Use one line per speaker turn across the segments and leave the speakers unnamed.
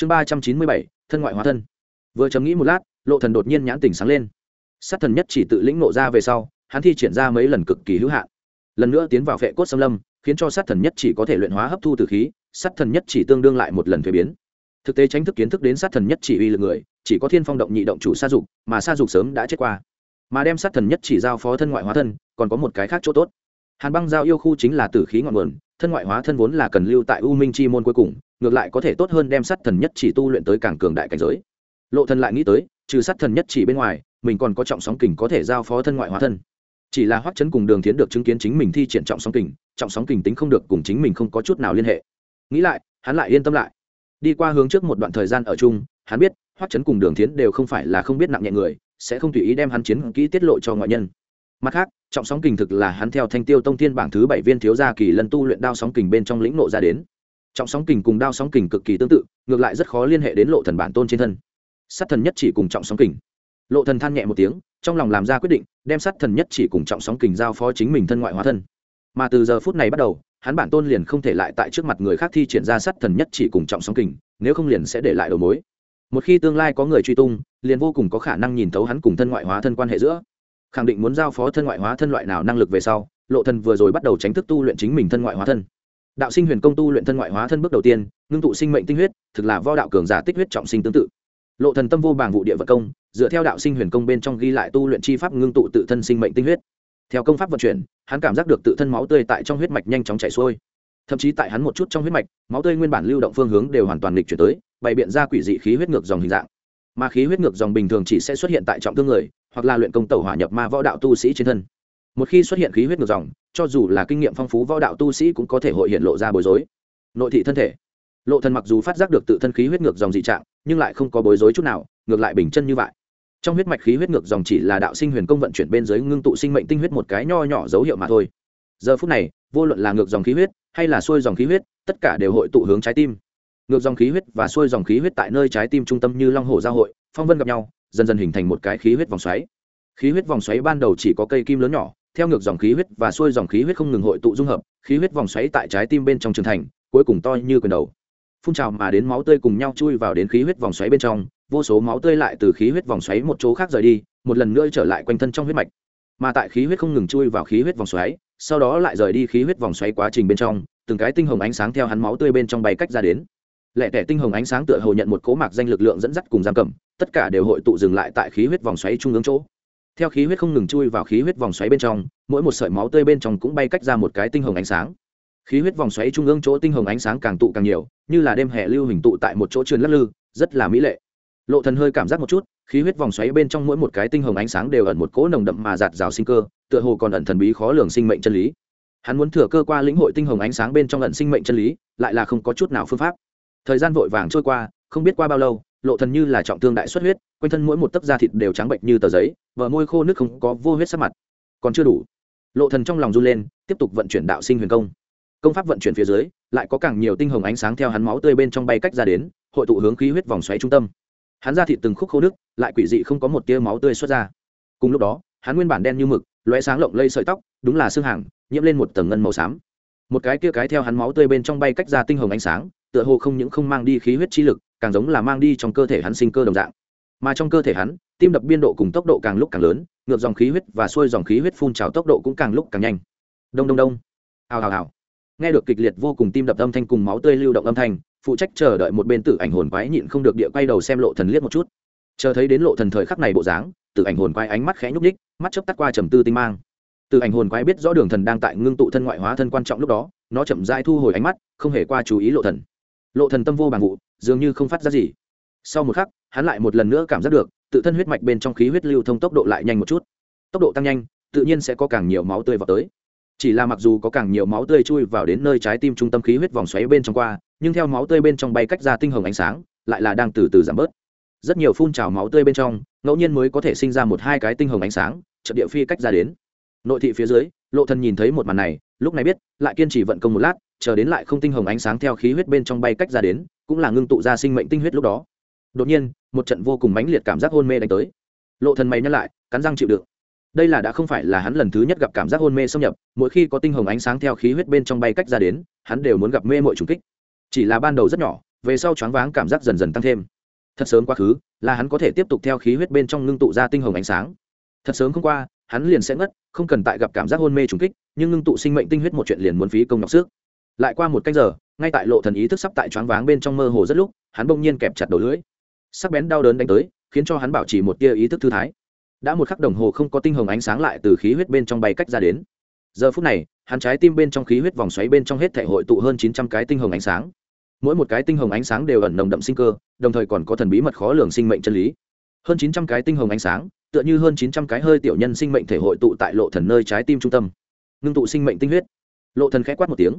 chương ba trăm chín mươi bảy, thân ngoại hóa thân. Vừa chấm nghĩ một lát, lộ thần đột nhiên nhãn tỉnh sáng lên. Sát thần nhất chỉ tự lĩnh nộ ra về sau, hắn thi triển ra mấy lần cực kỳ hữu hạn. Lần nữa tiến vào vệ cốt xâm lâm, khiến cho sát thần nhất chỉ có thể luyện hóa hấp thu từ khí, sát thần nhất chỉ tương đương lại một lần thuế biến. Thực tế tránh thức kiến thức đến sát thần nhất chỉ uy lực người, chỉ có thiên phong động nhị động chủ sa dục, mà sa dục sớm đã chết qua. Mà đem sát thần nhất chỉ giao phó thân ngoại hóa thân, còn có một cái khác chỗ tốt. Hàn băng giao yêu khu chính là tử khí ngọn nguồn thân ngoại hóa thân vốn là cần lưu tại u minh chi môn cuối cùng, ngược lại có thể tốt hơn đem sát thần nhất chỉ tu luyện tới càng cường đại cảnh giới. Lộ thần lại nghĩ tới, trừ sát thần nhất chỉ bên ngoài, mình còn có trọng sóng kình có thể giao phó thân ngoại hóa thân. Chỉ là hoắc chấn cùng đường tiến được chứng kiến chính mình thi triển trọng sóng kình, trọng sóng kình tính không được cùng chính mình không có chút nào liên hệ. Nghĩ lại, hắn lại yên tâm lại. Đi qua hướng trước một đoạn thời gian ở chung, hắn biết hoắc chấn cùng đường tiến đều không phải là không biết nặng nhẹ người, sẽ không tùy ý đem hắn chiến kỹ tiết lộ cho ngoại nhân mặt khác, trọng sóng kình thực là hắn theo thanh tiêu tông thiên bảng thứ bảy viên thiếu gia kỳ lần tu luyện đao sóng kình bên trong lĩnh nộ ra đến. Trọng sóng kình cùng đao sóng kình cực kỳ tương tự, ngược lại rất khó liên hệ đến lộ thần bản tôn trên thân. Sát thần nhất chỉ cùng trọng sóng kình. Lộ thần than nhẹ một tiếng, trong lòng làm ra quyết định, đem sát thần nhất chỉ cùng trọng sóng kình giao phó chính mình thân ngoại hóa thân. Mà từ giờ phút này bắt đầu, hắn bản tôn liền không thể lại tại trước mặt người khác thi triển ra sát thần nhất chỉ cùng trọng sóng kình, nếu không liền sẽ để lại đầu mối. Một khi tương lai có người truy tung, liền vô cùng có khả năng nhìn thấu hắn cùng thân ngoại hóa thân quan hệ giữa khẳng định muốn giao phó thân ngoại hóa thân loại nào năng lực về sau, lộ thần vừa rồi bắt đầu tránh thức tu luyện chính mình thân ngoại hóa thân. Đạo sinh huyền công tu luyện thân ngoại hóa thân bước đầu tiên, ngưng tụ sinh mệnh tinh huyết, thực là võ đạo cường giả tích huyết trọng sinh tương tự. Lộ thần tâm vô bảng vụ địa vật công, dựa theo đạo sinh huyền công bên trong ghi lại tu luyện chi pháp ngưng tụ tự thân sinh mệnh tinh huyết. Theo công pháp vận chuyển, hắn cảm giác được tự thân máu tươi tại trong huyết mạch nhanh chóng chảy xuôi. Thậm chí tại hắn một chút trong huyết mạch, máu tươi nguyên bản lưu động phương hướng đều hoàn toàn nghịch chuyển tới, bày biện ra quỷ dị khí huyết ngược dòng hình dạng mà khí huyết ngược dòng bình thường chỉ sẽ xuất hiện tại trọng thương người, hoặc là luyện công tẩu hỏa nhập ma võ đạo tu sĩ trên thân. Một khi xuất hiện khí huyết ngược dòng, cho dù là kinh nghiệm phong phú võ đạo tu sĩ cũng có thể hội hiện lộ ra bối rối. Nội thị thân thể. Lộ thần mặc dù phát giác được tự thân khí huyết ngược dòng dị trạng, nhưng lại không có bối rối chút nào, ngược lại bình chân như vậy. Trong huyết mạch khí huyết ngược dòng chỉ là đạo sinh huyền công vận chuyển bên dưới ngưng tụ sinh mệnh tinh huyết một cái nho nhỏ dấu hiệu mà thôi. Giờ phút này, vô luận là ngược dòng khí huyết, hay là xuôi dòng khí huyết, tất cả đều hội tụ hướng trái tim ngược dòng khí huyết và xuôi dòng khí huyết tại nơi trái tim trung tâm như long hồ giao hội phong vân gặp nhau dần dần hình thành một cái khí huyết vòng xoáy khí huyết vòng xoáy ban đầu chỉ có cây kim lớn nhỏ theo ngược dòng khí huyết và xuôi dòng khí huyết không ngừng hội tụ dung hợp khí huyết vòng xoáy tại trái tim bên trong trường thành cuối cùng to như quyền đầu phun trào mà đến máu tươi cùng nhau chui vào đến khí huyết vòng xoáy bên trong vô số máu tươi lại từ khí huyết vòng xoáy một chỗ khác rời đi một lần nữa trở lại quanh thân trong huyết mạch mà tại khí huyết không ngừng chui vào khí huyết vòng xoáy sau đó lại rời đi khí huyết vòng xoáy quá trình bên trong từng cái tinh hồng ánh sáng theo hắn máu tươi bên trong bay cách ra đến lẻ tẻ tinh hồng ánh sáng tựa hồ nhận một cố mạc danh lực lượng dẫn dắt cùng giam cầm, tất cả đều hội tụ dừng lại tại khí huyết vòng xoáy trung ương chỗ. Theo khí huyết không ngừng chui vào khí huyết vòng xoáy bên trong, mỗi một sợi máu tươi bên trong cũng bay cách ra một cái tinh hồng ánh sáng. Khí huyết vòng xoáy trung ương chỗ tinh hồng ánh sáng càng tụ càng nhiều, như là đêm hè lưu hình tụ tại một chỗ trường lắc lư, rất là mỹ lệ. Lộ thần hơi cảm giác một chút, khí huyết vòng xoáy bên trong mỗi một cái tinh hồng ánh sáng đều ẩn một cỗ nồng đậm mà giạt rào sinh cơ, tựa hồ còn ẩn thần bí khó lường sinh mệnh chân lý. Hắn muốn thừa cơ qua lĩnh hội tinh hồng ánh sáng bên trong ẩn sinh mệnh chân lý, lại là không có chút nào phương pháp thời gian vội vàng trôi qua, không biết qua bao lâu, lộ thần như là trọng thương đại xuất huyết, quanh thân mỗi một tấc da thịt đều trắng bệnh như tờ giấy và môi khô nước không có vô huyết sắc mặt. Còn chưa đủ. Lộ thần trong lòng run lên, tiếp tục vận chuyển đạo sinh huyền công. Công pháp vận chuyển phía dưới, lại có càng nhiều tinh hồng ánh sáng theo hắn máu tươi bên trong bay cách ra đến, hội tụ hướng khí huyết vòng xoáy trung tâm. Hắn da thịt từng khúc khô nước, lại quỷ dị không có một tia máu tươi xuất ra. Cùng lúc đó, hắn nguyên bản đen như mực, lóe sáng lộng lây sợi tóc, đúng là xương hàng, nhiễm lên một tầng ngân màu xám. Một cái kia cái theo hắn máu tươi bên trong bay cách ra tinh hồng ánh sáng tựa hồ không những không mang đi khí huyết chi lực, càng giống là mang đi trong cơ thể hắn sinh cơ đồng dạng. Mà trong cơ thể hắn, tim đập biên độ cùng tốc độ càng lúc càng lớn, ngược dòng khí huyết và xuôi dòng khí huyết phun trào tốc độ cũng càng lúc càng nhanh. Đông đông đông. Hào hào hào. Nghe được kịch liệt vô cùng tim đập âm thanh cùng máu tươi lưu động âm thanh, phụ trách chờ đợi một bên tử ảnh hồn quái nhịn không được địa quay đầu xem lộ thần liếc một chút. Chờ thấy đến lộ thần thời khắc này bộ dáng, tử ảnh hồn quái ánh mắt khẽ nhúc nhích, mắt chớp tắt qua trầm tư tinh mang. Tử ảnh hồn quái biết rõ đường thần đang tại ngưng tụ thân ngoại hóa thân quan trọng lúc đó, nó chậm rãi thu hồi ánh mắt, không hề qua chú ý lộ thần lộ thần tâm vô bằng vụ, dường như không phát ra gì. Sau một khắc, hắn lại một lần nữa cảm giác được, tự thân huyết mạch bên trong khí huyết lưu thông tốc độ lại nhanh một chút. Tốc độ tăng nhanh, tự nhiên sẽ có càng nhiều máu tươi vào tới. Chỉ là mặc dù có càng nhiều máu tươi chui vào đến nơi trái tim trung tâm khí huyết vòng xoáy bên trong qua, nhưng theo máu tươi bên trong bay cách ra tinh hồng ánh sáng, lại là đang từ từ giảm bớt. Rất nhiều phun trào máu tươi bên trong, ngẫu nhiên mới có thể sinh ra một hai cái tinh hồng ánh sáng trận địa phi cách ra đến. Nội thị phía dưới, lộ thần nhìn thấy một màn này, lúc này biết, lại kiên trì vận công một lát chờ đến lại không tinh hồng ánh sáng theo khí huyết bên trong bay cách ra đến, cũng là ngưng tụ ra sinh mệnh tinh huyết lúc đó. Đột nhiên, một trận vô cùng mãnh liệt cảm giác hôn mê đánh tới. Lộ thần mày nhắc lại, cắn răng chịu đựng. Đây là đã không phải là hắn lần thứ nhất gặp cảm giác hôn mê xâm nhập, mỗi khi có tinh hồng ánh sáng theo khí huyết bên trong bay cách ra đến, hắn đều muốn gặp mê mội trùng kích. Chỉ là ban đầu rất nhỏ, về sau choáng váng cảm giác dần dần tăng thêm. Thật sớm quá khứ, là hắn có thể tiếp tục theo khí huyết bên trong ngưng tụ ra tinh hồng ánh sáng. Thật sớm không qua, hắn liền sẽ ngất, không cần tại gặp cảm giác hôn mê trùng kích, nhưng ngưng tụ sinh mệnh tinh huyết một chuyện liền muốn phí công nhọc sức lại qua một canh giờ, ngay tại lộ thần ý thức sắp tại choáng váng bên trong mơ hồ rất lúc, hắn bỗng nhiên kẹp chặt đầu lưỡi. Sắc bén đau đớn đánh tới, khiến cho hắn bảo trì một tia ý thức thư thái. Đã một khắc đồng hồ không có tinh hồng ánh sáng lại từ khí huyết bên trong bay cách ra đến. Giờ phút này, hắn trái tim bên trong khí huyết vòng xoáy bên trong hết thể hội tụ hơn chín trăm cái tinh hồng ánh sáng. Mỗi một cái tinh hồng ánh sáng đều ẩn nồng đậm sinh cơ, đồng thời còn có thần bí mật khó lường sinh mệnh chân lý. Hơn chín trăm cái tinh hồng ánh sáng, tựa như hơn chín trăm cái hơi tiểu nhân sinh mệnh thể hội tụ tại lộ thần nơi trái tim trung tâm. Ngưng tụ sinh mệnh tinh huyết. Lộ thần khẽ quát một tiếng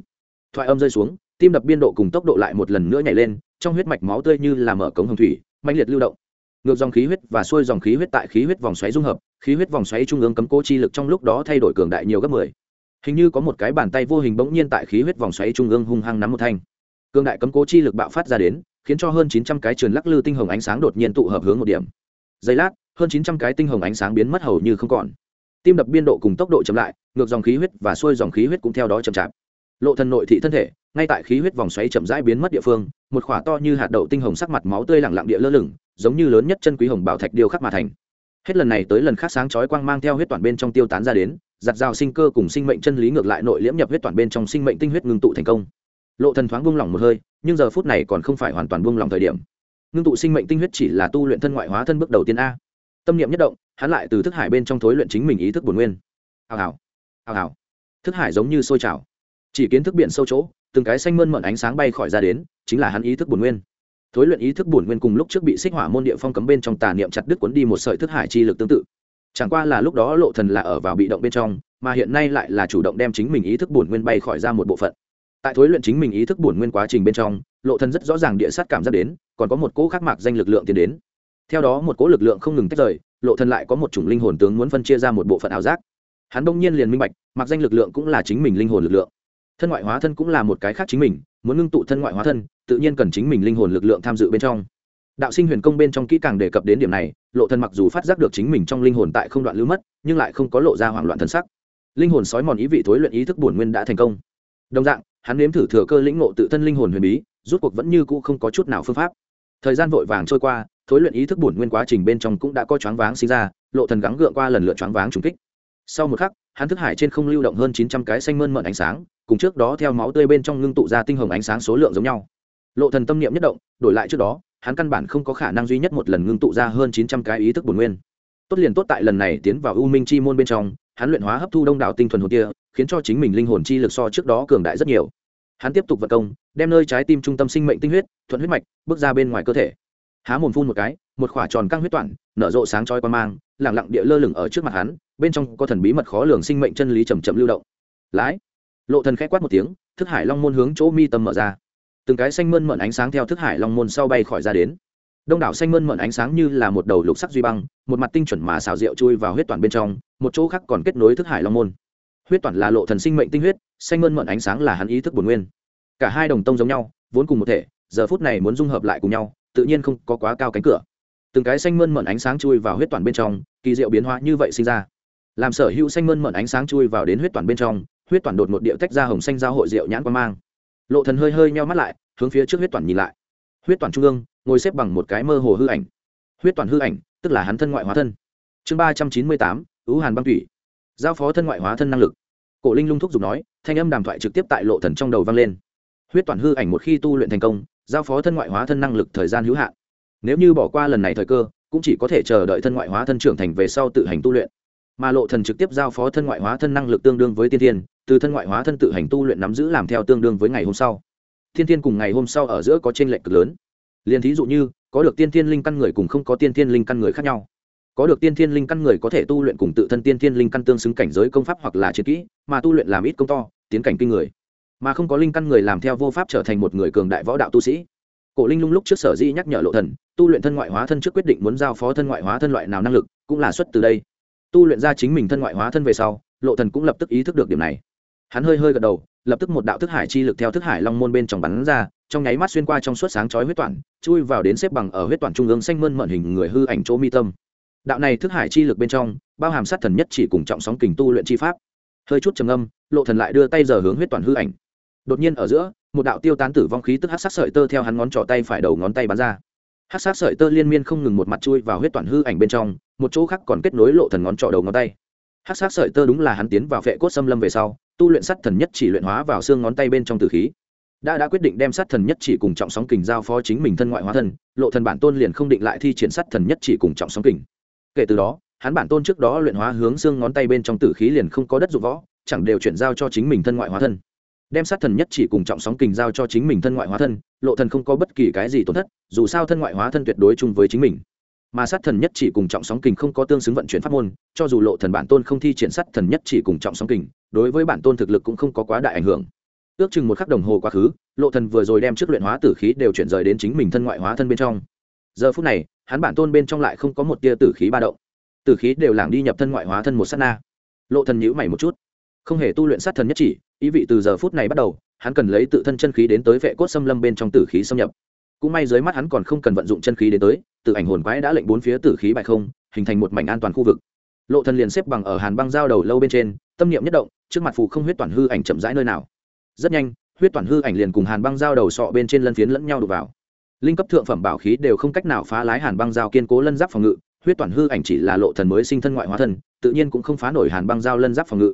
thoại âm rơi xuống, tim đập biên độ cùng tốc độ lại một lần nữa nhảy lên, trong huyết mạch máu tươi như là mở cống hồng thủy mạnh liệt lưu động. Ngược dòng khí huyết và xuôi dòng khí huyết tại khí huyết vòng xoáy dung hợp, khí huyết vòng xoáy trung ương cấm cố chi lực trong lúc đó thay đổi cường đại nhiều gấp mười. Hình như có một cái bàn tay vô hình bỗng nhiên tại khí huyết vòng xoáy trung ương hung hăng nắm một thanh. Cường đại cấm cố chi lực bạo phát ra đến, khiến cho hơn chín trăm cái trường lắc lư tinh hồng ánh sáng đột nhiên tụ hợp hướng một điểm. Giây lát, hơn chín trăm cái tinh hồng ánh sáng biến mất hầu như không còn. Tim đập biên độ cùng tốc độ chậm lại, ngược dòng khí huyết và xuôi dòng khí huyết cũng theo đó chậm chạp lộ thần nội thị thân thể, ngay tại khí huyết vòng xoáy chậm rãi biến mất địa phương, một khỏa to như hạt đậu tinh hồng sắc mặt máu tươi lặng lặng địa lơ lửng, giống như lớn nhất chân quý hồng bảo thạch điêu khắc mà thành. Hết lần này tới lần khác sáng chói quang mang theo huyết toàn bên trong tiêu tán ra đến, giặt rào sinh cơ cùng sinh mệnh chân lý ngược lại nội liễm nhập huyết toàn bên trong sinh mệnh tinh huyết ngưng tụ thành công. Lộ thần thoáng buông lỏng một hơi, nhưng giờ phút này còn không phải hoàn toàn buông lỏng thời điểm. Ngưng tụ sinh mệnh tinh huyết chỉ là tu luyện thân ngoại hóa thân bước đầu tiên a. Tâm niệm nhất động, hắn lại từ thức hải bên trong thối luyện chính mình ý thức bổn nguyên. Hào hào hào hào. Thức hải giống như sôi trào chỉ kiến thức biển sâu chỗ, từng cái xanh mơn mận ánh sáng bay khỏi ra đến, chính là hắn ý thức bổn nguyên. Thối luyện ý thức bổn nguyên cùng lúc trước bị xích hỏa môn địa phong cấm bên trong tà niệm chặt đứt cuốn đi một sợi thức hải chi lực tương tự. Chẳng qua là lúc đó lộ thần là ở vào bị động bên trong, mà hiện nay lại là chủ động đem chính mình ý thức bổn nguyên bay khỏi ra một bộ phận. Tại thối luyện chính mình ý thức bổn nguyên quá trình bên trong, lộ thần rất rõ ràng địa sát cảm giác đến, còn có một cỗ khắc mạc danh lực lượng tiến đến. Theo đó một cỗ lực lượng không ngừng tách rời, lộ thần lại có một chủng linh hồn tướng muốn phân chia ra một bộ phận ảo giác. Hắn đông nhiên liền minh bạch mặc danh lực lượng cũng là chính mình linh hồn lực lượng thân ngoại hóa thân cũng là một cái khác chính mình, muốn ngưng tụ thân ngoại hóa thân, tự nhiên cần chính mình linh hồn lực lượng tham dự bên trong. Đạo sinh huyền công bên trong kỹ càng đề cập đến điểm này, lộ thân mặc dù phát giác được chính mình trong linh hồn tại không đoạn lưu mất, nhưng lại không có lộ ra hoảng loạn thần sắc. Linh hồn sói mòn ý vị thối luyện ý thức bổn nguyên đã thành công. Đồng dạng, hắn nếm thử thừa cơ lĩnh ngộ tự thân linh hồn huyền bí, rút cuộc vẫn như cũ không có chút nào phương pháp. Thời gian vội vàng trôi qua, thối luyện ý thức bổn nguyên quá trình bên trong cũng đã có choáng váng sinh ra, lộ thần gắng gượng qua lần lượt choáng váng trùng kích. Sau một khắc, hắn thức hải trên không lưu động hơn chín trăm cái xanh mơn mởn ánh sáng cùng trước đó theo máu tươi bên trong ngưng tụ ra tinh hồng ánh sáng số lượng giống nhau. Lộ thần tâm niệm nhất động, đổi lại trước đó, hắn căn bản không có khả năng duy nhất một lần ngưng tụ ra hơn chín trăm cái ý thức bổn nguyên. Tốt liền tốt tại lần này tiến vào u minh chi môn bên trong, hắn luyện hóa hấp thu đông đảo tinh thuần hồn kia, khiến cho chính mình linh hồn chi lực so trước đó cường đại rất nhiều. Hắn tiếp tục vận công, đem nơi trái tim trung tâm sinh mệnh tinh huyết, thuận huyết mạch, bước ra bên ngoài cơ thể. Há mồm phun một cái, một khỏa tròn căng huyết toản, nở rộ sáng chói qua mang lẳng lặng địa lơ lửng ở trước mặt hắn, bên trong có thần bí mật khó lường sinh mệnh chân lý chầm chậm lưu động. Lái! Lộ thần khẽ quát một tiếng, thức hải long môn hướng chỗ mi tâm mở ra. Từng cái xanh mơn mận ánh sáng theo thức hải long môn sau bay khỏi ra đến. Đông đảo xanh mơn mận ánh sáng như là một đầu lục sắc duy băng, một mặt tinh chuẩn mà xào rượu chui vào huyết toàn bên trong, một chỗ khác còn kết nối thức hải long môn. Huyết toàn là lộ thần sinh mệnh tinh huyết, xanh mơn mận ánh sáng là hắn ý thức bổn nguyên. Cả hai đồng tông giống nhau, vốn cùng một thể, giờ phút này muốn dung hợp lại cùng nhau, tự nhiên không có quá cao cánh cửa. Từng cái xanh mơn mận ánh sáng chui vào huyết toàn bên trong, kỳ diệu biến hóa như vậy sinh ra. Làm sở hữu xanh mơn mận ánh sáng chui vào đến huyết toàn bên trong huyết toàn đột một điệu tách ra hồng xanh giao hội rượu nhãn quan mang. Lộ thần hơi hơi meo mắt lại, hướng phía trước huyết toàn nhìn lại. Huyết toàn trung ương, ngồi xếp bằng một cái mơ hồ hư ảnh. Huyết toàn hư ảnh, tức là hắn thân ngoại hóa thân. Chương ba trăm chín mươi tám ứ hàn băng thủy. Giao phó thân ngoại hóa thân năng lực. Cổ linh lung thúc giục nói, thanh âm đàm thoại trực tiếp tại lộ thần trong đầu vang lên. Huyết toàn hư ảnh một khi tu luyện thành công, giao phó thân ngoại hóa thân năng lực thời gian hữu hạn. Nếu như bỏ qua lần này thời cơ, cũng chỉ có thể chờ đợi thân ngoại hóa thân trưởng thành về sau tự hành tu luyện. Mà lộ thần trực tiếp giao phó thân ngoại hóa thân năng lực tương đương với tiên thiên từ thân ngoại hóa thân tự hành tu luyện nắm giữ làm theo tương đương với ngày hôm sau. Thiên thiên cùng ngày hôm sau ở giữa có trên lệch cực lớn. Liền thí dụ như, có được tiên thiên linh căn người cùng không có tiên thiên linh căn người khác nhau. Có được tiên thiên linh căn người có thể tu luyện cùng tự thân tiên thiên linh căn tương xứng cảnh giới công pháp hoặc là chiến kỹ, mà tu luyện làm ít công to, tiến cảnh kinh người. Mà không có linh căn người làm theo vô pháp trở thành một người cường đại võ đạo tu sĩ. Cổ linh lung lúc trước sở di nhắc nhở lộ thần, tu luyện thân ngoại hóa thân trước quyết định muốn giao phó thân ngoại hóa thân loại nào năng lực, cũng là xuất từ đây. Tu luyện ra chính mình thân ngoại hóa thân về sau, lộ thần cũng lập tức ý thức được điểm này hắn hơi hơi gật đầu, lập tức một đạo thức hải chi lực theo thức hải long môn bên trong bắn ra, trong nháy mắt xuyên qua trong suốt sáng chói huyết toàn, chui vào đến xếp bằng ở huyết toàn trung ương xanh mơn mận hình người hư ảnh chỗ mi tâm. Đạo này thức hải chi lực bên trong, bao hàm sát thần nhất chỉ cùng trọng sóng kình tu luyện chi pháp. Hơi chút trầm âm lộ thần lại đưa tay giờ hướng huyết toàn hư ảnh. Đột nhiên ở giữa, một đạo tiêu tán tử vong khí tức hát sát sợi tơ theo hắn ngón trỏ tay phải đầu ngón tay bắn ra. Hát sát sợi tơ liên miên không ngừng một mặt chui vào huyết toàn hư ảnh bên trong, một chỗ khác còn kết nối lộ thần ngón trỏ đầu ngón tay. Hát sát sợi tơ đúng là hắn tiến vào vệ cốt xâm lâm về sau tu luyện sắt thần nhất chỉ luyện hóa vào xương ngón tay bên trong tử khí. Đã đã quyết định đem sát thần nhất chỉ cùng trọng sóng kình giao phó chính mình thân ngoại hóa thân, lộ thần bản tôn liền không định lại thi triển sát thần nhất chỉ cùng trọng sóng kình. Kể từ đó, hắn bản tôn trước đó luyện hóa hướng xương ngón tay bên trong tử khí liền không có đất dụng võ, chẳng đều chuyển giao cho chính mình thân ngoại hóa thân. Đem sát thần nhất chỉ cùng trọng sóng kình giao cho chính mình thân ngoại hóa thân, lộ thần không có bất kỳ cái gì tổn thất, dù sao thân ngoại hóa thân tuyệt đối chung với chính mình. Mà sát thần nhất chỉ cùng trọng sóng kình không có tương xứng vận chuyển pháp môn, cho dù lộ thần bản tôn không thi triển sát thần nhất chỉ cùng trọng sóng kình đối với bản tôn thực lực cũng không có quá đại ảnh hưởng. Ước chừng một khắc đồng hồ quá khứ, lộ thần vừa rồi đem trước luyện hóa tử khí đều chuyển rời đến chính mình thân ngoại hóa thân bên trong. Giờ phút này, hắn bản tôn bên trong lại không có một tia tử khí ba động. Tử khí đều lảng đi nhập thân ngoại hóa thân một sát na. Lộ thần nhíu mày một chút. Không hề tu luyện sát thần nhất chỉ, ý vị từ giờ phút này bắt đầu, hắn cần lấy tự thân chân khí đến tới vệ cốt xâm lâm bên trong tử khí xâm nhập. Cũng may dưới mắt hắn còn không cần vận dụng chân khí đến tới từ ảnh hồn quái đã lệnh bốn phía tử khí bại không, hình thành một mảnh an toàn khu vực lộ thần liền xếp bằng ở hàn băng giao đầu lâu bên trên tâm niệm nhất động trước mặt phù không huyết toàn hư ảnh chậm rãi nơi nào. Rất nhanh huyết toàn hư ảnh liền cùng hàn băng giao đầu sọ bên trên lân phiến lẫn nhau đục vào. Linh cấp thượng phẩm bảo khí đều không cách nào phá lái hàn băng giao kiên cố lân giáp phòng ngự huyết toàn hư ảnh chỉ là lộ thần mới sinh thân ngoại hóa thần, tự nhiên cũng không phá nổi hàn băng giao lân giáp phòng ngự.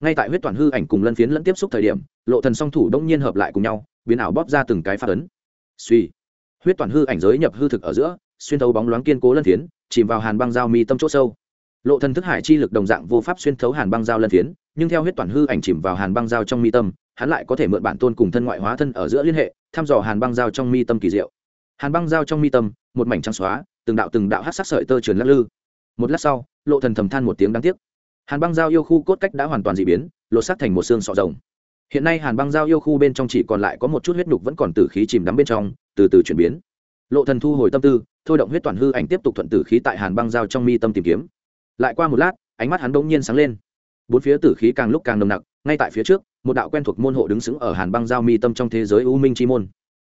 Ngay tại huyết toàn hư ảnh cùng lân phiến lẫn tiếp xúc thời điểm lộ thần song thủ đông nhiên hợp lại cùng nhau biến ảo bóp ra từng cái phát ấn. Suy huyết toàn hư ảnh giới nhập hư thực ở giữa xuyên thấu bóng loáng kiên cố lân phiến chìm vào hàn băng giao mi tâm chỗ sâu lộ thần thức hải chi lực đồng dạng vô pháp xuyên thấu hàn băng giao lân phiến, nhưng theo huyết toàn hư ảnh chìm vào hàn băng giao trong mi tâm, hắn lại có thể mượn bản tôn cùng thân ngoại hóa thân ở giữa liên hệ, thăm dò hàn băng giao trong mi tâm kỳ diệu. Hàn băng giao trong mi tâm, một mảnh trắng xóa, từng đạo từng đạo hát sắc sợi tơ truyền lắc lư. Một lát sau, lộ thần thầm than một tiếng đáng tiếc. Hàn băng giao yêu khu cốt cách đã hoàn toàn dị biến, lột xác thành một xương sọ rồng. Hiện nay hàn băng giao yêu khu bên trong chỉ còn lại có một chút huyết nhục vẫn còn tử khí chìm đắm bên trong, từ từ chuyển biến. Lộ thần thu hồi tâm tư, thôi động huyết toàn hư ảnh tiếp tục thuận tử khí tại hàn băng giao trong mi tâm tìm kiếm lại qua một lát, ánh mắt hắn đống nhiên sáng lên. Bốn phía tử khí càng lúc càng nồng nặc, ngay tại phía trước, một đạo quen thuộc môn hộ đứng sững ở hàn băng giao mi tâm trong thế giới u minh chi môn.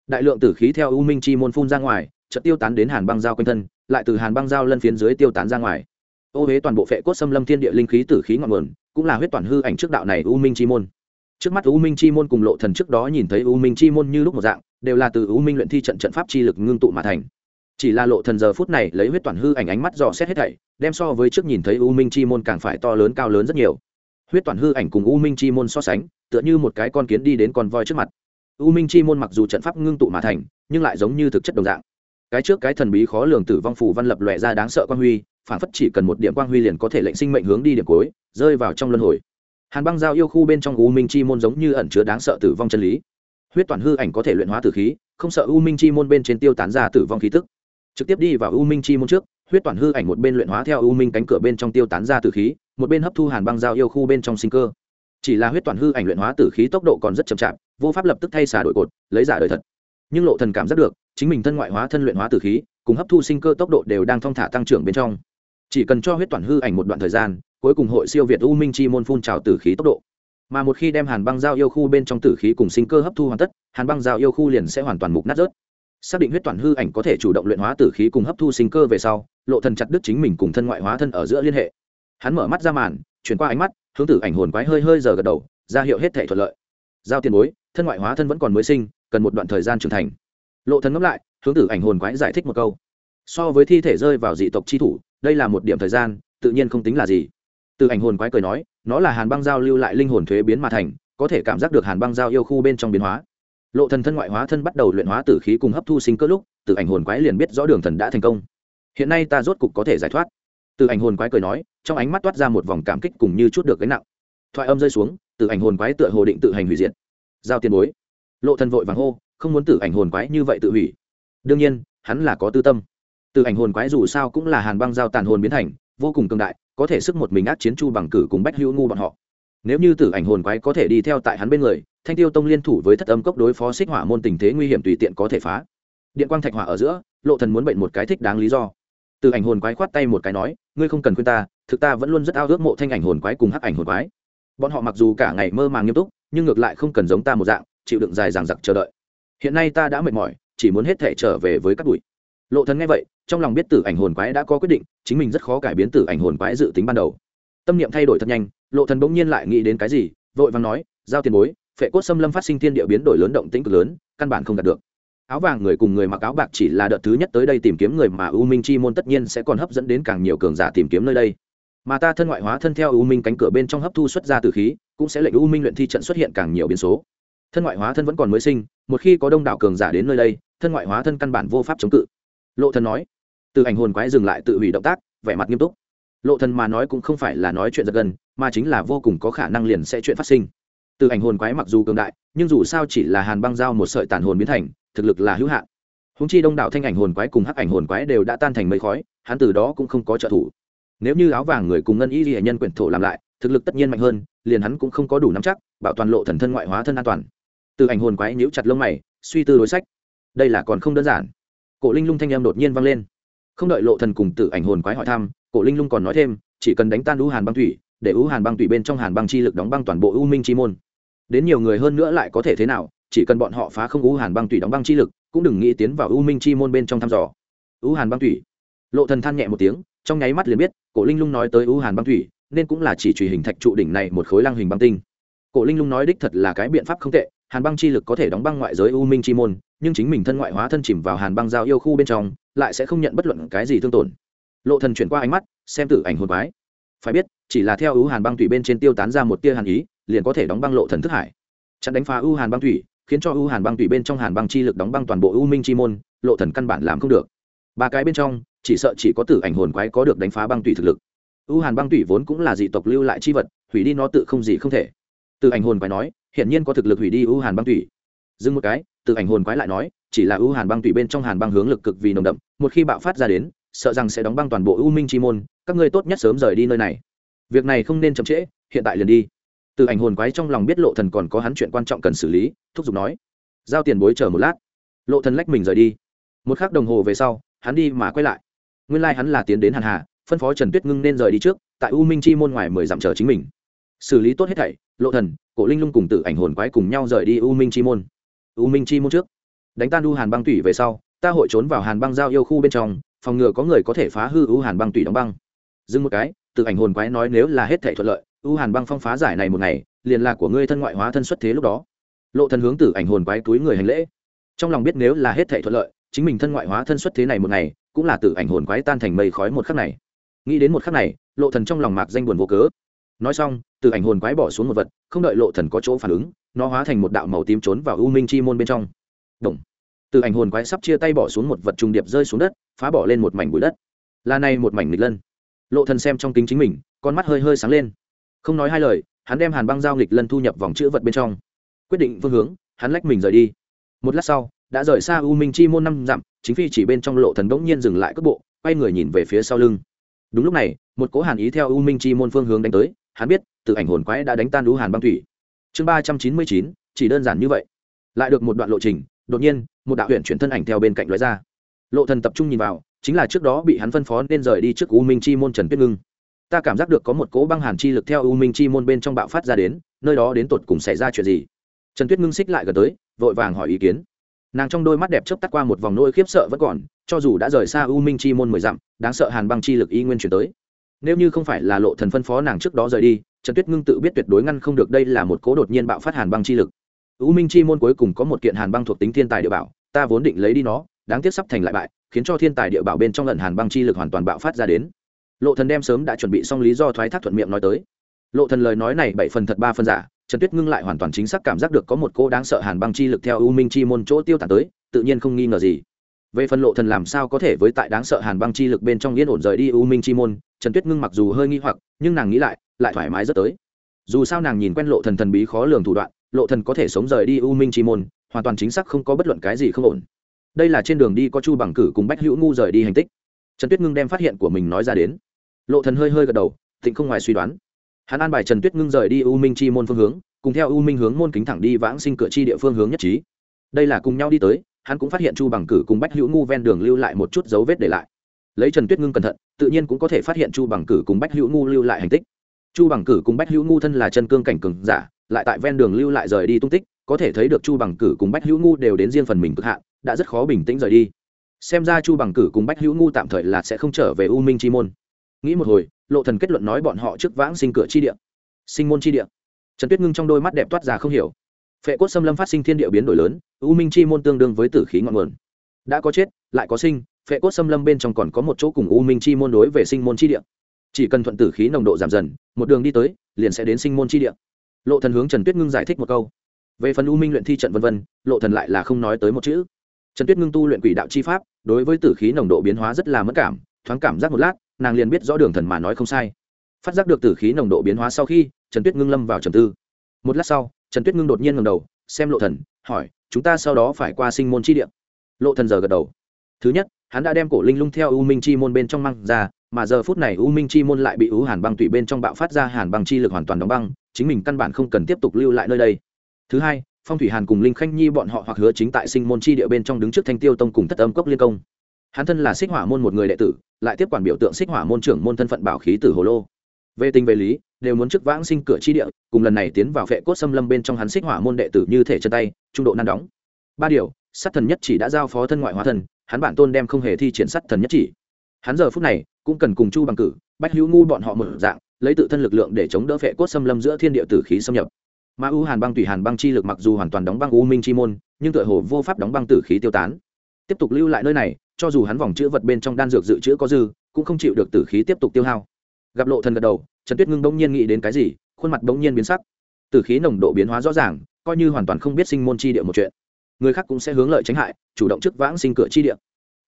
Đại lượng tử khí theo u minh chi môn phun ra ngoài, chợt tiêu tán đến hàn băng giao quanh thân, lại từ hàn băng giao lân phiến dưới tiêu tán ra ngoài. Ô huế toàn bộ phệ cốt xâm lâm thiên địa linh khí tử khí ngọn nguồn, cũng là huyết toàn hư ảnh trước đạo này u minh chi môn. Trước mắt u minh chi môn cùng lộ thần trước đó nhìn thấy u minh chi môn như lúc một dạng, đều là từ u minh luyện thi trận trận pháp chi lực ngưng tụ mà thành chỉ là lộ thần giờ phút này lấy huyết toàn hư ảnh ánh mắt dò xét hết thảy, đem so với trước nhìn thấy u minh chi môn càng phải to lớn cao lớn rất nhiều. Huyết toàn hư ảnh cùng u minh chi môn so sánh, tựa như một cái con kiến đi đến con voi trước mặt. U minh chi môn mặc dù trận pháp ngưng tụ mà thành, nhưng lại giống như thực chất đồng dạng. Cái trước cái thần bí khó lường tử vong phù văn lập lòe ra đáng sợ quan huy, phản phất chỉ cần một điểm quang huy liền có thể lệnh sinh mệnh hướng đi điểm cuối, rơi vào trong luân hồi. Hàn băng giao yêu khu bên trong u minh chi môn giống như ẩn chứa đáng sợ tử vong chân lý. Huyết toàn hư ảnh có thể luyện hóa tử khí, không sợ u minh chi môn bên trên tiêu tán ra tử vong khí tức trực tiếp đi vào u minh chi môn trước, huyết toàn hư ảnh một bên luyện hóa theo u minh cánh cửa bên trong tiêu tán ra tử khí, một bên hấp thu hàn băng giao yêu khu bên trong sinh cơ. Chỉ là huyết toàn hư ảnh luyện hóa tử khí tốc độ còn rất chậm chạp, vô pháp lập tức thay xả đổi cột, lấy giả đời thật. Nhưng lộ thần cảm giác được, chính mình thân ngoại hóa thân luyện hóa tử khí, cùng hấp thu sinh cơ tốc độ đều đang thong thả tăng trưởng bên trong. Chỉ cần cho huyết toàn hư ảnh một đoạn thời gian, cuối cùng hội siêu việt u minh chi môn phun trào tử khí tốc độ. Mà một khi đem hàn băng giao yêu khu bên trong tử khí cùng sinh cơ hấp thu hoàn tất, hàn băng giao yêu khu liền sẽ hoàn toàn mục nát rớt xác định huyết toàn hư ảnh có thể chủ động luyện hóa tử khí cùng hấp thu sinh cơ về sau, lộ thần chặt đứt chính mình cùng thân ngoại hóa thân ở giữa liên hệ. Hắn mở mắt ra màn, chuyển qua ánh mắt, hướng tử ảnh hồn quái hơi hơi giờ gật đầu, ra hiệu hết thể thuận lợi. Giao tiền bối, thân ngoại hóa thân vẫn còn mới sinh, cần một đoạn thời gian trưởng thành. Lộ thần ngẫm lại, hướng tử ảnh hồn quái giải thích một câu. So với thi thể rơi vào dị tộc chi thủ, đây là một điểm thời gian, tự nhiên không tính là gì. Từ ảnh hồn quái cười nói, nó là hàn băng giao lưu lại linh hồn thuế biến mà thành, có thể cảm giác được hàn băng giao yêu khu bên trong biến hóa lộ thần thân ngoại hóa thân bắt đầu luyện hóa tử khí cùng hấp thu sinh cơ lúc từ ảnh hồn quái liền biết rõ đường thần đã thành công. Hiện nay ta rốt cục có thể giải thoát. Từ ảnh hồn quái cười nói, trong ánh mắt toát ra một vòng cảm kích cùng như chút được gánh nặng. Thoại âm rơi xuống từ ảnh hồn quái tựa hồ định tự hành hủy diệt. Giao tiền bối. Lộ thần vội vàng hô, không muốn tử ảnh hồn quái như vậy tự hủy. Đương nhiên, hắn là có tư tâm. Từ ảnh hồn quái dù sao cũng là hàn băng giao tàn hồn biến thành, vô cùng cường đại, có thể sức một mình ác chiến chu bằng cử cùng bách hữu ngu bọn họ nếu như tử ảnh hồn quái có thể đi theo tại hắn bên người, thanh tiêu tông liên thủ với thất âm cốc đối phó xích hỏa môn tình thế nguy hiểm tùy tiện có thể phá. Điện quang thạch hỏa ở giữa, lộ thần muốn bệnh một cái thích đáng lý do. Từ ảnh hồn quái khoát tay một cái nói, ngươi không cần khuyên ta, thực ta vẫn luôn rất ao ước mộ thanh ảnh hồn quái cùng hắc ảnh hồn quái. Bọn họ mặc dù cả ngày mơ màng nghiêm túc, nhưng ngược lại không cần giống ta một dạng, chịu đựng dài dằng dặc chờ đợi. Hiện nay ta đã mệt mỏi, chỉ muốn hết thể trở về với các bụi. Lộ thần nghe vậy, trong lòng biết tử ảnh hồn quái đã có quyết định, chính mình rất khó cải biến tử ảnh hồn quái dự tính ban đầu tâm niệm thay đổi thật nhanh, lộ thần bỗng nhiên lại nghĩ đến cái gì, vội vàng nói, giao tiền bối, phệ cốt xâm lâm phát sinh thiên địa biến đổi lớn động tĩnh cực lớn, căn bản không đạt được. Áo vàng người cùng người mặc áo bạc chỉ là đợt thứ nhất tới đây tìm kiếm người mà u minh chi môn tất nhiên sẽ còn hấp dẫn đến càng nhiều cường giả tìm kiếm nơi đây. Mà ta thân ngoại hóa thân theo u minh cánh cửa bên trong hấp thu xuất ra từ khí, cũng sẽ lệnh u minh luyện thi trận xuất hiện càng nhiều biến số. Thân ngoại hóa thân vẫn còn mới sinh, một khi có đông đảo cường giả đến nơi đây, thân ngoại hóa thân căn bản vô pháp chống cự. Lộ thần nói, từ ảnh hồn quái dừng lại tự hủy động tác, vẻ mặt nghiêm túc lộ thần mà nói cũng không phải là nói chuyện giật gần mà chính là vô cùng có khả năng liền sẽ chuyện phát sinh. Từ ảnh hồn quái mặc dù cường đại, nhưng dù sao chỉ là hàn băng giao một sợi tàn hồn biến thành, thực lực là hữu hạn. Húng chi đông đảo thanh ảnh hồn quái cùng hắc ảnh hồn quái đều đã tan thành mây khói, hắn từ đó cũng không có trợ thủ. Nếu như áo vàng người cùng ngân y ghi nhân quyển thổ làm lại, thực lực tất nhiên mạnh hơn, liền hắn cũng không có đủ nắm chắc, bảo toàn lộ thần thân ngoại hóa thân an toàn. Từ ảnh hồn quái nhíu chặt lông mày, suy tư đối sách. Đây là còn không đơn giản. Cổ linh lung thanh em đột nhiên vang lên. Không đợi lộ thần cùng tử ảnh hồn quái hỏi thăm cổ linh lung còn nói thêm, chỉ cần đánh tan u hàn băng thủy, để u hàn băng thủy bên trong hàn băng chi lực đóng băng toàn bộ u minh chi môn. Đến nhiều người hơn nữa lại có thể thế nào, chỉ cần bọn họ phá không u hàn băng thủy đóng băng chi lực, cũng đừng nghĩ tiến vào u minh chi môn bên trong thăm dò. U hàn băng thủy. Lộ thần than nhẹ một tiếng, trong nháy mắt liền biết, cổ linh lung nói tới u hàn băng thủy, nên cũng là chỉ truy hình thạch trụ đỉnh này một khối lăng hình băng tinh. Cổ linh lung nói đích thật là cái biện pháp không tệ, hàn băng chi lực có thể đóng băng ngoại giới u minh chi môn, nhưng chính mình thân ngoại hóa thân chìm vào hàn băng giao yêu khu bên trong, lại sẽ không nhận bất luận cái gì thương tổn lộ thần chuyển qua ánh mắt, xem tử ảnh hồn quái. Phải biết, chỉ là theo ưu hàn băng thủy bên trên tiêu tán ra một tia hàn ý, liền có thể đóng băng lộ thần thức hải. Chặn đánh phá ưu hàn băng thủy, khiến cho ưu hàn băng thủy bên trong hàn băng chi lực đóng băng toàn bộ ưu minh chi môn, lộ thần căn bản làm không được. Ba cái bên trong, chỉ sợ chỉ có tử ảnh hồn quái có được đánh phá băng thủy thực lực. Ưu hàn băng thủy vốn cũng là dị tộc lưu lại chi vật, hủy đi nó tự không gì không thể. Tử ảnh hồn quái nói, hiển nhiên có thực lực hủy đi ưu hàn băng thủy. Dừng một cái, tử ảnh hồn quái lại nói, chỉ là ưu hàn băng thủy bên trong hàn băng hướng lực cực vì nồng đậm, một khi bạo phát ra đến sợ rằng sẽ đóng băng toàn bộ U minh chi môn, các ngươi tốt nhất sớm rời đi nơi này. Việc này không nên chậm trễ, hiện tại liền đi. Từ ảnh hồn quái trong lòng biết lộ thần còn có hắn chuyện quan trọng cần xử lý, thúc giục nói. Giao tiền bối chờ một lát. Lộ thần lách mình rời đi. Một khắc đồng hồ về sau, hắn đi mà quay lại. Nguyên lai like hắn là tiến đến hàn hà, phân phó trần tuyết ngưng nên rời đi trước, tại u minh chi môn ngoài mười dặm chờ chính mình. Xử lý tốt hết thảy, lộ thần, cổ linh lung cùng tử ảnh hồn quái cùng nhau rời đi u minh chi môn. U minh chi môn trước. Đánh tan u hàn băng tủy về sau ta hội trốn vào hàn băng giao yêu khu bên trong, phòng ngừa có người có thể phá hư u hàn băng tùy đóng băng. Dừng một cái từ ảnh hồn quái nói nếu là hết thể thuận lợi, u hàn băng phong phá giải này một ngày, liền là của ngươi thân ngoại hóa thân xuất thế lúc đó. Lộ thần hướng từ ảnh hồn quái túi người hành lễ. Trong lòng biết nếu là hết thể thuận lợi, chính mình thân ngoại hóa thân xuất thế này một ngày, cũng là từ ảnh hồn quái tan thành mây khói một khắc này. Nghĩ đến một khắc này, lộ thần trong lòng mạc danh buồn vô cớ. Nói xong, từ ảnh hồn quái bỏ xuống một vật, không đợi lộ thần có chỗ phản ứng, nó hóa thành một đạo màu tím trốn vào u minh chi môn bên trong. Động từ ảnh hồn quái sắp chia tay bỏ xuống một vật trùng điệp rơi xuống đất, phá bỏ lên một mảnh bụi đất. Là này một mảnh nghịch lân. Lộ thần xem trong kính chính mình, con mắt hơi hơi sáng lên. Không nói hai lời, hắn đem hàn băng giao nghịch lân thu nhập vòng chữ vật bên trong. Quyết định phương hướng, hắn lách mình rời đi. Một lát sau, đã rời xa u minh chi môn năm dặm, chính phi chỉ bên trong lộ thần đống nhiên dừng lại cước bộ, quay người nhìn về phía sau lưng. Đúng lúc này, một cỗ hàn ý theo u minh chi môn phương hướng đánh tới, hắn biết, từ ảnh hồn quái đã đánh tan đú hàn băng thủy. Chương ba trăm chín mươi chín, chỉ đơn giản như vậy. Lại được một đoạn lộ trình đột nhiên, một đạo huyện chuyển thân ảnh theo bên cạnh lóe ra. Lộ thần tập trung nhìn vào, chính là trước đó bị hắn phân phó nên rời đi trước u minh chi môn trần tuyết ngưng. Ta cảm giác được có một cỗ băng hàn chi lực theo u minh chi môn bên trong bạo phát ra đến, nơi đó đến tột cùng xảy ra chuyện gì? Trần tuyết ngưng xích lại gần tới, vội vàng hỏi ý kiến. Nàng trong đôi mắt đẹp chớp tắt qua một vòng nỗi khiếp sợ vẫn còn, cho dù đã rời xa u minh chi môn mười dặm, đáng sợ hàn băng chi lực y nguyên chuyển tới. Nếu như không phải là lộ thần phân phó nàng trước đó rời đi, trần tuyết ngưng tự biết tuyệt đối ngăn không được đây là một cố đột nhiên bạo phát hàn băng chi lực u minh chi môn cuối cùng có một kiện hàn băng thuộc tính thiên tài địa bảo, ta vốn định lấy đi nó, đáng tiếc sắp thành lại bại, khiến cho thiên tài địa bảo bên trong lần hàn băng chi lực hoàn toàn bạo phát ra đến. Lộ thần đem sớm đã chuẩn bị xong lý do thoái thác thuận miệng nói tới. Lộ thần lời nói này bảy phần thật ba phần giả, trần tuyết ngưng lại hoàn toàn chính xác cảm giác được có một cô đáng sợ hàn băng chi lực theo u minh chi môn chỗ tiêu tản tới, tự nhiên không nghi ngờ gì. Về phần lộ thần làm sao có thể với tại đáng sợ hàn băng chi lực bên trong yên ổn rời đi u minh chi môn, trần tuyết ngưng mặc dù hơi nghi hoặc, nhưng nàng nghĩ lại lại thoải mái rất tới. Dù sao nàng nhìn quen lộ thần thần bí khó lường thủ đoạn lộ thần có thể sống rời đi u minh chi môn, hoàn toàn chính xác không có bất luận cái gì không ổn. Đây là trên đường đi có chu bằng cử cùng bách hữu ngu rời đi hành tích. Trần tuyết ngưng đem phát hiện của mình nói ra đến. Lộ thần hơi hơi gật đầu, thịnh không ngoài suy đoán. Hắn an bài trần tuyết ngưng rời đi u minh chi môn phương hướng, cùng theo u minh hướng môn kính thẳng đi vãng sinh cửa chi địa phương hướng nhất trí. Đây là cùng nhau đi tới, hắn cũng phát hiện chu bằng cử cùng bách hữu ngu ven đường lưu lại một chút dấu vết để lại. Lấy trần tuyết ngưng cẩn thận, tự nhiên cũng có thể phát hiện chu bằng cử cùng bách hữu ngu lưu lại hành tích. Chu bằng cử cùng bách hữu ngu thân là chân cương cảnh cường giả lại tại ven đường lưu lại rời đi tung tích, có thể thấy được chu bằng cử cùng bách hữu ngu đều đến riêng phần mình cực hạn, đã rất khó bình tĩnh rời đi. Xem ra chu bằng cử cùng bách hữu ngu tạm thời là sẽ không trở về u minh chi môn. Nghĩ một hồi, lộ thần kết luận nói bọn họ trước vãng sinh cửa chi địa. Sinh môn chi địa. Trần tuyết ngưng trong đôi mắt đẹp toát ra không hiểu. Phệ cốt xâm lâm phát sinh thiên địa biến đổi lớn, u minh chi môn tương đương với tử khí ngọn nguồn. Đã có chết, lại có sinh, phệ cốt xâm lâm bên trong còn có một chỗ cùng u minh chi môn đối về sinh môn chi địa. Chỉ cần thuận tử khí nồng độ giảm dần, một đường đi tới, liền sẽ đến sinh môn chi địa lộ thần hướng trần tuyết ngưng giải thích một câu. Về phần u minh luyện thi trận vân vân, lộ thần lại là không nói tới một chữ. Trần tuyết ngưng tu luyện quỷ đạo chi pháp, đối với tử khí nồng độ biến hóa rất là mất cảm, thoáng cảm giác một lát, nàng liền biết rõ đường thần mà nói không sai. Phát giác được tử khí nồng độ biến hóa sau khi, trần tuyết ngưng lâm vào trầm tư. Một lát sau, trần tuyết ngưng đột nhiên ngầm đầu, xem lộ thần, hỏi, chúng ta sau đó phải qua sinh môn chi địa? Lộ thần giờ gật đầu. Thứ nhất, hắn đã đem cổ linh lung theo u minh chi môn bên trong mang ra mà giờ phút này u minh chi môn lại bị u hàn băng tụy bên trong bạo phát ra hàn băng chi lực hoàn toàn đóng băng, chính mình căn bản không cần tiếp tục lưu lại nơi đây. Thứ hai, phong thủy hàn cùng linh khanh nhi bọn họ hoặc hứa chính tại sinh môn chi địa bên trong đứng trước thanh tiêu tông cùng thất âm cốc liên công. Hắn thân là xích hỏa môn một người đệ tử, lại tiếp quản biểu tượng xích hỏa môn trưởng môn thân phận bảo khí tử hồ lô. Về tình về lý, đều muốn trước vãng sinh cửa chi địa, cùng lần này tiến vào vệ cốt xâm lâm bên trong hắn xích hỏa môn đệ tử như thể chân tay, trung độ nan đóng. Ba điều, sát thần nhất chỉ đã giao phó thân ngoại hóa thần, hắn bản tôn đem không hề thi triển sát thần nhất chỉ hắn giờ phút này cũng cần cùng chu bằng cử, bách hữu ngu bọn họ mở dạng, lấy tự thân lực lượng để chống đỡ phệ cốt xâm lâm giữa thiên địa tử khí xâm nhập. Mà u hàn băng tùy hàn băng chi lực mặc dù hoàn toàn đóng băng u minh chi môn, nhưng tựa hồ vô pháp đóng băng tử khí tiêu tán. Tiếp tục lưu lại nơi này, cho dù hắn vòng chữ vật bên trong đan dược dự trữ có dư, cũng không chịu được tử khí tiếp tục tiêu hao. Gặp lộ thần gật đầu, trần tuyết ngưng bỗng nhiên nghĩ đến cái gì, khuôn mặt bỗng nhiên biến sắc. Tử khí nồng độ biến hóa rõ ràng, coi như hoàn toàn không biết sinh môn chi địa một chuyện. Người khác cũng sẽ hướng lợi tránh hại, chủ động trước vãng sinh cửa chi địa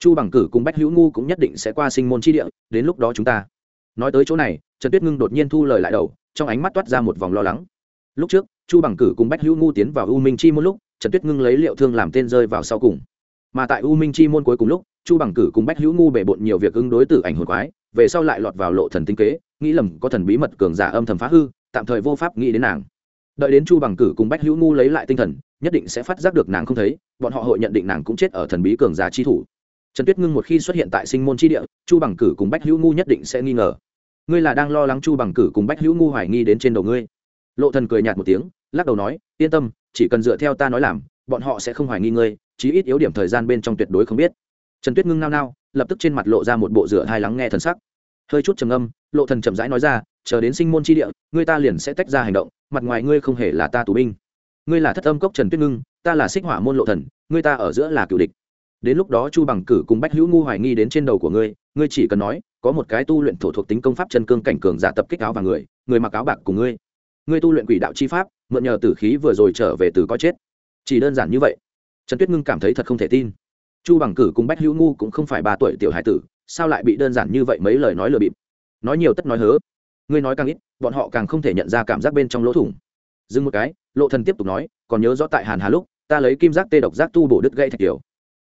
chu bằng cử cùng bách hữu ngu cũng nhất định sẽ qua sinh môn chi địa, đến lúc đó chúng ta. Nói tới chỗ này, trần tuyết ngưng đột nhiên thu lời lại đầu, trong ánh mắt toát ra một vòng lo lắng. Lúc trước, chu bằng cử cùng bách hữu ngu tiến vào u minh chi môn lúc, trần tuyết ngưng lấy liệu thương làm tên rơi vào sau cùng. Mà tại u minh chi môn cuối cùng lúc, chu bằng cử cùng bách hữu ngu bể bộn nhiều việc ứng đối tử ảnh hồn quái, về sau lại lọt vào lộ thần tinh kế, nghĩ lầm có thần bí mật cường giả âm thầm phá hư, tạm thời vô pháp nghĩ đến nàng. Đợi đến chu bằng cử cùng bách hữu ngu lấy lại tinh thần, nhất định sẽ phát giác được nàng không thấy, bọn họ hội nhận định nàng cũng chết ở thần bí cường giả chi thủ trần tuyết ngưng một khi xuất hiện tại sinh môn chi địa, chu bằng cử cùng bách hữu ngu nhất định sẽ nghi ngờ. Ngươi là đang lo lắng chu bằng cử cùng bách hữu ngu hoài nghi đến trên đầu ngươi. Lộ thần cười nhạt một tiếng, lắc đầu nói, yên tâm, chỉ cần dựa theo ta nói làm, bọn họ sẽ không hoài nghi ngươi, chí ít yếu điểm thời gian bên trong tuyệt đối không biết. Trần tuyết ngưng nao nao, lập tức trên mặt lộ ra một bộ rửa hai lắng nghe thần sắc. Hơi chút trầm âm lộ thần chậm rãi nói ra, chờ đến sinh môn chi địa, ngươi ta liền sẽ tách ra hành động, mặt ngoài ngươi không hề là ta tù binh. Ngươi là thất âm cốc trần tuyết ngưng, ta là xích hỏa môn lộ thần, ngươi ta ở giữa là cựu địch đến lúc đó chu bằng cử cùng bách hữu ngu hoài nghi đến trên đầu của ngươi ngươi chỉ cần nói, có một cái tu luyện thổ thuộc tính công pháp chân cương cảnh cường giả tập kích áo và người người mặc áo bạc cùng ngươi. Ngươi tu luyện quỷ đạo chi pháp, mượn nhờ tử khí vừa rồi trở về từ có chết. Chỉ đơn giản như vậy. Trần tuyết ngưng cảm thấy thật không thể tin. Chu bằng cử cùng bách hữu ngu cũng không phải ba tuổi tiểu hải tử, sao lại bị đơn giản như vậy mấy lời nói lừa bịp? Nói nhiều tất nói hớ. Ngươi nói càng ít, bọn họ càng không thể nhận ra cảm giác bên trong lỗ thủng. Dừng một cái, lộ thần tiếp tục nói, còn nhớ rõ tại hàn hà lúc, ta lấy kim giác tê độc giác tu bổ đứt gãy thạch kiểu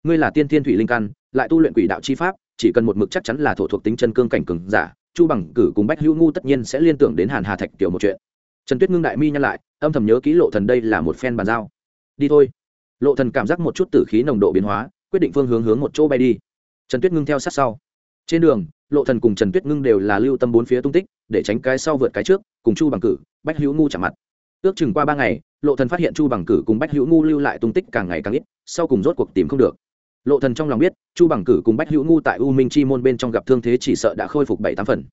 ngươi là tiên thiên thủy linh căn, lại tu luyện quỷ đạo chi pháp, chỉ cần một mực chắc chắn là thổ thuộc tính chân cương cảnh cường giả, chu bằng, cử cùng bách hữu ngu tất nhiên sẽ liên tưởng đến hàn hà thạch kiểu một chuyện. Trần tuyết ngưng đại mi nhăn lại, âm thầm nhớ kỹ lộ thần đây là một phen bàn giao. Đi thôi. Lộ thần cảm giác một chút tử khí nồng độ biến hóa, quyết định phương hướng hướng một chỗ bay đi. Trần tuyết ngưng theo sát sau. Trên đường, lộ thần cùng trần tuyết ngưng đều là lưu tâm bốn phía tung tích, để tránh cái sau vượt cái trước, cùng chu bằng, cử, bách hữu ngu chạm mặt. Ước chừng qua ba ngày, lộ thần phát hiện chu bằng, cử cùng bách hữu ngu lưu lại tung tích càng ngày càng ít, sau cùng rốt cuộc tìm không được lộ thần trong lòng biết, chu bằng cử cùng bách hữu ngu tại u minh chi môn bên trong gặp thương thế chỉ sợ đã khôi phục bảy tám phần.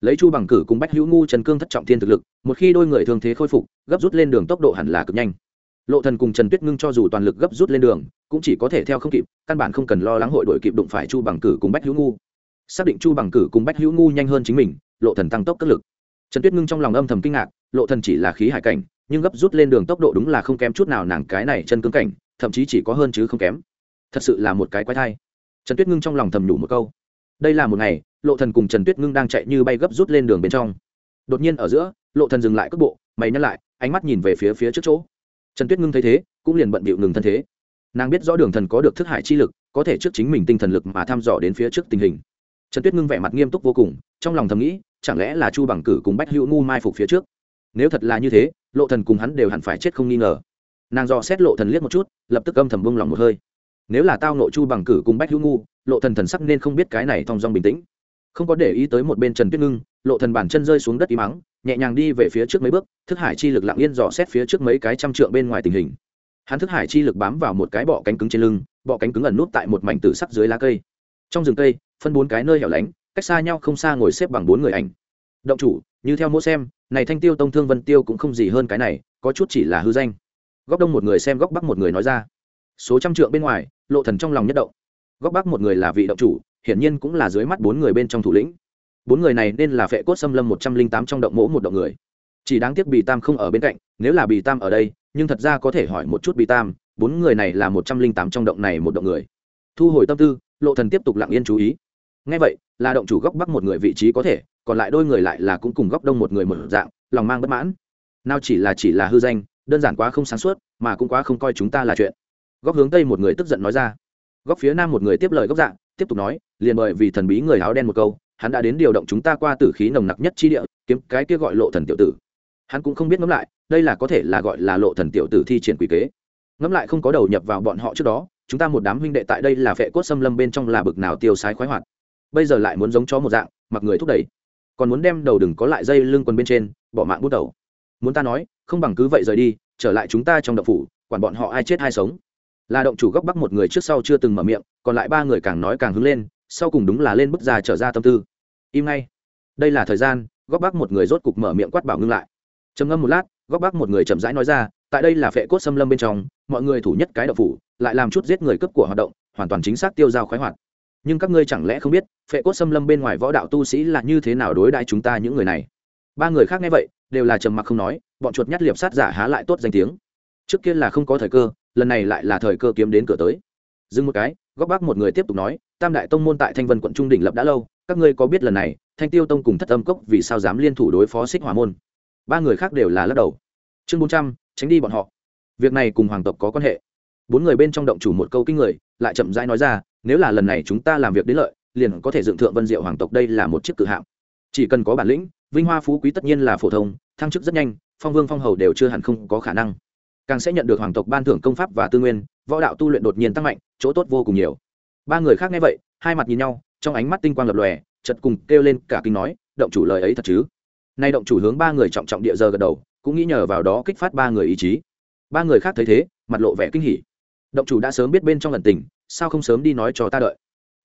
Lấy chu bằng cử cùng bách hữu ngu trần cương thất trọng thiên thực lực, một khi đôi người thương thế khôi phục, gấp rút lên đường tốc độ hẳn là cực nhanh. Lộ thần cùng trần tuyết ngưng cho dù toàn lực gấp rút lên đường, cũng chỉ có thể theo không kịp, căn bản không cần lo lắng hội đội kịp đụng phải chu bằng cử cùng bách hữu ngu. Xác định chu bằng cử cùng bách hữu ngu nhanh hơn chính mình, lộ thần tăng tốc cất lực. Trần tuyết ngưng trong lòng âm thầm kinh ngạc, lộ thần chỉ là khí hải cảnh, nhưng gấp rút lên đường tốc độ đúng là không kém chút nào nàng cái này chân cứng cảnh, thậm chí chỉ có hơn chứ không kém thật sự là một cái quái thai. Trần tuyết ngưng trong lòng thầm nhủ một câu. Đây là một ngày, lộ thần cùng trần tuyết ngưng đang chạy như bay gấp rút lên đường bên trong. Đột nhiên ở giữa, lộ thần dừng lại cước bộ, mày nhắc lại, ánh mắt nhìn về phía phía trước chỗ. Trần tuyết ngưng thấy thế, cũng liền bận bịu ngừng thân thế. Nàng biết rõ đường thần có được thức hải chi lực, có thể trước chính mình tinh thần lực mà thăm dò đến phía trước tình hình. Trần tuyết ngưng vẻ mặt nghiêm túc vô cùng, trong lòng thầm nghĩ, chẳng lẽ là chu bằng cử cùng bách hữu ngu mai phục phía trước? Nếu thật là như thế, lộ thần cùng hắn đều hẳn phải chết không nghi ngờ. Nàng dò xét lộ thần liếc một chút, lập tức âm thầm buông lòng một hơi nếu là tao nội chu bằng cử cùng bách hữu ngu, lộ thần thần sắc nên không biết cái này thong dong bình tĩnh. Không có để ý tới một bên trần tuyết ngưng, lộ thần bản chân rơi xuống đất y mắng, nhẹ nhàng đi về phía trước mấy bước, thức hải chi lực lặng yên dò xét phía trước mấy cái trăm trượng bên ngoài tình hình. Hắn thức hải chi lực bám vào một cái bọ cánh cứng trên lưng, bọ cánh cứng ẩn nút tại một mảnh tử sắc dưới lá cây. Trong rừng cây, phân bốn cái nơi hẻo lánh, cách xa nhau không xa ngồi xếp bằng bốn người ảnh. Động chủ, như theo mỗi xem, này thanh tiêu tông thương vân tiêu cũng không gì hơn cái này, có chút chỉ là hư danh. Góc đông một người xem, góc bắc một người nói ra số trăm trượng bên ngoài, lộ thần trong lòng nhất động. Góc bắc một người là vị động chủ, hiển nhiên cũng là dưới mắt bốn người bên trong thủ lĩnh. Bốn người này nên là phệ cốt xâm lâm một trăm linh tám trong động mỗ một động người. Chỉ đáng tiếc bì tam không ở bên cạnh, nếu là bì tam ở đây, nhưng thật ra có thể hỏi một chút bì tam, bốn người này là một trăm linh tám trong động này một động người. Thu hồi tâm tư, lộ thần tiếp tục lặng yên chú ý. Ngay vậy, là động chủ góc bắc một người vị trí có thể, còn lại đôi người lại là cũng cùng góc đông một người một dạng, lòng mang bất mãn. Nào chỉ là chỉ là hư danh, đơn giản quá không sáng suốt, mà cũng quá không coi chúng ta là chuyện góc hướng tây một người tức giận nói ra. Góc phía nam một người tiếp lời góc dạng, tiếp tục nói, liền bởi vì thần bí người áo đen một câu, hắn đã đến điều động chúng ta qua tử khí nồng nặc nhất chi địa, kiếm cái kia gọi lộ thần tiểu tử. Hắn cũng không biết ngẫm lại, đây là có thể là gọi là lộ thần tiểu tử thi triển quỷ kế. Ngẫm lại không có đầu nhập vào bọn họ trước đó, chúng ta một đám huynh đệ tại đây là phệ cốt xâm lâm bên trong là bực nào tiêu sái khoái hoạt. Bây giờ lại muốn giống chó một dạng, mặc người thúc đẩy. Còn muốn đem đầu đừng có lại dây lưng quần bên trên, bỏ mạng bút đầu. Muốn ta nói, không bằng cứ vậy rời đi, trở lại chúng ta trong đậu phủ, quản bọn họ ai chết ai sống là động chủ góc bắc một người trước sau chưa từng mở miệng, còn lại ba người càng nói càng hứng lên, sau cùng đúng là lên bức ra trở ra tâm tư. Im ngay. Đây là thời gian, góc bắc một người rốt cục mở miệng quát bảo ngưng lại. Trầm ngâm một lát, góc bắc một người chậm rãi nói ra, tại đây là phệ cốt xâm lâm bên trong, mọi người thủ nhất cái đậu phủ, lại làm chút giết người cướp của hoạt động, hoàn toàn chính xác tiêu dao khoái hoạt. Nhưng các ngươi chẳng lẽ không biết, phệ cốt xâm lâm bên ngoài võ đạo tu sĩ là như thế nào đối đãi chúng ta những người này? Ba người khác nghe vậy, đều là trầm mặc không nói, bọn chuột nhắt liệp sát giả há lại tốt danh tiếng. Trước kia là không có thời cơ lần này lại là thời cơ kiếm đến cửa tới. Dừng một cái, góc bác một người tiếp tục nói, tam đại tông môn tại thanh vân quận trung đỉnh lập đã lâu, các ngươi có biết lần này, thanh tiêu tông cùng thất âm cốc vì sao dám liên thủ đối phó xích hỏa môn? Ba người khác đều là lắc đầu. Chương bốn trăm, tránh đi bọn họ. Việc này cùng hoàng tộc có quan hệ. Bốn người bên trong động chủ một câu kinh người, lại chậm rãi nói ra, nếu là lần này chúng ta làm việc đến lợi, liền có thể dựng thượng vân diệu hoàng tộc đây là một chiếc cự hạng chỉ cần có bản lĩnh, vinh hoa phú quý tất nhiên là phổ thông, thăng chức rất nhanh, phong vương phong hầu đều chưa hẳn không có khả năng càng sẽ nhận được hoàng tộc ban thưởng công pháp và tư nguyên, võ đạo tu luyện đột nhiên tăng mạnh, chỗ tốt vô cùng nhiều. Ba người khác nghe vậy, hai mặt nhìn nhau, trong ánh mắt tinh quang lập lòe chật cùng kêu lên cả kinh nói, động chủ lời ấy thật chứ? Nay động chủ hướng ba người trọng trọng địa giờ gật đầu, cũng nghĩ nhờ vào đó kích phát ba người ý chí. Ba người khác thấy thế, mặt lộ vẻ kinh hỉ. Động chủ đã sớm biết bên trong lần tình, sao không sớm đi nói cho ta đợi?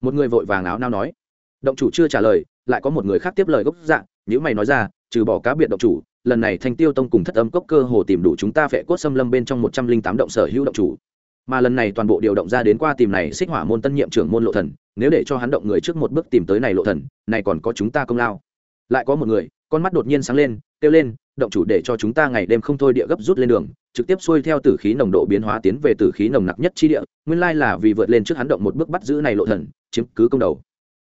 Một người vội vàng áo nao nói. Động chủ chưa trả lời, lại có một người khác tiếp lời gốc dạng nếu mày nói ra trừ bỏ cá biệt động chủ, lần này thanh tiêu tông cùng thất âm cốc cơ hồ tìm đủ chúng ta phệ cốt xâm lâm bên trong một trăm linh tám động sở hữu động chủ. Mà lần này toàn bộ điều động ra đến qua tìm này xích hỏa môn tân nhiệm trưởng môn lộ thần, nếu để cho hắn động người trước một bước tìm tới này lộ thần, này còn có chúng ta công lao. Lại có một người, con mắt đột nhiên sáng lên, kêu lên, động chủ để cho chúng ta ngày đêm không thôi địa gấp rút lên đường, trực tiếp xuôi theo tử khí nồng độ biến hóa tiến về tử khí nồng nặc nhất chi địa, nguyên lai là vì vượt lên trước hắn động một bước bắt giữ này lộ thần, chiếm cứ công đầu.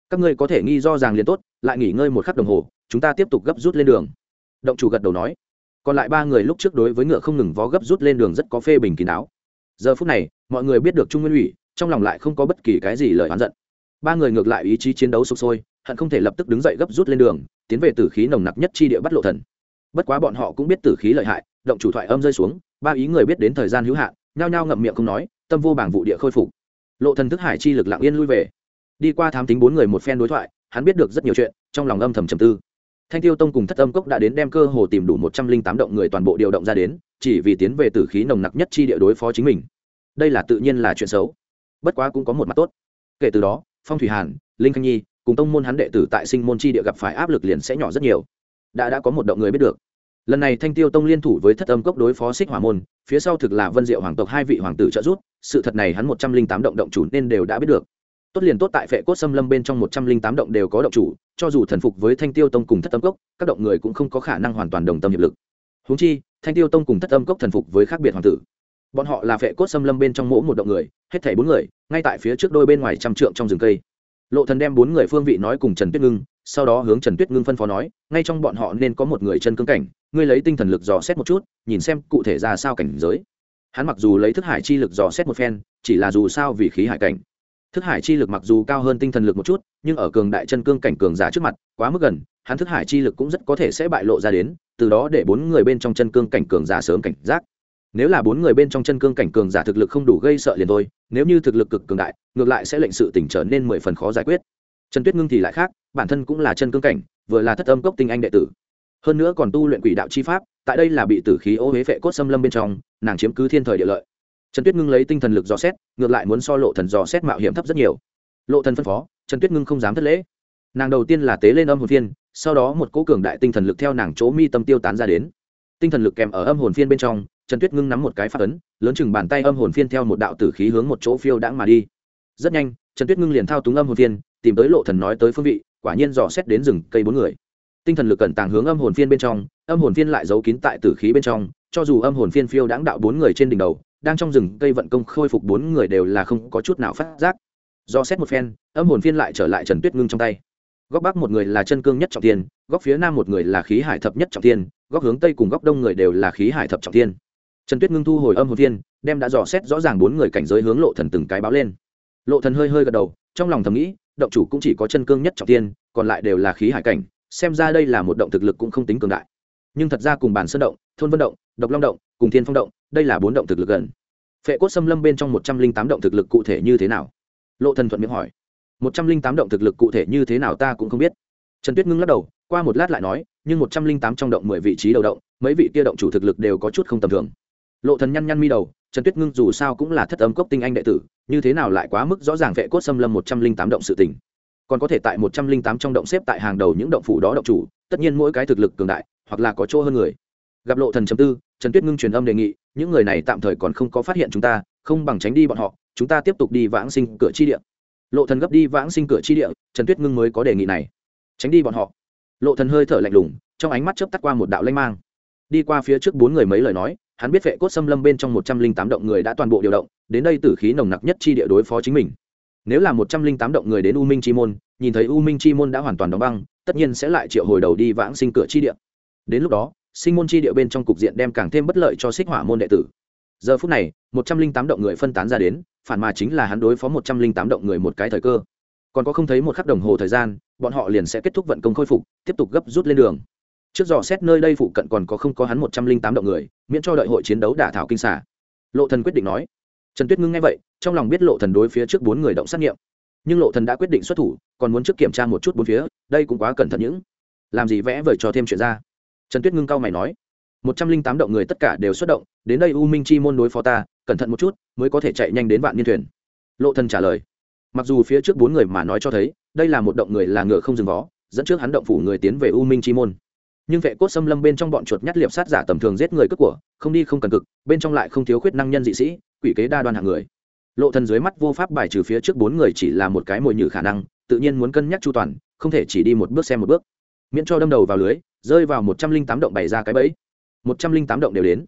Các ngươi có thể nghi do rằng liền tốt, lại nghỉ ngơi một khắc đồng hồ chúng ta tiếp tục gấp rút lên đường. Động chủ gật đầu nói. Còn lại ba người lúc trước đối với ngựa không ngừng vó gấp rút lên đường rất có phê bình kín đáo. Giờ phút này, mọi người biết được trung nguyên ủy, trong lòng lại không có bất kỳ cái gì lời oán giận. Ba người ngược lại ý chí chiến đấu sục sôi, hận không thể lập tức đứng dậy gấp rút lên đường, tiến về tử khí nồng nặc nhất chi địa bắt lộ thần. Bất quá bọn họ cũng biết tử khí lợi hại, động chủ thoại âm rơi xuống, ba ý người biết đến thời gian hữu hạn, nhao nhao ngậm miệng không nói, tâm vô bảng vụ địa khôi phục. Lộ thần thức hải chi lực lặng yên lui về. Đi qua thám tính bốn người một phen đối thoại, hắn biết được rất nhiều chuyện, trong lòng âm thầm trầm tư thanh tiêu tông cùng thất âm cốc đã đến đem cơ hồ tìm đủ một trăm linh tám động người toàn bộ điều động ra đến, chỉ vì tiến về tử khí nồng nặc nhất chi địa đối phó chính mình. Đây là tự nhiên là chuyện xấu. Bất quá cũng có một mặt tốt. Kể từ đó, phong thủy hàn, linh khanh nhi cùng tông môn hắn đệ tử tại sinh môn chi địa gặp phải áp lực liền sẽ nhỏ rất nhiều. Đã đã có một động người biết được. Lần này thanh tiêu tông liên thủ với thất âm cốc đối phó xích hỏa môn, phía sau thực là vân diệu hoàng tộc hai vị hoàng tử trợ giúp, sự thật này hắn một trăm linh tám động động chủ nên đều đã biết được tốt liền tốt tại phệ cốt xâm lâm bên trong một trăm linh tám động đều có động chủ, cho dù thần phục với thanh tiêu tông cùng thất âm cốc, các động người cũng không có khả năng hoàn toàn đồng tâm hiệp lực. Húng chi, thanh tiêu tông cùng thất âm cốc thần phục với khác biệt hoàng tử. Bọn họ là phệ cốt xâm lâm bên trong mỗi một động người, hết thảy bốn người, ngay tại phía trước đôi bên ngoài trăm trượng trong rừng cây. Lộ thần đem bốn người phương vị nói cùng trần tuyết ngưng, sau đó hướng trần tuyết ngưng phân phó nói, ngay trong bọn họ nên có một người chân cương cảnh, ngươi lấy tinh thần lực dò xét một chút, nhìn xem cụ thể ra sao cảnh giới. Hắn mặc dù lấy thức hải chi lực dò xét một phen, chỉ là dù sao vì khí hải cảnh thức hải chi lực mặc dù cao hơn tinh thần lực một chút, nhưng ở cường đại chân cương cảnh cường giả trước mặt, quá mức gần, hắn thức hải chi lực cũng rất có thể sẽ bại lộ ra đến, từ đó để bốn người bên trong chân cương cảnh cường giả sớm cảnh giác. Nếu là bốn người bên trong chân cương cảnh cường giả thực lực không đủ gây sợ liền thôi, nếu như thực lực cực cường đại, ngược lại sẽ lệnh sự tỉnh trở nên mười phần khó giải quyết. Trần tuyết ngưng thì lại khác, bản thân cũng là chân cương cảnh, vừa là thất âm cốc tinh anh đệ tử. Hơn nữa còn tu luyện quỷ đạo chi pháp, tại đây là bị tử khí ô huế vệ cốt xâm lâm bên trong, nàng chiếm cứ thiên thời địa lợi trần tuyết ngưng lấy tinh thần lực dò xét, ngược lại muốn so lộ thần dò xét mạo hiểm thấp rất nhiều. Lộ thần phân phó, trần tuyết ngưng không dám thất lễ. Nàng đầu tiên là tế lên âm hồn phiên, sau đó một cỗ cường đại tinh thần lực theo nàng chỗ mi tâm tiêu tán ra đến. Tinh thần lực kèm ở âm hồn phiên bên trong, trần tuyết ngưng nắm một cái phát ấn, lớn chừng bàn tay âm hồn phiên theo một đạo tử khí hướng một chỗ phiêu đãng mà đi. Rất nhanh, trần tuyết ngưng liền thao túng âm hồn phiên, tìm tới lộ thần nói tới phương vị, quả nhiên dò xét đến rừng cây bốn người. Tinh thần lực cẩn tàng hướng âm hồn phiên bên trong, âm hồn phiên lại giấu kín tại tử khí bên trong, cho dù âm hồn phiên phiêu đãng đạo bốn người trên đỉnh đầu đang trong rừng cây vận công khôi phục bốn người đều là không có chút nào phát giác. Do xét một phen, âm hồn phiên lại trở lại trần tuyết ngưng trong tay. Góc bắc một người là chân cương nhất trọng tiên góc phía nam một người là khí hải thập nhất trọng tiên góc hướng tây cùng góc đông người đều là khí hải thập trọng tiên trần tuyết ngưng thu hồi âm hồn phiên, đem đã dò xét rõ ràng bốn người cảnh giới hướng lộ thần từng cái báo lên. Lộ thần hơi hơi gật đầu, trong lòng thầm nghĩ, động chủ cũng chỉ có chân cương nhất trọng tiên còn lại đều là khí hải cảnh, xem ra đây là một động thực lực cũng không tính cường đại. Nhưng thật ra cùng bản sơn động, thôn vân động, độc long động, cùng thiên phong động đây là bốn động thực lực gần. Phệ cốt xâm lâm bên trong một trăm linh tám động thực lực cụ thể như thế nào? Lộ thần thuận miệng hỏi. Một trăm linh tám động thực lực cụ thể như thế nào ta cũng không biết. Trần tuyết ngưng lắc đầu, qua một lát lại nói, nhưng một trăm linh tám trong động mười vị trí đầu động, mấy vị kia động chủ thực lực đều có chút không tầm thường. Lộ thần nhăn nhăn mi đầu, trần tuyết ngưng dù sao cũng là thất âm cốc tinh anh đệ tử, như thế nào lại quá mức rõ ràng vệ cốt xâm lâm một trăm linh tám động sự tình? Còn có thể tại một trăm linh tám trong động xếp tại hàng đầu những động phủ đó động chủ, tất nhiên mỗi cái thực lực cường đại, hoặc là có chỗ hơn người gặp lộ thần chấm tư, trần tuyết ngưng truyền âm đề nghị, những người này tạm thời còn không có phát hiện chúng ta, không bằng tránh đi bọn họ, chúng ta tiếp tục đi vãng sinh cửa chi địa. Lộ thần gấp đi vãng sinh cửa chi địa, trần tuyết ngưng mới có đề nghị này. Tránh đi bọn họ. Lộ thần hơi thở lạnh lùng, trong ánh mắt chớp tắt qua một đạo lanh mang. Đi qua phía trước bốn người mấy lời nói, hắn biết vệ cốt xâm lâm bên trong một trăm linh tám động người đã toàn bộ điều động, đến đây tử khí nồng nặc nhất chi địa đối phó chính mình. Nếu là một trăm linh tám động người đến u minh chi môn, nhìn thấy u minh chi môn đã hoàn toàn đóng băng, tất nhiên sẽ lại triệu hồi đầu đi vãng sinh cửa chi địa. Đến lúc đó sinh môn chi địa bên trong cục diện đem càng thêm bất lợi cho xích hỏa môn đệ tử. Giờ phút này, một trăm linh tám động người phân tán ra đến, phản mà chính là hắn đối phó một trăm linh tám động người một cái thời cơ. Còn có không thấy một khắc đồng hồ thời gian, bọn họ liền sẽ kết thúc vận công khôi phục, tiếp tục gấp rút lên đường. Trước dò xét nơi đây phụ cận còn có không có hắn một trăm linh tám động người, miễn cho đợi hội chiến đấu đả thảo kinh xả lộ thần quyết định nói. Trần tuyết ngưng nghe vậy, trong lòng biết lộ thần đối phía trước bốn người động sát nghiệm. Nhưng lộ thần đã quyết định xuất thủ, còn muốn trước kiểm tra một chút bốn phía, đây cũng quá cẩn thận những làm gì vẽ vời cho thêm chuyện ra trần tuyết ngưng cao mày nói, một trăm linh tám động người tất cả đều xuất động, đến đây u minh chi môn đối phó ta, cẩn thận một chút, mới có thể chạy nhanh đến vạn niên thuyền. Lộ thần trả lời, mặc dù phía trước bốn người mà nói cho thấy, đây là một động người là ngựa không dừng vó, dẫn trước hắn động phủ người tiến về u minh chi môn. Nhưng vệ cốt xâm lâm bên trong bọn chuột nhát liệp sát giả tầm thường giết người cướp của, không đi không cần cực, bên trong lại không thiếu khuyết năng nhân dị sĩ, quỷ kế đa đoan hạng người. Lộ thần dưới mắt vô pháp bài trừ phía trước bốn người chỉ là một cái mồi nhử khả năng, tự nhiên muốn cân nhắc chu toàn, không thể chỉ đi một bước xem một bước. Miễn cho đâm đầu vào lưới rơi vào một trăm linh tám động bày ra cái bẫy. một trăm linh tám động đều đến.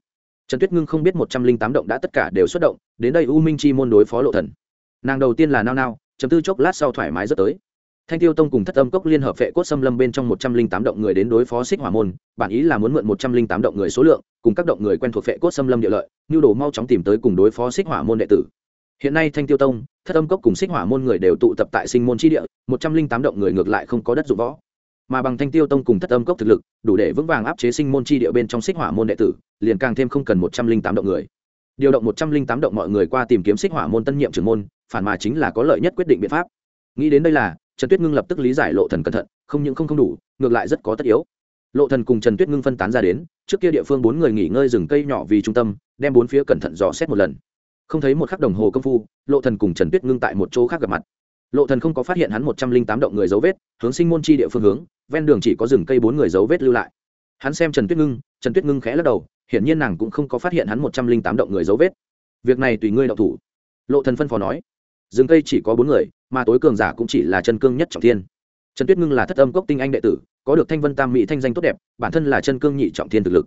Trần tuyết ngưng không biết một trăm linh tám động đã tất cả đều xuất động, đến đây u minh chi môn đối phó lộ thần. Nàng đầu tiên là nao nao, chấm tư chốc lát sau thoải mái rất tới. Thanh tiêu tông cùng thất âm cốc liên hợp vệ cốt xâm lâm bên trong một trăm linh tám động người đến đối phó xích hỏa môn, bản ý là muốn mượn một trăm linh tám động người số lượng, cùng các động người quen thuộc vệ cốt xâm lâm địa lợi, nhu đồ mau chóng tìm tới cùng đối phó xích hỏa môn đệ tử. Hiện nay thanh tiêu tông, thất âm cốc cùng xích hỏa môn người đều tụ tập tại sinh môn tri địa, một trăm linh tám động người ngược lại không có đất dụng võ mà bằng thanh tiêu tông cùng thất âm cốc thực lực, đủ để vững vàng áp chế sinh môn chi địa bên trong xích hỏa môn đệ tử, liền càng thêm không cần một trăm linh tám động người. Điều động một trăm linh tám động mọi người qua tìm kiếm xích hỏa môn tân nhiệm trưởng môn, phản mà chính là có lợi nhất quyết định biện pháp. Nghĩ đến đây là, trần tuyết ngưng lập tức lý giải lộ thần cẩn thận, không những không không đủ, ngược lại rất có tất yếu. Lộ thần cùng trần tuyết ngưng phân tán ra đến, trước kia địa phương bốn người nghỉ ngơi rừng cây nhỏ vì trung tâm, đem bốn phía cẩn thận dò xét một lần. Không thấy một khắc đồng hồ công phu, lộ thần cùng trần tuyết ngưng tại một chỗ khác gặp mặt lộ thần không có phát hiện hắn một trăm linh tám động người dấu vết, hướng sinh môn chi địa phương hướng, ven đường chỉ có rừng cây bốn người dấu vết lưu lại. Hắn xem trần tuyết ngưng, trần tuyết ngưng khẽ lắc đầu, hiển nhiên nàng cũng không có phát hiện hắn một trăm linh tám động người dấu vết. Việc này tùy ngươi đậu thủ. Lộ thần phân phó nói. Rừng cây chỉ có bốn người, mà tối cường giả cũng chỉ là chân cương nhất trọng thiên. Trần tuyết ngưng là thất âm cốc tinh anh đệ tử, có được thanh vân tam mỹ thanh danh tốt đẹp, bản thân là chân cương nhị trọng thiên thực lực.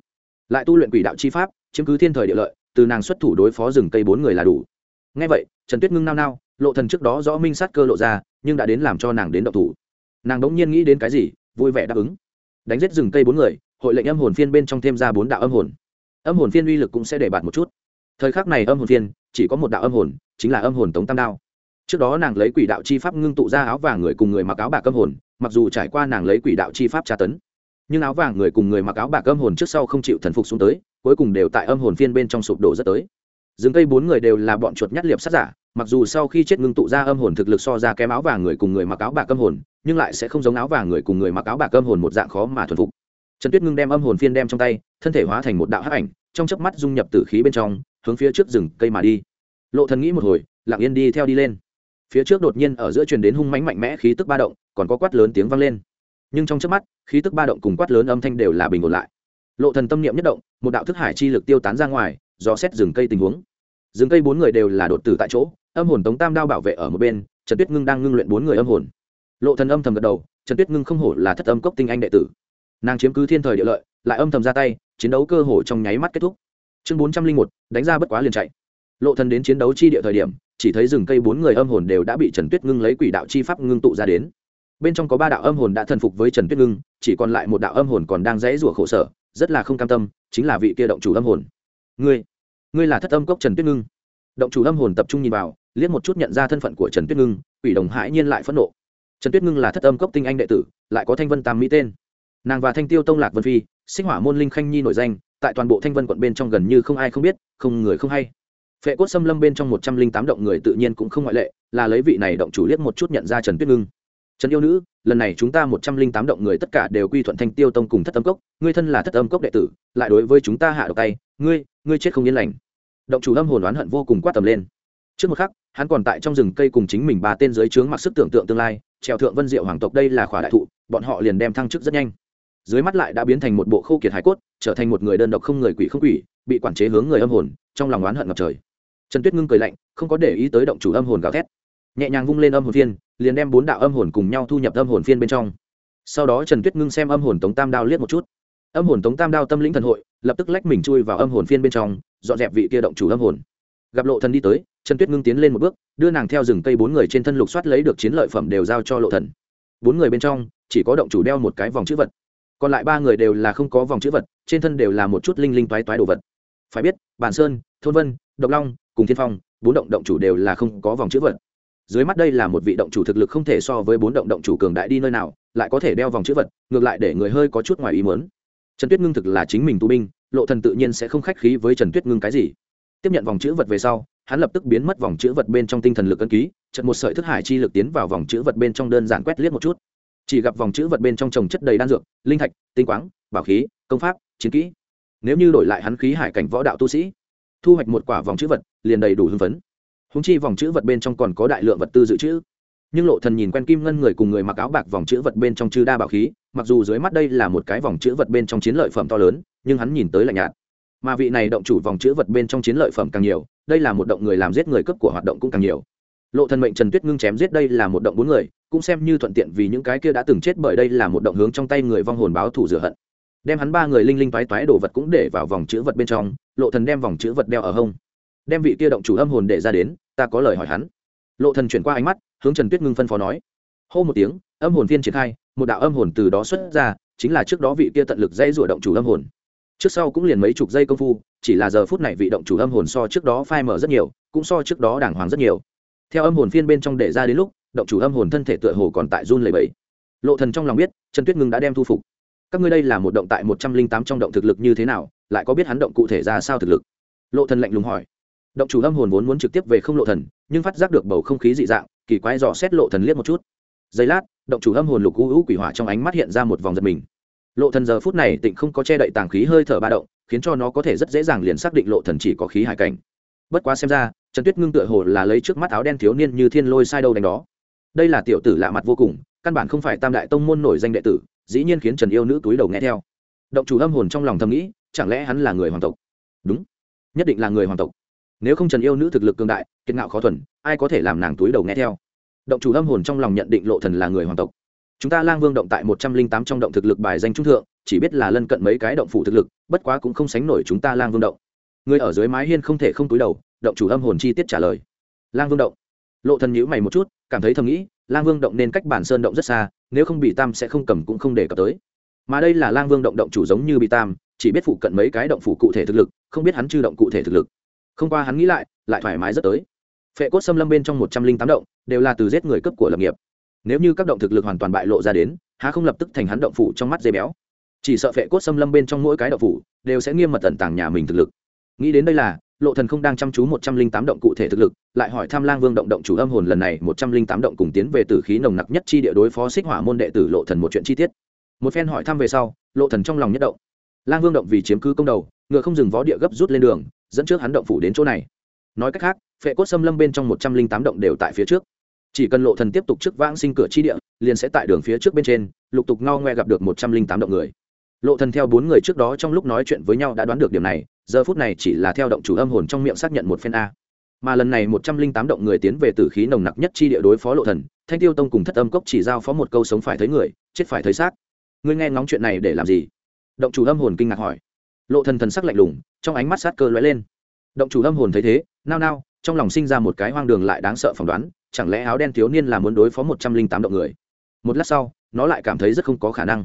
Lại tu luyện quỷ đạo chi pháp, chiếm cứ thiên thời địa lợi, từ nàng xuất thủ đối phó rừng cây bốn người là đủ. Ngay vậy, trần tuyết ngưng nao nao lộ thần trước đó rõ minh sát cơ lộ ra, nhưng đã đến làm cho nàng đến động thủ. Nàng đống nhiên nghĩ đến cái gì, vui vẻ đáp ứng. Đánh giết rừng cây bốn người, hội lệnh âm hồn phiên bên trong thêm ra bốn đạo âm hồn. Âm hồn phiên uy lực cũng sẽ để bạt một chút. Thời khắc này âm hồn phiên, chỉ có một đạo âm hồn, chính là âm hồn tống tam đao. Trước đó nàng lấy quỷ đạo chi pháp ngưng tụ ra áo vàng người cùng người mặc áo bạc âm hồn, mặc dù trải qua nàng lấy quỷ đạo chi pháp tra tấn, nhưng áo vàng người cùng người mặc áo bạc âm hồn trước sau không chịu thần phục xuống tới, cuối cùng đều tại âm hồn phiên bên trong sụp đổ rất tới. Rừng cây bốn người đều là bọn chuột nhắt liệp sát giả mặc dù sau khi chết ngưng tụ ra âm hồn thực lực so ra kém áo vàng người cùng người mặc áo bạc âm hồn, nhưng lại sẽ không giống áo vàng người cùng người mặc áo bạc âm hồn một dạng khó mà thuần phục. Trần tuyết ngưng đem âm hồn phiên đem trong tay, thân thể hóa thành một đạo hắc ảnh, trong chớp mắt dung nhập tử khí bên trong, hướng phía trước rừng cây mà đi. Lộ thần nghĩ một hồi, lặng yên đi theo đi lên. Phía trước đột nhiên ở giữa truyền đến hung mãnh mạnh mẽ khí tức ba động, còn có quát lớn tiếng vang lên. Nhưng trong chớp mắt, khí tức ba động cùng quát lớn âm thanh đều là bình ổn lại. Lộ thần tâm niệm nhất động, một đạo thức hải chi lực tiêu tán ra ngoài, dò xét rừng cây tình huống. Rừng cây bốn người đều là đột tử tại chỗ âm hồn tống tam đao bảo vệ ở một bên, trần tuyết ngưng đang ngưng luyện bốn người âm hồn. Lộ thần âm thầm gật đầu, trần tuyết ngưng không hổ là thất âm cốc tinh anh đệ tử. Nàng chiếm cứ thiên thời địa lợi, lại âm thầm ra tay, chiến đấu cơ hồ trong nháy mắt kết thúc. Chương bốn trăm linh một, đánh ra bất quá liền chạy. Lộ thần đến chiến đấu chi địa thời điểm, chỉ thấy rừng cây bốn người âm hồn đều đã bị trần tuyết ngưng lấy quỷ đạo chi pháp ngưng tụ ra đến. Bên trong có ba đạo âm hồn đã thần phục với trần tuyết ngưng, chỉ còn lại một đạo âm hồn còn đang dãy rủa khổ sở, rất là không cam tâm, chính là vị kia động chủ âm hồn. Ngươi ngươi là thất âm cốc trần tuyết ngưng động chủ âm hồn tập trung nhìn vào, liếc một chút nhận ra thân phận của trần tuyết ngưng, quỷ đồng hãi nhiên lại phẫn nộ. Trần tuyết ngưng là thất âm cốc tinh anh đệ tử, lại có thanh vân tam mỹ tên. Nàng và thanh tiêu tông lạc vân phi, sinh hỏa môn linh khanh nhi nổi danh, tại toàn bộ thanh vân quận bên trong gần như không ai không biết, không người không hay. Phệ cốt xâm lâm bên trong một trăm linh tám động người tự nhiên cũng không ngoại lệ, là lấy vị này động chủ liếc một chút nhận ra trần tuyết ngưng. Trần yêu nữ, lần này chúng ta một trăm linh tám động người tất cả đều quy thuận thanh tiêu tông cùng thất âm cốc, ngươi thân là thất âm cốc đệ tử, lại đối với chúng ta hạ độc tay, ngươi ngươi chết không yên lành động chủ âm hồn oán hận vô cùng quát tầm lên. Trước một khắc, hắn còn tại trong rừng cây cùng chính mình ba tên dưới trướng mặc sức tưởng tượng tương lai, trèo thượng vân diệu hoàng tộc đây là khỏa đại thụ, bọn họ liền đem thăng chức rất nhanh. Dưới mắt lại đã biến thành một bộ khâu kiệt hải cốt, trở thành một người đơn độc không người quỷ không quỷ, bị quản chế hướng người âm hồn, trong lòng oán hận ngập trời. Trần tuyết ngưng cười lạnh, không có để ý tới động chủ âm hồn gào thét. Nhẹ nhàng vung lên âm hồn phiên, liền đem bốn đạo âm hồn cùng nhau thu nhập âm hồn phiên bên trong. Sau đó trần tuyết ngưng xem âm hồn tống tam đao liếc một chút âm hồn tống tam đao tâm lĩnh thần hội, lập tức lách mình chui vào âm hồn phiên bên trong, dọn dẹp vị kia động chủ âm hồn. Gặp lộ thần đi tới, trần tuyết ngưng tiến lên một bước, đưa nàng theo rừng cây bốn người trên thân lục soát lấy được chiến lợi phẩm đều giao cho lộ thần. Bốn người bên trong, chỉ có động chủ đeo một cái vòng chữ vật. Còn lại ba người đều là không có vòng chữ vật, trên thân đều là một chút linh linh toái toái đồ vật. Phải biết, bản sơn, thôn vân, độc long, cùng thiên phong, bốn động động chủ đều là không có vòng chữ vật. Dưới mắt đây là một vị động chủ thực lực không thể so với bốn động động chủ cường đại đi nơi nào, lại có thể đeo vòng chữ vật, ngược lại để người hơi có chút ngoài ý muốn trần tuyết ngưng thực là chính mình tu binh, lộ thần tự nhiên sẽ không khách khí với trần tuyết ngưng cái gì. Tiếp nhận vòng chữ vật về sau, hắn lập tức biến mất vòng chữ vật bên trong tinh thần lực ấn ký trận một sợi thức hải chi lực tiến vào vòng chữ vật bên trong đơn giản quét liếc một chút. Chỉ gặp vòng chữ vật bên trong trồng chất đầy đan dược, linh thạch, tinh quáng, bảo khí, công pháp, chiến kỹ. Nếu như đổi lại hắn khí hải cảnh võ đạo tu sĩ, thu hoạch một quả vòng chữ vật liền đầy đủ hưng phấn. Húng chi vòng chữ vật bên trong còn có đại lượng vật tư dự trữ nhưng lộ thần nhìn quen kim ngân người cùng người mặc áo bạc vòng chữ vật bên trong chư đa bảo khí, mặc dù dưới mắt đây là một cái vòng chữ vật bên trong chiến lợi phẩm to lớn, nhưng hắn nhìn tới lạnh nhạt. Mà vị này động chủ vòng chữ vật bên trong chiến lợi phẩm càng nhiều, đây là một động người làm giết người cấp của hoạt động cũng càng nhiều. Lộ thần mệnh trần tuyết ngưng chém giết đây là một động bốn người, cũng xem như thuận tiện vì những cái kia đã từng chết bởi đây là một động hướng trong tay người vong hồn báo thủ rửa hận. Đem hắn ba người linh linh toái toái đồ vật cũng để vào vòng chữ vật bên trong, lộ thần đem vòng chữ vật đeo ở hông. Đem vị kia động chủ âm hồn để ra đến, ta có lời hỏi hắn lộ thần chuyển qua ánh mắt, hướng trần tuyết ngưng phân phó nói. Hô một tiếng, âm hồn viên triển khai, một đạo âm hồn từ đó xuất ra, chính là trước đó vị kia tận lực dây rủa động chủ âm hồn. Trước sau cũng liền mấy chục giây công phu, chỉ là giờ phút này vị động chủ âm hồn so trước đó phai mở rất nhiều, cũng so trước đó đàng hoàng rất nhiều. Theo âm hồn phiên bên trong để ra đến lúc, động chủ âm hồn thân thể tựa hồ còn tại run lầy bẫy lộ thần trong lòng biết, trần tuyết ngưng đã đem thu phục. Các ngươi đây là một động tại một trăm linh tám trong động thực lực như thế nào, lại có biết hắn động cụ thể ra sao thực lực? Lộ thần lạnh lùng hỏi động chủ âm hồn vốn muốn trực tiếp về không lộ thần, nhưng phát giác được bầu không khí dị dạng, kỳ quái dò xét lộ thần liếc một chút. Giây lát, động chủ âm hồn lục u u quỷ hỏa trong ánh mắt hiện ra một vòng giật mình. Lộ thần giờ phút này tịnh không có che đậy tàng khí hơi thở ba động, khiến cho nó có thể rất dễ dàng liền xác định lộ thần chỉ có khí hải cảnh. Bất quá xem ra, trần tuyết ngưng tựa hồ là lấy trước mắt áo đen thiếu niên như thiên lôi sai đâu đánh đó. Đây là tiểu tử lạ mặt vô cùng, căn bản không phải tam đại tông môn nổi danh đệ tử, dĩ nhiên khiến trần yêu nữ túi đầu nghe theo. Động chủ âm hồn trong lòng thầm nghĩ, chẳng lẽ hắn là người hoàng tộc? Đúng, nhất định là người hoàng tộc nếu không trần yêu nữ thực lực cường đại, kiệt ngạo khó thuần, ai có thể làm nàng túi đầu nghe theo? Động chủ âm hồn trong lòng nhận định lộ thần là người hoàng tộc. Chúng ta lang vương động tại một trăm linh tám trong động thực lực bài danh trung thượng, chỉ biết là lân cận mấy cái động phủ thực lực, bất quá cũng không sánh nổi chúng ta lang vương động. Người ở dưới mái hiên không thể không túi đầu, động chủ âm hồn chi tiết trả lời. Lang vương động. Lộ thần nhíu mày một chút, cảm thấy thầm nghĩ, lang vương động nên cách bản sơn động rất xa, nếu không bị tam sẽ không cầm cũng không để cập tới. Mà đây là lang vương động động chủ giống như bị tam, chỉ biết phụ cận mấy cái động phủ cụ thể thực lực, không biết hắn chư động cụ thể thực lực không qua hắn nghĩ lại lại thoải mái rất tới. Phệ cốt xâm lâm bên trong một trăm linh tám động, đều là từ giết người cấp của lập nghiệp. Nếu như các động thực lực hoàn toàn bại lộ ra đến, há không lập tức thành hắn động phủ trong mắt dây béo. Chỉ sợ phệ cốt xâm lâm bên trong mỗi cái động phủ, đều sẽ nghiêm mật tận tàng nhà mình thực lực. Nghĩ đến đây là, lộ thần không đang chăm chú một trăm linh tám động cụ thể thực lực, lại hỏi tham lang vương động động chủ âm hồn lần này một trăm linh tám động cùng tiến về tử khí nồng nặc nhất chi địa đối phó xích hỏa môn đệ tử lộ thần một chuyện chi tiết. Một phen hỏi thăm về sau, lộ thần trong lòng nhất động. Lang vương động vì chiếm cứ công đầu ngựa không dừng vó địa gấp rút lên đường, dẫn trước hắn động phủ đến chỗ này. Nói cách khác, phệ cốt xâm lâm bên trong một trăm linh tám động đều tại phía trước. Chỉ cần lộ thần tiếp tục trước vãng sinh cửa chi địa, liền sẽ tại đường phía trước bên trên, lục tục ngao ngoe gặp được một trăm linh tám động người. Lộ thần theo bốn người trước đó trong lúc nói chuyện với nhau đã đoán được điểm này, giờ phút này chỉ là theo động chủ âm hồn trong miệng xác nhận một phen a. Mà lần này một trăm linh tám động người tiến về tử khí nồng nặc nhất chi địa đối phó lộ thần, thanh tiêu tông cùng thất âm cốc chỉ giao phó một câu sống phải thấy người, chết phải thấy xác. Ngươi nghe ngóng chuyện này để làm gì? Động chủ âm hồn kinh ngạc hỏi lộ thần thần sắc lạnh lùng, trong ánh mắt sát cơ lóe lên. Động chủ âm hồn thấy thế, nao nao, trong lòng sinh ra một cái hoang đường lại đáng sợ phỏng đoán, chẳng lẽ áo đen thiếu niên là muốn đối phó một trăm linh tám động người? Một lát sau, nó lại cảm thấy rất không có khả năng.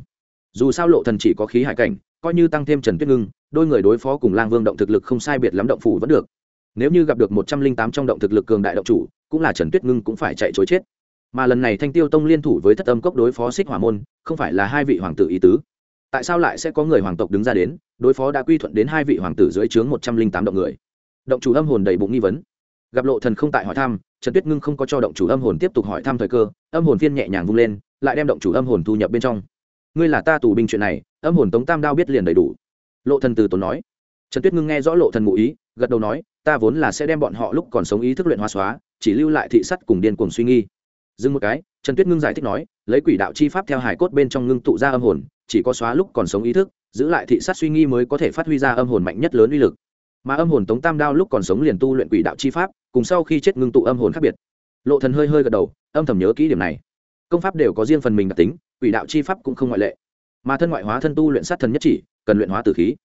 Dù sao lộ thần chỉ có khí hải cảnh, coi như tăng thêm trần tuyết ngưng, đôi người đối phó cùng lang vương động thực lực không sai biệt lắm động phủ vẫn được. Nếu như gặp được một trăm linh tám trong động thực lực cường đại động chủ, cũng là trần tuyết ngưng cũng phải chạy chối chết. Mà lần này thanh tiêu tông liên thủ với thất âm cốc đối phó xích hỏa môn, không phải là hai vị hoàng tử ý tứ tại sao lại sẽ có người hoàng tộc đứng ra đến, đối phó đã quy thuận đến hai vị hoàng tử dưới trướng một trăm linh tám động người. Động chủ âm hồn đầy bụng nghi vấn. Gặp lộ thần không tại hỏi thăm, trần tuyết ngưng không có cho động chủ âm hồn tiếp tục hỏi thăm thời cơ, âm hồn phiên nhẹ nhàng vung lên, lại đem động chủ âm hồn thu nhập bên trong. Ngươi là ta tù binh chuyện này, âm hồn tống tam đao biết liền đầy đủ. Lộ thần từ tốn nói. Trần tuyết ngưng nghe rõ lộ thần ngụ ý, gật đầu nói, ta vốn là sẽ đem bọn họ lúc còn sống ý thức luyện hóa xóa, chỉ lưu lại thị sắt cùng điên cuồng suy nghi. Dừng một cái, trần tuyết ngưng giải thích nói, lấy quỷ đạo chi pháp theo hải cốt bên trong ngưng tụ ra âm hồn chỉ có xóa lúc còn sống ý thức, giữ lại thị sát suy nghi mới có thể phát huy ra âm hồn mạnh nhất lớn uy lực. Mà âm hồn tống tam đao lúc còn sống liền tu luyện quỷ đạo chi pháp, cùng sau khi chết ngưng tụ âm hồn khác biệt. Lộ thần hơi hơi gật đầu, âm thầm nhớ kỹ điểm này. Công pháp đều có riêng phần mình đặc tính, quỷ đạo chi pháp cũng không ngoại lệ. Mà thân ngoại hóa thân tu luyện sát thần nhất chỉ, cần luyện hóa tử khí.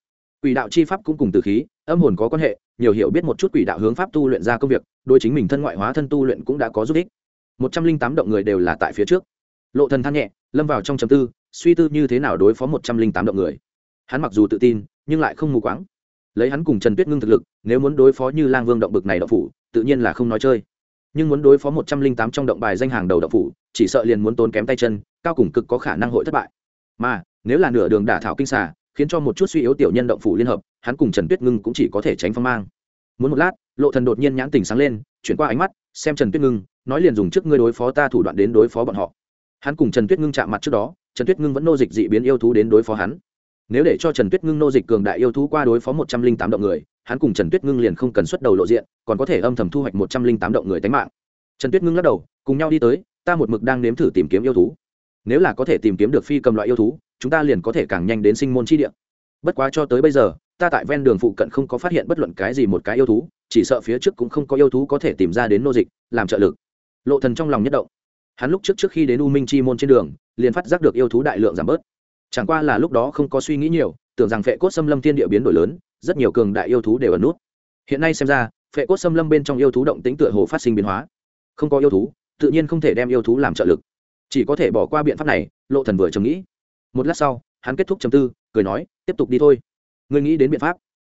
Quỷ đạo chi pháp cũng cùng tử khí, âm hồn có quan hệ, nhiều hiểu biết một chút quỷ đạo hướng pháp tu luyện ra công việc đôi chính mình thân ngoại hóa thân tu luyện cũng đã có giúp ích. Một trăm linh tám động người đều là tại phía trước. Lộ thần than nhẹ, lâm vào trong chấm tư suy tư như thế nào đối phó một trăm linh tám động người. Hắn mặc dù tự tin, nhưng lại không mù quáng. Lấy hắn cùng trần tuyết ngưng thực lực, nếu muốn đối phó như lang vương động bực này động phủ, tự nhiên là không nói chơi. Nhưng muốn đối phó một trăm linh tám trong động bài danh hàng đầu động phủ, chỉ sợ liền muốn tốn kém tay chân, cao cùng cực có khả năng hội thất bại. Mà, nếu là nửa đường đả thảo kinh xà, khiến cho một chút suy yếu tiểu nhân động phủ liên hợp, hắn cùng trần tuyết ngưng cũng chỉ có thể tránh phong mang. Muốn một lát, lộ thần đột nhiên nhãn tình sáng lên, chuyển qua ánh mắt, xem trần tuyết ngưng, nói liền dùng trước ngươi đối phó ta thủ đoạn đến đối phó bọn họ. Hắn cùng trần tuyết ngưng chạm mặt trước đó trần tuyết ngưng vẫn nô dịch dị biến yêu thú đến đối phó hắn. Nếu để cho trần tuyết ngưng nô dịch cường đại yêu thú qua đối phó một trăm linh tám động người, hắn cùng trần tuyết ngưng liền không cần xuất đầu lộ diện, còn có thể âm thầm thu hoạch một trăm linh tám động người tánh mạng. Trần tuyết ngưng lắc đầu, cùng nhau đi tới, ta một mực đang nếm thử tìm kiếm yêu thú. Nếu là có thể tìm kiếm được phi cầm loại yêu thú, chúng ta liền có thể càng nhanh đến sinh môn chi địa. Bất quá cho tới bây giờ, ta tại ven đường phụ cận không có phát hiện bất luận cái gì một cái yêu thú, chỉ sợ phía trước cũng không có yêu thú có thể tìm ra đến nô dịch, làm trợ lực. Lộ thần trong lòng nhất động. Hắn lúc trước trước khi đến u minh chi môn trên đường liền phát giác được yêu thú đại lượng giảm bớt. Chẳng qua là lúc đó không có suy nghĩ nhiều, tưởng rằng phệ cốt xâm lâm thiên địa biến đổi lớn, rất nhiều cường đại yêu thú đều ẩn nút. Hiện nay xem ra, phệ cốt xâm lâm bên trong yêu thú động tính tựa hồ phát sinh biến hóa. Không có yêu thú, tự nhiên không thể đem yêu thú làm trợ lực. Chỉ có thể bỏ qua biện pháp này, lộ thần vừa trầm nghĩ. Một lát sau, hắn kết thúc trầm tư, cười nói, tiếp tục đi thôi. Ngươi nghĩ đến biện pháp.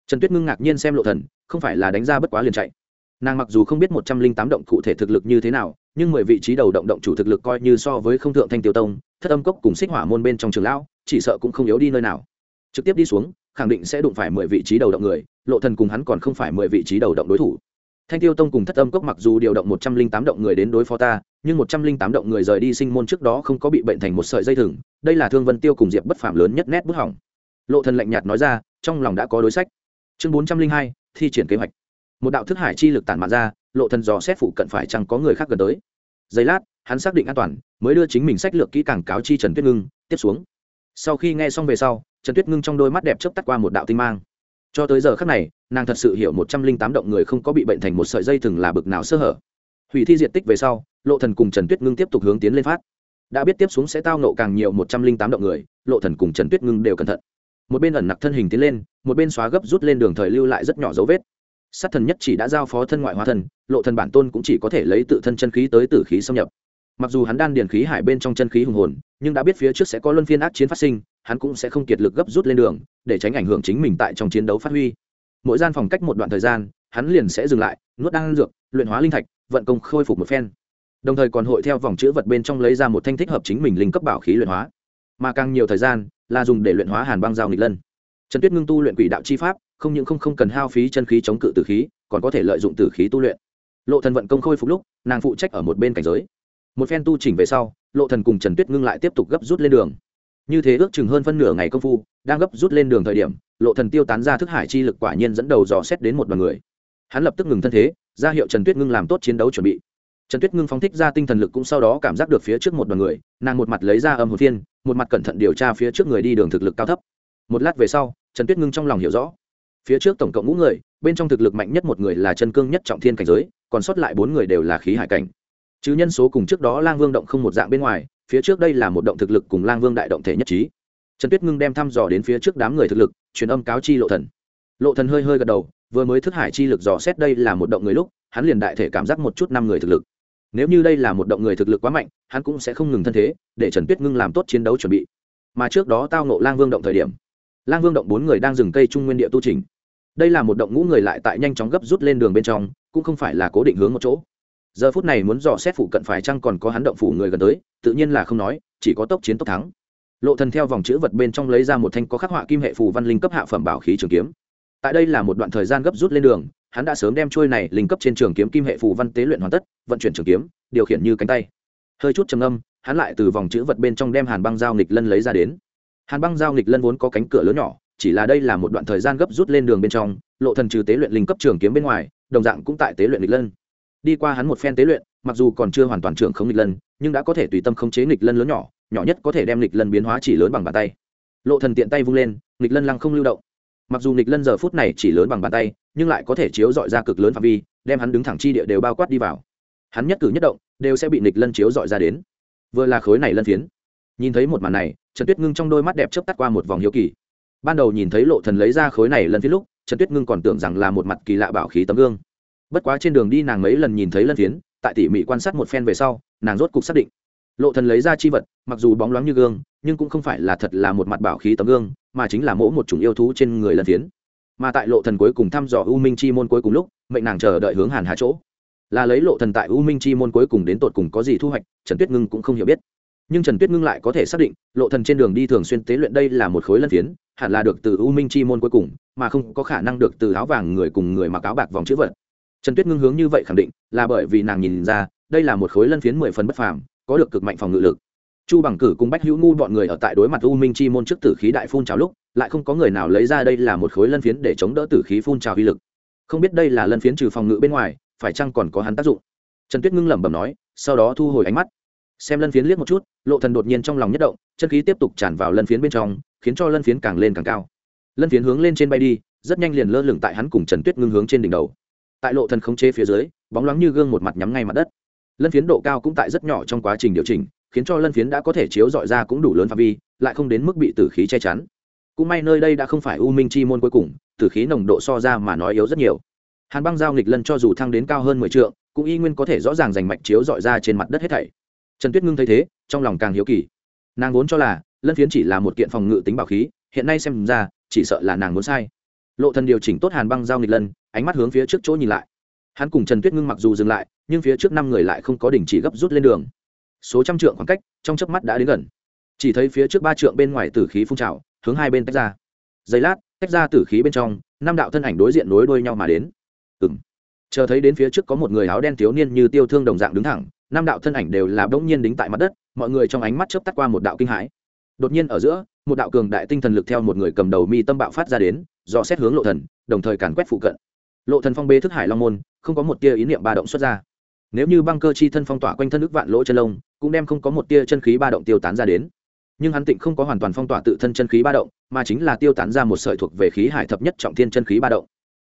Trần tuyết ngưng ngạc nhiên xem lộ thần, không phải là đánh ra bất quá liền chạy. Nàng mặc dù không biết một trăm linh tám động cụ thể thực lực như thế nào nhưng mười vị trí đầu động động chủ thực lực coi như so với không thượng thanh tiêu tông, thất âm cốc cùng xích hỏa môn bên trong trường lão, chỉ sợ cũng không yếu đi nơi nào. Trực tiếp đi xuống, khẳng định sẽ đụng phải mười vị trí đầu động người, lộ thần cùng hắn còn không phải mười vị trí đầu động đối thủ. Thanh tiêu tông cùng thất âm cốc mặc dù điều động một trăm linh tám động người đến đối phó ta, nhưng một trăm linh tám động người rời đi sinh môn trước đó không có bị bệnh thành một sợi dây thừng, đây là thương vân tiêu cùng diệp bất phạm lớn nhất nét bút hỏng. Lộ thần lạnh nhạt nói ra, trong lòng đã có đối sách. Chương bốn trăm linh hai, thi triển kế hoạch. Một đạo thức hải chi lực tản mạn ra lộ thần dò xét phụ cận phải chẳng có người khác gần tới. Giây lát, hắn xác định an toàn, mới đưa chính mình sách lược kỹ càng cáo chi trần tuyết ngưng, tiếp xuống. Sau khi nghe xong về sau, trần tuyết ngưng trong đôi mắt đẹp chớp tắt qua một đạo tinh mang. Cho tới giờ khắc này, nàng thật sự hiểu một trăm linh tám động người không có bị bệnh thành một sợi dây thừng là bực nào sơ hở. Hủy thi diện tích về sau, lộ thần cùng trần tuyết ngưng tiếp tục hướng tiến lên phát. Đã biết tiếp xuống sẽ tao nộ càng nhiều một trăm linh tám động người, lộ thần cùng trần tuyết ngưng đều cẩn thận. Một bên ẩn nặc thân hình tiến lên, một bên xóa gấp rút lên đường thời lưu lại rất nhỏ dấu vết sát thần nhất chỉ đã giao phó thân ngoại hóa thần lộ thần bản tôn cũng chỉ có thể lấy tự thân chân khí tới tử khí xâm nhập. Mặc dù hắn đan điền khí hải bên trong chân khí hùng hồn, nhưng đã biết phía trước sẽ có luân phiên ác chiến phát sinh, hắn cũng sẽ không kiệt lực gấp rút lên đường, để tránh ảnh hưởng chính mình tại trong chiến đấu phát huy. Mỗi gian phòng cách một đoạn thời gian, hắn liền sẽ dừng lại, nuốt đan dược, luyện hóa linh thạch, vận công khôi phục một phen. Đồng thời còn hội theo vòng chữ vật bên trong lấy ra một thanh thích hợp chính mình linh cấp bảo khí luyện hóa. Mà càng nhiều thời gian, là dùng để luyện hóa hàn băng giao nghịch lân. Trần tuyết ngưng tu luyện quỷ đạo chi pháp không những không không cần hao phí chân khí chống cự tử khí, còn có thể lợi dụng tử khí tu luyện. Lộ thần vận công khôi phục lúc, nàng phụ trách ở một bên cảnh giới. Một phen tu chỉnh về sau, lộ thần cùng trần tuyết ngưng lại tiếp tục gấp rút lên đường. Như thế ước chừng hơn phân nửa ngày công phu, đang gấp rút lên đường thời điểm, lộ thần tiêu tán ra thức hải chi lực quả nhiên dẫn đầu dò xét đến một đoàn người. Hắn lập tức ngừng thân thế, ra hiệu trần tuyết ngưng làm tốt chiến đấu chuẩn bị. Trần tuyết ngưng phóng thích ra tinh thần lực cũng sau đó cảm giác được phía trước một đoàn người, nàng một mặt lấy ra âm hồn thiên, một mặt cẩn thận điều tra phía trước người đi đường thực lực cao thấp. Một lát về sau, trần tuyết ngưng trong lòng hiểu rõ phía trước tổng cộng ngũ người, bên trong thực lực mạnh nhất một người là chân cương nhất trọng thiên cảnh giới, còn sót lại bốn người đều là khí hải cảnh. Chứ nhân số cùng trước đó lang vương động không một dạng bên ngoài, phía trước đây là một động thực lực cùng lang vương đại động thể nhất trí. Trần tuyết ngưng đem thăm dò đến phía trước đám người thực lực, truyền âm cáo chi lộ thần. Lộ thần hơi hơi gật đầu, vừa mới thức hải chi lực dò xét đây là một động người lúc, hắn liền đại thể cảm giác một chút năm người thực lực. Nếu như đây là một động người thực lực quá mạnh, hắn cũng sẽ không ngừng thân thế, để trần tuyết ngưng làm tốt chiến đấu chuẩn bị. Mà trước đó tao nộ lang vương động thời điểm, lang vương động bốn người đang dừng cây trung nguyên địa tu trình đây là một động ngũ người lại tại nhanh chóng gấp rút lên đường bên trong, cũng không phải là cố định hướng một chỗ. Giờ phút này muốn dò xét phụ cận phải chăng còn có hắn động phủ người gần tới, tự nhiên là không nói, chỉ có tốc chiến tốc thắng. Lộ thần theo vòng chữ vật bên trong lấy ra một thanh có khắc họa kim hệ phù văn linh cấp hạ phẩm bảo khí trường kiếm. Tại đây là một đoạn thời gian gấp rút lên đường, hắn đã sớm đem trôi này linh cấp trên trường kiếm kim hệ phù văn tế luyện hoàn tất, vận chuyển trường kiếm, điều khiển như cánh tay. Hơi chút trầm âm hắn lại từ vòng chữ vật bên trong đem hàn băng giao nghịch lân lấy ra đến. Hàn băng giao nghịch lân vốn có cánh cửa lớn nhỏ chỉ là đây là một đoạn thời gian gấp rút lên đường bên trong, lộ thần trừ tế luyện linh cấp trường kiếm bên ngoài, đồng dạng cũng tại tế luyện nghịch lân. Đi qua hắn một phen tế luyện, mặc dù còn chưa hoàn toàn trưởng không nghịch lân, nhưng đã có thể tùy tâm khống chế nghịch lân lớn nhỏ nhỏ nhất có thể đem nghịch lân biến hóa chỉ lớn bằng bàn tay. Lộ thần tiện tay vung lên, nghịch lân lăng không lưu động. Mặc dù nghịch lân giờ phút này chỉ lớn bằng bàn tay, nhưng lại có thể chiếu dọi ra cực lớn phạm vi, đem hắn đứng thẳng chi địa đều bao quát đi vào. Hắn nhất cử nhất động, đều sẽ bị nghịch lân chiếu dọi ra đến. Vừa là khối này lân phiến. Nhìn thấy một màn này, trần tuyết ngưng trong đôi mắt đẹp chớp tắt qua một vòng hiếu kỳ ban đầu nhìn thấy lộ thần lấy ra khối này lần phiến lúc, trần tuyết ngưng còn tưởng rằng là một mặt kỳ lạ bảo khí tấm gương. Bất quá trên đường đi nàng mấy lần nhìn thấy lân phiến, tại tỉ mỉ quan sát một phen về sau, nàng rốt cục xác định. Lộ thần lấy ra chi vật, mặc dù bóng loáng như gương, nhưng cũng không phải là thật là một mặt bảo khí tấm gương, mà chính là mỗ một chủng yêu thú trên người lân phiến. Mà tại lộ thần cuối cùng thăm dò u minh chi môn cuối cùng lúc, mệnh nàng chờ đợi hướng hàn hà chỗ. Là lấy lộ thần tại u minh chi môn cuối cùng đến tột cùng có gì thu hoạch, trần tuyết ngưng cũng không hiểu biết nhưng trần tuyết ngưng lại có thể xác định lộ thần trên đường đi thường xuyên tế luyện đây là một khối lân phiến, hẳn là được từ u minh chi môn cuối cùng, mà không có khả năng được từ áo vàng người cùng người mặc áo bạc vòng chữ vật. Trần tuyết ngưng hướng như vậy khẳng định, là bởi vì nàng nhìn ra, đây là một khối lân phiến mười phần bất phàm, có được cực mạnh phòng ngự lực. Chu bằng cử cùng bách hữu ngu bọn người ở tại đối mặt u minh chi môn trước tử khí đại phun trào lúc, lại không có người nào lấy ra đây là một khối lân phiến để chống đỡ tử khí phun trào uy lực. Không biết đây là lân phiến trừ phòng ngự bên ngoài, phải chăng còn có hắn tác dụng? Trần tuyết ngưng lẩm bẩm nói, sau đó thu hồi ánh mắt xem lân phiến liếc một chút, lộ thần đột nhiên trong lòng nhất động, chân khí tiếp tục tràn vào lân phiến bên trong, khiến cho lân phiến càng lên càng cao. Lân phiến hướng lên trên bay đi, rất nhanh liền lơ lửng tại hắn cùng trần tuyết ngưng hướng trên đỉnh đầu. Tại lộ thần khống chế phía dưới, bóng loáng như gương một mặt nhắm ngay mặt đất. Lân phiến độ cao cũng tại rất nhỏ trong quá trình điều chỉnh, khiến cho lân phiến đã có thể chiếu dọi ra cũng đủ lớn phạm vi, lại không đến mức bị tử khí che chắn. Cũng may nơi đây đã không phải u minh chi môn cuối cùng, tử khí nồng độ so ra mà nói yếu rất nhiều. Hàn băng giao nghịch lân cho dù thăng đến cao hơn mười t cũng y nguyên có thể rõ ràng giành mạch chiếu dọi ra trên mặt đất hết thảy trần tuyết ngưng thấy thế, trong lòng càng hiếu kỳ. Nàng vốn cho là, lân phiến chỉ là một kiện phòng ngự tính bảo khí, hiện nay xem ra, chỉ sợ là nàng muốn sai. Lộ thần điều chỉnh tốt hàn băng giao nghịch lân, ánh mắt hướng phía trước chỗ nhìn lại. Hắn cùng trần tuyết ngưng mặc dù dừng lại, nhưng phía trước năm người lại không có đình chỉ gấp rút lên đường. Số trăm trượng khoảng cách, trong chớp mắt đã đến gần. Chỉ thấy phía trước ba trượng bên ngoài tử khí phun trào, hướng hai bên tách ra. Giây lát, tách ra tử khí bên trong, năm đạo thân ảnh đối diện nối đuôi nhau mà đến. Ừng chờ thấy đến phía trước có một người áo đen thiếu niên như tiêu thương đồng dạng đứng thẳng năm đạo thân ảnh đều là bỗng nhiên đính tại mặt đất, mọi người trong ánh mắt chớp tắt qua một đạo kinh hãi. Đột nhiên ở giữa, một đạo cường đại tinh thần lực theo một người cầm đầu mi tâm bạo phát ra đến dò xét hướng lộ thần, đồng thời càn quét phụ cận. Lộ thần phong bê thức hải long môn, không có một tia ý niệm ba động xuất ra. Nếu như băng cơ chi thân phong tỏa quanh thân ức vạn lỗ chân lông, cũng đem không có một tia chân khí ba động tiêu tán ra đến. Nhưng hắn tịnh không có hoàn toàn phong tỏa tự thân chân khí ba động, mà chính là tiêu tán ra một sợi thuộc về khí hải thập nhất trọng thiên chân khí ba động.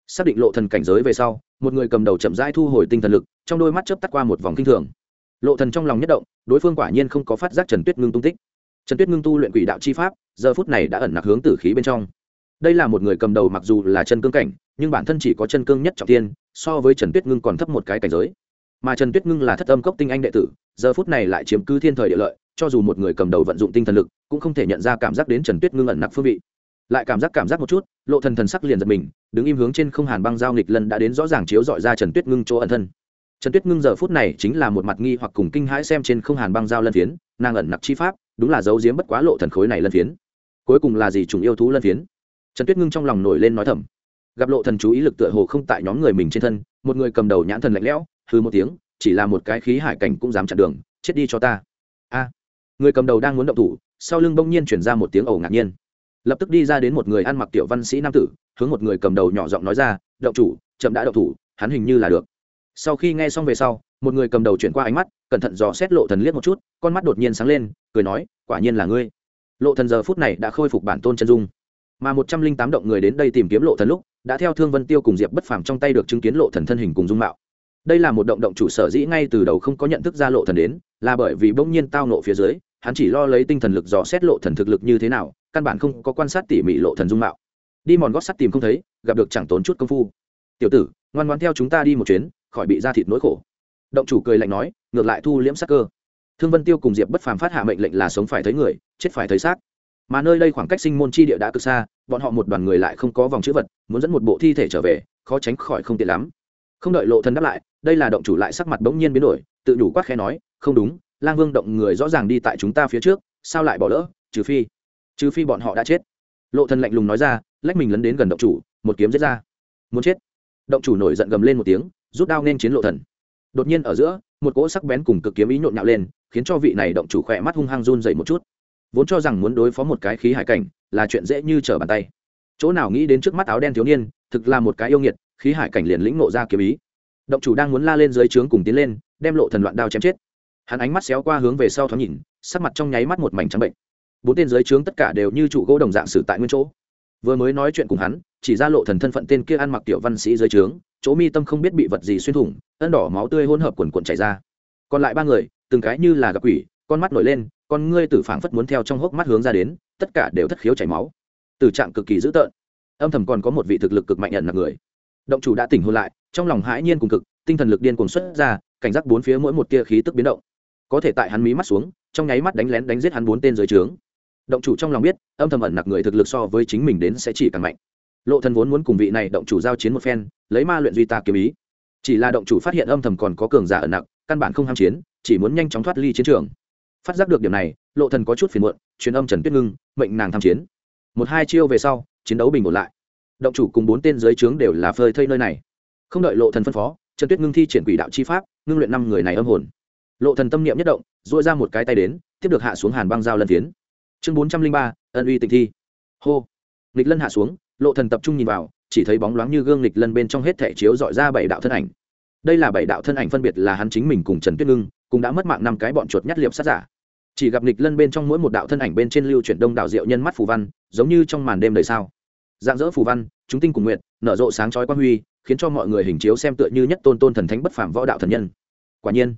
Xác định lộ thần cảnh giới về sau, một người cầm đầu chậm rãi thu hồi tinh thần lực, trong đôi mắt chớp tắt qua một vòng kinh thường lộ thần trong lòng nhất động, đối phương quả nhiên không có phát giác trần tuyết ngưng tung tích. Trần tuyết ngưng tu luyện quỷ đạo chi pháp, giờ phút này đã ẩn nặc hướng tử khí bên trong. Đây là một người cầm đầu mặc dù là chân cương cảnh, nhưng bản thân chỉ có chân cương nhất trọng thiên, so với trần tuyết ngưng còn thấp một cái cảnh giới. Mà trần tuyết ngưng là thất âm cốc tinh anh đệ tử, giờ phút này lại chiếm cứ thiên thời địa lợi, cho dù một người cầm đầu vận dụng tinh thần lực, cũng không thể nhận ra cảm giác đến trần tuyết ngưng ẩn nặc phương vị. Lại cảm giác cảm giác một chút, lộ thần thần sắc liền giật mình, đứng im hướng trên không hàn băng giao nghịch lần đã đến rõ ràng chiếu dọi ra trần tuyết ngưng chỗ ẩn thân trần tuyết ngưng giờ phút này chính là một mặt nghi hoặc cùng kinh hãi xem trên không hàn băng giao lân phiến, nàng ẩn nặc chi pháp, đúng là dấu diếm bất quá lộ thần khối này lân phiến. Cuối cùng là gì trùng yêu thú lân phiến? Trần tuyết ngưng trong lòng nổi lên nói thầm. Gặp lộ thần chú ý lực tựa hồ không tại nhóm người mình trên thân, một người cầm đầu nhãn thần lạnh lẽo hư một tiếng, chỉ là một cái khí hải cảnh cũng dám chặn đường, chết đi cho ta. A. Người cầm đầu đang muốn động thủ, sau lưng bỗng nhiên chuyển ra một tiếng ẩu ngạc nhiên. Lập tức đi ra đến một người ăn mặc tiểu văn sĩ nam tử, hướng một người cầm đầu nhỏ giọng nói ra, động chủ, chậm đã động thủ, hắn hình như là được sau khi nghe xong về sau, một người cầm đầu chuyển qua ánh mắt, cẩn thận dò xét lộ thần liếc một chút, con mắt đột nhiên sáng lên, cười nói, quả nhiên là ngươi. Lộ thần giờ phút này đã khôi phục bản tôn chân dung. Mà một trăm linh tám động người đến đây tìm kiếm lộ thần lúc, đã theo thương vân tiêu cùng diệp bất phàm trong tay được chứng kiến lộ thần thân hình cùng dung mạo. Đây là một động động chủ sở dĩ ngay từ đầu không có nhận thức ra lộ thần đến, là bởi vì bỗng nhiên tao nộ phía dưới, hắn chỉ lo lấy tinh thần lực dò xét lộ thần thực lực như thế nào, căn bản không có quan sát tỉ mỉ lộ thần dung mạo. Đi mòn gót sắt tìm không thấy, gặp được chẳng tốn chút công phu. Tiểu tử, ngoan ngoan theo chúng ta đi một chuyến khỏi bị ra thịt nỗi khổ. Động chủ cười lạnh nói, ngược lại thu liễm sắc cơ. Thương vân tiêu cùng diệp bất phàm phát hạ mệnh lệnh là sống phải thấy người, chết phải thấy xác. Mà nơi đây khoảng cách sinh môn chi địa đã cực xa, bọn họ một đoàn người lại không có vòng chữ vật, muốn dẫn một bộ thi thể trở về, khó tránh khỏi không tiện lắm. Không đợi lộ thần đáp lại, đây là động chủ lại sắc mặt bỗng nhiên biến đổi, tự đủ quát khẽ nói, không đúng, lang vương động người rõ ràng đi tại chúng ta phía trước, sao lại bỏ lỡ, trừ phi trừ phi bọn họ đã chết. Lộ thần lạnh lùng nói ra, lách mình lấn đến gần động chủ, một kiếm giết ra. Muốn chết. Động chủ nổi giận gầm lên một tiếng rút đao nên chiến lộ thần. Đột nhiên ở giữa, một cỗ sắc bén cùng cực kiếm ý nhộn nhạo lên, khiến cho vị này động chủ khỏe mắt hung hăng run dậy một chút. Vốn cho rằng muốn đối phó một cái khí hải cảnh, là chuyện dễ như trở bàn tay. Chỗ nào nghĩ đến trước mắt áo đen thiếu niên, thực là một cái yêu nghiệt, khí hải cảnh liền lĩnh nộ ra kiếm ý. Động chủ đang muốn la lên dưới trướng cùng tiến lên, đem lộ thần loạn đao chém chết. Hắn ánh mắt xéo qua hướng về sau thoáng nhìn, sắc mặt trong nháy mắt một mảnh trắng bệnh. Bốn tên dưới trướng tất cả đều như trụ gỗ đồng dạng xử tại nguyên chỗ vừa mới nói chuyện cùng hắn, chỉ ra lộ thần thân phận tên kia ăn mặc tiểu văn sĩ dưới trướng, chỗ mi tâm không biết bị vật gì xuyên thủng, ân đỏ máu tươi hỗn hợp quần quần chảy ra. Còn lại ba người, từng cái như là gặp quỷ, con mắt nổi lên, con ngươi tử phảng phất muốn theo trong hốc mắt hướng ra đến, tất cả đều thất khiếu chảy máu. Tử trạng cực kỳ dữ tợn, âm thầm còn có một vị thực lực cực mạnh nhận là người. Động chủ đã tỉnh hôn lại, trong lòng hãi nhiên cùng cực, tinh thần lực điên cuồng xuất ra, cảnh giác bốn phía mỗi một tia khí tức biến động. Có thể tại hắn mí mắt xuống, trong nháy mắt đánh lén đánh giết hắn bốn tên dưới trướng động chủ trong lòng biết, âm thầm ẩn nặc người thực lực so với chính mình đến sẽ chỉ càng mạnh. Lộ thần vốn muốn cùng vị này động chủ giao chiến một phen, lấy ma luyện duy ta kiếm ý. Chỉ là động chủ phát hiện âm thầm còn có cường giả ẩn nặc, căn bản không ham chiến, chỉ muốn nhanh chóng thoát ly chiến trường. Phát giác được điểm này, lộ thần có chút phiền muộn, truyền âm trần tuyết ngưng, mệnh nàng tham chiến. Một hai chiêu về sau, chiến đấu bình ổn lại. Động chủ cùng bốn tên dưới trướng đều là phơi thây nơi này. Không đợi lộ thần phân phó, trần tuyết ngưng thi triển quỷ đạo chi pháp, ngưng luyện năm người này âm hồn. Lộ thần tâm niệm nhất động, duỗi ra một cái tay đến, tiếp được hạ xuống hàn băng giao lần tiến chương bốn trăm linh ba, ân uy tịnh thi. Hô. Nghịch lân hạ xuống, lộ thần tập trung nhìn vào, chỉ thấy bóng loáng như gương nghịch lân bên trong hết thể chiếu dọi ra bảy đạo thân ảnh. Đây là bảy đạo thân ảnh phân biệt là hắn chính mình cùng trần tuyết ngưng, cũng đã mất mạng năm cái bọn chuột nhát liệp sát giả. Chỉ gặp nghịch lân bên trong mỗi một đạo thân ảnh bên trên lưu chuyển đông đạo diệu nhân mắt phù văn, giống như trong màn đêm đời sao dạng dỡ phù văn, chúng tinh cùng nguyện nở rộ sáng chói quan huy, khiến cho mọi người hình chiếu xem tựa như nhất tôn tôn thần thánh bất phàm võ đạo thần nhân. Quả nhiên,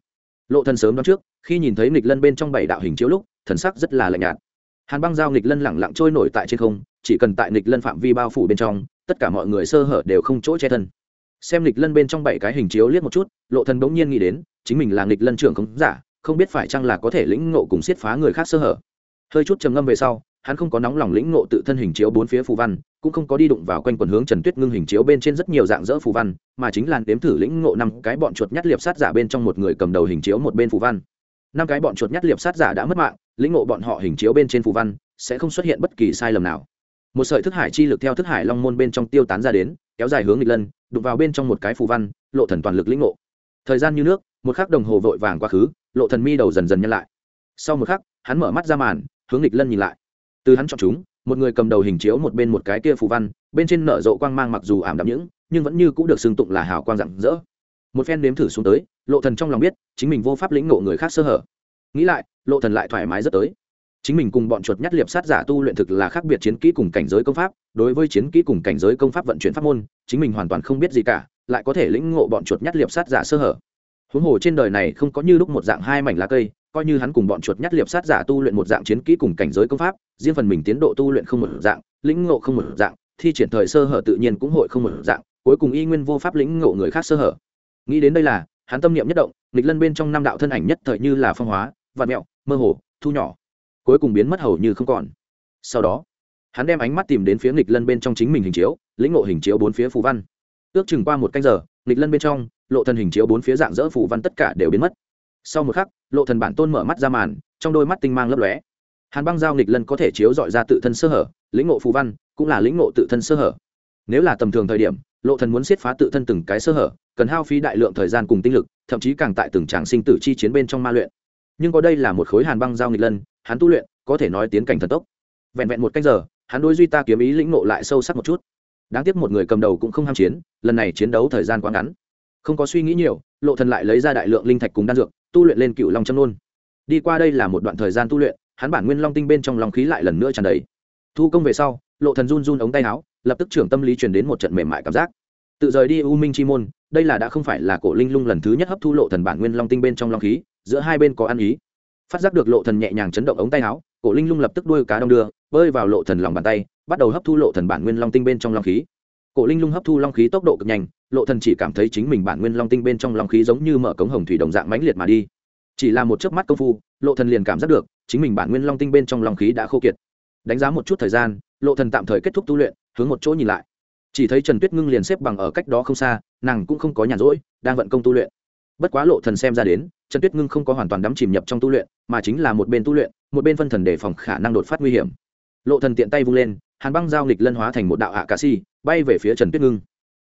lộ thần sớm đoán trước, khi nhìn thấy nghịch lân bên trong bảy đạo hình chiếu lúc, thần sắc rất là lạnh nhạt hàn băng giao nghịch lân lẳng lặng trôi nổi tại trên không, chỉ cần tại nghịch lân phạm vi bao phủ bên trong, tất cả mọi người sơ hở đều không chỗ che thân. Xem nghịch lân bên trong bảy cái hình chiếu liếc một chút, lộ thần bỗng nhiên nghĩ đến, chính mình là nghịch lân trưởng không giả, không biết phải chăng là có thể lĩnh ngộ cùng siết phá người khác sơ hở. Hơi chút trầm ngâm về sau, hắn không có nóng lòng lĩnh ngộ tự thân hình chiếu bốn phía phù văn, cũng không có đi đụng vào quanh quần hướng trần tuyết ngưng hình chiếu bên trên rất nhiều dạng dỡ phù văn, mà chính là đếm thử lĩnh ngộ năm cái bọn chuột nhát liệp sát giả bên trong một người cầm đầu hình chiếu một bên phù văn. Năm cái bọn chuột nhát liệp sát giả đã mất mạng lĩnh ngộ bọn họ hình chiếu bên trên phù văn, sẽ không xuất hiện bất kỳ sai lầm nào. Một sợi thức hải chi lực theo thức hải long môn bên trong tiêu tán ra đến, kéo dài hướng nghịch lân, đụng vào bên trong một cái phù văn, lộ thần toàn lực lĩnh ngộ. Thời gian như nước, một khắc đồng hồ vội vàng quá khứ, lộ thần mi đầu dần dần nhân lại. Sau một khắc, hắn mở mắt ra màn, hướng nghịch lân nhìn lại. Từ hắn chọn chúng, một người cầm đầu hình chiếu một bên một cái kia phù văn, bên trên nở rộ quang mang mặc dù ảm đạm những, nhưng vẫn như cũng được xưng tụng là hào quang rạng rỡ. Một phen nếm thử xuống tới, lộ thần trong lòng biết, chính mình vô pháp lĩnh ngộ người khác sơ hở. Nghĩ lại lộ thần lại thoải mái rất tới. Chính mình cùng bọn chuột nhắt liệp sát giả tu luyện thực là khác biệt chiến kỹ cùng cảnh giới công pháp, đối với chiến kỹ cùng cảnh giới công pháp vận chuyển pháp môn, chính mình hoàn toàn không biết gì cả, lại có thể lĩnh ngộ bọn chuột nhắt liệp sát giả sơ hở. Huống hồ trên đời này không có như lúc một dạng hai mảnh lá cây, coi như hắn cùng bọn chuột nhắt liệp sát giả tu luyện một dạng chiến kỹ cùng cảnh giới công pháp, riêng phần mình tiến độ tu luyện không một dạng, lĩnh ngộ không một dạng, thi triển thời sơ hở tự nhiên cũng hội không một dạng, cuối cùng y nguyên vô pháp lĩnh ngộ người khác sơ hở. Nghĩ đến đây là, hắn tâm niệm nhất động, nghịch lân bên trong năm đạo thân ảnh nhất thời như là phong hóa, vạn mẹo mơ hồ, thu nhỏ. Cuối cùng biến mất hầu như không còn. Sau đó, hắn đem ánh mắt tìm đến phía nghịch lân bên trong chính mình hình chiếu, lĩnh ngộ hình chiếu bốn phía phù văn. Ước chừng qua một canh giờ, nghịch lân bên trong, lộ thần hình chiếu bốn phía dạng dỡ phù văn tất cả đều biến mất. Sau một khắc, lộ thần bản tôn mở mắt ra màn, trong đôi mắt tinh mang lấp lóe. Hàn băng giao nghịch lân có thể chiếu dọi ra tự thân sơ hở, lĩnh ngộ phù văn, cũng là lĩnh ngộ tự thân sơ hở. Nếu là tầm thường thời điểm, lộ thần muốn siết phá tự thân từng cái sơ hở, cần hao phí đại lượng thời gian cùng tinh lực, thậm chí càng tại từng tràng sinh tử chi chiến bên trong ma luyện nhưng có đây là một khối hàn băng giao nghịch lân, hắn tu luyện, có thể nói tiến cảnh thần tốc. Vẹn vẹn một cách giờ, hắn đối duy ta kiếm ý lĩnh nộ lại sâu sắc một chút. Đáng tiếc một người cầm đầu cũng không ham chiến, lần này chiến đấu thời gian quá ngắn. Không có suy nghĩ nhiều, lộ thần lại lấy ra đại lượng linh thạch cùng đan dược, tu luyện lên cựu long châm nôn đi qua đây là một đoạn thời gian tu luyện, hắn bản nguyên long tinh bên trong long khí lại lần nữa tràn đầy. Thu công về sau, lộ thần run run ống tay áo, lập tức trưởng tâm lý truyền đến một trận mềm mại cảm giác. Tự rời đi u minh chi môn, đây là đã không phải là cổ linh lung lần thứ nhất hấp thu lộ thần bản nguyên long tinh bên trong long khí giữa hai bên có ăn ý. Phát giác được lộ thần nhẹ nhàng chấn động ống tay áo, cổ linh lung lập tức đuôi cá đông đưa, bơi vào lộ thần lòng bàn tay, bắt đầu hấp thu lộ thần bản nguyên long tinh bên trong long khí. Cổ linh lung hấp thu long khí tốc độ cực nhanh, lộ thần chỉ cảm thấy chính mình bản nguyên long tinh bên trong long khí giống như mở cống hồng thủy đồng dạng mãnh liệt mà đi. Chỉ là một chớp mắt công phu, lộ thần liền cảm giác được, chính mình bản nguyên long tinh bên trong long khí đã khô kiệt. Đánh giá một chút thời gian, lộ thần tạm thời kết thúc tu luyện, hướng một chỗ nhìn lại. Chỉ thấy trần tuyết ngưng liền xếp bằng ở cách đó không xa, nàng cũng không có nhàn rỗi, đang vận công tu luyện bất quá lộ thần xem ra đến, trần tuyết ngưng không có hoàn toàn đắm chìm nhập trong tu luyện, mà chính là một bên tu luyện, một bên phân thần đề phòng khả năng đột phát nguy hiểm. Lộ thần tiện tay vung lên, hàn băng giao nghịch lân hóa thành một đạo hạ cà si, bay về phía trần tuyết ngưng.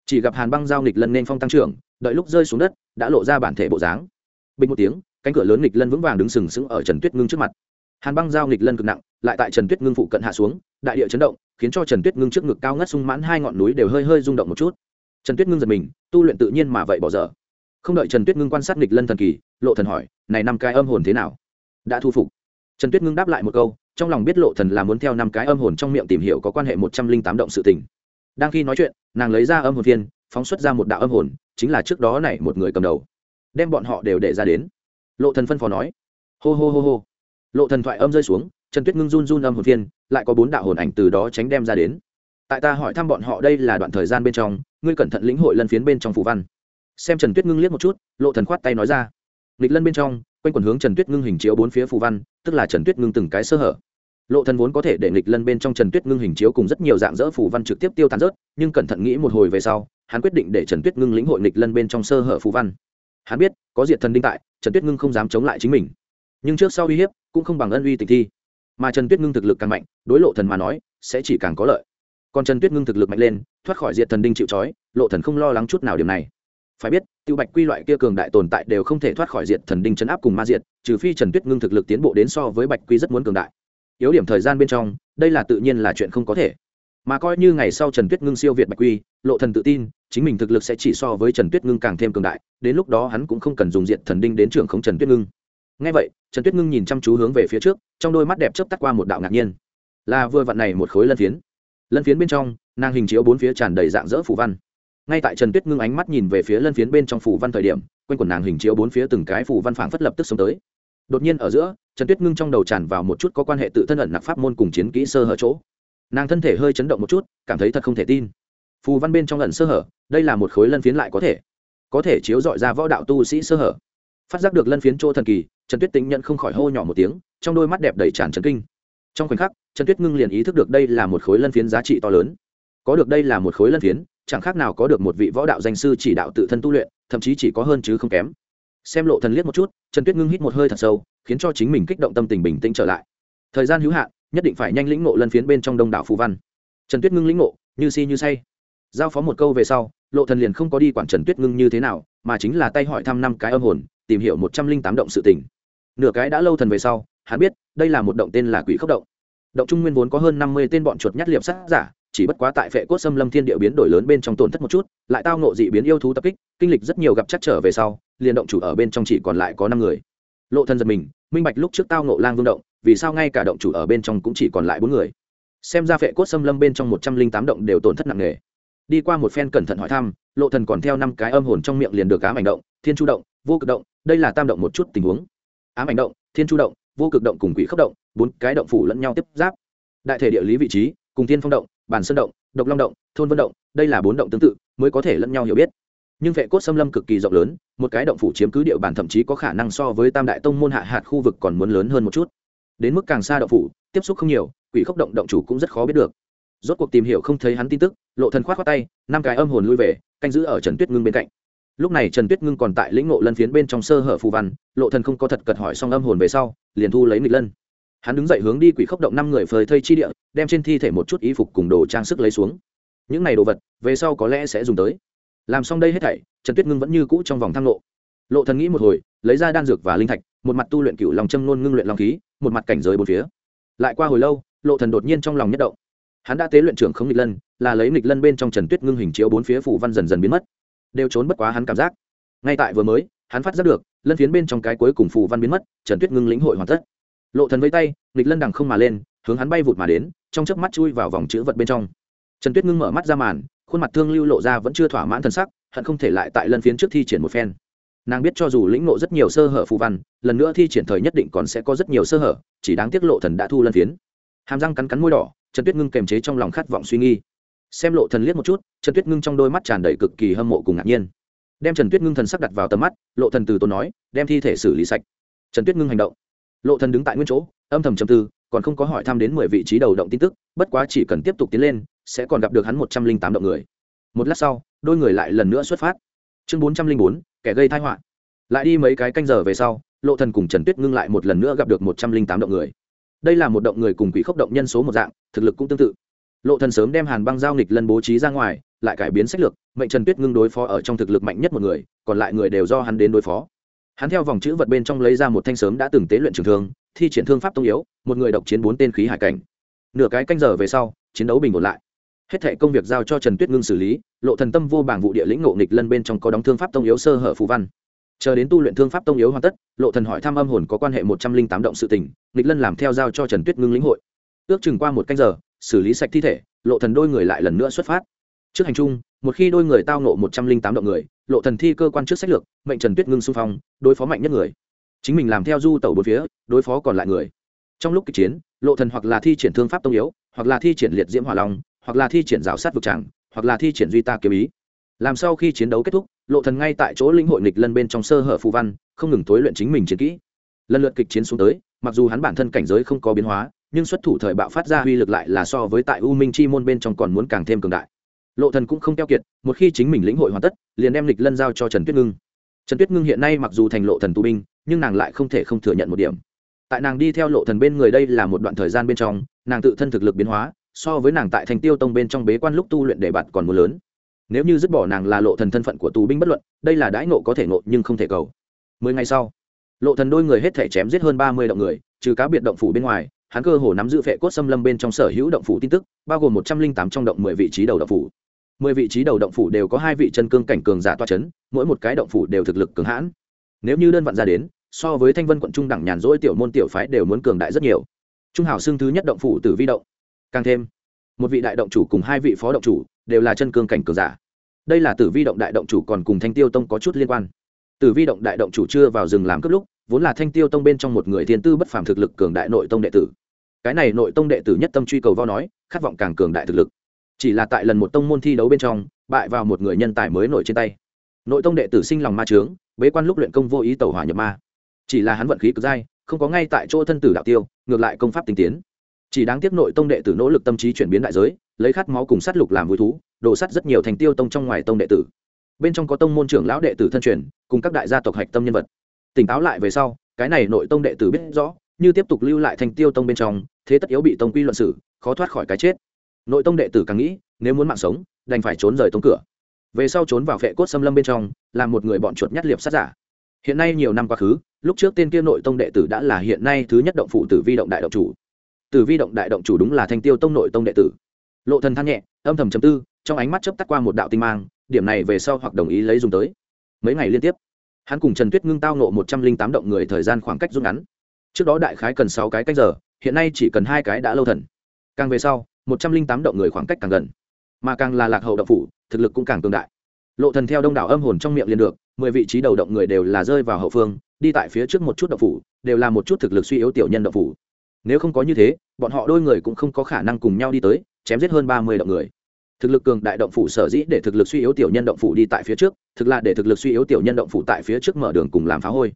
Chỉ gặp hàn băng giao nghịch lân nên phong tăng trưởng, đợi lúc rơi xuống đất, đã lộ ra bản thể bộ dáng. Bình một tiếng, cánh cửa lớn nghịch lân vững vàng đứng sừng sững ở trần tuyết ngưng trước mặt. Hàn băng giao nghịch lân cực nặng, lại tại trần tuyết ngưng phụ cận hạ xuống, đại địa chấn động, khiến cho trần tuyết ngưng trước ngực cao ngất sung mãn hai ngọn núi đều hơi hơi rung động một chút. Trần tuyết ngưng giật mình, tu luyện tự nhiên mà vậy bỏ dở không đợi trần tuyết ngưng quan sát nghịch lân thần kỳ, lộ thần hỏi, này năm cái âm hồn thế nào? Đã thu phục. Trần tuyết ngưng đáp lại một câu, trong lòng biết lộ thần là muốn theo năm cái âm hồn trong miệng tìm hiểu có quan hệ một trăm linh tám động sự tình. Đang khi nói chuyện, nàng lấy ra âm hồn viên phóng xuất ra một đạo âm hồn, chính là trước đó này một người cầm đầu. Đem bọn họ đều để ra đến. Lộ thần phân phó nói, hô hô hô hô. Lộ thần thoại âm rơi xuống, trần tuyết ngưng run run âm hồn viên lại có bốn đạo hồn ảnh từ đó tránh đem ra đến. Tại ta hỏi thăm bọn họ đây là đoạn thời gian bên trong, ngươi cẩn thận lĩnh hội lân phiến bên trong phù văn xem trần tuyết ngưng liếc một chút lộ thần khoát tay nói ra nghịch lân bên trong quanh quần hướng trần tuyết ngưng hình chiếu bốn phía phù văn tức là trần tuyết ngưng từng cái sơ hở lộ thần vốn có thể để nghịch lân bên trong trần tuyết ngưng hình chiếu cùng rất nhiều dạng dỡ phù văn trực tiếp tiêu tan rớt nhưng cẩn thận nghĩ một hồi về sau hắn quyết định để trần tuyết ngưng lĩnh hội nghịch lân bên trong sơ hở phù văn hắn biết có diệt thần đinh tại trần tuyết ngưng không dám chống lại chính mình nhưng trước sau uy hiếp cũng không bằng ân uy tịch thi mà trần tuyết ngưng thực lực càng mạnh đối lộ thần mà nói sẽ chỉ càng có lợi còn trần tuyết ngưng thực lực mạnh lên thoát khỏi diệt thần đinh chịu trói lộ thần không lo lắng chút nào điểm này phải biết, tiêu bạch quy loại kia cường đại tồn tại đều không thể thoát khỏi diệt thần đinh chấn áp cùng ma diệt, trừ phi trần tuyết ngưng thực lực tiến bộ đến so với bạch quy rất muốn cường đại. Yếu điểm thời gian bên trong, đây là tự nhiên là chuyện không có thể. Mà coi như ngày sau trần tuyết ngưng siêu việt bạch quy, lộ thần tự tin, chính mình thực lực sẽ chỉ so với trần tuyết ngưng càng thêm cường đại, đến lúc đó hắn cũng không cần dùng diện thần đinh đến trưởng không trần tuyết ngưng. Ngay vậy, trần tuyết ngưng nhìn chăm chú hướng về phía trước, trong đôi mắt đẹp chớp tắt qua một đạo ngạc nhiên. Là vừa vặn này một khối lân phiến. Lân phiến bên trong, nàng hình chiếu bốn phía tràn đầy dạng dỡ phủ văn ngay tại trần tuyết ngưng ánh mắt nhìn về phía lân phiến bên trong phủ văn thời điểm, quanh quần nàng hình chiếu bốn phía từng cái phủ văn phảng phất lập tức sống tới. Đột nhiên ở giữa, trần tuyết ngưng trong đầu tràn vào một chút có quan hệ tự thân ẩn nặc pháp môn cùng chiến kỹ sơ hở chỗ. Nàng thân thể hơi chấn động một chút, cảm thấy thật không thể tin. Phù văn bên trong ẩn sơ hở, đây là một khối lân phiến lại có thể có thể chiếu dọi ra võ đạo tu sĩ sơ hở. Phát giác được lân phiến chỗ thần kỳ, trần tuyết tính nhận không khỏi hô nhỏ một tiếng, trong đôi mắt đẹp đầy tràn trần kinh. Trong khoảnh khắc, trần tuyết ngưng liền ý thức được đây là một khối lân phiến giá trị to lớn. Có được đây là một khối lân phiến chẳng khác nào có được một vị võ đạo danh sư chỉ đạo tự thân tu luyện, thậm chí chỉ có hơn chứ không kém. Xem lộ thần liếc một chút, trần tuyết ngưng hít một hơi thật sâu, khiến cho chính mình kích động tâm tình bình tĩnh trở lại. Thời gian hữu hạn, nhất định phải nhanh lĩnh ngộ lân phiến bên trong đông đảo phù văn. Trần tuyết ngưng lĩnh ngộ, như si như say. Giao phó một câu về sau, lộ thần liền không có đi quản trần tuyết ngưng như thế nào, mà chính là tay hỏi thăm năm cái âm hồn, tìm hiểu một trăm linh tám động sự tình. Nửa cái đã lâu thần về sau, hắn biết, đây là một động tên là quỷ khốc động. Động trung nguyên vốn có hơn năm mươi tên bọn chuột nhát liệp sát giả chỉ bất quá tại phệ cốt xâm lâm thiên địa biến đổi lớn bên trong tổn thất một chút, lại tao nộ dị biến yêu thú tập kích, kinh lịch rất nhiều gặp chắc trở về sau, liền động chủ ở bên trong chỉ còn lại có năm người. Lộ thân giật mình, minh bạch lúc trước tao nộ lang vương động, vì sao ngay cả động chủ ở bên trong cũng chỉ còn lại bốn người. Xem ra phệ cốt xâm lâm bên trong một trăm linh tám động đều tổn thất nặng nề. Đi qua một phen cẩn thận hỏi thăm, lộ thần còn theo năm cái âm hồn trong miệng liền được ám ảnh động, thiên chu động, vô cực động, đây là tam động một chút tình huống. Ám ảnh động, thiên chu động, vô cực động cùng quỷ khốc động, bốn cái động phủ lẫn nhau tiếp giáp. Đại thể địa lý vị trí, cùng thiên phong động bản sơn động, độc long động, thôn vân động, đây là bốn động tương tự, mới có thể lẫn nhau hiểu biết. Nhưng vệ cốt xâm lâm cực kỳ rộng lớn, một cái động phủ chiếm cứ địa bàn thậm chí có khả năng so với tam đại tông môn hạ hạt khu vực còn muốn lớn hơn một chút. Đến mức càng xa động phủ, tiếp xúc không nhiều, quỷ khốc động động chủ cũng rất khó biết được. Rốt cuộc tìm hiểu không thấy hắn tin tức, lộ thần khoát khoát tay, năm cái âm hồn lui về, canh giữ ở trần tuyết ngưng bên cạnh. Lúc này trần tuyết ngưng còn tại lĩnh ngộ lân phiến bên trong sơ hở phù văn, lộ thần không có thật cật hỏi xong âm hồn về sau, liền thu lấy nghịch lân hắn đứng dậy hướng đi quỷ khốc động năm người phơi thây chi địa, đem trên thi thể một chút y phục cùng đồ trang sức lấy xuống. Những này đồ vật, về sau có lẽ sẽ dùng tới. Làm xong đây hết thảy, trần tuyết ngưng vẫn như cũ trong vòng thang lộ. Lộ thần nghĩ một hồi, lấy ra đan dược và linh thạch, một mặt tu luyện cựu lòng châm nôn ngưng luyện long khí, một mặt cảnh giới bốn phía. Lại qua hồi lâu, lộ thần đột nhiên trong lòng nhất động. Hắn đã tế luyện trưởng không nghịch lân, là lấy nghịch lân bên trong trần tuyết ngưng hình chiếu bốn phía phủ văn dần dần biến mất. Đều trốn bất quá hắn cảm giác. Ngay tại vừa mới, hắn phát giác được, lân phiến bên trong cái cuối cùng phù văn biến mất, trần tuyết ngưng lĩnh hội hoàn tất lộ thần với tay, nghịch lân đằng không mà lên, hướng hắn bay vụt mà đến, trong chớp mắt chui vào vòng chữ vật bên trong. Trần tuyết ngưng mở mắt ra màn, khuôn mặt thương lưu lộ ra vẫn chưa thỏa mãn thân sắc, hận không thể lại tại lân phiến trước thi triển một phen. Nàng biết cho dù lĩnh ngộ rất nhiều sơ hở phù văn, lần nữa thi triển thời nhất định còn sẽ có rất nhiều sơ hở, chỉ đáng tiết lộ thần đã thu lân phiến. Hàm răng cắn cắn môi đỏ, trần tuyết ngưng kềm chế trong lòng khát vọng suy nghi xem lộ thần liếc một chút, trần tuyết ngưng trong đôi mắt tràn đầy cực kỳ hâm mộ cùng ngạc nhiên. Đem trần tuyết ngưng thần sắc đặt vào tầm mắt, lộ thần từ tốn nói, đem thi thể xử lý sạch. Trần tuyết ngưng hành động lộ thần đứng tại nguyên chỗ, âm thầm trầm tư, còn không có hỏi thăm đến mười vị trí đầu động tin tức, bất quá chỉ cần tiếp tục tiến lên, sẽ còn gặp được hắn một trăm linh tám động người. Một lát sau, đôi người lại lần nữa xuất phát. Chương bốn trăm linh bốn, kẻ gây tai họa. Lại đi mấy cái canh giờ về sau, lộ thần cùng trần tuyết ngưng lại một lần nữa gặp được một trăm linh tám động người. Đây là một động người cùng quỷ khốc động nhân số một dạng, thực lực cũng tương tự. Lộ thần sớm đem hàn băng giao nghịch lần bố trí ra ngoài, lại cải biến sách lược, mệnh trần tuyết ngưng đối phó ở trong thực lực mạnh nhất một người, còn lại người đều do hắn đến đối phó hắn theo vòng chữ vật bên trong lấy ra một thanh sớm đã từng tế luyện trường thương, thi triển thương pháp tông yếu, một người độc chiến bốn tên khí hải cảnh. Nửa cái canh giờ về sau, chiến đấu bình ổn lại. Hết thệ công việc giao cho trần tuyết ngưng xử lý, lộ thần tâm vô bảng vụ địa lĩnh ngộ nghịch lân bên trong có đóng thương pháp tông yếu sơ hở phù văn. Chờ đến tu luyện thương pháp tông yếu hoàn tất, lộ thần hỏi thăm âm hồn có quan hệ một trăm linh tám động sự tình, nghịch lân làm theo giao cho trần tuyết ngưng lĩnh hội. Ước chừng qua một canh giờ, xử lý sạch thi thể, lộ thần đôi người lại lần nữa xuất phát trước hành trung, một khi đôi người tao nộ một trăm linh tám động người, lộ thần thi cơ quan trước sách lược, mệnh trần tuyết ngưng xung phong, đối phó mạnh nhất người. Chính mình làm theo du tẩu bốn phía, đối phó còn lại người. Trong lúc kịch chiến, lộ thần hoặc là thi triển thương pháp tông yếu, hoặc là thi triển liệt diễm hỏa long, hoặc là thi triển rào sát vực tràng, hoặc là thi triển duy ta kiếm ý. Làm sau khi chiến đấu kết thúc, lộ thần ngay tại chỗ linh hội nghịch lân bên trong sơ hở phù văn, không ngừng tối luyện chính mình chiến kỹ. Lần lượt kịch chiến xuống tới, mặc dù hắn bản thân cảnh giới không có biến hóa, nhưng xuất thủ thời bạo phát ra uy lực lại là so với tại u minh chi môn bên trong còn muốn càng thêm cường đại lộ thần cũng không keo kiệt, một khi chính mình lĩnh hội hoàn tất, liền đem lịch lân giao cho trần tuyết ngưng. Trần tuyết ngưng hiện nay mặc dù thành lộ thần tu binh, nhưng nàng lại không thể không thừa nhận một điểm. Tại nàng đi theo lộ thần bên người đây là một đoạn thời gian bên trong, nàng tự thân thực lực biến hóa, so với nàng tại thành tiêu tông bên trong bế quan lúc tu luyện để bạt còn muốn lớn. Nếu như dứt bỏ nàng là lộ thần thân phận của tù binh bất luận, đây là đãi ngộ có thể ngộ nhưng không thể cầu. Mười ngày sau, lộ thần đôi người hết thể chém giết hơn ba mươi động người, trừ cá biệt động phủ bên ngoài, hắn cơ hồ nắm giữ phệ cốt xâm lâm bên trong sở hữu động phủ tin tức, bao gồm một trăm linh tám trong động mười vị trí đầu động phủ mười vị trí đầu động phủ đều có hai vị chân cương cảnh cường giả toa c h ấ n mỗi một cái động phủ đều thực lực cường hãn. Nếu như đơn vận ra đến, so với thanh vân quận trung đẳng nhàn rỗi tiểu môn tiểu phái đều muốn cường đại rất nhiều. Trung hảo xưng thứ nhất động phủ tử vi động. Càng thêm, một vị đại động chủ cùng hai vị phó động chủ đều là chân cương cảnh cường giả. Đây là tử vi động đại động chủ còn cùng thanh tiêu tông có chút liên quan. Tử vi động đại động chủ chưa vào rừng làm cướp lúc, vốn là thanh tiêu tông bên trong một người thiên tư bất phàm thực lực cường đại nội tông đệ tử. Cái này nội tông đệ tử nhất tâm truy cầu vo nói, khát vọng càng cường đại thực lực chỉ là tại lần một tông môn thi đấu bên trong, bại vào một người nhân tài mới nổi trên tay. Nội tông đệ tử sinh lòng ma trướng bế quan lúc luyện công vô ý tẩu hỏa nhập ma. Chỉ là hắn vận khí cực dai, không có ngay tại chỗ thân tử đạo tiêu, ngược lại công pháp tinh tiến. Chỉ đáng tiếc nội tông đệ tử nỗ lực tâm trí chuyển biến đại giới, lấy khát máu cùng sát lục làm vui thú, đổ sắt rất nhiều thành tiêu tông trong ngoài tông đệ tử. Bên trong có tông môn trưởng lão đệ tử thân truyền, cùng các đại gia tộc hạch tâm nhân vật. Tỉnh táo lại về sau, cái này nội tông đệ tử biết rõ, như tiếp tục lưu lại thành tiêu tông bên trong, thế tất yếu bị tông quy luận xử, khó thoát khỏi cái chết nội tông đệ tử càng nghĩ, nếu muốn mạng sống, đành phải trốn rời tông cửa. Về sau trốn vào vệ cốt xâm lâm bên trong làm một người bọn chuột nhát liệp sát giả. Hiện nay nhiều năm quá khứ, lúc trước tên kia nội tông đệ tử đã là hiện nay thứ nhất động phụ tử vi động đại động chủ. Tử vi động đại động chủ đúng là thanh tiêu tông nội tông đệ tử. Lộ thần than nhẹ, âm thầm chấm tư, trong ánh mắt chớp tắt qua một đạo tinh mang, điểm này về sau hoặc đồng ý lấy dùng tới. Mấy ngày liên tiếp, hắn cùng trần tuyết ngưng tao nộ một trăm linh tám động người thời gian khoảng cách rút ngắn. Trước đó đại khái cần sáu cái cách giờ, hiện nay chỉ cần hai cái đã lâu thần. Càng về sau một trăm linh tám động người khoảng cách càng gần. Mà càng là lạc hậu động phủ, thực lực cũng càng cường đại. Lộ thần theo đông đảo âm hồn trong miệng liền được, mười vị trí đầu động người đều là rơi vào hậu phương, đi tại phía trước một chút động phủ, đều là một chút thực lực suy yếu tiểu nhân động phủ. Nếu không có như thế, bọn họ đôi người cũng không có khả năng cùng nhau đi tới, chém giết hơn ba mươi động người. Thực lực cường đại động phủ sở dĩ để thực lực suy yếu tiểu nhân động phủ đi tại phía trước, thực là để thực lực suy yếu tiểu nhân động phủ tại phía trước mở đường cùng làm phá hôi.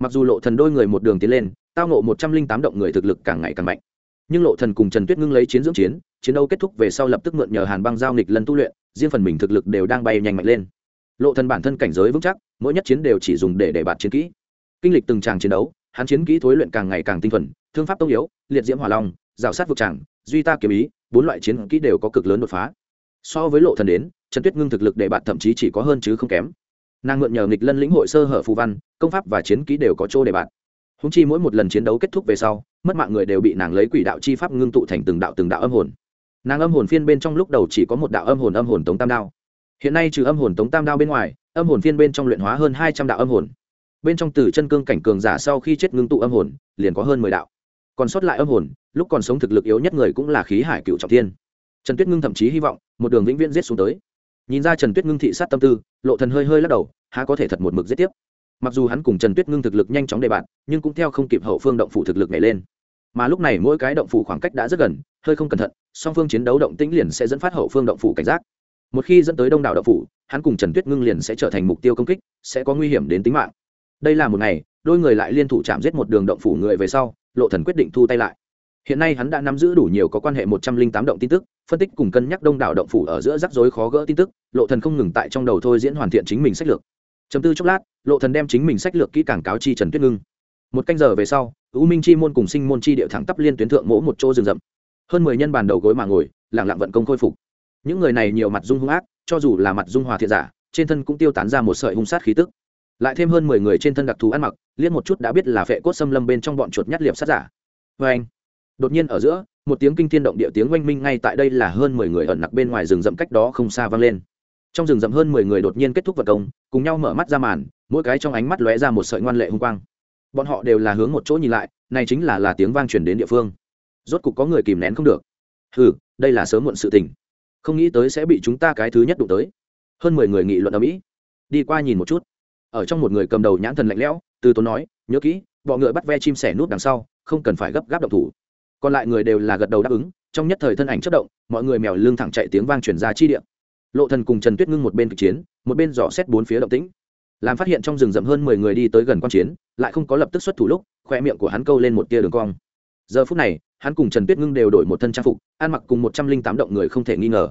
Mặc dù lộ thần đôi người một đường tiến lên, tao ngộ một trăm linh tám động người thực lực càng ngày càng mạnh nhưng lộ thần cùng trần tuyết ngưng lấy chiến dưỡng chiến chiến đấu kết thúc về sau lập tức mượn nhờ hàn băng giao nghịch lần tu luyện, riêng phần mình thực lực đều đang bay nhanh mạnh lên. Lộ thần bản thân cảnh giới vững chắc, mỗi nhất chiến đều chỉ dùng để để bạt chiến kỹ. Kinh lịch từng tràng chiến đấu, hắn chiến kỹ thối luyện càng ngày càng tinh thuần, thương pháp tông yếu, liệt diễm hỏa long, rào sát vực tràng, duy ta kiếm ý, bốn loại chiến kỹ đều có cực lớn đột phá. So với lộ thần đến, trần tuyết ngưng thực lực để bạt thậm chí chỉ có hơn chứ không kém. Nàng mượn nhờ nghịch lân lĩnh hội sơ hở phù văn, công pháp và chiến kỹ đều có chỗ để bạt húng chi mỗi một lần chiến đấu kết thúc về sau, mất mạng người đều bị nàng lấy quỷ đạo chi pháp ngưng tụ thành từng đạo từng đạo âm hồn. Nàng âm hồn phiên bên trong lúc đầu chỉ có một đạo âm hồn âm hồn tống tam đao. Hiện nay trừ âm hồn tống tam đao bên ngoài, âm hồn phiên bên trong luyện hóa hơn hai trăm đạo âm hồn. Bên trong từ chân cương cảnh cường giả sau khi chết ngưng tụ âm hồn, liền có hơn mười đạo. Còn sót lại âm hồn, lúc còn sống thực lực yếu nhất người cũng là khí hải cựu trọng thiên. Trần tuyết ngưng thậm chí hy vọng, một đường vĩnh viễn giết xuống tới. Nhìn ra trần tuyết ngưng thị sát tâm tư, lộ thần hơi hơi lắc đầu, há có thể thật một mực giết tiếp mặc dù hắn cùng trần tuyết ngưng thực lực nhanh chóng đề bạt, nhưng cũng theo không kịp hậu phương động phủ thực lực nhảy lên. Mà lúc này mỗi cái động phủ khoảng cách đã rất gần, hơi không cẩn thận, song phương chiến đấu động tĩnh liền sẽ dẫn phát hậu phương động phủ cảnh giác. Một khi dẫn tới đông đảo động phủ, hắn cùng trần tuyết ngưng liền sẽ trở thành mục tiêu công kích, sẽ có nguy hiểm đến tính mạng. Đây là một ngày, đôi người lại liên thủ chạm giết một đường động phủ người về sau, lộ thần quyết định thu tay lại. Hiện nay hắn đã nắm giữ đủ nhiều có quan hệ một trăm linh tám động tin tức, phân tích cùng cân nhắc đông đảo động phủ ở giữa rắc rối khó gỡ tin tức, lộ thần không ngừng tại trong đầu thôi diễn hoàn thiện chính mình sách lược chấm tư chốc lát, lộ thần đem chính mình sách lược kỹ càng cáo chi trần tuyết ngưng. Một canh giờ về sau, u minh chi môn cùng sinh môn chi địa thẳng tắp liên tuyến thượng mỗ một chỗ rừng rậm. Hơn mười nhân bàn đầu gối mà ngồi, lặng lặng vận công khôi phục. Những người này nhiều mặt dung hung ác, cho dù là mặt dung hòa thiện giả, trên thân cũng tiêu tán ra một sợi hung sát khí tức. Lại thêm hơn mười người trên thân đặc thù ăn mặc liên một chút đã biết là phệ cốt xâm lâm bên trong bọn chuột nhát liệp sát giả. Vê anh, đột nhiên ở giữa, một tiếng kinh thiên động địa tiếng oanh minh ngay tại đây là hơn mười người ẩn nặc bên ngoài rừng rậm cách đó không xa vang lên trong rừng rậm hơn mười người đột nhiên kết thúc vật công, cùng nhau mở mắt ra màn, mỗi cái trong ánh mắt lóe ra một sợi ngoan lệ hung quang. Bọn họ đều là hướng một chỗ nhìn lại, này chính là là tiếng vang truyền đến địa phương. Rốt cục có người kìm nén không được. Hừ, đây là sớm muộn sự tình. Không nghĩ tới sẽ bị chúng ta cái thứ nhất đụng tới. Hơn mười người nghị luận ở mỹ. Đi qua nhìn một chút. Ở trong một người cầm đầu nhãn thần lạnh lẽo, từ tốn nói, nhớ kỹ, bọ ngựa bắt ve chim sẻ nút đằng sau, không cần phải gấp gáp động thủ. Còn lại người đều là gật đầu đáp ứng, trong nhất thời thân ảnh chất động, mọi người mèo lương thẳng chạy tiếng vang chuyển ra chi điện lộ thần cùng trần tuyết ngưng một bên kịch chiến, một bên dò xét bốn phía động tĩnh. Làm phát hiện trong rừng rậm hơn mười người đi tới gần quan chiến, lại không có lập tức xuất thủ lúc khoe miệng của hắn câu lên một tia đường cong. Giờ phút này, hắn cùng trần tuyết ngưng đều đổi một thân trang phục, ăn mặc cùng một trăm linh tám động người không thể nghi ngờ.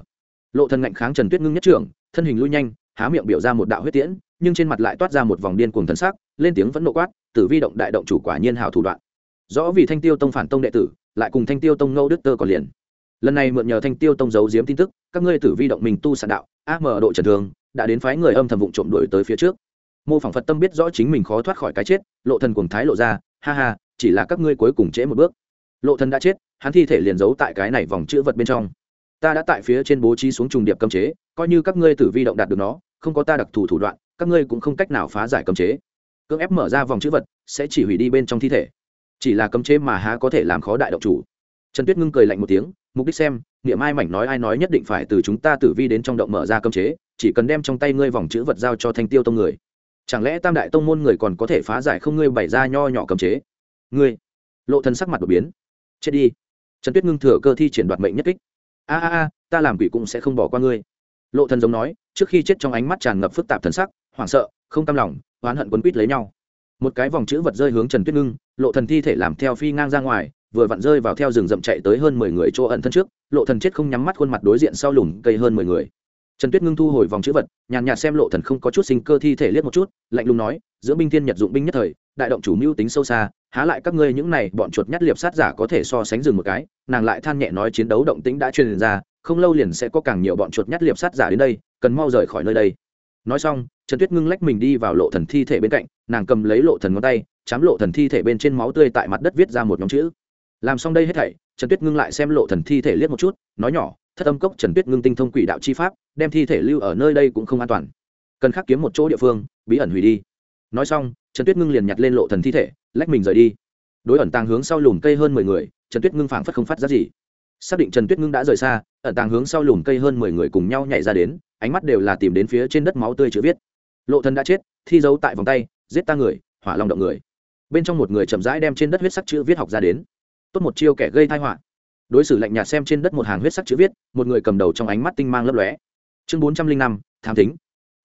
Lộ thần ngạnh kháng trần tuyết ngưng nhất trưởng, thân hình lui nhanh, há miệng biểu ra một đạo huyết tiễn, nhưng trên mặt lại toát ra một vòng điên cuồng thần sắc, lên tiếng vẫn nộ quát, tử vi động đại động chủ quả nhiên hảo thủ đoạn. Rõ vì thanh tiêu tông phản tông đệ tử, lại cùng thanh tiêu tông ngâu đức tơ còn liền lần này mượn nhờ thanh tiêu tông giấu giếm tin tức, các ngươi tử vi động mình tu sản đạo, ác mở độ trần thường, đã đến phái người âm thầm vụng trộm đuổi tới phía trước. Mô phỏng phật tâm biết rõ chính mình khó thoát khỏi cái chết, lộ thần cuồng thái lộ ra, ha ha, chỉ là các ngươi cuối cùng trễ một bước. Lộ thần đã chết, hắn thi thể liền giấu tại cái này vòng chữ vật bên trong. Ta đã tại phía trên bố trí xuống trùng điệp cấm chế, coi như các ngươi tử vi động đạt được nó, không có ta đặc thù thủ đoạn, các ngươi cũng không cách nào phá giải cấm chế. Cưỡng ép mở ra vòng chữ vật, sẽ chỉ hủy đi bên trong thi thể. Chỉ là cấm chế mà há có thể làm khó đại động chủ trần tuyết ngưng cười lạnh một tiếng, mục đích xem, niệm ai mảnh nói ai nói nhất định phải từ chúng ta tử vi đến trong động mở ra cấm chế, chỉ cần đem trong tay ngươi vòng chữ vật giao cho thanh tiêu tông người. Chẳng lẽ tam đại tông môn người còn có thể phá giải không ngươi bày ra nho nhỏ cấm chế? Ngươi. Lộ thân sắc mặt đột biến. Chết đi. Trần tuyết ngưng thừa cơ thi triển đoạt mệnh nhất kích. A a a, ta làm quỷ cũng sẽ không bỏ qua ngươi. Lộ thần giống nói, trước khi chết trong ánh mắt tràn ngập phức tạp thần sắc, hoảng sợ, không cam lòng, oán hận quấn quýt lấy nhau. Một cái vòng chữ vật rơi hướng trần tuyết ngưng, lộ thần thi thể làm theo phi ngang ra ngoài vừa vặn rơi vào theo rừng rậm chạy tới hơn mười người chỗ ẩn thân trước, lộ thần chết không nhắm mắt khuôn mặt đối diện sau lùm cây hơn mười người. Trần tuyết ngưng thu hồi vòng chữ vật, nhàn nhạt xem lộ thần không có chút sinh cơ thi thể liếc một chút, lạnh lùng nói, giữa binh thiên nhật dụng binh nhất thời, đại động chủ mưu tính sâu xa, há lại các ngươi những này bọn chuột nhắt liệp sát giả có thể so sánh rừng một cái? Nàng lại than nhẹ nói, chiến đấu động tĩnh đã truyền ra, không lâu liền sẽ có càng nhiều bọn chuột nhắt liệp sát giả đến đây, cần mau rời khỏi nơi đây. Nói xong, trần tuyết ngưng lách mình đi vào lộ thần thi thể bên cạnh, nàng cầm lấy lộ thần ngón tay, chám lộ thần thi thể bên trên máu tươi tại mặt đất viết ra một nhóm chữ làm xong đây hết thảy, trần tuyết ngưng lại xem lộ thần thi thể liếc một chút, nói nhỏ, thất âm cốc trần tuyết ngưng tinh thông quỷ đạo chi pháp, đem thi thể lưu ở nơi đây cũng không an toàn. Cần khắc kiếm một chỗ địa phương, bí ẩn hủy đi. Nói xong, trần tuyết ngưng liền nhặt lên lộ thần thi thể, lách mình rời đi. Đối ẩn tàng hướng sau lùm cây hơn mười người, trần tuyết ngưng phảng phất không phát ra gì. Xác định trần tuyết ngưng đã rời xa, ẩn tàng hướng sau lùm cây hơn mười người cùng nhau nhảy ra đến, ánh mắt đều là tìm đến phía trên đất máu tươi chữ viết. Lộ thần đã chết, thi dấu tại vòng tay, giết ta người, hỏa lòng động người. Bên trong một người chậm rãi đem trên đất huyết sắc chữ viết học ra đến tốt một chiêu kẻ gây tai họa. Đối xử lạnh nhạt xem trên đất một hàng huyết sắc chữ viết, một người cầm đầu trong ánh mắt tinh mang lấp lóe. Chương bốn trăm linh năm, thám thính.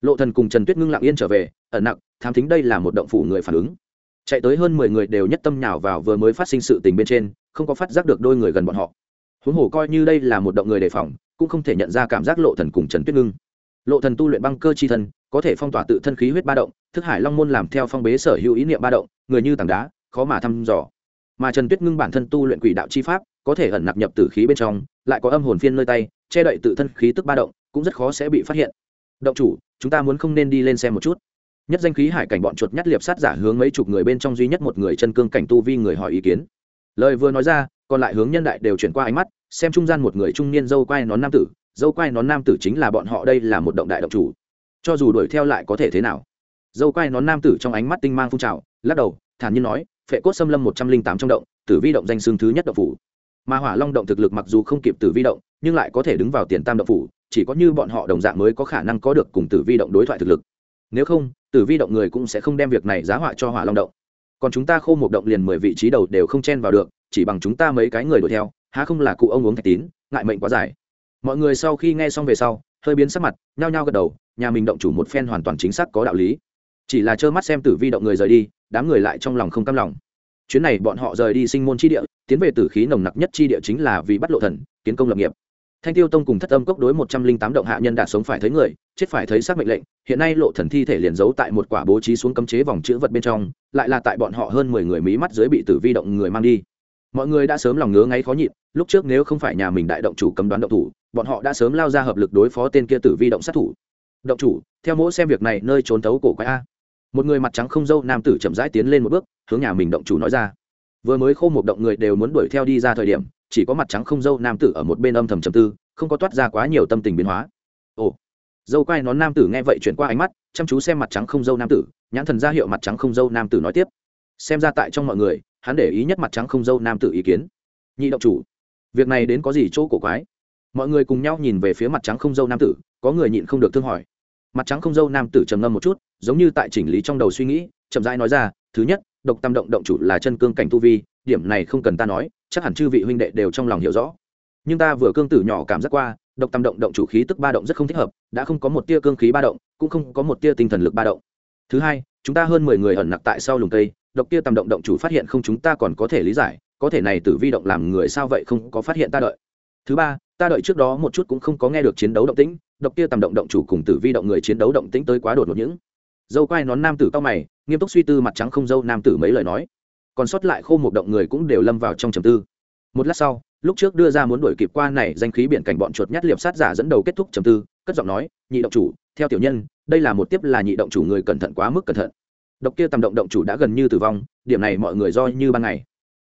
Lộ thần cùng trần tuyết ngưng lặng yên trở về, ẩn nặng thám thính đây là một động phủ người phản ứng. Chạy tới hơn mười người đều nhất tâm nhào vào vừa mới phát sinh sự tình bên trên, không có phát giác được đôi người gần bọn họ. Huống hồ coi như đây là một động người đề phòng, cũng không thể nhận ra cảm giác lộ thần cùng trần tuyết ngưng. Lộ thần tu luyện băng cơ chi thân, có thể phong tỏa tự thân khí huyết ba động, thức hải long môn làm theo phong bế sở hữu ý niệm ba động, người như tảng đá, khó mà thăm dò mà trần tuyết ngưng bản thân tu luyện quỷ đạo chi pháp, có thể ẩn nạp nhập tử khí bên trong, lại có âm hồn phiên nơi tay, che đậy tự thân khí tức ba động, cũng rất khó sẽ bị phát hiện. Động chủ, chúng ta muốn không nên đi lên xem một chút. Nhất danh khí hải cảnh bọn chuột nhát liệp sát giả hướng mấy chục người bên trong duy nhất một người chân cương cảnh tu vi người hỏi ý kiến. Lời vừa nói ra, còn lại hướng nhân đại đều chuyển qua ánh mắt, xem trung gian một người trung niên dâu quai nón nam tử, dâu quai nón nam tử chính là bọn họ đây là một động đại động chủ. Cho dù đuổi theo lại có thể thế nào? Dâu quai nón nam tử trong ánh mắt tinh mang phun trào, lắc đầu, thản nhiên nói phệ cốt xâm lâm một trăm linh tám trong động, tử vi động danh xương thứ nhất động phủ. Mà hỏa long động thực lực mặc dù không kịp tử vi động, nhưng lại có thể đứng vào tiền tam động phủ, chỉ có như bọn họ đồng dạng mới có khả năng có được cùng tử vi động đối thoại thực lực. Nếu không, tử vi động người cũng sẽ không đem việc này giá họa cho hỏa long động. Còn chúng ta khô một động liền mười vị trí đầu đều không chen vào được, chỉ bằng chúng ta mấy cái người đuổi theo, há không là cụ ông uống thạch tín, ngại mệnh quá dài. Mọi người sau khi nghe xong về sau, hơi biến sắc mặt, nhao nhao gật đầu, nhà mình động chủ một phen hoàn toàn chính xác có đạo lý. Chỉ là trơ mắt xem tử vi động người rời đi đám người lại trong lòng không cam lòng. Chuyến này bọn họ rời đi sinh môn chi địa, tiến về tử khí nồng nặc nhất chi địa chính là vì bắt lộ thần, kiến công lập nghiệp. Thanh tiêu tông cùng thất âm cốc đối một trăm linh tám động hạ nhân đã sống phải thấy người, chết phải thấy xác mệnh lệnh, hiện nay lộ thần thi thể liền giấu tại một quả bố trí xuống cấm chế vòng chữ vật bên trong, lại là tại bọn họ hơn mười người mí mắt dưới bị tử vi động người mang đi. Mọi người đã sớm lòng ngứa ngáy khó nhịn, lúc trước nếu không phải nhà mình đại động chủ cấm đoán động thủ, bọn họ đã sớm lao ra hợp lực đối phó tên kia tử vi động sát thủ. Động chủ, theo mỗi xem việc này, nơi trốn tấu cổ quái a một người mặt trắng không dâu nam tử chậm rãi tiến lên một bước, hướng nhà mình động chủ nói ra. Vừa mới khô một động người đều muốn đuổi theo đi ra thời điểm, chỉ có mặt trắng không dâu nam tử ở một bên âm thầm trầm tư, không có toát ra quá nhiều tâm tình biến hóa. Ồ, dâu quai nón nam tử nghe vậy chuyển qua ánh mắt, chăm chú xem mặt trắng không dâu nam tử, nhãn thần ra hiệu mặt trắng không dâu nam tử nói tiếp. Xem ra tại trong mọi người, hắn để ý nhất mặt trắng không dâu nam tử ý kiến. Nhị động chủ, việc này đến có gì chỗ cổ quái? Mọi người cùng nhau nhìn về phía mặt trắng không dâu nam tử, có người nhịn không được thương hỏi mặt trắng không dâu nam tử trầm ngâm một chút, giống như tại chỉnh lý trong đầu suy nghĩ, chậm rãi nói ra, thứ nhất, độc tam động động chủ là chân cương cảnh tu vi, điểm này không cần ta nói, chắc hẳn chư vị huynh đệ đều trong lòng hiểu rõ. Nhưng ta vừa cương tử nhỏ cảm giác qua, độc tam động động chủ khí tức ba động rất không thích hợp, đã không có một tia cương khí ba động, cũng không có một tia tinh thần lực ba động. Thứ hai, chúng ta hơn mười người ẩn nặc tại sau lùng cây, độc tia tam động động chủ phát hiện không chúng ta còn có thể lý giải, có thể này tử vi động làm người sao vậy không có phát hiện ta đợi. Thứ ba, ta đợi trước đó một chút cũng không có nghe được chiến đấu động tĩnh độc kia tam động động chủ cùng tử vi động người chiến đấu động tĩnh tới quá đột ngột những. Dâu quai nón nam tử cao mày, nghiêm túc suy tư mặt trắng không dâu nam tử mấy lời nói. Còn sót lại khô một động người cũng đều lâm vào trong trầm tư. Một lát sau, lúc trước đưa ra muốn đuổi kịp qua này danh khí biển cảnh bọn chuột nhát liệp sát giả dẫn đầu kết thúc trầm tư, cất giọng nói, nhị động chủ, theo tiểu nhân, đây là một tiếp là nhị động chủ người cẩn thận quá mức cẩn thận. Độc kia tầm động động chủ đã gần như tử vong, điểm này mọi người do như ban ngày.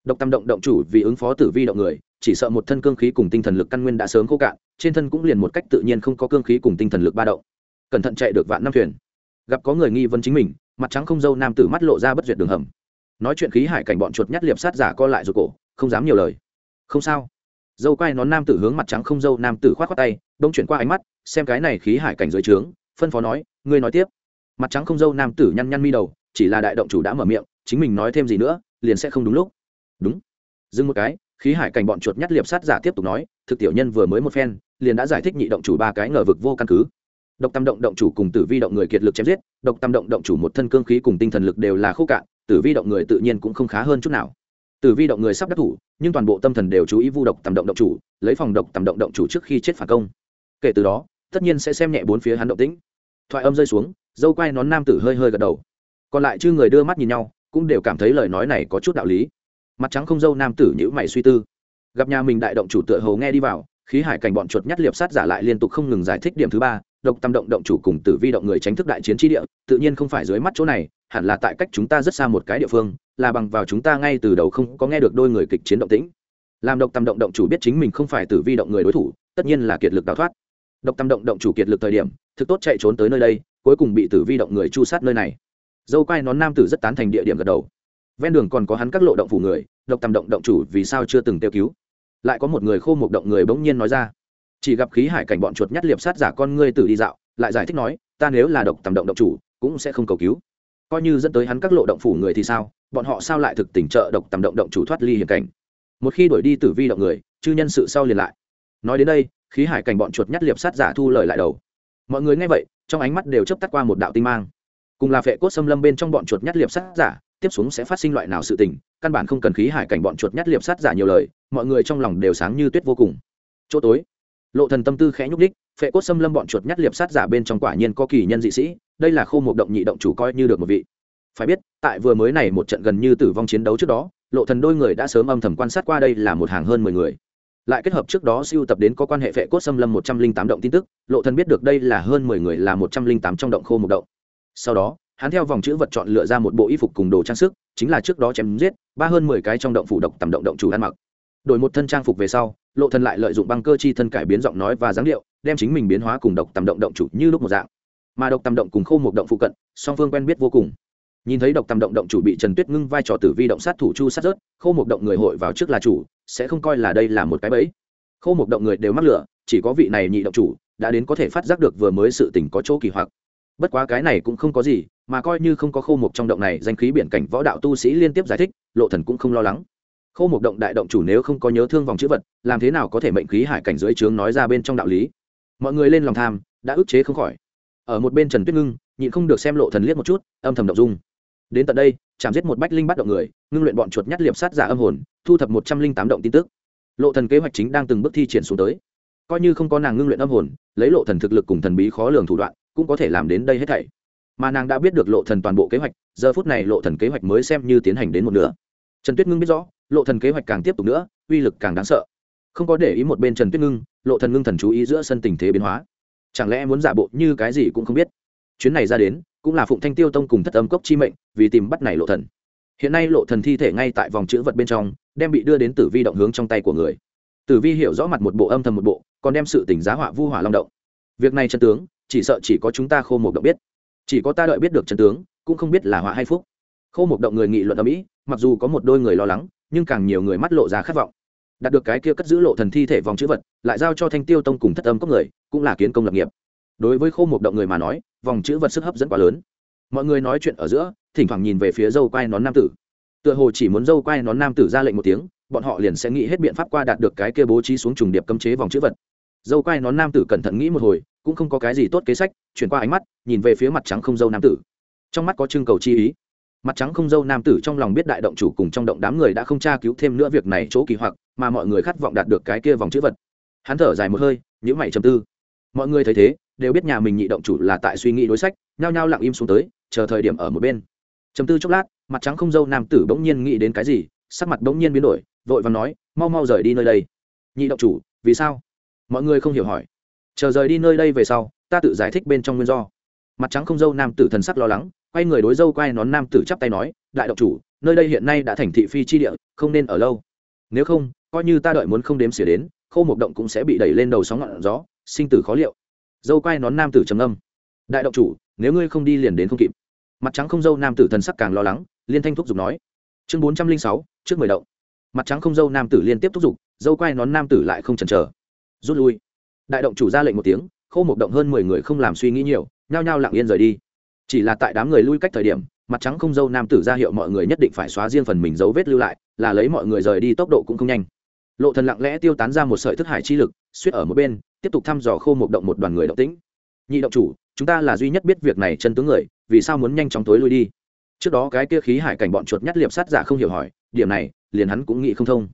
Độc tam động động chủ vì ứng phó tử vi động người chỉ sợ một thân cương khí cùng tinh thần lực căn nguyên đã sớm khô cạn, trên thân cũng liền một cách tự nhiên không có cương khí cùng tinh thần lực ba động. Cẩn thận chạy được vạn năm thuyền. Gặp có người nghi vấn chính mình, mặt trắng không dâu nam tử mắt lộ ra bất duyệt đường hầm. Nói chuyện khí hải cảnh bọn chuột nhắt liệp sát giả co lại rụt cổ, không dám nhiều lời. Không sao. Dâu quay nón nam tử hướng mặt trắng không dâu nam tử khoát khoát tay đông chuyển qua ánh mắt, xem cái này khí hải cảnh dưới trướng, phân phó nói, ngươi nói tiếp. Mặt trắng không dâu nam tử nhăn nhăn mi đầu, chỉ là đại động chủ đã mở miệng, chính mình nói thêm gì nữa, liền sẽ không đúng lúc. Đúng. Dừng một cái khí hải cảnh bọn chuột nhắt liệp sát giả tiếp tục nói, thực tiểu nhân vừa mới một phen, liền đã giải thích nhị động chủ ba cái ngờ vực vô căn cứ. Độc tam động động chủ cùng tử vi động người kiệt lực chém giết, độc tam động động chủ một thân cương khí cùng tinh thần lực đều là khô cạn, tử vi động người tự nhiên cũng không khá hơn chút nào. Tử vi động người sắp đắc thủ, nhưng toàn bộ tâm thần đều chú ý vu độc tam động động chủ, lấy phòng độc tam động động chủ trước khi chết phản công. Kể từ đó, tất nhiên sẽ xem nhẹ bốn phía hắn động tĩnh. Thoại âm rơi xuống, dâu quai nón nam tử hơi hơi gật đầu. Còn lại chư người đưa mắt nhìn nhau, cũng đều cảm thấy lời nói này có chút đạo lý mặt trắng không dâu nam tử nhữ mày suy tư. Gặp nhà mình đại động chủ tựa hầu nghe đi vào, khí hải cảnh bọn chuột nhắt liệp sát giả lại liên tục không ngừng giải thích điểm thứ ba, độc tâm động động chủ cùng tử vi động người tránh thức đại chiến tri địa, tự nhiên không phải dưới mắt chỗ này, hẳn là tại cách chúng ta rất xa một cái địa phương, là bằng vào chúng ta ngay từ đầu không có nghe được đôi người kịch chiến động tĩnh. Làm độc tâm động động chủ biết chính mình không phải tử vi động người đối thủ, tất nhiên là kiệt lực đào thoát. Độc tâm động động chủ kiệt lực thời điểm, thực tốt chạy trốn tới nơi đây, cuối cùng bị tử vi động người chu sát nơi này. Dâu quai nón nam tử rất tán thành địa điểm gật đầu ven đường còn có hắn các lộ động phủ người, độc tam động động chủ vì sao chưa từng tiêu cứu. Lại có một người khô một động người bỗng nhiên nói ra, chỉ gặp khí hải cảnh bọn chuột nhắt liệp sát giả con ngươi tử đi dạo, lại giải thích nói, ta nếu là độc tầm động động chủ, cũng sẽ không cầu cứu. Coi như dẫn tới hắn các lộ động phủ người thì sao, bọn họ sao lại thực tình trợ độc tầm động động chủ thoát ly hiểm cảnh? Một khi đuổi đi tử vi động người, chư nhân sự sau liền lại. Nói đến đây, khí hải cảnh bọn chuột nhắt liệp sát giả thu lời lại đầu. Mọi người nghe vậy, trong ánh mắt đều chấp tắt qua một đạo tinh mang. Cùng là phệ cốt xâm lâm bên trong bọn chuột nhắt liệp sát giả tiếp xuống sẽ phát sinh loại nào sự tình, căn bản không cần khí hải cảnh bọn chuột nhắt liệp sát giả nhiều lời, mọi người trong lòng đều sáng như tuyết vô cùng. Chỗ tối, lộ thần tâm tư khẽ nhúc đích phệ cốt xâm lâm bọn chuột nhắt liệp sát giả bên trong quả nhiên có kỳ nhân dị sĩ, đây là khô một động nhị động chủ coi như được một vị. Phải biết, tại vừa mới này một trận gần như tử vong chiến đấu trước đó, lộ thần đôi người đã sớm âm thầm quan sát qua đây là một hàng hơn mười người. Lại kết hợp trước đó siêu tập đến có quan hệ phệ cốt xâm lâm một trăm linh tám động tin tức, lộ thần biết được đây là hơn mười người là một trăm linh tám trong động khô một động. Sau đó hắn theo vòng chữ vật chọn lựa ra một bộ y phục cùng đồ trang sức, chính là trước đó chém giết, ba hơn mười cái trong động phủ độc tầm động động chủ ăn mặc. Đổi một thân trang phục về sau, lộ thần lại lợi dụng băng cơ chi thân cải biến giọng nói và dáng điệu, đem chính mình biến hóa cùng độc tầm động động chủ như lúc một dạng. Mà độc tầm động cùng khô một động phụ cận, song phương quen biết vô cùng. Nhìn thấy độc tầm động động chủ bị trần tuyết ngưng vai trò tử vi động sát thủ chu sát rớt khâu một động người hội vào trước là chủ, sẽ không coi là đây là một cái bẫy. Khâu một động người đều mắc lửa, chỉ có vị này nhị động chủ đã đến có thể phát giác được vừa mới sự tình có chỗ kỳ hoặc bất quá cái này cũng không có gì, mà coi như không có khâu một trong động này, danh khí biển cảnh võ đạo tu sĩ liên tiếp giải thích, lộ thần cũng không lo lắng. Khâu một động đại động chủ nếu không có nhớ thương vòng chữ vật, làm thế nào có thể mệnh khí hải cảnh dưới trướng nói ra bên trong đạo lý? Mọi người lên lòng tham, đã ức chế không khỏi. Ở một bên trần tuyết ngưng, nhịn không được xem lộ thần liếc một chút, âm thầm động dung. Đến tận đây, chạm giết một bách linh bắt động người, ngưng luyện bọn chuột nhát liệp sát giả âm hồn, thu thập một trăm linh tám động tin tức. Lộ thần kế hoạch chính đang từng bước thi triển xuống tới. Coi như không có nàng ngưng luyện âm hồn, lấy lộ thần thực lực cùng thần bí khó lường thủ đoạn cũng có thể làm đến đây hết thảy. Mà nàng đã biết được lộ thần toàn bộ kế hoạch, giờ phút này lộ thần kế hoạch mới xem như tiến hành đến một nửa. Trần tuyết ngưng biết rõ, lộ thần kế hoạch càng tiếp tục nữa, uy lực càng đáng sợ. Không có để ý một bên trần tuyết ngưng, lộ thần ngưng thần chú ý giữa sân tình thế biến hóa. Chẳng lẽ muốn giả bộ như cái gì cũng không biết? Chuyến này ra đến, cũng là phụng thanh tiêu tông cùng thất âm cốc chi mệnh, vì tìm bắt này lộ thần. Hiện nay lộ thần thi thể ngay tại vòng chữ vật bên trong, đem bị đưa đến tử vi động hướng trong tay của người. Tử vi hiểu rõ mặt một bộ, âm thầm một bộ, còn đem sự tỉnh giá họa vu hỏa long động. Việc này chân tướng chỉ sợ chỉ có chúng ta khô một động biết. Chỉ có ta đợi biết được trần tướng, cũng không biết là họa hay phúc. Khô một động người nghị luận ở mỹ, mặc dù có một đôi người lo lắng, nhưng càng nhiều người mắt lộ ra khát vọng. Đạt được cái kia cất giữ lộ thần thi thể vòng chữ vật, lại giao cho thanh tiêu tông cùng thất âm cốc người, cũng là kiến công lập nghiệp. Đối với khô một động người mà nói, vòng chữ vật sức hấp dẫn quá lớn. Mọi người nói chuyện ở giữa, thỉnh thoảng nhìn về phía dâu quai nón nam tử. Tựa hồ chỉ muốn dâu quai nón nam tử ra lệnh một tiếng, bọn họ liền sẽ nghĩ hết biện pháp qua đạt được cái kia bố trí xuống trùng điệp cấm chế vòng chữ vật. Dâu quai nón nam tử cẩn thận nghĩ một hồi cũng không có cái gì tốt kế sách, chuyển qua ánh mắt, nhìn về phía mặt trắng không dâu nam tử. Trong mắt có trưng cầu chi ý. Mặt trắng không dâu nam tử trong lòng biết đại động chủ cùng trong động đám người đã không tra cứu thêm nữa việc này chỗ kỳ hoặc, mà mọi người khát vọng đạt được cái kia vòng chữ vật. Hắn thở dài một hơi nhữ mày chầm tư. Mọi người thấy thế, đều biết nhà mình nhị động chủ là tại suy nghĩ đối sách, nhao nhao lặng im xuống tới, chờ thời điểm ở một bên. Chầm tư chốc lát, mặt trắng không dâu nam tử bỗng nhiên nghĩ đến cái gì, sắc mặt bỗng nhiên biến đổi, vội và nói, mau mau rời đi nơi đây. Nhị động chủ, vì sao? Mọi người không hiểu hỏi chờ rời đi nơi đây về sau, ta tự giải thích bên trong nguyên do. Mặt trắng không dâu nam tử thần sắc lo lắng, quay người đối dâu quay nón nam tử chắp tay nói, đại độc chủ, nơi đây hiện nay đã thành thị phi chi địa, không nên ở lâu. Nếu không, coi như ta đợi muốn không đếm xỉa đến khâu một động cũng sẽ bị đẩy lên đầu sóng ngọn gió, sinh tử khó liệu. Dâu quay nón nam tử trầm âm đại độc chủ, nếu ngươi không đi liền đến không kịp. Mặt trắng không dâu nam tử thần sắc càng lo lắng, liên thanh thúc giục nói. Chương bốn trăm linh sáu, trước mười động. Mặt trắng không dâu nam tử liên tiếp thúc giục, dâu quay nón nam tử lại không chần chờ. Rút lui đại động chủ ra lệnh một tiếng khâu một động hơn mười người không làm suy nghĩ nhiều, nhao nhao lặng yên rời đi. Chỉ là tại đám người lui cách thời điểm, mặt trắng không dâu nam tử ra hiệu mọi người nhất định phải xóa riêng phần mình dấu vết lưu lại, là lấy mọi người rời đi tốc độ cũng không nhanh. Lộ thần lặng lẽ tiêu tán ra một sợi thức hải chi lực, suýt ở một bên, tiếp tục thăm dò khô một động một đoàn người động tĩnh. Nhị động chủ, chúng ta là duy nhất biết việc này chân tướng người, vì sao muốn nhanh chóng tối lui đi? Trước đó cái kia khí hải cảnh bọn chuột nhắt liệp sát giả không hiểu hỏi, điểm này, liền hắn cũng nghĩ không thông.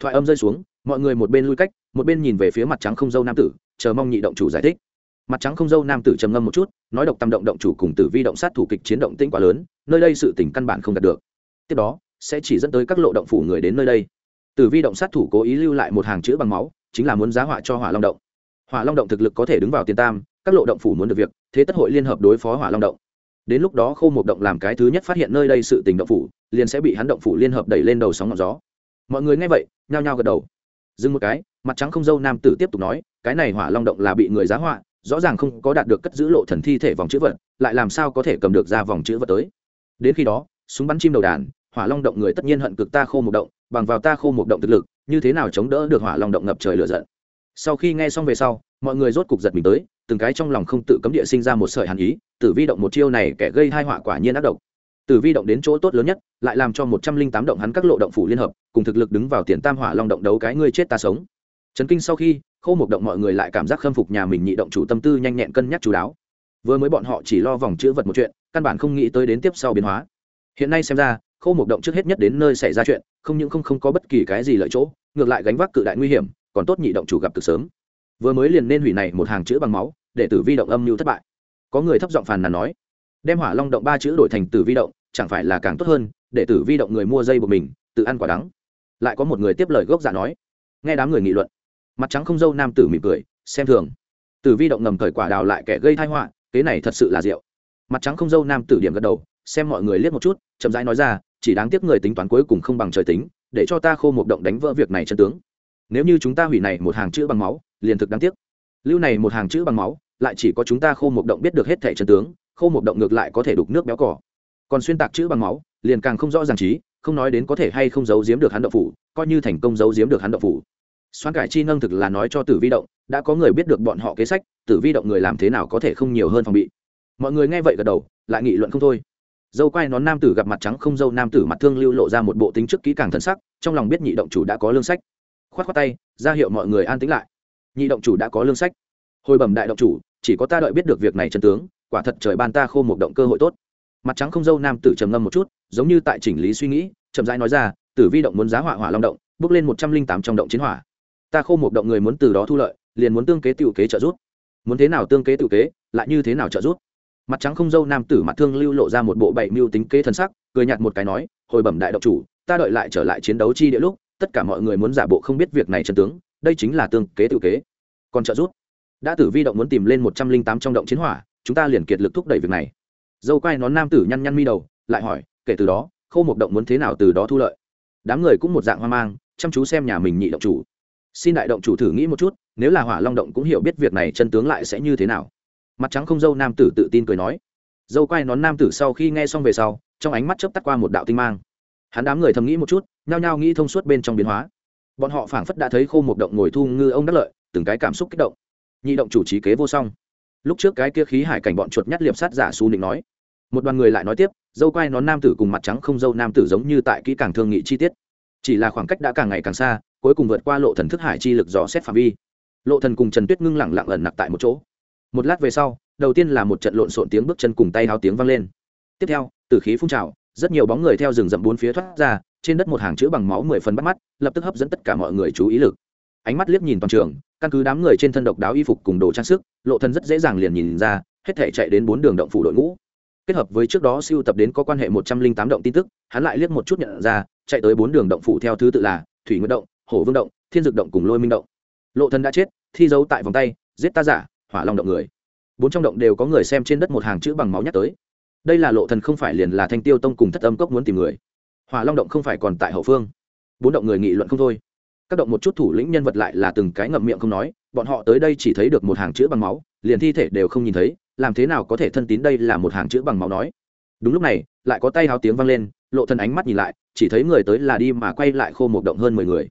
Thoại âm rơi xuống, mọi người một bên lui cách một bên nhìn về phía mặt trắng không dâu nam tử, chờ mong nhị động chủ giải thích. Mặt trắng không dâu nam tử trầm ngâm một chút, nói độc tâm động động chủ cùng tử vi động sát thủ kịch chiến động tĩnh quá lớn, nơi đây sự tỉnh căn bản không đạt được. Tiếp đó, sẽ chỉ dẫn tới các lộ động phủ người đến nơi đây. Tử vi động sát thủ cố ý lưu lại một hàng chữ bằng máu, chính là muốn giá họa cho hỏa long động. Hỏa long động thực lực có thể đứng vào tiền tam, các lộ động phủ muốn được việc, thế tất hội liên hợp đối phó hỏa long động. Đến lúc đó khô một động làm cái thứ nhất phát hiện nơi đây sự tình động phủ, liền sẽ bị hắn động phủ liên hợp đẩy lên đầu sóng ngọn gió. Mọi người nghe vậy, nhao nhao gật đầu. Dừng một cái mặt trắng không dâu nam tử tiếp tục nói, cái này hỏa long động là bị người giá họa, rõ ràng không có đạt được cất giữ lộ thần thi thể vòng chữ vật, lại làm sao có thể cầm được ra vòng chữ vật tới. Đến khi đó, súng bắn chim đầu đàn, hỏa long động người tất nhiên hận cực ta khô một động, bằng vào ta khô một động thực lực, như thế nào chống đỡ được hỏa long động ngập trời lửa giận. Sau khi nghe xong về sau, mọi người rốt cục giật mình tới, từng cái trong lòng không tự cấm địa sinh ra một sợi hàn ý, tử vi động một chiêu này kẻ gây hai họa quả nhiên ác độc. Tử vi động đến chỗ tốt lớn nhất, lại làm cho một trăm linh tám động hắn các lộ động phủ liên hợp, cùng thực lực đứng vào tiền tam hỏa long động đấu cái ngươi chết ta sống trấn kinh sau khi khâu một động mọi người lại cảm giác khâm phục nhà mình nhị động chủ tâm tư nhanh nhẹn cân nhắc chú đáo. Vừa mới bọn họ chỉ lo vòng chữ vật một chuyện, căn bản không nghĩ tới đến tiếp sau biến hóa. Hiện nay xem ra khâu một động trước hết nhất đến nơi xảy ra chuyện, không những không không có bất kỳ cái gì lợi chỗ, ngược lại gánh vác cự đại nguy hiểm, còn tốt nhị động chủ gặp từ sớm. Vừa mới liền nên hủy này một hàng chữ bằng máu, để tử vi động âm mưu thất bại. Có người thấp giọng phàn nàn nói, đem hỏa long động ba chữ đổi thành tử vi động, chẳng phải là càng tốt hơn, để tử vi động người mua dây của mình, tự ăn quả đắng. Lại có một người tiếp lời gốc giả nói, nghe đám người nghị luận mặt trắng không dâu nam tử mỉm cười, xem thường. Tử vi động ngầm cởi quả đào lại kẻ gây thai họa kế này thật sự là rượu mặt trắng không dâu nam tử điểm gật đầu, xem mọi người liếc một chút, chậm rãi nói ra, chỉ đáng tiếc người tính toán cuối cùng không bằng trời tính, để cho ta khô một động đánh vỡ việc này chân tướng. Nếu như chúng ta hủy này một hàng chữ bằng máu, liền thực đáng tiếc. Lưu này một hàng chữ bằng máu, lại chỉ có chúng ta khô một động biết được hết thẻ chân tướng, khô một động ngược lại có thể đục nước béo cỏ. Còn xuyên tạc chữ bằng máu, liền càng không rõ ràng trí không nói đến có thể hay không giấu giếm được hắn đậu phủ, coi như thành công giấu giếm được hắn đậu phủ xoan cải chi nâng thực là nói cho tử vi động, đã có người biết được bọn họ kế sách, tử vi động người làm thế nào có thể không nhiều hơn phòng bị. Mọi người nghe vậy gật đầu, lại nghị luận không thôi. Dâu quai nón nam tử gặp mặt trắng không dâu nam tử mặt thương lưu lộ ra một bộ tính trước kỹ càng thần sắc, trong lòng biết nhị động chủ đã có lương sách. Khoát khoát tay, ra hiệu mọi người an tĩnh lại. Nhị động chủ đã có lương sách. Hồi bẩm đại động chủ, chỉ có ta đợi biết được việc này chân tướng, quả thật trời ban ta khô một động cơ hội tốt. Mặt trắng không dâu nam tử trầm ngâm một chút, giống như tại chỉnh lý suy nghĩ, chậm rãi nói ra, tử vi động muốn giá hỏa hỏa long động, bước lên một trăm linh tám trong động chiến hỏa ta khô một động người muốn từ đó thu lợi, liền muốn tương kế tiểu kế trợ giúp. Muốn thế nào tương kế tiểu kế, lại như thế nào trợ giúp? Mặt trắng không dâu nam tử mặt thương lưu lộ ra một bộ bảy mưu tính kế thân sắc, cười nhạt một cái nói, hồi bẩm đại động chủ, ta đợi lại trở lại chiến đấu chi địa lúc, tất cả mọi người muốn giả bộ không biết việc này trần tướng, đây chính là tương kế tự kế. Còn trợ giúp? Đã tử vi động muốn tìm lên một trăm linh tám trong động chiến hỏa, chúng ta liền kiệt lực thúc đẩy việc này. Dâu quai nón nam tử nhăn nhăn mi đầu, lại hỏi, kể từ đó khâu một động muốn thế nào từ đó thu lợi? Đám người cũng một dạng hoang mang, chăm chú xem nhà mình nhị động chủ xin đại động chủ thử nghĩ một chút, nếu là hỏa long động cũng hiểu biết việc này chân tướng lại sẽ như thế nào. Mặt trắng không dâu nam tử tự tin cười nói. Dâu quai nón nam tử sau khi nghe xong về sau, trong ánh mắt chớp tắt qua một đạo tinh mang. Hắn đám người thầm nghĩ một chút, nhao nhao nghĩ thông suốt bên trong biến hóa. Bọn họ phảng phất đã thấy khô một động ngồi thu ngư ông đắc lợi, từng cái cảm xúc kích động. Nhị động chủ trí kế vô song. Lúc trước cái kia khí hải cảnh bọn chuột nhắt liệp sát giả su định nói. Một đoàn người lại nói tiếp, dâu quai nón nam tử cùng mặt trắng không dâu nam tử giống như tại kỹ càng thương nghị chi tiết. Chỉ là khoảng cách đã càng ngày càng xa cuối cùng vượt qua lộ thần thức hải chi lực dò xét phạm vi. Lộ thần cùng trần tuyết ngưng lẳng lặng ẩn nặc tại một chỗ. Một lát về sau, đầu tiên là một trận lộn xộn tiếng bước chân cùng tay háo tiếng vang lên. Tiếp theo, từ khí phun trào, rất nhiều bóng người theo rừng rậm bốn phía thoát ra, trên đất một hàng chữ bằng máu mười phần bắt mắt, lập tức hấp dẫn tất cả mọi người chú ý lực. Ánh mắt liếc nhìn toàn trường, căn cứ đám người trên thân độc đáo y phục cùng đồ trang sức, lộ thần rất dễ dàng liền nhìn ra, hết thể chạy đến bốn đường động phủ đội ngũ. Kết hợp với trước đó siêu tập đến có quan hệ một trăm linh tám động tin tức, hắn lại liếc một chút nhận ra, chạy tới bốn đường động phủ theo thứ tự là thủy nguyệt động hổ vương động, thiên dực động cùng lôi minh động. Lộ thân đã chết, thi dấu tại vòng tay, giết ta giả, hỏa long động người. Bốn trong động đều có người xem trên đất một hàng chữ bằng máu nhắc tới. Đây là lộ thần không phải liền là thanh tiêu tông cùng thất âm cốc muốn tìm người. Hỏa long động không phải còn tại hậu phương. Bốn động người nghị luận không thôi. Các động một chút thủ lĩnh nhân vật lại là từng cái ngậm miệng không nói, bọn họ tới đây chỉ thấy được một hàng chữ bằng máu, liền thi thể đều không nhìn thấy, làm thế nào có thể thân tín đây là một hàng chữ bằng máu nói. Đúng lúc này, lại có tay háo tiếng vang lên, lộ thần ánh mắt nhìn lại, chỉ thấy người tới là đi mà quay lại khô một động hơn mười người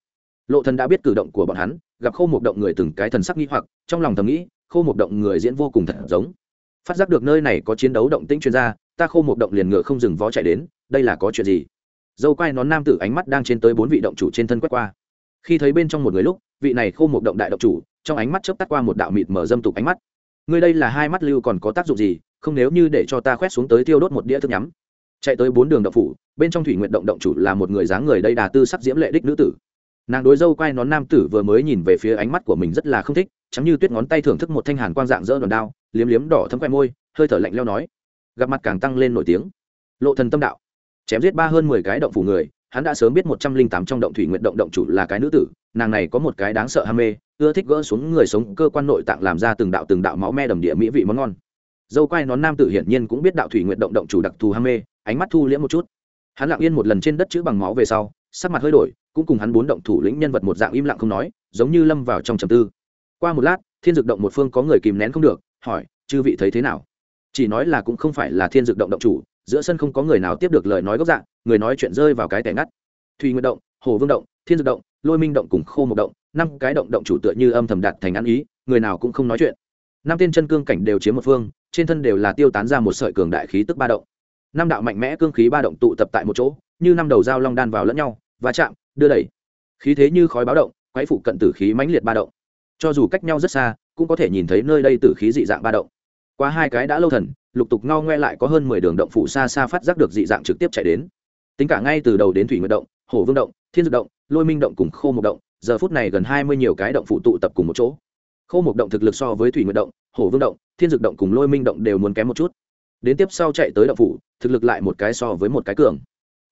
lộ thần đã biết cử động của bọn hắn, gặp khô một động người từng cái thần sắc nghi hoặc, trong lòng thầm nghĩ, khô một động người diễn vô cùng thật giống. Phát giác được nơi này có chiến đấu động tĩnh chuyên gia, ta khô một động liền ngựa không dừng vó chạy đến, đây là có chuyện gì? Dâu quai nón nam tử ánh mắt đang trên tới bốn vị động chủ trên thân quét qua. Khi thấy bên trong một người lúc, vị này khô một động đại động chủ, trong ánh mắt chớp tắt qua một đạo mịt mở dâm tục ánh mắt. Người đây là hai mắt lưu còn có tác dụng gì, không nếu như để cho ta khoét xuống tới tiêu đốt một đĩa thức nhắm. Chạy tới bốn đường động phủ, bên trong thủy nguyện động động chủ là một người dáng người đây đà tư sắc diễm lệ đích nữ tử nàng đối dâu quai nón nam tử vừa mới nhìn về phía ánh mắt của mình rất là không thích chắm như tuyết ngón tay thưởng thức một thanh hàn quang dạng dỡ đòn đao, liếm liếm đỏ thấm quẹ môi, hơi thở lạnh leo nói. Gặp mặt càng tăng lên nổi tiếng. Lộ thần tâm đạo. Chém giết ba hơn mười cái động phủ người, hắn đã sớm biết một trăm linh tám trong động thủy nguyện động động chủ là cái nữ tử, nàng này có một cái đáng sợ ham mê, ưa thích gỡ xuống người sống cơ quan nội tạng làm ra từng đạo từng đạo máu me đầm địa mỹ vị món ngon. Dâu quai nón nam tử hiển nhiên cũng biết đạo thủy nguyện động động chủ đặc thù ham mê, ánh mắt thu liễm một chút. Hắn lặng yên một lần trên đất chữ bằng máu về sau, sắc mặt hơi đổi cũng cùng hắn bốn động thủ lĩnh nhân vật một dạng im lặng không nói, giống như lâm vào trong trầm tư. Qua một lát, thiên dược động một phương có người kìm nén không được, hỏi, chư vị thấy thế nào? Chỉ nói là cũng không phải là thiên dược động động chủ, giữa sân không có người nào tiếp được lời nói gốc dạng người nói chuyện rơi vào cái tẻ ngắt. Thùy nguyệt động, hồ vương động, thiên dược động, lôi minh động cùng khô một động, năm cái động động chủ tựa như âm thầm đạt thành ăn ý, người nào cũng không nói chuyện. Năm tên chân cương cảnh đều chiếm một phương, trên thân đều là tiêu tán ra một sợi cường đại khí tức ba động. Năm đạo mạnh mẽ cương khí ba động tụ tập tại một chỗ, như năm đầu dao long đan vào lẫn nhau và chạm, đưa đẩy. Khí thế như khói báo động, quái phụ cận tử khí mãnh liệt ba động. Cho dù cách nhau rất xa, cũng có thể nhìn thấy nơi đây tử khí dị dạng ba động. Qua hai cái đã lâu thần, lục tục ngao ngoe lại có hơn mười đường động phủ xa xa phát giác được dị dạng trực tiếp chạy đến. Tính cả ngay từ đầu đến thủy nguyệt động hồ vương động, thiên dược động, lôi minh động cùng khô một động, giờ phút này gần hai mươi nhiều cái động phủ tụ tập cùng một chỗ. Khô một động thực lực so với thủy nguyệt động hồ vương động, thiên dược động cùng lôi minh động đều muốn kém một chút. Đến tiếp sau chạy tới động phủ, thực lực lại một cái so với một cái cường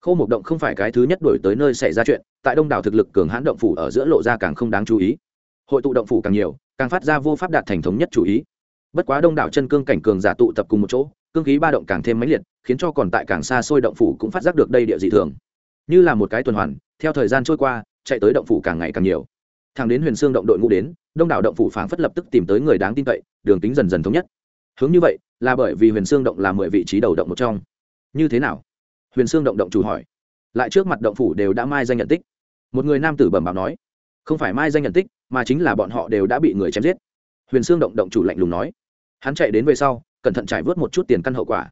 khô một động không phải cái thứ nhất đổi tới nơi xảy ra chuyện, tại đông đảo thực lực cường hãn động phủ ở giữa lộ ra càng không đáng chú ý. Hội tụ động phủ càng nhiều, càng phát ra vô pháp đạt thành thống nhất chú ý. Bất quá đông đảo chân cương cảnh cường giả tụ tập cùng một chỗ, cương khí ba động càng thêm mãnh liệt, khiến cho còn tại càng xa xôi động phủ cũng phát giác được đây địa dị thường. Như là một cái tuần hoàn, theo thời gian trôi qua, chạy tới động phủ càng ngày càng nhiều. Thang đến huyền xương động đội ngũ đến, đông đảo động phủ phảng phất lập tức tìm tới người đáng tin cậy, đường tính dần dần thống nhất. Hướng như vậy, là bởi vì huyền xương động là mười vị trí đầu động một trong. Như thế nào? Huyền sương động động chủ hỏi. Lại trước mặt động phủ đều đã mai danh nhận tích. Một người nam tử bẩm báo nói, không phải mai danh nhận tích, mà chính là bọn họ đều đã bị người chém giết. Huyền sương động động chủ lạnh lùng nói. Hắn chạy đến về sau, cẩn thận trải vớt một chút tiền căn hậu quả.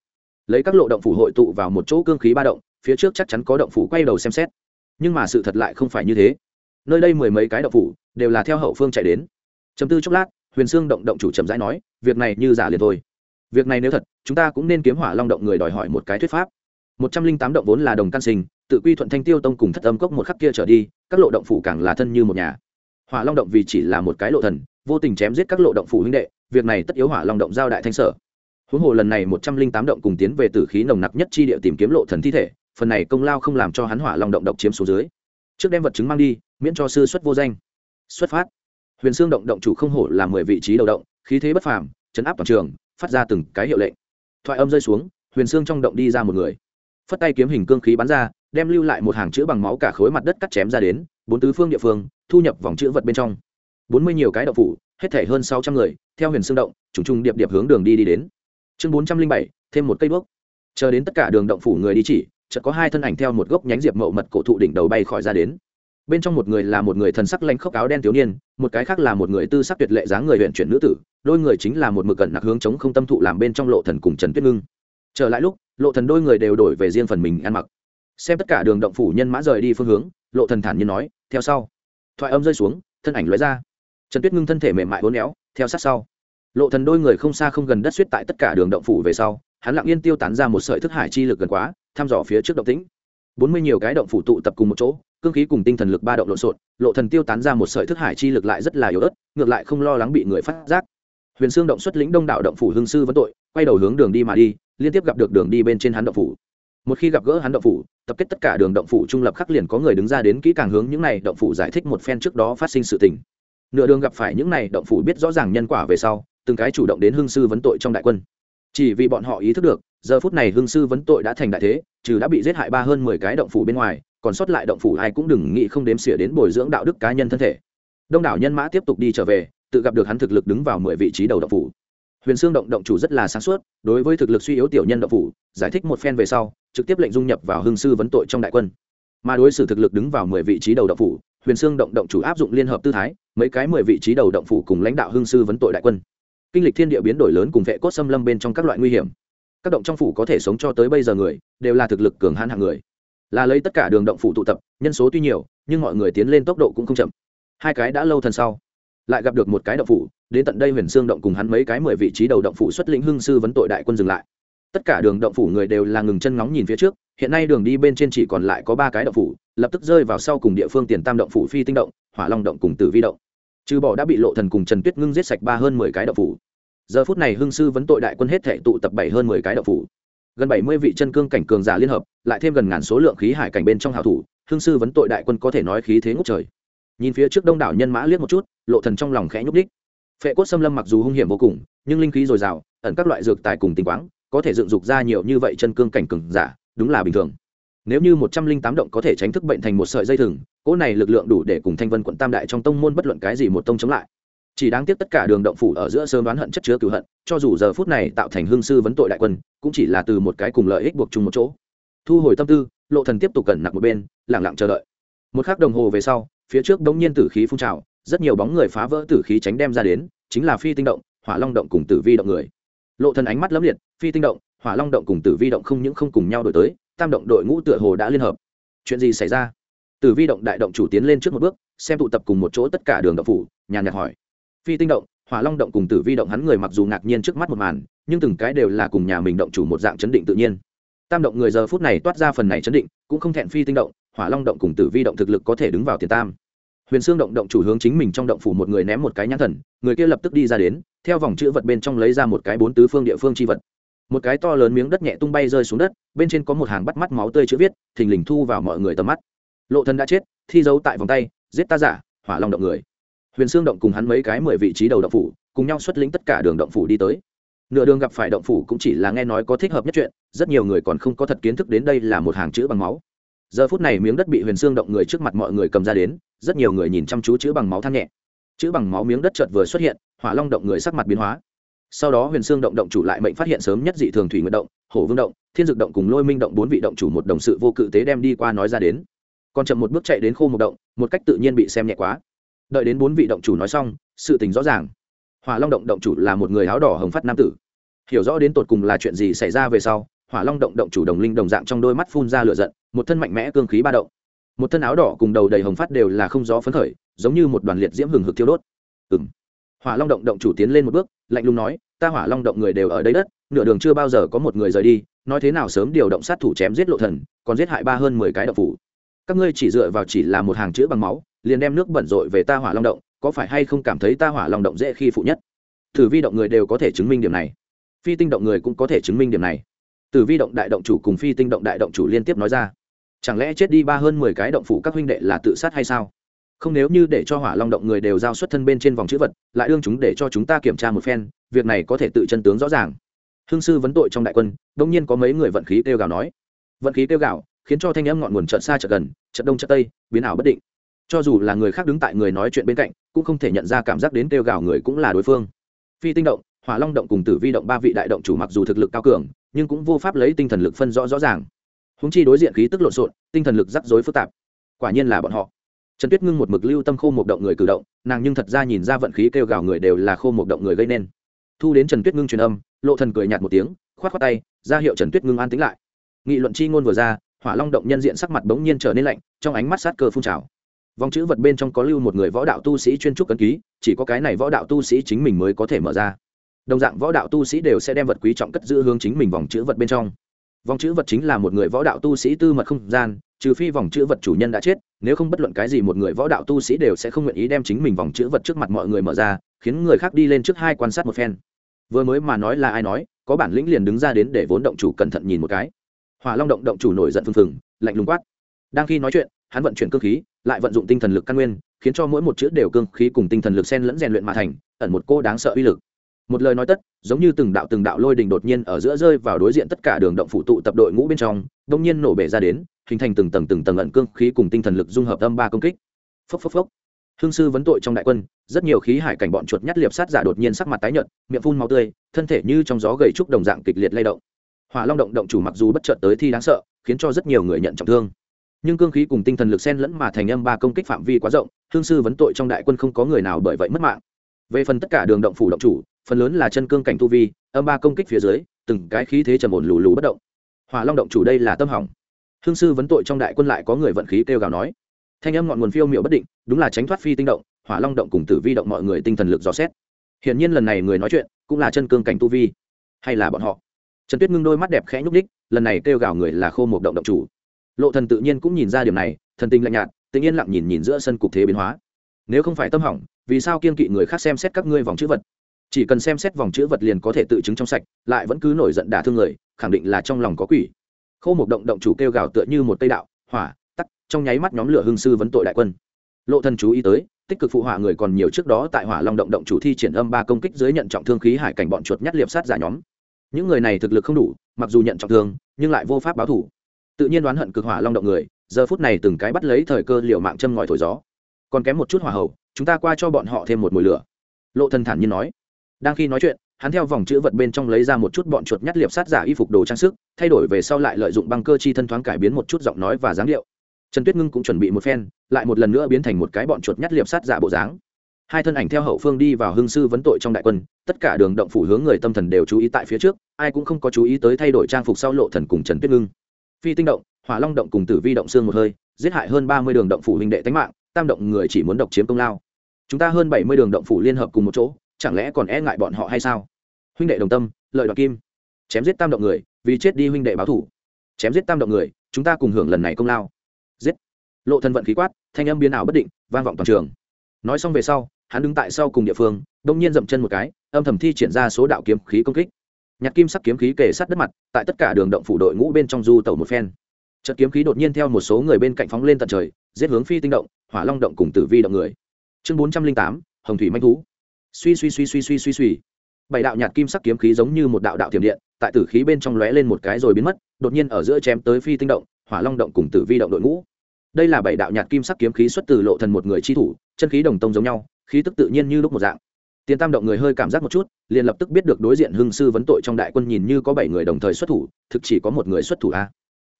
Lấy các lộ động phủ hội tụ vào một chỗ cương khí ba động, phía trước chắc chắn có động phủ quay đầu xem xét. Nhưng mà sự thật lại không phải như thế. Nơi đây mười mấy cái động phủ đều là theo hậu phương chạy đến. Chấm tư chốc lát, huyền sương động động chủ chậm rãi nói, việc này như giả liền thôi. Việc này nếu thật, chúng ta cũng nên kiếm hỏa long động người đòi hỏi một cái thuyết pháp một trăm linh tám động vốn là đồng căn sinh, tự quy thuận thanh tiêu tông cùng thất âm cốc một khắc kia trở đi, các lộ động phủ càng là thân như một nhà. Hỏa long động vì chỉ là một cái lộ thần, vô tình chém giết các lộ động phủ huynh đệ, việc này tất yếu hỏa long động giao đại thanh sở. Huống hồ lần này một trăm linh tám động cùng tiến về tử khí nồng nặc nhất chi địa tìm kiếm lộ thần thi thể, phần này công lao không làm cho hắn hỏa long động độc chiếm số dưới. Trước đem vật chứng mang đi, miễn cho sư xuất vô danh. Xuất phát. Huyền xương động động chủ không hổ là mười vị trí đầu động, khí thế bất phàm, chấn áp toàn trường, phát ra từng cái hiệu lệnh. Thoại âm rơi xuống, huyền xương trong động đi ra một người phất tay kiếm hình cương khí bắn ra đem lưu lại một hàng chữ bằng máu cả khối mặt đất cắt chém ra đến bốn tứ phương địa phương thu nhập vòng chữ vật bên trong. Bốn mươi nhiều cái động phủ hết thể hơn sáu trăm người theo huyền xương động trùng trùng điệp điệp hướng đường đi đi đến. Chương bốn trăm linh bảy thêm một cây bước, chờ đến tất cả đường động phủ người đi chỉ chợt có hai thân ảnh theo một gốc nhánh diệp mậu mật cổ thụ đỉnh đầu bay khỏi ra đến. Bên trong một người là một người thần sắc lanh khốc áo đen thiếu niên một cái khác là một người tư sắc tuyệt lệ dáng người huyện chuyển nữ tử đôi người chính là một mực cẩn nặc hướng chống không tâm thụ làm bên trong lộ thần cùng trần tuyết ngưng trở lại lúc, lộ thần đôi người đều đổi về riêng phần mình ăn mặc. Xem tất cả đường động phủ nhân mã rời đi phương hướng, lộ thần thản nhiên nói, theo sau. Thoại âm rơi xuống, thân ảnh lóe ra. Trần tuyết ngưng thân thể mềm mại uốn éo, theo sát sau. Lộ thần đôi người không xa không gần đất suýt tại tất cả đường động phủ về sau, hắn lặng yên tiêu tán ra một sợi thức hải chi lực gần quá, thăm dò phía trước động tĩnh. Bốn mươi nhiều cái động phủ tụ tập cùng một chỗ, cương khí cùng tinh thần lực ba động lộn xộn, lộ thần tiêu tán ra một sợi thức hải chi lực lại rất là yếu ớt, ngược lại không lo lắng bị người phát giác. Huyền xương động xuất lĩnh đông đảo động phủ hương sư vấn tội, quay đầu hướng đường đi mà đi liên tiếp gặp được đường đi bên trên hắn động phủ. Một khi gặp gỡ hắn động phủ, tập kết tất cả đường động phủ trung lập khắc liền có người đứng ra đến kỹ càng hướng những này động phủ giải thích một phen trước đó phát sinh sự tình. Nửa đường gặp phải những này động phủ biết rõ ràng nhân quả về sau, từng cái chủ động đến hương sư vấn tội trong đại quân. Chỉ vì bọn họ ý thức được, giờ phút này hương sư vấn tội đã thành đại thế, trừ đã bị giết hại ba hơn mười cái động phủ bên ngoài, còn sót lại động phủ ai cũng đừng nghĩ không đếm xỉa đến bồi dưỡng đạo đức cá nhân thân thể. Đông đảo nhân mã tiếp tục đi trở về, tự gặp được hắn thực lực đứng vào mười vị trí đầu động phủ huyền xương động động chủ rất là sáng suốt, đối với thực lực suy yếu tiểu nhân động phủ, giải thích một phen về sau, trực tiếp lệnh dung nhập vào hương sư vấn tội trong đại quân. Mà đối xử thực lực đứng vào mười vị trí đầu động phủ, huyền xương động động chủ áp dụng liên hợp tư thái, mấy cái mười vị trí đầu động phủ cùng lãnh đạo hương sư vấn tội đại quân. Kinh lịch thiên địa biến đổi lớn cùng vệ cốt xâm lâm bên trong các loại nguy hiểm. Các động trong phủ có thể sống cho tới bây giờ người, đều là thực lực cường hãn hạng người. Là lấy tất cả đường động phủ tụ tập, nhân số tuy nhiều, nhưng mọi người tiến lên tốc độ cũng không chậm. Hai cái đã lâu thần sau, lại gặp được một cái động phủ đến tận đây huyền xương động cùng hắn mấy cái mười vị trí đầu động phủ xuất lĩnh hưng sư vấn tội đại quân dừng lại. Tất cả đường động phủ người đều là ngừng chân ngóng nhìn phía trước, hiện nay đường đi bên trên chỉ còn lại có ba cái động phủ, lập tức rơi vào sau cùng địa phương tiền tam động phủ phi tinh động, hỏa long động cùng tử vi động. Trừ bỏ đã bị lộ thần cùng trần tuyết ngưng giết sạch ba hơn mười cái động phủ. Giờ phút này hưng sư vấn tội đại quân hết thể tụ tập bảy hơn mười cái động phủ. Gần bảy mươi vị chân cương cảnh cường giả liên hợp, lại thêm gần ngàn số lượng khí hải cảnh bên trong hảo thủ, hưng sư vấn tội đại quân có thể nói khí thế ngút trời. Nhìn phía trước đông đảo nhân mã liếc một chút, lộ thần trong lòng khẽ nhúc đích phệ cốt xâm lâm mặc dù hung hiểm vô cùng, nhưng linh khí dồi dào, ẩn các loại dược tài cùng tình quáng, có thể dựng dục ra nhiều như vậy chân cương cảnh cường giả, đúng là bình thường. Nếu như một trăm linh tám động có thể tránh thức bệnh thành một sợi dây thừng, cỗ này lực lượng đủ để cùng thanh vân quận tam đại trong tông môn bất luận cái gì một tông chống lại. Chỉ đáng tiếc tất cả đường động phủ ở giữa sớm đoán hận chất chứa cửu hận, cho dù giờ phút này tạo thành hương sư vấn tội đại quân, cũng chỉ là từ một cái cùng lợi ích buộc chung một chỗ. Thu hồi tâm tư, lộ thần tiếp tục cẩn nặc một bên lẳng lặng chờ đợi. Một khắc đồng hồ về sau, phía trước đống nhiên tử khí phun trào rất nhiều bóng người phá vỡ tử khí tránh đem ra đến, chính là phi tinh động, hỏa long động cùng tử vi động người. Lộ thần ánh mắt lấm liệt, phi tinh động, hỏa long động cùng tử vi động không những không cùng nhau đổi tới, tam động đội ngũ tựa hồ đã liên hợp. Chuyện gì xảy ra? Tử vi động đại động chủ tiến lên trước một bước, xem tụ tập cùng một chỗ tất cả đường động phủ, nhàn nhạt hỏi. Phi tinh động, hỏa long động cùng tử vi động hắn người mặc dù ngạc nhiên trước mắt một màn, nhưng từng cái đều là cùng nhà mình động chủ một dạng chấn định tự nhiên. Tam động người giờ phút này toát ra phần này chấn định, cũng không thẹn phi tinh động, hỏa long động cùng tử vi động thực lực có thể đứng vào tiền tam huyền xương động động chủ hướng chính mình trong động phủ một người ném một cái nhãn thần, người kia lập tức đi ra đến, theo vòng chữ vật bên trong lấy ra một cái bốn tứ phương địa phương chi vật. Một cái to lớn miếng đất nhẹ tung bay rơi xuống đất, bên trên có một hàng bắt mắt máu tươi chữ viết, thình lình thu vào mọi người tầm mắt. Lộ thân đã chết, thi dấu tại vòng tay, giết ta giả, hỏa long động người. Huyền xương động cùng hắn mấy cái mười vị trí đầu động phủ, cùng nhau xuất lĩnh tất cả đường động phủ đi tới. Nửa đường gặp phải động phủ cũng chỉ là nghe nói có thích hợp nhất chuyện, rất nhiều người còn không có thật kiến thức đến đây là một hàng chữ bằng máu. Giờ phút này miếng đất bị huyền xương động người trước mặt mọi người cầm ra đến rất nhiều người nhìn chăm chú chữ bằng máu than nhẹ. Chữ bằng máu miếng đất chợt vừa xuất hiện, hỏa long động người sắc mặt biến hóa. Sau đó huyền xương động động chủ lại mệnh phát hiện sớm nhất dị thường thủy nguyện động, hổ vương động, thiên dực động cùng lôi minh động bốn vị động chủ một đồng sự vô cự tế đem đi qua nói ra đến. Còn chậm một bước chạy đến khô một động, một cách tự nhiên bị xem nhẹ quá. Đợi đến bốn vị động chủ nói xong, sự tình rõ ràng. Hỏa long động động chủ là một người áo đỏ hồng phát nam tử. Hiểu rõ đến tột cùng là chuyện gì xảy ra về sau, hỏa long động động chủ đồng linh đồng dạng trong đôi mắt phun ra lửa giận, một thân mạnh mẽ cương khí ba động một thân áo đỏ cùng đầu đầy hồng phát đều là không gió phấn khởi, giống như một đoàn liệt diễm hừng hực thiêu đốt. Ừng hỏa long động động chủ tiến lên một bước, lạnh lùng nói, ta hỏa long động người đều ở đây đất, nửa đường chưa bao giờ có một người rời đi, nói thế nào sớm điều động sát thủ chém giết lộ thần, còn giết hại ba hơn mười cái động phủ. Các ngươi chỉ dựa vào chỉ là một hàng chữ bằng máu, liền đem nước bẩn rội về ta hỏa long động, có phải hay không cảm thấy ta hỏa long động dễ khi phụ nhất? Thử vi động người đều có thể chứng minh điểm này. Phi tinh động người cũng có thể chứng minh điểm này. Từ vi động đại động chủ cùng phi tinh động đại động chủ liên tiếp nói ra chẳng lẽ chết đi ba hơn mười cái động phủ các huynh đệ là tự sát hay sao? Không nếu như để cho hỏa long động người đều giao xuất thân bên trên vòng chữ vật, lại đương chúng để cho chúng ta kiểm tra một phen, việc này có thể tự chân tướng rõ ràng. Hương sư vấn tội trong đại quân, đông nhiên có mấy người vận khí kêu gào nói. Vận khí kêu gào, khiến cho thanh âm ngọn nguồn trận xa trận gần trận đông trận tây, biến ảo bất định. Cho dù là người khác đứng tại người nói chuyện bên cạnh, cũng không thể nhận ra cảm giác đến kêu gào người cũng là đối phương. Phi tinh động, hỏa long động cùng tử vi động ba vị đại động chủ mặc dù thực lực cao cường, nhưng cũng vô pháp lấy tinh thần lực phân rõ rõ ràng húng chi đối diện khí tức lộn xộn, tinh thần lực rắc rối phức tạp. Quả nhiên là bọn họ. Trần tuyết ngưng một mực lưu tâm khô một động người cử động, nàng nhưng thật ra nhìn ra vận khí kêu gào người đều là khô một động người gây nên. Thu đến trần tuyết ngưng truyền âm, lộ thần cười nhạt một tiếng, khoát khoát tay, ra hiệu trần tuyết ngưng an tính lại. Nghị luận chi ngôn vừa ra, hỏa long động nhân diện sắc mặt bỗng nhiên trở nên lạnh, trong ánh mắt sát cơ phun trào. Vòng chữ vật bên trong có lưu một người võ đạo tu sĩ chuyên trúc cân ký, chỉ có cái này võ đạo tu sĩ chính mình mới có thể mở ra. Đồng dạng võ đạo tu sĩ đều sẽ đem vật quý trọng cất giữ hướng chính mình vòng chữ vật bên trong vòng chữ vật chính là một người võ đạo tu sĩ tư mật không gian, trừ phi vòng chữ vật chủ nhân đã chết, nếu không bất luận cái gì một người võ đạo tu sĩ đều sẽ không nguyện ý đem chính mình vòng chữ vật trước mặt mọi người mở ra, khiến người khác đi lên trước hai quan sát một phen. Vừa mới mà nói là ai nói, có bản lĩnh liền đứng ra đến để vốn động chủ cẩn thận nhìn một cái. Hỏa long động động chủ nổi giận phừng phừng, lạnh lùng quát. Đang khi nói chuyện, hắn vận chuyển cơ khí, lại vận dụng tinh thần lực căn nguyên, khiến cho mỗi một chữ đều cương khí cùng tinh thần lực sen lẫn rèn luyện mà thành, ẩn một cô đáng sợ uy lực một lời nói tất, giống như từng đạo từng đạo lôi đình đột nhiên ở giữa rơi vào đối diện tất cả đường động phụ tụ tập đội ngũ bên trong, đông nhiên nổ bể ra đến, hình thành từng tầng từng tầng ẩn cương khí cùng tinh thần lực dung hợp âm ba công kích. Phốc phốc phốc. Hương sư vấn tội trong đại quân, rất nhiều khí hải cảnh bọn chuột nhát liệp sát giả đột nhiên sắc mặt tái nhợt, miệng phun máu tươi, thân thể như trong gió gầy trúc đồng dạng kịch liệt lay động. Hỏa long động động chủ mặc dù bất chợt tới thi đáng sợ, khiến cho rất nhiều người nhận trọng thương. Nhưng cương khí cùng tinh thần lực xen lẫn mà thành âm ba công kích phạm vi quá rộng, hương sư vấn tội trong đại quân không có người nào bởi vậy mất mạng. Về phần tất cả đường động phủ động chủ phần lớn là chân cương cảnh tu vi, âm ba công kích phía dưới, từng cái khí thế trầm ổn lù lù bất động. Hỏa long động chủ đây là tâm hỏng. Hương sư vấn tội trong đại quân lại có người vận khí kêu gào nói. Thanh âm ngọn nguồn phiêu miệu bất định, đúng là tránh thoát phi tinh động, hỏa long động cùng tử vi động mọi người tinh thần lực dò xét. Hiển nhiên lần này người nói chuyện cũng là chân cương cảnh tu vi, hay là bọn họ? Trần tuyết ngưng đôi mắt đẹp khẽ nhúc đích lần này kêu gào người là khô một động động chủ. Lộ thần tự nhiên cũng nhìn ra điểm này, thần tình lạnh nhạt tự nhiên lặng nhìn nhìn giữa sân cục thế biến hóa. Nếu không phải tâm hỏng, vì sao kiên kỵ người khác xem xét các ngươi vòng chữ vật? Chỉ cần xem xét vòng chữ vật liền có thể tự chứng trong sạch lại vẫn cứ nổi giận đả thương người khẳng định là trong lòng có quỷ. Khô một động động chủ kêu gào tựa như một tây đạo hỏa tắc trong nháy mắt nhóm lửa hương sư vấn tội đại quân. Lộ thần chú ý tới tích cực phụ họa người còn nhiều trước đó tại hỏa long động động chủ thi triển âm ba công kích dưới nhận trọng thương khí hải cảnh bọn chuột nhát liệp sát giả nhóm. Những người này thực lực không đủ mặc dù nhận trọng thương nhưng lại vô pháp báo thủ. Tự nhiên đoán hận cực hỏa long động người giờ phút này từng cái bắt lấy thời cơ liều mạng châm ngòi thổi gió. Còn kém một chút hỏa hầu, chúng ta qua cho bọn họ thêm một mùi lửa. Lộ thần thản nhiên nói đang khi nói chuyện, hắn theo vòng chữ vật bên trong lấy ra một chút bọn chuột nhắt liệp sát giả y phục đồ trang sức, thay đổi về sau lại lợi dụng băng cơ chi thân thoáng cải biến một chút giọng nói và dáng điệu. Trần tuyết ngưng cũng chuẩn bị một phen, lại một lần nữa biến thành một cái bọn chuột nhắt liệp sát giả bộ dáng. Hai thân ảnh theo hậu phương đi vào hưng sư vấn tội trong đại quân, tất cả đường động phủ hướng người tâm thần đều chú ý tại phía trước, ai cũng không có chú ý tới thay đổi trang phục sau lộ thần cùng trần tuyết ngưng. Phi tinh động, hỏa long động cùng tử vi động xương một hơi, giết hại hơn ba mươi đường động phủ huynh đệ tánh mạng, tam động người chỉ muốn độc chiếm công lao. Chúng ta hơn bảy mươi đường động phủ liên hợp cùng một chỗ chẳng lẽ còn e ngại bọn họ hay sao? Huynh đệ đồng tâm, lợi đoạt kim. Chém giết tam động người, vì chết đi huynh đệ báo thủ. Chém giết tam động người, chúng ta cùng hưởng lần này công lao. Giết. Lộ thân vận khí quát, thanh âm biến ảo bất định, vang vọng toàn trường. Nói xong về sau, hắn đứng tại sau cùng địa phương, đông nhiên dậm chân một cái, âm thầm thi triển ra số đạo kiếm khí công kích. Nhạc kim sắc kiếm khí kề sát đất mặt, tại tất cả đường động phủ đội ngũ bên trong du tàu một phen. Trận kiếm khí đột nhiên theo một số người bên cạnh phóng lên tận trời, giết hướng phi tinh động, hỏa long động cùng tử vi động người. Chương bốn trăm linh tám, hồng thủy manh thú suy suy suy suy suy suy suy. Bảy đạo nhạt kim sắc kiếm khí giống như một đạo đạo tiềm điện, tại tử khí bên trong lóe lên một cái rồi biến mất, đột nhiên ở giữa chém tới phi tinh động, hỏa long động cùng tử vi động đội ngũ. Đây là bảy đạo nhạt kim sắc kiếm khí xuất từ lộ thần một người chi thủ, chân khí đồng tông giống nhau, khí tức tự nhiên như lúc một dạng. Tiền tam động người hơi cảm giác một chút, liền lập tức biết được đối diện hưng sư vấn tội trong đại quân nhìn như có bảy người đồng thời xuất thủ, thực chỉ có một người xuất thủ a.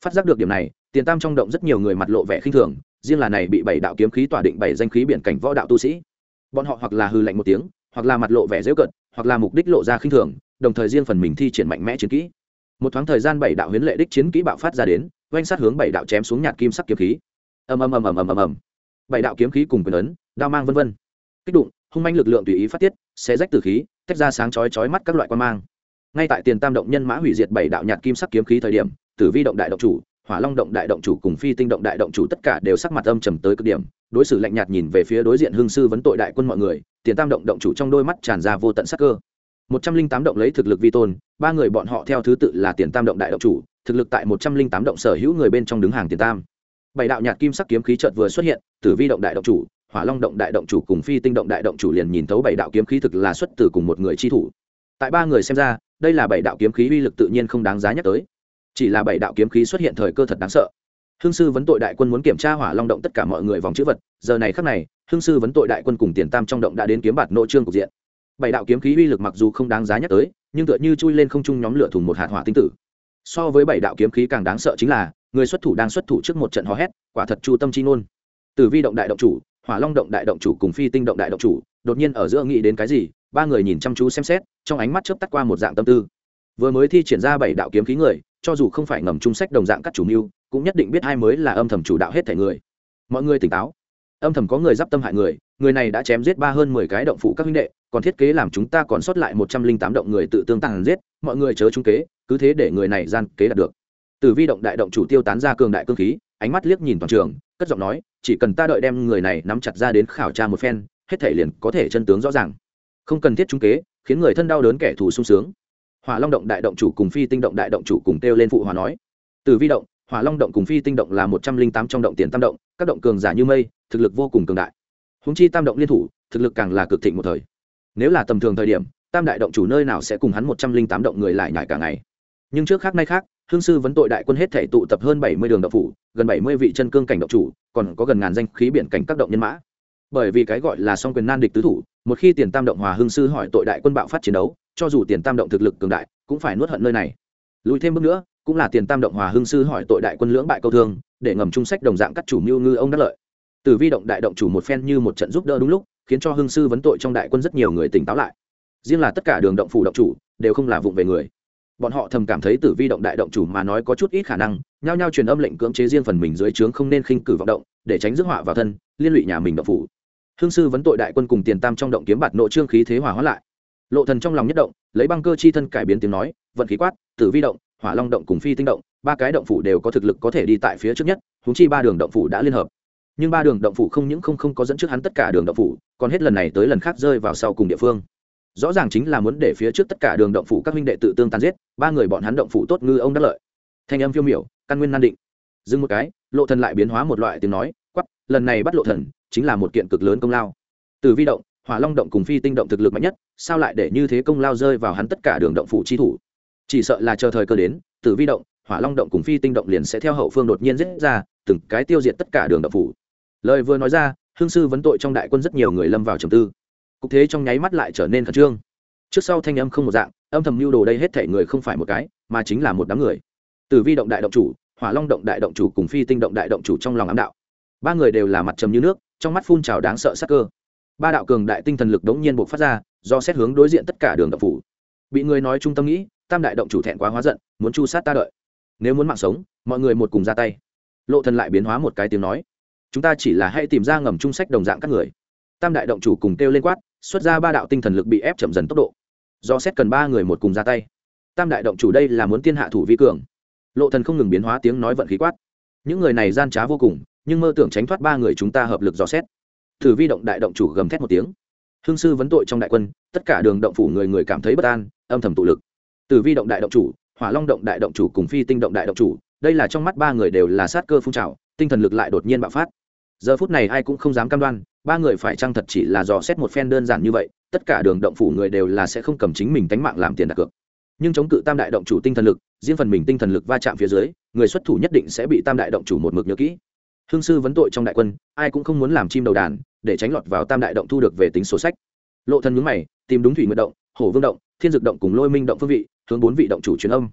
Phát giác được điểm này, tiền tam trong động rất nhiều người mặt lộ vẻ khinh thường, riêng là này bị bảy đạo kiếm khí tỏa định bảy danh khí biển cảnh võ đạo tu sĩ. Bọn họ hoặc là hư lạnh một tiếng hoặc là mặt lộ vẻ dễu cận hoặc là mục đích lộ ra khinh thường, đồng thời riêng phần mình thi triển mạnh mẽ chiến kỹ. Một thoáng thời gian bảy đạo huyến lệ đích chiến kỹ bạo phát ra đến, oanh sát hướng bảy đạo chém xuống nhạt kim sắc kiếm khí. Ầm ầm ầm ầm ầm ầm ầm. Bảy đạo kiếm khí cùng quyền ấn, đao mang vân vân. Kích động, hung manh lực lượng tùy ý phát tiết sẽ rách từ khí, tách ra sáng chói chói mắt các loại quan mang. Ngay tại tiền tam động nhân mã hủy diệt bảy đạo nhạt kim sắc kiếm khí thời điểm, tử vi động đại động chủ hỏa long động đại động chủ cùng phi tinh động đại động chủ tất cả đều sắc mặt âm trầm tới cực điểm. Đối xử lạnh nhạt nhìn về phía đối diện hương sư vấn tội đại quân mọi người, tiền tam động động chủ trong đôi mắt tràn ra vô tận sắc cơ. Một trăm linh tám động lấy thực lực vi tôn, ba người bọn họ theo thứ tự là tiền tam động đại động chủ, thực lực tại một trăm linh tám động sở hữu người bên trong đứng hàng tiền tam. Bảy đạo nhạt kim sắc kiếm khí chợt vừa xuất hiện, tử vi động đại động chủ, hỏa long động đại động chủ cùng phi tinh động đại động chủ liền nhìn thấu bảy đạo kiếm khí thực là xuất từ cùng một người chi thủ. Tại ba người xem ra, đây là bảy đạo kiếm khí uy lực tự nhiên không đáng giá nhắc tới chỉ là bảy đạo kiếm khí xuất hiện thời cơ thật đáng sợ. Hương sư vấn tội đại quân muốn kiểm tra hỏa long động tất cả mọi người vòng chữ vật, giờ này khắc này, hương sư vấn tội đại quân cùng tiền tam trong động đã đến kiếm bạt nội trương cục diện. Bảy đạo kiếm khí uy lực mặc dù không đáng giá nhắc tới, nhưng tựa như chui lên không trung nhóm lửa thùng một hạt hỏa tinh tử. So với bảy đạo kiếm khí càng đáng sợ chính là, người xuất thủ đang xuất thủ trước một trận hò hét, quả thật chu tâm chi ngôn. Từ vi động đại động chủ, hỏa long động đại động chủ cùng phi tinh động đại động chủ, đột nhiên ở giữa nghĩ đến cái gì, ba người nhìn chăm chú xem xét, trong ánh mắt chớp tắt qua một dạng tâm tư. Vừa mới thi triển ra bảy đạo kiếm khí người cho dù không phải ngầm trung sách đồng dạng các chủ mưu, cũng nhất định biết hai mới là âm thầm chủ đạo hết thể người. Mọi người tỉnh táo. Âm thầm có người d i p tâm hại người người này đã chém giết ba hơn mười cái động phụ các huynh đệ, còn thiết kế làm chúng ta còn sót lại một trăm linh tám động người tự tương tàn giết, mọi người chớ trung kế, cứ thế để người này gian kế đạt được. Từ vi động đại động chủ tiêu tán ra cường đại cương khí, ánh mắt liếc nhìn toàn trường, cất giọng nói, chỉ cần ta đợi đem người này nắm chặt ra đến khảo tra một phen, hết thể liền có thể chân tướng rõ ràng. Không cần thiết trung kế, khiến người thân đau đớn kẻ thù sung sướng hỏa long động đại động chủ cùng phi tinh động đại động chủ cùng kêu lên phụ hòa nói. Từ vi động, hỏa long động cùng phi tinh động là một trăm linh tám trong động tiền tam động, các động cường giả như mây, thực lực vô cùng cường đại. Húng chi tam động liên thủ, thực lực càng là cực thịnh một thời. Nếu là tầm thường thời điểm, tam đại động chủ nơi nào sẽ cùng hắn một trăm linh tám động người lại nhải cả ngày. Nhưng trước khác nay khác, hương sư vấn tội đại quân hết thể tụ tập hơn bảy mươi đường động phủ, gần bảy mươi vị chân cương cảnh động chủ, còn có gần ngàn danh khí biển cảnh các động nhân mã. Bởi vì cái gọi là song quyền nan địch tứ thủ, một khi tiền tam động hòa hương sư hỏi tội đại quân bạo phát chiến đấu cho dù tiền tam động thực lực cường đại, cũng phải nuốt hận nơi này. Lùi thêm bước nữa, cũng là tiền tam động hòa hưng sư hỏi tội đại quân lưỡng bại câu thương, để ngầm trung sách đồng dạng các chủ mưu ngư ông đắc lợi. Từ vi động đại động chủ một phen như một trận giúp đỡ đúng lúc, khiến cho hưng sư vấn tội trong đại quân rất nhiều người tỉnh táo lại. Riêng là tất cả đường động phủ động chủ, đều không là vụng về người. Bọn họ thầm cảm thấy tử vi động đại động chủ mà nói có chút ít khả năng, nhao nhao truyền âm lệnh cưỡng chế riêng phần mình dưới trướng không nên khinh cử vọng động, để tránh rước họa vào thân, liên lụy nhà mình động phủ. Hương sư vấn tội đại quân cùng tiền tam trong động kiếm bạt nội trương khí thế hòa hóa lại lộ thần trong lòng nhất động, lấy băng cơ chi thân cải biến tiếng nói, vận khí quát, tử vi động, hỏa long động cùng phi tinh động, ba cái động phủ đều có thực lực có thể đi tại phía trước nhất húng chi ba đường động phủ đã liên hợp. Nhưng ba đường động phủ không những không không có dẫn trước hắn tất cả đường động phủ, còn hết lần này tới lần khác rơi vào sau cùng địa phương. Rõ ràng chính là muốn để phía trước tất cả đường động phủ các huynh đệ tự tương tàn giết, ba người bọn hắn động phủ tốt ngư ông đắc lợi. Thanh âm phiêu miểu, căn nguyên nan định. Dừng một cái, lộ thần lại biến hóa một loại tiếng nói quắp lần này bắt lộ thần, chính là một kiện cực lớn công lao. Từ vi động hỏa long động cùng phi tinh động thực lực mạnh nhất, sao lại để như thế công lao rơi vào hắn tất cả đường động phủ chi thủ? Chỉ sợ là chờ thời cơ đến, Tử vi động, hỏa long động cùng phi tinh động liền sẽ theo hậu phương đột nhiên giết ra, từng cái tiêu diệt tất cả đường động phủ. Lời vừa nói ra, hương sư vấn tội trong đại quân rất nhiều người lâm vào trầm tư. Cục thế trong nháy mắt lại trở nên khẩn trương. Trước sau thanh âm không một dạng, âm thầm lưu đồ đây hết thể người không phải một cái, mà chính là một đám người. Từ vi động đại động chủ, hỏa long động đại động chủ cùng phi tinh động đại động chủ trong lòng ám đạo. Ba người đều là mặt trầm như nước, trong mắt phun trào đáng sợ sắc cơ ba đạo cường đại tinh thần lực đống nhiên buộc phát ra, do xét hướng đối diện tất cả đường động phủ. Bị người nói trung tâm nghĩ, tam đại động chủ thẹn quá hóa giận, muốn chu sát ta đợi. Nếu muốn mạng sống, mọi người một cùng ra tay. Lộ thần lại biến hóa một cái tiếng nói. Chúng ta chỉ là hãy tìm ra ngầm trung sách đồng dạng các người. Tam đại động chủ cùng kêu lên quát, xuất ra ba đạo tinh thần lực bị ép chậm dần tốc độ. Do xét cần ba người một cùng ra tay. Tam đại động chủ đây là muốn tiên hạ thủ vi cường. Lộ thần không ngừng biến hóa tiếng nói vận khí quát. Những người này gian trá vô cùng, nhưng mơ tưởng tránh thoát ba người chúng ta hợp lực dò xét thử vi động đại động chủ gầm thét một tiếng. Hương sư vấn tội trong đại quân, tất cả đường động phủ người người cảm thấy bất an, âm thầm tụ lực. Từ vi động đại động chủ, hỏa long động đại động chủ cùng phi tinh động đại động chủ, đây là trong mắt ba người đều là sát cơ phun trào, tinh thần lực lại đột nhiên bạo phát. Giờ phút này ai cũng không dám cam đoan, ba người phải chăng thật chỉ là dò xét một phen đơn giản như vậy, tất cả đường động phủ người đều là sẽ không cầm chính mình tánh mạng làm tiền đặt cược. Nhưng chống cự tam đại động chủ tinh thần lực, riêng phần mình tinh thần lực va chạm phía dưới, người xuất thủ nhất định sẽ bị tam đại động chủ một mực nhớ kỹ hương sư vấn tội trong đại quân, ai cũng không muốn làm chim đầu đàn, để tránh lọt vào tam đại động thu được về tính sổ sách. Lộ thần nhướng mày, tìm đúng thủy nguyệt động hồ vương động, thiên dược động cùng lôi minh động phương vị, hướng bốn vị động chủ truyền âm.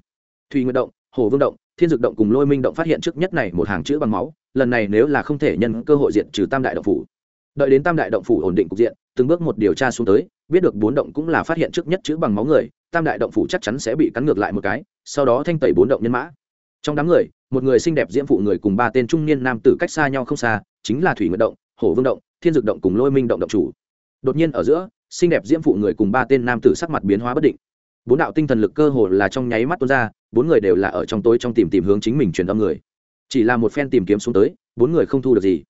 Thủy nguyệt động hồ vương động, thiên dược động cùng lôi minh động phát hiện trước nhất này một hàng chữ bằng máu, lần này nếu là không thể nhân cơ hội diện trừ tam đại động phủ. Đợi đến tam đại động phủ ổn định cục diện, từng bước một điều tra xuống tới, biết được bốn động cũng là phát hiện trước nhất chữ bằng máu người, tam đại động phủ chắc chắn sẽ bị cắn ngược lại một cái, sau đó thanh tẩy bốn động nhân mã. Trong đám người một người xinh đẹp diễm phụ người cùng ba tên trung niên nam tử cách xa nhau không xa, chính là thủy nguyệt động, hổ vương động, thiên dược động cùng lôi minh động động chủ. Đột nhiên ở giữa, xinh đẹp diễm phụ người cùng ba tên nam tử sắc mặt biến hóa bất định. Bốn đạo tinh thần lực cơ hồ là trong nháy mắt tuôn ra, bốn người đều là ở trong tối trong tìm tìm hướng chính mình truyền âm người. Chỉ là một phen tìm kiếm xuống tới, bốn người không thu được gì.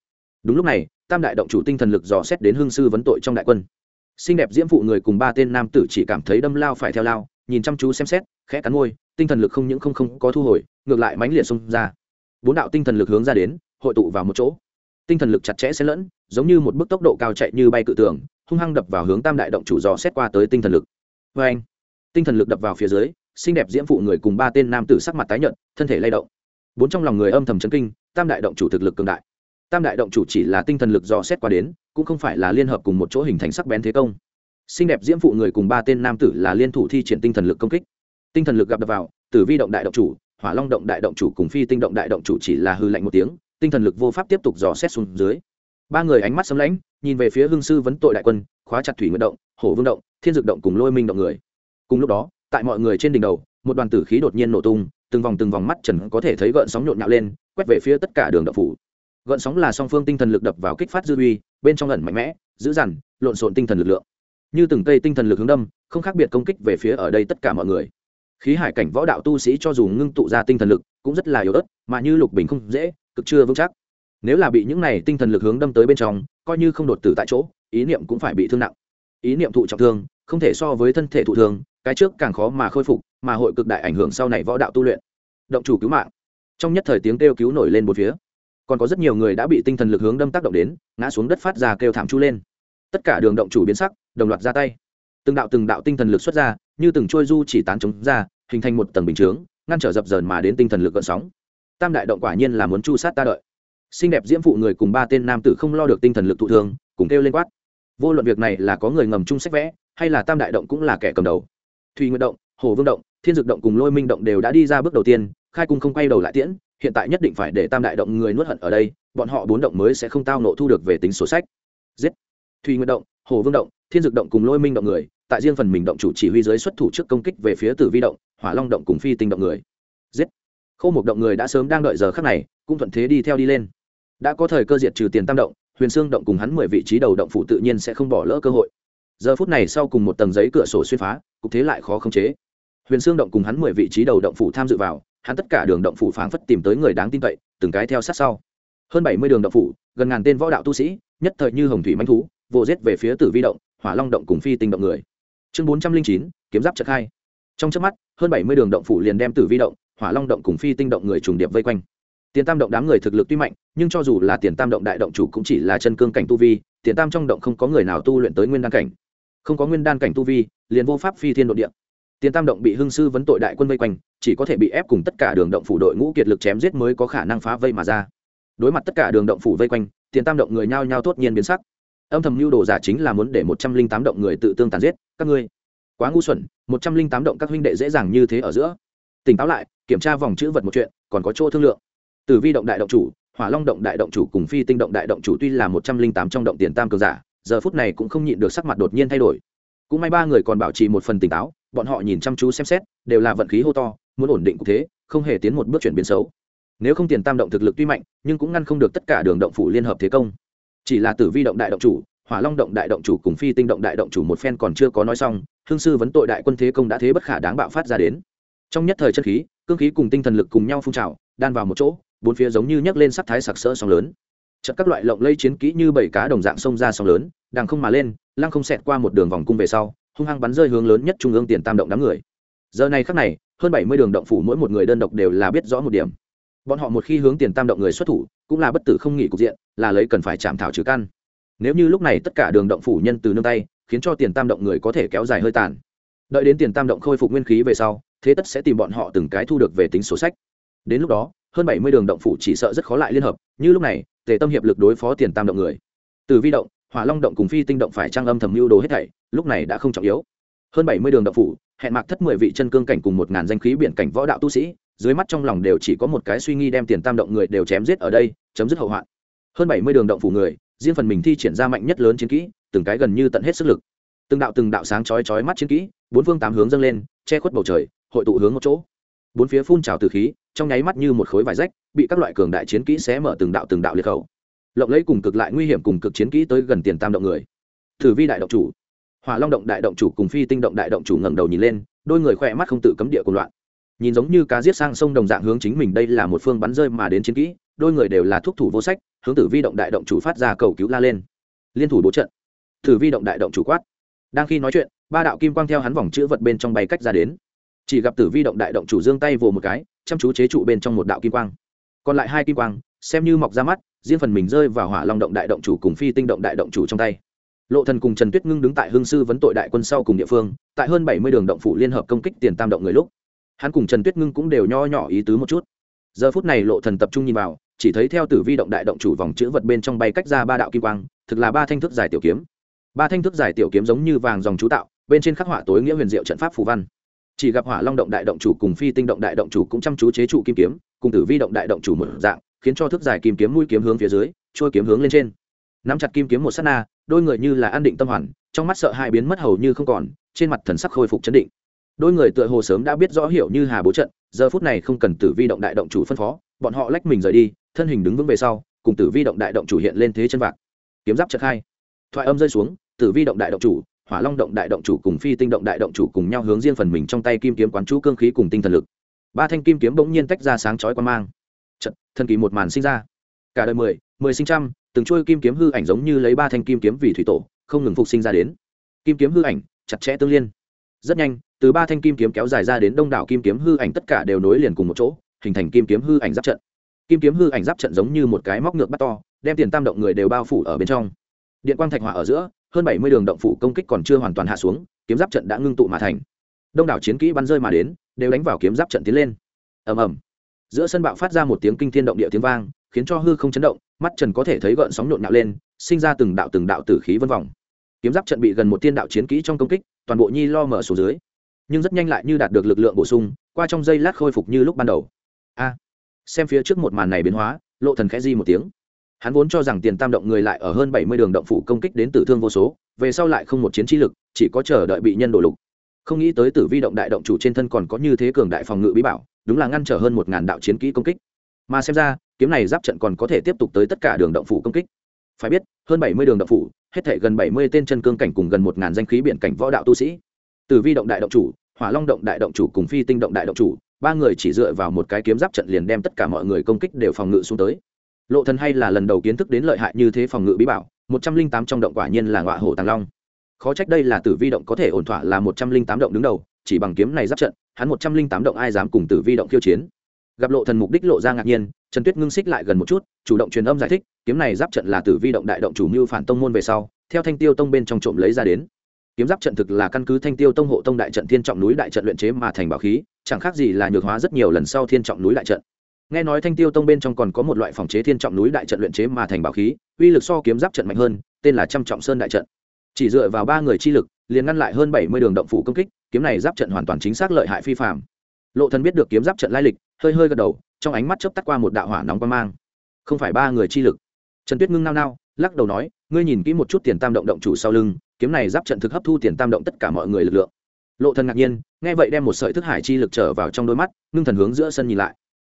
Đúng lúc này, tam đại động chủ tinh thần lực dò xét đến hương sư vấn tội trong đại quân. Xinh đẹp diễm phụ người cùng ba tên nam tử chỉ cảm thấy đâm lao phải theo lao, nhìn chăm chú xem xét, khẽ cắn môi, tinh thần lực không những không không có thu hồi ngược lại mãnh liệt xông ra. Bốn đạo tinh thần lực hướng ra đến, hội tụ vào một chỗ. Tinh thần lực chặt chẽ xen lẫn, giống như một bức tốc độ cao chạy như bay cự tường, hung hăng đập vào hướng tam đại động chủ dò xét qua tới tinh thần lực. Vê anh, tinh thần lực đập vào phía dưới, xinh đẹp diễm phụ người cùng ba tên nam tử sắc mặt tái nhợt, thân thể lay động. Bốn trong lòng người âm thầm chấn kinh, tam đại động chủ thực lực cường đại. Tam đại động chủ chỉ là tinh thần lực dò xét qua đến, cũng không phải là liên hợp cùng một chỗ hình thành sắc bén thế công. Xinh đẹp diễm phụ người cùng ba tên nam tử là liên thủ thi triển tinh thần lực công kích. Tinh thần lực gặp đập vào, tử vi động đại động chủ hỏa long động đại động chủ cùng phi tinh động đại động chủ chỉ là hư lạnh một tiếng, tinh thần lực vô pháp tiếp tục dò xét xuống dưới. Ba người ánh mắt sấm lãnh nhìn về phía hương sư vấn tội đại quân, khóa chặt thủy nguyện động, hổ vương động, thiên dược động cùng lôi minh động người. Cùng lúc đó, tại mọi người trên đỉnh đầu, một đoàn tử khí đột nhiên nổ tung, từng vòng từng vòng mắt trần có thể thấy gợn sóng nhộn nhạo lên, quét về phía tất cả đường động phủ. Gợn sóng là song phương tinh thần lực đập vào kích phát dư uy, bên trong ẩn mạnh mẽ, dữ dằn, lộn xộn tinh thần lực lượng. Như từng cây tinh thần lực hướng đâm, không khác biệt công kích về phía ở đây tất cả mọi người khí hải cảnh võ đạo tu sĩ cho dù ngưng tụ ra tinh thần lực, cũng rất là yếu ớt, mà như lục bình không dễ, cực chưa vững chắc. Nếu là bị những này tinh thần lực hướng đâm tới bên trong, coi như không đột tử tại chỗ, ý niệm cũng phải bị thương nặng. Ý niệm thụ trọng thương, không thể so với thân thể thụ thương, cái trước càng khó mà khôi phục, mà hội cực đại ảnh hưởng sau này võ đạo tu luyện. Động chủ cứu mạng. Trong nhất thời tiếng kêu cứu nổi lên một phía. Còn có rất nhiều người đã bị tinh thần lực hướng đâm tác động đến, ngã xuống đất phát ra kêu thảm chu lên. Tất cả đường động chủ biến sắc, đồng loạt ra tay. Từng đạo từng đạo tinh thần lực xuất ra như từng trôi du chỉ tán chống ra, hình thành một tầng bình chướng, ngăn trở dập dờn mà đến tinh thần lực gợn sóng. Tam đại động quả nhiên là muốn chu sát ta đợi. Xinh đẹp diễm phụ người cùng ba tên nam tử không lo được tinh thần lực thụ thương, cùng kêu lên quát. Vô luận việc này là có người ngầm chung sách vẽ, hay là tam đại động cũng là kẻ cầm đầu. Thùy nguyệt động, hồ vương động, thiên dực động cùng lôi minh động đều đã đi ra bước đầu tiên, khai cung không quay đầu lại tiễn, hiện tại nhất định phải để tam đại động người nuốt hận ở đây, bọn họ bốn động mới sẽ không tao nộ thu được về tính sổ sách. Giết! Thùy nguyệt động, hồ vương động, thiên dực động cùng lôi minh động người tại riêng phần mình động chủ chỉ huy dưới xuất thủ trước công kích về phía tử vi động, hỏa long động cùng phi tinh động người. Giết! Khâu một động người đã sớm đang đợi giờ khắc này, cũng thuận thế đi theo đi lên. Đã có thời cơ diệt trừ tiền tam động, huyền xương động cùng hắn mười vị trí đầu động phủ tự nhiên sẽ không bỏ lỡ cơ hội. Giờ phút này sau cùng một tầng giấy cửa sổ xuyên phá, cục thế lại khó khống chế. Huyền xương động cùng hắn mười vị trí đầu động phủ tham dự vào, hắn tất cả đường động phủ phảng phất tìm tới người đáng tin cậy, từng cái theo sát sau. Hơn bảy mươi đường động phủ, gần ngàn tên võ đạo tu sĩ, nhất thời như hồng thủy manh thú, vồ giết về phía tử vi động, hỏa long động cùng phi tinh động người chương bốn trăm linh chín, kiếm giáp trật hai trong trước mắt, hơn bảy mươi đường động phủ liền đem tử vi động, hỏa long động cùng phi tinh động người trùng điệp vây quanh. Tiền tam động đám người thực lực tuy mạnh, nhưng cho dù là tiền tam động đại động chủ cũng chỉ là chân cương cảnh tu vi, tiền tam trong động không có người nào tu luyện tới nguyên đan cảnh. Không có nguyên đan cảnh tu vi, liền vô pháp phi thiên độ địa. Tiền tam động bị hưng sư vấn tội đại quân vây quanh, chỉ có thể bị ép cùng tất cả đường động phủ đội ngũ kiệt lực chém giết mới có khả năng phá vây mà ra. Đối mặt tất cả đường động phủ vây quanh, tiền tam động người nhao nhao tốt nhiên biến sắc âm thầm mưu đồ giả chính là muốn để một trăm linh tám động người tự tương tàn giết, các ngươi. Quá ngu xuẩn, một trăm linh tám động các huynh đệ dễ dàng như thế ở giữa. Tỉnh táo lại, kiểm tra vòng chữ vật một chuyện, còn có chỗ thương lượng. Từ vi động đại động chủ, hỏa long động đại động chủ cùng phi tinh động đại động chủ tuy là một trăm linh tám trong động tiền tam cường giả, giờ phút này cũng không nhịn được sắc mặt đột nhiên thay đổi. Cũng may ba người còn bảo trì một phần tỉnh táo, bọn họ nhìn chăm chú xem xét, đều là vận khí hô to, muốn ổn định cục thế, không hề tiến một bước chuyển biến xấu. Nếu không tiền tam động thực lực tuy mạnh, nhưng cũng ngăn không được tất cả đường động phủ liên hợp thế công chỉ là tử vi động đại động chủ, hỏa long động đại động chủ cùng phi tinh động đại động chủ một phen còn chưa có nói xong, hương sư vấn tội đại quân thế công đã thế bất khả đáng bạo phát ra đến. Trong nhất thời chân khí, cương khí cùng tinh thần lực cùng nhau phun trào, đan vào một chỗ, bốn phía giống như nhấc lên sắc thái sặc sỡ sóng lớn. Chợt các loại lộng lây chiến kỹ như bảy cá đồng dạng sông ra sóng lớn, đằng không mà lên, lăng không xẹt qua một đường vòng cung về sau, hung hăng bắn rơi hướng lớn nhất trung ương tiền tam động đám người. Giờ này khắc này, hơn bảy mươi đường động phủ mỗi một người đơn độc đều là biết rõ một điểm bọn họ một khi hướng tiền tam động người xuất thủ, cũng là bất tử không nghỉ cục diện, là lấy cần phải chạm thảo trừ căn. Nếu như lúc này tất cả đường động phủ nhân từ nương tay, khiến cho tiền tam động người có thể kéo dài hơi tàn. Đợi đến tiền tam động khôi phục nguyên khí về sau, thế tất sẽ tìm bọn họ từng cái thu được về tính số sách. Đến lúc đó, hơn bảy mươi đường động phủ chỉ sợ rất khó lại liên hợp, như lúc này, tề tâm hiệp lực đối phó tiền tam động người. Từ vi động, hỏa long động cùng phi tinh động phải trang âm thầm mưu đồ hết thảy, lúc này đã không trọng yếu. Hơn bảy mươi đường động phủ, hẹn mạc thất mười vị chân cương cảnh cùng một ngàn danh khí biển cảnh võ đạo tu sĩ dưới mắt trong lòng đều chỉ có một cái suy nghĩ đem tiền tam động người đều chém giết ở đây, chấm dứt hậu hoạn. Hơn bảy mươi đường động phủ người, riêng phần mình thi triển ra mạnh nhất lớn chiến kỹ, từng cái gần như tận hết sức lực. Từng đạo từng đạo sáng chói chói mắt chiến kỹ, bốn phương tám hướng dâng lên, che khuất bầu trời, hội tụ hướng một chỗ. Bốn phía phun trào từ khí, trong nháy mắt như một khối vải rách, bị các loại cường đại chiến kỹ xé mở từng đạo từng đạo liệt khẩu. Lộng lấy cùng cực lại nguy hiểm cùng cực chiến kỹ tới gần tiền tam động người. Thử vi đại động chủ. Hỏa long động đại động chủ cùng phi tinh động đại động chủ ngẩng đầu nhìn lên, đôi người khỏe mắt không tự cấm địa cùng loạn nhìn giống như cá giết sang sông đồng dạng hướng chính mình đây là một phương bắn rơi mà đến chiến kỹ, đôi người đều là thuốc thủ vô sách, hướng tử vi động đại động chủ phát ra cầu cứu la lên. Liên thủ bố trận. Tử vi động đại động chủ quát. Đang khi nói chuyện, ba đạo kim quang theo hắn vòng chữ vật bên trong bay cách ra đến. Chỉ gặp tử vi động đại động chủ giương tay vồ một cái, chăm chú chế trụ bên trong một đạo kim quang. Còn lại hai kim quang, xem như mọc ra mắt, riêng phần mình rơi vào hỏa long động đại động chủ cùng phi tinh động đại động chủ trong tay. Lộ thần cùng trần tuyết ngưng đứng tại hương sư vấn tội đại quân sau cùng địa phương, tại hơn bảy mươi đường động phủ liên hợp công kích tiền tam động người lúc hắn cùng trần tuyết ngưng cũng đều nho nhỏ ý tứ một chút. Giờ phút này lộ thần tập trung nhìn vào, chỉ thấy theo tử vi động đại động chủ vòng chữ vật bên trong bay cách ra ba đạo kim quang, thực là ba thanh thức dài tiểu kiếm. Ba thanh thức dài tiểu kiếm giống như vàng dòng chú tạo, bên trên khắc họa tối nghĩa huyền diệu trận pháp phù văn. Chỉ gặp hỏa long động đại động chủ cùng phi tinh động đại động chủ cũng chăm chú chế trụ kim kiếm, cùng tử vi động đại động chủ một dạng, khiến cho thức dài kim kiếm mũi kiếm hướng phía dưới, trôi kiếm hướng lên trên. Nắm chặt kim kiếm một sát na, đôi người như là an định tâm hoàn, trong mắt sợ hai biến mất hầu như không còn, trên mặt thần sắc khôi phục chấn định đôi người tựa hồ sớm đã biết rõ hiểu như hà bố trận, giờ phút này không cần tử vi động đại động chủ phân phó, bọn họ lách mình rời đi, thân hình đứng vững về sau, cùng tử vi động đại động chủ hiện lên thế chân vạc. Kiếm giáp chật hai. Thoại âm rơi xuống, tử vi động đại động chủ, hỏa long động đại động chủ cùng phi tinh động đại động chủ cùng nhau hướng riêng phần mình trong tay kim kiếm quán chú cương khí cùng tinh thần lực. Ba thanh kim kiếm bỗng nhiên tách ra sáng chói quan mang. Trận, thần kỳ một màn sinh ra. Cả đời mười mười sinh trăm, từng chuôi kim kiếm hư ảnh giống như lấy ba thanh kim kiếm vì thủy tổ, không ngừng phục sinh ra đến. Kim kiếm hư ảnh, chặt chẽ tương liên. Rất nhanh từ ba thanh kim kiếm kéo dài ra đến đông đảo kim kiếm hư ảnh tất cả đều nối liền cùng một chỗ, hình thành kim kiếm hư ảnh giáp trận. Kim kiếm hư ảnh giáp trận giống như một cái móc ngược bắt to, đem tiền tam động người đều bao phủ ở bên trong. Điện quang thạch hỏa ở giữa, hơn bảy mươi đường động phủ công kích còn chưa hoàn toàn hạ xuống, kiếm giáp trận đã ngưng tụ mà thành. Đông đảo chiến kỹ bắn rơi mà đến, đều đánh vào kiếm giáp trận tiến lên. Ầm ầm. Giữa sân bạo phát ra một tiếng kinh thiên động địa tiếng vang, khiến cho hư không chấn động, mắt trần có thể thấy gợn sóng nhộn nhạo lên, sinh ra từng đạo từng đạo tử khí vân vòng. Kiếm giáp trận bị gần một tiên đạo chiến kỹ trong công kích, toàn bộ nhi lo mở số dưới nhưng rất nhanh lại như đạt được lực lượng bổ sung, qua trong giây lát khôi phục như lúc ban đầu. A, xem phía trước một màn này biến hóa, lộ thần khẽ di một tiếng. Hắn vốn cho rằng tiền tam động người lại ở hơn bảy mươi đường động phủ công kích đến tử thương vô số, về sau lại không một chiến trí lực, chỉ có chờ đợi bị nhân đổ lục. Không nghĩ tới tử vi động đại động chủ trên thân còn có như thế cường đại phòng ngự bí bảo, đúng là ngăn trở hơn một ngàn đạo chiến kỹ công kích. Mà xem ra, kiếm này giáp trận còn có thể tiếp tục tới tất cả đường động phủ công kích. Phải biết, hơn bảy mươi đường động phủ, hết thể gần bảy mươi tên chân cương cảnh cùng gần một ngàn danh khí biển cảnh võ đạo tu sĩ tử vi động đại động chủ, hỏa long động đại động chủ cùng phi tinh động đại động chủ, ba người chỉ dựa vào một cái kiếm giáp trận liền đem tất cả mọi người công kích đều phòng ngự xuống tới. Lộ thần hay là lần đầu kiến thức đến lợi hại như thế phòng ngự bí bảo, một trăm linh tám trong động quả nhiên là ngọa hổ tàng long. Khó trách đây là tử vi động có thể ổn thỏa là một trăm linh tám động đứng đầu, chỉ bằng kiếm này giáp trận, hắn một trăm linh tám động ai dám cùng tử vi động khiêu chiến. Gặp lộ thần mục đích lộ ra ngạc nhiên, trần tuyết ngưng xích lại gần một chút, chủ động truyền âm giải thích, kiếm này giáp trận là tử vi động đại động chủ mưu phản tông môn về sau, theo thanh tiêu tông bên trong trộm lấy ra đến kiếm giáp trận thực là căn cứ thanh tiêu tông hộ tông đại trận thiên trọng núi đại trận luyện chế mà thành bảo khí, chẳng khác gì là nhược hóa rất nhiều lần sau thiên trọng núi đại trận. Nghe nói thanh tiêu tông bên trong còn có một loại phòng chế thiên trọng núi đại trận luyện chế mà thành bảo khí, uy lực so kiếm giáp trận mạnh hơn, tên là trăm trọng sơn đại trận. Chỉ dựa vào ba người chi lực, liền ngăn lại hơn bảy mươi đường động phủ công kích, kiếm này giáp trận hoàn toàn chính xác lợi hại phi phạm lộ thần biết được kiếm giáp trận lai lịch, hơi hơi gật đầu, trong ánh mắt chớp tắt qua một đạo hỏa nóng quan mang. Không phải ba người chi lực. Trần tuyết ngưng nao nao, lắc đầu nói, ngươi nhìn kỹ một chút tiền tam động động chủ sau lưng kiếm này giáp trận thực hấp thu tiền tam động tất cả mọi người lực lượng. Lộ thần ngạc nhiên, nghe vậy đem một sợi thức hải chi lực trở vào trong đôi mắt, ngưng thần hướng giữa sân nhìn lại.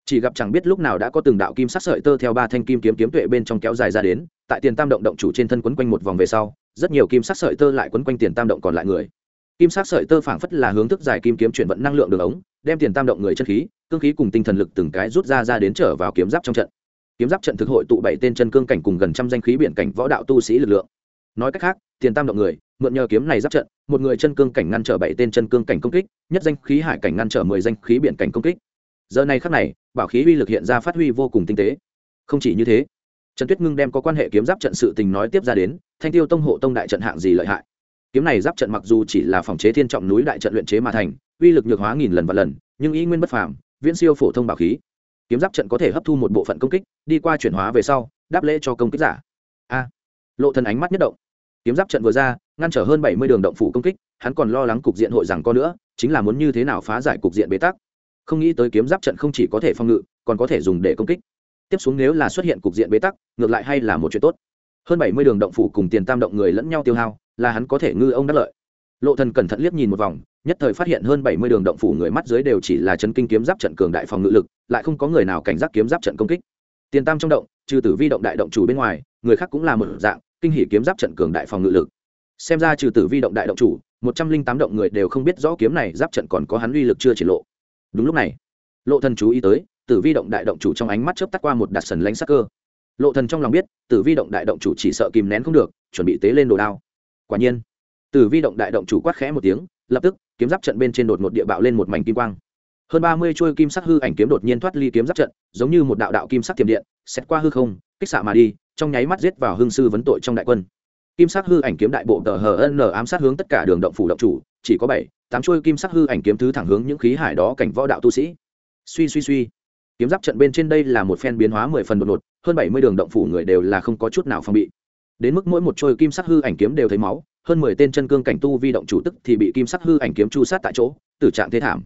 Chỉ gặp chẳng biết lúc nào đã có từng đạo kim sắc sợi tơ theo ba thanh kim kiếm kiếm tuệ bên trong kéo dài ra đến, tại tiền tam động động chủ trên thân quấn quanh một vòng về sau, rất nhiều kim sắc sợi tơ lại quấn quanh tiền tam động còn lại người. Kim sắc sợi tơ phảng phất là hướng thức dài kim kiếm chuyển vận năng lượng đường ống, đem tiền tam động người chân khí, cương khí cùng tinh thần lực từng cái rút ra ra đến trở vào kiếm giáp trong trận. Kiếm giáp trận thực hội tụ bảy tên chân cương cảnh cùng gần trăm danh khí biển cảnh võ đạo tu sĩ lực lượng nói cách khác, tiền tam động người, mượn nhờ kiếm này giáp trận, một người chân cương cảnh ngăn trở bảy tên chân cương cảnh công kích, nhất danh khí hải cảnh ngăn trở mười danh khí biển cảnh công kích. Giờ này khắc này, bảo khí uy lực hiện ra phát huy vô cùng tinh tế. Không chỉ như thế, trần tuyết ngưng đem có quan hệ kiếm giáp trận sự tình nói tiếp ra đến, thanh tiêu tông hộ tông đại trận hạng gì lợi hại. Kiếm này giáp trận mặc dù chỉ là phòng chế thiên trọng núi đại trận luyện chế mà thành, uy lực nhược hóa nghìn lần và lần, nhưng y nguyên bất phàm, viễn siêu phổ thông bảo khí. Kiếm giáp trận có thể hấp thu một bộ phận công kích, đi qua chuyển hóa về sau, đáp lễ cho công kích giả. A. Lộ thần ánh mắt nhất động kiếm giáp trận vừa ra, ngăn trở hơn bảy mươi đường động phủ công kích, hắn còn lo lắng cục diện hội rằng có nữa, chính là muốn như thế nào phá giải cục diện bế tắc. Không nghĩ tới kiếm giáp trận không chỉ có thể phòng ngự, còn có thể dùng để công kích. Tiếp xuống nếu là xuất hiện cục diện bế tắc, ngược lại hay là một chuyện tốt. Hơn bảy mươi đường động phủ cùng tiền tam động người lẫn nhau tiêu hao, là hắn có thể ngư ông đắc lợi. Lộ thần cẩn thận liếc nhìn một vòng, nhất thời phát hiện hơn bảy mươi đường động phủ người mắt dưới đều chỉ là chấn kinh kiếm giáp trận cường đại phòng ngự lực, lại không có người nào cảnh giác kiếm giáp trận công kích. Tiền tam trong động, trừ tử vi động đại động chủ bên ngoài, người khác cũng là một dạng kinh hỉ kiếm giáp trận cường đại phòng ngự lực. Xem ra trừ tử vi động đại động chủ, một trăm linh tám động người đều không biết rõ kiếm này giáp trận còn có hắn uy lực chưa triển lộ. Đúng lúc này, lộ thần chú ý tới, tử vi động đại động chủ trong ánh mắt chớp tắt qua một đặt sần lánh sắc cơ. Lộ thần trong lòng biết, tử vi động đại động chủ chỉ sợ kìm nén không được, chuẩn bị tế lên đồ đao. Quả nhiên, tử vi động đại động chủ quát khẽ một tiếng, lập tức, kiếm giáp trận bên trên đột một địa bạo lên một mảnh kim quang. Hơn ba mươi chuôi kim sắc hư ảnh kiếm đột nhiên thoát ly kiếm giáp trận, giống như một đạo đạo kim sắc tiềm điện xét qua hư không, kích xạ mà đi trong nháy mắt giết vào hương sư vấn tội trong đại quân. Kim sắc hư ảnh kiếm đại bộ tờ hờ n ám sát hướng tất cả đường động phủ động chủ, chỉ có bảy, tám chuôi kim sắc hư ảnh kiếm thứ thẳng hướng những khí hải đó cảnh võ đạo tu sĩ. Suy suy suy. Kiếm giáp trận bên trên đây là một phen biến hóa mười phần đột ngột, hơn bảy mươi đường động phủ người đều là không có chút nào phòng bị. Đến mức mỗi một trôi kim sắc hư ảnh kiếm đều thấy máu, hơn mười tên chân cương cảnh tu vi động chủ tức thì bị kim sắc hư ảnh kiếm chu sát tại chỗ, tử trạng thế thảm.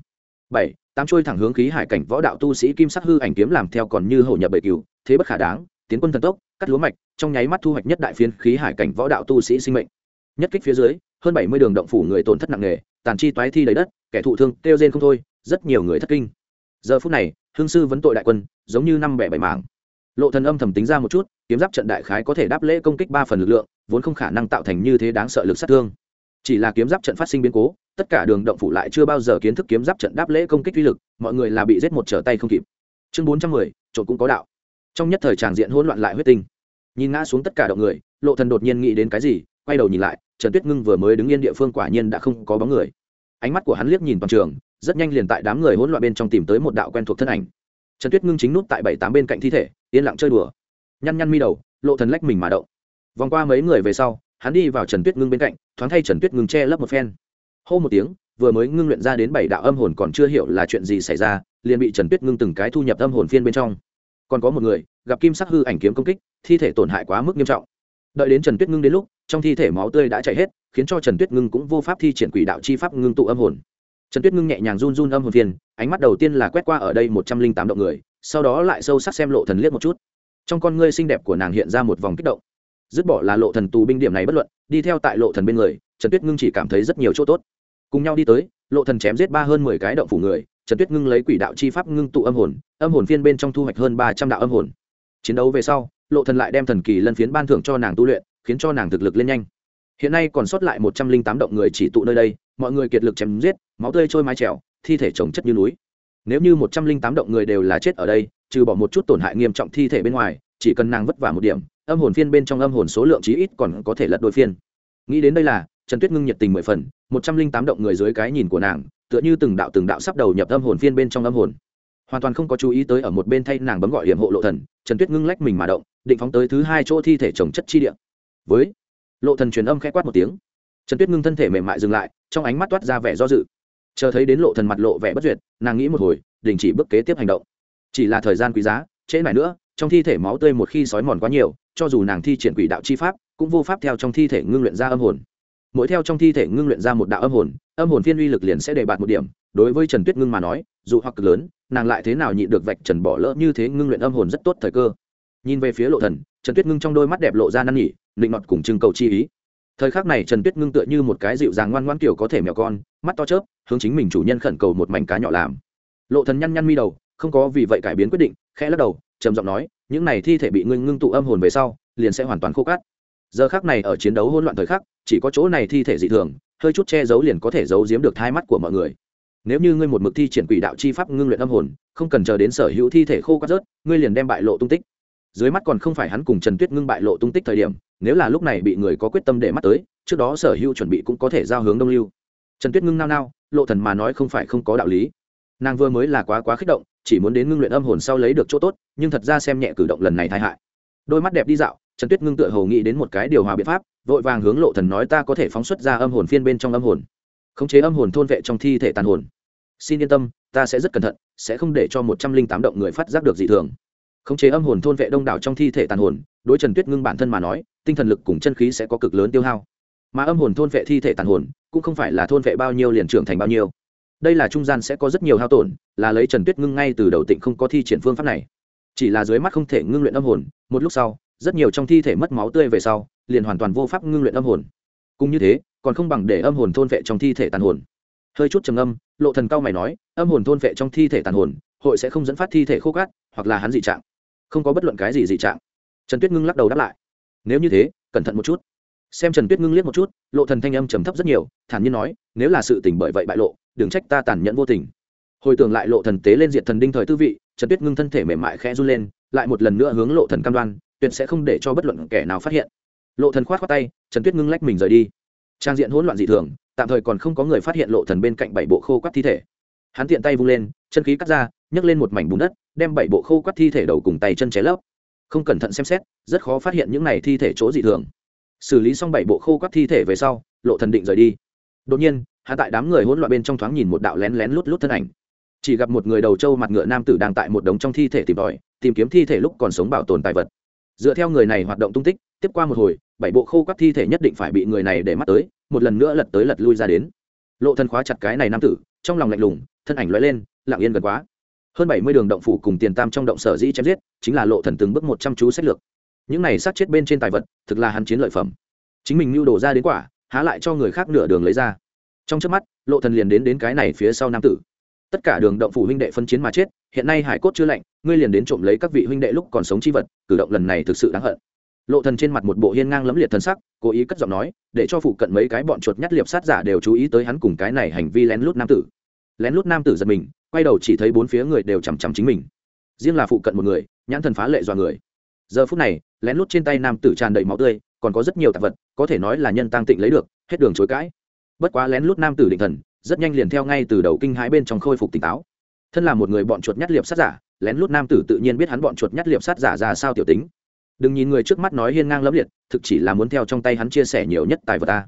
Bảy, tám trôi thẳng hướng khí hải cảnh võ đạo tu sĩ kim sắc hư ảnh kiếm làm theo còn như hổ nhập bệ cừu, thế bất khả đáng, tiến quân thần tốc cắt lúa mạch, trong nháy mắt thu hoạch nhất đại phiên khí hải cảnh võ đạo tu sĩ sinh mệnh. Nhất kích phía dưới, hơn bảy mươi đường động phủ người tổn thất nặng nề, tàn chi toái thi đầy đất, kẻ thụ thương kêu rên không thôi, rất nhiều người thất kinh. Giờ phút này, hương sư vấn tội đại quân, giống như năm bẻ bảy mảng. Lộ thần âm thầm tính ra một chút, kiếm giáp trận đại khái có thể đáp lễ công kích ba phần lực lượng, vốn không khả năng tạo thành như thế đáng sợ lực sát thương. Chỉ là kiếm giáp trận phát sinh biến cố, tất cả đường động phủ lại chưa bao giờ kiến thức kiếm giáp trận đáp lễ công kích uy lực, mọi người là bị giết một trở tay không kịp. Chương bốn trăm mười trộn cũng có đạo trong nhất thời tràng diện hỗn loạn lại huyết tinh. Nhìn ngã xuống tất cả động người, lộ thần đột nhiên nghĩ đến cái gì, quay đầu nhìn lại, trần tuyết ngưng vừa mới đứng yên địa phương quả nhiên đã không có bóng người. Ánh mắt của hắn liếc nhìn toàn trường, rất nhanh liền tại đám người hỗn loạn bên trong tìm tới một đạo quen thuộc thân ảnh. Trần tuyết ngưng chính nút tại bảy tám bên cạnh thi thể, yên lặng chơi đùa. Nhăn nhăn mi đầu, lộ thần lách mình mà động. Vòng qua mấy người về sau, hắn đi vào trần tuyết ngưng bên cạnh, thoáng thay trần tuyết ngưng che lấp một phen. Hô một tiếng, vừa mới ngưng luyện ra đến bảy đạo âm hồn còn chưa hiểu là chuyện gì xảy ra, liền bị trần tuyết ngưng từng cái thu nhập âm hồn phiên bên trong còn có một người, gặp kim sắc hư ảnh kiếm công kích, thi thể tổn hại quá mức nghiêm trọng. Đợi đến trần tuyết ngưng đến lúc, trong thi thể máu tươi đã chảy hết, khiến cho trần tuyết ngưng cũng vô pháp thi triển quỷ đạo chi pháp ngưng tụ âm hồn. Trần tuyết ngưng nhẹ nhàng run run âm hồn phiền, ánh mắt đầu tiên là quét qua ở đây một trăm linh tám động người, sau đó lại sâu sắc xem lộ thần liếc một chút. Trong con ngươi xinh đẹp của nàng hiện ra một vòng kích động. Dứt bỏ là lộ thần tù binh điểm này bất luận, đi theo tại lộ thần bên người, trần tuyết ngưng chỉ cảm thấy rất nhiều chỗ tốt. Cùng nhau đi tới, lộ thần chém giết ba hơn mười cái động phủ người trần tuyết ngưng lấy quỷ đạo chi pháp ngưng tụ âm hồn âm hồn phiên bên trong thu hoạch hơn ba trăm đạo âm hồn. Chiến đấu về sau, lộ thần lại đem thần kỳ lân phiến ban thưởng cho nàng tu luyện, khiến cho nàng thực lực lên nhanh. Hiện nay còn sót lại một trăm linh tám động người chỉ tụ nơi đây, mọi người kiệt lực chém giết, máu tươi trôi mái trèo, thi thể chồng chất như núi. Nếu như một trăm linh tám động người đều là chết ở đây, trừ bỏ một chút tổn hại nghiêm trọng thi thể bên ngoài, chỉ cần nàng vất vả một điểm, âm hồn phiên bên trong âm hồn số lượng chí ít còn có thể lật đôi phiên. Nghĩ đến đây là trần tuyết ngưng nhiệt tình mười phần, một trăm linh tám động người dưới cái nhìn của nàng, tựa như từng đạo từng đạo sắp đầu nhập âm hồn phiên bên trong âm hồn. Hoàn toàn không có chú ý tới ở một bên thay nàng bấm gọi hiểm hộ lộ thần, trần tuyết ngưng lách mình mà động, định phóng tới thứ hai chỗ thi thể trồng chất chi địa. Với lộ thần truyền âm khẽ quát một tiếng, trần tuyết ngưng thân thể mềm mại dừng lại, trong ánh mắt toát ra vẻ do dự. Chờ thấy đến lộ thần mặt lộ vẻ bất duyệt, nàng nghĩ một hồi, đình chỉ bước kế tiếp hành động. Chỉ là thời gian quý giá, trễ này nữa, trong thi thể máu tươi một khi sói mòn quá nhiều, cho dù nàng thi triển quỷ đạo chi pháp, cũng vô pháp theo trong thi thể ngưng luyện ra âm hồn mỗi theo trong thi thể ngưng luyện ra một đạo âm hồn âm hồn phiên uy lực liền sẽ đề bạt một điểm. Đối với trần tuyết ngưng mà nói dù hoặc cực lớn nàng lại thế nào nhịn được vạch trần bỏ lỡ như thế ngưng luyện âm hồn rất tốt thời cơ. Nhìn về phía lộ thần trần tuyết ngưng trong đôi mắt đẹp lộ ra năn nỉ, định nọt cùng trưng cầu chi ý. Thời khắc này trần tuyết ngưng tựa như một cái dịu dàng ngoan ngoan kiểu có thể mèo con mắt to chớp hướng chính mình chủ nhân khẩn cầu một mảnh cá nhỏ làm. Lộ thần nhăn nhăn mi đầu không có vì vậy cải biến quyết định khẽ lắc đầu trầm giọng nói những này thi thể bị ngưng ngưng tụ âm hồn về sau liền sẽ hoàn toàn khô cát. Giờ khắc này ở chiến đấu hỗn loạn thời khắc chỉ có chỗ này thi thể dị thường, hơi chút che giấu liền có thể giấu giếm được thai mắt của mọi người. Nếu như ngươi một mực thi triển quỷ đạo chi pháp ngưng luyện âm hồn, không cần chờ đến sở hữu thi thể khô cát rớt, ngươi liền đem bại lộ tung tích. Dưới mắt còn không phải hắn cùng trần tuyết ngưng bại lộ tung tích thời điểm, nếu là lúc này bị người có quyết tâm để mắt tới, trước đó sở hữu chuẩn bị cũng có thể giao hướng đông lưu. Trần tuyết ngưng nao nao, lộ thần mà nói không phải không có đạo lý. Nàng vừa mới là quá quá kích động, chỉ muốn đến ngưng luyện âm hồn sau lấy được chỗ tốt, nhưng thật ra xem nhẹ cử động lần này tai hại. Đôi mắt đẹp đi dạo trần tuyết ngưng tựa hồ nghĩ đến một cái điều hòa biện pháp, vội vàng hướng lộ thần nói ta có thể phóng xuất ra âm hồn phiên bên trong âm hồn. Khống chế âm hồn thôn vệ trong thi thể tàn hồn. Xin yên tâm, ta sẽ rất cẩn thận, sẽ không để cho một trăm linh tám động người phát giác được dị thường. Khống chế âm hồn thôn vệ đông đảo trong thi thể tàn hồn, đối trần tuyết ngưng bản thân mà nói, tinh thần lực cùng chân khí sẽ có cực lớn tiêu hao. Mà âm hồn thôn vệ thi thể tàn hồn, cũng không phải là thôn vệ bao nhiêu liền trưởng thành bao nhiêu. Đây là trung gian sẽ có rất nhiều hao tổn, là lấy trần tuyết ngưng ngay từ đầu tịnh không có thi triển phương pháp này. Chỉ là dưới mắt không thể ngưng luyện âm hồn, một lúc sau rất nhiều trong thi thể mất máu tươi về sau, liền hoàn toàn vô pháp ngưng luyện âm hồn. Cũng như thế, còn không bằng để âm hồn thôn vệ trong thi thể tàn hồn. Hơi chút trầm âm, lộ thần cao mày nói, âm hồn thôn vệ trong thi thể tàn hồn, hội sẽ không dẫn phát thi thể khô cát, hoặc là hắn dị trạng. Không có bất luận cái gì dị trạng. Trần tuyết ngưng lắc đầu đáp lại. Nếu như thế, cẩn thận một chút. Xem trần tuyết ngưng liếc một chút, lộ thần thanh âm trầm thấp rất nhiều, thản nhiên nói, nếu là sự tình bởi vậy bại lộ, đừng trách ta tàn nhẫn vô tình. Hồi tưởng lại lộ thần tế lên diện thần đinh thời tư vị, trần tuyết ngưng thân thể mềm mại khẽ run lên, lại một lần nữa hướng lộ thần cam đoan tuyệt sẽ không để cho bất luận kẻ nào phát hiện. Lộ thần khoát khoát tay, trần tuyết ngưng lách mình rời đi. Trang diện hỗn loạn dị thường, tạm thời còn không có người phát hiện lộ thần bên cạnh bảy bộ khô quắt thi thể. Hắn tiện tay vung lên, chân khí cắt ra, nhấc lên một mảnh bùn đất, đem bảy bộ khô quắt thi thể đầu cùng tay chân chế lấp. Không cẩn thận xem xét, rất khó phát hiện những này thi thể chỗ dị thường. Xử lý xong bảy bộ khô quắt thi thể về sau, lộ thần định rời đi. Đột nhiên hạ tại đám người hỗn loạn bên trong thoáng nhìn một đạo lén lén lút lút thân ảnh. Chỉ gặp một người đầu trâu mặt ngựa nam tử đang tại một đống trong thi thể tìm tòi, tìm kiếm thi thể lúc còn sống bảo tồn tài vật dựa theo người này hoạt động tung tích, tiếp qua một hồi, bảy bộ khô các thi thể nhất định phải bị người này để mắt tới, một lần nữa lật tới lật lui ra đến. Lộ thân khóa chặt cái này nam tử, trong lòng lạnh lùng, thân ảnh lóe lên, lặng yên gần quá. Hơn bảy mươi đường động phủ cùng tiền tam trong động sở dĩ chém giết, chính là lộ thần từng bước một trăm chú sách lược. Những này sát chết bên trên tài vật, thực là hắn chiến lợi phẩm. Chính mình mưu đồ ra đến quả, há lại cho người khác nửa đường lấy ra. Trong trước mắt, lộ thần liền đến đến cái này phía sau nam tử tất cả đường động phủ huynh đệ phân chiến mà chết, hiện nay hải cốt chưa lạnh, ngươi liền đến trộm lấy các vị huynh đệ lúc còn sống chi vật, cử động lần này thực sự đáng hận. Lộ thần trên mặt một bộ hiên ngang lẫm liệt thần sắc, cố ý cất giọng nói, để cho phụ cận mấy cái bọn chuột nhắt liệp sát giả đều chú ý tới hắn cùng cái này hành vi lén lút nam tử. Lén lút nam tử giật mình, quay đầu chỉ thấy bốn phía người đều chằm chằm chính mình. Riêng là phụ cận một người, nhãn thần phá lệ dọa người. Giờ phút này, lén lút trên tay nam tử tràn đầy máu tươi, còn có rất nhiều tạp vật, có thể nói là nhân tăng tịnh lấy được, hết đường chối cãi. Bất quá lén lút nam tử định thần rất nhanh liền theo ngay từ đầu kinh hãi bên trong khôi phục tỉnh táo. Thân là một người bọn chuột nhắt liệp sát giả, lén lút nam tử tự nhiên biết hắn bọn chuột nhắt liệp sát giả ra sao tiểu tính. Đừng nhìn người trước mắt nói hiên ngang lẫm liệt, thực chỉ là muốn theo trong tay hắn chia sẻ nhiều nhất tài vật ta.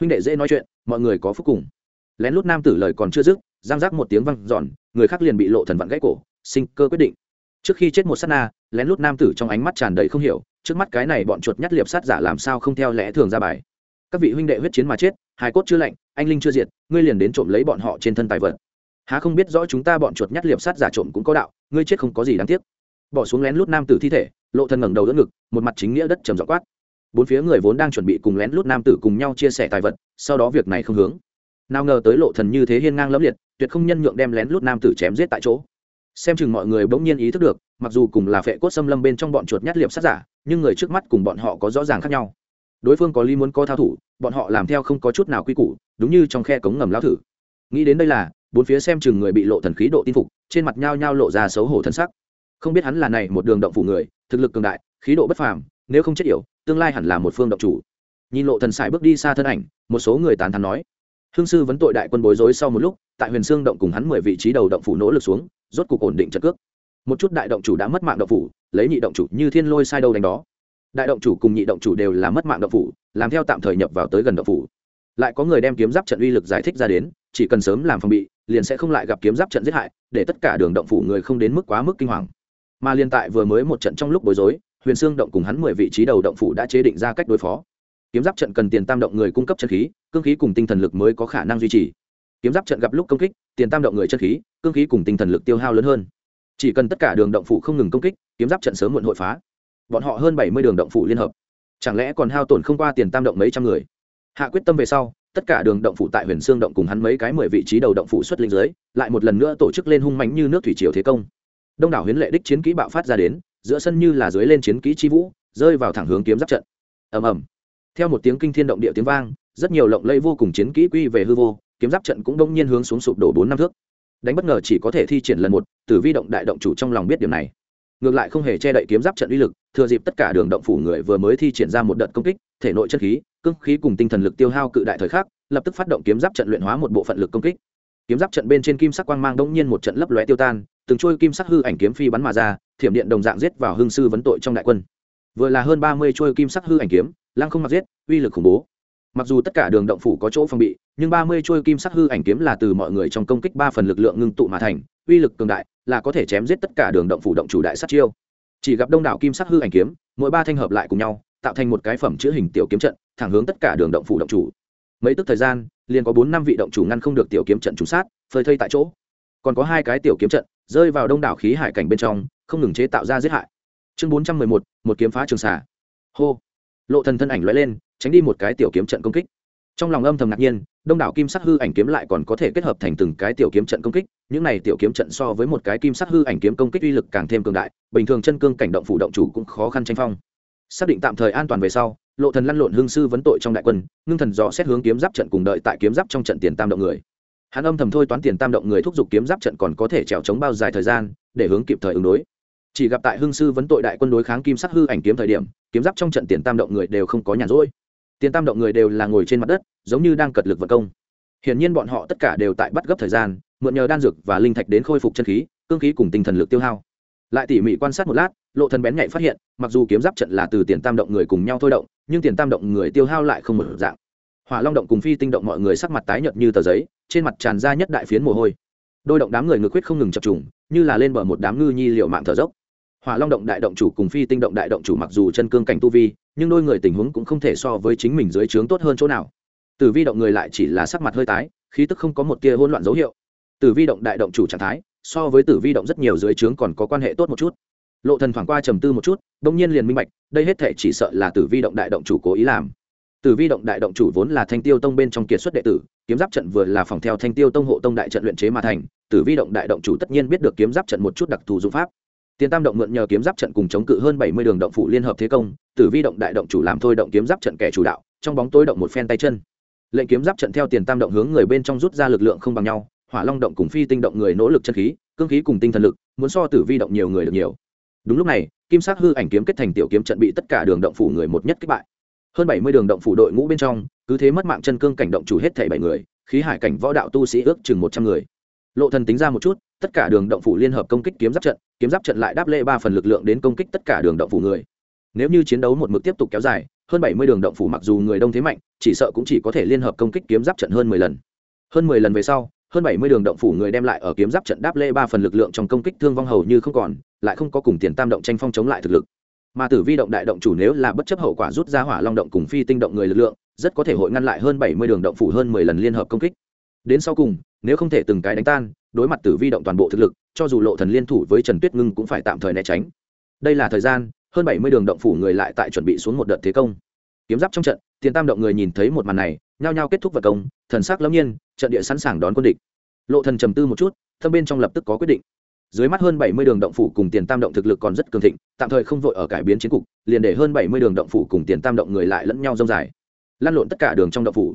Huynh đệ dễ nói chuyện, mọi người có phúc cùng. Lén lút nam tử lời còn chưa dứt, giang giác một tiếng văng giòn người khác liền bị lộ thần vặn gãy cổ, sinh cơ quyết định. Trước khi chết một sát na, lén lút nam tử trong ánh mắt tràn đầy không hiểu, trước mắt cái này bọn chuột nhắt liệp sát giả làm sao không theo lẽ thường ra bài. Các vị huynh đệ huyết chiến mà chết hài cốt chưa lạnh, anh linh chưa diệt, ngươi liền đến trộm lấy bọn họ trên thân tài vật. Há không biết rõ chúng ta bọn chuột nhát liệp sát giả trộm cũng có đạo, ngươi chết không có gì đáng tiếc. Bỏ xuống lén lút nam tử thi thể, lộ thân ngẩng đầu đỡ ngực, một mặt chính nghĩa đất trầm dọc quát. Bốn phía người vốn đang chuẩn bị cùng lén lút nam tử cùng nhau chia sẻ tài vật, sau đó việc này không hướng. Nào ngờ tới lộ thần như thế hiên ngang lẫm liệt, tuyệt không nhân nhượng đem lén lút nam tử chém giết tại chỗ. Xem chừng mọi người bỗng nhiên ý thức được, mặc dù cùng là phệ cốt xâm lâm bên trong bọn chuột nhát liệp sát giả, nhưng người trước mắt cùng bọn họ có rõ ràng khác nhau đối phương có ly muốn có thao thủ, bọn họ làm theo không có chút nào quy củ, đúng như trong khe cống ngầm lao thử. Nghĩ đến đây là, bốn phía xem chừng người bị lộ thần khí độ tin phục, trên mặt nhao nhao lộ ra xấu hổ thân sắc. Không biết hắn là này một đường động phủ người, thực lực cường đại, khí độ bất phàm, nếu không chết yểu, tương lai hẳn là một phương động chủ. Nhìn lộ thần xài bước đi xa thân ảnh, một số người tán thán nói. Hương sư vấn tội đại quân bối rối sau một lúc, tại huyền xương động cùng hắn mười vị trí đầu động phủ nỗ lực xuống, rốt cục ổn định trận cước. Một chút đại động chủ đã mất mạng động phủ, lấy nhị động chủ như thiên lôi sai đâu đánh đó đại động chủ cùng nhị động chủ đều là mất mạng động phủ, làm theo tạm thời nhập vào tới gần động phủ. Lại có người đem kiếm giáp trận uy lực giải thích ra đến, chỉ cần sớm làm phòng bị, liền sẽ không lại gặp kiếm giáp trận giết hại, để tất cả đường động phủ người không đến mức quá mức kinh hoàng. Mà liên tại vừa mới một trận trong lúc bối rối, huyền xương động cùng hắn mười vị trí đầu động phủ đã chế định ra cách đối phó. Kiếm giáp trận cần tiền tam động người cung cấp chân khí, cương khí cùng tinh thần lực mới có khả năng duy trì. Kiếm giáp trận gặp lúc công kích, tiền tam động người chân khí, cương khí cùng tinh thần lực tiêu hao lớn hơn. Chỉ cần tất cả đường động phủ không ngừng công kích, kiếm giáp trận sớm muộn hội phá bọn họ hơn bảy mươi đường động phủ liên hợp. Chẳng lẽ còn hao tổn không qua tiền tam động mấy trăm người? Hạ quyết tâm về sau, tất cả đường động phủ tại huyền xương động cùng hắn mấy cái mười vị trí đầu động phủ xuất linh dưới, lại một lần nữa tổ chức lên hung mãnh như nước thủy triều thế công. Đông đảo huyến lệ đích chiến kỹ bạo phát ra đến, giữa sân như là dưới lên chiến kỹ chi vũ, rơi vào thẳng hướng kiếm giáp trận. Ầm ầm. Theo một tiếng kinh thiên động địa tiếng vang, rất nhiều lộng lây vô cùng chiến kỹ quy về hư vô, kiếm giáp trận cũng đông nhiên hướng xuống sụp đổ bốn năm thước. Đánh bất ngờ chỉ có thể thi triển lần một, tử vi động đại động chủ trong lòng biết điểm này ngược lại không hề che đậy kiếm giáp trận uy lực, thừa dịp tất cả đường động phủ người vừa mới thi triển ra một đợt công kích, thể nội chân khí, cương khí cùng tinh thần lực tiêu hao cự đại thời khắc, lập tức phát động kiếm giáp trận luyện hóa một bộ phận lực công kích. Kiếm giáp trận bên trên kim sắc quang mang đông nhiên một trận lấp lóe tiêu tan, từng trôi kim sắc hư ảnh kiếm phi bắn mà ra, thiểm điện đồng dạng giết vào hương sư vấn tội trong đại quân. Vừa là hơn ba mươi trôi kim sắc hư ảnh kiếm, lăng không mặc giết, uy lực khủng bố. Mặc dù tất cả đường động phủ có chỗ phòng bị, nhưng ba mươi trôi kim sắc hư ảnh kiếm là từ mọi người trong công kích ba phần lực lượng ngưng tụ mà thành, uy lực cường đại là có thể chém giết tất cả đường động phủ động chủ đại sát chiêu. Chỉ gặp đông đảo kim sắc hư ảnh kiếm, mỗi ba thanh hợp lại cùng nhau, tạo thành một cái phẩm chữ hình tiểu kiếm trận, thẳng hướng tất cả đường động phủ động chủ. Mấy tức thời gian, liền có bốn năm vị động chủ ngăn không được tiểu kiếm trận trúng sát, phơi thây tại chỗ. Còn có hai cái tiểu kiếm trận, rơi vào đông đảo khí hải cảnh bên trong, không ngừng chế tạo ra giết hại. Chương bốn trăm mười một một kiếm phá trường xà. Hô. Lộ thần thân ảnh lóe lên, tránh đi một cái tiểu kiếm trận công kích. Trong lòng âm thầm ngạc nhiên đông đảo kim sắc hư ảnh kiếm lại còn có thể kết hợp thành từng cái tiểu kiếm trận công kích, những này tiểu kiếm trận so với một cái kim sắc hư ảnh kiếm công kích uy lực càng thêm cường đại, bình thường chân cương cảnh động phủ động chủ cũng khó khăn tranh phong. Xác định tạm thời an toàn về sau, lộ thần lăn lộn hương sư vấn tội trong đại quân, ngưng thần dò xét hướng kiếm giáp trận cùng đợi tại kiếm giáp trong trận tiền tam động người. Hắn âm thầm thôi toán tiền tam động người thúc giục kiếm giáp trận còn có thể trèo chống bao dài thời gian, để hướng kịp thời ứng đối. Chỉ gặp tại hương sư vấn tội đại quân đối kháng kim sắc hư ảnh kiếm thời điểm, kiếm giáp trong trận tiền tam động người đều không có nhàn rỗi. Tiền tam động người đều là ngồi trên mặt đất giống như đang cật lực vận công. Hiển nhiên bọn họ tất cả đều tại bắt gấp thời gian, mượn nhờ đan dược và linh thạch đến khôi phục chân khí, cương khí cùng tinh thần lực tiêu hao. Lại tỉ mỉ quan sát một lát, lộ thần bén nhạy phát hiện, mặc dù kiếm giáp trận là từ tiền tam động người cùng nhau thôi động, nhưng tiền tam động người tiêu hao lại không một dạng. Hỏa long động cùng phi tinh động mọi người sắc mặt tái nhợt như tờ giấy, trên mặt tràn ra nhất đại phiến mồ hôi. Đôi động đám người ngược quyết không ngừng chập trùng, như là lên bờ một đám ngư nhi liệu mạng thở dốc. Hỏa long động đại động chủ cùng phi tinh động đại động chủ mặc dù chân cương cảnh tu vi, nhưng đôi người tình huống cũng không thể so với chính mình dưới trướng tốt hơn chỗ nào tử vi động người lại chỉ là sắc mặt hơi tái, khí tức không có một tia hỗn loạn dấu hiệu. Tử vi động đại động chủ trạng thái, so với tử vi động rất nhiều dưới trướng còn có quan hệ tốt một chút. Lộ thần thoảng qua trầm tư một chút đông nhiên liền minh bạch, đây hết thể chỉ sợ là tử vi động đại động chủ cố ý làm. Tử vi động đại động chủ vốn là thanh tiêu tông bên trong kiệt xuất đệ tử, kiếm giáp trận vừa là phòng theo thanh tiêu tông hộ tông đại trận luyện chế mà thành, tử vi động đại động chủ tất nhiên biết được kiếm giáp trận một chút đặc thù dụng pháp. Tiền tam động mượn nhờ kiếm giáp trận cùng chống cự hơn bảy mươi đường động phụ liên hợp thế công, tử vi động đại động chủ làm thôi động kiếm giáp trận kẻ chủ đạo, trong bóng tối động một phen tay chân lệnh kiếm giáp trận theo tiền tam động hướng người bên trong rút ra lực lượng không bằng nhau, hỏa long động cùng phi tinh động người nỗ lực chân khí, cương khí cùng tinh thần lực, muốn so tử vi động nhiều người được nhiều. Đúng lúc này, kim sắc hư ảnh kiếm kết thành tiểu kiếm trận bị tất cả đường động phủ người một nhất kích bại. Hơn bảy mươi đường động phủ đội ngũ bên trong, cứ thế mất mạng chân cương cảnh động chủ hết thảy bảy người, khí hải cảnh võ đạo tu sĩ ước chừng một trăm người. Lộ thần tính ra một chút, tất cả đường động phủ liên hợp công kích kiếm giáp trận, kiếm giáp trận lại đáp lễ ba phần lực lượng đến công kích tất cả đường động phủ người. Nếu như chiến đấu một mực tiếp tục kéo dài, hơn bảy mươi đường động phủ mặc dù người đông thế mạnh chỉ sợ cũng chỉ có thể liên hợp công kích kiếm giáp trận hơn mười lần. Hơn mười lần về sau, hơn bảy mươi đường động phủ người đem lại ở kiếm giáp trận đáp lễ ba phần lực lượng trong công kích thương vong hầu như không còn, lại không có cùng tiền tam động tranh phong chống lại thực lực. Mà tử vi động đại động chủ nếu là bất chấp hậu quả rút ra hỏa long động cùng phi tinh động người lực lượng, rất có thể hội ngăn lại hơn bảy mươi đường động phủ hơn mười lần liên hợp công kích. Đến sau cùng, nếu không thể từng cái đánh tan, đối mặt tử vi động toàn bộ thực lực, cho dù lộ thần liên thủ với trần tuyết ngưng cũng phải tạm thời né tránh. Đây là thời gian, hơn bảy mươi đường động phủ người lại tại chuẩn bị xuống một đợt thế công. Kiếm giáp trong trận tiền tam động người nhìn thấy một màn này, nhao nhao kết thúc vật công, thần sắc lâm nhiên, trận địa sẵn sàng đón quân địch. Lộ thần trầm tư một chút, thâm bên trong lập tức có quyết định. Dưới mắt hơn bảy mươi đường động phủ cùng tiền tam động thực lực còn rất cường thịnh, tạm thời không vội ở cải biến chiến cục, liền để hơn bảy mươi đường động phủ cùng tiền tam động người lại lẫn nhau rông dài. Lăn lộn tất cả đường trong động phủ.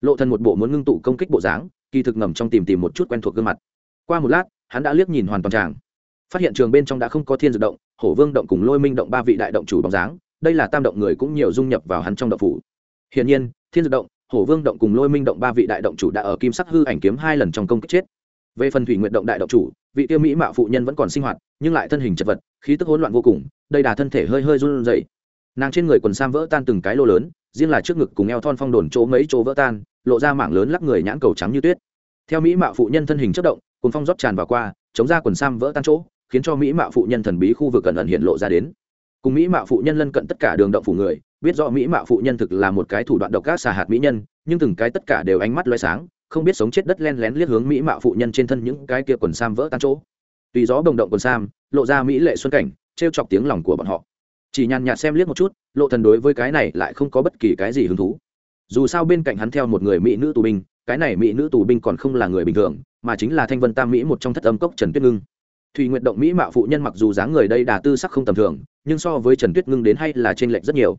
Lộ thần một bộ muốn ngưng tụ công kích bộ dáng, kỳ thực ngầm trong tìm tìm một chút quen thuộc gương mặt. Qua một lát, hắn đã liếc nhìn hoàn toàn tràng. Phát hiện trường bên trong đã không có thiên dược động, hổ vương động cùng lôi minh động ba vị đại động chủ bóng dáng, đây là tam động người cũng nhiều dung nhập vào hắn trong động phủ hiển nhiên, thiên Dực động, hổ vương động cùng lôi minh động ba vị đại động chủ đã ở kim sắc hư ảnh kiếm hai lần trong công kích chết. Về phần thủy Nguyệt động đại động chủ, vị tiêu mỹ mạo phụ nhân vẫn còn sinh hoạt, nhưng lại thân hình chật vật, khí tức hỗn loạn vô cùng, đây đà thân thể hơi hơi run rẩy. Nàng trên người quần sam vỡ tan từng cái lô lớn, riêng là trước ngực cùng eo thon phong đồn chỗ mấy chỗ vỡ tan, lộ ra mảng lớn lắc người nhãn cầu trắng như tuyết. Theo mỹ mạo phụ nhân thân hình chất động cuốn phong rót tràn vào qua, chống ra quần sam vỡ tan chỗ, khiến cho mỹ mạo phụ nhân thần bí khu vực cẩn ẩn hiện lộ ra đến. Cùng mỹ mạo phụ nhân lân cận tất cả đường động phủ người biết rõ mỹ mạo phụ nhân thực là một cái thủ đoạn độc ác xà hạt mỹ nhân, nhưng từng cái tất cả đều ánh mắt loay sáng, không biết sống chết đất len lén liếc hướng mỹ mạo phụ nhân trên thân những cái kia quần sam vỡ tan chỗ. Tùy gió bồng động quần sam, lộ ra mỹ lệ xuân cảnh t chọc tiếng lòng của bọn họ. Chỉ nhàn nhạt xem liếc một chút, lộ thần đối với cái này lại không có bất kỳ cái gì hứng thú. Dù sao bên cạnh hắn theo một người mỹ nữ tù binh, cái này mỹ nữ tù binh còn không là người bình thường, mà chính là thanh vân tam mỹ một trong thất âm cốc trần tuyết ngưng. Thùy nguyện động mỹ mạo phụ nhân mặc dù dáng người đây đà tư sắc không tầm thường, nhưng so với trần tuyết ngưng đến hay là trên lệch rất nhiều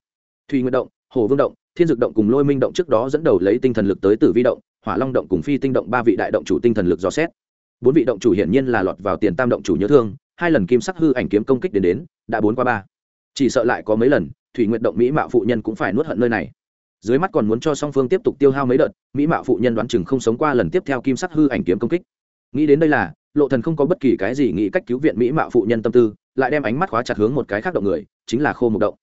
thùy Nguyệt động, hồ vương động, thiên dực động cùng lôi minh động trước đó dẫn đầu lấy tinh thần lực tới tử vi động, hỏa long động cùng phi tinh động ba vị đại động chủ tinh thần lực dò xét. Bốn vị động chủ hiển nhiên là lọt vào tiền tam động chủ nhớ thương, hai lần kim sắc hư ảnh kiếm công kích đến đến, đã bốn qua ba. Chỉ sợ lại có mấy lần, thủy nguyện động mỹ mạo phụ nhân cũng phải nuốt hận nơi này. Dưới mắt còn muốn cho song phương tiếp tục tiêu hao mấy đợt, mỹ mạo phụ nhân đoán chừng không sống qua lần tiếp theo kim sắc hư ảnh kiếm công kích. Nghĩ đến đây là, lộ thần không có bất kỳ cái gì nghĩ cách cứu viện mỹ mạo phụ nhân tâm tư, lại đem ánh mắt khóa chặt hướng một cái khác động người, chính là khô mục động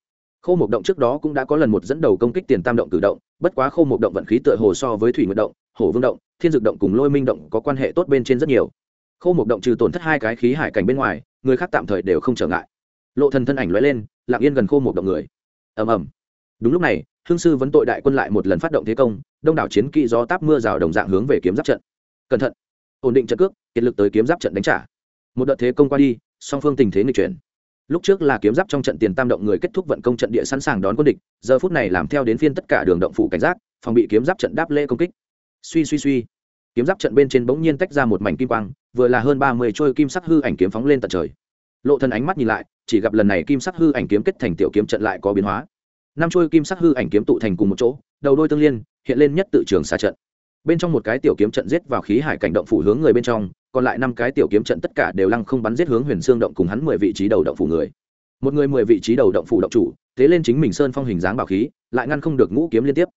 khô Mộc động trước đó cũng đã có lần một dẫn đầu công kích tiền tam động cử động, bất quá khô Mộc động vận khí tựa hồ so với thủy nguyệt động, hổ vương động, thiên Dực động cùng lôi minh động có quan hệ tốt bên trên rất nhiều. Khô Mộc động trừ tổn thất hai cái khí hải cảnh bên ngoài, người khác tạm thời đều không trở ngại. Lộ thần thân ảnh lóe lên, lặng yên gần khô Mộc động người. Ầm ầm. Đúng lúc này, hương sư vấn tội đại quân lại một lần phát động thế công, đông đảo chiến kỵ do táp mưa rào đồng dạng hướng về kiếm giáp trận. Cẩn thận. Ổn định trận cước, kiệt lực tới kiếm giáp trận đánh trả. Một đợt thế công qua đi, song phương tình thế nghịch chuyển lúc trước là kiếm giáp trong trận tiền tam động người kết thúc vận công trận địa sẵn sàng đón quân địch, giờ phút này làm theo đến phiên tất cả đường động phủ cảnh giác, phòng bị kiếm giáp trận đáp lễ công kích. Suy suy suy. Kiếm giáp trận bên trên bỗng nhiên tách ra một mảnh kim quang, vừa là hơn ba mươi trôi kim sắc hư ảnh kiếm phóng lên tận trời. Lộ thân ánh mắt nhìn lại, chỉ gặp lần này kim sắc hư ảnh kiếm kết thành tiểu kiếm trận lại có biến hóa. Năm trôi kim sắc hư ảnh kiếm tụ thành cùng một chỗ, đầu đôi tương liên, hiện lên nhất tự trường xa trận bên trong một cái tiểu kiếm trận giết vào khí hải cảnh động phủ hướng người bên trong, còn lại năm cái tiểu kiếm trận tất cả đều lăng không bắn giết hướng huyền xương động cùng hắn mười vị trí đầu động phủ người. Một người mười vị trí đầu động phủ động chủ, thế lên chính mình sơn phong hình dáng bảo khí, lại ngăn không được ngũ kiếm liên tiếp.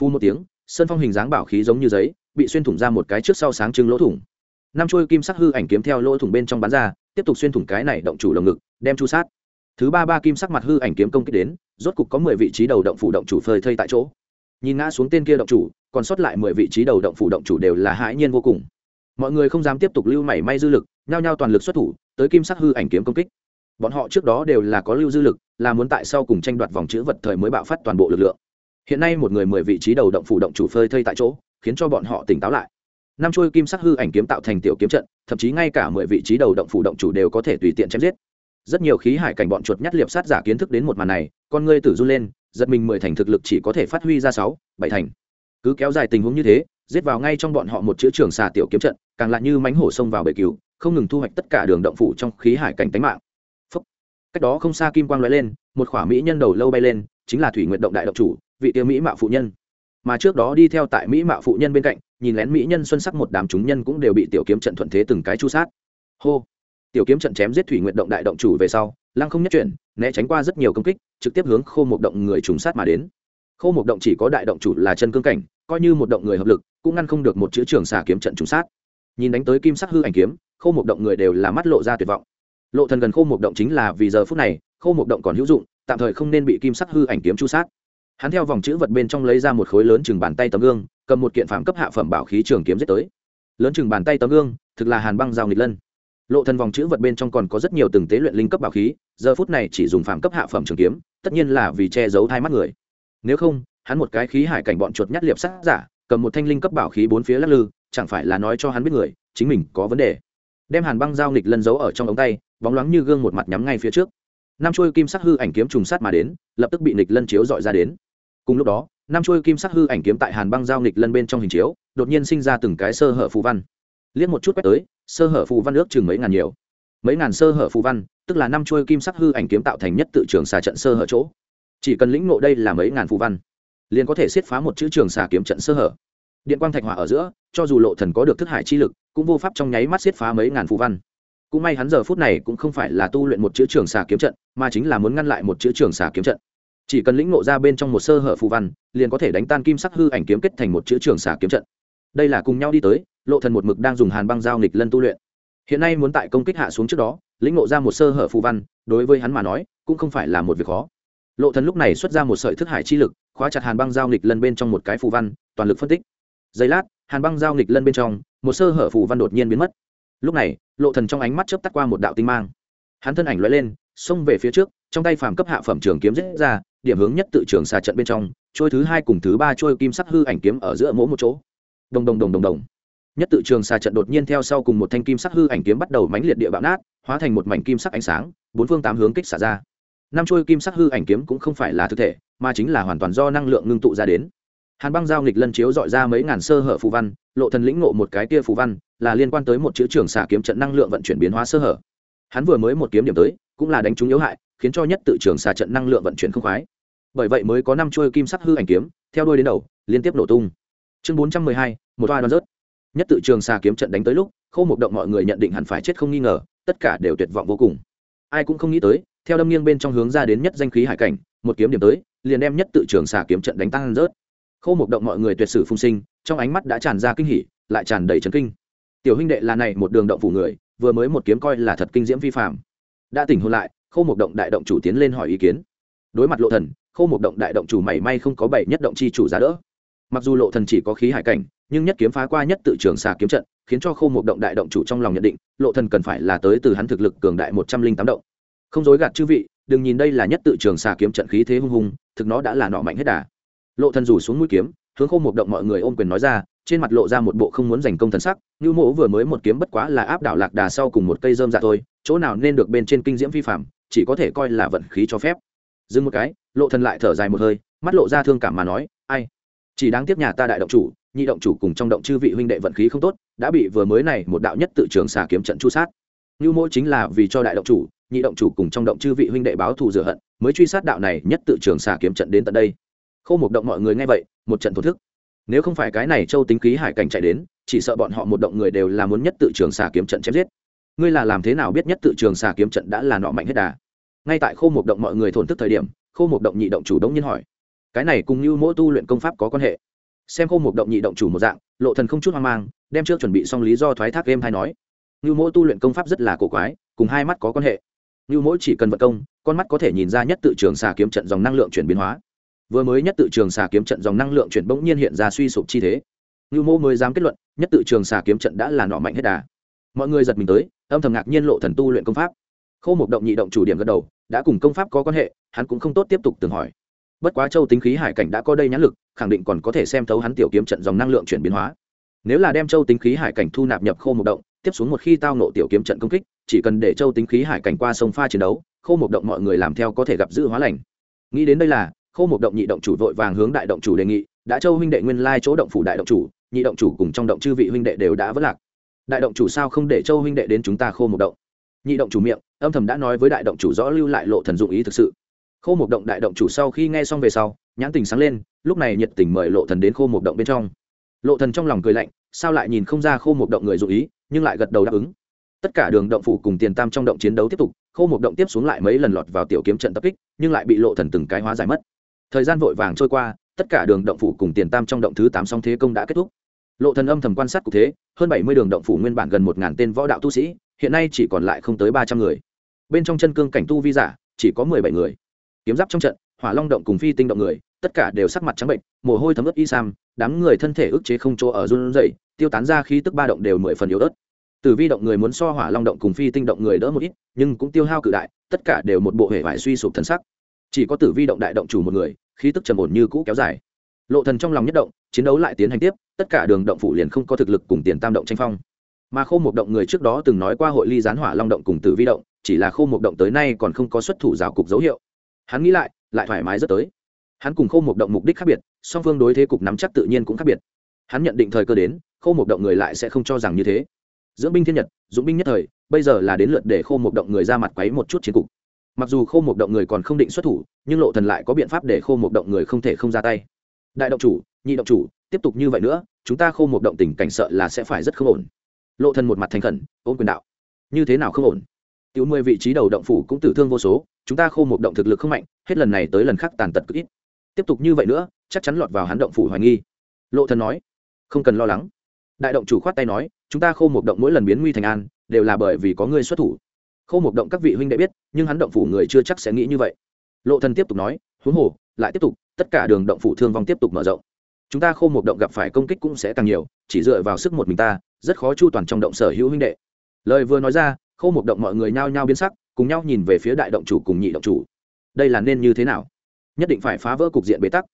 Phu một tiếng, sơn phong hình dáng bảo khí giống như giấy, bị xuyên thủng ra một cái trước sau sáng trưng lỗ thủng. Năm trôi kim sắc hư ảnh kiếm theo lỗ thủng bên trong bắn ra, tiếp tục xuyên thủng cái này động chủ lồng ngực, đem chu sát. Thứ ba ba kim sắc mặt hư ảnh kiếm công kích đến, rốt cục có mười vị trí đầu động phủ động chủ phơi thây tại chỗ. Nhìn ngã xuống tên kia động chủ còn sót lại mười vị trí đầu động phủ động chủ đều là hãi nhiên vô cùng. Mọi người không dám tiếp tục lưu mảy may dư lực, nhao nhao toàn lực xuất thủ, tới kim sắc hư ảnh kiếm công kích. Bọn họ trước đó đều là có lưu dư lực, là muốn tại sau cùng tranh đoạt vòng chữ vật thời mới bạo phát toàn bộ lực lượng. Hiện nay một người mười vị trí đầu động phủ động chủ phơi thây tại chỗ, khiến cho bọn họ tỉnh táo lại. Năm chuôi kim sắc hư ảnh kiếm tạo thành tiểu kiếm trận, thậm chí ngay cả mười vị trí đầu động phủ động chủ đều có thể tùy tiện chém giết. Rất nhiều khí hải cảnh bọn chuột nhắt liệp sát giả kiến thức đến một màn này, con ngươi tử run lên, giật mình mười thành thực lực chỉ có thể phát huy ra sáu, bảy thành cứ kéo dài tình huống như thế, giết vào ngay trong bọn họ một chữ trường xà tiểu kiếm trận, càng lại như mánh hổ xông vào bể cứu không ngừng thu hoạch tất cả đường động phủ trong khí hải cảnh tánh mạng. Phúc. cách đó không xa kim quang lóe lên, một khỏa mỹ nhân đầu lâu bay lên, chính là thủy nguyện động đại động chủ, vị tiêu mỹ mạo phụ nhân. Mà trước đó đi theo tại mỹ mạo phụ nhân bên cạnh, nhìn lén mỹ nhân xuân sắc một đám chúng nhân cũng đều bị tiểu kiếm trận thuận thế từng cái chu sát. Hô. Tiểu kiếm trận chém giết thủy nguyện động đại động chủ về sau, lăng không nhất chuyển, né tránh qua rất nhiều công kích, trực tiếp hướng khô một động người trùng sát mà đến. Khâu một động chỉ có đại động chủ là chân cương cảnh, coi như một động người hợp lực, cũng ngăn không được một chữ trường xà kiếm trận trùng sát. Nhìn đánh tới kim sắc hư ảnh kiếm, khâu một động người đều là mắt lộ ra tuyệt vọng. Lộ thần gần khâu một động chính là vì giờ phút này, khâu một động còn hữu dụng, tạm thời không nên bị kim sắc hư ảnh kiếm chu sát. Hắn theo vòng chữ vật bên trong lấy ra một khối lớn chừng bàn tay tấm gương, cầm một kiện phạm cấp hạ phẩm bảo khí trường kiếm giết tới. Lớn chừng bàn tay tấm gương, thực là hàn băng giao nghịch lân. Lộ thần vòng chữ vật bên trong còn có rất nhiều từng tế luyện linh cấp bảo khí, giờ phút này chỉ dùng phạm cấp hạ phẩm trường kiếm, tất nhiên là vì che giấu thai mắt người nếu không, hắn một cái khí hải cảnh bọn chuột nhắt liệp sát giả, cầm một thanh linh cấp bảo khí bốn phía lắc lư, chẳng phải là nói cho hắn biết người, chính mình có vấn đề. Đem hàn băng giao nghịch lân giấu ở trong ống tay, bóng loáng như gương một mặt nhắm ngay phía trước. Năm chuôi kim sắc hư ảnh kiếm trùng sát mà đến, lập tức bị nghịch lân chiếu dọi ra đến. Cùng lúc đó năm chuôi kim sắc hư ảnh kiếm tại hàn băng giao nghịch lân bên trong hình chiếu, đột nhiên sinh ra từng cái sơ hở phù văn. Liếc một chút quét tới, sơ hở phù văn ước chừng mấy ngàn nhiều. Mấy ngàn sơ hở phù văn, tức là năm chuôi kim sắc hư ảnh kiếm tạo thành nhất tự trường xà trận sơ hở chỗ chỉ cần lĩnh ngộ đây là mấy ngàn phù văn, liền có thể xiết phá một chữ trường xà kiếm trận sơ hở. Điện quang thạch hỏa ở giữa, cho dù lộ thần có được thức hải chi lực, cũng vô pháp trong nháy mắt xiết phá mấy ngàn phù văn. Cũng may hắn giờ phút này cũng không phải là tu luyện một chữ trường xà kiếm trận, mà chính là muốn ngăn lại một chữ trường xà kiếm trận. Chỉ cần lĩnh ngộ ra bên trong một sơ hở phù văn, liền có thể đánh tan kim sắc hư ảnh kiếm kết thành một chữ trường xà kiếm trận. Đây là cùng nhau đi tới, lộ thần một mực đang dùng hàn băng giao nghịch lân tu luyện. Hiện nay muốn tại công kích hạ xuống trước đó, lĩnh ngộ ra một sơ hở phù văn, đối với hắn mà nói, cũng không phải là một việc khó lộ thần lúc này xuất ra một sợi thức hải chi lực, khóa chặt hàn băng giao nghịch lân bên trong một cái phù văn, toàn lực phân tích. Giây lát, hàn băng giao nghịch lân bên trong, một sơ hở phù văn đột nhiên biến mất. Lúc này, lộ thần trong ánh mắt chớp tắt qua một đạo tinh mang. Hắn thân ảnh lóe lên, xông về phía trước, trong tay phàm cấp hạ phẩm trường kiếm giết ra, điểm hướng nhất tự trường xà trận bên trong, trôi thứ hai cùng thứ ba trôi kim sắc hư ảnh kiếm ở giữa mỗi một chỗ. Đồng đồng đồng đồng đồng. Nhất tự trường xà trận đột nhiên theo sau cùng một thanh kim sắc hư ảnh kiếm bắt đầu mánh liệt địa bạo nát, hóa thành một mảnh kim sắc ánh sáng, bốn phương tám hướng kích xả ra năm trôi kim sắc hư ảnh kiếm cũng không phải là thực thể, mà chính là hoàn toàn do năng lượng ngưng tụ ra đến. Hàn băng giao nghịch lân chiếu dọi ra mấy ngàn sơ hở phù văn, lộ thần lĩnh ngộ một cái kia phù văn, là liên quan tới một chữ trường xà kiếm trận năng lượng vận chuyển biến hóa sơ hở. Hắn vừa mới một kiếm điểm tới, cũng là đánh trúng yếu hại, khiến cho nhất tự trường xà trận năng lượng vận chuyển không khoái. Bởi vậy mới có năm chuôi kim sắc hư ảnh kiếm, theo đuôi đến đầu, liên tiếp nổ tung. Chương bốn trăm mười hai, một toa đoan rớt. Nhất tự trường xà kiếm trận đánh tới lúc khâu một động mọi người nhận định hẳn phải chết không nghi ngờ, tất cả đều tuyệt vọng vô cùng. Ai cũng không nghĩ tới theo đâm nghiêng bên trong hướng ra đến nhất danh khí hải cảnh, một kiếm điểm tới, liền đem nhất tự trường xà kiếm trận đánh tăng rớt. Khâu một động mọi người tuyệt sử phung sinh, trong ánh mắt đã tràn ra kinh hỉ, lại tràn đầy trấn kinh. Tiểu huynh đệ là này một đường động phủ người, vừa mới một kiếm coi là thật kinh diễm vi phạm. Đã tỉnh hôn lại khâu một động đại động chủ tiến lên hỏi ý kiến. Đối mặt lộ thần khâu một động đại động chủ mảy may không có bảy nhất động chi chủ giá đỡ. Mặc dù lộ thần chỉ có khí hải cảnh, nhưng nhất kiếm phá qua nhất tự trường xà kiếm trận, khiến cho khâu một động đại động chủ trong lòng nhận định, lộ thần cần phải là tới từ hắn thực lực cường đại một trăm linh tám động không dối gạt chư vị, đừng nhìn đây là nhất tự trường xà kiếm trận khí thế hung hùng, thực nó đã là nọ mạnh hết đà. Lộ thần rủ xuống mũi kiếm, hướng khô một động mọi người ôm quyền nói ra, trên mặt lộ ra một bộ không muốn giành công thần sắc, như mộ vừa mới một kiếm bất quá là áp đảo lạc đà sau cùng một cây dơm dạ thôi, chỗ nào nên được bên trên kinh diễm phi phạm chỉ có thể coi là vận khí cho phép. Dừng một cái, lộ thần lại thở dài một hơi, mắt lộ ra thương cảm mà nói, ai? Chỉ đáng tiếc nhà ta đại động chủ, nhị động chủ cùng trong động chư vị huynh đệ vận khí không tốt, đã bị vừa mới này một đạo nhất tự trường xà kiếm trận chu sát. Nưu Mỗ chính là vì cho đại động chủ, nhị động chủ cùng trong động chư vị huynh đệ báo thù rửa hận, mới truy sát đạo này nhất tự trường xà kiếm trận đến tận đây. Khô một động mọi người nghe vậy, một trận thổ thức. Nếu không phải cái này châu tính khí hải cảnh chạy đến, chỉ sợ bọn họ một động người đều là muốn nhất tự trường xà kiếm trận chém giết. Ngươi là làm thế nào biết nhất tự trường xà kiếm trận đã là nọ mạnh hết đà? Ngay tại khô một động mọi người thổn thức thời điểm, khô một động nhị động chủ đống nhiên hỏi. Cái này cùng Nưu Mỗ tu luyện công pháp có quan hệ? Xem khô một động nhị động chủ một dạng, lộ thần không chút hoang mang, đem trước chuẩn bị xong lý do thoái thác game hay nói như mỗi tu luyện công pháp rất là cổ quái, cùng hai mắt có quan hệ. Như mỗi chỉ cần vận công, con mắt có thể nhìn ra nhất tự trường xà kiếm trận dòng năng lượng chuyển biến hóa. Vừa mới nhất tự trường xà kiếm trận dòng năng lượng chuyển bỗng nhiên hiện ra suy sụp chi thế. Như mô mới dám kết luận, nhất tự trường xà kiếm trận đã là nọ mạnh hết đà. Mọi người giật mình tới, âm thầm ngạc nhiên lộ thần tu luyện công pháp. Khô một động nhị động chủ điểm gật đầu, đã cùng công pháp có quan hệ, hắn cũng không tốt tiếp tục từng hỏi. Bất quá châu tính khí hải cảnh đã có đây nhãn lực, khẳng định còn có thể xem thấu hắn tiểu kiếm trận dòng năng lượng chuyển biến hóa. Nếu là đem châu tính khí hải cảnh thu nạp nhập khô một động tiếp xuống một khi tao nộ tiểu kiếm trận công kích, chỉ cần để châu tính khí hải cảnh qua sông pha chiến đấu, khô một động mọi người làm theo có thể gặp giữ hóa lành. Nghĩ đến đây là, khô một động nhị động chủ vội vàng hướng đại động chủ đề nghị, đã châu huynh đệ nguyên lai chỗ động phủ đại động chủ, nhị động chủ cùng trong động chư vị huynh đệ đều đã vất lạc. Đại động chủ sao không để châu huynh đệ đến chúng ta khô một động? Nhị động chủ miệng, âm thầm đã nói với đại động chủ rõ lưu lại lộ thần dụng ý thực sự. Khô một động đại động chủ sau khi nghe xong về sau, nhãn tình sáng lên, lúc này nhiệt tình mời lộ thần đến khô một động bên trong. Lộ thần trong lòng cười lạnh sao lại nhìn không ra khô một động người dụ ý, nhưng lại gật đầu đáp ứng. Tất cả đường động phủ cùng tiền tam trong động chiến đấu tiếp tục, khô một động tiếp xuống lại mấy lần lọt vào tiểu kiếm trận tập kích, nhưng lại bị lộ thần từng cái hóa giải mất. Thời gian vội vàng trôi qua, tất cả đường động phủ cùng tiền tam trong động thứ tám song thế công đã kết thúc. Lộ thần âm thầm quan sát cục thế, hơn bảy mươi đường động phủ nguyên bản gần một ngàn tên võ đạo tu sĩ, hiện nay chỉ còn lại không tới ba trăm người. Bên trong chân cương cảnh tu vi giả, chỉ có mười bảy người. Kiếm giáp trong trận, hỏa long động cùng phi tinh động người, tất cả đều sắc mặt trắng bệnh, mồ hôi thấm ướt y sam, đám người thân thể ức chế không chỗ ở run rẩy tiêu tán ra khí tức ba động đều mười phần yếu ớt. Tử vi động người muốn so hỏa long động cùng phi tinh động người đỡ một ít, nhưng cũng tiêu hao cự đại, tất cả đều một bộ hệ vải suy sụp thần sắc. Chỉ có tử vi động đại động chủ một người, khí tức trầm ổn như cũ kéo dài. Lộ thần trong lòng nhất động, chiến đấu lại tiến hành tiếp, tất cả đường động phủ liền không có thực lực cùng tiền tam động tranh phong. Mà khô một động người trước đó từng nói qua hội ly gián hỏa long động cùng tử vi động, chỉ là khô một động tới nay còn không có xuất thủ rào cục dấu hiệu. Hắn nghĩ lại lại thoải mái rất tới. Hắn cùng khô một động mục đích khác biệt, song phương đối thế cục nắm chắc tự nhiên cũng khác biệt. Hắn nhận định thời cơ đến khô một động người lại sẽ không cho rằng như thế. Dưỡng binh thiên nhật dũng binh nhất thời, bây giờ là đến lượt để khô một động người ra mặt quấy một chút chiến cục. Mặc dù khô một động người còn không định xuất thủ, nhưng lộ thần lại có biện pháp để khô một động người không thể không ra tay. Đại động chủ, nhị động chủ, tiếp tục như vậy nữa, chúng ta khô một động tình cảnh sợ là sẽ phải rất không ổn. Lộ thần một mặt thành khẩn, ôn quyền đạo. Như thế nào không ổn? Tiểu mười vị trí đầu động phủ cũng tử thương vô số, chúng ta khô một động thực lực không mạnh, hết lần này tới lần khác tàn tật cực ít. Tiếp tục như vậy nữa, chắc chắn lọt vào hắn động phủ hoài nghi. Lộ thần nói, không cần lo lắng đại động chủ khoát tay nói, chúng ta khô một động mỗi lần biến nguy thành an, đều là bởi vì có ngươi xuất thủ. Khô một động các vị huynh đệ biết, nhưng hắn động phủ người chưa chắc sẽ nghĩ như vậy. Lộ thần tiếp tục nói, huống hồ, lại tiếp tục, tất cả đường động phủ thương vong tiếp tục mở rộng. Chúng ta khô một động gặp phải công kích cũng sẽ càng nhiều, chỉ dựa vào sức một mình ta, rất khó chu toàn trong động sở hữu huynh đệ. Lời vừa nói ra khô một động mọi người nhao nhao biến sắc, cùng nhau nhìn về phía đại động chủ cùng nhị động chủ. Đây là nên như thế nào? Nhất định phải phá vỡ cục diện bế tắc.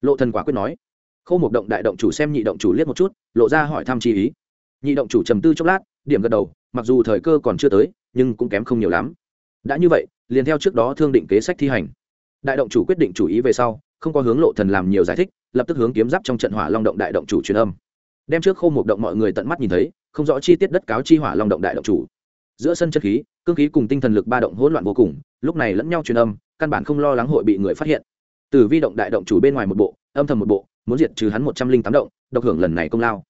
Lộ thần quả quyết nói khô một động đại động chủ xem nhị động chủ liếc một chút, lộ ra hỏi thăm chi ý. Nhị động chủ trầm tư chốc lát, điểm gật đầu, mặc dù thời cơ còn chưa tới, nhưng cũng kém không nhiều lắm. Đã như vậy, liền theo trước đó thương định kế sách thi hành. Đại động chủ quyết định chủ ý về sau, không có hướng lộ thần làm nhiều giải thích, lập tức hướng kiếm giáp trong trận hỏa long động đại động chủ truyền âm. Đem trước khô một động mọi người tận mắt nhìn thấy, không rõ chi tiết đất cáo chi hỏa long động đại động chủ. Giữa sân chất khí, cương khí cùng tinh thần lực ba động hỗn loạn vô cùng, lúc này lẫn nhau truyền âm, căn bản không lo lắng hội bị người phát hiện. Tử vi động đại động chủ bên ngoài một bộ, âm thầm một bộ, muốn diệt trừ hắn một trăm linh tám động, độc hưởng lần này công lao.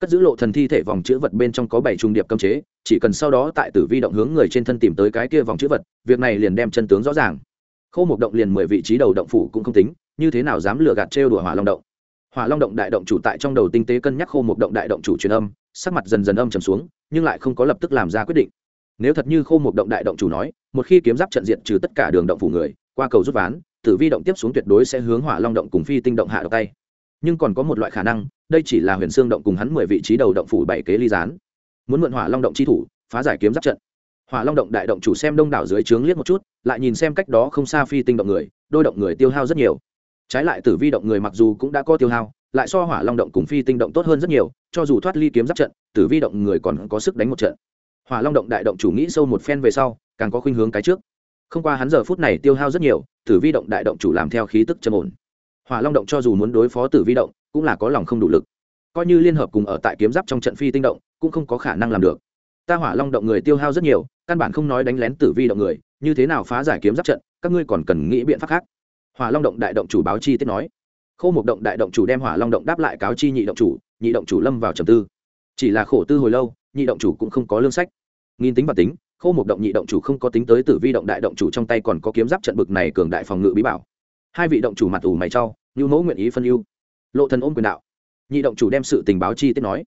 Cất giữ lộ thần thi thể vòng chữ vật bên trong có bảy trung điệp cấm chế, chỉ cần sau đó tại tử vi động hướng người trên thân tìm tới cái kia vòng chữ vật, việc này liền đem chân tướng rõ ràng. Khâu một động liền mười vị trí đầu động phủ cũng không tính, như thế nào dám lừa gạt trêu đùa hỏa long động? Hỏa long động đại động chủ tại trong đầu tinh tế cân nhắc khô một động đại động chủ truyền âm, sắc mặt dần dần âm trầm xuống, nhưng lại không có lập tức làm ra quyết định. Nếu thật như khô một động đại động chủ nói, một khi kiếm giáp trận diện trừ tất cả đường động phủ người, qua cầu rút ván tử vi động tiếp xuống tuyệt đối sẽ hướng hỏa long động cùng phi tinh động hạ độc tay. Nhưng còn có một loại khả năng, đây chỉ là huyền xương động cùng hắn mười vị trí đầu động phủ bảy kế ly gián. Muốn mượn hỏa long động chi thủ, phá giải kiếm giáp trận. Hỏa long động đại động chủ xem đông đảo dưới trướng liếc một chút, lại nhìn xem cách đó không xa phi tinh động người, đôi động người tiêu hao rất nhiều. Trái lại tử vi động người mặc dù cũng đã có tiêu hao, lại so hỏa long động cùng phi tinh động tốt hơn rất nhiều, cho dù thoát ly kiếm giáp trận, tử vi động người còn có sức đánh một trận. Hỏa long động đại động chủ nghĩ sâu một phen về sau, càng có khuynh hướng cái trước không qua hắn giờ phút này tiêu hao rất nhiều, tử vi động đại động chủ làm theo khí tức trầm ổn. Hỏa long động cho dù muốn đối phó tử vi động, cũng là có lòng không đủ lực. Coi như liên hợp cùng ở tại kiếm giáp trong trận phi tinh động, cũng không có khả năng làm được. Ta hỏa long động người tiêu hao rất nhiều, căn bản không nói đánh lén tử vi động người, như thế nào phá giải kiếm giáp trận, các ngươi còn cần nghĩ biện pháp khác. Hỏa long động đại động chủ báo chi tiết nói. Khô một động đại động chủ đem hỏa long động đáp lại cáo chi nhị động chủ, nhị động chủ lâm vào trầm tư. Chỉ là khổ tư hồi lâu, nhị động chủ cũng không có lương sách. Nghìn tính và tính khô một động nhị động chủ không có tính tới tử vi động đại động chủ trong tay còn có kiếm giáp trận bực này cường đại phòng ngự bí bảo. Hai vị động chủ mặt ủ mày trao như mẫu nguyện ý phân ưu. Lộ thần ôm quyền đạo. Nhị động chủ đem sự tình báo chi tiết nói.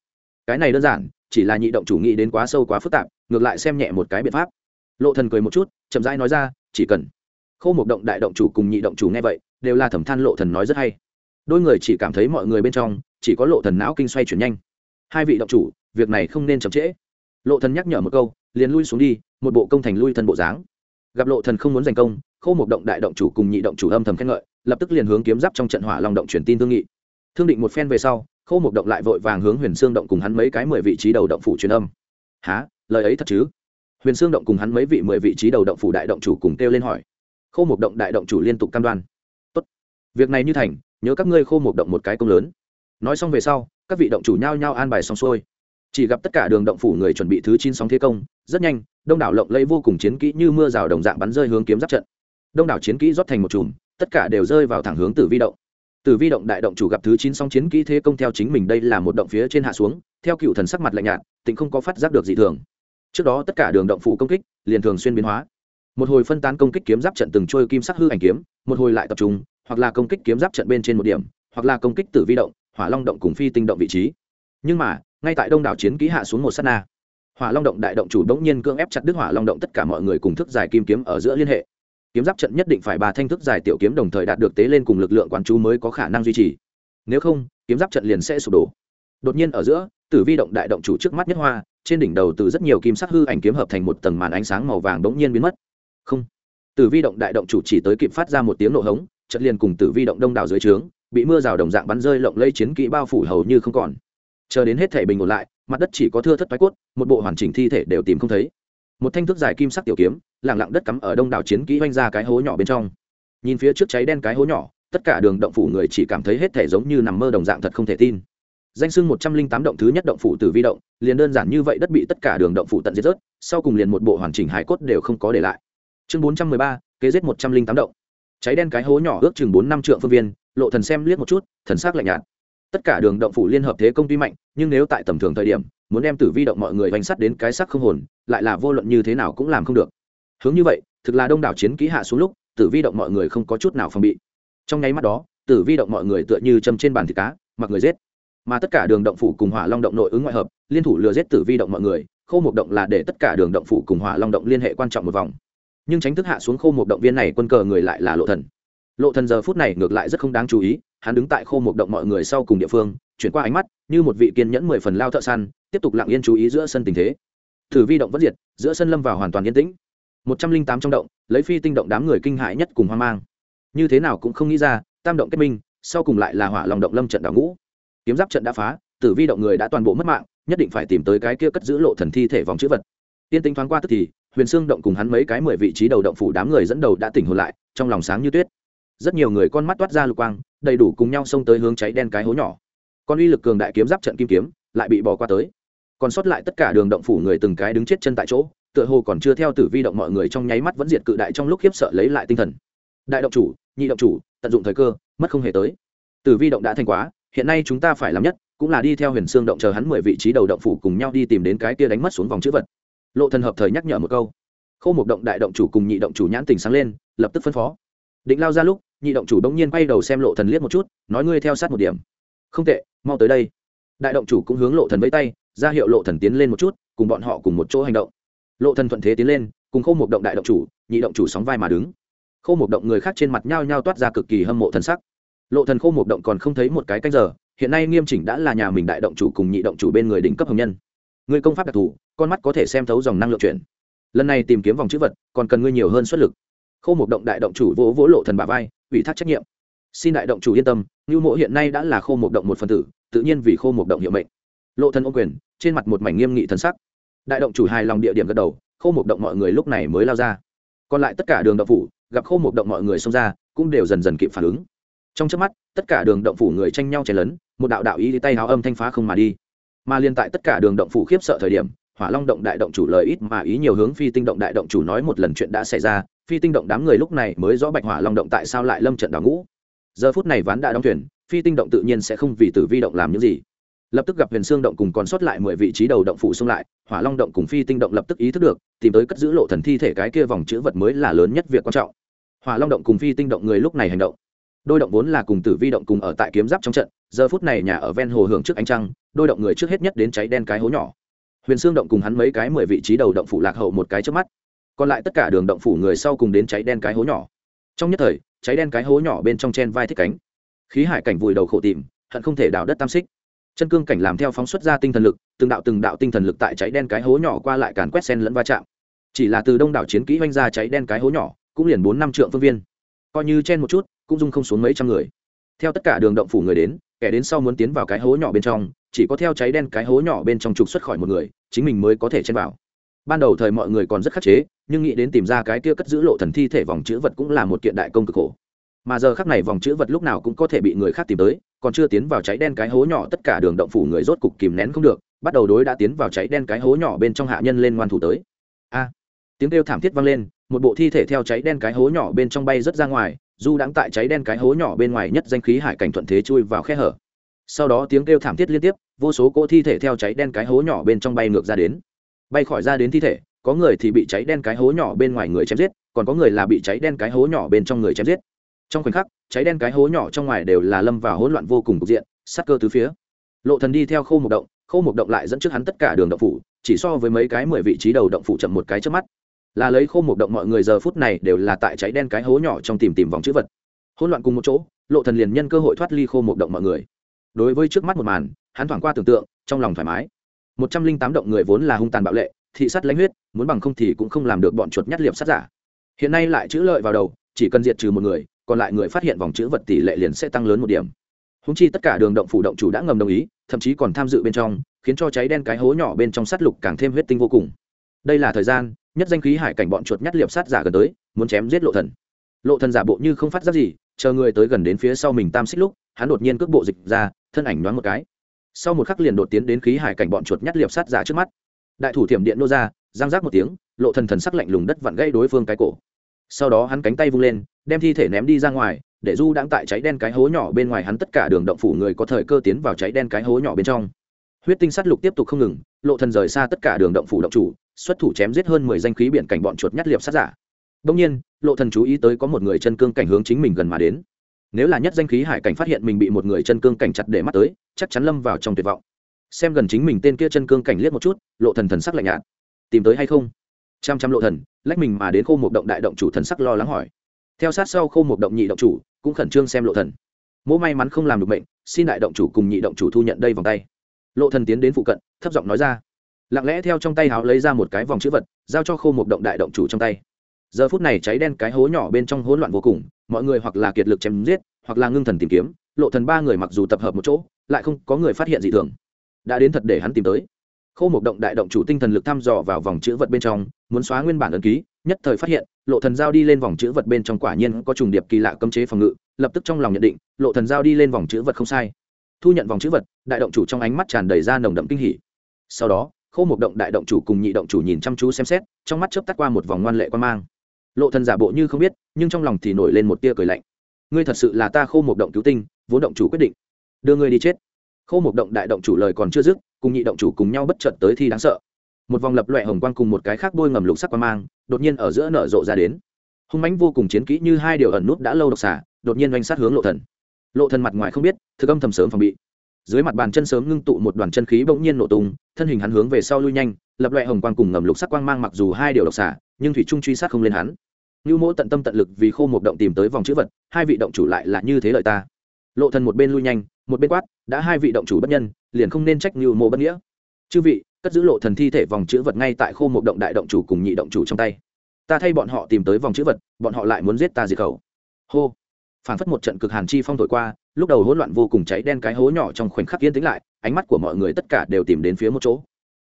Cái này đơn giản, chỉ là nhị động chủ nghĩ đến quá sâu quá phức tạp, ngược lại xem nhẹ một cái biện pháp. Lộ thần cười một chút, chậm rãi nói ra, chỉ cần. Khô một động đại động chủ cùng nhị động chủ nghe vậy, đều là thẩm than lộ thần nói rất hay. Đôi người chỉ cảm thấy mọi người bên trong, chỉ có lộ thần não kinh xoay chuyển nhanh. Hai vị động chủ, việc này không nên chậm trễ lộ thần nhắc nhở một câu, liền lui xuống đi, một bộ công thành lui thân bộ dáng. Gặp lộ thần không muốn giành công, khô một động đại động chủ cùng nhị động chủ âm thầm khen ngợi, lập tức liền hướng kiếm giáp trong trận hỏa long động truyền tin thương nghị. Thương định một phen về sau, khô một động lại vội vàng hướng huyền xương động cùng hắn mấy cái mười vị trí đầu động phủ truyền âm. Há lời ấy thật chứ? Huyền xương động cùng hắn mấy vị mười vị trí đầu động phủ đại động chủ cùng kêu lên hỏi. Khô một động đại động chủ liên tục cam đoan. Tốt, việc này như thành, nhớ các ngươi khô một động một cái công lớn. Nói xong về sau, các vị động chủ nhao nhao an bài xong xuôi chỉ gặp tất cả đường động phủ người chuẩn bị thứ chín sóng thế công, rất nhanh, đông đảo lộng lẫy vô cùng chiến kỹ như mưa rào đồng dạng bắn rơi hướng kiếm giáp trận. Đông đảo chiến kỹ rót thành một chùm, tất cả đều rơi vào thẳng hướng tử vi động. Tử vi động đại động chủ gặp thứ chín sóng chiến kỹ thế công theo chính mình đây là một động phía trên hạ xuống, theo cựu thần sắc mặt lạnh nhạt, tịnh không có phát giác được gì thường. Trước đó tất cả đường động phủ công kích liền thường xuyên biến hóa. Một hồi phân tán công kích kiếm giáp trận từng trôi kim sắc hư ảnh kiếm, một hồi lại tập trung, hoặc là công kích kiếm giáp trận bên trên một điểm, hoặc là công kích tử vi động, hỏa long động cùng phi tinh động vị trí. Nhưng mà ngay tại đông đảo chiến kỹ hạ xuống một s á t na. Hỏa long động đại động chủ đ ỗ n g nhiên cưỡng ép chặt đứt hỏa long động tất cả mọi người cùng thức giải kim kiếm ở giữa liên hệ. Kiếm giáp trận nhất định phải ba thanh thức giải tiểu kiếm đồng thời đạt được tế lên cùng lực lượng quán chú mới có khả năng duy trì. Nếu không, kiếm giáp trận liền sẽ sụp đổ. Đột nhiên ở giữa, tử vi động đại động chủ trước mắt nhất hoa, trên đỉnh đầu từ rất nhiều kim sắc hư ảnh kiếm hợp thành một tầng màn ánh sáng màu vàng đ ố n g nhiên biến mất. Không. Tử vi động đại động chủ chỉ tới kịp phát ra một tiếng nổ hống trận liền cùng tử vi động đông đảo dưới trướng, bị mưa rào đồng dạng bắn rơi lộng lây chiến kỹ bao phủ hầu như không còn chờ đến hết thể bình ổn lại, mặt đất chỉ có thưa thất thoái cốt, một bộ hoàn chỉnh thi thể đều tìm không thấy. Một thanh thức dài kim sắc tiểu kiếm lẳng lặng đất cắm ở đông đảo chiến kỹ oanh ra cái hố nhỏ bên trong. Nhìn phía trước cháy đen cái hố nhỏ, tất cả đường động phủ người chỉ cảm thấy hết thể giống như nằm mơ đồng dạng thật không thể tin. Danh sưng một trăm linh tám động thứ nhất động phủ từ vi động, liền đơn giản như vậy đất bị tất cả đường động phủ tận diệt rớt, sau cùng liền một bộ hoàn chỉnh hải cốt đều không có để lại. Chương bốn trăm mười ba, kế giết một trăm linh tám động. Cháy đen cái hố nhỏ ước chừng bốn năm trượng phương viên, lộ thần xem liếc một chút, thần sắc lạnh nhạt tất cả đường động phủ liên hợp thế công tuy mạnh, nhưng nếu tại tầm thường thời điểm, muốn đem tử vi động mọi người vành sắt đến cái sắc không hồn, lại là vô luận như thế nào cũng làm không được. Hướng như vậy, thực là đông đảo chiến ký hạ xuống lúc, tử vi động mọi người không có chút nào phòng bị. Trong nháy mắt đó, tử vi động mọi người tựa như châm trên bàn thịt cá, mặc người giết. Mà tất cả đường động phủ cùng hỏa long động nội ứng ngoại hợp, liên thủ lừa giết tử vi động mọi người khô một động là để tất cả đường động phủ cùng hỏa long động liên hệ quan trọng một vòng. Nhưng tránh thức hạ xuống khô một động viên này quân cờ người lại là lộ thần. Lộ thần giờ phút này ngược lại rất không đáng chú ý hắn đứng tại khô một động mọi người sau cùng địa phương, chuyển qua ánh mắt, như một vị kiên nhẫn mười phần lao thợ săn, tiếp tục lặng yên chú ý giữa sân tình thế. Thử vi động vẫn diệt, giữa sân lâm vào hoàn toàn yên tĩnh. Một trăm linh tám trong động, lấy phi tinh động đám người kinh hãi nhất cùng hoang mang. Như thế nào cũng không nghĩ ra, tam động kết minh, sau cùng lại là hỏa lòng động lâm trận đảo ngũ. Kiếm giáp trận đã phá, tử vi động người đã toàn bộ mất mạng, nhất định phải tìm tới cái kia cất giữ lộ thần thi thể vòng chữ vật. Tiên tinh thoáng qua tức thì, huyền xương động cùng hắn mấy cái mười vị trí đầu động phủ đám người dẫn đầu đã tỉnh hồn lại, trong lòng sáng như tuyết. Rất nhiều người con mắt toát ra lục quang đầy đủ cùng nhau xông tới hướng cháy đen cái hố nhỏ. Còn uy lực cường đại kiếm giáp trận kim kiếm lại bị bỏ qua tới. Còn sót lại tất cả đường động phủ người từng cái đứng chết chân tại chỗ, tựa hồ còn chưa theo tử vi động mọi người trong nháy mắt vẫn diệt cự đại trong lúc khiếp sợ lấy lại tinh thần. Đại động chủ, nhị động chủ, tận dụng thời cơ, mất không hề tới. Tử vi động đã thành quá, hiện nay chúng ta phải làm nhất, cũng là đi theo huyền xương động chờ hắn mười vị trí đầu động phủ cùng nhau đi tìm đến cái kia đánh mất xuống vòng chữ vật. Lộ thần hợp thời nhắc nhở một câu. Khô một động đại động chủ cùng nhị động chủ nhãn tình sáng lên, lập tức phân phó. Định lao ra lúc nhị động chủ đông nhiên quay đầu xem lộ thần liếc một chút, nói ngươi theo sát một điểm. Không tệ, mau tới đây. Đại động chủ cũng hướng lộ thần vẫy tay, ra hiệu lộ thần tiến lên một chút, cùng bọn họ cùng một chỗ hành động. Lộ thần thuận thế tiến lên, cùng khô một động đại động chủ, nhị động chủ sóng vai mà đứng. Khô một động người khác trên mặt nhao nhao toát ra cực kỳ hâm mộ thần sắc. Lộ thần khô một động còn không thấy một cái canh giờ, hiện nay nghiêm chỉnh đã là nhà mình đại động chủ cùng nhị động chủ bên người đỉnh cấp hồng nhân. Người công pháp đặc thù, con mắt có thể xem thấu dòng năng lượng chuyển. Lần này tìm kiếm vòng chữ vật, còn cần ngươi nhiều hơn xuất lực. Khô một động đại động chủ vỗ vỗ lộ thần bà vai ủy thác trách nhiệm. Xin đại động chủ yên tâm ngưu mộ hiện nay đã là khô một động một phần tử, tự nhiên vì khô một động hiệu mệnh. Lộ thần ô quyền, trên mặt một mảnh nghiêm nghị thần sắc. Đại động chủ hài lòng địa điểm gật đầu, khô một động mọi người lúc này mới lao ra. Còn lại tất cả đường động phủ, gặp khô một động mọi người xông ra, cũng đều dần dần kịp phản ứng. Trong trước mắt, tất cả đường động phủ người tranh nhau chảy lấn, một đạo đạo ý tay háo âm thanh phá không mà đi. Mà liên tại tất cả đường động phủ khiếp sợ thời điểm, hỏa long động đại động chủ lời ít mà ý nhiều hướng phi tinh động đại động chủ nói một lần chuyện đã xảy ra phi tinh động đám người lúc này mới rõ bạch hỏa long động tại sao lại lâm trận đào ngũ. Giờ phút này ván đã đóng thuyền, phi tinh động tự nhiên sẽ không vì tử vi động làm những gì. Lập tức gặp huyền xương động cùng còn sót lại mười vị trí đầu động phụ xung lại, hỏa long động cùng phi tinh động lập tức ý thức được, tìm tới cất giữ lộ thần thi thể cái kia vòng chữ vật mới là lớn nhất việc quan trọng. Hỏa long động cùng phi tinh động người lúc này hành động. Đôi động vốn là cùng tử vi động cùng ở tại kiếm giáp trong trận, giờ phút này nhà ở ven hồ hưởng trước ánh trăng, đôi động người trước hết nhất đến cháy đen cái hố nhỏ. Huyền xương động cùng hắn mấy cái mười vị trí đầu động phụ lạc hậu một cái trước mắt còn lại tất cả đường động phủ người sau cùng đến cháy đen cái hố nhỏ. Trong nhất thời, cháy đen cái hố nhỏ bên trong chen vai thích cánh. Khí hải cảnh vùi đầu khổ tìm, hận không thể đào đất tam xích. Chân cương cảnh làm theo phóng xuất ra tinh thần lực, từng đạo từng đạo tinh thần lực tại cháy đen cái hố nhỏ qua lại càn quét sen lẫn va chạm. Chỉ là từ đông đảo chiến kỹ oanh ra cháy đen cái hố nhỏ, cũng liền bốn năm trượng phương viên. Coi như chen một chút, cũng dung không xuống mấy trăm người. Theo tất cả đường động phủ người đến, kẻ đến sau muốn tiến vào cái hố nhỏ bên trong, chỉ có theo cháy đen cái hố nhỏ bên trong trục xuất khỏi một người, chính mình mới có thể chen vào ban đầu thời mọi người còn rất khắc chế, nhưng nghĩ đến tìm ra cái kia cất giữ lộ thần thi thể vòng chữ vật cũng là một kiện đại công cực khổ. Mà giờ khắc này vòng chữ vật lúc nào cũng có thể bị người khác tìm tới, còn chưa tiến vào cháy đen cái hố nhỏ tất cả đường động phủ người rốt cục kìm nén không được, bắt đầu đối đã tiến vào cháy đen cái hố nhỏ bên trong hạ nhân lên ngoan thủ tới. A! Tiếng kêu thảm thiết vang lên, một bộ thi thể theo cháy đen cái hố nhỏ bên trong bay rất ra ngoài, du đãng tại cháy đen cái hố nhỏ bên ngoài nhất danh khí hải cảnh thuận thế chui vào khe hở. Sau đó tiếng kêu thảm thiết liên tiếp, vô số cỗ thi thể theo cháy đen cái hố nhỏ bên trong bay ngược ra đến bay khỏi ra đến thi thể, có người thì bị cháy đen cái hố nhỏ bên ngoài người chém giết, còn có người là bị cháy đen cái hố nhỏ bên trong người chém giết. Trong khoảnh khắc, cháy đen cái hố nhỏ trong ngoài đều là lâm vào hỗn loạn vô cùng cục diện, sát cơ từ phía. Lộ thần đi theo khâu một động khâu một động lại dẫn trước hắn tất cả đường động phủ, chỉ so với mấy cái mười vị trí đầu động phủ chậm một cái trước mắt. Là lấy khâu một động mọi người giờ phút này đều là tại cháy đen cái hố nhỏ trong tìm tìm vòng chữ vật. Hỗn loạn cùng một chỗ, lộ thần liền nhân cơ hội thoát ly khô một động mọi người. Đối với trước mắt một màn, hắn thoảng qua tưởng tượng, trong lòng thoải mái một trăm linh tám động người vốn là hung tàn bạo lệ, thị sát lãnh huyết, muốn bằng không thì cũng không làm được bọn chuột nhắt liệp sát giả. Hiện nay lại chữ lợi vào đầu, chỉ cần diệt trừ một người, còn lại người phát hiện vòng chữ vật tỷ lệ liền sẽ tăng lớn một điểm. Húng chi tất cả đường động phủ động chủ đã ngầm đồng ý, thậm chí còn tham dự bên trong, khiến cho cháy đen cái hố nhỏ bên trong sát lục càng thêm huyết tinh vô cùng. Đây là thời gian, nhất danh khí hải cảnh bọn chuột nhắt liệp sát giả gần tới, muốn chém giết lộ thần. Lộ thần giả bộ như không phát giác gì, chờ người tới gần đến phía sau mình tam xích lúc, hắn đột nhiên cước bộ dịch ra, thân ảnh nhoáng một cái sau một khắc liền đột tiến đến khí hải cảnh bọn chuột nhắt liệp sát giả trước mắt. Đại thủ thiểm điện nô ra giang giác một tiếng, lộ thần thần sắc lạnh lùng đất vặn gây đối phương cái cổ. Sau đó hắn cánh tay vung lên, đem thi thể ném đi ra ngoài, để du đang tại cháy đen cái hố nhỏ bên ngoài hắn tất cả đường động phủ người có thời cơ tiến vào cháy đen cái hố nhỏ bên trong. Huyết tinh sát lục tiếp tục không ngừng, lộ thần rời xa tất cả đường động phủ động chủ, xuất thủ chém giết hơn mười danh khí biển cảnh bọn chuột nhắt liệp sát giả. Đông nhiên, lộ thần chú ý tới có một người chân cương cảnh hướng chính mình gần mà đến nếu là nhất danh khí hải cảnh phát hiện mình bị một người chân cương cảnh chặt để mắt tới, chắc chắn lâm vào trong tuyệt vọng. Xem gần chính mình tên kia chân cương cảnh liếc một chút, lộ thần thần sắc lạnh nhạt. Tìm tới hay không? Trăm trăm lộ thần, lách mình mà đến khô một động đại động chủ thần sắc lo lắng hỏi. Theo sát sau khô một động nhị động chủ, cũng khẩn trương xem lộ thần. Mỗ may mắn không làm được bệnh xin đại động chủ cùng nhị động chủ thu nhận đây vòng tay. Lộ thần tiến đến phụ cận, thấp giọng nói ra. Lặng lẽ theo trong tay háo lấy ra một cái vòng chữ vật, giao cho khô một động đại động chủ trong tay giờ phút này cháy đen cái hố nhỏ bên trong hỗn loạn vô cùng, mọi người hoặc là kiệt lực chém giết, hoặc là ngưng thần tìm kiếm, lộ thần ba người mặc dù tập hợp một chỗ, lại không có người phát hiện gì thường. Đã đến thật để hắn tìm tới. Khâu một động đại động chủ tinh thần lực thăm dò vào vòng chữ vật bên trong, muốn xóa nguyên bản ấn ký, nhất thời phát hiện, lộ thần giao đi lên vòng chữ vật bên trong quả nhiên có trùng điệp kỳ lạ cấm chế phòng ngự, lập tức trong lòng nhận định, lộ thần giao đi lên vòng chữ vật không sai. Thu nhận vòng chữ vật, đại động chủ trong ánh mắt tràn đầy ra nồng đậm kinh hỉ. Sau đó khâu một động đại động chủ cùng nhị động chủ nhìn chăm chú xem xét, trong mắt chớp tắt qua một vòng ngoan lệ quan mang lộ thần giả bộ như không biết, nhưng trong lòng thì nổi lên một tia cười lạnh. Ngươi thật sự là ta khô một động cứu tinh, vốn động chủ quyết định. Đưa ngươi đi chết. Khô một động đại động chủ lời còn chưa dứt, cùng nhị động chủ cùng nhau bất chợt tới thi đáng sợ. Một vòng lập loẹ hồng quang cùng một cái khác bôi ngầm lục sắc quan mang, đột nhiên ở giữa nở rộ ra đến. Hung mãnh vô cùng chiến kỹ như hai điều ẩn nút đã lâu độc xả, đột nhiên oanh sát hướng lộ thần. Lộ thần mặt ngoài không biết, thực âm thầm sớm phòng bị dưới mặt bàn chân sớm ngưng tụ một đoàn chân khí bỗng nhiên nổ tung, thân hình hắn hướng về sau lui nhanh, lập loại hồng quang cùng ngầm lục sắc quang mang mặc dù hai điều độc xả nhưng thủy trung truy sát không lên hắn. Như mỗ tận tâm tận lực vì khô một động tìm tới vòng chữ vật, hai vị động chủ lại là như thế lợi ta. Lộ thần một bên lui nhanh, một bên quát, đã hai vị động chủ bất nhân, liền không nên trách như Mỗ bất nghĩa. Chư vị, cất giữ lộ thần thi thể vòng chữ vật ngay tại khô một động đại động chủ cùng nhị động chủ trong tay. Ta thay bọn họ tìm tới vòng chữ vật, bọn họ lại muốn giết ta diệt khẩu. Hô. Phản phất một trận cực hàn chi phong thổi qua lúc đầu hỗn loạn vô cùng cháy đen cái hố nhỏ trong khoảnh khắc yên tĩnh lại, ánh mắt của mọi người tất cả đều tìm đến phía một chỗ.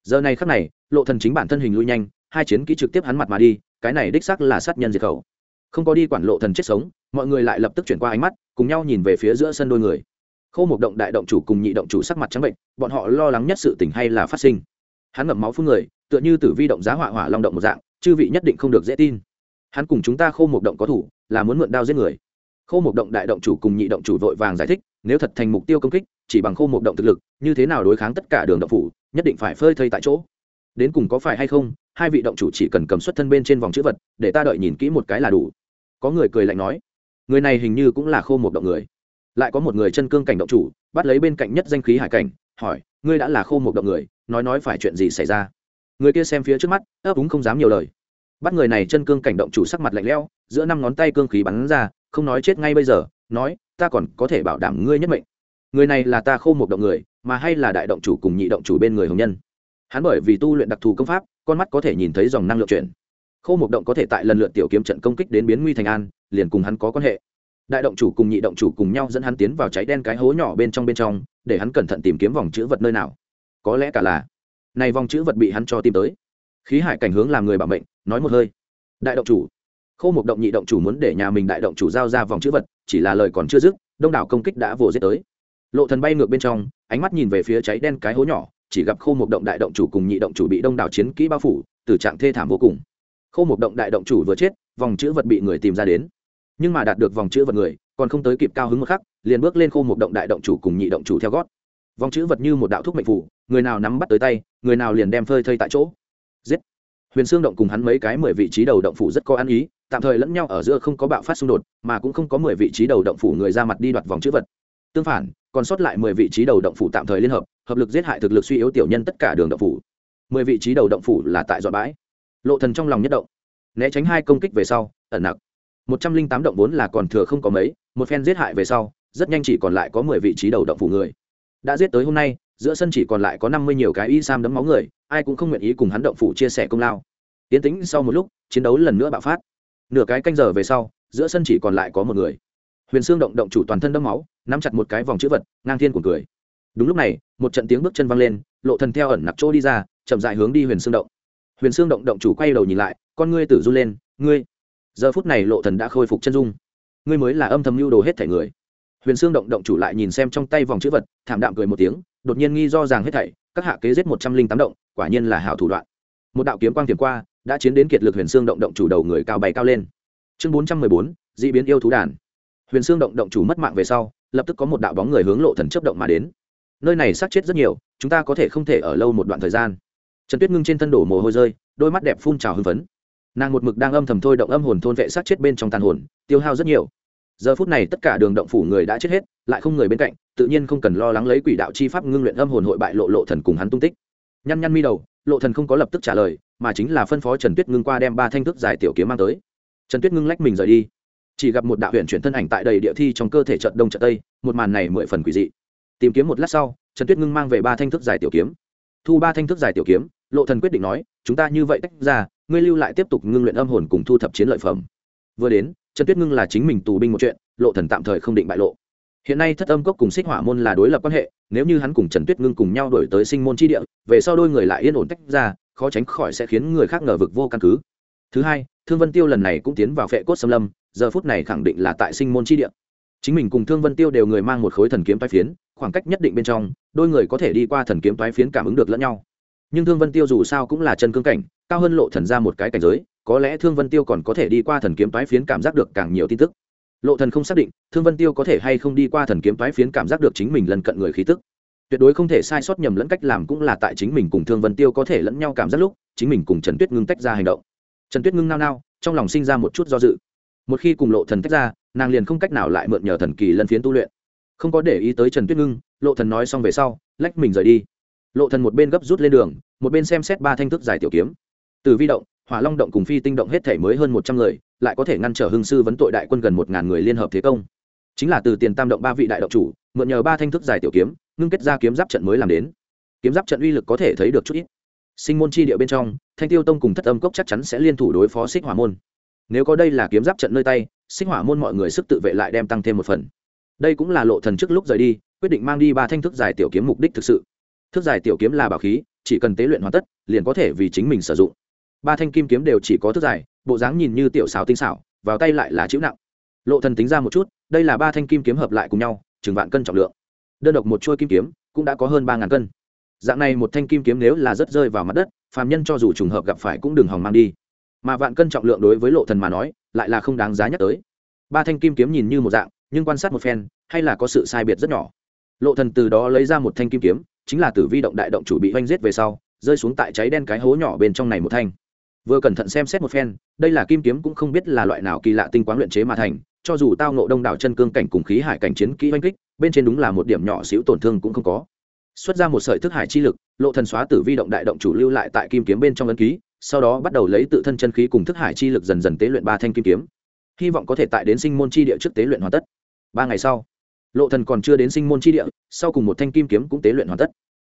Giờ này khắc này, lộ thần chính bản thân hình lui nhanh, hai chiến kỹ trực tiếp hắn mặt mà đi, cái này đích xác là sát nhân diệt khẩu. Không có đi quản lộ thần chết sống, mọi người lại lập tức chuyển qua ánh mắt, cùng nhau nhìn về phía giữa sân đôi người. Khâu một động đại động chủ cùng nhị động chủ sắc mặt trắng bệnh, bọn họ lo lắng nhất sự tình hay là phát sinh. Hắn ngậm máu phun người, tựa như tử vi động giá hỏa hỏa long động một dạng, chư vị nhất định không được dễ tin. Hắn cùng chúng ta khâu một động có thủ, là muốn mượn đao giết người khô một động đại động chủ cùng nhị động chủ vội vàng giải thích, nếu thật thành mục tiêu công kích, chỉ bằng khô một động thực lực, như thế nào đối kháng tất cả đường động phủ, nhất định phải phơi thây tại chỗ. Đến cùng có phải hay không, hai vị động chủ chỉ cần cầm xuất thân bên trên vòng chữ vật, để ta đợi nhìn kỹ một cái là đủ. Có người cười lạnh nói, người này hình như cũng là khô một động người. Lại có một người chân cương cảnh động chủ, bắt lấy bên cạnh nhất danh khí hải cảnh, hỏi, ngươi đã là khô một động người, nói nói phải chuyện gì xảy ra? Người kia xem phía trước mắt, ấp úng không dám nhiều lời. Bắt người này chân cương cảnh động chủ sắc mặt lạnh lẽo, giữa năm ngón tay cương khí bắn ra không nói chết ngay bây giờ, nói, ta còn có thể bảo đảm ngươi nhất mệnh. Người này là ta khô một động người, mà hay là đại động chủ cùng nhị động chủ bên người hồng nhân. Hắn bởi vì tu luyện đặc thù công pháp, con mắt có thể nhìn thấy dòng năng lượng chuyển. Khô một động có thể tại lần lượt tiểu kiếm trận công kích đến biến nguy thành an, liền cùng hắn có quan hệ. Đại động chủ cùng nhị động chủ cùng nhau dẫn hắn tiến vào cháy đen cái hố nhỏ bên trong bên trong, để hắn cẩn thận tìm kiếm vòng chữ vật nơi nào. Có lẽ cả là, này vòng chữ vật bị hắn cho tìm tới. Khí hải cảnh hướng làm người bảo mệnh, nói một hơi. Đại động chủ khô một động nhị động chủ muốn để nhà mình đại động chủ giao ra vòng chữ vật, chỉ là lời còn chưa dứt, đông đảo công kích đã vồ giết tới. Lộ thần bay ngược bên trong, ánh mắt nhìn về phía cháy đen cái hố nhỏ, chỉ gặp khô một động đại động chủ cùng nhị động chủ bị đông đảo chiến kỹ bao phủ, từ trạng thê thảm vô cùng. Khô một động đại động chủ vừa chết, vòng chữ vật bị người tìm ra đến. Nhưng mà đạt được vòng chữ vật người, còn không tới kịp cao hứng một khắc, liền bước lên khô một động đại động chủ cùng nhị động chủ theo gót. Vòng chữ vật như một đạo thuốc mệnh phủ, người nào nắm bắt tới tay, người nào liền đem phơi thây tại chỗ. Giết! Huyền xương động cùng hắn mấy cái mười vị trí đầu động phủ rất có ăn ý tạm thời lẫn nhau ở giữa không có bạo phát xung đột, mà cũng không có mười vị trí đầu động phủ người ra mặt đi đoạt vòng chữ vật. Tương phản, còn sót lại mười vị trí đầu động phủ tạm thời liên hợp hợp lực giết hại thực lực suy yếu tiểu nhân tất cả đường động phủ. Mười vị trí đầu động phủ là tại dọn bãi. Lộ thần trong lòng nhất động. Né tránh hai công kích về sau, ẩn nặc. Một trăm linh tám động vốn là còn thừa không có mấy, một phen giết hại về sau, rất nhanh chỉ còn lại có mười vị trí đầu động phủ người. Đã giết tới hôm nay, giữa sân chỉ còn lại có năm mươi nhiều cái y sam đấm máu người, ai cũng không nguyện ý cùng hắn động phủ chia sẻ công lao. Tiến tính sau một lúc, chiến đấu lần nữa bạo phát nửa cái canh giờ về sau, giữa sân chỉ còn lại có một người. Huyền xương động động chủ toàn thân đấm máu, nắm chặt một cái vòng chữ vật, ngang thiên của cười. Đúng lúc này, một trận tiếng bước chân văng lên, lộ thần theo ẩn nặc chỗ đi ra, chậm dại hướng đi huyền xương động. Huyền xương động động chủ quay đầu nhìn lại, con ngươi tử run lên, ngươi? Giờ phút này lộ thần đã khôi phục chân dung. Ngươi mới là âm thầm lưu đồ hết thảy người. Huyền xương động động chủ lại nhìn xem trong tay vòng chữ vật, thảm đạm cười một tiếng, đột nhiên nghi do rằng hết thảy, các hạ kế giết một trăm linh tám động, quả nhiên là hảo thủ đoạn. Một đạo kiếm quang tiềm qua đã chiến đến kiệt lực huyền xương động động chủ đầu người cao bay cao lên. Chương bốn trăm mười bốn d ị biến yêu thú đàn. Huyền xương động động chủ mất mạng về sau, lập tức có một đạo bóng người hướng lộ thần chấp động mà đến. Nơi này sát chết rất nhiều, chúng ta có thể không thể ở lâu một đoạn thời gian. Trần tuyết ngưng trên thân đổ mồ hôi rơi, đôi mắt đẹp phun trào hưng phấn. Nàng một mực đang âm thầm thôi động âm hồn thôn vệ sát chết bên trong tàn hồn, tiêu hao rất nhiều. Giờ phút này tất cả đường động phủ người đã chết hết, lại không người bên cạnh, tự nhiên không cần lo lắng lấy quỷ đạo chi pháp ngưng luyện âm hồn hội bại lộ lộ thần cùng hắn tung tích. Nhăn nhăn mi đầu, lộ thần không có lập tức trả lời mà chính là phân phó trần tuyết ngưng qua đem ba thanh thức giải tiểu kiếm mang tới. Trần tuyết ngưng lách mình rời đi. Chỉ gặp một đạo huyện chuyển thân ảnh tại đầy địa thi trong cơ thể trận đông trận tây, một màn này mười phần quỷ dị. Tìm kiếm một lát sau, trần tuyết ngưng mang về ba thanh thức giải tiểu kiếm. Thu ba thanh thức giải tiểu kiếm, lộ thần quyết định nói, chúng ta như vậy tách ra, ngươi lưu lại tiếp tục ngưng luyện âm hồn cùng thu thập chiến lợi phẩm. Vừa đến, trần tuyết ngưng là chính mình tù binh một chuyện, lộ thần tạm thời không định bại lộ. Hiện nay thất âm cốc cùng xích hỏa môn là đối lập quan hệ, nếu như hắn cùng trần tuyết ngưng cùng nhau đổi tới sinh môn chi địa, về sau đôi người lại yên ổn tách ra khó tránh khỏi sẽ khiến người khác ngờ vực vô căn cứ. Thứ hai, thương vân tiêu lần này cũng tiến vào phệ cốt xâm lâm, giờ phút này khẳng định là tại sinh môn chi địa. Chính mình cùng thương vân tiêu đều người mang một khối thần kiếm toái phiến, khoảng cách nhất định bên trong, đôi người có thể đi qua thần kiếm toái phiến cảm ứng được lẫn nhau. Nhưng thương vân tiêu dù sao cũng là chân cương cảnh, cao hơn lộ thần ra một cái cảnh giới, có lẽ thương vân tiêu còn có thể đi qua thần kiếm toái phiến cảm giác được càng nhiều tin tức. Lộ thần không xác định, thương vân tiêu có thể hay không đi qua thần kiếm toái phiến cảm giác được chính mình lần cận người khí tức tuyệt đối không thể sai sót nhầm lẫn cách làm cũng là tại chính mình cùng thương vân tiêu có thể lẫn nhau cảm giác lúc, chính mình cùng trần tuyết ngưng tách ra hành động. Trần tuyết ngưng nao nao, trong lòng sinh ra một chút do dự. Một khi cùng lộ thần tách ra, nàng liền không cách nào lại mượn nhờ thần kỳ lân phiến tu luyện. Không có để ý tới trần tuyết ngưng, lộ thần nói xong về sau, lách mình rời đi. Lộ thần một bên gấp rút lên đường, một bên xem xét ba thanh thức giải tiểu kiếm. Từ vi động, hỏa long động cùng phi tinh động hết thể mới hơn một trăm người, lại có thể ngăn trở hưng sư vấn tội đại quân gần một ngàn người liên hợp thế công. Chính là từ tiền tam động ba vị đại động chủ, mượn nhờ ba thanh thức giải tiểu kiếm ngưng kết ra kiếm giáp trận mới làm đến. Kiếm giáp trận uy lực có thể thấy được chút ít. Sinh môn chi địa bên trong, thanh tiêu tông cùng thất âm cốc chắc chắn sẽ liên thủ đối phó xích hỏa môn. Nếu có đây là kiếm giáp trận nơi tay sinh hỏa môn mọi người sức tự vệ lại đem tăng thêm một phần. Đây cũng là lộ thần trước lúc rời đi, quyết định mang đi ba thanh thức dài tiểu kiếm mục đích thực sự. Thức dài tiểu kiếm là bảo khí, chỉ cần tế luyện hoàn tất, liền có thể vì chính mình sử dụng. Ba thanh kim kiếm đều chỉ có thức dài bộ dáng nhìn như tiểu xảo tinh xảo, vào tay lại là chịu nặng. Lộ thần tính ra một chút, đây là ba thanh kim kiếm hợp lại cùng nhau, chừng vạn cân trọng lượng đơn độc một chuôi kim kiếm, cũng đã có hơn ba ngàn cân. Dạng này một thanh kim kiếm nếu là rất rơi vào mặt đất, phàm nhân cho dù trùng hợp gặp phải cũng đừng hòng mang đi. Mà vạn cân trọng lượng đối với lộ thần mà nói, lại là không đáng giá nhắc tới. Ba thanh kim kiếm nhìn như một dạng, nhưng quan sát một phen, hay là có sự sai biệt rất nhỏ. Lộ thần từ đó lấy ra một thanh kim kiếm, chính là tử vi động đại động chủ bị oanh giết về sau, rơi xuống tại cháy đen cái hố nhỏ bên trong này một thanh. Vừa cẩn thận xem xét một phen, đây là kim kiếm cũng không biết là loại nào kỳ lạ tinh quáng luyện chế mà thành cho dù tao ngộ đông đảo chân cương cảnh cùng khí hải cảnh chiến kỹ oanh kích, bên trên đúng là một điểm nhỏ xíu tổn thương cũng không có. Xuất ra một sợi thức hải chi lực, lộ thần xóa tử vi động đại động chủ lưu lại tại kim kiếm bên trong ấn ký, sau đó bắt đầu lấy tự thân chân khí cùng thức hải chi lực dần dần tế luyện ba thanh kim kiếm. Hy vọng có thể tại đến sinh môn chi địa trước tế luyện hoàn tất. Ba ngày sau, lộ thần còn chưa đến sinh môn chi địa, sau cùng một thanh kim kiếm cũng tế luyện hoàn tất.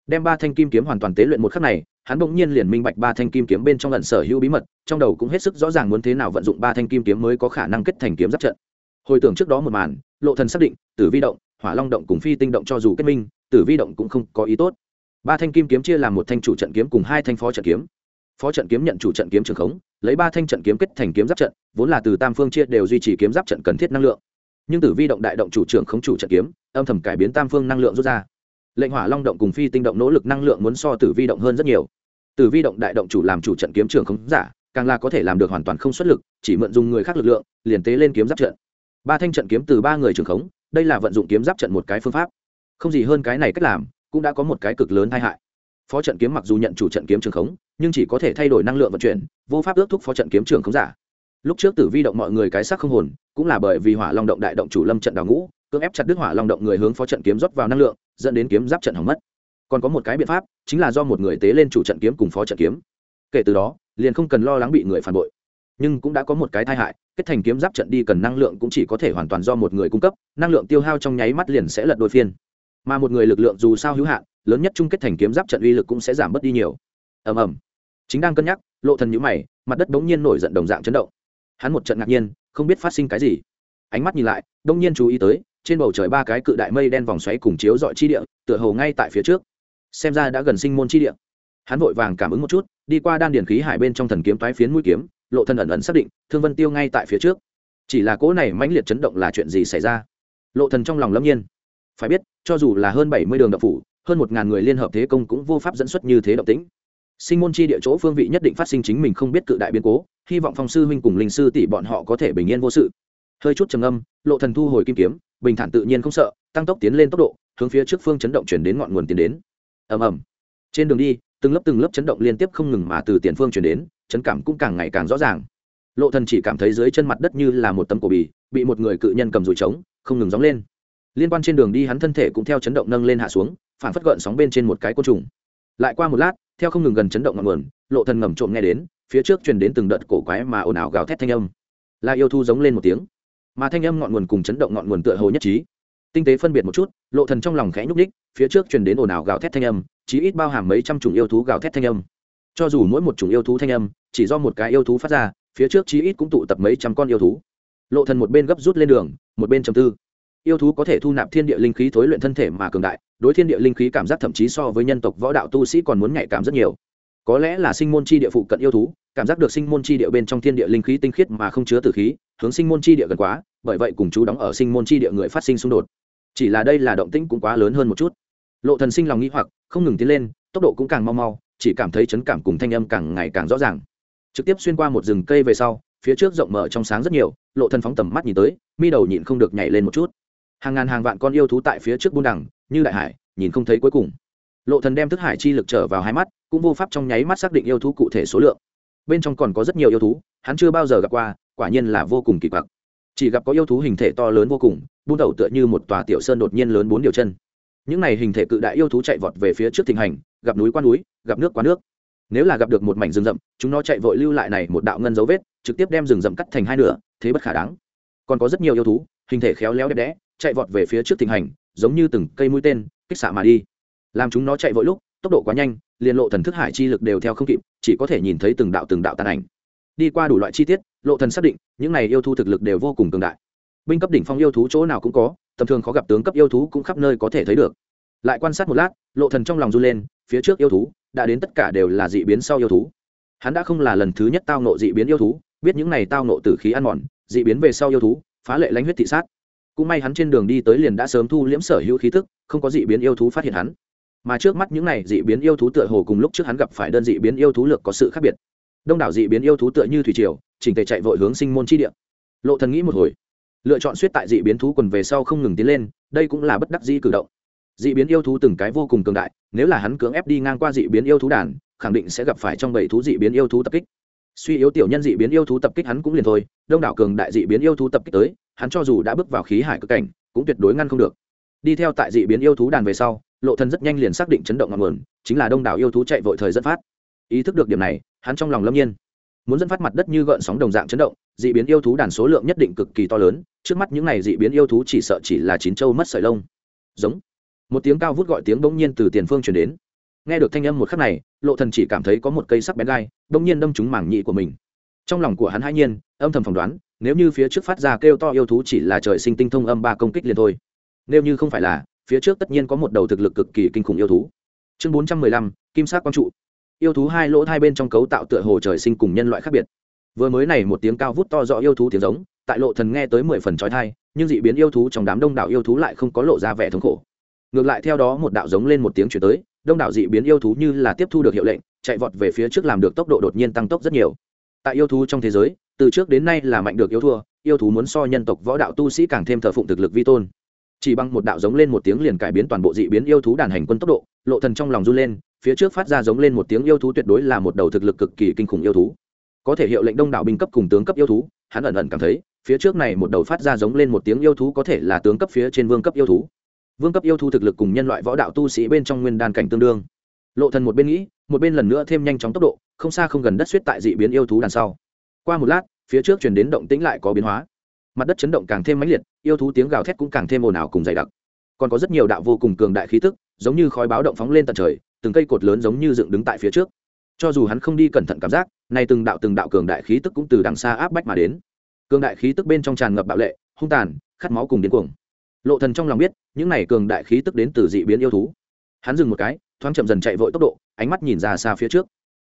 Đem ba thanh kim kiếm hoàn toàn tế luyện một khắc này, hắn bỗng nhiên liền minh bạch ba thanh kim kiếm bên trong lần sở hữu bí mật, trong đầu cũng hết sức rõ ràng muốn thế nào vận dụng ba thanh kim kiếm mới có khả năng kết thành kiếm giáp trận hồi tưởng trước đó một màn, lộ thần xác định, tử vi động, hỏa long động cùng phi tinh động cho dù kết minh, tử vi động cũng không có ý tốt. Ba thanh kim kiếm chia làm một thanh chủ trận kiếm cùng hai thanh phó trận kiếm. Phó trận kiếm nhận chủ trận kiếm trường khống, lấy ba thanh trận kiếm kết thành kiếm giáp trận, vốn là từ tam phương chia đều duy trì kiếm giáp trận cần thiết năng lượng. Nhưng tử vi động đại động chủ trưởng khống chủ trận kiếm, âm thầm cải biến tam phương năng lượng rút ra. Lệnh hỏa long động cùng phi tinh động nỗ lực năng lượng muốn so tử vi động hơn rất nhiều. Tử vi động đại động chủ làm chủ trận kiếm trường khống giả, càng là có thể làm được hoàn toàn không xuất lực, chỉ mượn dùng người khác lực lượng, liền tế lên kiếm giáp trận ba thanh trận kiếm từ ba người trường khống, đây là vận dụng kiếm giáp trận một cái phương pháp. Không gì hơn cái này cách làm, cũng đã có một cái cực lớn tai hại. Phó trận kiếm mặc dù nhận chủ trận kiếm trường khống, nhưng chỉ có thể thay đổi năng lượng vận chuyển, vô pháp ước thúc phó trận kiếm trường khống giả. Lúc trước tử vi động mọi người cái xác không hồn, cũng là bởi vì hỏa long động đại động chủ lâm trận đào ngũ, cưỡng ép chặt đứt hỏa long động người hướng phó trận kiếm rót vào năng lượng, dẫn đến kiếm giáp trận hỏng mất. Còn có một cái biện pháp, chính là do một người tế lên chủ trận kiếm cùng phó trận kiếm. Kể từ đó, liền không cần lo lắng bị người phản bội. Nhưng cũng đã có một cái tai hại kết thành kiếm giáp trận đi cần năng lượng cũng chỉ có thể hoàn toàn do một người cung cấp, năng lượng tiêu hao trong nháy mắt liền sẽ lật đôi phiên. Mà một người lực lượng dù sao hữu hạn, lớn nhất chung kết thành kiếm giáp trận uy lực cũng sẽ giảm bớt đi nhiều. Ầm ầm. Chính đang cân nhắc, lộ thần nhíu mày, mặt đất bỗng nhiên nổi giận đồng dạng chấn động. Hắn một trận ngạc nhiên, không biết phát sinh cái gì. Ánh mắt nhìn lại đông nhiên chú ý tới, trên bầu trời ba cái cự đại mây đen vòng xoáy cùng chiếu dọi chi địa, tựa hồ ngay tại phía trước. Xem ra đã gần sinh môn chi địa. Hắn vội vàng cảm ứng một chút, đi qua đan điển khí hải bên trong thần kiếm toái phiến mũi kiếm lộ thân ẩn ẩn xác định, thương vân tiêu ngay tại phía trước. Chỉ là cỗ này mãnh liệt chấn động là chuyện gì xảy ra? Lộ thần trong lòng lâm nhiên. Phải biết, cho dù là hơn bảy mươi đường đập phủ, hơn một ngàn người liên hợp thế công cũng vô pháp dẫn xuất như thế động tĩnh. Sinh môn chi địa chỗ phương vị nhất định phát sinh chính mình không biết cự đại biến cố, hy vọng phong sư huynh cùng linh sư tỷ bọn họ có thể bình yên vô sự. Hơi chút trầm âm lộ thần thu hồi kim kiếm, bình thản tự nhiên không sợ, tăng tốc tiến lên tốc độ, hướng phía trước phương chấn động chuyển đến ngọn nguồn tiến đến. Ầm ầm. Trên đường đi, từng lớp từng lớp chấn động liên tiếp không ngừng mà từ tiền phương chuyển đến chấn cảm cũng càng ngày càng rõ ràng. Lộ thần chỉ cảm thấy dưới chân mặt đất như là một tấm cổ bì bị một người cự nhân cầm dùi trống không ngừng gióng lên. Liên quan trên đường đi hắn thân thể cũng theo chấn động nâng lên hạ xuống phản phất gợn sóng bên trên một cái côn trùng. Lại qua một lát theo không ngừng gần chấn động ngọn nguồn lộ thần ngầm trộm nghe đến phía trước truyền đến từng đợt cổ quái mà ồn ào gào thét thanh âm. Là yêu thu giống lên một tiếng. Mà thanh âm ngọn nguồn cùng chấn động ngọn nguồn tựa hồ nhất trí. Tinh tế phân biệt một chút lộ thần trong lòng khẽ nhúc nhích, phía trước truyền đến ồn ào gào thét thanh âm chí ít bao hàm mấy trăm chủng yêu thú gào thét thanh âm cho dù mỗi một chủng yêu thú thanh âm, chỉ do một cái yêu thú phát ra, phía trước chí ít cũng tụ tập mấy trăm con yêu thú. Lộ thần một bên gấp rút lên đường, một bên trầm tư. Yêu thú có thể thu nạp thiên địa linh khí thối luyện thân thể mà cường đại, đối thiên địa linh khí cảm giác thậm chí so với nhân tộc võ đạo tu sĩ còn muốn nhạy cảm rất nhiều. Có lẽ là sinh môn chi địa phụ cận yêu thú, cảm giác được sinh môn chi địa bên trong thiên địa linh khí tinh khiết mà không chứa tử khí, hướng sinh môn chi địa gần quá, bởi vậy cùng chú đóng ở sinh môn chi địa người phát sinh xung đột. Chỉ là đây là động tĩnh cũng quá lớn hơn một chút. Lộ thần sinh lòng nghĩ hoặc, không ngừng tiến lên, tốc độ cũng càng mau mau chỉ cảm thấy chấn cảm cùng thanh âm càng ngày càng rõ ràng. Trực tiếp xuyên qua một rừng cây về sau, phía trước rộng mở trong sáng rất nhiều, lộ thần phóng tầm mắt nhìn tới, mi đầu nhịn không được nhảy lên một chút. Hàng ngàn hàng vạn con yêu thú tại phía trước buôn đẳng như đại hải, nhìn không thấy cuối cùng. Lộ thần đem thức hải chi lực trở vào hai mắt, cũng vô pháp trong nháy mắt xác định yêu thú cụ thể số lượng. Bên trong còn có rất nhiều yêu thú, hắn chưa bao giờ gặp qua, quả nhiên là vô cùng kỳ quặc. Chỉ gặp có yêu thú hình thể to lớn vô cùng buôn đầu tựa như một tòa tiểu sơn đột nhiên lớn bốn điều chân. Những này hình thể cự đại yêu thú chạy vọt về phía trước thịnh hành gặp núi qua núi, gặp nước qua nước. Nếu là gặp được một mảnh rừng rậm, chúng nó chạy vội lưu lại này một đạo ngân dấu vết, trực tiếp đem rừng rậm cắt thành hai nửa, thế bất khả đáng. Còn có rất nhiều yêu thú, hình thể khéo léo đẹp đẽ, chạy vọt về phía trước thịnh hành, giống như từng cây mũi tên, kích xạ mà đi. Làm chúng nó chạy vội lúc, tốc độ quá nhanh, liền lộ thần thức hải chi lực đều theo không kịp, chỉ có thể nhìn thấy từng đạo từng đạo tàn ảnh. Đi qua đủ loại chi tiết, lộ thần xác định, những này yêu thú thực lực đều vô cùng cường đại. Binh cấp đỉnh phong yêu thú chỗ nào cũng có, tầm thường khó gặp tướng cấp yêu thú cũng khắp nơi có thể thấy được. Lại quan sát một lát, lộ thần trong lòng run lên phía trước yêu thú, đã đến tất cả đều là dị biến sau yêu thú. Hắn đã không là lần thứ nhất tao nộ dị biến yêu thú, biết những này tao nộ tử khí ăn mòn, dị biến về sau yêu thú, phá lệ lãnh huyết thị sát. Cũng may hắn trên đường đi tới liền đã sớm thu liễm sở hữu khí tức, không có dị biến yêu thú phát hiện hắn. Mà trước mắt những này dị biến yêu thú tựa hồ cùng lúc trước hắn gặp phải đơn dị biến yêu thú lược có sự khác biệt. Đông đảo dị biến yêu thú tựa như thủy triều, chỉnh tề chạy vội hướng sinh môn chi địa. Lộ thần nghĩ một hồi, lựa chọn suýt tại dị biến thú quần về sau không ngừng tiến lên, đây cũng là bất đắc dĩ cử động dị biến yêu thú từng cái vô cùng cường đại, nếu là hắn cưỡng ép đi ngang qua dị biến yêu thú đàn, khẳng định sẽ gặp phải trong bảy thú dị biến yêu thú tập kích. Suy yếu tiểu nhân dị biến yêu thú tập kích hắn cũng liền thôi, đông đảo cường đại dị biến yêu thú tập kích tới, hắn cho dù đã bước vào khí hải cực cảnh, cũng tuyệt đối ngăn không được. Đi theo tại dị biến yêu thú đàn về sau, lộ thần rất nhanh liền xác định chấn động ngọn nguồn, chính là đông đảo yêu thú chạy vội thời dẫn phát. Ý thức được điểm này, hắn trong lòng lâm nhiên. Muốn dẫn phát mặt đất như gợn sóng đồng dạng chấn động, dị biến yêu thú đàn số lượng nhất định cực kỳ to lớn, trước mắt những này dị biến yêu thú chỉ sợ chỉ là chín châu mất sợi lông. Giống một tiếng cao vút gọi tiếng bỗng nhiên từ tiền phương truyền đến. Nghe được thanh âm một khắc này, lộ thần chỉ cảm thấy có một cây sắc bén gai, bỗng nhiên đâm trúng mảng nhị của mình. Trong lòng của hắn hai nhiên, âm thầm phỏng đoán, nếu như phía trước phát ra kêu to yêu thú chỉ là trời sinh tinh thông âm ba công kích liền thôi. Nếu như không phải là, phía trước tất nhiên có một đầu thực lực cực kỳ kinh khủng yêu thú. Chương bốn trăm mười lăm, kim sắc quang trụ. Yêu thú hai lỗ hai bên trong cấu tạo tựa hồ trời sinh cùng nhân loại khác biệt. Vừa mới này một tiếng cao vút to rõ yêu thú tiếng giống, tại lộ thần nghe tới mười phần trói thai, nhưng dị biến yêu thú trong đám đông đảo yêu thú lại không có lộ ra vẻ thống khổ ngược lại theo đó một đạo giống lên một tiếng chuyển tới, đông đảo dị biến yêu thú như là tiếp thu được hiệu lệnh, chạy vọt về phía trước làm được tốc độ đột nhiên tăng tốc rất nhiều. Tại yêu thú trong thế giới, từ trước đến nay là mạnh được yêu thua, yêu thú muốn so nhân tộc võ đạo tu sĩ càng thêm thờ phụng thực lực vi tôn. Chỉ bằng một đạo giống lên một tiếng liền cải biến toàn bộ dị biến yêu thú đàn hành quân tốc độ, lộ thần trong lòng run lên, phía trước phát ra giống lên một tiếng yêu thú tuyệt đối là một đầu thực lực cực kỳ kinh khủng yêu thú. Có thể hiệu lệnh đông đảo binh cấp cùng tướng cấp yêu thú, hắn ẩn ẩn cảm thấy, phía trước này một đầu phát ra giống lên một tiếng yêu thú có thể là tướng cấp phía trên vương cấp yêu thú vương cấp yêu thú thực lực cùng nhân loại võ đạo tu sĩ bên trong nguyên đan cảnh tương đương. Lộ thần một bên nghĩ, một bên lần nữa thêm nhanh chóng tốc độ, không xa không gần đất suýt tại dị biến yêu thú đằng sau. Qua một lát, phía trước truyền đến động tĩnh lại có biến hóa. Mặt đất chấn động càng thêm mãnh liệt, yêu thú tiếng gào thét cũng càng thêm ồn ào cùng dày đặc. Còn có rất nhiều đạo vô cùng cường đại khí tức, giống như khói báo động phóng lên tận trời, từng cây cột lớn giống như dựng đứng tại phía trước. Cho dù hắn không đi cẩn thận cảm giác, nay từng đạo từng đạo cường đại khí tức cũng từ đằng xa áp bách mà đến. Cường đại khí tức bên trong tràn ngập bạo lệ, hung tàn, khát máu cùng điên cuồng lộ thần trong lòng biết, những này cường đại khí tức đến từ dị biến yêu thú. Hắn dừng một cái, thoáng chậm dần chạy vội tốc độ, ánh mắt nhìn ra xa phía trước.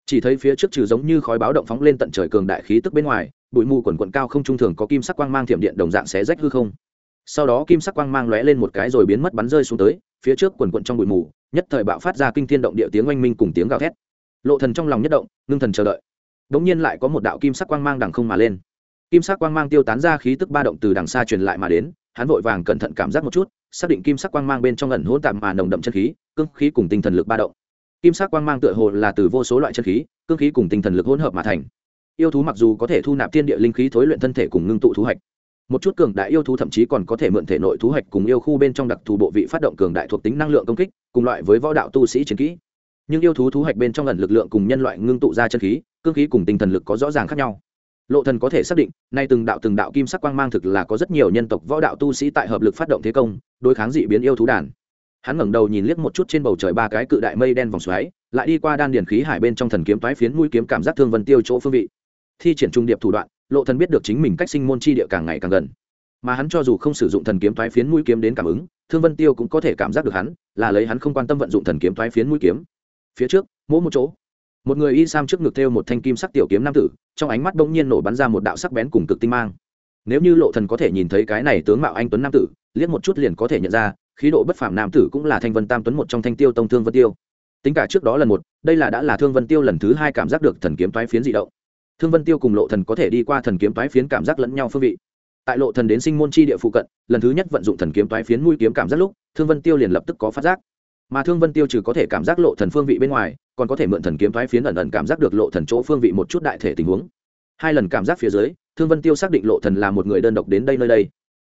Chỉ thấy phía trước trừ giống như khói báo động phóng lên tận trời cường đại khí tức bên ngoài, bụi mù quần quần cao không trung thường có kim sắc quang mang thiểm điện đồng dạng xé rách hư không. Sau đó kim sắc quang mang lóe lên một cái rồi biến mất bắn rơi xuống tới, phía trước quần quần trong bụi mù, nhất thời bạo phát ra kinh thiên động địa tiếng oanh minh cùng tiếng gào thét. Lộ thần trong lòng nhất động, ngưng thần chờ đợi. Đống nhiên lại có một đạo kim sắc quang mang đằng không mà lên kim sắc quang mang tiêu tán ra, khí tức ba động từ đằng xa truyền lại mà đến, hắn vội vàng cẩn thận cảm giác một chút, xác định kim sắc quang mang bên trong ẩn hỗn tạp mà nồng đậm chân khí, cương khí cùng tinh thần lực ba động. Kim sắc quang mang tựa hồ là từ vô số loại chân khí, cương khí cùng tinh thần lực hỗn hợp mà thành. Yêu thú mặc dù có thể thu nạp thiên địa linh khí thối luyện thân thể cùng ngưng tụ thú hạch, một chút cường đại yêu thú thậm chí còn có thể mượn thể nội thú hạch cùng yêu khu bên trong đặc thù bộ vị phát động cường đại thuộc tính năng lượng công kích, cùng loại với võ đạo tu sĩ chiến kỹ. Nhưng yêu thú thú hạch bên trong ẩn lực lượng cùng nhân loại ngưng tụ ra chân khí, cương khí cùng tinh thần lực có rõ ràng khác nhau lộ thần có thể xác định, nay từng đạo từng đạo kim sắc quang mang thực là có rất nhiều nhân tộc võ đạo tu sĩ tại hợp lực phát động thế công, đối kháng dị biến yêu thú đàn. Hắn ngẩng đầu nhìn liếc một chút trên bầu trời ba cái cự đại mây đen vòng xoáy, lại đi qua đan điền khí hải bên trong thần kiếm toái phiến mũi kiếm cảm giác thương vân tiêu chỗ phương vị. Thi triển trung điệp thủ đoạn, lộ thần biết được chính mình cách sinh môn chi địa càng ngày càng gần. Mà hắn cho dù không sử dụng thần kiếm toái phiến mũi kiếm đến cảm ứng, thương vân tiêu cũng có thể cảm giác được hắn, là lấy hắn không quan tâm vận dụng thần kiếm toái phiến mũi kiếm. Phía trước, mỗi một chỗ một người y sam trước ngực thêu một thanh kim sắc tiểu kiếm nam tử, trong ánh mắt bỗng nhiên nổ bắn ra một đạo sắc bén cùng cực tinh mang. Nếu như lộ thần có thể nhìn thấy cái này tướng mạo anh tuấn nam tử, liếc một chút liền có thể nhận ra, khí độ bất phàm nam tử cũng là thanh vân tam tuấn một trong thanh tiêu tông thương vân tiêu. Tính cả trước đó lần một, đây là đã là thương vân tiêu lần thứ hai cảm giác được thần kiếm toái phiến dị động. Thương vân tiêu cùng lộ thần có thể đi qua thần kiếm toái phiến cảm giác lẫn nhau phương vị. Tại lộ thần đến sinh môn chi địa phụ cận, lần thứ nhất vận dụng thần kiếm toái phiến mũi kiếm cảm giác lúc, thương vân tiêu liền lập tức có phát giác mà thương vân tiêu trừ có thể cảm giác lộ thần phương vị bên ngoài, còn có thể mượn thần kiếm thoái phiến ẩn ẩn cảm giác được lộ thần chỗ phương vị một chút đại thể tình huống. Hai lần cảm giác phía dưới, thương vân tiêu xác định lộ thần là một người đơn độc đến đây nơi đây.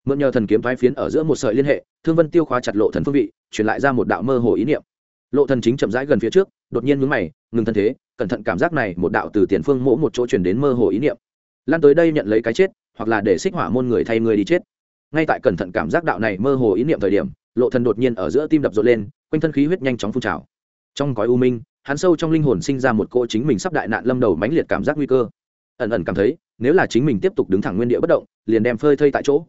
Mượn nhờ thần kiếm thoái phiến ở giữa một sợi liên hệ, thương vân tiêu khóa chặt lộ thần phương vị, truyền lại ra một đạo mơ hồ ý niệm. Lộ thần chính chậm rãi gần phía trước, đột nhiên nhướng mày, ngừng thân thế, cẩn thận cảm giác này, một đạo từ tiền phương mỗ một chỗ truyền đến mơ hồ ý niệm. Lan tới đây nhận lấy cái chết, hoặc là để xích hỏa môn người thay người đi chết. Ngay tại cẩn thận cảm giác đạo này mơ hồ ý niệm thời điểm lộ thần đột nhiên ở giữa tim đập rộn lên, quanh thân khí huyết nhanh chóng phun trào. Trong cõi u minh, hắn sâu trong linh hồn sinh ra một cô chính mình sắp đại nạn lâm đầu mãnh liệt cảm giác nguy cơ. Ẩn ẩn cảm thấy, nếu là chính mình tiếp tục đứng thẳng nguyên địa bất động, liền đem phơi thây tại chỗ.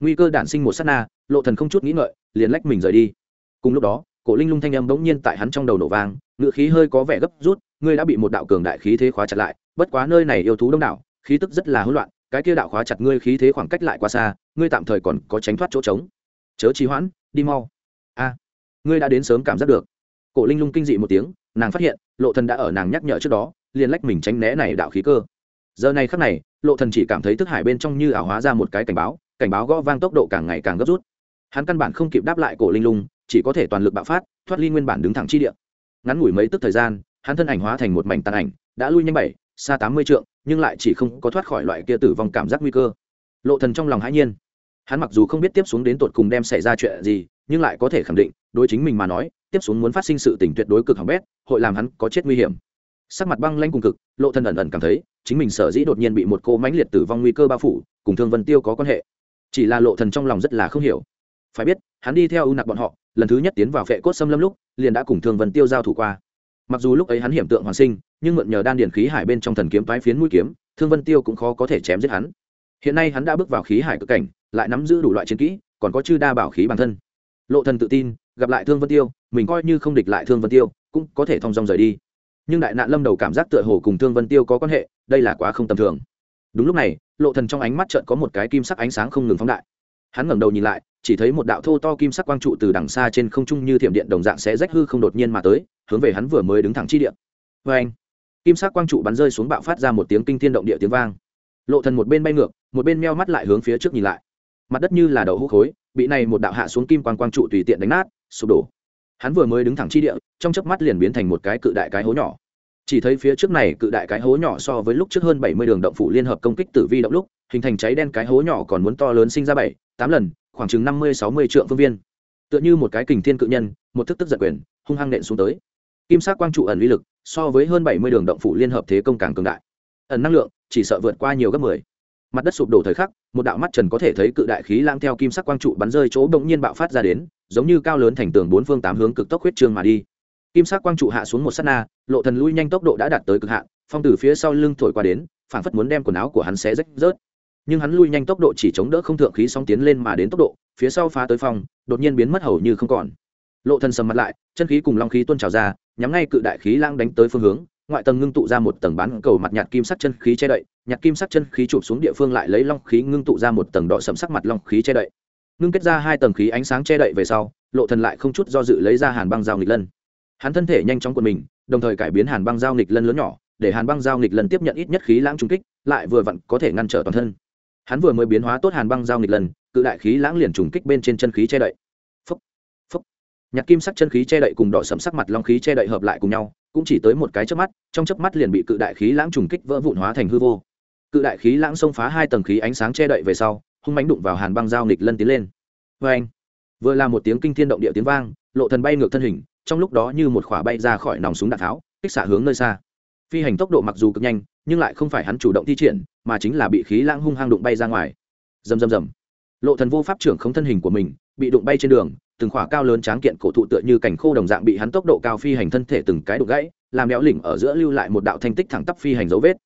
Nguy cơ đản sinh một sát na, lộ thần không chút nghĩ ngợi, liền lách mình rời đi. Cùng lúc đó, cổ linh lung thanh âm bỗng nhiên tại hắn trong đầu nổ vang, ngựa khí hơi có vẻ gấp rút, ngươi đã bị một đạo cường đại khí thế khóa chặt lại, bất quá nơi này yêu thú đông đảo, khí tức rất là hỗn loạn, cái kia đạo khóa chặt ngươi khí thế khoảng cách lại quá xa, ngươi tạm thời còn có tránh thoát chỗ trống. Chớ trì hoãn đi mau. A ngươi đã đến sớm cảm giác được. Cổ linh lung kinh dị một tiếng, nàng phát hiện, lộ thần đã ở nàng nhắc nhở trước đó, liền lách mình tránh né này đạo khí cơ. Giờ này khắc này, lộ thần chỉ cảm thấy thức hải bên trong như ảo hóa ra một cái cảnh báo cảnh báo gõ vang tốc độ càng ngày càng gấp rút. Hắn căn bản không kịp đáp lại cổ linh lung, chỉ có thể toàn lực bạo phát, thoát ly nguyên bản đứng thẳng chi địa. Ngắn ngủi mấy tức thời gian, hắn thân ảnh hóa thành một mảnh tàn ảnh, đã lui nhanh bảy, xa tám mươi trượng, nhưng lại chỉ không có thoát khỏi loại kia tử vong cảm giác nguy cơ. Lộ thần trong lòng hãi nhiên hắn mặc dù không biết tiếp xuống đến tột cùng đem xảy ra chuyện gì, nhưng lại có thể khẳng định, đối chính mình mà nói, tiếp xuống muốn phát sinh sự tình tuyệt đối cực hỏng bét, hội làm hắn có chết nguy hiểm. Sắc mặt băng lanh cùng cực, lộ thần ẩn ẩn cảm thấy, chính mình sở dĩ đột nhiên bị một cô mãnh liệt tử vong nguy cơ bao phủ, cùng thương vân tiêu có quan hệ. Chỉ là lộ thần trong lòng rất là không hiểu. Phải biết, hắn đi theo ưu nặc bọn họ, lần thứ nhất tiến vào phệ cốt xâm lâm lúc, liền đã cùng thương vân tiêu giao thủ qua. Mặc dù lúc ấy hắn hiểm tượng hoàn sinh, nhưng mượn nhờ đan điển khí hải bên trong thần kiếm toái phiến mũi kiếm, thương vân tiêu cũng khó có thể chém giết hắn. Hiện nay hắn đã bước vào khí hải cực cảnh lại nắm giữ đủ loại chiến kỹ, còn có chư đa bảo khí bản thân. Lộ thần tự tin, gặp lại thương vân tiêu, mình coi như không địch lại thương vân tiêu, cũng có thể thong dong rời đi. Nhưng đại nạn lâm đầu cảm giác tựa hồ cùng thương vân tiêu có quan hệ, đây là quá không tầm thường. Đúng lúc này, lộ thần trong ánh mắt chợt có một cái kim sắc ánh sáng không ngừng phóng đại. Hắn ngẩng đầu nhìn lại, chỉ thấy một đạo thô to kim sắc quang trụ từ đằng xa trên không trung như thiểm điện đồng dạng sẽ rách hư không đột nhiên mà tới, hướng về hắn vừa mới đứng thẳng chi điện vê anh kim sắc quang trụ bắn rơi xuống bạo phát ra một tiếng kinh thiên động địa tiếng vang. Lộ thần một bên bay ngược, một bên meo mắt lại hướng phía trước nhìn lại mặt đất như là đậu hũ khối, bị này một đạo hạ xuống kim quang quang trụ tùy tiện đánh nát, sụp đổ. Hắn vừa mới đứng thẳng chi địa, trong chớp mắt liền biến thành một cái cự đại cái hố nhỏ. Chỉ thấy phía trước này cự đại cái hố nhỏ so với lúc trước hơn bảy mươi đường động phủ liên hợp công kích tử vi động lúc, hình thành cháy đen cái hố nhỏ còn muốn to lớn sinh ra bảy, tám lần, khoảng chừng năm mươi, sáu mươi trượng phương viên. Tựa như một cái kình thiên cự nhân, một thức tức giật quyền, hung hăng nện xuống tới. Kim sắc quang trụ ẩn uy lực so với hơn bảy mươi đường động phủ liên hợp thế công càng cường đại. Ẩn năng lượng chỉ sợ vượt qua nhiều gấp mười mặt đất sụp đổ thời khắc, một đạo mắt trần có thể thấy cự đại khí lang theo kim sắc quang trụ bắn rơi chỗ bỗng nhiên bạo phát ra đến, giống như cao lớn thành tường bốn phương tám hướng cực tốc huyết trương mà đi. Kim sắc quang trụ hạ xuống một sát na, lộ thần lui nhanh tốc độ đã đạt tới cực hạn, phong từ phía sau lưng thổi qua đến, phảng phất muốn đem quần áo của hắn xé rách rớt. Nhưng hắn lui nhanh tốc độ chỉ chống đỡ không thượng khí sóng tiến lên mà đến tốc độ, phía sau phá tới phòng đột nhiên biến mất hầu như không còn. Lộ thần sầm mặt lại, chân khí cùng long khí tuôn trào ra, nhắm ngay cự đại khí lang đánh tới phương hướng ngoại tầng ngưng tụ ra một tầng bán cầu mặt nhạt kim sắc chân khí che đậy, nhạt kim sắc chân khí chụp xuống địa phương lại lấy long khí ngưng tụ ra một tầng đỏ sầm sắc mặt long khí che đậy. Ngưng kết ra hai tầng khí ánh sáng che đậy về sau, lộ thần lại không chút do dự lấy ra hàn băng dao nghịch lân. Hắn thân thể nhanh chóng của mình, đồng thời cải biến hàn băng dao nghịch lân lớn nhỏ, để hàn băng dao nghịch lân tiếp nhận ít nhất khí lãng trung kích, lại vừa vặn có thể ngăn trở toàn thân. Hắn vừa mới biến hóa tốt hàn băng dao nghịch lân, cự đại khí lãng liền trùng kích bên trên chân khí che đậy. Phúc nhạc kim sắc chân khí che đậy cùng đỏ sẫm sắc mặt long khí che đậy hợp lại cùng nhau cũng chỉ tới một cái chớp mắt, trong chớp mắt liền bị cự đại khí lãng trùng kích vỡ vụn hóa thành hư vô. Cự đại khí lãng xông phá hai tầng khí ánh sáng che đậy về sau, hung mánh đụng vào hàn băng dao nghịch lân tiến lên. Vê anh vừa là một tiếng kinh thiên động địa tiếng vang, lộ thần bay ngược thân hình, trong lúc đó như một khỏa bay ra khỏi nòng súng đạn tháo, kích xạ hướng nơi xa. Phi hành tốc độ mặc dù cực nhanh, nhưng lại không phải hắn chủ động thi triển, mà chính là bị khí lãng hung hăng đụng bay ra ngoài. Rầm rầm rầm. Lộ thần vô pháp trưởng không thân hình của mình, bị đụng bay trên đường từng khỏa cao lớn tráng kiện cổ thụ tựa như cảnh khô đồng dạng bị hắn tốc độ cao phi hành thân thể từng cái đục gãy, làm đẽo lỉnh ở giữa lưu lại một đạo thanh tích thẳng tắp phi hành dấu vết.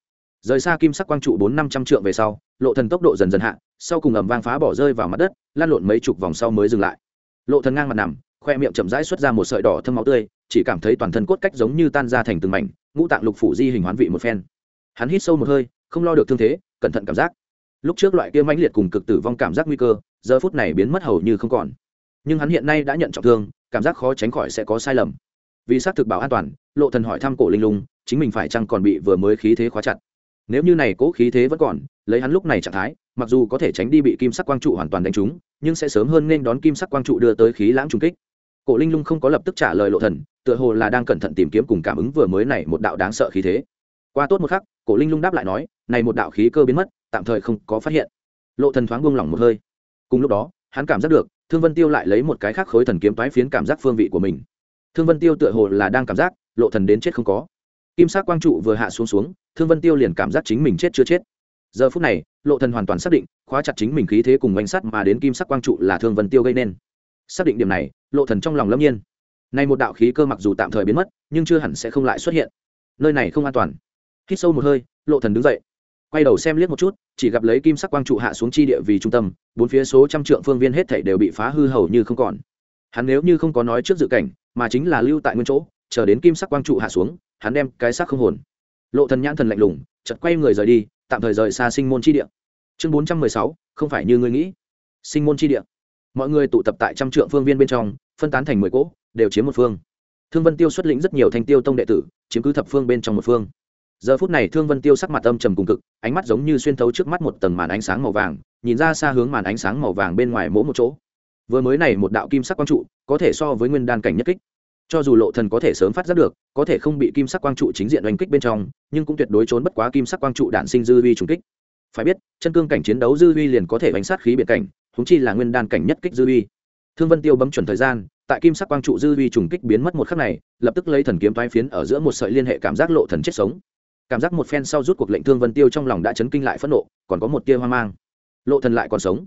Rời xa kim sắc quang trụ bốn năm trăm trượng về sau, lộ thần tốc độ dần dần hạ, sau cùng ầm vang phá bỏ rơi vào mặt đất, lan lộn mấy chục vòng sau mới dừng lại. Lộ thần ngang mặt nằm, khoe miệng chậm rãi xuất ra một sợi đỏ thâm máu tươi, chỉ cảm thấy toàn thân cốt cách giống như tan ra thành từng mảnh, ngũ tạng lục phủ di hình hoán vị một phen. Hắn hít sâu một hơi, không lo được thương thế, cẩn thận cảm giác. Lúc trước loại kia mãnh liệt cùng cực tử vong cảm giác nguy cơ, giờ phút này biến mất hầu như không còn nhưng hắn hiện nay đã nhận trọng thương, cảm giác khó tránh khỏi sẽ có sai lầm. Vì xác thực bảo an toàn, lộ thần hỏi thăm cổ linh lung, chính mình phải chăng còn bị vừa mới khí thế khóa chặt. Nếu như này cố khí thế vẫn còn, lấy hắn lúc này trạng thái, mặc dù có thể tránh đi bị kim sắc quang trụ hoàn toàn đánh trúng, nhưng sẽ sớm hơn nên đón kim sắc quang trụ đưa tới khí lãng trùng kích. Cổ linh lung không có lập tức trả lời lộ thần, tựa hồ là đang cẩn thận tìm kiếm cùng cảm ứng vừa mới này một đạo đáng sợ khí thế. Qua tốt một khắc, cổ linh lung đáp lại nói, này một đạo khí cơ biến mất, tạm thời không có phát hiện. Lộ thần thoáng buông lỏng một hơi. Cùng lúc đó, hắn cảm giác được thương vân tiêu lại lấy một cái khác khối thần kiếm toái phiến cảm giác phương vị của mình. Thương vân tiêu tựa hồ là đang cảm giác, lộ thần đến chết không có. Kim sắc quang trụ vừa hạ xuống xuống, thương vân tiêu liền cảm giác chính mình chết chưa chết. Giờ phút này, lộ thần hoàn toàn xác định, khóa chặt chính mình khí thế cùng bánh sắt mà đến kim sắc quang trụ là thương vân tiêu gây nên. Xác định điểm này, lộ thần trong lòng lâm nhiên. Nay một đạo khí cơ mặc dù tạm thời biến mất, nhưng chưa hẳn sẽ không lại xuất hiện. Nơi này không an toàn. Hít sâu một hơi, lộ thần đứng dậy quay đầu xem liếc một chút, chỉ gặp lấy kim sắc quang trụ hạ xuống chi địa vì trung tâm, bốn phía số trăm trượng phương viên hết thảy đều bị phá hư hầu như không còn. Hắn nếu như không có nói trước dự cảnh, mà chính là lưu tại nguyên chỗ, chờ đến kim sắc quang trụ hạ xuống, hắn đem cái sắc không hồn. Lộ thần nhãn thần lạnh lùng, chợt quay người rời đi, tạm thời rời xa sinh môn chi địa. Chương bốn trăm mười sáu, không phải như ngươi nghĩ. Sinh môn chi địa. Mọi người tụ tập tại trăm trượng phương viên bên trong, phân tán thành mười cỗ, đều chiếm một phương. Thương vân tiêu xuất lĩnh rất nhiều thanh tiêu tông đệ tử, chiếm cứ thập phương bên trong một phương giờ phút này thương vân tiêu sắc mặt âm trầm cùng cực, ánh mắt giống như xuyên thấu trước mắt một tầng màn ánh sáng màu vàng, nhìn ra xa hướng màn ánh sáng màu vàng bên ngoài mỗi một chỗ. Vừa mới này một đạo kim sắc quang trụ, có thể so với nguyên đan cảnh nhất kích. Cho dù lộ thần có thể sớm phát giác được, có thể không bị kim sắc quang trụ chính diện đánh kích bên trong, nhưng cũng tuyệt đối trốn bất quá kim sắc quang trụ đạn sinh dư uy trùng kích. Phải biết, chân cương cảnh chiến đấu dư uy liền có thể đánh sát khí biệt cảnh chúng chi là nguyên đan cảnh nhất kích dư uy thương vân tiêu bấm chuẩn thời gian, tại kim sắc quang trụ dư uy trùng kích biến mất một khắc này, lập tức lấy thần kiếm toái phiến ở giữa một sợi liên hệ cảm giác lộ thần chết sống cảm giác một phen sau rút cuộc lệnh thương vân tiêu trong lòng đã chấn kinh lại phẫn nộ, còn có một tia hoang mang. Lộ thần lại còn sống.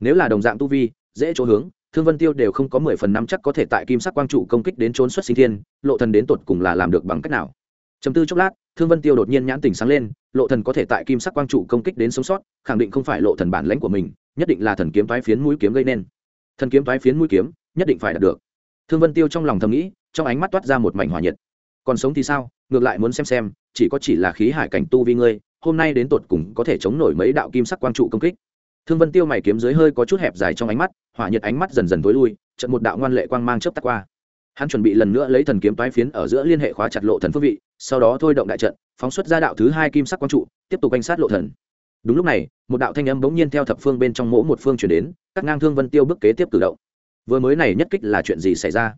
Nếu là đồng dạng tu vi, dễ chỗ hướng, thương vân tiêu đều không có mười phần năm chắc có thể tại kim sắc quang trụ công kích đến trốn xuất sinh thiên, lộ thần đến tột cùng là làm được bằng cách nào? Chấm tư chốc lát, thương vân tiêu đột nhiên nhãn tỉnh sáng lên, lộ thần có thể tại kim sắc quang trụ công kích đến sống sót, khẳng định không phải lộ thần bản lãnh của mình, nhất định là thần kiếm toái phiến mũi kiếm gây nên. Thần kiếm toái phiến mũi kiếm, nhất định phải đạt được. Thương vân tiêu trong lòng thầm nghĩ, trong ánh mắt toát ra một mảnh hỏa nhiệt. Còn sống thì sao? Ngược lại muốn xem xem chỉ có chỉ là khí hải cảnh tu vi ngươi, hôm nay đến tột cùng có thể chống nổi mấy đạo kim sắc quang trụ công kích. Thương vân tiêu mày kiếm dưới hơi có chút hẹp dài trong ánh mắt, hỏa nhiệt ánh mắt dần dần tối lui trận một đạo ngoan lệ quang mang chớp tắt qua. Hắn chuẩn bị lần nữa lấy thần kiếm toái phiến ở giữa liên hệ khóa chặt lộ thần phước vị, sau đó thôi động đại trận, phóng xuất ra đạo thứ hai kim sắc quang trụ, tiếp tục canh sát lộ thần. Đúng lúc này, một đạo thanh âm bỗng nhiên theo thập phương bên trong mỗ một phương chuyển đến, cắt ngang thương vân tiêu bước kế tiếp cử động. Vừa mới này nhất kích là chuyện gì xảy ra?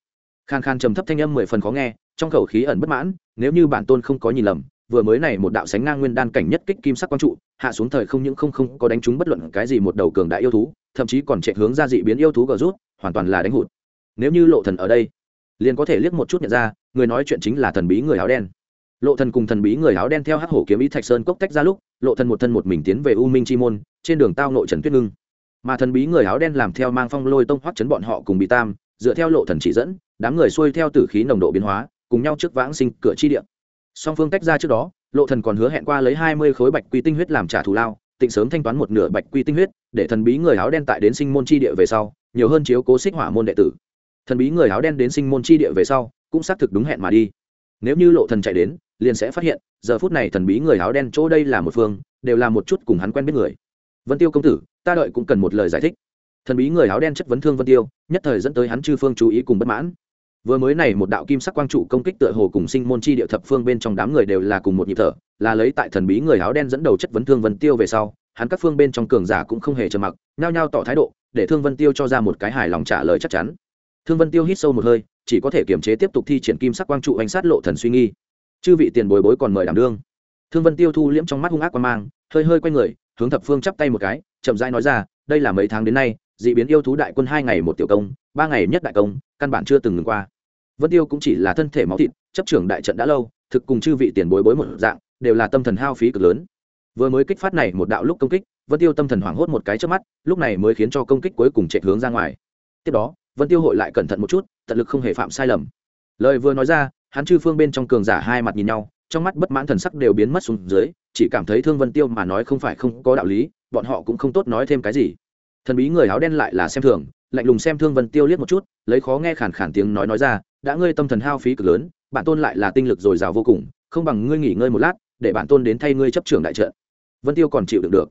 Khan khan trầm thấp thanh âm mười phần khó nghe, trong khẩu khí ẩn bất mãn nếu như bản tôn không có nhìn lầm, vừa mới này một đạo sánh ngang nguyên đan cảnh nhất kích kim sắc quang trụ, hạ xuống thời không những không không có đánh trúng bất luận cái gì một đầu cường đại yêu thú, thậm chí còn chạy hướng ra dị biến yêu thú gờ rút, hoàn toàn là đánh hụt. Nếu như lộ thần ở đây, liền có thể liếc một chút nhận ra, người nói chuyện chính là thần bí người áo đen. Lộ thần cùng thần bí người áo đen theo hắc hổ kiếm ý thạch sơn cốc tách ra lúc, lộ thần một thân một mình tiến về u minh chi môn, trên đường tao nội trần tuyết ngưng. Mà thần bí người áo đen làm theo mang phong lôi tông hoắc chấn bọn họ cùng bị tam, dựa theo lộ thần chỉ dẫn, đám người xuôi theo tử khí nồng độ biến hóa cùng nhau trước vãng sinh cửa chi địa. Song phương tách ra trước đó, lộ thần còn hứa hẹn qua lấy hai mươi khối bạch quy tinh huyết làm trả thù lao, tịnh sớm thanh toán một nửa bạch quy tinh huyết, để thần bí người áo đen tại đến sinh môn chi địa về sau, nhiều hơn chiếu cố xích hỏa môn đệ tử. Thần bí người áo đen đến sinh môn chi địa về sau, cũng xác thực đúng hẹn mà đi. Nếu như lộ thần chạy đến, liền sẽ phát hiện, giờ phút này thần bí người áo đen chỗ đây là một phương, đều là một chút cùng hắn quen biết người. Vân tiêu công tử, ta đợi cũng cần một lời giải thích. Thần bí người áo đen chất vấn thương vân tiêu, nhất thời dẫn tới hắn chư phương chú ý cùng bất mãn vừa mới này một đạo kim sắc quang trụ công kích tựa hồ cùng sinh môn chi địa thập phương bên trong đám người đều là cùng một nhịp thở, là lấy tại thần bí người áo đen dẫn đầu chất vấn thương vân tiêu về sau, hắn các phương bên trong cường giả cũng không hề trầm mặc, nhao nhao tỏ thái độ, để thương vân tiêu cho ra một cái hài lòng trả lời chắc chắn. Thương vân tiêu hít sâu một hơi, chỉ có thể kiềm chế tiếp tục thi triển kim sắc quang trụ ánh sát lộ thần suy nghi. Chư vị tiền bồi bối còn mời đảm đương. Thương vân tiêu thu liễm trong mắt hung ác quan mang, hơi hơi quay người, hướng thập phương chắp tay một cái, chậm rãi nói ra, đây là mấy tháng đến nay, dị biến yêu thú đại quân hai ngày một tiểu công, ba ngày nhất đại công, căn bản chưa từng ngừng qua vân tiêu cũng chỉ là thân thể máu thịt, chấp trưởng đại trận đã lâu, thực cùng chư vị tiền bối bối một dạng, đều là tâm thần hao phí cực lớn. Vừa mới kích phát này một đạo lúc công kích, vân tiêu tâm thần hoảng hốt một cái trước mắt, lúc này mới khiến cho công kích cuối cùng chạy hướng ra ngoài. Tiếp đó, vân tiêu hội lại cẩn thận một chút, tận lực không hề phạm sai lầm. Lời vừa nói ra, hắn chư phương bên trong cường giả hai mặt nhìn nhau, trong mắt bất mãn thần sắc đều biến mất xuống dưới, chỉ cảm thấy thương vân tiêu mà nói không phải không có đạo lý, bọn họ cũng không tốt nói thêm cái gì. Thần bí người áo đen lại là xem thường, lạnh lùng xem thương vân tiêu liếc một chút, lấy khó nghe khản khản tiếng nói nói ra đã ngươi tâm thần hao phí cực lớn, bản tôn lại là tinh lực dồi dào vô cùng, không bằng ngươi nghỉ ngơi một lát, để bản tôn đến thay ngươi chấp trưởng đại trận. Vân tiêu còn chịu đựng được.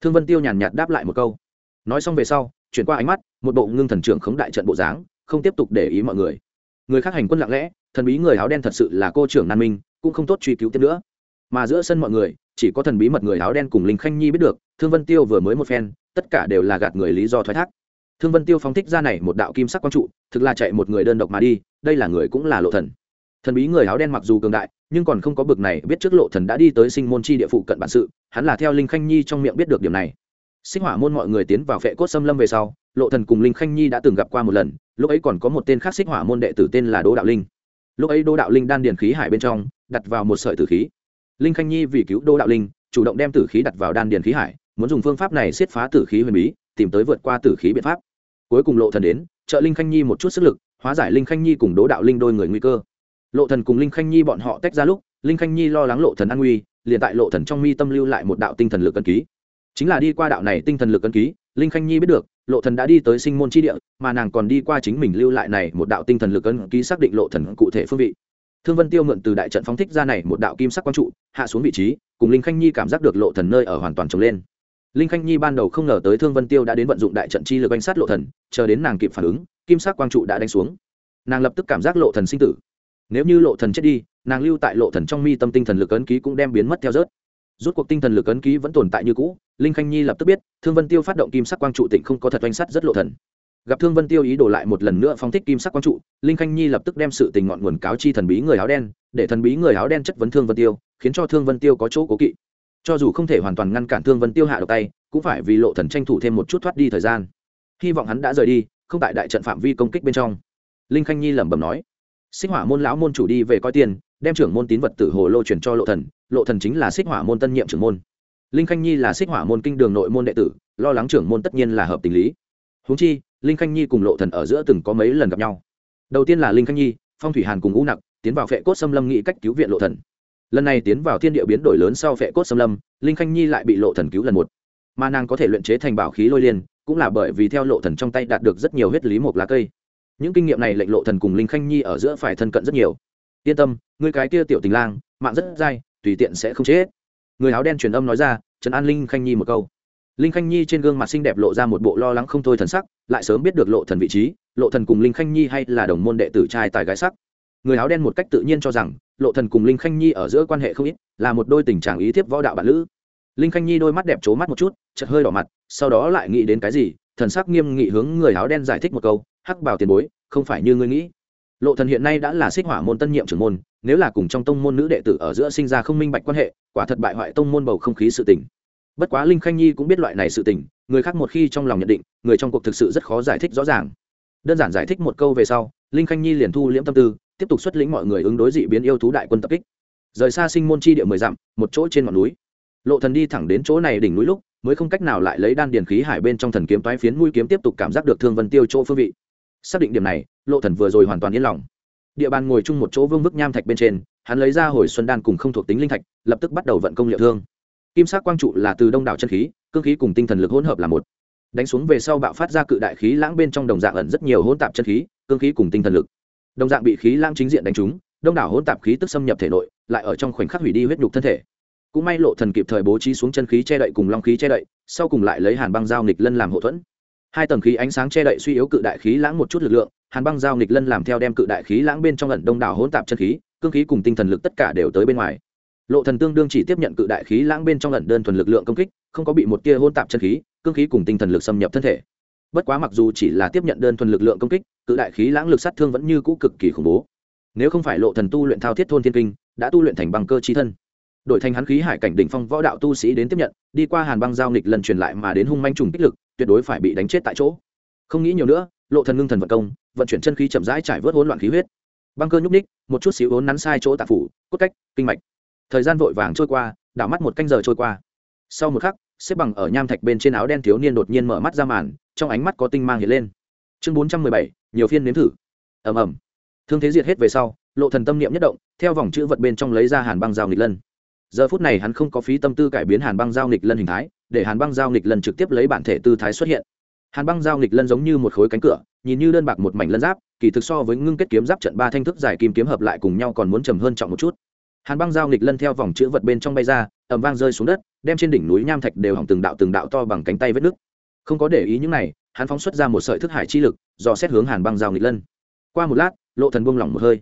Thương vân tiêu nhàn nhạt đáp lại một câu. Nói xong về sau, chuyển qua ánh mắt, một bộ ngưng thần trưởng khống đại trận bộ dáng, không tiếp tục để ý mọi người. Người khác hành quân lặng lẽ, thần bí người áo đen thật sự là cô trưởng nan minh, cũng không tốt truy cứu tiếp nữa. Mà giữa sân mọi người, chỉ có thần bí mật người áo đen cùng linh khanh nhi biết được, thương vân tiêu vừa mới một phen, tất cả đều là gạt người lý do thoái thác. Thương vân tiêu phóng thích ra này một đạo kim sắc quang trụ, thực là chạy một người đơn độc mà đi đây là người cũng là lộ thần. Thần bí người áo đen mặc dù cường đại, nhưng còn không có bực này, biết trước lộ thần đã đi tới sinh môn chi địa phụ cận bản sự, hắn là theo linh khanh nhi trong miệng biết được điểm này. Sinh hỏa môn mọi người tiến vào phệ cốt xâm lâm về sau, lộ thần cùng linh khanh nhi đã từng gặp qua một lần, lúc ấy còn có một tên khác xích hỏa môn đệ tử tên là đỗ đạo linh. Lúc ấy đỗ đạo linh đan điền khí hải bên trong, đặt vào một sợi tử khí. Linh khanh nhi vì cứu đỗ đạo linh, chủ động đem tử khí đặt vào đan điền khí hải, muốn dùng phương pháp này siết phá tử khí huyền bí, tìm tới vượt qua tử khí biện pháp. Cuối cùng lộ thần đến, trợ linh khanh nhi một chút sức lực hóa giải linh khanh nhi cùng đỗ đạo linh đôi người nguy cơ. Lộ thần cùng linh khanh nhi bọn họ tách ra lúc, linh khanh nhi lo lắng lộ thần an nguy, liền tại lộ thần trong mi tâm lưu lại một đạo tinh thần lực cân ký. Chính là đi qua đạo này tinh thần lực cân ký, linh khanh nhi biết được, lộ thần đã đi tới sinh môn chi địa, mà nàng còn đi qua chính mình lưu lại này một đạo tinh thần lực cân ký xác định lộ thần cụ thể phương vị. Thương vân tiêu mượn từ đại trận phóng thích ra này một đạo kim sắc quang trụ, hạ xuống vị trí, cùng linh khanh nhi cảm giác được lộ thần nơi ở hoàn toàn trồng lên linh khanh nhi ban đầu không ngờ tới thương vân tiêu đã đến vận dụng đại trận chi lực oanh sát lộ thần, chờ đến nàng kịp phản ứng, kim sắc quang trụ đã đánh xuống. Nàng lập tức cảm giác lộ thần sinh tử. Nếu như lộ thần chết đi, nàng lưu tại lộ thần trong mi tâm tinh thần lực ấn ký cũng đem biến mất theo rớt. Rút cuộc tinh thần lực ấn ký vẫn tồn tại như cũ, linh khanh nhi lập tức biết, thương vân tiêu phát động kim sắc quang trụ tịnh không có thật oanh sát rất lộ thần. Gặp thương vân tiêu ý đổ lại một lần nữa phóng thích kim sắc quang trụ, linh khanh nhi lập tức đem sự tình ngọn nguồn cáo chi thần bí người áo đen, để thần bí người áo đen chất vấn thương vân tiêu, khiến cho thương vân tiêu có chỗ cố kỵ cho dù không thể hoàn toàn ngăn cản thương vân tiêu hạ độc tay, cũng phải vì lộ thần tranh thủ thêm một chút thoát đi thời gian. Hy vọng hắn đã rời đi, không tại đại trận phạm vi công kích bên trong. Linh khanh nhi lẩm bẩm nói, xích hỏa môn lão môn chủ đi về coi tiền, đem trưởng môn tín vật tử hồ lô chuyển cho lộ thần lộ thần chính là xích hỏa môn tân nhiệm trưởng môn. Linh khanh nhi là xích hỏa môn kinh đường nội môn đệ tử, lo lắng trưởng môn tất nhiên là hợp tình lý. Huống chi, linh khanh nhi cùng lộ thần ở giữa từng có mấy lần gặp nhau. Đầu tiên là linh khanh nhi, phong thủy hàn cùng u nặc tiến vào phệ cốt xâm lâm nghị cách cứu viện lộ thần lần này tiến vào thiên địa biến đổi lớn sau phệ cốt xâm lâm, linh khanh nhi lại bị lộ thần cứu lần một. Mà nàng có thể luyện chế thành bảo khí lôi liên, cũng là bởi vì theo lộ thần trong tay đạt được rất nhiều huyết lý một lá cây. Những kinh nghiệm này lệnh lộ thần cùng linh khanh nhi ở giữa phải thân cận rất nhiều. Yên tâm người cái kia tiểu tình lang, mạng rất dai, tùy tiện sẽ không chết. Người áo đen truyền âm nói ra, trấn an linh khanh nhi một câu. Linh khanh nhi trên gương mặt xinh đẹp lộ ra một bộ lo lắng không thôi thần sắc, lại sớm biết được lộ thần vị trí, lộ thần cùng linh khanh nhi hay là đồng môn đệ tử trai tài gái sắc người áo đen một cách tự nhiên cho rằng, lộ thần cùng linh khanh nhi ở giữa quan hệ không ít, là một đôi tình trạng ý thiếp võ đạo bản lữ. Linh khanh nhi đôi mắt đẹp trố mắt một chút, chợt hơi đỏ mặt, sau đó lại nghĩ đến cái gì, thần sắc nghiêm nghị hướng người áo đen giải thích một câu, hắc bảo tiền bối, không phải như ngươi nghĩ. Lộ thần hiện nay đã là xích hỏa môn tân nhiệm trưởng môn, nếu là cùng trong tông môn nữ đệ tử ở giữa sinh ra không minh bạch quan hệ, quả thật bại hoại tông môn bầu không khí sự tình. Bất quá linh khanh nhi cũng biết loại này sự tình, người khác một khi trong lòng nhận định, người trong cuộc thực sự rất khó giải thích rõ ràng đơn giản giải thích một câu về sau, linh khanh nhi liền thu liễm tâm tư, tiếp tục xuất lĩnh mọi người ứng đối dị biến yêu thú đại quân tập kích. Rời xa sinh môn chi địa mười dặm, một chỗ trên ngọn núi. Lộ thần đi thẳng đến chỗ này đỉnh núi lúc, mới không cách nào lại lấy đan điền khí hải bên trong thần kiếm toái phiến mũi kiếm tiếp tục cảm giác được thương vân tiêu chỗ phương vị. Xác định điểm này, lộ thần vừa rồi hoàn toàn yên lòng. Địa bàn ngồi chung một chỗ vương vức nham thạch bên trên, hắn lấy ra hồi xuân đan cùng không thuộc tính linh thạch, lập tức bắt đầu vận công liệu thương. Kim sắc quang trụ là từ đông đảo chân khí, cương khí cùng tinh thần lực hỗn hợp là một đánh xuống về sau bạo phát ra cự đại khí lãng bên trong đồng dạng ẩn rất nhiều hỗn tạp chân khí, cương khí cùng tinh thần lực. Đồng dạng bị khí lãng chính diện đánh trúng, đông đảo hỗn tạp khí tức xâm nhập thể nội, lại ở trong khoảnh khắc hủy đi huyết nhục thân thể. Cũng may lộ thần kịp thời bố trí xuống chân khí che đậy cùng long khí che đậy, sau cùng lại lấy hàn băng giao nghịch lân làm hậu thuẫn. Hai tầng khí ánh sáng che đậy suy yếu cự đại khí lãng một chút lực lượng, hàn băng giao nghịch lân làm theo đem cự đại khí lãng bên trong ẩn đông đảo hỗn tạp chân khí, cương khí cùng tinh thần lực tất cả đều tới bên ngoài. Lộ thần tương đương chỉ tiếp nhận cự đại khí lãng bên trong ẩn đơn thuần lực lượng công kích, không có bị một tia hỗn tạp chân khí cương khí cùng tinh thần lực xâm nhập thân thể. Bất quá mặc dù chỉ là tiếp nhận đơn thuần lực lượng công kích, cự đại khí lãng lực sát thương vẫn như cũ cực kỳ khủng bố. Nếu không phải lộ thần tu luyện thao thiết thôn thiên kinh, đã tu luyện thành băng cơ chi thân. Đổi thành hắn khí hải cảnh đỉnh phong võ đạo tu sĩ đến tiếp nhận, đi qua hàn băng giao nghịch lần truyền lại mà đến hung manh trùng kích lực, tuyệt đối phải bị đánh chết tại chỗ. Không nghĩ nhiều nữa, lộ thần ngưng thần vận công, vận chuyển chân khí chậm rãi trải vớt hỗn loạn khí huyết. Băng cơ nhúc ních một chút xíu uốn nắn sai chỗ tạp phủ, cốt cách, kinh mạch. Thời gian vội vàng trôi qua, đảo mắt một canh giờ trôi qua. Sau một khắc xếp bằng ở nham thạch bên trên áo đen thiếu niên đột nhiên mở mắt ra màn, trong ánh mắt có tinh mang hiện lên. Chương bốn trăm mười bảy, nhiều phiên nếm thử. Ầm ầm. Thương thế diệt hết về sau, lộ thần tâm niệm nhất động, theo vòng chữ vật bên trong lấy ra hàn băng giao nghịch lân. Giờ phút này hắn không có phí tâm tư cải biến hàn băng giao nghịch lân hình thái, để hàn băng giao nghịch lân trực tiếp lấy bản thể tư thái xuất hiện. Hàn băng giao nghịch lân giống như một khối cánh cửa, nhìn như đơn bạc một mảnh lân giáp, kỳ thực so với ngưng kết kiếm giáp trận ba thanh thức dài kim kiếm hợp lại cùng nhau còn muốn trầm hơn trọng một chút. Hàn băng giao nghịch lân theo vòng chữ vật bên trong bay ra ầm vang rơi xuống đất, đem trên đỉnh núi nham thạch đều hỏng từng đạo từng đạo to bằng cánh tay vết nước không có để ý những này, hắn phóng xuất ra một sợi thức hải chi lực do xét hướng hàn băng giao nghịch lân. Qua một lát, lộ thần buông lỏng một hơi.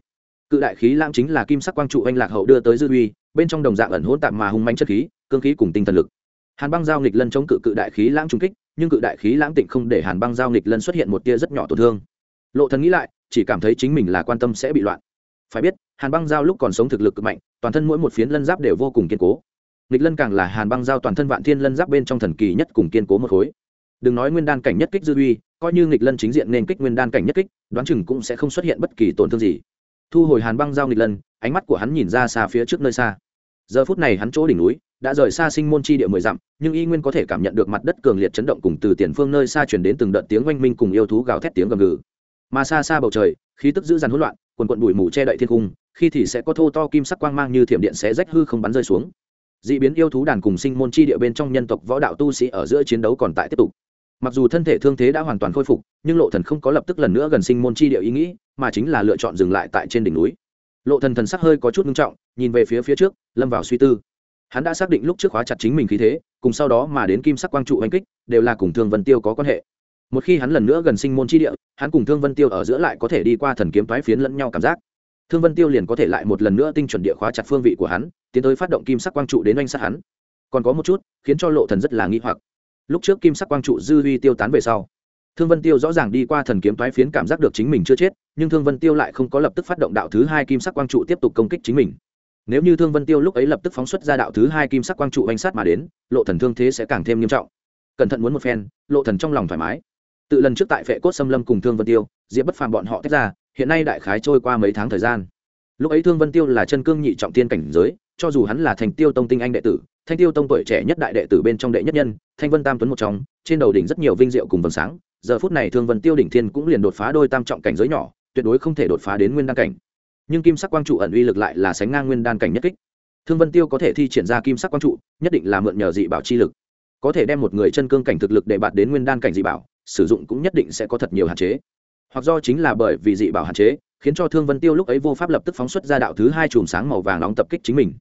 Cự đại khí lãng chính là kim sắc quang trụ anh lạc hậu đưa tới dư uy, bên trong đồng dạng ẩn hỗn tạp mà hung manh chất khí, cương khí cùng tinh thần lực. Hàn băng giao nghịch lân chống cự cự đại khí lãng trung kích, nhưng cự đại khí lãng tịnh không để hàn băng giao nghịch lân xuất hiện một tia rất nhỏ tổn thương. Lộ thần nghĩ lại, chỉ cảm thấy chính mình là quan tâm sẽ bị loạn. Phải biết, hàn băng giao lúc còn sống thực lực cực mạnh, toàn thân mỗi một phiến lân giáp đều vô cùng kiên cố nghịch lân càng là hàn băng giao toàn thân vạn thiên lân giáp bên trong thần kỳ nhất cùng kiên cố một khối. Đừng nói nguyên đan cảnh nhất kích dư uy, coi như nghịch lân chính diện nên kích nguyên đan cảnh nhất kích, đoán chừng cũng sẽ không xuất hiện bất kỳ tổn thương gì. Thu hồi hàn băng giao nghịch lân, ánh mắt của hắn nhìn ra xa phía trước nơi xa. Giờ phút này hắn chỗ đỉnh núi, đã rời xa sinh môn chi địa mười dặm, nhưng y nguyên có thể cảm nhận được mặt đất cường liệt chấn động cùng từ tiền phương nơi xa chuyển đến từng đợt tiếng oanh minh cùng yêu thú gào thét tiếng gầm gừ. Mà xa xa bầu trời, khí tức dữ dằn hỗn loạn, quần quận bụi mù che đậy thiên cung khi thì sẽ có thô to kim sắc quang mang như thiểm điện sẽ rách hư không bắn rơi xuống d ị biến yêu thú đàn cùng sinh môn chi địa bên trong nhân tộc võ đạo tu sĩ ở giữa chiến đấu còn tại tiếp tục. Mặc dù thân thể thương thế đã hoàn toàn khôi phục, nhưng lộ thần không có lập tức lần nữa gần sinh môn chi địa ý nghĩ, mà chính là lựa chọn dừng lại tại trên đỉnh núi. Lộ thần thần sắc hơi có chút nghiêm trọng, nhìn về phía phía trước, lâm vào suy tư. Hắn đã xác định lúc trước khóa chặt chính mình khí thế, cùng sau đó mà đến kim sắc quang trụ oanh kích, đều là cùng thương vân tiêu có quan hệ. Một khi hắn lần nữa gần sinh môn chi địa, hắn cùng thương vân tiêu ở giữa lại có thể đi qua thần kiếm thoái phiến lẫn nhau cảm giác. Thương vân tiêu liền có thể lại một lần nữa tinh chuẩn địa khóa chặt phương vị của hắn tiến tới phát động kim sắc quang trụ đến oanh sát hắn. Còn có một chút, khiến cho lộ thần rất là nghi hoặc. Lúc trước kim sắc quang trụ dư huy tiêu tán về sau, thương vân tiêu rõ ràng đi qua thần kiếm thoái phiến cảm giác được chính mình chưa chết, nhưng thương vân tiêu lại không có lập tức phát động đạo thứ hai kim sắc quang trụ tiếp tục công kích chính mình. Nếu như thương vân tiêu lúc ấy lập tức phóng xuất ra đạo thứ hai kim sắc quang trụ oanh sát mà đến, lộ thần thương thế sẽ càng thêm nghiêm trọng. Cẩn thận muốn một phen, lộ thần trong lòng thoải mái. Tự lần trước tại phệ cốt xâm lâm cùng thương vân tiêu, diệp bất phàm bọn họ tách ra, hiện nay đại khái trôi qua mấy tháng thời gian. Lúc ấy thương vân tiêu là chân cương nhị trọng tiên cảnh giới cho dù hắn là thành tiêu tông tinh anh đệ tử, thanh tiêu tông tuổi trẻ nhất đại đệ tử bên trong đệ nhất nhân, thanh vân tam tuấn một trong, trên đầu đỉnh rất nhiều vinh diệu cùng vầng sáng, giờ phút này thương vân tiêu đỉnh thiên cũng liền đột phá đôi tam trọng cảnh giới nhỏ, tuyệt đối không thể đột phá đến nguyên đan cảnh. Nhưng kim sắc quang trụ ẩn uy lực lại là sánh ngang nguyên đan cảnh nhất kích. Thương vân tiêu có thể thi triển ra kim sắc quang trụ, nhất định là mượn nhờ dị bảo chi lực. Có thể đem một người chân cương cảnh thực lực để bạt đến nguyên đan cảnh dị bảo, sử dụng cũng nhất định sẽ có thật nhiều hạn chế. Hoặc do chính là bởi vì dị bảo hạn chế, khiến cho thương vân tiêu lúc ấy vô pháp lập tức phóng xuất ra đạo thứ hai chùm sáng màu vàng nóng tập kích chính mình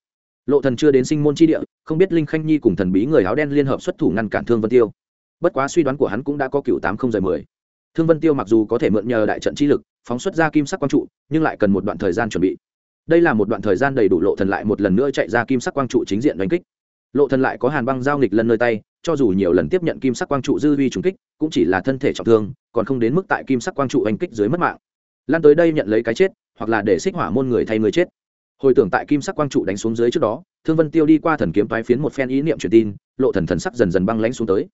lộ thần chưa đến sinh môn chi địa, không biết linh khanh nhi cùng thần bí người áo đen liên hợp xuất thủ ngăn cản thương vân tiêu. Bất quá suy đoán của hắn cũng đã có cựu tám không rời mười. Thương vân tiêu mặc dù có thể mượn nhờ đại trận chi lực, phóng xuất ra kim sắc quang trụ, nhưng lại cần một đoạn thời gian chuẩn bị. Đây là một đoạn thời gian đầy đủ lộ thần lại một lần nữa chạy ra kim sắc quang trụ chính diện đánh kích. Lộ thần lại có hàn băng giao nghịch lần nơi tay, cho dù nhiều lần tiếp nhận kim sắc quang trụ dư vi trùng kích, cũng chỉ là thân thể trọng thương, còn không đến mức tại kim sắc quang trụ đánh kích dưới mất mạng. Lan tới đây nhận lấy cái chết, hoặc là để xích hỏa môn người thay người chết hồi tưởng tại kim sắc quang trụ đánh xuống dưới trước đó, thương vân tiêu đi qua thần kiếm tái phiến một phen ý niệm truyền tin, lộ thần thần sắc dần dần băng lãnh xuống tới.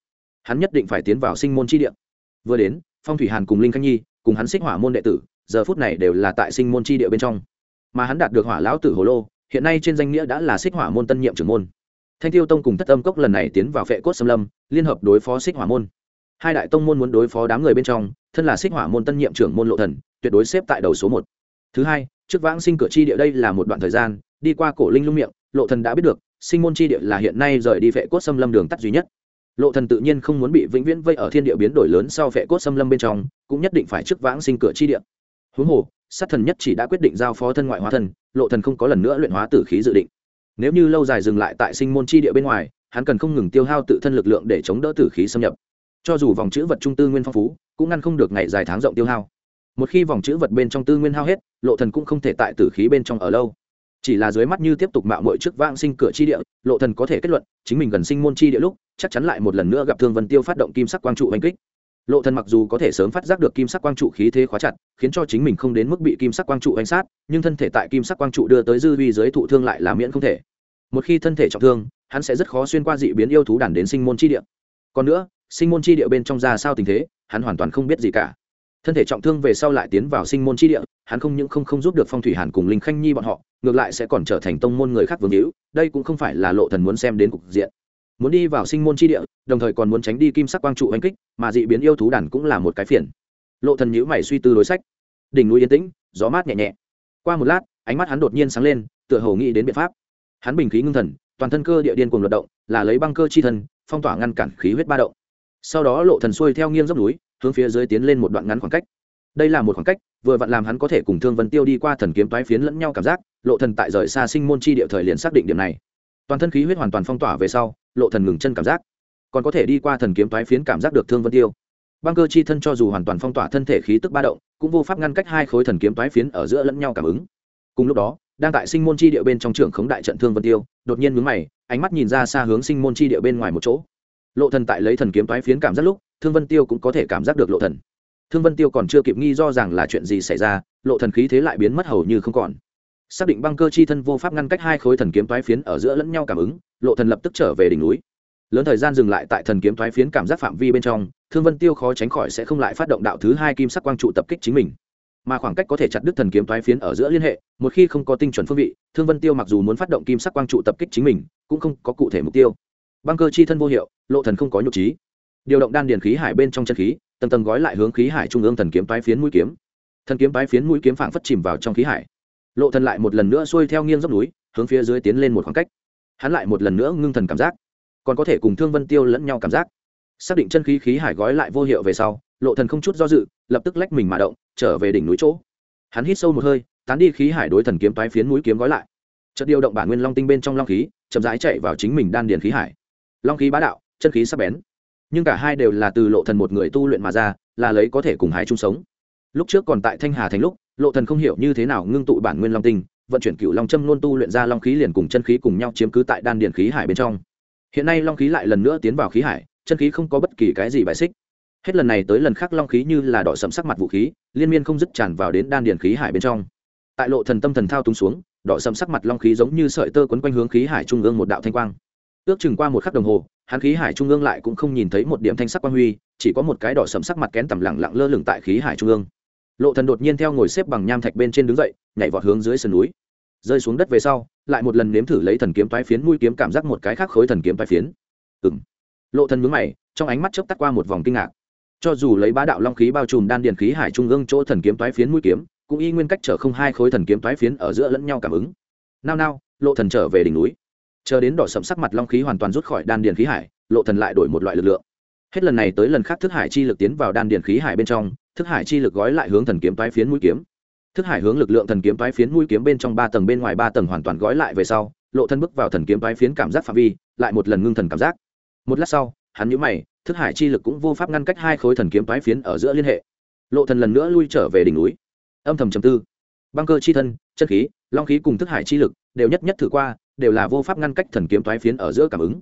Hắn nhất định phải tiến vào sinh môn chi địa. Vừa đến, phong thủy hàn cùng linh khanh nhi, cùng hắn xích hỏa môn đệ tử, giờ phút này đều là tại sinh môn chi địa bên trong. Mà hắn đạt được hỏa lão tử hồ lô, hiện nay trên danh nghĩa đã là xích hỏa môn tân nhiệm trưởng môn. Thanh tiêu tông cùng thất âm cốc lần này tiến vào phệ cốt xâm lâm, liên hợp đối phó xích hỏa môn. Hai đại tông môn muốn đối phó đám người bên trong, thân là xích hỏa môn tân nhiệm trưởng môn lộ thần, tuyệt đối xếp tại đầu số một. Thứ hai trước vãng sinh cửa chi địa đây là một đoạn thời gian, đi qua cổ linh lung miệng, lộ thần đã biết được, sinh môn chi địa là hiện nay rời đi vệ cốt xâm lâm đường tắt duy nhất. Lộ thần tự nhiên không muốn bị vĩnh viễn vây ở thiên địa biến đổi lớn sau vệ cốt xâm lâm bên trong, cũng nhất định phải trước vãng sinh cửa chi địa. Huống hồ, sát thần nhất chỉ đã quyết định giao phó thân ngoại hóa thần, lộ thần không có lần nữa luyện hóa tử khí dự định. Nếu như lâu dài dừng lại tại sinh môn chi địa bên ngoài, hắn cần không ngừng tiêu hao tự thân lực lượng để chống đỡ tử khí xâm nhập. Cho dù vòng chữ vật trung tư nguyên phong phú, cũng ngăn không được ngày dài tháng rộng tiêu hao một khi vòng chữ vật bên trong tư nguyên hao hết, lộ thần cũng không thể tại tử khí bên trong ở lâu. Chỉ là dưới mắt như tiếp tục mạo muội trước vãng sinh cửa chi địa, lộ thần có thể kết luận, chính mình gần sinh môn chi địa lúc, chắc chắn lại một lần nữa gặp thương vân tiêu phát động kim sắc quang trụ hành kích. Lộ thần mặc dù có thể sớm phát giác được kim sắc quang trụ khí thế khóa chặt, khiến cho chính mình không đến mức bị kim sắc quang trụ hành sát, nhưng thân thể tại kim sắc quang trụ đưa tới dư vi dưới thụ thương lại là miễn không thể. Một khi thân thể trọng thương, hắn sẽ rất khó xuyên qua dị biến yêu thú đàn đến sinh môn chi địa. Còn nữa, sinh môn chi địa bên trong ra sao tình thế, hắn hoàn toàn không biết gì cả thân thể trọng thương về sau lại tiến vào sinh môn chi địa, hắn không những không không giúp được phong thủy hàn cùng linh khanh nhi bọn họ, ngược lại sẽ còn trở thành tông môn người khác vương hữu, đây cũng không phải là lộ thần muốn xem đến cục diện. Muốn đi vào sinh môn chi địa, đồng thời còn muốn tránh đi kim sắc quang trụ oanh kích, mà dị biến yêu thú đàn cũng là một cái phiền. Lộ thần nhíu mày suy tư đối sách. Đỉnh núi yên tĩnh, gió mát nhẹ nhẹ. Qua một lát, ánh mắt hắn đột nhiên sáng lên, tựa hồ nghĩ đến biện pháp. Hắn bình khí ngưng thần, toàn thân cơ địa điên cuồng luận động, là lấy băng cơ chi thân phong tỏa ngăn cản khí huyết ba động. Sau đó lộ thần xuôi theo nghiêng dốc núi hướng phía dưới tiến lên một đoạn ngắn khoảng cách. Đây là một khoảng cách, vừa vặn làm hắn có thể cùng thương vân tiêu đi qua thần kiếm toái phiến lẫn nhau cảm giác, lộ thần tại rời xa sinh môn chi địa thời liền xác định điểm này. Toàn thân khí huyết hoàn toàn phong tỏa về sau, lộ thần ngừng chân cảm giác. Còn có thể đi qua thần kiếm toái phiến cảm giác được thương vân tiêu. Băng cơ chi thân cho dù hoàn toàn phong tỏa thân thể khí tức ba động, cũng vô pháp ngăn cách hai khối thần kiếm toái phiến ở giữa lẫn nhau cảm ứng. Cùng lúc đó, đang tại sinh môn chi địa bên trong trưởng khống đại trận thương vân tiêu, đột nhiên mướn mày, ánh mắt nhìn ra xa hướng sinh môn chi địa bên ngoài một chỗ. Lộ thần tại lấy thần kiếm toái phiến cảm giác lúc thương vân tiêu cũng có thể cảm giác được lộ thần. Thương vân tiêu còn chưa kịp nghi do rằng là chuyện gì xảy ra, lộ thần khí thế lại biến mất hầu như không còn. Xác định băng cơ chi thân vô pháp ngăn cách hai khối thần kiếm toái phiến ở giữa lẫn nhau cảm ứng, lộ thần lập tức trở về đỉnh núi. Lớn thời gian dừng lại tại thần kiếm toái phiến cảm giác phạm vi bên trong, thương vân tiêu khó tránh khỏi sẽ không lại phát động đạo thứ hai kim sắc quang trụ tập kích chính mình. Mà khoảng cách có thể chặt đứt thần kiếm toái phiến ở giữa liên hệ, một khi không có tinh chuẩn phương vị, thương vân tiêu mặc dù muốn phát động kim sắc quang trụ tập kích chính mình, cũng không có cụ thể mục tiêu. Băng cơ chi thân vô hiệu, lộ thần không có nhục trí điều động đan điền khí hải bên trong chân khí, tầng tầng gói lại hướng khí hải trung ương thần kiếm tái phiến mũi kiếm. Thần kiếm tái phiến mũi kiếm phảng phất chìm vào trong khí hải. Lộ thần lại một lần nữa xuôi theo nghiêng dốc núi, hướng phía dưới tiến lên một khoảng cách. Hắn lại một lần nữa ngưng thần cảm giác. Còn có thể cùng thương vân tiêu lẫn nhau cảm giác. Xác định chân khí khí hải gói lại vô hiệu về sau, lộ thần không chút do dự, lập tức lách mình mà động, trở về đỉnh núi chỗ. Hắn hít sâu một hơi, tán đi khí hải đối thần kiếm tái phiến mũi kiếm gói lại. Chợt điều động bản nguyên long tinh bên trong long khí, chậm rãi chạy vào chính mình đan điền khí hải. Long khí bá đạo, chân khí sắc bén nhưng cả hai đều là từ lộ thần một người tu luyện mà ra, là lấy có thể cùng hái chung sống. Lúc trước còn tại thanh hà thành lúc, lộ thần không hiểu như thế nào ngưng tụ bản nguyên long tinh, vận chuyển cựu long châm luôn tu luyện ra long khí liền cùng chân khí cùng nhau chiếm cứ tại đan điền khí hải bên trong. Hiện nay long khí lại lần nữa tiến vào khí hải, chân khí không có bất kỳ cái gì bài xích. Hết lần này tới lần khác long khí như là đỏ sẫm sắc mặt vũ khí, liên miên không dứt tràn vào đến đan điền khí hải bên trong. Tại lộ thần tâm thần thao túng xuống, đỏ sẫm sắc mặt long khí giống như sợi tơ quấn quanh hướng khí hải trung ương một đạo thanh quang ước chừng qua một khắc đồng hồ, hắn khí hải trung ương lại cũng không nhìn thấy một điểm thanh sắc quang huy, chỉ có một cái đỏ sầm sắc mặt kén tầm lẳng lặng lơ lửng tại khí hải trung ương. Lộ thần đột nhiên theo ngồi xếp bằng nham thạch bên trên đứng dậy, nhảy vọt hướng dưới sườn núi. Rơi xuống đất về sau, lại một lần nếm thử lấy thần kiếm toái phiến mũi kiếm cảm giác một cái khác khối thần kiếm toái phiến. Ừm. Lộ thần nhướng mày, trong ánh mắt chớp tắt qua một vòng kinh ngạc. Cho dù lấy bá đạo long khí bao trùm đan điền khí hải trung ương chỗ thần kiếm toái phiến mũi kiếm, cũng y nguyên cách trở không hai khối thần kiếm toái phiến ở giữa lẫn nhau cảm ứng. Nao nao, lộ thần trở về đỉnh núi chờ đến đỏ sậm sắc mặt long khí hoàn toàn rút khỏi đan điền khí hải, lộ thần lại đổi một loại lực lượng. Hết lần này tới lần khác thức hải chi lực tiến vào đan điền khí hải bên trong, thức hải chi lực gói lại hướng thần kiếm toái phiến mũi kiếm. Thức hải hướng lực lượng thần kiếm toái phiến mũi kiếm bên trong ba tầng bên ngoài ba tầng hoàn toàn gói lại về sau, lộ thân bước vào thần kiếm toái phiến cảm giác phạm vi, lại một lần ngưng thần cảm giác. Một lát sau, hắn nhíu mày, thức hải chi lực cũng vô pháp ngăn cách hai khối thần kiếm toái phiến ở giữa liên hệ. Lộ thần lần nữa lui trở về đỉnh núi. Âm thầm trầm tư. Băng cơ chi thân chân khí, long khí cùng thức hải chi lực đều nhất nhất thử qua đều là vô pháp ngăn cách thần kiếm thoái phiến ở giữa cảm ứng.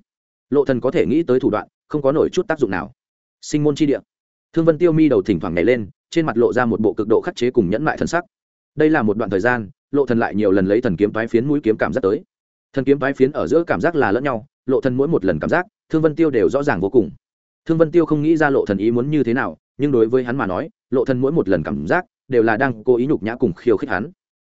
Lộ thần có thể nghĩ tới thủ đoạn, không có nổi chút tác dụng nào. Sinh môn chi địa. Thương vân tiêu mi đầu thỉnh thoảng nhảy lên, trên mặt lộ ra một bộ cực độ khắc chế cùng nhẫn mại thần sắc. Đây là một đoạn thời gian, lộ thần lại nhiều lần lấy thần kiếm thoái phiến mũi kiếm cảm giác tới. Thần kiếm thoái phiến ở giữa cảm giác là lẫn nhau, lộ thần mỗi một lần cảm giác, thương vân tiêu đều rõ ràng vô cùng. Thương vân tiêu không nghĩ ra lộ thần ý muốn như thế nào, nhưng đối với hắn mà nói, lộ thần mỗi một lần cảm giác, đều là đang cố ý nhục nhã cùng khiêu khích hắn.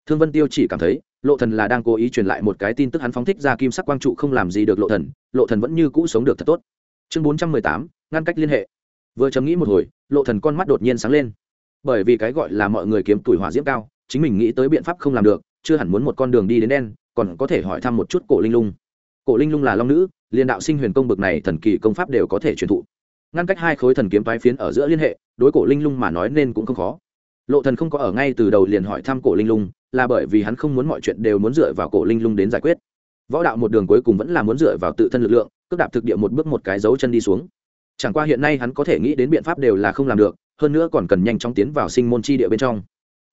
Thương vân tiêu chỉ cảm thấy lộ thần là đang cố ý truyền lại một cái tin tức hắn phóng thích ra kim sắc quang trụ không làm gì được lộ thần lộ thần vẫn như cũ sống được thật tốt. Chương bốn trăm mười tám, ngăn cách liên hệ. Vừa chấm nghĩ một hồi, lộ thần con mắt đột nhiên sáng lên. Bởi vì cái gọi là mọi người kiếm tuổi hỏa diễm cao, chính mình nghĩ tới biện pháp không làm được, chưa hẳn muốn một con đường đi đến đen, còn có thể hỏi thăm một chút cổ linh lung. Cổ linh lung là long nữ, liên đạo sinh huyền công bực này thần kỳ công pháp đều có thể truyền thụ. Ngăn cách hai khối thần kiếm toái phiến ở giữa liên hệ, đối cổ linh lung mà nói nên cũng không khó. Lộ thần không có ở ngay từ đầu liền hỏi thăm cổ linh lung là bởi vì hắn không muốn mọi chuyện đều muốn dựa vào cổ linh lung đến giải quyết. Võ đạo một đường cuối cùng vẫn là muốn dựa vào tự thân lực lượng, cước đạp thực địa một bước một cái dấu chân đi xuống. Chẳng qua hiện nay hắn có thể nghĩ đến biện pháp đều là không làm được, hơn nữa còn cần nhanh chóng tiến vào sinh môn chi địa bên trong.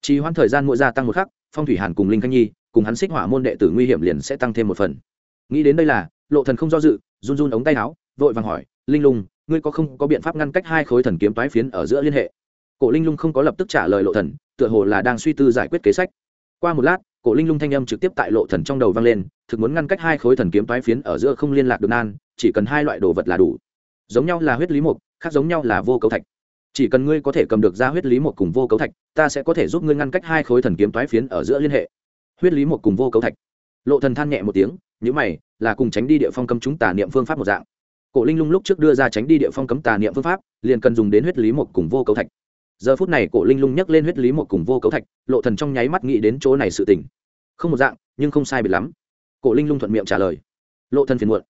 Chỉ hoãn thời gian mỗi gia tăng một khắc, phong thủy hàn cùng linh khanh nhi, cùng hắn xích hỏa môn đệ tử nguy hiểm liền sẽ tăng thêm một phần. Nghĩ đến đây là, lộ thần không do dự, run run ống tay áo, vội vàng hỏi, linh lung, ngươi có không có biện pháp ngăn cách hai khối thần kiếm toái phiến ở giữa liên hệ? Cổ linh lung không có lập tức trả lời lộ thần, tựa hồ là đang suy tư giải quyết kế sách qua một lát, cổ linh lung thanh âm trực tiếp tại lộ thần trong đầu vang lên, thực muốn ngăn cách hai khối thần kiếm toái phiến ở giữa không liên lạc được nan, chỉ cần hai loại đồ vật là đủ. Giống nhau là huyết lý mục, khác giống nhau là vô cấu thạch. Chỉ cần ngươi có thể cầm được ra huyết lý một cùng vô cấu thạch, ta sẽ có thể giúp ngươi ngăn cách hai khối thần kiếm toái phiến ở giữa liên hệ. Huyết lý một cùng vô cấu thạch. Lộ thần than nhẹ một tiếng Những mày, là cùng tránh đi địa phong cấm chúng tà niệm phương pháp một dạng. Cổ linh lung lúc trước đưa ra tránh đi địa phong cấm tà niệm phương pháp, liền cần dùng đến huyết lý một cùng vô cấu thạch giờ phút này cổ linh lung nhấc lên huyết lý một cùng vô cấu thạch, lộ thần trong nháy mắt nghĩ đến chỗ này sự tình. Không một dạng, nhưng không sai biệt lắm. Cổ linh lung thuận miệng trả lời. Lộ thần phiền muộn.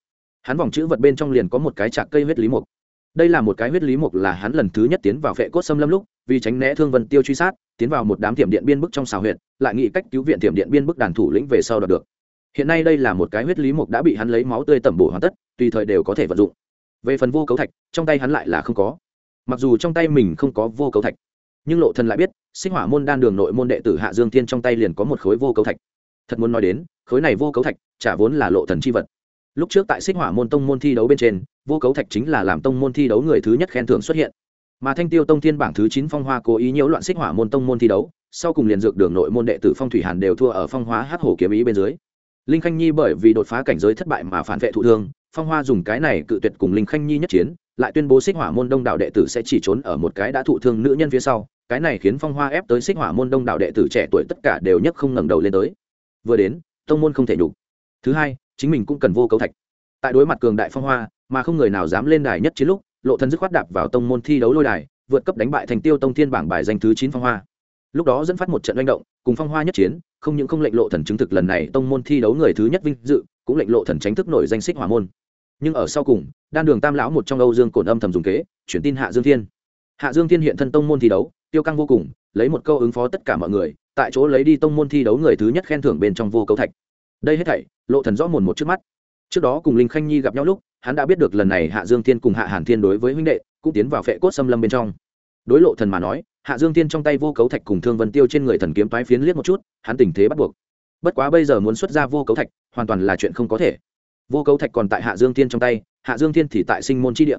Hắn vòng chữ vật bên trong liền có một cái chạc cây huyết lý mục. Đây là một cái huyết lý mục là hắn lần thứ nhất tiến vào phệ cốt xâm lâm lúc, vì tránh né thương vân tiêu truy sát, tiến vào một đám tiềm điện biên bức trong xào huyện lại nghĩ cách cứu viện tiềm điện biên bức đàn thủ lĩnh về sau đoạt được. Hiện nay đây là một cái huyết lý mục đã bị hắn lấy máu tươi tẩm bổ hoàn tất, tùy thời đều có thể vận dụng. Về phần vô cấu thạch, trong tay hắn lại là không có mặc dù trong tay mình không có vô cấu thạch, nhưng lộ thần lại biết sinh hỏa môn đan đường nội môn đệ tử hạ dương thiên trong tay liền có một khối vô cấu thạch. Thật muốn nói đến, khối này vô cấu thạch, chả vốn là lộ thần chi vật. Lúc trước tại xích hỏa môn tông môn thi đấu bên trên, vô cấu thạch chính là làm tông môn thi đấu người thứ nhất khen thưởng xuất hiện. Mà thanh tiêu tông thiên bảng thứ chín phong hoa cố ý nhiễu loạn xích hỏa môn tông môn thi đấu, sau cùng liền dược đường nội môn đệ tử phong thủy hàn đều thua ở phong hóa hát hổ kiếm ý bên dưới. Linh khanh nhi bởi vì đột phá cảnh giới thất bại mà phản vệ thụ thương, phong hoa dùng cái này cự tuyệt cùng linh khanh nhi nhất chiến lại tuyên bố xích hỏa môn đông đạo đệ tử sẽ chỉ trốn ở một cái đã thụ thương nữ nhân phía sau. Cái này khiến phong hoa ép tới xích hỏa môn đông đạo đệ tử trẻ tuổi tất cả đều nhất không ngẩng đầu lên tới. Vừa đến, tông môn không thể nhục. Thứ hai, chính mình cũng cần vô cấu thạch. Tại đối mặt cường đại phong hoa, mà không người nào dám lên đài nhất chiến lúc, lộ thần dứt khoát đạp vào tông môn thi đấu lôi đài, vượt cấp đánh bại thành tiêu tông thiên bảng bài danh thứ chín phong hoa. Lúc đó dẫn phát một trận manh động, cùng phong hoa nhất chiến, không những không lệnh lộ thần chứng thực lần này tông môn thi đấu người thứ nhất vinh dự, cũng lệnh lộ thần tránh thức nổi danh xích hỏa môn nhưng ở sau cùng, đan đường tam lão một trong âu dương cổn âm thầm dùng kế, chuyển tin hạ dương thiên. Hạ dương thiên hiện thân tông môn thi đấu, tiêu căng vô cùng, lấy một câu ứng phó tất cả mọi người, tại chỗ lấy đi tông môn thi đấu người thứ nhất khen thưởng bên trong vô cấu thạch. Đây hết thảy, lộ thần rõ mồn một trước mắt. Trước đó cùng linh khanh nhi gặp nhau lúc, hắn đã biết được lần này hạ dương thiên cùng hạ hàn thiên đối với huynh đệ, cũng tiến vào phệ cốt xâm lâm bên trong. Đối lộ thần mà nói, hạ dương thiên trong tay vô cấu thạch cùng thương vân tiêu trên người thần kiếm toái phiến liếc một chút, hắn tình thế bắt buộc. Bất quá bây giờ muốn xuất ra vô cấu thạch, hoàn toàn là chuyện không có thể vô cấu thạch còn tại hạ dương thiên trong tay, hạ dương thiên thì tại sinh môn chi địa.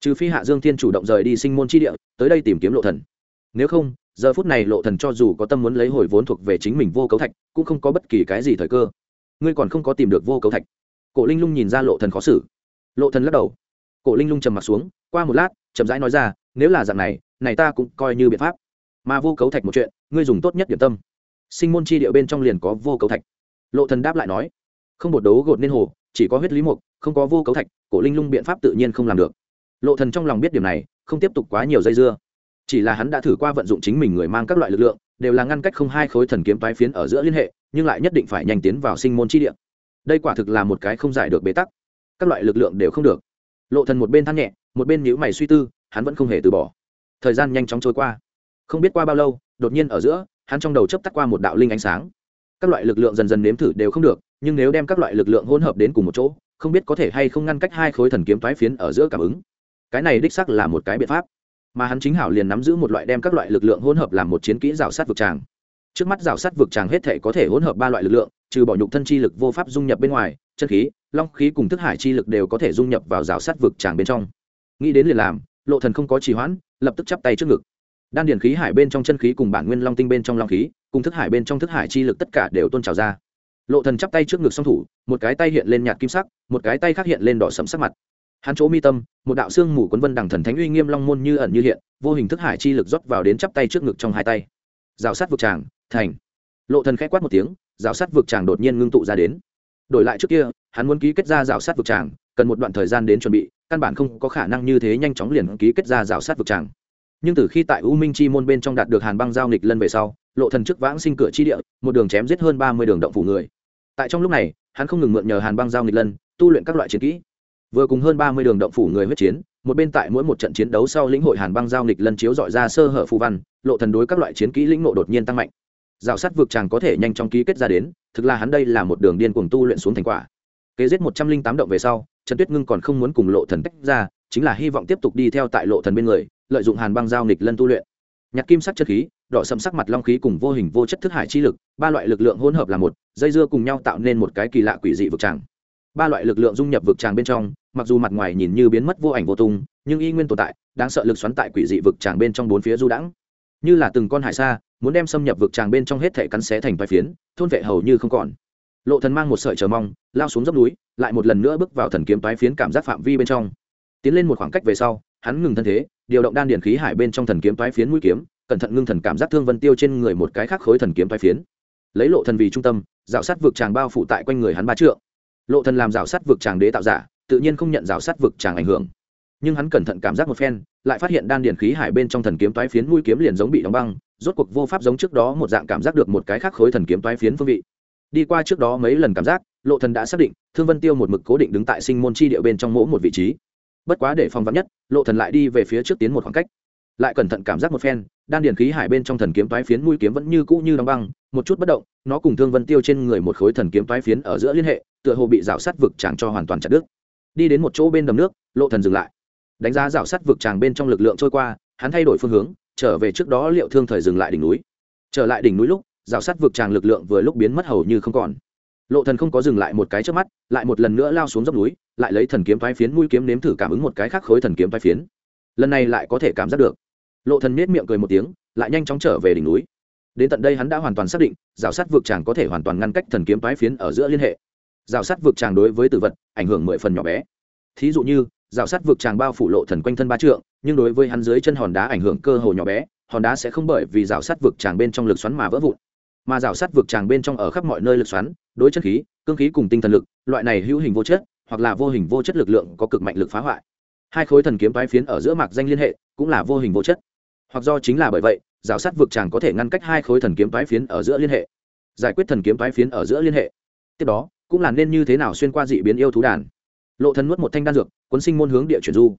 Trừ phi hạ dương thiên chủ động rời đi sinh môn chi địa, tới đây tìm kiếm lộ thần. Nếu không, giờ phút này lộ thần cho dù có tâm muốn lấy hồi vốn thuộc về chính mình vô cấu thạch, cũng không có bất kỳ cái gì thời cơ. Ngươi còn không có tìm được vô cấu thạch. Cổ linh lung nhìn ra lộ thần khó xử. Lộ thần lắc đầu. Cổ linh lung trầm mặt xuống, qua một lát, chậm rãi nói ra, nếu là dạng này này ta cũng coi như biện pháp. Mà vô cấu thạch một chuyện, ngươi dùng tốt nhất điểm tâm. Sinh môn chi địa bên trong liền có vô cấu thạch. Lộ thần đáp lại nói, không bột đấu gột nên hồ chỉ có huyết lý mục, không có vô cấu thạch, cổ linh lung biện pháp tự nhiên không làm được. Lộ thần trong lòng biết điểm này, không tiếp tục quá nhiều dây dưa. Chỉ là hắn đã thử qua vận dụng chính mình người mang các loại lực lượng, đều là ngăn cách không hai khối thần kiếm toái phiến ở giữa liên hệ, nhưng lại nhất định phải nhanh tiến vào sinh môn chi địa. Đây quả thực là một cái không giải được bế tắc. Các loại lực lượng đều không được. Lộ thần một bên than nhẹ, một bên nhíu mày suy tư, hắn vẫn không hề từ bỏ. Thời gian nhanh chóng trôi qua. Không biết qua bao lâu, đột nhiên ở giữa, hắn trong đầu chớp tắt qua một đạo linh ánh sáng các loại lực lượng dần dần nếm thử đều không được, nhưng nếu đem các loại lực lượng hỗn hợp đến cùng một chỗ, không biết có thể hay không ngăn cách hai khối thần kiếm thoái phiến ở giữa cảm ứng. Cái này đích xác là một cái biện pháp. Mà hắn chính hảo liền nắm giữ một loại đem các loại lực lượng hỗn hợp làm một chiến kỹ rào sát vực tràng. Trước mắt rào sát vực tràng hết thể có thể hỗn hợp ba loại lực lượng, trừ bỏ nhục thân chi lực vô pháp dung nhập bên ngoài, chân khí, long khí cùng thức hải chi lực đều có thể dung nhập vào rào sát vực tràng bên trong. Nghĩ đến liền làm, lộ thần không có trì hoãn, lập tức chắp tay trước ngực đan điển khí hải bên trong chân khí cùng bản nguyên long tinh bên trong long khí, cùng thức hải bên trong thức hải chi lực tất cả đều tôn trào ra. Lộ thần chắp tay trước ngực song thủ, một cái tay hiện lên nhạt kim sắc, một cái tay khác hiện lên đỏ sẫm sắc mặt. Hắn chỗ mi tâm, một đạo xương mù quấn vân đằng thần thánh uy nghiêm long môn như ẩn như hiện, vô hình thức hải chi lực rót vào đến chắp tay trước ngực trong hai tay. Rào sát vực tràng, thành. Lộ thần khẽ quát một tiếng, rào sát vực tràng đột nhiên ngưng tụ ra đến. Đổi lại trước kia, hắn muốn ký kết ra rào sát vực tràng, cần một đoạn thời gian đến chuẩn bị, căn bản không có khả năng như thế nhanh chóng liền ký kết ra rào sát vực tràng nhưng từ khi tại u minh chi môn bên trong đạt được hàn băng giao nghịch lân về sau, lộ thần trước vãng sinh cửa chi địa, một đường chém giết hơn ba mươi đường động phủ người. Tại trong lúc này, hắn không ngừng mượn nhờ hàn băng giao nghịch lân, tu luyện các loại chiến kỹ. Vừa cùng hơn ba mươi đường động phủ người huyết chiến, một bên tại mỗi một trận chiến đấu sau lĩnh hội hàn băng giao nghịch lân chiếu dọi ra sơ hở phù văn, lộ thần đối các loại chiến kỹ lĩnh ngộ đột nhiên tăng mạnh. Rào sát vực chàng có thể nhanh chóng ký kết ra đến, thực là hắn đây là một đường điên cuồng tu luyện xuống thành quả. Kế giết một trăm linh tám động về sau, trần tuyết ngưng còn không muốn cùng lộ thần tách ra chính là hy vọng tiếp tục đi theo tại lộ thần bên người, lợi dụng hàn băng giao nghịch lân tu luyện. Nhạc kim sắc chất khí, đỏ sẫm sắc mặt long khí cùng vô hình vô chất thức hải chi lực, ba loại lực lượng hỗn hợp là một, dây dưa cùng nhau tạo nên một cái kỳ lạ quỷ dị vực tràng. Ba loại lực lượng dung nhập vực tràng bên trong, mặc dù mặt ngoài nhìn như biến mất vô ảnh vô tung, nhưng y nguyên tồn tại, đáng sợ lực xoắn tại quỷ dị vực tràng bên trong bốn phía du đãng. Như là từng con hải xa muốn đem xâm nhập vực tràng bên trong hết thể cắn xé thành vài phiến, thôn vệ hầu như không còn. Lộ thần mang một sợi chờ mong, lao xuống dốc núi, lại một lần nữa bước vào thần kiếm toái phiến cảm giác phạm vi bên trong tiến lên một khoảng cách về sau, hắn ngừng thân thế, điều động đan điển khí hải bên trong thần kiếm toái phiến mũi kiếm, cẩn thận ngưng thần cảm giác thương vân tiêu trên người một cái khác khối thần kiếm toái phiến. Lấy lộ thần vì trung tâm, dạo sát vực tràng bao phủ tại quanh người hắn ba trượng. Lộ thần làm dạo sát vực tràng đế tạo giả, tự nhiên không nhận dạo sát vực tràng ảnh hưởng. Nhưng hắn cẩn thận cảm giác một phen, lại phát hiện đan điển khí hải bên trong thần kiếm toái phiến mũi kiếm liền giống bị đóng băng, rốt cuộc vô pháp giống trước đó một dạng cảm giác được một cái khác khối thần kiếm toái phiến phương vị. Đi qua trước đó mấy lần cảm giác, lộ thần đã xác định, thương vân tiêu một mực cố định đứng tại sinh môn chi địa bên trong mỗi một vị trí bất quá để phòng vắn nhất, lộ thần lại đi về phía trước tiến một khoảng cách. Lại cẩn thận cảm giác một phen, đan điền khí hải bên trong thần kiếm toái phiến mũi kiếm vẫn như cũ như đóng băng, một chút bất động, nó cùng thương vân tiêu trên người một khối thần kiếm toái phiến ở giữa liên hệ, tựa hồ bị rào sát vực tràng cho hoàn toàn chặt đứt. Đi đến một chỗ bên đầm nước, lộ thần dừng lại. Đánh giá rào sát vực tràng bên trong lực lượng trôi qua, hắn thay đổi phương hướng, trở về trước đó liệu thương thời dừng lại đỉnh núi. Trở lại đỉnh núi lúc, rào sát vực tràng lực lượng vừa lúc biến mất hầu như không còn. Lộ thần không có dừng lại một cái trước mắt, lại một lần nữa lao xuống dốc núi lại lấy thần kiếm phái phiến mũi kiếm nếm thử cảm ứng một cái khác khối thần kiếm phái phiến. Lần này lại có thể cảm giác được. Lộ thần nết miệng cười một tiếng, lại nhanh chóng trở về đỉnh núi. Đến tận đây hắn đã hoàn toàn xác định, rào sát vực tràng có thể hoàn toàn ngăn cách thần kiếm phái phiến ở giữa liên hệ. Rào sát vực tràng đối với tử vật, ảnh hưởng mười phần nhỏ bé. Thí dụ như, rào sát vực tràng bao phủ lộ thần quanh thân ba trượng, nhưng đối với hắn dưới chân hòn đá ảnh hưởng cơ hồ nhỏ bé, hòn đá sẽ không bởi vì rào sát vực tràng bên trong lực xoắn mà vỡ vụn. Mà rào sát vực tràng bên trong ở khắp mọi nơi lực xoắn, đối chất khí, cương khí cùng tinh thần lực, loại này hữu hình vô chất hoặc là vô hình vô chất lực lượng có cực mạnh lực phá hoại. Hai khối thần kiếm toái phiến ở giữa mạc danh liên hệ, cũng là vô hình vô chất. Hoặc do chính là bởi vậy, rào sát vực chàng có thể ngăn cách hai khối thần kiếm toái phiến ở giữa liên hệ. Giải quyết thần kiếm toái phiến ở giữa liên hệ. Tiếp đó, cũng là nên như thế nào xuyên qua dị biến yêu thú đàn. Lộ thần nuốt một thanh đan dược, cuốn sinh môn hướng địa chuyển du.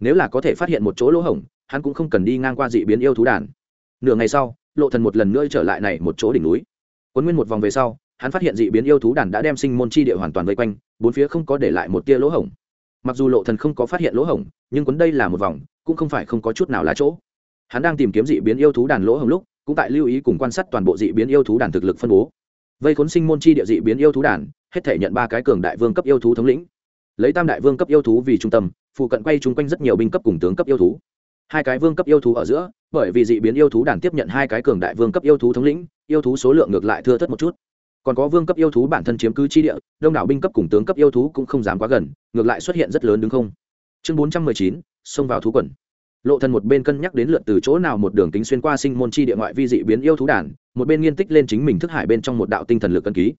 Nếu là có thể phát hiện một chỗ lỗ hổng, hắn cũng không cần đi ngang qua dị biến yêu thú đàn. Nửa ngày sau, lộ thần một lần nữa trở lại này một chỗ đỉnh núi. Cuốn nguyên một vòng về sau hắn phát hiện dị biến yêu thú đàn đã đem sinh môn chi địa hoàn toàn vây quanh bốn phía không có để lại một tia lỗ hổng mặc dù lộ thần không có phát hiện lỗ hổng nhưng cuốn đây là một vòng cũng không phải không có chút nào là chỗ hắn đang tìm kiếm dị biến yêu thú đàn lỗ hổng lúc cũng tại lưu ý cùng quan sát toàn bộ dị biến yêu thú đàn thực lực phân bố vây khốn sinh môn chi địa dị biến yêu thú đàn hết thể nhận ba cái cường đại vương cấp yêu thú thống lĩnh lấy tam đại vương cấp yêu thú vì trung tâm phụ cận quay chung quanh rất nhiều binh cấp cùng tướng cấp yêu thú hai cái vương cấp yêu thú ở giữa bởi vì dị biến yêu thú đàn tiếp nhận hai cái cường đại vương cấp yêu thú thống lĩnh yêu thú số lượng ngược lại thưa thất một chút còn có vương cấp yêu thú bản thân chiếm cứ chi địa, đông đảo binh cấp cùng tướng cấp yêu thú cũng không dám quá gần, ngược lại xuất hiện rất lớn đứng không. Chương bốn trăm mười chín, xông vào thú quần. Lộ thần một bên cân nhắc đến lượt từ chỗ nào một đường kính xuyên qua sinh môn chi địa ngoại vi dị biến yêu thú đàn, một bên nghiên tích lên chính mình thức hải bên trong một đạo tinh thần lực cân ký.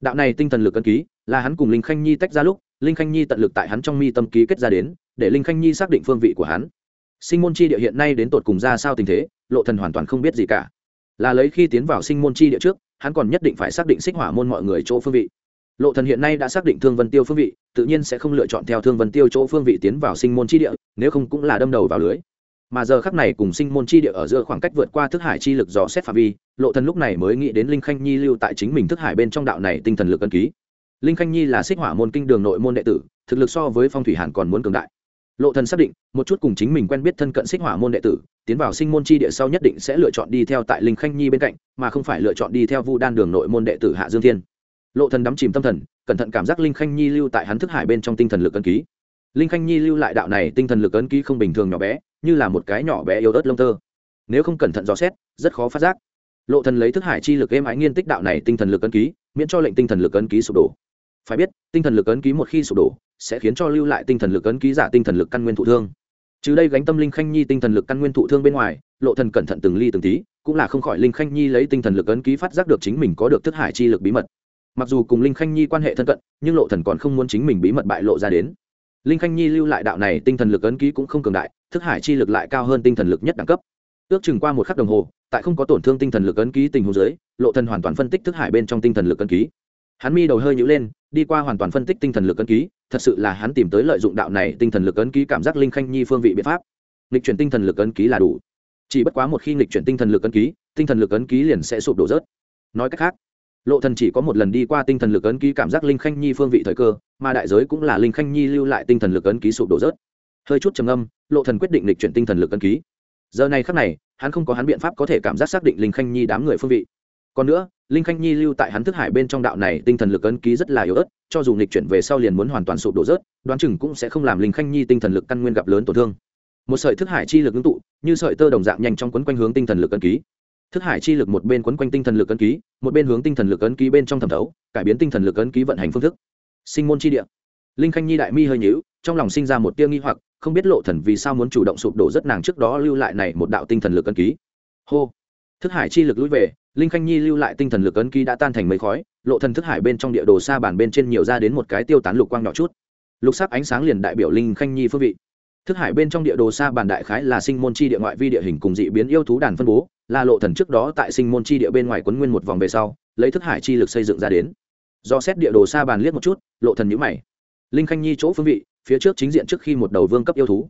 Đạo này tinh thần lực cân ký là hắn cùng linh khanh nhi tách ra lúc, linh khanh nhi tận lực tại hắn trong mi tâm ký kết ra đến, để linh khanh nhi xác định phương vị của hắn. Sinh môn chi địa hiện nay đến tột cùng ra sao tình thế, lộ thần hoàn toàn không biết gì cả. Là lấy khi tiến vào sinh môn chi địa trước hắn còn nhất định phải xác định xích hỏa môn mọi người chỗ phương vị. Lộ thần hiện nay đã xác định thương vân tiêu phương vị, tự nhiên sẽ không lựa chọn theo thương vân tiêu chỗ phương vị tiến vào sinh môn chi địa, nếu không cũng là đâm đầu vào lưới. Mà giờ khắc này cùng sinh môn chi địa ở giữa khoảng cách vượt qua thức hải chi lực dò xét phạm vi, lộ thần lúc này mới nghĩ đến linh khanh nhi lưu tại chính mình thức hải bên trong đạo này tinh thần lực ân ký. Linh khanh nhi là xích hỏa môn kinh đường nội môn đệ tử, thực lực so với phong thủy hàn còn muốn cường đại lộ thần xác định, một chút cùng chính mình quen biết thân cận xích hỏa môn đệ tử, tiến vào sinh môn chi địa sau nhất định sẽ lựa chọn đi theo tại linh khanh nhi bên cạnh, mà không phải lựa chọn đi theo vu đan đường nội môn đệ tử hạ dương thiên. Lộ thần đắm chìm tâm thần, cẩn thận cảm giác linh khanh nhi lưu tại hắn thức hải bên trong tinh thần lực ấn ký. Linh khanh nhi lưu lại đạo này tinh thần lực ấn ký không bình thường nhỏ bé, như là một cái nhỏ bé yếu ớt lông tơ. Nếu không cẩn thận dò xét, rất khó phát giác. Lộ thần lấy thức hải chi lực êm ái nghiên tích đạo này tinh thần lực ấn ký, miễn cho lệnh tinh thần lực ấn ký sụp đổ phải biết, tinh thần lực ấn ký một khi sụp đổ, sẽ khiến cho lưu lại tinh thần lực ấn ký giả tinh thần lực căn nguyên thụ thương. Trừ đây gánh tâm linh khanh nhi tinh thần lực căn nguyên thụ thương bên ngoài, lộ thần cẩn thận từng ly từng tí, cũng là không khỏi linh khanh nhi lấy tinh thần lực ấn ký phát giác được chính mình có được thức hải chi lực bí mật. Mặc dù cùng linh khanh nhi quan hệ thân cận, nhưng lộ thần còn không muốn chính mình bí mật bại lộ ra đến. Linh khanh nhi lưu lại đạo này tinh thần lực ấn ký cũng không cường đại, thức hải chi lực lại cao hơn tinh thần lực nhất đẳng cấp. Ước chừng qua một khắc đồng hồ, tại không có tổn thương tinh thần lực ấn ký tình huống dưới, lộ thần hoàn toàn phân tích thức hải bên trong tinh thần lực ấn ký hắn mi đầu hơi nhữ lên, đi qua hoàn toàn phân tích tinh thần lực ấn ký, thật sự là hắn tìm tới lợi dụng đạo này tinh thần lực ấn ký cảm giác linh khanh nhi phương vị biện pháp. Nghịch chuyển tinh thần lực ấn ký là đủ. Chỉ bất quá một khi nghịch chuyển tinh thần lực ấn ký, tinh thần lực ấn ký liền sẽ sụp đổ rớt. Nói cách khác, lộ thần chỉ có một lần đi qua tinh thần lực ấn ký cảm giác linh khanh nhi phương vị thời cơ, mà đại giới cũng là linh khanh nhi lưu lại tinh thần lực ấn ký sụp đổ rớt. Hơi chút trầm âm lộ thần quyết định lịch chuyển tinh thần lực ấn ký. Giờ này khắc này, hắn không có hắn biện pháp có thể cảm giác xác định linh khanh nhi đám người phương vị. Còn nữa linh khanh nhi lưu tại hắn thức hải bên trong đạo này tinh thần lực ấn ký rất là yếu ớt, cho dù nghịch chuyển về sau liền muốn hoàn toàn sụp đổ rớt, đoán chừng cũng sẽ không làm linh khanh nhi tinh thần lực căn nguyên gặp lớn tổn thương. Một sợi thức hải chi lực ứng tụ, như sợi tơ đồng dạng nhanh trong quấn quanh hướng tinh thần lực ấn ký. Thức hải chi lực một bên quấn quanh tinh thần lực ấn ký, một bên hướng tinh thần lực ấn ký bên trong thẩm thấu, cải biến tinh thần lực ấn ký vận hành phương thức. Sinh môn chi địa. Linh khanh nhi đại mi hơi nhíu, trong lòng sinh ra một tia nghi hoặc, không biết lộ thần vì sao muốn chủ động sụp đổ rất nàng trước đó lưu lại này một đạo tinh thần lực ấn ký. Hô thức hải chi lực lùi về, linh khanh nhi lưu lại tinh thần lực ấn ký đã tan thành mấy khói, lộ thần thức hải bên trong địa đồ xa bản bên trên nhiều ra đến một cái tiêu tán lục quang nhỏ chút. Lục sắc ánh sáng liền đại biểu linh khanh nhi phương vị. Thức hải bên trong địa đồ xa bản đại khái là sinh môn chi địa ngoại vi địa hình cùng dị biến yêu thú đàn phân bố, là lộ thần trước đó tại sinh môn chi địa bên ngoài quấn nguyên một vòng về sau, lấy thức hải chi lực xây dựng ra đến. Do xét địa đồ xa bàn liếc một chút, lộ thần nhíu mày. Linh khanh nhi chỗ phương vị, phía trước chính diện trước khi một đầu vương cấp yêu thú.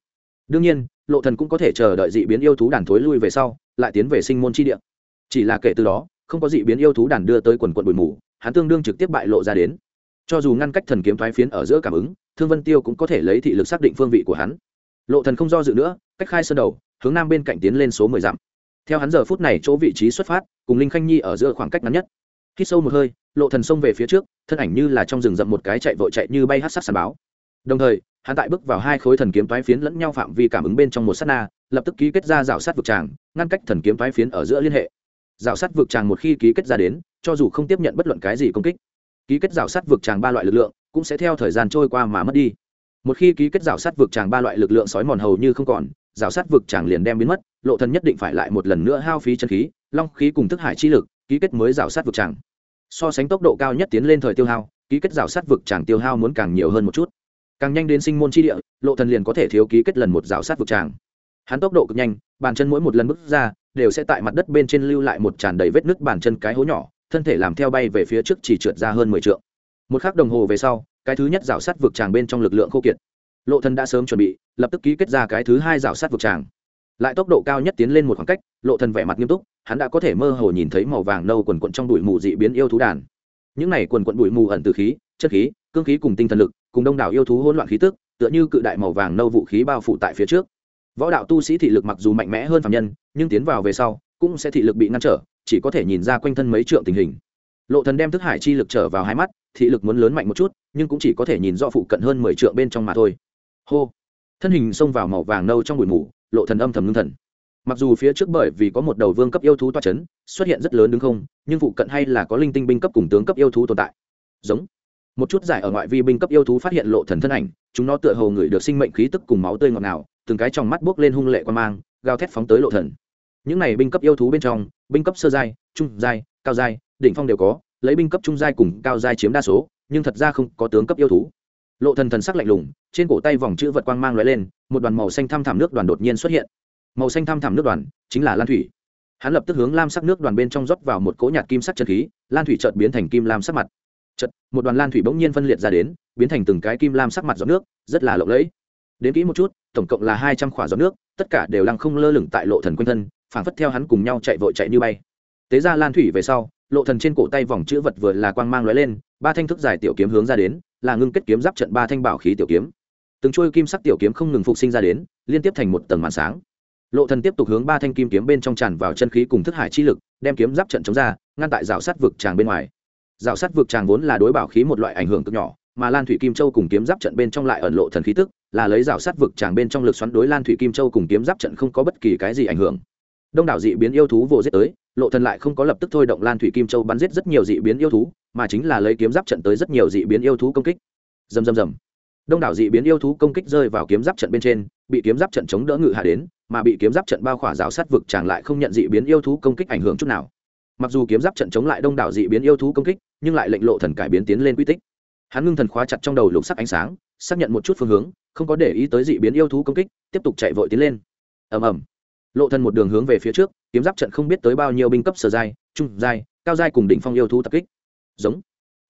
Đương nhiên, lộ thần cũng có thể chờ đợi dị biến yêu thú đàn thối lui về sau lại tiến về sinh môn chi địa. Chỉ là kể từ đó, không có dị biến yêu thú đàn đưa tới quần quận bụi mù, hắn tương đương trực tiếp bại lộ ra đến. Cho dù ngăn cách thần kiếm thoái phiến ở giữa cảm ứng, thương vân tiêu cũng có thể lấy thị lực xác định phương vị của hắn. Lộ thần không do dự nữa, cách khai sơn đầu, hướng nam bên cạnh tiến lên số mười dặm. Theo hắn giờ phút này chỗ vị trí xuất phát, cùng linh khanh nhi ở giữa khoảng cách ngắn nhất. Khi sâu một hơi, lộ thần xông về phía trước, thân ảnh như là trong rừng rậm một cái chạy vội chạy như bay hát sắc sàn báo. Đồng thời, hắn tại bước vào hai khối thần kiếm toái phiến lẫn nhau phạm vi cảm ứng bên trong một sát na lập tức ký kết ra rào sát vực tràng, ngăn cách thần kiếm phái phiến ở giữa liên hệ. Rào sát vực tràng một khi ký kết ra đến, cho dù không tiếp nhận bất luận cái gì công kích, ký kết rào sát vực tràng ba loại lực lượng cũng sẽ theo thời gian trôi qua mà mất đi. Một khi ký kết rào sát vực tràng ba loại lực lượng sói mòn hầu như không còn, rào sát vực tràng liền đem biến mất, lộ thần nhất định phải lại một lần nữa hao phí chân khí, long khí cùng thức hải chi lực, ký kết mới rào sát vực tràng. So sánh tốc độ cao nhất tiến lên thời tiêu hao, ký kết rào sát vực tràng tiêu hao muốn càng nhiều hơn một chút. Càng nhanh đến sinh môn chi địa, lộ thần liền có thể thiếu ký kết lần một rào sát vực tràng hắn tốc độ cực nhanh, bàn chân mỗi một lần bước ra, đều sẽ tại mặt đất bên trên lưu lại một tràn đầy vết nứt bàn chân cái hố nhỏ, thân thể làm theo bay về phía trước chỉ trượt ra hơn mười t một k h ắ c đồng hồ về sau, cái thứ nhất rào sắt vực tràng bên trong lực lượng khô kiệt. Lộ thần đã sớm chuẩn bị, lập tức ký kết ra cái thứ hai rào sắt vực tràng. Lại tốc độ cao nhất tiến lên một khoảng cách, lộ thần vẻ mặt nghiêm túc, hắn đã có thể mơ hồ nhìn thấy màu vàng nâu quần quận trong bụi mù dị biến yêu thú đàn. Những này quần quận bụi mù ẩn từ khí, chất khí, cương khí cùng tinh thần lực, cùng đông đảo yêu thú hỗn loạn khí tức, tựa như cự đại màu vàng nâu vũ khí bao phủ tại phía trước võ đạo tu sĩ thị lực mặc dù mạnh mẽ hơn phạm nhân, nhưng tiến vào về sau, cũng sẽ thị lực bị ngăn trở, chỉ có thể nhìn ra quanh thân mấy trượng tình hình. Lộ thần đem thức hải chi lực trở vào hai mắt, thị lực muốn lớn mạnh một chút, nhưng cũng chỉ có thể nhìn rõ phụ cận hơn mười trượng bên trong mà thôi. Hô! Thân hình xông vào màu vàng nâu trong bụi mù, lộ thần âm thầm ngưng thần. Mặc dù phía trước bởi vì có một đầu vương cấp yêu thú toa chấn, xuất hiện rất lớn đứng không, nhưng phụ cận hay là có linh tinh binh cấp cùng tướng cấp yêu thú tồn tại. Giống! Một chút giải ở ngoại vi binh cấp yêu thú phát hiện lộ thần thân ảnh, chúng nó tựa hồ ngửi được sinh mệnh khí tức cùng máu tươi ngọt ngào từng cái trong mắt buốc lên hung lệ quan mang, gào thét phóng tới lộ thần. Những này binh cấp yêu thú bên trong, binh cấp sơ giai, trung giai, cao giai, đỉnh phong đều có, lấy binh cấp trung giai cùng cao giai chiếm đa số, nhưng thật ra không có tướng cấp yêu thú. Lộ thần thần sắc lạnh lùng, trên cổ tay vòng chữ vật quang mang lóe lên, một đoàn màu xanh thăm thẳm nước đoàn đột nhiên xuất hiện. Màu xanh thăm thẳm nước đoàn chính là lan thủy. Hắn lập tức hướng lam sắc nước đoàn bên trong rót vào một cỗ nhạt kim sắc chân khí, lan thủy chợt biến thành kim lam sắc mặt. Chợt, một đoàn lan thủy bỗng nhiên phân liệt ra đến, biến thành từng cái kim lam sắc mặt giọt nước, rất là lộng lẫy đến kỹ một chút, tổng cộng là hai trăm khỏa giọt nước, tất cả đều lăng không lơ lửng tại lộ thần quanh thân, phảng phất theo hắn cùng nhau chạy vội chạy như bay. Tế ra lan thủy về sau, lộ thần trên cổ tay vòng chữ vật vừa là quang mang lóe lên, ba thanh thức dài tiểu kiếm hướng ra đến, là ngưng kết kiếm giáp trận ba thanh bảo khí tiểu kiếm. Từng trôi kim sắc tiểu kiếm không ngừng phục sinh ra đến, liên tiếp thành một tầng màn sáng. Lộ thần tiếp tục hướng ba thanh kim kiếm bên trong tràn vào chân khí cùng thức hải chi lực, đem kiếm giáp trận chống ra, ngăn tại rào sát vực tràng bên ngoài. Rào sát vực tràng vốn là đối bảo khí một loại ảnh hưởng cực nhỏ, mà lan thủy kim châu cùng kiếm giáp trận bên trong lại ẩn lộ thần khí tức là lấy rào sát vực tràng bên trong lực xoắn đối lan thủy kim châu cùng kiếm giáp trận không có bất kỳ cái gì ảnh hưởng. Đông đảo dị biến yêu thú vô giết tới, lộ thần lại không có lập tức thôi động lan thủy kim châu bắn giết rất nhiều dị biến yêu thú, mà chính là lấy kiếm giáp trận tới rất nhiều dị biến yêu thú công kích. Rầm rầm rầm. Đông đảo dị biến yêu thú công kích rơi vào kiếm giáp trận bên trên, bị kiếm giáp trận chống đỡ ngự hạ đến, mà bị kiếm giáp trận bao khỏa rào sát vực tràng lại không nhận dị biến yêu thú công kích ảnh hưởng chút nào. Mặc dù kiếm giáp trận chống lại đông đảo dị biến yêu thú công kích, nhưng lại lệnh lộ thần cải biến tiến lên quy tích. Hắn ngưng thần khóa chặt trong đầu lục sắc ánh sáng xác nhận một chút phương hướng, không có để ý tới dị biến yêu thú công kích, tiếp tục chạy vội tiến lên. Ầm ầm. Lộ thần một đường hướng về phía trước, kiếm giáp trận không biết tới bao nhiêu binh cấp sở giai, trung giai, cao giai cùng đỉnh phong yêu thú tập kích. Giống.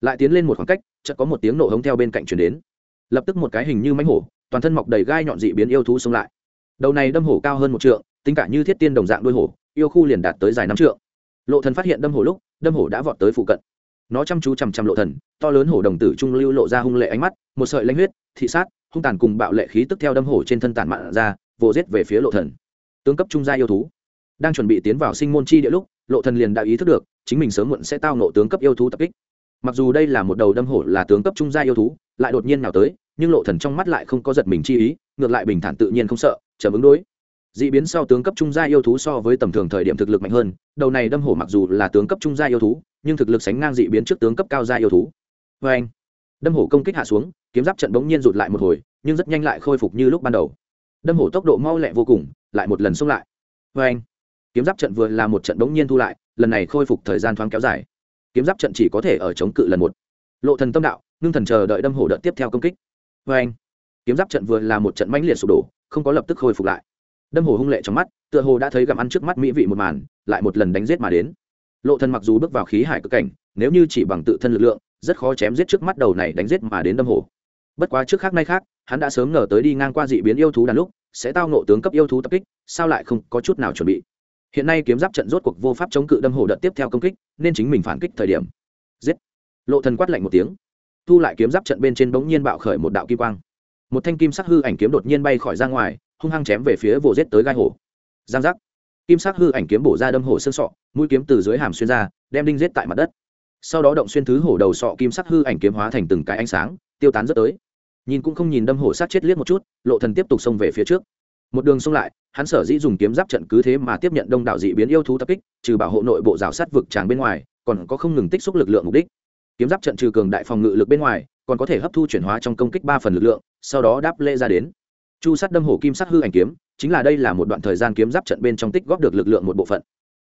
Lại tiến lên một khoảng cách, chợt có một tiếng nổ hống theo bên cạnh truyền đến. Lập tức một cái hình như mánh hổ, toàn thân mọc đầy gai nhọn dị biến yêu thú xông lại. Đầu này đâm hổ cao hơn một trượng, tính cả như thiết tiên đồng dạng đuôi hổ, yêu khu liền đạt tới dài năm trượng. Lộ thần phát hiện đâm hổ lúc, đâm hổ đã vọt tới phụ cận nó chăm chú chằm chằm lộ thần, to lớn hổ đồng tử trung lưu lộ ra hung lệ ánh mắt, một sợi lanh huyết, thị sát, hung tàn cùng bạo lệ khí tức theo đâm hổ trên thân tàn mạn ra, vồ giết về phía lộ thần. Tướng cấp trung gia yêu thú. Đang chuẩn bị tiến vào sinh môn chi địa lúc, lộ thần liền đã ý thức được, chính mình sớm muộn sẽ tao nộ tướng cấp yêu thú tập kích. Mặc dù đây là một đầu đâm hổ là tướng cấp trung gia yêu thú, lại đột nhiên nào tới, nhưng lộ thần trong mắt lại không có giật mình chi ý, ngược lại bình thản tự nhiên không sợ chờ ứng đối dị biến sau tướng cấp trung gia yêu thú so với tầm thường thời điểm thực lực mạnh hơn, đầu này đâm hổ mặc dù là tướng cấp trung gia yêu thú, nhưng thực lực sánh ngang dị biến trước tướng cấp cao gia yêu thú. Vê anh, đâm hổ công kích hạ xuống, kiếm giáp trận bỗng nhiên rụt lại một hồi, nhưng rất nhanh lại khôi phục như lúc ban đầu. Đâm hổ tốc độ mau lẹ vô cùng, lại một lần xông lại. Vê anh, kiếm giáp trận vừa là một trận bỗng nhiên thu lại, lần này khôi phục thời gian thoáng kéo dài. Kiếm giáp trận chỉ có thể ở chống cự lần một. Lộ thần tâm đạo, ngưng thần chờ đợi đâm hổ đợt tiếp theo công kích. Vê anh, kiếm giáp trận vừa là một trận mãnh liệt sụp đổ, không có lập tức khôi phục lại đâm hồ hung lệ trong mắt, tựa hồ đã thấy gặm ăn trước mắt mỹ vị một màn, lại một lần đánh giết mà đến. Lộ thần mặc dù bước vào khí hải cực cảnh, nếu như chỉ bằng tự thân lực lượng, rất khó chém giết trước mắt đầu này đánh giết mà đến đâm hồ. Bất quá trước khác nay khác, hắn đã sớm ngờ tới đi ngang qua dị biến yêu thú đàn lúc, sẽ tao nộ tướng cấp yêu thú tập kích, sao lại không có chút nào chuẩn bị. Hiện nay kiếm giáp trận rốt cuộc vô pháp chống cự đâm hồ đợt tiếp theo công kích, nên chính mình phản kích thời điểm. Giết! Lộ thần quát lạnh một tiếng. Thu lại kiếm giáp trận bên trên bỗng nhiên bạo khởi một đạo kim quang. Một thanh kim sắc hư ảnh kiếm đột nhiên bay khỏi ra ngoài hung hăng chém về phía vồ rết tới gai hổ. Giang giác. Kim sắc hư ảnh kiếm bổ ra đâm hổ xương sọ, mũi kiếm từ dưới hàm xuyên ra, đem đinh rết tại mặt đất. Sau đó động xuyên thứ hổ đầu sọ kim sắc hư ảnh kiếm hóa thành từng cái ánh sáng, tiêu tán rất tới. Nhìn cũng không nhìn đâm hổ sát chết liếc một chút, lộ thần tiếp tục xông về phía trước. Một đường xông lại, hắn sở dĩ dùng kiếm giáp trận cứ thế mà tiếp nhận đông đảo dị biến yêu thú tập kích, trừ bảo hộ nội bộ rào sát vực tràng bên ngoài, còn có không ngừng tích xúc lực lượng mục đích. Kiếm giáp trận trừ cường đại phòng ngự lực bên ngoài, còn có thể hấp thu chuyển hóa trong công kích ba phần lực lượng, sau đó đáp lễ ra đến chu sát đâm hổ kim sắc hư ảnh kiếm, chính là đây là một đoạn thời gian kiếm giáp trận bên trong tích góp được lực lượng một bộ phận.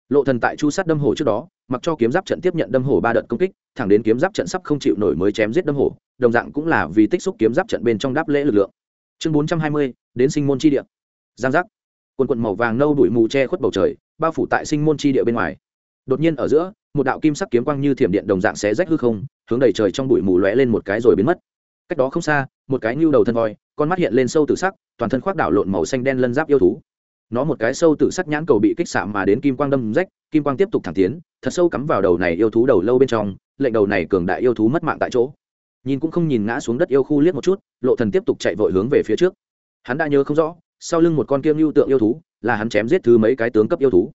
Lộ thần tại chu sát đâm hổ trước đó, mặc cho kiếm giáp trận tiếp nhận đâm hổ ba đợt công kích, thẳng đến kiếm giáp trận sắp không chịu nổi mới chém giết đâm hổ, đồng dạng cũng là vì tích xúc kiếm giáp trận bên trong đáp lễ lực lượng. Chương bốn trăm hai mươi, đến sinh môn chi địa. Giang giác. Quần quần màu vàng nâu đuổi mù che khuất bầu trời, bao phủ tại sinh môn chi địa bên ngoài. Đột nhiên ở giữa, một đạo kim sắc kiếm quang như thiểm điện đồng dạng xé rách hư không, hướng đầy trời trong bụi mù lóe lên một cái rồi biến mất cách đó không xa, một cái ngưu đầu thân voi, con mắt hiện lên sâu tự sắc, toàn thân khoác đảo lộn màu xanh đen lân giáp yêu thú. Nó một cái sâu tự sắc nhãn cầu bị kích xạ mà đến kim quang đâm rách, kim quang tiếp tục thẳng tiến, thật sâu cắm vào đầu này yêu thú đầu lâu bên trong, lệnh đầu này cường đại yêu thú mất mạng tại chỗ. Nhìn cũng không nhìn ngã xuống đất yêu khu liếc một chút, lộ thần tiếp tục chạy vội hướng về phía trước. Hắn đã nhớ không rõ, sau lưng một con kiêm lưu tượng yêu thú, là hắn chém giết thứ mấy cái tướng cấp yêu thú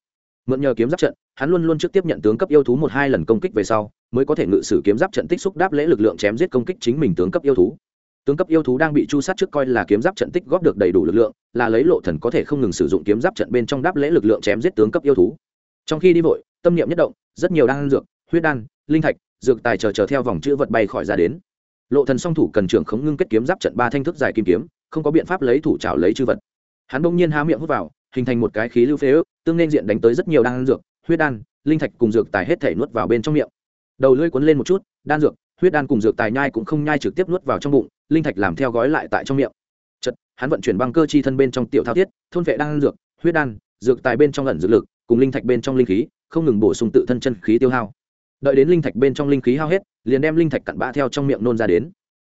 mượn nhờ kiếm giáp trận, hắn luôn luôn trước tiếp nhận tướng cấp yêu thú một hai lần công kích về sau, mới có thể ngự sử kiếm giáp trận tích xúc đáp lễ lực lượng chém giết công kích chính mình tướng cấp yêu thú. Tướng cấp yêu thú đang bị chu sát trước coi là kiếm giáp trận tích góp được đầy đủ lực lượng, là lấy lộ thần có thể không ngừng sử dụng kiếm giáp trận bên trong đáp lễ lực lượng chém giết tướng cấp yêu thú. Trong khi đi vội, tâm niệm nhất động, rất nhiều đan dược, huyết đan, linh thạch, dược tài chờ chờ theo vòng chữ vật bay khỏi ra đến. Lộ thần song thủ cần trưởng khống ngưng kết kiếm giáp trận ba thanh thức dài kim kiếm, không có biện pháp lấy thủ trảo lấy chư vật. Hắn đung nhiên há miệng hút vào hình thành một cái khí lưu phế ước, tương nên diện đánh tới rất nhiều đan dược, huyết đan, linh thạch cùng dược tài hết thể nuốt vào bên trong miệng. Đầu lưỡi cuốn lên một chút, đan dược, huyết đan cùng dược tài nhai cũng không nhai trực tiếp nuốt vào trong bụng, linh thạch làm theo gói lại tại trong miệng. Chật hắn vận chuyển băng cơ chi thân bên trong tiểu thao thiết, thôn vệ đan dược, huyết đan, dược tài bên trong ẩn dược lực, cùng linh thạch bên trong linh khí, không ngừng bổ sung tự thân chân khí tiêu hao. Đợi đến linh thạch bên trong linh khí hao hết, liền đem linh thạch cặn bã theo trong miệng nôn ra đến.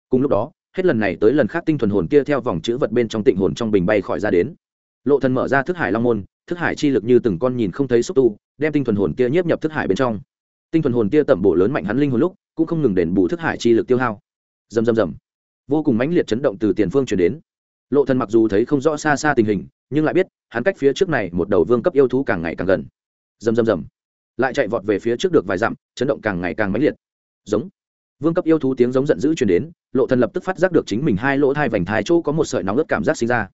Cùng lúc đó, hết lần này tới lần khác tinh thuần hồn kia theo vòng chữ vật bên trong tịnh hồn trong bình bay khỏi ra đến lộ thần mở ra thức hải long môn, thức hải chi lực như từng con nhìn không thấy xúc tu, đem tinh thuần hồn kia nhiếp nhập thức hải bên trong. Tinh thuần hồn kia tẩm bổ lớn mạnh hắn linh hồn lúc, cũng không ngừng đền bù thức hải chi lực tiêu hao. Rầm rầm rầm. Vô cùng mãnh liệt chấn động từ tiền phương truyền đến. Lộ thần mặc dù thấy không rõ xa xa tình hình, nhưng lại biết, hắn cách phía trước này một đầu vương cấp yêu thú càng ngày càng gần. Rầm rầm rầm. Lại chạy vọt về phía trước được vài dặm, chấn động càng ngày càng mãnh liệt. Giống. Vương cấp yêu thú tiếng giống giận dữ truyền đến, lộ thần lập tức phát giác được chính mình hai lỗ thai vành thai chỗ có một sợi nóng ướt cảm giác sinh ra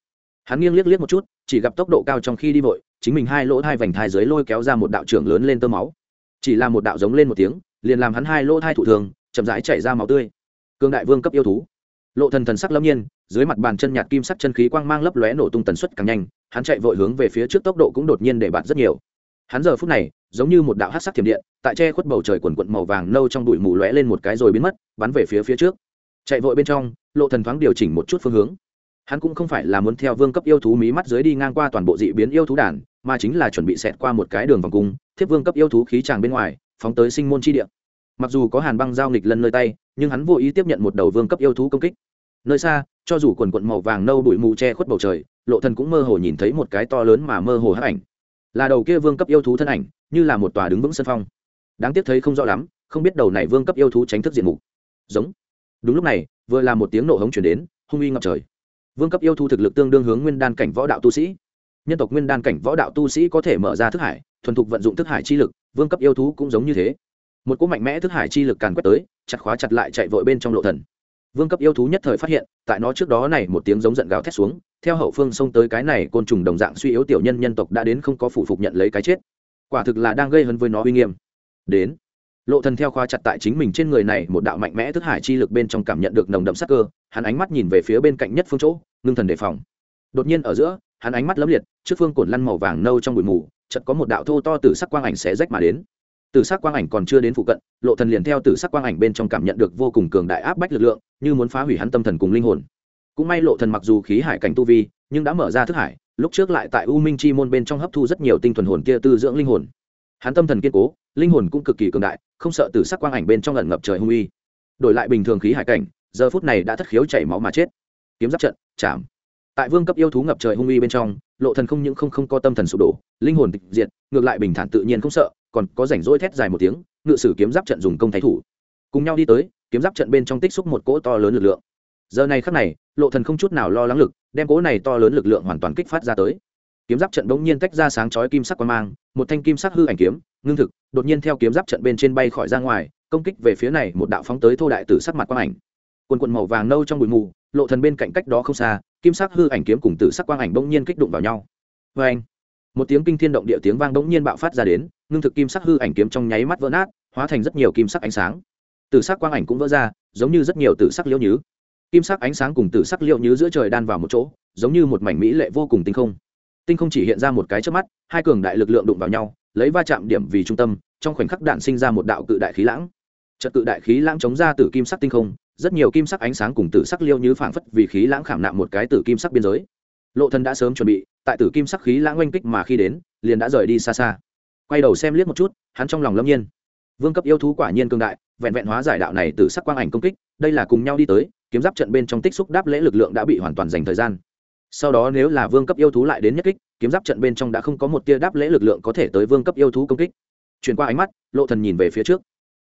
hắn nghiêng liếc liếc một chút, chỉ gặp tốc độ cao trong khi đi vội, chính mình hai lỗ thai vành thai dưới lôi kéo ra một đạo trưởng lớn lên tơ máu. Chỉ là một đạo giống lên một tiếng, liền làm hắn hai lỗ thai thủ thường, chậm rãi chảy ra máu tươi. Cương đại vương cấp yêu thú. Lộ thần thần sắc lâm nhiên, dưới mặt bàn chân nhạt kim sắc chân khí quang mang lấp lóe nổ tung tần suất càng nhanh, hắn chạy vội hướng về phía trước tốc độ cũng đột nhiên để bạt rất nhiều. Hắn giờ phút này, giống như một đạo hắc sắc thiểm điện, tại che khuất bầu trời quần quận màu vàng nâu trong bụi mù lóe lên một cái rồi biến mất, bắn về phía phía trước. Chạy vội bên trong, lộ thần thoáng điều chỉnh một chút phương hướng hắn cũng không phải là muốn theo vương cấp yêu thú mí mắt dưới đi ngang qua toàn bộ dị biến yêu thú đàn, mà chính là chuẩn bị xẹt qua một cái đường vòng cung, thiếp vương cấp yêu thú khí tràng bên ngoài, phóng tới sinh môn chi địa. Mặc dù có hàn băng giao nghịch lân nơi tay, nhưng hắn vô ý tiếp nhận một đầu vương cấp yêu thú công kích. Nơi xa, cho dù quần quận màu vàng nâu bụi mù che khuất bầu trời, lộ thần cũng mơ hồ nhìn thấy một cái to lớn mà mơ hồ hắc ảnh. Là đầu kia vương cấp yêu thú thân ảnh, như là một tòa đứng vững sân phong. Đáng tiếc thấy không rõ lắm, không biết đầu này vương cấp yêu thú tránh thức diện mục. Giống. Đúng lúc này, vừa là một tiếng nổ hống chuyển đến, hung uy ngập trời vương cấp yêu thú thực lực tương đương hướng nguyên đan cảnh võ đạo tu sĩ. Nhân tộc nguyên đan cảnh võ đạo tu sĩ có thể mở ra thức hải, thuần thục vận dụng thức hải chi lực, vương cấp yêu thú cũng giống như thế. Một cỗ mạnh mẽ thức hải chi lực càn quét tới, chặt khóa chặt lại chạy vội bên trong lộ thần. Vương cấp yêu thú nhất thời phát hiện, tại nó trước đó này một tiếng giống giận gào thét xuống, theo hậu phương xông tới cái này côn trùng đồng dạng suy yếu tiểu nhân nhân tộc đã đến không có phụ phục nhận lấy cái chết. Quả thực là đang gây hấn với nó uy nghiêm. Đến lộ thần theo khoa chặt tại chính mình trên người này, một đạo mạnh mẽ thức hải chi lực bên trong cảm nhận được nồng đậm sắc cơ, hắn ánh mắt nhìn về phía bên cạnh nhất phương chỗ, ngưng thần đề phòng. Đột nhiên ở giữa, hắn ánh mắt lấm liệt, trước phương cổn lăn màu vàng nâu trong bụi mù, chợt có một đạo thô to từ sắc quang ảnh xé rách mà đến. Từ sắc quang ảnh còn chưa đến phụ cận, lộ thần liền theo từ sắc quang ảnh bên trong cảm nhận được vô cùng cường đại áp bách lực lượng, như muốn phá hủy hắn tâm thần cùng linh hồn. Cũng may lộ thần mặc dù khí hải cảnh tu vi, nhưng đã mở ra thức hải, lúc trước lại tại u minh chi môn bên trong hấp thu rất nhiều tinh thuần hồn kia tư dưỡng linh hồn hắn tâm thần kiên cố, linh hồn cũng cực kỳ cường đại, không sợ từ sắc quang ảnh bên trong lần ngập trời hung uy. Đổi lại bình thường khí hải cảnh, giờ phút này đã thất khiếu chảy máu mà chết. Kiếm giáp trận, chạm. Tại vương cấp yêu thú ngập trời hung uy bên trong, lộ thần không những không không có tâm thần sụp đổ, linh hồn tịch diệt, ngược lại bình thản tự nhiên không sợ, còn có rảnh rỗi thét dài một tiếng, ngự sử kiếm giáp trận dùng công thái thủ. Cùng nhau đi tới, kiếm giáp trận bên trong tích xúc một cỗ to lớn lực lượng. Giờ này khắc này, lộ thần không chút nào lo lắng lực, đem cỗ này to lớn lực lượng hoàn toàn kích phát ra tới kiếm giáp trận đống nhiên tách ra sáng chói kim sắc quang mang, một thanh kim sắc hư ảnh kiếm, ngưng thực, đột nhiên theo kiếm giáp trận bên trên bay khỏi ra ngoài, công kích về phía này một đạo phóng tới thô đại tử sắc mặt quang ảnh. Quần quần màu vàng nâu trong bụi mù, lộ thần bên cạnh cách đó không xa, kim sắc hư ảnh kiếm cùng tử sắc quang ảnh bỗng nhiên kích đụng vào nhau. Với anh, một tiếng kinh thiên động địa tiếng vang bỗng nhiên bạo phát ra đến, ngưng thực kim sắc hư ảnh kiếm trong nháy mắt vỡ nát, hóa thành rất nhiều kim sắc ánh sáng. Tử sắc quang ảnh cũng vỡ ra, giống như rất nhiều tử sắc liễu nhứ. Kim sắc ánh sáng cùng tử sắc liễu nhứ giữa trời đan vào một chỗ, giống như một mảnh mỹ lệ vô cùng tinh không tinh không chỉ hiện ra một cái trước mắt, hai cường đại lực lượng đụng vào nhau, lấy va chạm điểm vì trung tâm, trong khoảnh khắc đạn sinh ra một đạo cự đại khí lãng. Trật cự đại khí lãng chống ra từ kim sắc tinh không, rất nhiều kim sắc ánh sáng cùng tử sắc liêu như phảng phất vì khí lãng khảm nạm một cái từ kim sắc biên giới. Lộ thần đã sớm chuẩn bị, tại tử kim sắc khí lãng oanh kích mà khi đến, liền đã rời đi xa xa. Quay đầu xem liếc một chút, hắn trong lòng lâm nhiên. Vương cấp yêu thú quả nhiên cương đại, vẹn vẹn hóa giải đạo này từ sắc quang ảnh công kích, đây là cùng nhau đi tới, kiếm giáp trận bên trong tích xúc đáp lễ lực lượng đã bị hoàn toàn dành thời gian sau đó nếu là vương cấp yêu thú lại đến nhất kích, kiếm giáp trận bên trong đã không có một tia đáp lễ lực lượng có thể tới vương cấp yêu thú công kích. Chuyển qua ánh mắt, lộ thần nhìn về phía trước.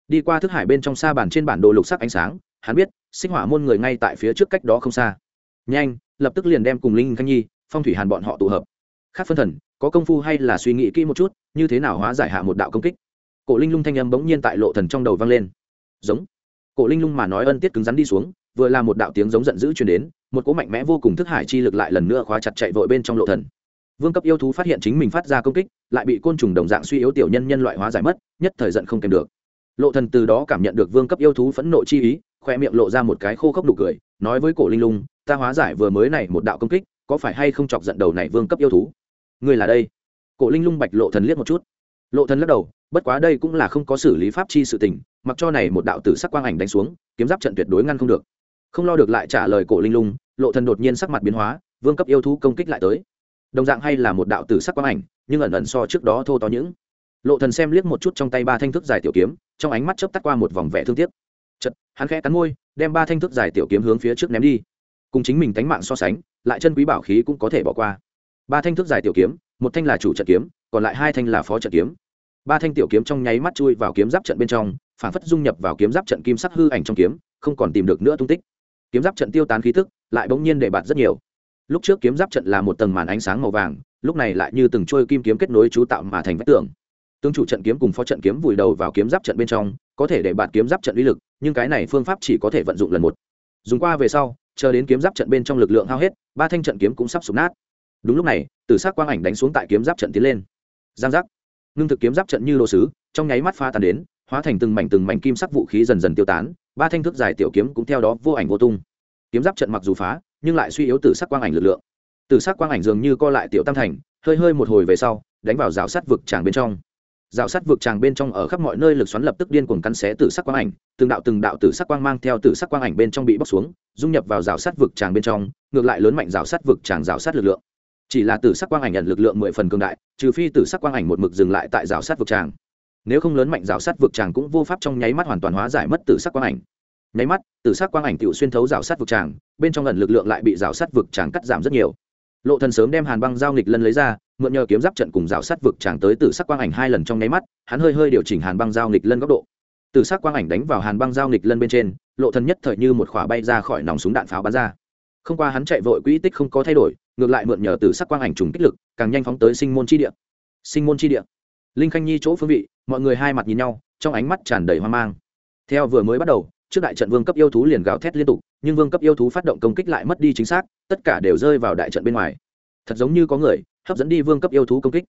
Đi qua thức hải bên trong xa bàn trên bản đồ lục sắc ánh sáng, hắn biết, sinh hỏa môn người ngay tại phía trước cách đó không xa. Nhanh, lập tức liền đem cùng linh khanh nhi, phong thủy hàn bọn họ tụ hợp. Khác phân thần, có công phu hay là suy nghĩ kỹ một chút, như thế nào hóa giải hạ một đạo công kích? Cổ linh lung thanh âm bỗng nhiên tại lộ thần trong đầu vang lên. Giống. Cổ linh lung mà nói ân tiết cứng rắn đi xuống, vừa là một đạo tiếng giống giận dữ truyền đến một cỗ mạnh mẽ vô cùng thức hải chi lực lại lần nữa khóa chặt chạy vội bên trong lộ thần. Vương cấp yêu thú phát hiện chính mình phát ra công kích, lại bị côn trùng đồng dạng suy yếu tiểu nhân nhân loại hóa giải mất, nhất thời giận không kèm được. Lộ thần từ đó cảm nhận được vương cấp yêu thú phẫn nộ chi ý, khoe miệng lộ ra một cái khô khốc nụ cười, nói với cổ linh lung, ta hóa giải vừa mới này một đạo công kích, có phải hay không chọc giận đầu này vương cấp yêu thú? Người là đây. Cổ linh lung bạch lộ thần liếc một chút. Lộ thần lắc đầu, bất quá đây cũng là không có xử lý pháp chi sự tình, mặc cho này một đạo tử sắc quang ảnh đánh xuống, kiếm giáp trận tuyệt đối ngăn không được không lo được lại trả lời cổ linh lung, lộ thần đột nhiên sắc mặt biến hóa, vương cấp yêu thú công kích lại tới. Đồng dạng hay là một đạo tử sắc quang ảnh, nhưng ẩn ẩn so trước đó thô to những. Lộ thần xem liếc một chút trong tay ba thanh thức dài tiểu kiếm, trong ánh mắt chớp tắt qua một vòng vẻ thương tiếc. Chật hắn khẽ cắn môi, đem ba thanh thức dài tiểu kiếm hướng phía trước ném đi. Cùng chính mình tánh mạng so sánh, lại chân quý bảo khí cũng có thể bỏ qua. Ba thanh thức dài tiểu kiếm, một thanh là chủ trận kiếm, còn lại hai thanh là phó trận kiếm. Ba thanh tiểu kiếm trong nháy mắt chui vào kiếm giáp trận bên trong, phản phất dung nhập vào kiếm giáp trận kim sắc hư ảnh trong kiếm, không còn tìm được nữa tung tích kiếm giáp trận tiêu tán khí tức, lại bỗng nhiên để bạt rất nhiều. Lúc trước kiếm giáp trận là một tầng màn ánh sáng màu vàng, lúc này lại như từng trôi kim kiếm kết nối chú tạo mà thành vách tường. Tương chủ trận kiếm cùng phó trận kiếm vùi đầu vào kiếm giáp trận bên trong, có thể để bạt kiếm giáp trận uy lực, nhưng cái này phương pháp chỉ có thể vận dụng lần một. Dùng qua về sau, chờ đến kiếm giáp trận bên trong lực lượng hao hết, ba thanh trận kiếm cũng sắp sụp nát. Đúng lúc này từ s á c quang ảnh đánh xuống tại kiếm giáp trận tiến lên. Giang giác. Ngưng thực kiếm giáp trận như đồ sứ, trong nháy mắt pha tàn đến, hóa thành từng mảnh từng mảnh kim sắc vũ khí dần dần tiêu tán ba thanh thức dài tiểu kiếm cũng theo đó vô ảnh vô tung. Kiếm giáp trận mặc dù phá, nhưng lại suy yếu từ sắc quang ảnh lực lượng. Từ sắc quang ảnh dường như co lại tiểu tam thành, hơi hơi một hồi về sau, đánh vào rào sắt vực tràng bên trong. Rào sắt vực tràng bên trong ở khắp mọi nơi lực xoắn lập tức điên cuồng cắn xé từ sắc quang ảnh, từng đạo từng đạo từ sắc quang mang theo từ sắc quang ảnh bên trong bị bóc xuống, dung nhập vào rào sắt vực tràng bên trong, ngược lại lớn mạnh rào sắt vực tràng rào sắt lực lượng. Chỉ là từ sắc quang ảnh nhận lực lượng mười phần cường đại, trừ phi từ sắc quang ảnh một mực dừng lại tại rào sắt vực tràng nếu không lớn mạnh rào sắt vực tràng cũng vô pháp trong nháy mắt hoàn toàn hóa giải mất từ sắc quang ảnh. Nháy mắt từ sắc quang ảnh tự xuyên thấu rào sắt vực tràng, bên trong lần lực lượng lại bị rào sắt vực tràng cắt giảm rất nhiều. Lộ thần sớm đem hàn băng giao nghịch lân lấy ra, mượn nhờ kiếm giáp trận cùng rào sắt vực tràng tới từ sắc quang ảnh hai lần trong nháy mắt, hắn hơi hơi điều chỉnh hàn băng giao nghịch lân góc độ. Từ sắc quang ảnh đánh vào hàn băng giao nghịch lân bên trên, lộ thần nhất thời như một khỏa bay ra khỏi nòng súng đạn pháo bắn ra. Không qua hắn chạy vội quỹ tích không có thay đổi, ngược lại mượn nhờ từ sắc quang ảnh trùng kích lực, càng nhanh phóng tới sinh môn chi địa. Sinh môn chi địa linh khanh nhi chỗ phương vị, mọi người hai mặt nhìn nhau, trong ánh mắt tràn đầy hoang mang. Theo vừa mới bắt đầu, trước đại trận vương cấp yêu thú liền gào thét liên tục, nhưng vương cấp yêu thú phát động công kích lại mất đi chính xác, tất cả đều rơi vào đại trận bên ngoài. Thật giống như có người hấp dẫn đi vương cấp yêu thú công kích.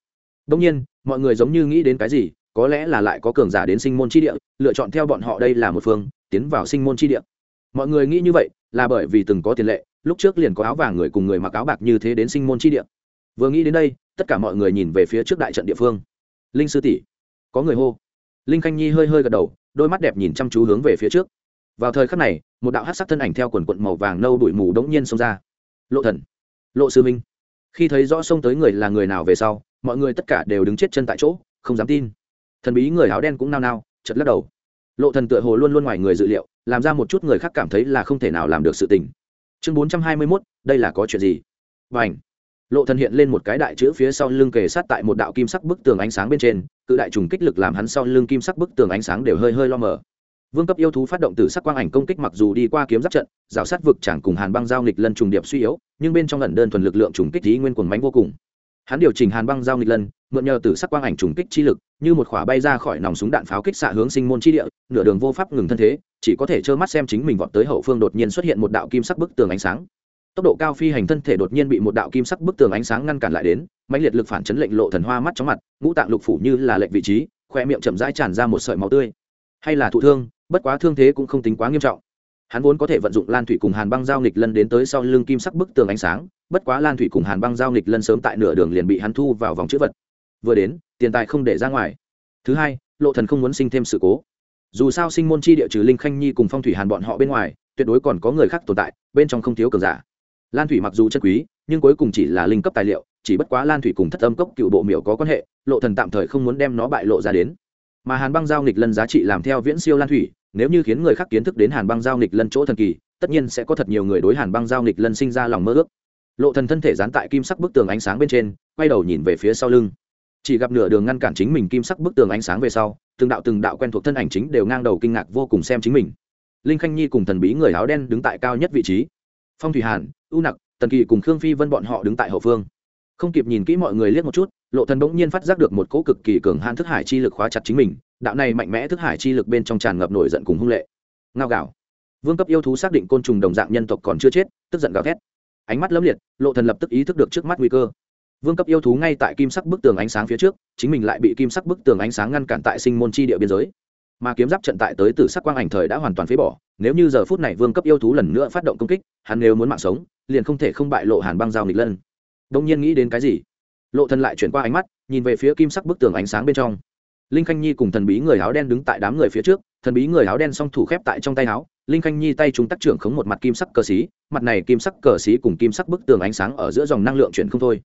Đông nhiên, mọi người giống như nghĩ đến cái gì, có lẽ là lại có cường giả đến sinh môn chi địa, lựa chọn theo bọn họ đây là một phương, tiến vào sinh môn chi địa. Mọi người nghĩ như vậy, là bởi vì từng có tiền lệ, lúc trước liền có áo vàng người cùng người mặc áo bạc như thế đến sinh môn chi địa. Vừa nghĩ đến đây, tất cả mọi người nhìn về phía trước đại trận địa phương linh sư tỷ. Có người hô. Linh khanh nhi hơi hơi gật đầu đôi mắt đẹp nhìn chăm chú hướng về phía trước. Vào thời khắc này một đạo hát sắc thân ảnh theo quần quận màu vàng nâu đuổi mù đống nhiên xông ra. Lộ thần. Lộ sư minh. Khi thấy rõ xông tới người là người nào về sau mọi người tất cả đều đứng chết chân tại chỗ không dám tin. Thần bí người áo đen cũng nao nao chật lắc đầu. Lộ thần tựa hồ luôn luôn ngoài người dự liệu làm ra một chút người khác cảm thấy là không thể nào làm được sự tình. Chương bốn trăm hai mươi 421, đây là có chuyện gì? Bảnh lộ thần hiện lên một cái đại chữ phía sau lưng kề sát tại một đạo kim sắc bức tường ánh sáng bên trên, cự đại trùng kích lực làm hắn sau lưng kim sắc bức tường ánh sáng đều hơi hơi lo mờ. Vương cấp yêu thú phát động từ sắc quang ảnh công kích mặc dù đi qua kiếm giáp trận, rào sát vực chẳng cùng hàn băng giao nghịch lân trùng điệp suy yếu, nhưng bên trong lần đơn thuần lực lượng trùng kích ý nguyên quần mánh vô cùng. Hắn điều chỉnh hàn băng giao nghịch lân mượn nhờ từ sắc quang ảnh trùng kích chi lực, như một khỏa bay ra khỏi nòng súng đạn pháo kích xạ hướng sinh môn chi địa, nửa đường vô pháp ngừng thân thế, chỉ có thể trơ mắt xem chính mình vọt tới hậu phương đột nhiên xuất hiện một đạo kim sắc bức tường ánh sáng tốc độ cao phi hành thân thể đột nhiên bị một đạo kim sắc bức tường ánh sáng ngăn cản lại đến mạnh liệt lực phản chấn lệnh lộ thần hoa mắt chóng mặt, ngũ tạng lục phủ như là lệnh vị trí khoe miệng chậm rãi tràn ra một sợi máu tươi. Hay là thụ thương, bất quá thương thế cũng không tính quá nghiêm trọng. Hắn vốn có thể vận dụng lan thủy cùng hàn băng giao nghịch lân đến tới sau lưng kim sắc bức tường ánh sáng, bất quá lan thủy cùng hàn băng giao nghịch lân sớm tại nửa đường liền bị hắn thu vào vòng chữ vật. Vừa đến, tiền tài không để ra ngoài. Thứ hai, lộ thần không muốn sinh thêm sự cố. Dù sao sinh môn chi địa trừ linh khanh nhi cùng phong thủy hàn bọn họ bên ngoài, tuyệt đối còn có người khác tồn tại, bên trong không thiếu cường giả lan thủy mặc dù chân quý, nhưng cuối cùng chỉ là linh cấp tài liệu, chỉ bất quá lan thủy cùng thất âm cốc cựu bộ miểu có quan hệ, lộ thần tạm thời không muốn đem nó bại lộ ra đến. Mà hàn băng giao nghịch lân giá trị làm theo viễn siêu lan thủy, nếu như khiến người khác kiến thức đến hàn băng giao nghịch lân chỗ thần kỳ, tất nhiên sẽ có thật nhiều người đối hàn băng giao nghịch lân sinh ra lòng mơ ước. Lộ thần thân thể dán tại kim sắc bức tường ánh sáng bên trên, quay đầu nhìn về phía sau lưng. Chỉ gặp nửa đường ngăn cản chính mình kim sắc bức tường ánh sáng về sau, từng đạo từng đạo quen thuộc thân ảnh chính đều ngang đầu kinh ngạc vô cùng xem chính mình. Linh khanh nhi cùng thần bí người áo đen đứng tại cao nhất vị trí. Phong thủy hàn u nặc, tần kỳ cùng khương phi vân bọn họ đứng tại hậu phương. Không kịp nhìn kỹ mọi người liếc một chút, lộ thần bỗng nhiên phát giác được một cỗ cực kỳ cường hãn thức hải chi lực khóa chặt chính mình, đạo này mạnh mẽ thức hải chi lực bên trong tràn ngập nổi giận cùng hung lệ. Ngao gạo vương cấp yêu thú xác định côn trùng đồng dạng nhân tộc còn chưa chết, tức giận gào thét. Ánh mắt lấm liệt, lộ thần lập tức ý thức được trước mắt nguy cơ. Vương cấp yêu thú ngay tại kim sắc bức tường ánh sáng phía trước, chính mình lại bị kim sắc bức tường ánh sáng ngăn cản tại sinh môn chi địa biên giới. Mà kiếm giáp trận tại tới từ sắc quang ảnh thời đã hoàn toàn phế bỏ nếu như giờ phút này vương cấp yêu thú lần nữa phát động công kích, hắn nếu muốn mạng sống, liền không thể không bại lộ hàn băng giao nghịch lân. Đông nhiên nghĩ đến cái gì? Lộ thần lại chuyển qua ánh mắt, nhìn về phía kim sắc bức tường ánh sáng bên trong. Linh khanh nhi cùng thần bí người áo đen đứng tại đám người phía trước, thần bí người áo đen song thủ khép tại trong tay áo, linh khanh nhi tay chúng tác trưởng khống một mặt kim sắc cờ xí, mặt này kim sắc cờ xí cùng kim sắc bức tường ánh sáng ở giữa dòng năng lượng chuyển không thôi.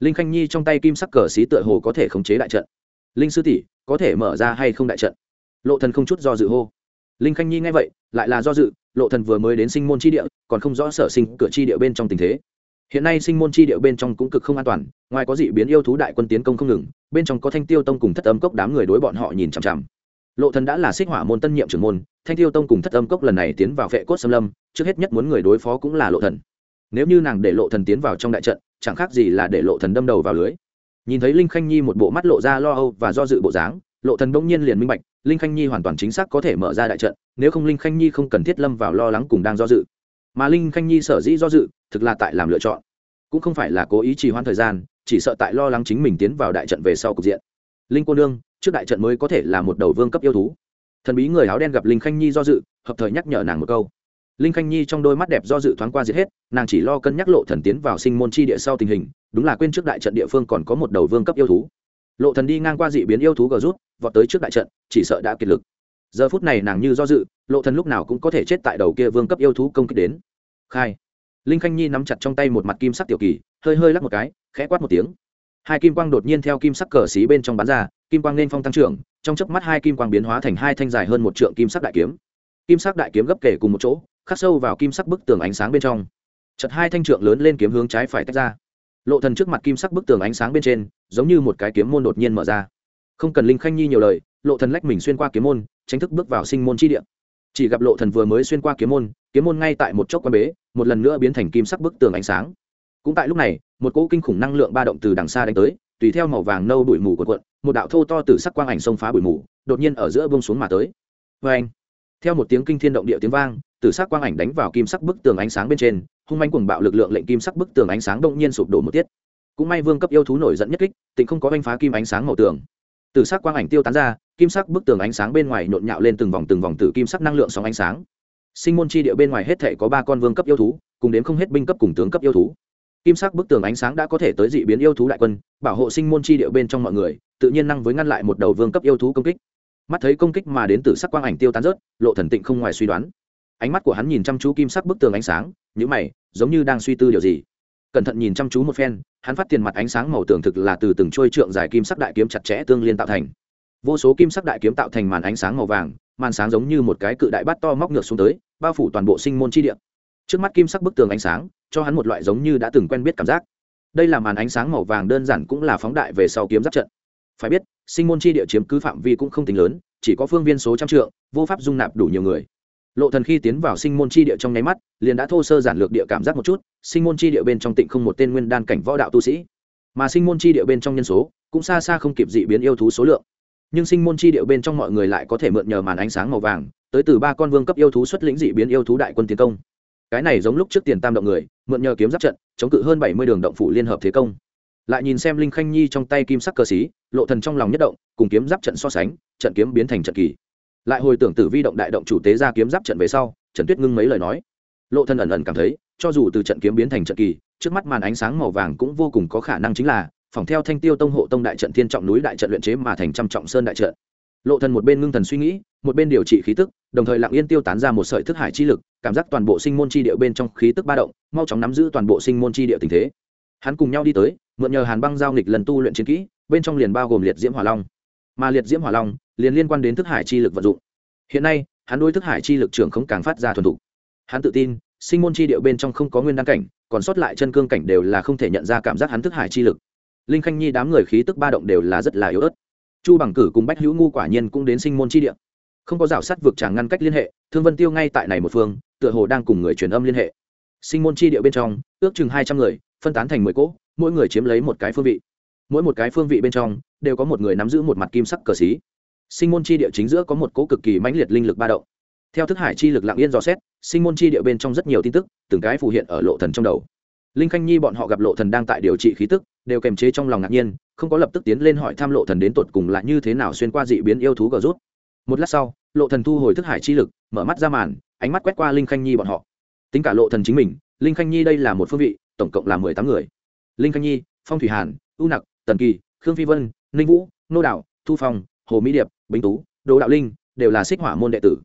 Linh khanh nhi trong tay kim sắc cờ xí tựa hồ có thể khống chế đại trận. Linh sư tỷ, có thể mở ra hay không đại trận? Lộ thần không chút do dự hô linh khanh nhi nghe vậy, lại là do dự, lộ thần vừa mới đến sinh môn chi địa, còn không rõ sở sinh cửa chi địa bên trong tình thế. Hiện nay sinh môn chi địa bên trong cũng cực không an toàn, ngoài có dị biến yêu thú đại quân tiến công không ngừng, bên trong có thanh tiêu tông cùng thất âm cốc đám người đối bọn họ nhìn chằm chằm. Lộ thần đã là xích hỏa môn tân nhiệm trưởng môn, thanh tiêu tông cùng thất âm cốc lần này tiến vào vệ cốt xâm lâm, trước hết nhất muốn người đối phó cũng là lộ thần. Nếu như nàng để lộ thần tiến vào trong đại trận, chẳng khác gì là để lộ thần đâm đầu vào lưới. Nhìn thấy linh khanh nhi một bộ mắt lộ ra lo âu và do dự bộ dáng lộ thần bỗng nhiên liền minh bạch, linh khanh nhi hoàn toàn chính xác có thể mở ra đại trận, nếu không linh khanh nhi không cần thiết lâm vào lo lắng cùng đang do dự. Mà linh khanh nhi sở dĩ do dự, thực là tại làm lựa chọn. Cũng không phải là cố ý trì hoãn thời gian, chỉ sợ tại lo lắng chính mình tiến vào đại trận về sau cục diện. Linh cô nương, trước đại trận mới có thể là một đầu vương cấp yêu thú. Thần bí người áo đen gặp linh khanh nhi do dự, hợp thời nhắc nhở nàng một câu. Linh khanh nhi trong đôi mắt đẹp do dự thoáng qua giết hết, nàng chỉ lo cân nhắc lộ thần tiến vào sinh môn chi địa sau tình hình, đúng là quên trước đại trận địa phương còn có một đầu vương cấp yêu thú lộ thần đi ngang qua dị biến yêu thú gờ rút, vọt tới trước đại trận, chỉ sợ đã kiệt lực. Giờ phút này nàng như do dự, lộ thần lúc nào cũng có thể chết tại đầu kia vương cấp yêu thú công kích đến. Khai. Linh khanh nhi nắm chặt trong tay một mặt kim sắc tiểu kỳ, hơi hơi lắc một cái, khẽ quát một tiếng. Hai kim quang đột nhiên theo kim sắc cờ xí bên trong bắn ra, kim quang nên phong tăng trưởng, trong chớp mắt hai kim quang biến hóa thành hai thanh dài hơn một trượng kim sắc đại kiếm. Kim sắc đại kiếm gấp kể cùng một chỗ, khắc sâu vào kim sắc bức tường ánh sáng bên trong. Chật hai thanh trượng lớn lên kiếm hướng trái phải tách ra lộ thần trước mặt kim sắc bức tường ánh sáng bên trên, giống như một cái kiếm môn đột nhiên mở ra. Không cần linh khanh nhi nhiều lời, lộ thần lách mình xuyên qua kiếm môn tránh thức bước vào sinh môn chi địa. Chỉ gặp lộ thần vừa mới xuyên qua kiếm môn kiếm môn ngay tại một chốc quan bế, một lần nữa biến thành kim sắc bức tường ánh sáng. Cũng tại lúc này, một cỗ kinh khủng năng lượng ba động từ đằng xa đánh tới, tùy theo màu vàng nâu bụi mù của quận một đạo thô to từ sắc quang ảnh xông phá bụi mù, đột nhiên ở giữa buông xuống mà tới. Vê anh theo một tiếng kinh thiên động địa tiếng vang, tử sắc quang ảnh đánh vào kim sắc bức tường ánh sáng bên trên, hung manh cuồng bạo lực lượng lệnh kim sắc bức tường ánh sáng động nhiên sụp đổ một tiết. Cũng may vương cấp yêu thú nổi giận nhất kích, tịnh không có oanh phá kim ánh sáng màu tường. Tử sắc quang ảnh tiêu tán ra, kim sắc bức tường ánh sáng bên ngoài nhộn nhạo lên từng vòng từng vòng từ kim sắc năng lượng sóng ánh sáng. Sinh môn chi địa bên ngoài hết thể có ba con vương cấp yêu thú, cùng đến không hết binh cấp cùng tướng cấp yêu thú. Kim sắc bức tường ánh sáng đã có thể tới dị biến yêu thú đại quân, bảo hộ sinh môn chi địa bên trong mọi người, tự nhiên năng với ngăn lại một đầu vương cấp yêu thú công kích mắt thấy công kích mà đến từ sắc quang ảnh tiêu tán rớt, lộ thần tịnh không ngoài suy đoán. Ánh mắt của hắn nhìn chăm chú kim sắc bức tường ánh sáng nhữ mày, giống như đang suy tư điều gì. Cẩn thận nhìn chăm chú một phen, hắn phát tiền mặt ánh sáng màu tường thực là từ từng trôi trượng dài kim sắc đại kiếm chặt chẽ tương liên tạo thành. Vô số kim sắc đại kiếm tạo thành màn ánh sáng màu vàng, màn sáng giống như một cái cự đại bát to móc ngược xuống tới, bao phủ toàn bộ sinh môn chi địa. Trước mắt kim sắc bức tường ánh sáng, cho hắn một loại giống như đã từng quen biết cảm giác. Đây là màn ánh sáng màu vàng, đơn giản cũng là phóng đại về sau kiếm giáp trận. Phải biết sinh môn chi địa chiếm cứ phạm vi cũng không tính lớn, chỉ có phương viên số trăm trượng, vô pháp dung nạp đủ nhiều người. Lộ thần khi tiến vào sinh môn chi địa trong nháy mắt, liền đã thô sơ giản lược địa cảm giác một chút, sinh môn chi địa bên trong tịnh không một tên nguyên đan cảnh võ đạo tu sĩ. Mà sinh môn chi địa bên trong nhân số, cũng xa xa không kịp dị biến yêu thú số lượng. Nhưng sinh môn chi địa bên trong mọi người lại có thể mượn nhờ màn ánh sáng màu vàng, tới từ ba con vương cấp yêu thú xuất lĩnh dị biến yêu thú đại quân tiến công. Cái này giống lúc trước tiền tam động người, mượn nhờ kiếm giáp trận, chống cự hơn bảy mươi đường động phủ liên hợp thế công lại nhìn xem linh khanh nhi trong tay kim sắc cờ xí, lộ thần trong lòng nhất động, cùng kiếm giáp trận so sánh, trận kiếm biến thành trận kỳ. Lại hồi tưởng tử vi động đại động chủ tế ra kiếm giáp trận về sau, trần tuyết ngưng mấy lời nói. Lộ thân ẩn ẩn cảm thấy, cho dù từ trận kiếm biến thành trận kỳ, trước mắt màn ánh sáng màu vàng cũng vô cùng có khả năng chính là phòng theo thanh tiêu tông hộ tông đại trận thiên trọng núi đại trận luyện chế mà thành trăm trọng sơn đại trận. Lộ thần một bên ngưng thần suy nghĩ, một bên điều trị khí tức, đồng thời lặng yên tiêu tán ra một sợi thức hải chi lực, cảm giác toàn bộ sinh môn chi địa bên trong khí tức ba động, mau chóng nắm giữ toàn bộ sinh môn chi địa tình thế. Hắn cùng nhau đi tới mượn nhờ hàn băng giao nghịch lần tu luyện chiến kỹ, bên trong liền bao gồm liệt diễm hỏa long. Mà liệt diễm hỏa long liền liên quan đến thức hải chi lực vận dụng. Hiện nay, hắn đối thức hải chi lực trưởng không càng phát ra thuần thục. Hắn tự tin, sinh môn chi điệu bên trong không có nguyên đăng cảnh, còn sót lại chân cương cảnh đều là không thể nhận ra cảm giác hắn thức hải chi lực. Linh khanh nhi đám người khí tức ba động đều là rất là yếu ớt. Chu bằng cử cùng bách hữu ngu quả nhiên cũng đến sinh môn chi địa. Không có rào sắt vượt tràng ngăn cách liên hệ, thương vân tiêu ngay tại này một phương, tựa hồ đang cùng người truyền âm liên hệ. Sinh môn chi địa bên trong, ước chừng hai trăm người, phân tán thành mười cỗ mỗi người chiếm lấy một cái phương vị. Mỗi một cái phương vị bên trong, đều có một người nắm giữ một mặt kim sắc cờ xí. Sinh môn chi địa chính giữa có một cỗ cực kỳ mãnh liệt linh lực ba động. Theo thức hải chi lực lặng yên dò xét, sinh môn chi địa bên trong rất nhiều tin tức, từng cái phù hiện ở lộ thần trong đầu. Linh khanh nhi bọn họ gặp lộ thần đang tại điều trị khí tức, đều kềm chế trong lòng ngạc nhiên, không có lập tức tiến lên hỏi thăm lộ thần đến tột cùng là như thế nào xuyên qua dị biến yêu thú gờ rút. Một lát sau, lộ thần thu hồi thức hải chi lực, mở mắt ra màn, ánh mắt quét qua linh khanh nhi bọn họ. Tính cả lộ thần chính mình, linh khanh nhi đây là một phương vị, tổng cộng là mười tám người linh khanh nhi phong thủy hàn u nặc tần kỳ khương phi vân ninh vũ nô đạo thu phong hồ mỹ điệp bính tú đỗ đạo linh đều là xích hỏa môn đệ tử.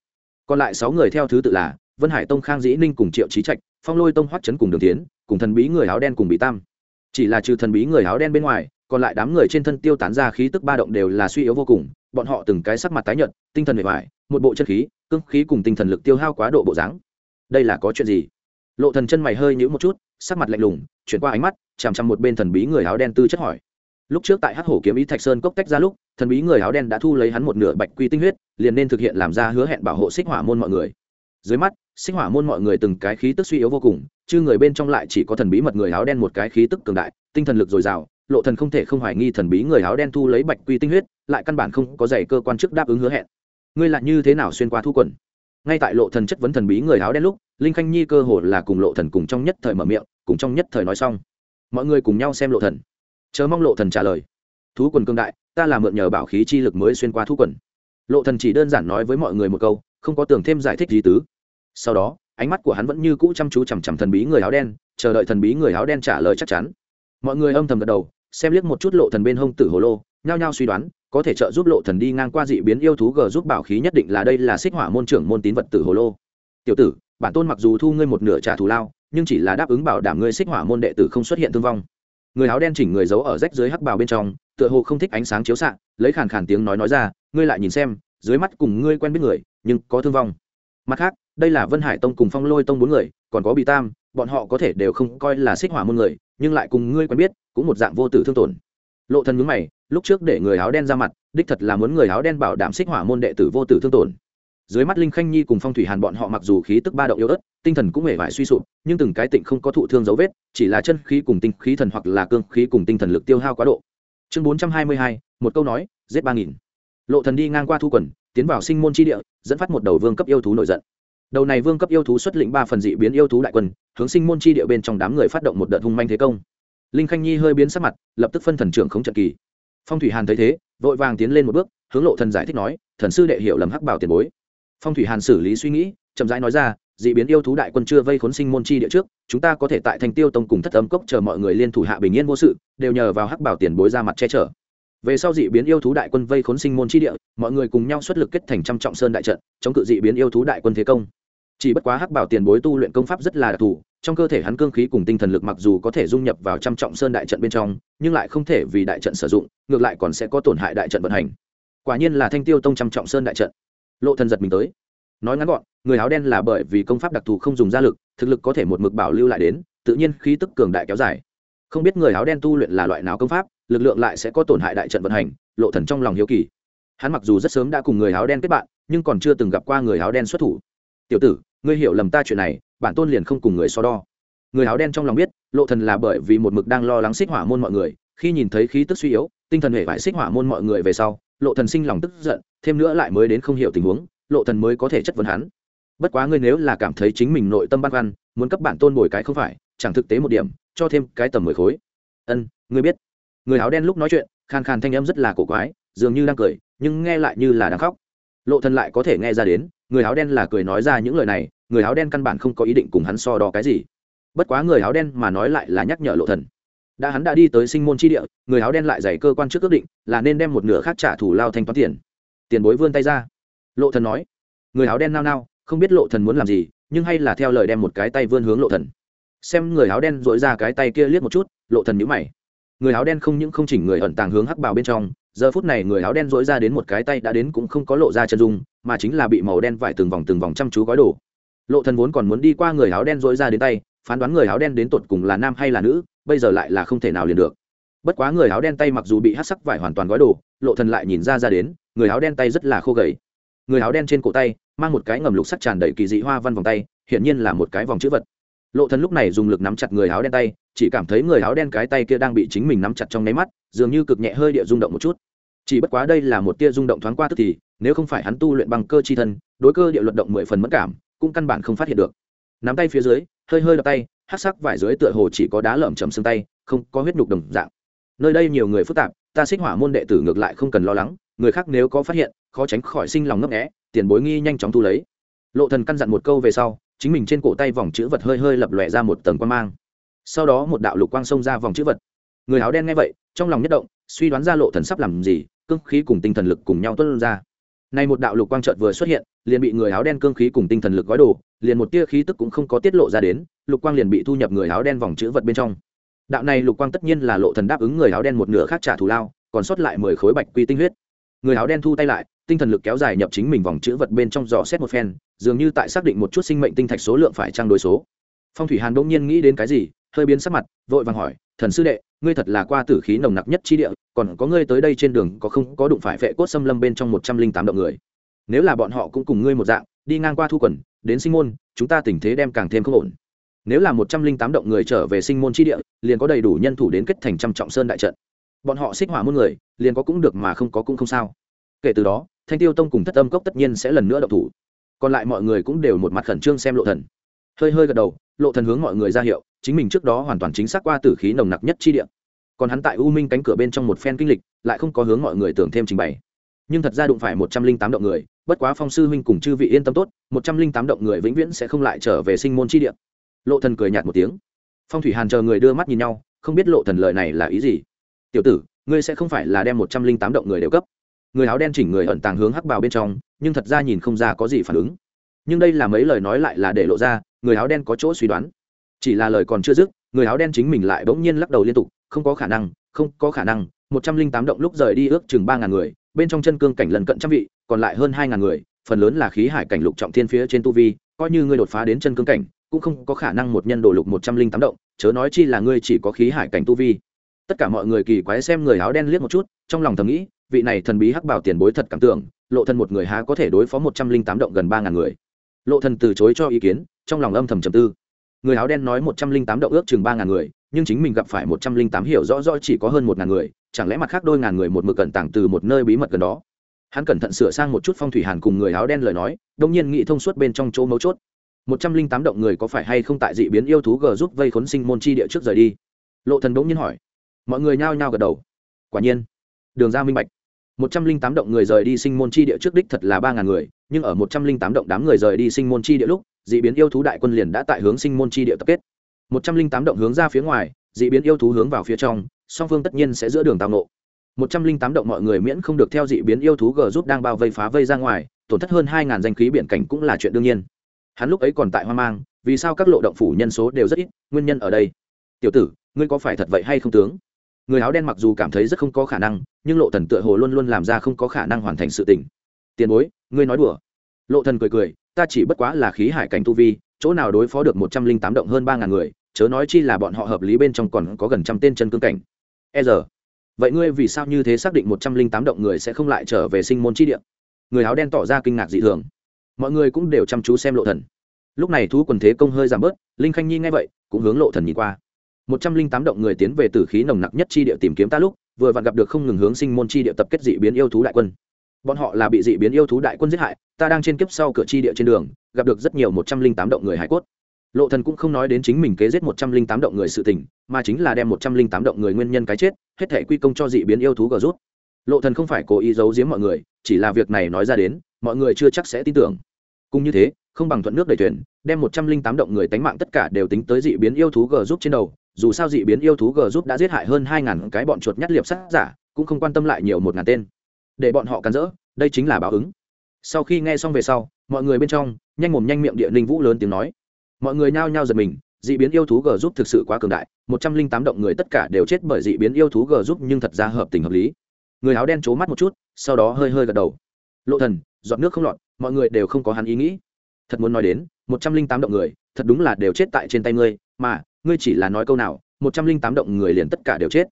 còn lại sáu người theo thứ tự là vân hải tông khang dĩ ninh cùng triệu trí trạch phong lôi tông hoắc chấn cùng đường tiến cùng thần bí người áo đen cùng bị tam. chỉ là trừ thần bí người áo đen bên ngoài còn lại đám người trên thân tiêu tán ra khí tức ba động đều là suy yếu vô cùng bọn họ từng cái sắc mặt tái nhợt tinh thần mệt mỏi, một bộ chân khí cương khí cùng tinh thần lực tiêu hao quá độ bộ dáng. đây là có chuyện gì? lộ thần chân mày hơi nhíu một chút sắc mặt lạnh lùng, chuyển qua ánh mắt, chằm chằm một bên thần bí người áo đen tư chất hỏi. Lúc trước tại hắc hổ kiếm ý thạch sơn cốc tách ra lúc, thần bí người áo đen đã thu lấy hắn một nửa bạch quy tinh huyết, liền nên thực hiện làm ra hứa hẹn bảo hộ xích hỏa môn mọi người. Dưới mắt, xích hỏa môn mọi người từng cái khí tức suy yếu vô cùng, chứ người bên trong lại chỉ có thần bí mật người áo đen một cái khí tức cường đại, tinh thần lực dồi dào, lộ thần không thể không hoài nghi thần bí người áo đen thu lấy bạch quy tinh huyết, lại căn bản không có giày cơ quan chức đáp ứng hứa hẹn. Ngươi lại như thế nào xuyên qua thu quần? Ngay tại lộ thần chất vấn thần bí người áo đen lúc, linh khanh nhi cơ hồ là cùng lộ thần cùng trong nhất thời mở miệng, cùng trong nhất thời nói xong. Mọi người cùng nhau xem lộ thần. Chờ mong lộ thần trả lời. Thú quần cương đại, ta là mượn nhờ bảo khí chi lực mới xuyên qua thú quần. Lộ thần chỉ đơn giản nói với mọi người một câu, không có tưởng thêm giải thích gì tứ. Sau đó, ánh mắt của hắn vẫn như cũ chăm chú chằm chằm thần bí người áo đen, chờ đợi thần bí người áo đen trả lời chắc chắn. Mọi người âm thầm gật đầu, xem liếc một chút lộ thần bên hông tử hồ lô nhao nhao suy đoán, có thể trợ giúp lộ thần đi ngang qua dị biến yêu thú g giúp bảo khí nhất định là đây là xích hỏa môn trưởng môn tín vật tử hồ lô. Tiểu tử, bản tôn mặc dù thu ngươi một nửa trả thù lao, nhưng chỉ là đáp ứng bảo đảm ngươi xích hỏa môn đệ tử không xuất hiện thương vong. Người áo đen chỉnh người giấu ở rách dưới hắc bào bên trong, tựa hồ không thích ánh sáng chiếu xạ, lấy khàn khàn tiếng nói nói ra, ngươi lại nhìn xem, dưới mắt cùng ngươi quen biết người, nhưng có thương vong. Mặt khác, đây là vân hải tông cùng phong lôi tông bốn người, còn có bị tam, bọn họ có thể đều không coi là xích hỏa môn người, nhưng lại cùng ngươi quen biết, cũng một dạng vô tử thương tổn lộ thần nhướng mày, lúc trước để người áo đen ra mặt, đích thật là muốn người áo đen bảo đảm xích hỏa môn đệ tử vô tử thương tổn. Dưới mắt linh khanh nhi cùng phong thủy hàn bọn họ mặc dù khí tức ba động yếu ớt, tinh thần cũng hề vải suy sụp, nhưng từng cái tịnh không có thụ thương dấu vết, chỉ là chân khí cùng tinh khí thần hoặc là cương khí cùng tinh thần lực tiêu hao quá độ. Chương bốn trăm hai mươi hai, một câu nói, giết ba nghìn. Lộ thần đi ngang qua thu quần, tiến vào sinh môn chi địa, dẫn phát một đầu vương cấp yêu thú nổi giận. Đầu này vương cấp yêu thú xuất lĩnh ba phần dị biến yêu thú đại quân, hướng sinh môn chi địa bên trong đám người phát động một đợt hung manh thế công linh khanh nhi hơi biến sắc mặt, lập tức phân thần trưởng không trận kỳ. Phong thủy hàn thấy thế, vội vàng tiến lên một bước, hướng lộ thần giải thích nói, thần sư đệ hiểu lầm hắc bảo tiền bối. Phong thủy hàn xử lý suy nghĩ, chậm rãi nói ra, dị biến yêu thú đại quân chưa vây khốn sinh môn chi địa trước, chúng ta có thể tại thành tiêu tông cùng thất âm cốc chờ mọi người liên thủ hạ bình yên vô sự, đều nhờ vào hắc bảo tiền bối ra mặt che chở. Về sau dị biến yêu thú đại quân vây khốn sinh môn chi địa, mọi người cùng nhau xuất lực kết thành trăm trọng sơn đại trận, chống cự dị biến yêu thú đại quân thế công. Chỉ bất quá hắc bảo tiền bối tu luyện công pháp rất là đặc thù trong cơ thể hắn cương khí cùng tinh thần lực mặc dù có thể dung nhập vào trăm trọng sơn đại trận bên trong, nhưng lại không thể vì đại trận sử dụng, ngược lại còn sẽ có tổn hại đại trận vận hành. Quả nhiên là thanh tiêu tông trăm trọng sơn đại trận. Lộ thần giật mình tới. Nói ngắn gọn, người áo đen là bởi vì công pháp đặc thù không dùng gia lực, thực lực có thể một mực bảo lưu lại đến, tự nhiên khí tức cường đại kéo dài. Không biết người áo đen tu luyện là loại nào công pháp, lực lượng lại sẽ có tổn hại đại trận vận hành, lộ thần trong lòng hiếu kỳ. Hắn mặc dù rất sớm đã cùng người áo đen kết bạn, nhưng còn chưa từng gặp qua người áo đen xuất thủ. Tiểu tử ngươi hiểu lầm ta chuyện này, bản tôn liền không cùng người so đo. Người áo đen trong lòng biết, lộ thần là bởi vì một mực đang lo lắng xích hỏa môn mọi người, khi nhìn thấy khí tức suy yếu, tinh thần hệ vải xích hỏa môn mọi người về sau, lộ thần sinh lòng tức giận, thêm nữa lại mới đến không hiểu tình huống, lộ thần mới có thể chất vấn hắn. Bất quá ngươi nếu là cảm thấy chính mình nội tâm băn khoăn, muốn cấp bản tôn bồi cái không phải, chẳng thực tế một điểm, cho thêm cái tầm mười khối. Ân, ngươi biết. Người áo đen lúc nói chuyện khàn khàn thanh âm rất là cổ quái, dường như đang cười, nhưng nghe lại như là đang khóc. Lộ thần lại có thể nghe ra đến người áo đen là cười nói ra những lời này, người áo đen căn bản không có ý định cùng hắn so đo cái gì. Bất quá người áo đen mà nói lại là nhắc nhở lộ thần. Đã hắn đã đi tới sinh môn chi địa, người áo đen lại giải cơ quan trước ước định, là nên đem một nửa khác trả thủ lao thanh toán tiền. Tiền bối vươn tay ra. Lộ thần nói. Người áo đen nao nao, không biết lộ thần muốn làm gì, nhưng hay là theo lời đem một cái tay vươn hướng lộ thần. Xem người áo đen dội ra cái tay kia liếc một chút, lộ thần nhíu mày. Người áo đen không những không chỉnh người ẩn tàng hướng hắc bào bên trong giờ phút này người áo đen dỗi ra đến một cái tay đã đến cũng không có lộ ra chân dung, mà chính là bị màu đen vải từng vòng từng vòng chăm chú gói đồ lộ thần vốn còn muốn đi qua người áo đen dỗi ra đến tay, phán đoán người áo đen đến tột cùng là nam hay là nữ, bây giờ lại là không thể nào liền được. Bất quá người áo đen tay mặc dù bị hắc sắc vải hoàn toàn gói đồ lộ thần lại nhìn ra ra đến, người áo đen tay rất là khô gầy. Người áo đen trên cổ tay, mang một cái ngầm lục sắc tràn đầy kỳ dị hoa văn vòng tay hiện nhiên là một cái vòng chữ vật lộ thần lúc này dùng lực nắm chặt người áo đen tay, chỉ cảm thấy người áo đen cái tay kia đang bị chính mình nắm chặt trong nháy mắt, dường như cực nhẹ hơi địa rung động một chút. Chỉ bất quá đây là một tia rung động thoáng qua tức thì, nếu không phải hắn tu luyện bằng cơ chi thân, đối cơ địa luật động mười phần mất cảm, cũng căn bản không phát hiện được. Nắm tay phía dưới, hơi hơi đập tay hát sắc vải dưới tựa hồ chỉ có đá lởm chầm xương tay, không có huyết nhục đồng dạng. Nơi đây nhiều người phức tạp, ta xích hỏa môn đệ tử ngược lại không cần lo lắng, người khác nếu có phát hiện, khó tránh khỏi sinh lòng ngấp nghẽ tiền bối nghi nhanh chóng thu lấy. Lộ thần căn dặn một câu về sau chính mình trên cổ tay vòng chữ vật hơi hơi lập lòe ra một tầng quan mang. Sau đó một đạo lục quang xông ra vòng chữ vật. Người áo đen nghe vậy, trong lòng nhất động, suy đoán ra lộ thần sắp làm gì, cương khí cùng tinh thần lực cùng nhau tuôn ra. Nay một đạo lục quang chợt vừa xuất hiện, liền bị người áo đen cương khí cùng tinh thần lực gói đồ, liền một tia khí tức cũng không có tiết lộ ra đến, lục quang liền bị thu nhập người áo đen vòng chữ vật bên trong. Đạo này lục quang tất nhiên là lộ thần đáp ứng người áo đen một nửa khác trả thù lao, còn sót lại mười khối bạch quy tinh huyết. Người áo đen thu tay lại, tinh thần lực kéo dài nhập chính mình vòng chữ vật bên trong dò xét một phen dường như tại xác định một chút sinh mệnh tinh thạch số lượng phải trang đối số. Phong thủy hàn bỗng nhiên nghĩ đến cái gì, hơi biến sắc mặt, vội vàng hỏi, thần sư đệ, ngươi thật là qua tử khí nồng nặc nhất chi địa, còn có ngươi tới đây trên đường có không có đụng phải vệ cốt xâm lâm bên trong một trăm linh tám động người? Nếu là bọn họ cũng cùng ngươi một dạng, đi ngang qua thu quần, đến sinh môn, chúng ta tình thế đem càng thêm không ổn. Nếu là một trăm linh tám động người trở về sinh môn chi địa, liền có đầy đủ nhân thủ đến kết thành trăm trọng sơn đại trận. Bọn họ xích hỏa muôn người, liền có cũng được mà không có cũng không sao. Kể từ đó, thanh tiêu tông cùng thất âm cốc tất nhiên sẽ lần nữa động thủ còn lại mọi người cũng đều một mặt khẩn trương xem lộ thần. Hơi hơi gật đầu, lộ thần hướng mọi người ra hiệu, chính mình trước đó hoàn toàn chính xác qua tử khí nồng nặc nhất chi địa. Còn hắn tại u minh cánh cửa bên trong một phen kinh lịch, lại không có hướng mọi người tưởng thêm trình bày. Nhưng thật ra đụng phải một trăm linh tám động người, bất quá phong sư huynh cùng chư vị yên tâm tốt, một trăm linh tám động người vĩnh viễn sẽ không lại trở về sinh môn chi địa. Lộ thần cười nhạt một tiếng. Phong thủy hàn chờ người đưa mắt nhìn nhau, không biết lộ thần lời này là ý gì. Tiểu tử, ngươi sẽ không phải là đem một trăm linh tám động người đều cấp. Người áo đen chỉnh người ẩn tàng hướng hắc bào bên trong nhưng thật ra nhìn không ra có gì phản ứng. Nhưng đây là mấy lời nói lại là để lộ ra, người áo đen có chỗ suy đoán. Chỉ là lời còn chưa dứt, người áo đen chính mình lại bỗng nhiên lắc đầu liên tục, không có khả năng, không có khả năng, một trăm linh tám động lúc rời đi ước chừng ba ngàn người, bên trong chân cương cảnh lần cận trăm vị, còn lại hơn hai ngàn người, phần lớn là khí hải cảnh lục trọng thiên phía trên tu vi, coi như ngươi đột phá đến chân cương cảnh, cũng không có khả năng một nhân đổ lục một trăm linh tám động, chớ nói chi là ngươi chỉ có khí hải cảnh tu vi. Tất cả mọi người kỳ quái xem người áo đen liếc một chút, trong lòng thầm nghĩ, vị này thần bí hắc bảo tiền bối thật cảm tưởng lộ thần một người há có thể đối phó một trăm linh tám động gần ba ngàn người. Lộ thần từ chối cho ý kiến, trong lòng âm thầm trầm tư. Người áo đen nói một trăm linh tám động ước chừng ba ngàn người, nhưng chính mình gặp phải một trăm linh tám hiểu rõ rõ chỉ có hơn một ngàn người, chẳng lẽ mặt khác đôi ngàn người một mực cẩn tàng từ một nơi bí mật gần đó? Hắn cẩn thận sửa sang một chút phong thủy hàn cùng người áo đen lời nói, đông nhiên nghĩ thông suốt bên trong chỗ mấu chốt. Một trăm linh tám động người có phải hay không tại dị biến yêu thú g giúp vây khốn sinh môn chi địa trước rời đi? Lộ thần đống nhiên hỏi. Mọi người nhao nhao gật đầu. Quả nhiên, đường ra minh bạch một trăm linh tám động người rời đi sinh môn chi địa trước đích thật là ba ngàn người, nhưng ở một trăm linh tám động đám người rời đi sinh môn chi địa lúc, dị biến yêu thú đại quân liền đã tại hướng sinh môn chi địa tập kết. Một trăm linh tám động hướng ra phía ngoài, dị biến yêu thú hướng vào phía trong, song phương tất nhiên sẽ giữa đường tao nộ một trăm linh tám động mọi người miễn không được theo dị biến yêu thú g giúp đang bao vây phá vây ra ngoài, tổn thất hơn hai ngàn danh khí biển cảnh cũng là chuyện đương nhiên. Hắn lúc ấy còn tại hoang mang, vì sao các lộ động phủ nhân số đều rất ít, nguyên nhân ở đây? Tiểu tử, ngươi có phải thật vậy hay không tướng? Người áo đen mặc dù cảm thấy rất không có khả năng, nhưng lộ thần tựa hồ luôn luôn làm ra không có khả năng hoàn thành sự tình. Tiền bối, ngươi nói đùa. Lộ thần cười cười, ta chỉ bất quá là khí hải cảnh tu vi, chỗ nào đối phó được một trăm linh tám động hơn ba ngàn người, chớ nói chi là bọn họ hợp lý bên trong còn có gần trăm tên chân cương cảnh. E giờ, vậy ngươi vì sao như thế xác định một trăm linh tám động người sẽ không lại trở về sinh môn chi địa? Người áo đen tỏ ra kinh ngạc dị thường. Mọi người cũng đều chăm chú xem lộ thần. Lúc này thú quần thế công hơi giảm bớt, linh khanh nhi nghe vậy, cũng hướng lộ thần nhìn qua một trăm linh tám động người tiến về tử khí nồng nặc nhất chi địa tìm kiếm ta lúc, vừa vặn gặp được không ngừng hướng sinh môn chi địa tập kết dị biến yêu thú đại quân. Bọn họ là bị dị biến yêu thú đại quân giết hại, ta đang trên kiếp sau cửa chi địa trên đường, gặp được rất nhiều một trăm linh tám động người hải cốt. Lộ thần cũng không nói đến chính mình kế giết một trăm linh tám động người sự tình, mà chính là đem một trăm linh tám động người nguyên nhân cái chết, hết thể quy công cho dị biến yêu thú gờ rút. Lộ thần không phải cố ý giấu giếm mọi người, chỉ là việc này nói ra đến, mọi người chưa chắc sẽ tin tưởng. Cũng như thế, không bằng thuận nước đầy thuyền, đem một trăm linh tám động người tánh mạng tất cả đều tính tới dị biến yêu thú gờ giúp trên đầu dù sao dị biến yêu thú g giúp đã giết hại hơn hai ngàn cái bọn chuột nhát liệp sát giả, cũng không quan tâm lại nhiều một ngàn tên. Để bọn họ cắn rỡ, đây chính là báo ứng. Sau khi nghe xong về sau, mọi người bên trong, nhanh mồm nhanh miệng địa ninh vũ lớn tiếng nói. Mọi người nhao nhao giật mình, dị biến yêu thú g giúp thực sự quá cường đại, một trăm linh tám động người tất cả đều chết bởi dị biến yêu thú g giúp nhưng thật ra hợp tình hợp lý. Người áo đen c mắt một chút, sau đó hơi hơi gật đầu. Lộ thần, giọt nước không lọt, mọi người đều không có hắn ý nghĩ. Thật muốn nói đến, một trăm linh tám động người, thật đúng là đều chết tại trên tay ngươi, mà ngươi chỉ là nói câu nào, một trăm linh tám động người liền tất cả đều chết.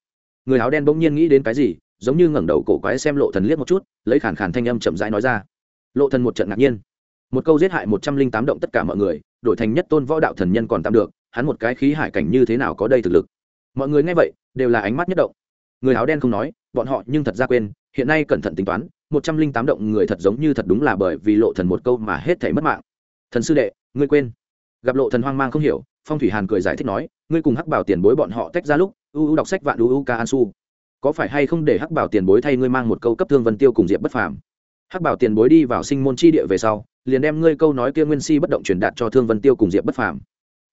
Người áo đen bỗng nhiên nghĩ đến cái gì, giống như ngẩng đầu cổ quái xem lộ thần liếc một chút, lấy khản khản thanh âm chậm rãi nói ra. Lộ thần một trận ngạc nhiên. Một câu giết hại một trăm linh tám động tất cả mọi người, đổi thành nhất tôn võ đạo thần nhân còn tạm được, hắn một cái khí hải cảnh như thế nào có đây thực lực? Mọi người nghe vậy, đều là ánh mắt nhất động. Người áo đen không nói, bọn họ nhưng thật ra quên, hiện nay cẩn thận tính toán, một trăm linh tám động người thật giống như thật đúng là bởi vì lộ thần một câu mà hết thảy mất mạng. Thần sư đệ, ngươi quên. Gặp lộ thần hoang mang không hiểu phong thủy hàn cười giải thích nói, ngươi cùng hắc bảo tiền bối bọn họ tách ra lúc, u u đọc sách vạn u u ca an su. Có phải hay không để hắc bảo tiền bối thay ngươi mang một câu cấp thương vân tiêu cùng diệp bất phàm? Hắc bảo tiền bối đi vào sinh môn chi địa về sau, liền đem ngươi câu nói kia nguyên si bất động truyền đạt cho thương vân tiêu cùng diệp bất phàm.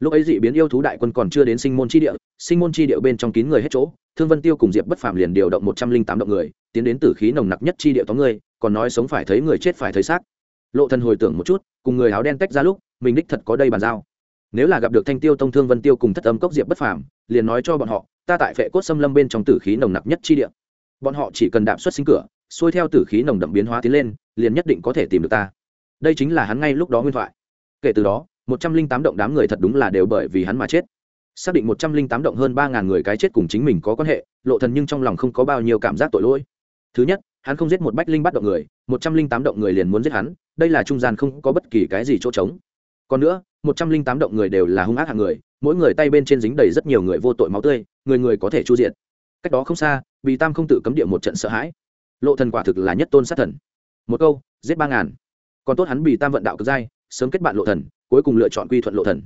Lúc ấy dị biến yêu thú đại quân còn chưa đến sinh môn chi địa, sinh môn chi địa bên trong kín người hết chỗ, thương vân tiêu cùng diệp bất phàm liền điều động một trăm linh tám động người, tiến đến tử khí nồng nặc nhất chi địa tóm ngươi, còn nói sống phải thấy người chết phải thấy xác. Lộ thần hồi tưởng một chút, cùng người áo đen tách ra lúc, mình đích thật có đây bàn giao nếu là gặp được thanh tiêu tông thương vân tiêu cùng thất âm cốc diệp bất phàm, liền nói cho bọn họ, ta tại phệ cốt xâm lâm bên trong tử khí nồng nặc nhất chi địa. Bọn họ chỉ cần đạp xuất sinh cửa, xuôi theo tử khí nồng đậm biến hóa tiến lên, liền nhất định có thể tìm được ta. Đây chính là hắn ngay lúc đó nguyên thoại. Kể từ đó, một trăm linh tám động đám người thật đúng là đều bởi vì hắn mà chết. Xác định một trăm linh tám động hơn ba ngàn người cái chết cùng chính mình có quan hệ, lộ thần nhưng trong lòng không có bao nhiêu cảm giác tội lỗi. Thứ nhất, hắn không giết một bách linh bắt động người, một trăm linh tám động người liền muốn giết hắn, đây là trung gian không có bất kỳ cái gì chỗ trống. Còn nữa một trăm linh tám động người đều là hung ác hạng người, mỗi người tay bên trên dính đầy rất nhiều người vô tội máu tươi, người người có thể chu diện cách đó không xa bị tam không tự cấm địa một trận sợ hãi. Lộ thần quả thực là nhất tôn sát thần. Một câu, giết ba ngàn. Còn tốt hắn bị tam vận đạo cực giai, sớm kết bạn lộ thần, cuối cùng lựa chọn quy thuận lộ thần.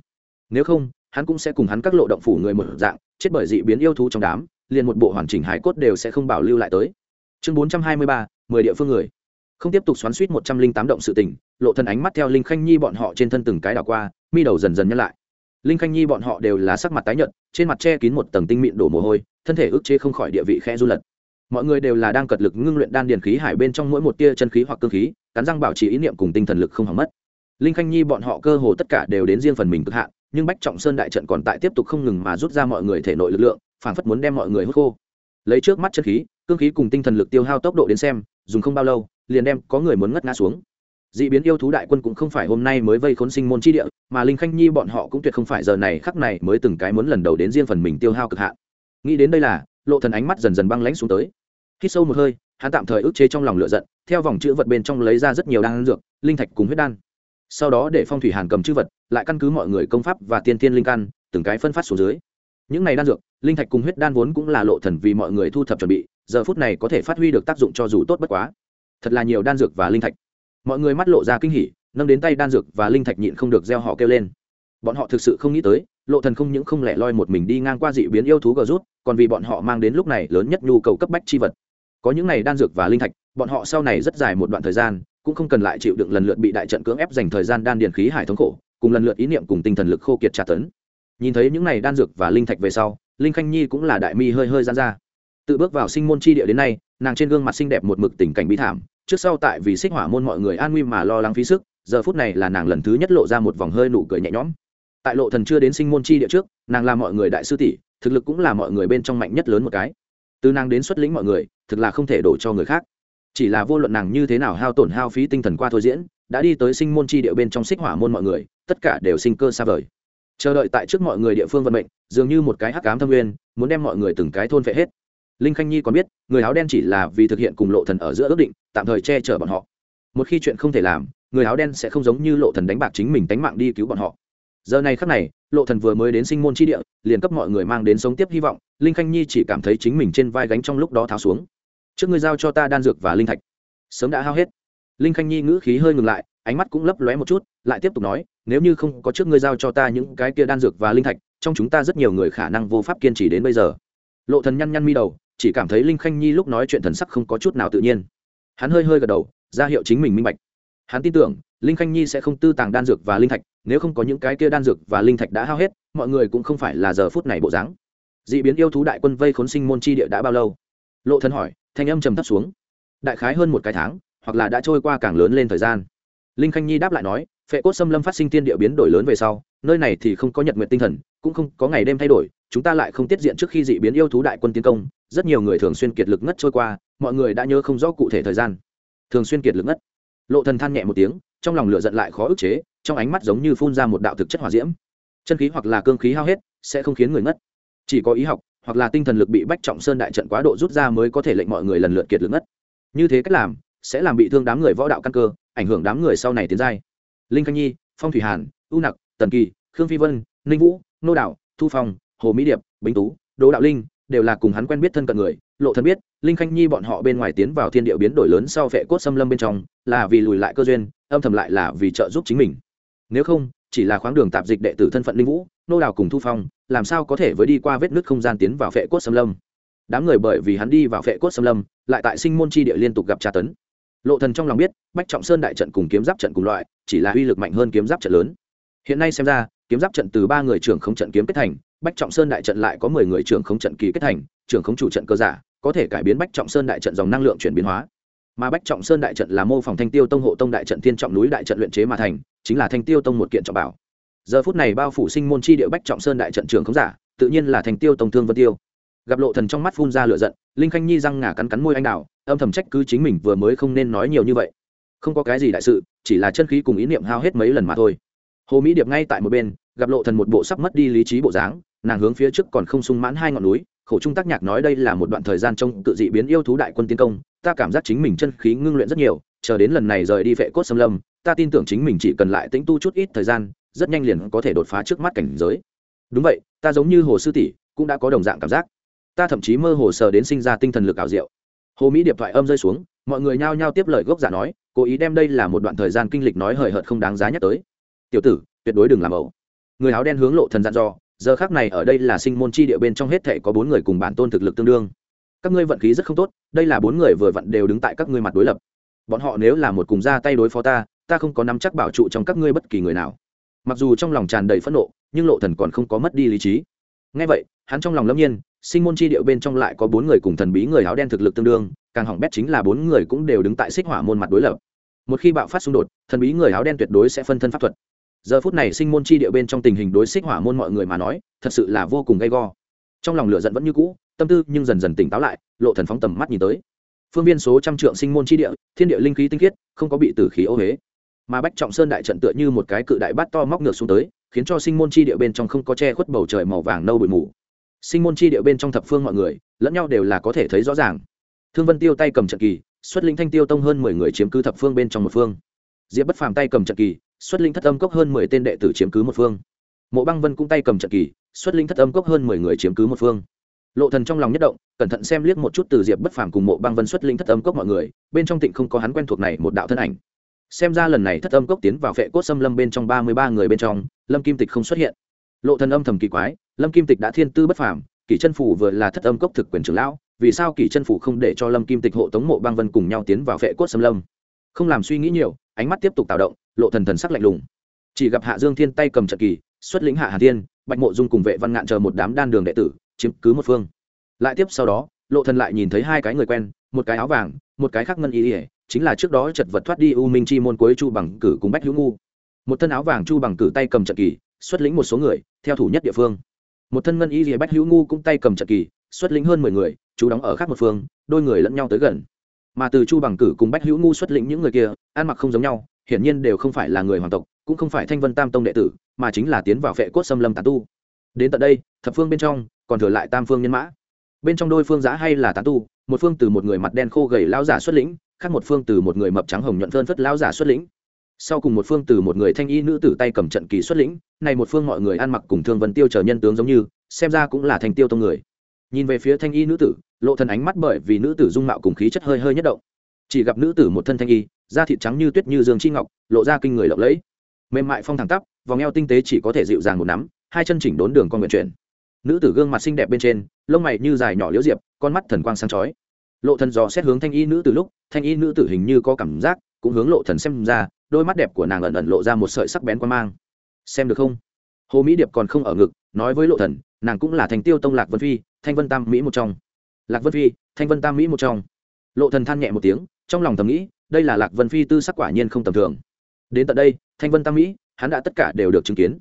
Nếu không, hắn cũng sẽ cùng hắn các lộ động phủ người một dạng, chết bởi dị biến yêu thú trong đám, liền một bộ hoàn chỉnh hải cốt đều sẽ không bảo lưu lại tới. Chương bốn trăm hai mươi ba, mười địa phương người. Không tiếp tục xoắn suýt một trăm linh tám động sự tình, lộ thần ánh mắt theo linh khanh nhi bọn họ trên thân từng cái đảo qua mi đầu dần dần nhăn lại. Linh khanh nhi bọn họ đều là sắc mặt tái nhợt, trên mặt che kín một tầng tinh mịn đổ mồ hôi, thân thể ức chế không khỏi địa vị khe du lật. Mọi người đều là đang cật lực ngưng luyện đan điền khí hải bên trong mỗi một tia chân khí hoặc cương khí, cắn răng bảo trì ý niệm cùng tinh thần lực không hỏng mất. Linh khanh nhi bọn họ cơ hồ tất cả đều đến riêng phần mình cực hạn, nhưng bách trọng sơn đại trận còn tại tiếp tục không ngừng mà rút ra mọi người thể nội lực lượng, phảng phất muốn đem mọi người hút khô. Lấy trước mắt chân khí, cương khí cùng tinh thần lực tiêu hao tốc độ đến xem, dùng không bao lâu, liền đem có người muốn ngất ngã xuống d ị biến yêu thú đại quân cũng không phải hôm nay mới vây khốn sinh môn chi địa, mà linh khanh nhi bọn họ cũng tuyệt không phải giờ này khắc này mới từng cái muốn lần đầu đến riêng phần mình tiêu hao cực hạn. Nghĩ đến đây là, lộ thần ánh mắt dần dần băng lãnh xuống tới. Khi sâu một hơi, hắn tạm thời ức chế trong lòng lửa giận, theo vòng chữ vật bên trong lấy ra rất nhiều đan dược, linh thạch cùng huyết đan. Sau đó để phong thủy hàn cầm chữ vật, lại căn cứ mọi người công pháp và tiên tiên linh căn, từng cái phân phát xuống dưới. Những này đan dược, linh thạch cùng huyết đan vốn cũng là lộ thần vì mọi người thu thập chuẩn bị, giờ phút này có thể phát huy được tác dụng cho dù tốt bất quá. Thật là nhiều đan dược và linh thạch mọi người mắt lộ ra kinh hỉ, nâng đến tay đan dược và linh thạch nhịn không được gieo họ kêu lên. Bọn họ thực sự không nghĩ tới, lộ thần không những không lẻ loi một mình đi ngang qua dị biến yêu thú gờ rút, còn vì bọn họ mang đến lúc này lớn nhất nhu cầu cấp bách chi vật. Có những này đan dược và linh thạch, bọn họ sau này rất dài một đoạn thời gian, cũng không cần lại chịu đựng lần lượt bị đại trận cưỡng ép dành thời gian đan điền khí hải thống khổ, cùng lần lượt ý niệm cùng tinh thần lực khô kiệt trả tấn. Nhìn thấy những này đan dược và linh thạch về sau, linh khanh nhi cũng là đại mi hơi hơi gian ra. Tự bước vào sinh môn chi địa đến nay, nàng trên gương mặt xinh đẹp một mực tình cảnh bi thảm trước sau tại vì xích hỏa môn mọi người an nguy mà lo lắng phí sức, giờ phút này là nàng lần thứ nhất lộ ra một vòng hơi nụ cười nhẹ nhõm. Tại lộ thần chưa đến sinh môn chi địa trước, nàng là mọi người đại sư tỷ, thực lực cũng là mọi người bên trong mạnh nhất lớn một cái. Từ nàng đến xuất lĩnh mọi người, thực là không thể đổ cho người khác. Chỉ là vô luận nàng như thế nào hao tổn hao phí tinh thần qua thôi diễn, đã đi tới sinh môn chi địa bên trong xích hỏa môn mọi người, tất cả đều sinh cơ xa vời. Chờ đợi tại trước mọi người địa phương vận mệnh, dường như một cái hắc cám thâm nguyên, muốn đem mọi người từng cái thôn phệ hết linh khanh nhi còn biết, người áo đen chỉ là vì thực hiện cùng lộ thần ở giữa ước định, tạm thời che chở bọn họ. Một khi chuyện không thể làm, người áo đen sẽ không giống như lộ thần đánh bạc chính mình đánh mạng đi cứu bọn họ. Giờ này khắc này, lộ thần vừa mới đến sinh môn chi địa, liền cấp mọi người mang đến sống tiếp hy vọng, linh khanh nhi chỉ cảm thấy chính mình trên vai gánh trong lúc đó tháo xuống. Trước ngươi giao cho ta đan dược và linh thạch. Sớm đã hao hết. Linh khanh nhi ngữ khí hơi ngừng lại, ánh mắt cũng lấp lóe một chút, lại tiếp tục nói, nếu như không có trước ngươi giao cho ta những cái kia đan dược và linh thạch, trong chúng ta rất nhiều người khả năng vô pháp kiên trì đến bây giờ. Lộ thần nhăn nhăn mi đầu chỉ cảm thấy linh khanh nhi lúc nói chuyện thần sắc không có chút nào tự nhiên. Hắn hơi hơi gật đầu, ra hiệu chính mình minh bạch. Hắn tin tưởng, linh khanh nhi sẽ không tư tàng đan dược và linh thạch, nếu không có những cái kia đan dược và linh thạch đã hao hết, mọi người cũng không phải là giờ phút này bộ dáng. D ị biến yêu thú đại quân vây khốn sinh môn chi địa đã bao lâu? Lộ thân hỏi, thanh âm trầm thấp xuống. Đại khái hơn một cái tháng, hoặc là đã trôi qua càng lớn lên thời gian. Linh khanh nhi đáp lại nói, phệ cốt xâm lâm phát sinh tiên địa biến đổi lớn về sau, nơi này thì không có nhật nguyện tinh thần, cũng không có ngày đêm thay đổi chúng ta lại không tiết diện trước khi dị biến yêu thú đại quân tiến công, rất nhiều người thường xuyên kiệt lực ngất trôi qua, mọi người đã nhớ không rõ cụ thể thời gian. Thường xuyên kiệt lực ngất. Lộ thần than nhẹ một tiếng, trong lòng lửa giận lại khó ức chế, trong ánh mắt giống như phun ra một đạo thực chất hỏa diễm. Chân khí hoặc là cương khí hao hết, sẽ không khiến người ngất. Chỉ có ý học, hoặc là tinh thần lực bị bách trọng sơn đại trận quá độ rút ra mới có thể lệnh mọi người lần lượt kiệt lực ngất. Như thế cách làm, sẽ làm bị thương đám người võ đạo căn cơ, ảnh hưởng đám người sau này tiến giai. Linh khanh nhi, phong thủy hàn, u nặc, tần kỳ, khương phi vân, ninh vũ, nô đạo, thu phong hồ mỹ điệp, bính tú, đỗ đạo linh đều là cùng hắn quen biết thân cận người. Lộ thần biết, linh khanh nhi bọn họ bên ngoài tiến vào thiên địa biến đổi lớn sau phệ cốt xâm lâm bên trong là vì lùi lại cơ duyên, âm thầm lại là vì trợ giúp chính mình. Nếu không, chỉ là khoáng đường tạp dịch đệ tử thân phận linh vũ, nô đào cùng thu phong, làm sao có thể với đi qua vết nứt không gian tiến vào phệ cốt xâm lâm? Đám người bởi vì hắn đi vào phệ cốt xâm lâm, lại tại sinh môn chi địa liên tục gặp tra tấn. Lộ thần trong lòng biết, bách trọng sơn đại trận cùng kiếm giáp trận cùng loại, chỉ là uy lực mạnh hơn kiếm giáp trận lớn. Hiện nay xem ra, kiếm giáp trận từ ba người trưởng không trận kiếm kết thành bách trọng sơn đại trận lại có mười người trưởng không trận kỳ kết thành, trưởng không chủ trận cơ giả, có thể cải biến bách trọng sơn đại trận dòng năng lượng chuyển biến hóa. Mà bách trọng sơn đại trận là mô phỏng thanh tiêu tông hộ tông đại trận thiên trọng núi đại trận luyện chế mà thành, chính là thanh tiêu tông một kiện trọng bảo. Giờ phút này bao phủ sinh môn chi địa bách trọng sơn đại trận trưởng không giả, tự nhiên là thanh tiêu tông thương vân tiêu. Gặp lộ thần trong mắt phun ra lửa giận, linh khanh nhi răng ngả cắn cắn môi anh đào, âm thầm trách cứ chính mình vừa mới không nên nói nhiều như vậy. Không có cái gì đại sự, chỉ là chân khí cùng ý niệm hao hết mấy lần mà thôi. Hồ mỹ điệp ngay tại một bên, gặp lộ thần một bộ sắp mất đi lý trí bộ dáng nàng hướng phía trước còn không sung mãn hai ngọn núi, khổ trung tác nhạc nói đây là một đoạn thời gian trong tự dị biến yêu thú đại quân tiến công, ta cảm giác chính mình chân khí ngưng luyện rất nhiều, chờ đến lần này rời đi vệ cốt xâm lâm, ta tin tưởng chính mình chỉ cần lại tĩnh tu chút ít thời gian, rất nhanh liền có thể đột phá trước mắt cảnh giới. Đúng vậy, ta giống như hồ sư tỷ, cũng đã có đồng dạng cảm giác. Ta thậm chí mơ hồ sờ đến sinh ra tinh thần lực ảo diệu. Hồ mỹ điệp thoại âm rơi xuống, mọi người nhao nhao tiếp lời gốc giả nói, cố ý đem đây là một đoạn thời gian kinh lịch nói hời hợt không đáng giá nhắc tới. Tiểu tử, tuyệt đối đừng làm ẩu. Người áo đen hướng lộ thần dặn dò giờ khác này ở đây là sinh môn chi địa bên trong hết thể có bốn người cùng bản tôn thực lực tương đương. Các ngươi vận khí rất không tốt, đây là bốn người vừa vặn đều đứng tại các ngươi mặt đối lập. Bọn họ nếu là một cùng ra tay đối phó ta ta không có nắm chắc bảo trụ trong các ngươi bất kỳ người nào. Mặc dù trong lòng tràn đầy phẫn nộ, nhưng lộ thần còn không có mất đi lý trí. Ngay vậy, hắn trong lòng lâm nhiên, sinh môn chi địa bên trong lại có bốn người cùng thần bí người áo đen thực lực tương đương, càng hỏng bét chính là bốn người cũng đều đứng tại xích hỏa môn mặt đối lập. Một khi bạo phát xung đột, thần bí người áo đen tuyệt đối sẽ phân thân pháp thuật giờ phút này sinh môn chi địa bên trong tình hình đối xích hỏa môn mọi người mà nói, thật sự là vô cùng gay go. Trong lòng lửa giận vẫn như cũ, tâm tư nhưng dần dần tỉnh táo lại, lộ thần phóng tầm mắt nhìn tới. Phương viên số trăm trượng sinh môn chi địa, thiên địa linh khí tinh khiết, không có bị tử khí ô huế. Mà bách trọng sơn đại trận tựa như một cái cự đại bát to móc ngược xuống tới, khiến cho sinh môn chi địa bên trong không có che khuất bầu trời màu vàng nâu bụi mù. Sinh môn chi địa bên trong thập phương mọi người, lẫn nhau đều là có thể thấy rõ ràng. Thương vân tiêu tay cầm trận kỳ, xuất linh thanh tiêu tông hơn mười người chiếm cứ thập phương bên trong một phương. Diệp bất phàm tay cầm trận kỳ xuất linh thất âm cốc hơn mười tên đệ tử chiếm cứ một phương. Mộ băng vân cũng tay cầm trận kỳ, xuất linh thất âm cốc hơn mười người chiếm cứ một phương. Lộ thần trong lòng nhất động, cẩn thận xem liếc một chút từ diệp bất phàm cùng mộ băng vân xuất linh thất âm cốc mọi người, bên trong tịnh không có hắn quen thuộc này một đạo thân ảnh. Xem ra lần này thất âm cốc tiến vào phệ cốt xâm lâm bên trong ba mươi ba người bên trong, lâm kim tịch không xuất hiện. Lộ thần âm thầm kỳ quái, lâm kim tịch đã thiên tư bất phàm, kỷ chân phủ vừa là thất âm cốc thực quyền trưởng lão, vì sao kỷ chân phủ không để cho lâm kim tịch hộ tống mộ băng vân cùng nhau tiến vào phệ cốt xâm lâm? Không làm suy nghĩ nhiều, ánh mắt tiếp tục tạo động, lộ thần thần sắc lạnh lùng. Chỉ gặp hạ dương thiên tay cầm trận kỳ, xuất lĩnh hạ hà thiên, bạch mộ dung cùng vệ văn ngạn chờ một đám đan đường đệ tử, chiếm cứ một phương. Lại tiếp sau đó, lộ thần lại nhìn thấy hai cái người quen, một cái áo vàng, một cái khác ngân y ỉa chính là trước đó chật vật thoát đi u minh chi môn cuối chu bằng cử cùng bách hữu ngu. Một thân áo vàng chu bằng cử tay cầm trận kỳ, xuất lĩnh một số người, theo thủ nhất địa phương. Một thân ngân y ỉa bách hữu ngu cũng tay cầm trận kỳ, xuất lĩnh hơn mười người, chú đóng ở khác một phương, đôi người lẫn nhau tới gần mà từ chu bằng cử cùng bách hữu ngu xuất lĩnh những người kia, ăn mặc không giống nhau, hiển nhiên đều không phải là người hoàng tộc, cũng không phải thanh vân tam tông đệ tử, mà chính là tiến vào phệ cốt xâm lâm tán tu. Đến tận đây, thập phương bên trong, còn thừa lại tam phương nhân mã. Bên trong đôi phương giã hay là tán tu, một phương từ một người mặt đen khô gầy lao giả xuất lĩnh, khác một phương từ một người mập trắng hồng nhuận phơn phất lao giả xuất lĩnh. Sau cùng một phương từ một người thanh y nữ tử tay cầm trận kỳ xuất lĩnh, này một phương mọi người ăn mặc cùng thương vân tiêu chờ nhân tướng giống như, xem ra cũng là thanh tiêu tông người nhìn về phía thanh y nữ tử, lộ thần ánh mắt bởi vì nữ tử dung mạo cùng khí chất hơi hơi nhất động. Chỉ gặp nữ tử một thân thanh y, da thịt trắng như tuyết như dương chi ngọc, lộ ra kinh người lộng lẫy. Mềm mại phong thẳng tắp, vòng eo tinh tế chỉ có thể dịu dàng một nắm, hai chân chỉnh đốn đường con nguyện chuyển. Nữ tử gương mặt xinh đẹp bên trên, lông mày như dài nhỏ liễu diệp, con mắt thần quang sáng chói. Lộ thần dò xét hướng thanh y nữ tử lúc, thanh y nữ tử hình như có cảm giác, cũng hướng lộ thần xem ra, đôi mắt đẹp của nàng ẩn ẩn lộ ra một sợi sắc bén quan mang. Xem được không? Hồ mỹ điệp còn không ở ngực, nói với lộ thần, nàng cũng là thành tiêu tông lạc vân phi thanh vân tam mỹ một trong. Lạc vân phi, thanh vân tam mỹ một trong. Lộ thần than nhẹ một tiếng, trong lòng thầm nghĩ, đây là lạc vân phi tư sắc quả nhiên không tầm thường. Đến tận đây, thanh vân tam mỹ, hắn đã tất cả đều được chứng kiến.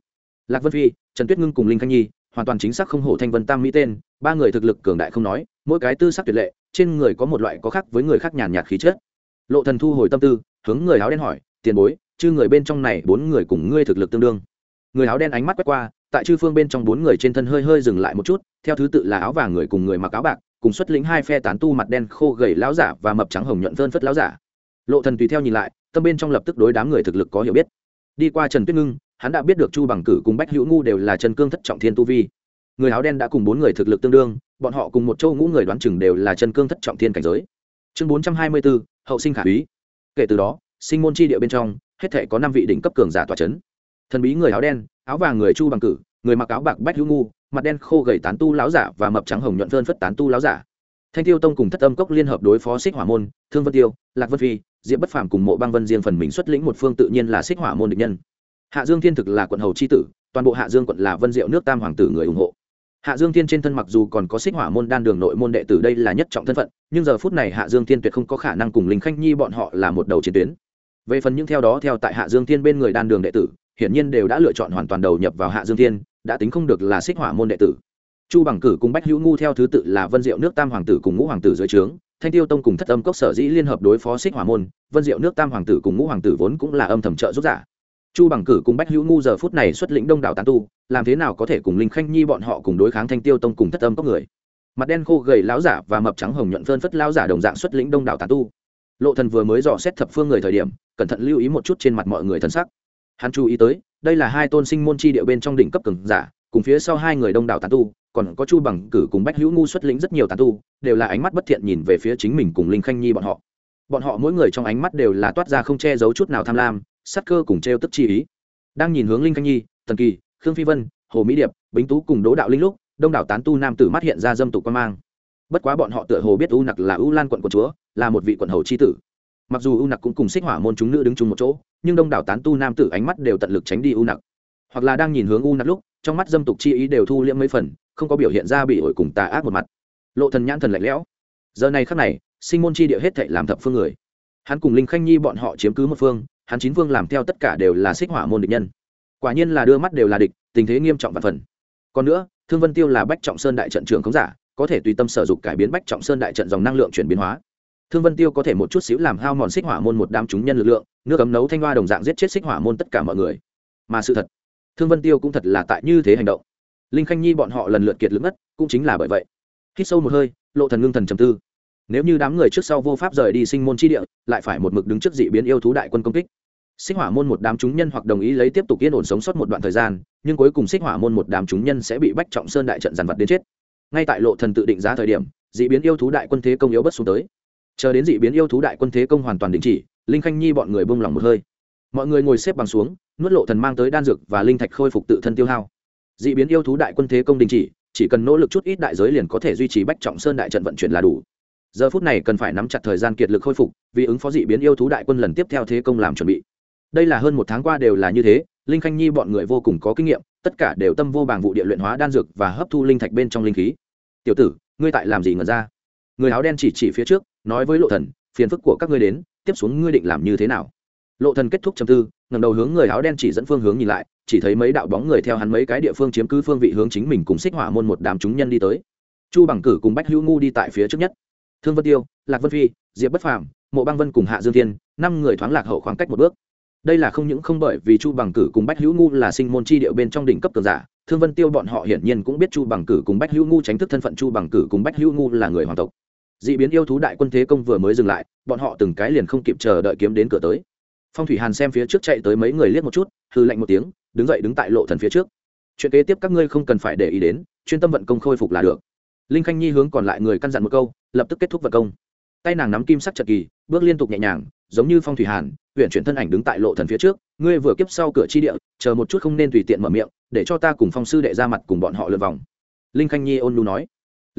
Lạc vân phi, trần tuyết ngưng cùng linh khanh nhi, hoàn toàn chính xác không hổ thanh vân tam mỹ tên, ba người thực lực cường đại không nói, mỗi cái tư sắc tuyệt lệ, trên người có một loại có khác với người khác nhàn nhạt khí chất. Lộ thần thu hồi tâm tư, hướng người áo đen hỏi, tiền bối, chư người bên trong này bốn người cùng ngươi thực lực tương đương? Người áo đen ánh mắt quét qua tại chư phương bên trong bốn người trên thân hơi hơi dừng lại một chút, theo thứ tự là áo vàng người cùng người mặc áo bạc, cùng xuất lĩnh hai phe tán tu mặt đen khô gầy láo giả và mập trắng hồng nhuận phơn phất láo giả. Lộ thần tùy theo nhìn lại, tâm bên trong lập tức đối đám người thực lực có hiểu biết. Đi qua trần tuyết ngưng, hắn đã biết được chu bằng cử cùng bách hữu ngu đều là chân cương thất trọng thiên tu vi. Người áo đen đã cùng bốn người thực lực tương đương, bọn họ cùng một châu ngũ người đoán chừng đều là chân cương thất trọng thiên cảnh giới. Chương bốn trăm hai mươi bốn hậu sinh khả úy. Kể từ đó, sinh môn chi địa bên trong, hết thể có năm vị đỉnh cấp cường giả tòa c h ấ n thần bí người áo đen áo vàng người chu bằng cử, người mặc áo bạc bách hữu ngu, mặt đen khô gầy tán tu láo giả và mập trắng hồng nhuận phơn phất tán tu láo giả. Thanh tiêu tông cùng thất âm cốc liên hợp đối phó xích hỏa môn, thương vân tiêu, lạc vân phi, diệp bất phàm cùng mộ băng vân riêng phần mình xuất lĩnh một phương tự nhiên là xích hỏa môn địch nhân. Hạ dương thiên thực là quận hầu c h i tử, toàn bộ hạ dương quận là vân diệu nước tam hoàng tử người ủng hộ. Hạ dương thiên trên thân mặc dù còn có xích hỏa môn đan đường nội môn đệ tử đây là nhất trọng thân phận, nhưng giờ phút này hạ dương thiên tuyệt không có khả năng cùng linh khanh nhi bọn họ là một đầu chiến tuyến. Về phần những theo đó theo tại hạ dương thiên bên người đan đường đệ tử hiển nhiên đều đã lựa chọn hoàn toàn đầu nhập vào hạ dương thiên, đã tính không được là xích hỏa môn đệ tử. Chu bằng cử cùng bách hữu ngu theo thứ tự là vân diệu nước tam hoàng tử cùng ngũ hoàng tử dưới trướng, thanh tiêu tông cùng thất âm cốc sở dĩ liên hợp đối phó xích hỏa môn, vân diệu nước tam hoàng tử cùng ngũ hoàng tử vốn cũng là âm thầm trợ giúp giả. Chu bằng cử cùng bách hữu ngu giờ phút này xuất lĩnh đông đảo tán tu, làm thế nào có thể cùng linh khanh nhi bọn họ cùng đối kháng thanh tiêu tông cùng thất âm cốc người? Mặt đen khô gầy láo giả và mập trắng hồng nhuận phơn phất lao giả đồng dạng xuất lĩnh đông đảo tán tu. Lộ thần vừa mới dò xét thập phương người thời điểm, cẩn thận lưu ý một chút trên mặt mọi người thân sắc hắn chú ý tới, đây là hai tôn sinh môn chi địa bên trong đỉnh cấp cường giả, cùng phía sau hai người đông đảo tán tu, còn có chu bằng cử cùng bách hữu ngu xuất lĩnh rất nhiều tán tu, đều là ánh mắt bất thiện nhìn về phía chính mình cùng linh khanh nhi bọn họ. Bọn họ mỗi người trong ánh mắt đều là toát ra không che giấu chút nào tham lam, sắc cơ cùng trêu tức chi ý. Đang nhìn hướng linh khanh nhi, tần kỳ, khương phi vân, hồ mỹ điệp, bính tú cùng đỗ đạo linh lúc, đông đảo tán tu nam tử mắt hiện ra dâm tục quan mang. Bất quá bọn họ tựa hồ biết u nặc là u lan quận của chúa, là một vị quận hầu c h i tử. Mặc dù u nặc cũng cùng xích hỏa môn chúng nữ đứng chung một chỗ nhưng đông đảo tán tu nam tử ánh mắt đều tận lực tránh đi u nặc. Hoặc là đang nhìn hướng u nặc lúc, trong mắt dâm tục chi ý đều thu liễm mấy phần, không có biểu hiện ra bị ổi cùng tà ác một mặt. Lộ thần nhãn thần lạnh lẽo. Giờ này khắc này, sinh môn chi địa hết thệ làm thập phương người. Hắn cùng linh khanh nhi bọn họ chiếm cứ một phương, hắn chín phương làm theo tất cả đều là xích hỏa môn địch nhân. Quả nhiên là đưa mắt đều là địch, tình thế nghiêm trọng và phần. Còn nữa, thương vân tiêu là bách trọng sơn đại trận trưởng khống giả, có thể tùy tâm sở dục cải biến bách trọng sơn đại trận dòng năng lượng chuyển biến hóa thương vân tiêu có thể một chút xíu làm hao mòn xích hỏa môn một đám chúng nhân lực lượng nước cấm nấu thanh hoa đồng dạng giết chết xích hỏa môn tất cả mọi người. Mà sự thật thương vân tiêu cũng thật là tại như thế hành động. Linh khanh nhi bọn họ lần lượt kiệt lưỡng mất, cũng chính là bởi vậy. Hít sâu một hơi lộ thần ngưng thần trầm tư. Nếu như đám người trước sau vô pháp rời đi sinh môn chi địa lại phải một mực đứng trước dị biến yêu thú đại quân công kích. Xích hỏa môn một đám chúng nhân hoặc đồng ý lấy tiếp tục yên ổn sống sót một đoạn thời gian nhưng cuối cùng xích hỏa môn một đám chúng nhân sẽ bị bách trọng sơn đại trận giàn vật đến chết. Ngay tại lộ thần tự định giá thời điểm dị biến yêu thú đại quân thế công yếu bất xuống tới chờ đến dị biến yêu thú đại quân thế công hoàn toàn đình chỉ, linh khanh nhi bọn người bông lòng một hơi. Mọi người ngồi xếp bằng xuống, nuốt lộ thần mang tới đan dược và linh thạch khôi phục tự thân tiêu hao. Dị biến yêu thú đại quân thế công đình chỉ chỉ cần nỗ lực chút ít đại giới liền có thể duy trì bách trọng sơn đại trận vận chuyển là đủ. Giờ phút này cần phải nắm chặt thời gian kiệt lực khôi phục, vì ứng phó dị biến yêu thú đại quân lần tiếp theo thế công làm chuẩn bị. Đây là hơn một tháng qua đều là như thế, linh khanh nhi bọn người vô cùng có kinh nghiệm, tất cả đều tâm vô bằng vụ địa luyện hóa đan dược và hấp thu linh thạch bên trong linh khí. Tiểu tử, ngươi tại làm gì ngẩn ra? Người áo đen chỉ chỉ phía trước, nói với lộ thần, phiền phức của các ngươi đến, tiếp xuống ngươi định làm như thế nào? Lộ thần kết thúc trầm tư, ngẩng đầu hướng người áo đen chỉ dẫn phương hướng nhìn lại, chỉ thấy mấy đạo bóng người theo hắn mấy cái địa phương chiếm cứ phương vị hướng chính mình cùng xích hỏa môn một đám chúng nhân đi tới. Chu bằng cử cùng bách hữu ngu đi tại phía trước nhất. Thương vân tiêu, lạc vân phi, diệp bất phàm, mộ băng vân cùng hạ dương thiên, năm người thoáng lạc hậu khoảng cách một bước. Đây là không những không bởi vì chu bằng cử cùng bách hữu ngu là sinh môn chi điệu bên trong đỉnh cấp cường giả, thương vân tiêu bọn họ hiển nhiên cũng biết chu bằng cử cùng bách hữu ngu tránh thức thân phận chu bằng cử cùng bách hữu ngu là người hoàng tộc d ị biến yêu thú đại quân thế công vừa mới dừng lại, bọn họ từng cái liền không kịp chờ đợi kiếm đến cửa tới. Phong thủy hàn xem phía trước chạy tới mấy người liếc một chút hư lạnh một tiếng, đứng dậy đứng tại lộ thần phía trước. Chuyện kế tiếp các ngươi không cần phải để ý đến, chuyên tâm vận công khôi phục là được. Linh khanh nhi hướng còn lại người căn dặn một câu, lập tức kết thúc vận công. Tay nàng nắm kim sắc trật kỳ, bước liên tục nhẹ nhàng, giống như phong thủy hàn huyện chuyển thân ảnh đứng tại lộ thần phía trước, ngươi vừa kiếp sau cửa chi địa, chờ một chút không nên tùy tiện mở miệng, để cho ta cùng phong sư đệ ra mặt cùng bọn họ lượt vòng. Linh khanh nhi ôn lu nói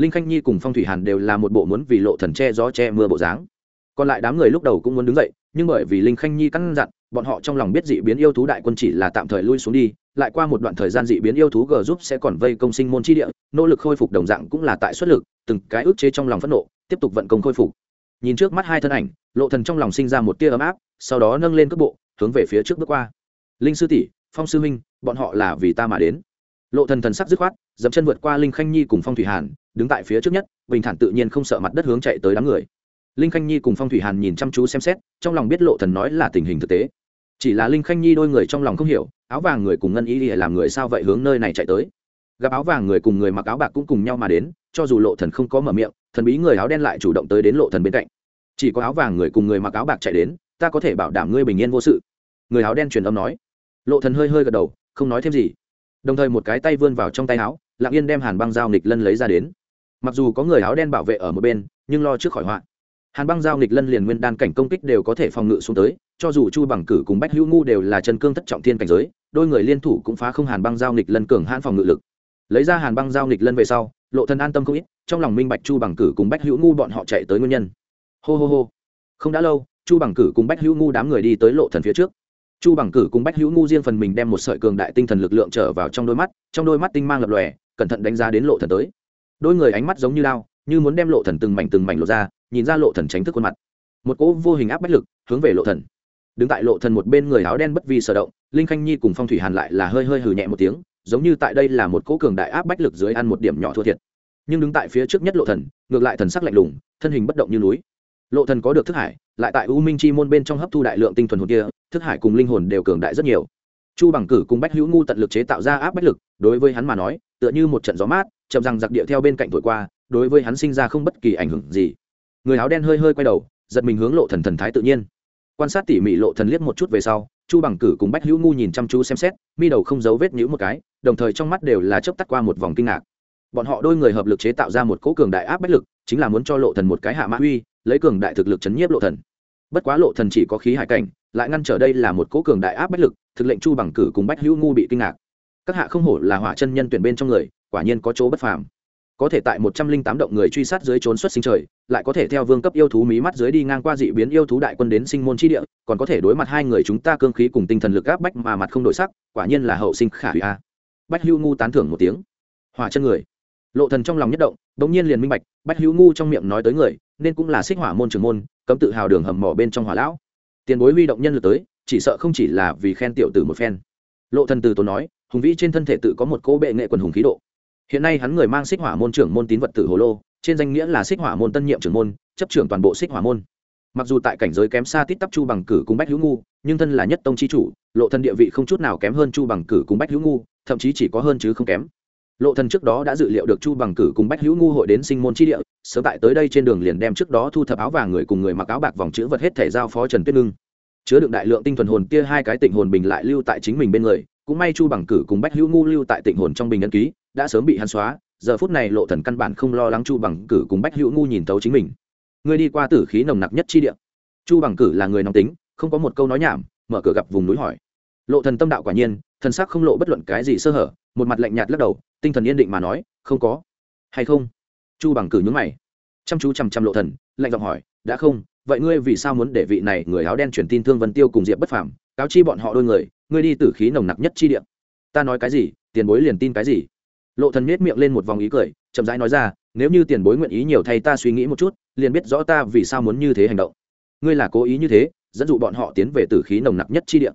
linh khanh nhi cùng phong thủy hàn đều là một bộ muốn vì lộ thần che gió che mưa bộ dáng. Còn lại đám người lúc đầu cũng muốn đứng dậy, nhưng bởi vì linh khanh nhi căn dặn bọn họ trong lòng biết dị biến yêu thú đại quân chỉ là tạm thời lui xuống đi, lại qua một đoạn thời gian dị biến yêu thú g giúp sẽ còn vây công sinh môn chi địa, nỗ lực khôi phục đồng dạng cũng là tại xuất lực, từng cái ức chế trong lòng phẫn nộ, tiếp tục vận công khôi phục. Nhìn trước mắt hai thân ảnh, lộ thần trong lòng sinh ra một tia ấm áp, sau đó nâng lên cước bộ, hướng về phía trước bước qua. Linh sư tỷ, phong sư minh bọn họ là vì ta mà đến lộ thần thần sắc dứt khoát dẫm chân vượt qua linh khanh nhi cùng phong thủy hàn, đứng tại phía trước nhất, bình thản tự nhiên không sợ mặt đất hướng chạy tới đám người. Linh khanh nhi cùng phong thủy hàn nhìn chăm chú xem xét, trong lòng biết lộ thần nói là tình hình thực tế. Chỉ là linh khanh nhi đôi người trong lòng không hiểu, áo vàng người cùng ngân ý để làm người sao vậy hướng nơi này chạy tới. Gặp áo vàng người cùng người mặc áo bạc cũng cùng nhau mà đến, cho dù lộ thần không có mở miệng, thần bí người áo đen lại chủ động tới đến lộ thần bên cạnh. Chỉ có áo vàng người cùng người mặc áo bạc chạy đến, ta có thể bảo đảm ngươi bình yên vô sự. Người áo đen truyền âm nói. Lộ thần hơi hơi gật đầu, không nói thêm gì đồng thời một cái tay vươn vào trong tay áo, lặng yên đem hàn băng dao nghịch lân lấy ra đến. Mặc dù có người áo đen bảo vệ ở một bên, nhưng lo trước khỏi họa. Hàn băng giao nghịch lân liền nguyên đan cảnh công kích đều có thể phòng ngự xuống tới, cho dù chu bằng cử cùng bách hữu ngu đều là chân cương thất trọng thiên cảnh giới, đôi người liên thủ cũng phá không hàn băng giao nghịch lân cường hãn phòng ngự lực. Lấy ra hàn băng giao nghịch lân về sau, lộ thân an tâm không ít, trong lòng minh bạch chu bằng cử cùng bách hữu ngu bọn họ chạy tới nguyên nhân. Hô hô hô. Không đã lâu, chu bằng cử cùng bách hữu ngu đám người đi tới lộ thần phía trước chu bằng cử cùng bách hữu ngu riêng phần mình đem một sợi cường đại tinh thần lực lượng trở vào trong đôi mắt, trong đôi mắt tinh mang lập lòe, cẩn thận đánh giá đến lộ thần tới. Đôi người ánh mắt giống như lao, như muốn đem lộ thần từng mảnh từng mảnh lộ ra, nhìn ra lộ thần tránh thức khuôn mặt. Một cỗ vô hình áp bách lực hướng về lộ thần. Đứng tại lộ thần một bên người áo đen bất vi sở động, linh khanh nhi cùng phong thủy hàn lại là hơi hơi hừ nhẹ một tiếng, giống như tại đây là một cỗ cường đại áp bách lực dưới ăn một điểm nhỏ thua thiệt. Nhưng đứng tại phía trước nhất lộ thần, ngược lại thần sắc lạnh lùng, thân hình bất động như núi. Lộ thần có được thức hải lại tại u minh chi môn bên trong hấp thu đại lượng tinh thuần hồn kia, thức hải cùng linh hồn đều cường đại rất nhiều. Chu bằng cử cùng bách hữu ngu tận lực chế tạo ra áp bách lực, đối với hắn mà nói, tựa như một trận gió mát, chậm rằng giặc địa theo bên cạnh thổi qua, đối với hắn sinh ra không bất kỳ ảnh hưởng gì. Người áo đen hơi hơi quay đầu, giật mình hướng lộ thần thần thái tự nhiên. Quan sát tỉ mỉ lộ thần liếc một chút về sau, chu bằng cử cùng bách hữu ngu nhìn chăm chú xem xét, mi đầu không giấu vết nhữ một cái, đồng thời trong mắt đều là chớp tắt qua một vòng kinh ngạc. Bọn họ đôi người hợp lực chế tạo ra một cỗ cường đại áp bách lực, chính là muốn cho lộ thần một cái hạ mã uy, lấy cường đại thực lực chấn nhiếp lộ thần bất quá lộ thần chỉ có khí hải cảnh, lại ngăn trở đây là một cỗ cường đại áp bách lực, thực lệnh chu bằng cử cùng bách hữu ngu bị kinh ngạc. Các hạ không hổ là hỏa chân nhân tuyển bên trong người, quả nhiên có chỗ bất phàm. Có thể tại một trăm linh tám động người truy sát dưới trốn xuất sinh trời, lại có thể theo vương cấp yêu thú mí mắt dưới đi ngang qua dị biến yêu thú đại quân đến sinh môn chi địa, còn có thể đối mặt hai người chúng ta cương khí cùng tinh thần lực áp bách mà mặt không đổi sắc, quả nhiên là hậu sinh khả hủy a. Bách hữu ngu tán thưởng một tiếng. Hỏa chân người. Lộ thần trong lòng nhất động, đống nhiên liền minh bạch, bách hữu ngu trong miệng nói tới người, nên cũng là xích hỏa môn trưởng môn cấm tự hào đường hầm mỏ bên trong hỏa lão. Tiền bối huy động nhân lực tới, chỉ sợ không chỉ là vì khen tiểu tử một phen. Lộ thần từ tốn nói, hùng vĩ trên thân thể tự có một cỗ bệ nghệ quần hùng khí độ. Hiện nay hắn người mang xích hỏa môn trưởng môn tín vật tử hồ lô, trên danh nghĩa là xích hỏa môn tân nhiệm trưởng môn, chấp trưởng toàn bộ xích hỏa môn. Mặc dù tại cảnh giới kém xa tít tắp chu bằng cử cùng bách hữu ngu, nhưng thân là nhất tông chi chủ, lộ thần địa vị không chút nào kém hơn chu bằng cử cùng bách hữu ngu, thậm chí chỉ có hơn chứ không kém lộ thần trước đó đã dự liệu được chu bằng cử cùng bách hữu ngu hội đến sinh môn chi địa, sớm tại tới đây trên đường liền đem trước đó thu thập áo vàng người cùng người mặc áo bạc vòng chữ vật hết thể giao phó trần tuyết ngưng. Chứa đựng đại lượng tinh thuần hồn kia hai cái tịnh hồn bình lại lưu tại chính mình bên người, cũng may chu bằng cử cùng bách hữu ngu lưu tại tịnh hồn trong bình ấn ký, đã sớm bị hắn xóa, giờ phút này lộ thần căn bản không lo lắng chu bằng cử cùng bách hữu ngu nhìn tấu chính mình. Người đi qua tử khí nồng nặc nhất chi địa. Chu bằng cử là người nóng tính, không có một câu nói nhảm, mở cửa gặp vùng núi hỏi. Lộ thần tâm đạo quả nhiên, thần sắc không lộ bất luận cái gì sơ hở một mặt lạnh nhạt lắc đầu, tinh thần yên định mà nói, không có. Hay không? Chu bằng cử nhúng mày. Chăm chú chăm chăm lộ thần, lạnh giọng hỏi, đã không? Vậy ngươi vì sao muốn để vị này người áo đen truyền tin thương vân tiêu cùng diệp bất phàm, cáo chi bọn họ đôi người, ngươi đi tử khí nồng nặc nhất chi địa? Ta nói cái gì, tiền bối liền tin cái gì? Lộ thần nhếch miệng lên một vòng ý cười, chậm rãi nói ra, nếu như tiền bối nguyện ý nhiều thay ta suy nghĩ một chút, liền biết rõ ta vì sao muốn như thế hành động. Ngươi là cố ý như thế, dẫn dụ bọn họ tiến về tử khí nồng nặc nhất chi địa.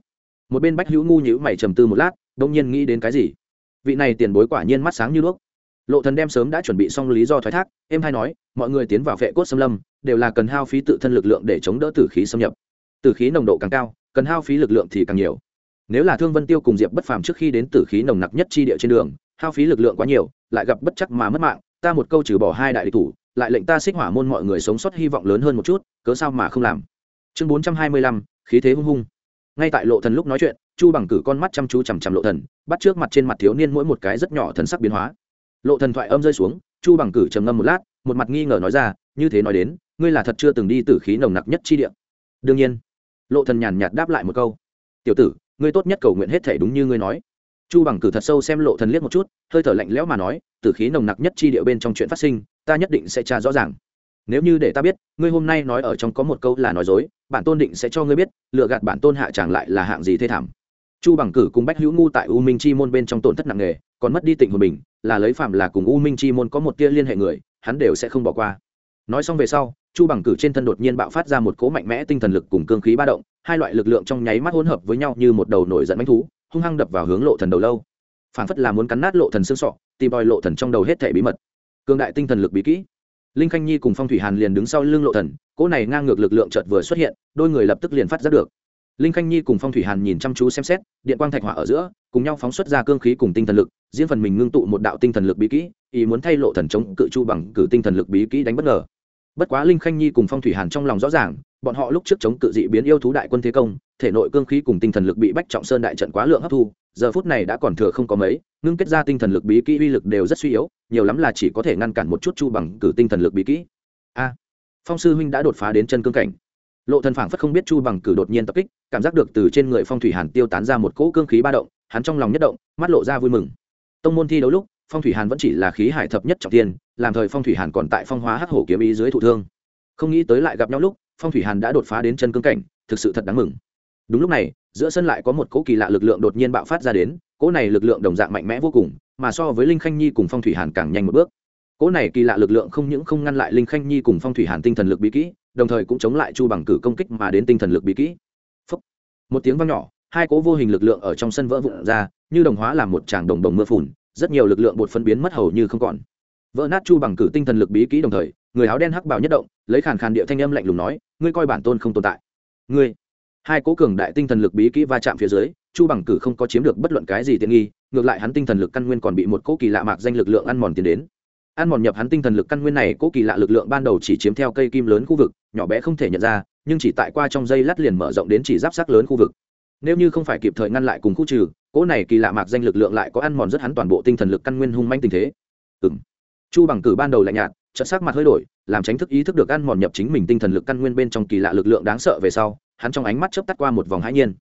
Một bên bách hữu ngu nhữ mày trầm tư một lát, đông nhiên nghĩ đến cái gì? Vị này tiền bối quả nhiên mắt sáng như đuốc. Lộ thần đem sớm đã chuẩn bị xong lý do thoái thác em hay nói, mọi người tiến vào vệ cốt xâm lâm, đều là cần hao phí tự thân lực lượng để chống đỡ tử khí xâm nhập. Tử khí nồng độ càng cao, cần hao phí lực lượng thì càng nhiều. Nếu là thương vân tiêu cùng diệp bất phàm trước khi đến tử khí nồng nặc nhất chi địa trên đường, hao phí lực lượng quá nhiều, lại gặp bất chắc mà mất mạng, ta một câu trừ bỏ hai đại địch thủ, lại lệnh ta xích hỏa môn mọi người sống sót hy vọng lớn hơn một chút, cớ sao mà không làm? Chương bốn trăm hai mươi lăm, khí thế hung hung ngay tại lộ thần lúc nói chuyện, chu bằng cử con mắt chăm chú chằm chằm lộ thần, bắt trước mặt trên mặt thiếu niên mỗi một cái rất nhỏ thần sắc biến hóa. Lộ thần thoại âm rơi xuống, chu bằng cử trầm ngâm một lát, một mặt nghi ngờ nói ra, như thế nói đến, ngươi là thật chưa từng đi tử khí nồng nặc nhất chi địa. Đương nhiên. Lộ thần nhàn nhạt đáp lại một câu. Tiểu tử, ngươi tốt nhất cầu nguyện hết thể đúng như ngươi nói. Chu bằng cử thật sâu xem lộ thần liếc một chút, hơi thở lạnh lẽo mà nói, tử khí nồng nặc nhất chi địa bên trong chuyện phát sinh, ta nhất định sẽ tra rõ ràng nếu như để ta biết, ngươi hôm nay nói ở trong có một câu là nói dối, bản tôn định sẽ cho ngươi biết lựa gạt bản tôn hạ chẳng lại là hạng gì thê thảm. Chu bằng cử cùng bách hữu ngu tại u minh chi môn bên trong tổn thất nặng nề, còn mất đi tỉnh của mình, là lấy phạm là cùng u minh chi môn có một tia liên hệ người, hắn đều sẽ không bỏ qua. Nói xong về sau, chu bằng cử trên thân đột nhiên bạo phát ra một cỗ mạnh mẽ tinh thần lực cùng cương khí ba động, hai loại lực lượng trong nháy mắt hỗn hợp với nhau như một đầu nổi giận bánh thú, hung hăng đập vào hướng lộ thần đầu lâu. Phảng phất là muốn cắn nát lộ thần xương sọ, tìm bòi lộ thần trong đầu hết thể bí mật. Cường đại tinh thần lực bí kỹ linh khanh nhi cùng phong thủy hàn liền đứng sau lưng lộ thần, cỗ này ngang ngược lực lượng chợt vừa xuất hiện, đôi người lập tức liền phát giác được. Linh khanh nhi cùng phong thủy hàn nhìn chăm chú xem xét, điện quang thạch hỏa ở giữa, cùng nhau phóng xuất ra cương khí cùng tinh thần lực, riêng phần mình ngưng tụ một đạo tinh thần lực bí kỹ, ý muốn thay lộ thần chống cự chu bằng cử tinh thần lực bí kỹ đánh bất ngờ bất quá linh khanh nhi cùng phong thủy hàn trong lòng rõ ràng, bọn họ lúc trước chống cự dị biến yêu thú đại quân thế công, thể nội cương khí cùng tinh thần lực bị bách trọng sơn đại trận quá lượng hấp thu, giờ phút này đã còn thừa không có mấy, ngưng kết ra tinh thần lực bí kỹ uy lực đều rất suy yếu, nhiều lắm là chỉ có thể ngăn cản một chút chu bằng cử tinh thần lực bí kỹ. A, phong sư huynh đã đột phá đến chân cương cảnh. Lộ thần phảng phất không biết chu bằng cử đột nhiên tập kích, cảm giác được từ trên người phong thủy hàn tiêu tán ra một cỗ cương khí ba động, hắn trong lòng nhất động, mắt lộ ra vui mừng. Tông môn thi đấu lúc phong thủy hàn vẫn chỉ là khí hải thập nhất trọng thiên, làm thời phong thủy hàn còn tại phong hóa hắc hổ kiếm ý dưới thụ thương. Không nghĩ tới lại gặp nhau lúc, phong thủy hàn đã đột phá đến chân cương cảnh, thực sự thật đáng mừng. Đúng lúc này, giữa sân lại có một cỗ kỳ lạ lực lượng đột nhiên bạo phát ra đến, cỗ này lực lượng đồng dạng mạnh mẽ vô cùng, mà so với linh khanh nhi cùng phong thủy hàn càng nhanh một bước. Cỗ này kỳ lạ lực lượng không những không ngăn lại linh khanh nhi cùng phong thủy hàn tinh thần lực bí kỹ, đồng thời cũng chống lại chu bằng cử công kích mà đến tinh thần lực bí kỹ. Phúc. một tiếng vang nhỏ, hai cỗ vô hình lực lượng ở trong sân vỡ vụn ra, như đồng hóa làm một tràng đồng đồng mưa phùn rất nhiều lực lượng bột phân biến mất hầu như không còn. Vỡ nát chu bằng cử tinh thần lực bí kỹ đồng thời, người áo đen hắc bảo nhất động, lấy khàn khàn địa thanh âm lạnh lùng nói, ngươi coi bản tôn không tồn tại. Ngươi. Hai cố cường đại tinh thần lực bí kỹ va chạm phía dưới, chu bằng cử không có chiếm được bất luận cái gì tiện nghi, ngược lại hắn tinh thần lực căn nguyên còn bị một cố kỳ lạ mạc danh lực lượng ăn mòn tiến đến. Ăn mòn nhập hắn tinh thần lực căn nguyên này, cố kỳ lạ lực lượng ban đầu chỉ chiếm theo cây kim lớn khu vực, nhỏ bé không thể nhận ra, nhưng chỉ tại qua trong dây lát liền mở rộng đến chỉ giáp sắc lớn khu vực. Nếu như không phải kịp thời ngăn lại cùng khu trừ cỗ này kỳ lạ mạc danh lực lượng lại có ăn mòn rất hắn toàn bộ tinh thần lực căn nguyên hung manh tình thế. Ừ m chu bằng cử ban đầu lạnh nhạt, chợt sắc mặt hơi đổi, làm tránh thức ý thức được ăn mòn nhập chính mình tinh thần lực căn nguyên bên trong kỳ lạ lực lượng đáng sợ về sau, hắn trong ánh mắt chớp tắt qua một vòng hãi nhiên.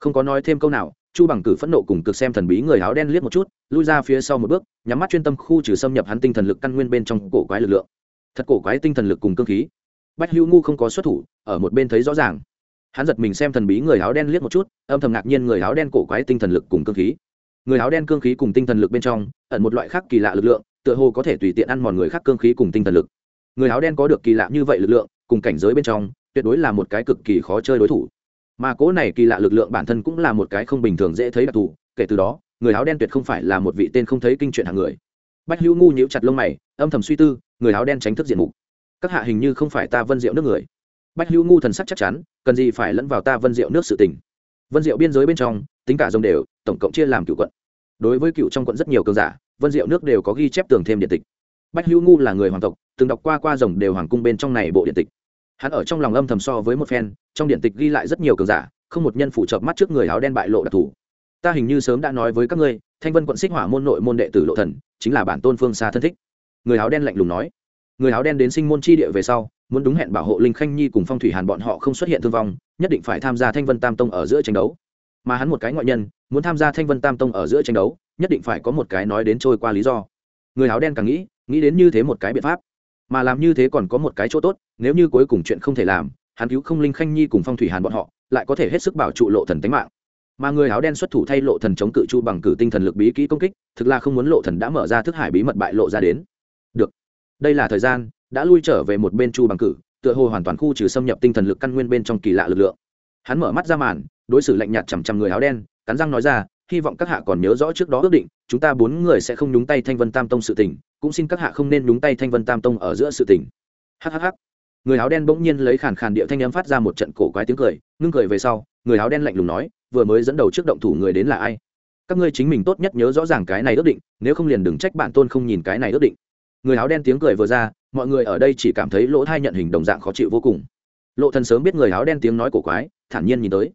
Không có nói thêm câu nào, chu bằng cử phẫn nộ cùng cực xem thần bí người áo đen liếc một chút, lui ra phía sau một bước, nhắm mắt chuyên tâm khu trừ xâm nhập hắn tinh thần lực căn nguyên bên trong cổ quái lực lượng. Thật cổ quái tinh thần lực cùng cơ khí. Bách hữu ngu không có xuất thủ, ở một bên thấy rõ ràng hắn giật mình xem thần bí người áo đen liếc một chút, âm thầm ngạc nhiên người áo đen cổ quái tinh thần lực cùng cơ khí. Người áo đen cương khí cùng tinh thần lực bên trong, ẩn một loại khác kỳ lạ lực lượng, tựa hồ có thể tùy tiện ăn mòn người khác cương khí cùng tinh thần lực. Người áo đen có được kỳ lạ như vậy lực lượng, cùng cảnh giới bên trong, tuyệt đối là một cái cực kỳ khó chơi đối thủ. Mà cố này kỳ lạ lực lượng bản thân cũng là một cái không bình thường dễ thấy đặc thù, kể từ đó, người áo đen tuyệt không phải là một vị tên không thấy kinh chuyện hàng người. Bách hữu ngu nhíu chặt lông mày, âm thầm suy tư, người áo đen tránh thức diện mục. Các hạ hình như không phải ta vân diệu nước người bách hữu ngu thần sắc chắc chắn, cần gì phải lẫn vào ta vân diệu nước sự tình. Vân diệu biên giới bên trong, tính cả dòng đều, tổng cộng chia làm cựu quận. Đối với cựu trong quận rất nhiều cường giả, vân diệu nước đều có ghi chép tường thêm điện tịch. Bách hữu ngu là người hoàng tộc, từng đọc qua qua dòng đều hoàng cung bên trong này bộ điện tịch. Hắn ở trong lòng âm thầm so với một phen, trong điện tịch ghi lại rất nhiều cường giả, không một nhân phụ chợp mắt trước người áo đen bại lộ đặc thù. Ta hình như sớm đã nói với các ngươi, thanh vân quận xích hỏa môn nội môn đệ tử lộ thần, chính là bản tôn phương xa thân thích. Người áo đen lạnh lùng nói. Người áo đen đến sinh môn chi địa về sau muốn đúng hẹn bảo hộ linh khanh nhi cùng phong thủy hàn bọn họ không xuất hiện thương vong, nhất định phải tham gia thanh vân tam tông ở giữa tranh đấu. Mà hắn một cái ngoại nhân, muốn tham gia thanh vân tam tông ở giữa tranh đấu, nhất định phải có một cái nói đến trôi qua lý do. Người áo đen càng nghĩ nghĩ đến như thế một cái biện pháp. Mà làm như thế còn có một cái chỗ tốt, nếu như cuối cùng chuyện không thể làm, hắn cứu không linh khanh nhi cùng phong thủy hàn bọn họ, lại có thể hết sức bảo trụ lộ thần tính mạng. Mà người áo đen xuất thủ thay lộ thần chống cự chu bằng cử tinh thần lực bí kỹ công kích, thực là không muốn lộ thần đã mở ra thức hải bí mật bại lộ ra đến. Được. Đây là thời gian đã lui trở về một bên chu bằng cử, tựa hồ hoàn toàn khu trừ xâm nhập tinh thần lực căn nguyên bên trong kỳ lạ lực lượng. Hắn mở mắt ra màn, đối xử lạnh nhạt chằm chằm người áo đen, cắn răng nói ra, hy vọng các hạ còn nhớ rõ trước đó ước định, chúng ta bốn người sẽ không nhúng tay thanh vân tam tông sự tình, cũng xin các hạ không nên nhúng tay thanh vân tam tông ở giữa sự tình. Hhh người áo đen bỗng nhiên lấy khàn khàn điệu thanh âm phát ra một trận cổ quái tiếng cười, ngưng cười về sau, người áo đen lạnh lùng nói, vừa mới dẫn đầu trước động thủ người đến là ai? Các ngươi chính mình tốt nhất nhớ rõ ràng cái này ước định, nếu không liền đừng trách bạn tôn không nhìn cái này ước định. Người áo đen tiếng cười vừa ra mọi người ở đây chỉ cảm thấy lỗ thai nhận hình đồng dạng khó chịu vô cùng. Lộ thần sớm biết người áo đen tiếng nói cổ quái, thản nhiên nhìn tới.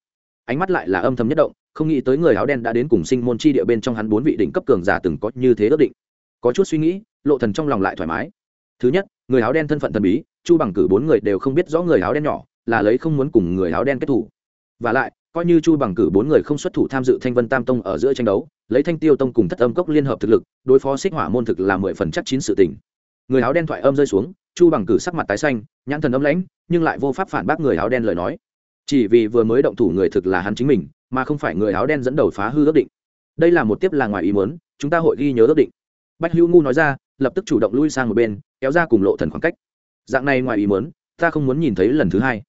Ánh mắt lại là âm thầm nhất động, không nghĩ tới người áo đen đã đến cùng sinh môn chi địa bên trong hắn bốn vị đỉnh cấp cường giả từng có như thế ước định. Có chút suy nghĩ, lộ thần trong lòng lại thoải mái. Thứ nhất, người áo đen thân phận thần bí, chu bằng cử bốn người đều không biết rõ người áo đen nhỏ, là lấy không muốn cùng người áo đen kết thủ. Và lại, coi như chu bằng cử bốn người không xuất thủ tham dự thanh vân tam tông ở giữa tranh đấu, lấy thanh tiêu tông cùng thất âm cốc liên hợp thực lực, đối phó xích hỏa môn thực là mười phần chắc chín sự tình người áo đen thoại âm rơi xuống, chu bằng cử sắc mặt tái xanh, nhãn thần âm lãnh, nhưng lại vô pháp phản bác người áo đen lời nói. Chỉ vì vừa mới động thủ người thực là hắn chính mình, mà không phải người áo đen dẫn đầu phá hư ước định. Đây là một tiếp là ngoài ý muốn, chúng ta hội ghi nhớ ước định. Bách hữu ngu nói ra, lập tức chủ động lui sang một bên, kéo ra cùng lộ thần khoảng cách. Dạng này ngoài ý muốn, ta không muốn nhìn thấy lần thứ hai.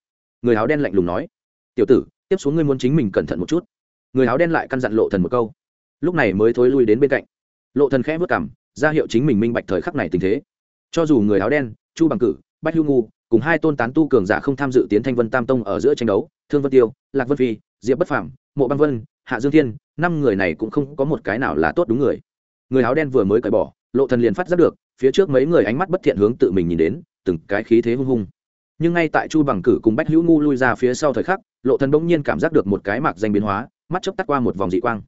Người áo đen lạnh lùng nói, tiểu tử, tiếp xuống ngươi muốn chính mình cẩn thận một chút. Người áo đen lại căn dặn lộ thần một câu. Lúc này mới thối lui đến bên cạnh. Lộ thần khẽ vớt cảm ra hiệu chính mình minh bạch thời khắc này tình thế cho dù người áo đen, chu bằng cử, bách hưu ngu, cùng hai tôn tán tu cường giả không tham dự tiến thanh vân tam tông ở giữa tranh đấu, thương vân tiêu, lạc vân phi, diệp bất phảm mộ băng vân, hạ dương thiên, năm người này cũng không có một cái nào là tốt đúng người người áo đen vừa mới cởi bỏ, lộ thần liền phát giác được, phía trước mấy người ánh mắt bất thiện hướng tự mình nhìn đến, từng cái khí thế hung hung nhưng ngay tại chu bằng cử cùng bách hữu ngu lui ra phía sau thời khắc, lộ thần bỗng nhiên cảm giác được một cái mạc danh biến hóa, mắt chớp tắt qua một vòng dị quang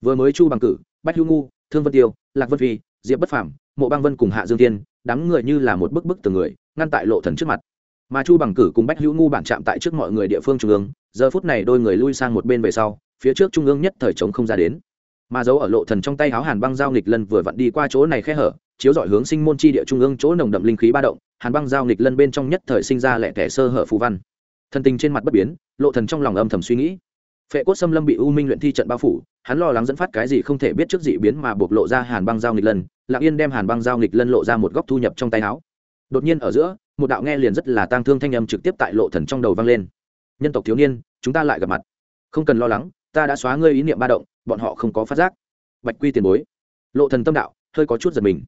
vừa mới chu bằng cử, bách hữu ngu, thương vân tiêu, lạc vân phi, diệp bất phảm mộ băng vân cùng hạ dương Thiên đám người như là một bức bức từ người, ngăn tại lộ thần trước mặt. Mà chu bằng cử cùng bách hữu ngu bản chạm tại trước mọi người địa phương trung ương, giờ phút này đôi người lui sang một bên về sau, phía trước trung ương nhất thời chống không ra đến. Mà dấu ở lộ thần trong tay háo hàn băng giao nghịch lân vừa vặn đi qua chỗ này khe hở, chiếu dọi hướng sinh môn chi địa trung ương chỗ nồng đậm linh khí ba động, hàn băng giao nghịch lân bên trong nhất thời sinh ra lẻ tẻ sơ hở phù văn. Thần tình trên mặt bất biến, lộ thần trong lòng âm thầm suy nghĩ phệ cốt xâm lâm bị u minh luyện thi trận bao phủ, hắn lo lắng dẫn phát cái gì không thể biết trước dị biến mà buộc lộ ra hàn băng giao nghịch lân Lạc yên đem hàn băng giao nghịch lân lộ ra một góc thu nhập trong tay áo. Đột nhiên ở giữa, một đạo nghe liền rất là tang thương thanh âm trực tiếp tại lộ thần trong đầu vang lên. Nhân tộc thiếu niên, chúng ta lại gặp mặt. Không cần lo lắng, ta đã xóa ngươi ý niệm ba động, bọn họ không có phát giác. Bạch quy tiền bối. Lộ thần tâm đạo, hơi có chút giật mình.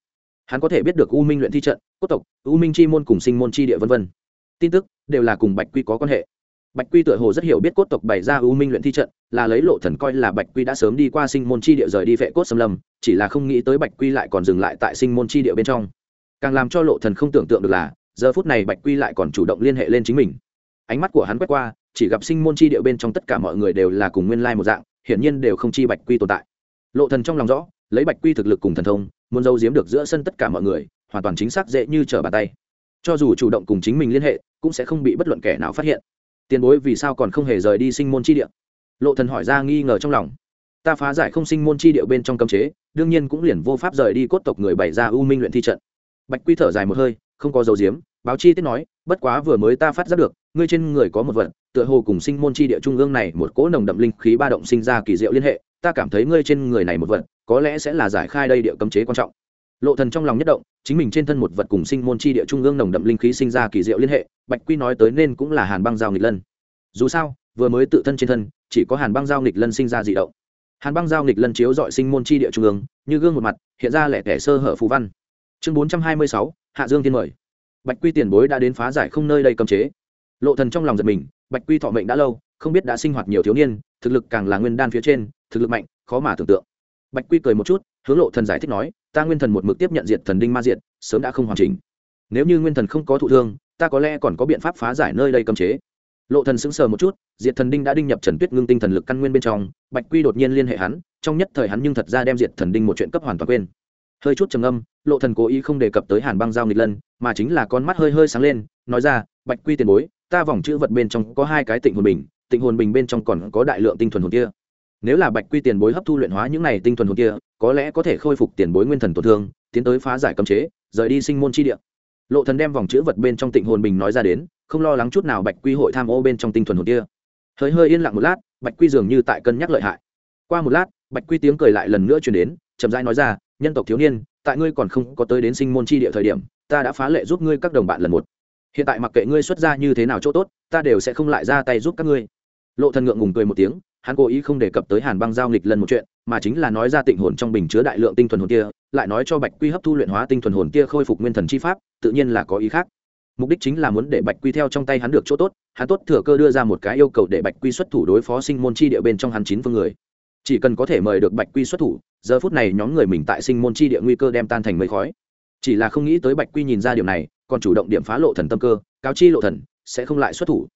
Hắn có thể biết được u minh luyện thi trận, cốt tộc, u minh chi môn cùng sinh môn chi địa vân vân. Tin tức đều là cùng bạch quy có quan hệ bạch quy tựa hồ rất hiểu biết cốt tộc bày ra ưu minh luyện thi trận, là lấy lộ thần coi là bạch quy đã sớm đi qua sinh môn chi địa rời đi vệ cốt xâm lâm, chỉ là không nghĩ tới bạch quy lại còn dừng lại tại sinh môn chi địa bên trong. Càng làm cho lộ thần không tưởng tượng được là, giờ phút này bạch quy lại còn chủ động liên hệ lên chính mình. Ánh mắt của hắn quét qua, chỉ gặp sinh môn chi địa bên trong tất cả mọi người đều là cùng nguyên lai một dạng, hiển nhiên đều không chi bạch quy tồn tại. Lộ thần trong lòng rõ, lấy bạch quy thực lực cùng thần thông, muốn giấu giếm được giữa sân tất cả mọi người, hoàn toàn chính xác dễ như trở bàn tay. Cho dù chủ động cùng chính mình liên hệ, cũng sẽ không bị bất luận kẻ nào phát hiện tiền bối vì sao còn không hề rời đi sinh môn chi địa? Lộ thần hỏi ra nghi ngờ trong lòng. Ta phá giải không sinh môn chi địa bên trong cấm chế, đương nhiên cũng liền vô pháp rời đi cốt tộc người bày ra ưu minh luyện thi trận. Bạch quy thở dài một hơi, không có dấu diếm báo chi tiết nói, bất quá vừa mới ta phát giác được, ngươi trên người có một vật, tựa hồ cùng sinh môn chi địa trung ương này một cỗ nồng đậm linh khí ba động sinh ra kỳ diệu liên hệ, ta cảm thấy ngươi trên người này một vật, có lẽ sẽ là giải khai đây địa cấm chế quan trọng lộ thần trong lòng nhất động, chính mình trên thân một vật cùng sinh môn chi địa trung ương nồng đậm linh khí sinh ra kỳ diệu liên hệ, bạch quy nói tới nên cũng là hàn băng giao nghịch lân. Dù sao, vừa mới tự thân trên thân, chỉ có hàn băng giao nghịch lân sinh ra dị động. Hàn băng giao nghịch lân chiếu dọi sinh môn chi địa trung ương, như gương một mặt, hiện ra lẻ tẻ sơ hở phù văn. Chương bốn trăm hai mươi sáu, hạ dương thiên mời. Bạch quy tiền bối đã đến phá giải không nơi đây cấm chế. Lộ thần trong lòng giật mình, bạch quy thọ mệnh đã lâu, không biết đã sinh hoạt nhiều thiếu niên, thực lực càng là nguyên đan phía trên, thực lực mạnh, khó mà tưởng tượng. Bạch quy cười một chút hướng lộ thần giải thích nói, ta nguyên thần một mực tiếp nhận diệt thần đinh ma diệt, sớm đã không hoàn chỉnh. Nếu như nguyên thần không có thụ thương, ta có lẽ còn có biện pháp phá giải nơi đây cấm chế. Lộ thần sững sờ một chút, diệt thần đinh đã đinh nhập trần tuyết ngưng tinh thần lực căn nguyên bên trong, bạch quy đột nhiên liên hệ hắn, trong nhất thời hắn nhưng thật ra đem diệt thần đinh một chuyện cấp hoàn toàn quên. Hơi chút trầm âm lộ thần cố ý không đề cập tới hàn băng giao nghịch lân, mà chính là con mắt hơi hơi sáng lên, nói ra, bạch quy tiền bối, ta vòng chữ vật bên trong có hai cái tịnh hồn bình, tịnh hồn bình bên trong còn có đại lượng tinh thuần hồn kia nếu là bạch quy tiền bối hấp thu luyện hóa những này tinh thuần hồn kia, có lẽ có thể khôi phục tiền bối nguyên thần tổn thương, tiến tới phá giải cấm chế, rời đi sinh môn chi địa. Lộ thần đem vòng chữ vật bên trong tịnh hồn bình nói ra đến, không lo lắng chút nào bạch quy hội tham ô bên trong tinh thuần hồn kia. Hơi hơi yên lặng một lát, bạch quy dường như tại cân nhắc lợi hại. Qua một lát, bạch quy tiếng cười lại lần nữa truyền đến, chậm rãi nói ra, nhân tộc thiếu niên, tại ngươi còn không có tới đến sinh môn chi địa thời điểm, ta đã phá lệ giúp ngươi các đồng bạn lần một. Hiện tại mặc kệ ngươi xuất ra như thế nào chỗ tốt, ta đều sẽ không lại ra tay giúp các ngươi. Lộ thần ngượng ngùng cười một tiếng hắn cố ý không đề cập tới hàn băng giao nghịch lần một chuyện, mà chính là nói ra tịnh hồn trong bình chứa đại lượng tinh thuần hồn kia, lại nói cho bạch quy hấp thu luyện hóa tinh thuần hồn kia khôi phục nguyên thần chi pháp, tự nhiên là có ý khác. Mục đích chính là muốn để bạch quy theo trong tay hắn được chỗ tốt, hắn tốt thừa cơ đưa ra một cái yêu cầu để bạch quy xuất thủ đối phó sinh môn chi địa bên trong hắn chín phương người. Chỉ cần có thể mời được bạch quy xuất thủ, giờ phút này nhóm người mình tại sinh môn chi địa nguy cơ đem tan thành mây khói. Chỉ là không nghĩ tới bạch quy nhìn ra điều này, còn chủ động điểm phá lộ thần tâm cơ, cáo chi lộ thần, sẽ không lại xuất thủ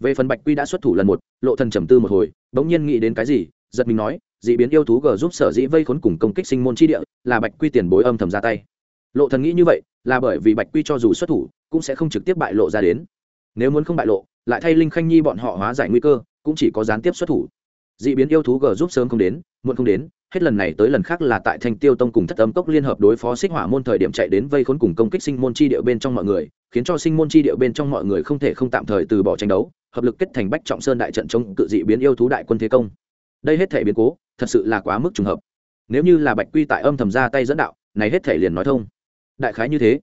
về phần bạch quy đã xuất thủ lần một, lộ thần trầm tư một hồi, bỗng nhiên nghĩ đến cái gì, giật mình nói, dị biến yêu thú g giúp sở dĩ vây khốn cùng công kích sinh môn chi địa, là bạch quy tiền bối âm thầm ra tay. Lộ thần nghĩ như vậy, là bởi vì bạch quy cho dù xuất thủ, cũng sẽ không trực tiếp bại lộ ra đến. Nếu muốn không bại lộ, lại thay linh khanh nhi bọn họ hóa giải nguy cơ, cũng chỉ có gián tiếp xuất thủ. Dị biến yêu thú g giúp sớm không đến, muộn không đến hết lần này tới lần khác là tại thanh tiêu tông cùng thất âm cốc liên hợp đối phó xích hỏa môn thời điểm chạy đến vây khốn cùng công kích sinh môn chi điệu bên trong mọi người, khiến cho sinh môn chi điệu bên trong mọi người không thể không tạm thời từ bỏ tranh đấu, hợp lực kết thành bách trọng sơn đại trận chống cự dị biến yêu thú đại quân thế công. Đây hết thể biến cố, thật sự là quá mức trùng hợp. Nếu như là bạch quy tại âm thầm ra tay dẫn đạo, này hết thể liền nói thông. Đại khái như thế.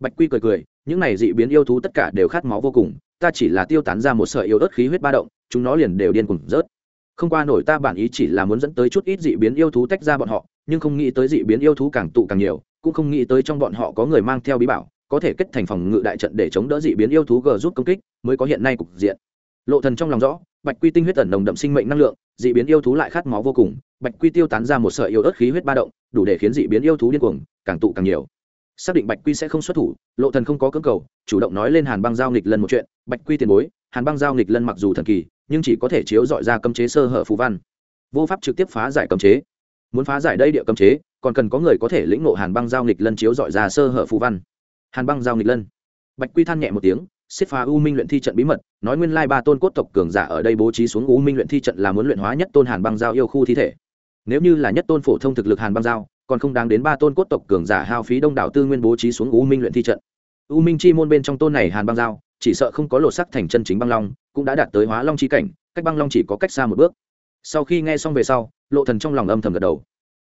Bạch quy cười cười, những này dị biến yêu thú tất cả đều khát máu vô cùng, ta chỉ là tiêu tán ra một sợi yêu ớt khí huyết ba động, chúng nó liền đều điên cùng rớt không qua nổi ta bản ý chỉ là muốn dẫn tới chút ít dị biến yêu thú tách ra bọn họ, nhưng không nghĩ tới dị biến yêu thú càng tụ càng nhiều, cũng không nghĩ tới trong bọn họ có người mang theo bí bảo, có thể kết thành phòng ngự đại trận để chống đỡ dị biến yêu thú g rút công kích, mới có hiện nay cục diện. Lộ thần trong lòng rõ, bạch quy tinh huyết ẩn nồng đậm sinh mệnh năng lượng, dị biến yêu thú lại khát máu vô cùng, bạch quy tiêu tán ra một sợi yêu ớt khí huyết ba động, đủ để khiến dị biến yêu thú điên cuồng, càng tụ càng nhiều. Xác định bạch quy sẽ không xuất thủ, lộ thần không có cưỡng cầu, chủ động nói lên hàn băng giao nghịch lần một chuyện. Bạch quy tiền bối, hàn băng giao nghịch lần mặc dù thần kỳ nhưng chỉ có thể chiếu dọi ra cấm chế sơ hở phù văn. Vô pháp trực tiếp phá giải cấm chế. Muốn phá giải đây địa cấm chế, còn cần có người có thể lĩnh ngộ hàn băng giao nghịch lân chiếu dọi ra sơ hở phù văn. Hàn băng giao nghịch lân. Bạch quy than nhẹ một tiếng xếp phá u minh luyện thi trận bí mật, nói nguyên lai ba tôn cốt tộc cường giả ở đây bố trí xuống u minh luyện thi trận là muốn luyện hóa nhất tôn hàn băng giao yêu khu thi thể. Nếu như là nhất tôn phổ thông thực lực hàn băng giao, còn không đáng đến ba tôn cốt tộc cường giả hao phí đông đảo tư nguyên bố trí xuống u minh luyện thi trận. U minh chi môn bên trong tôn này hàn băng giao chỉ sợ không có lột sắc thành chân chính băng long, cũng đã đạt tới hóa long chi cảnh, cách băng long chỉ có cách xa một bước. Sau khi nghe xong về sau, lộ thần trong lòng âm thầm gật đầu.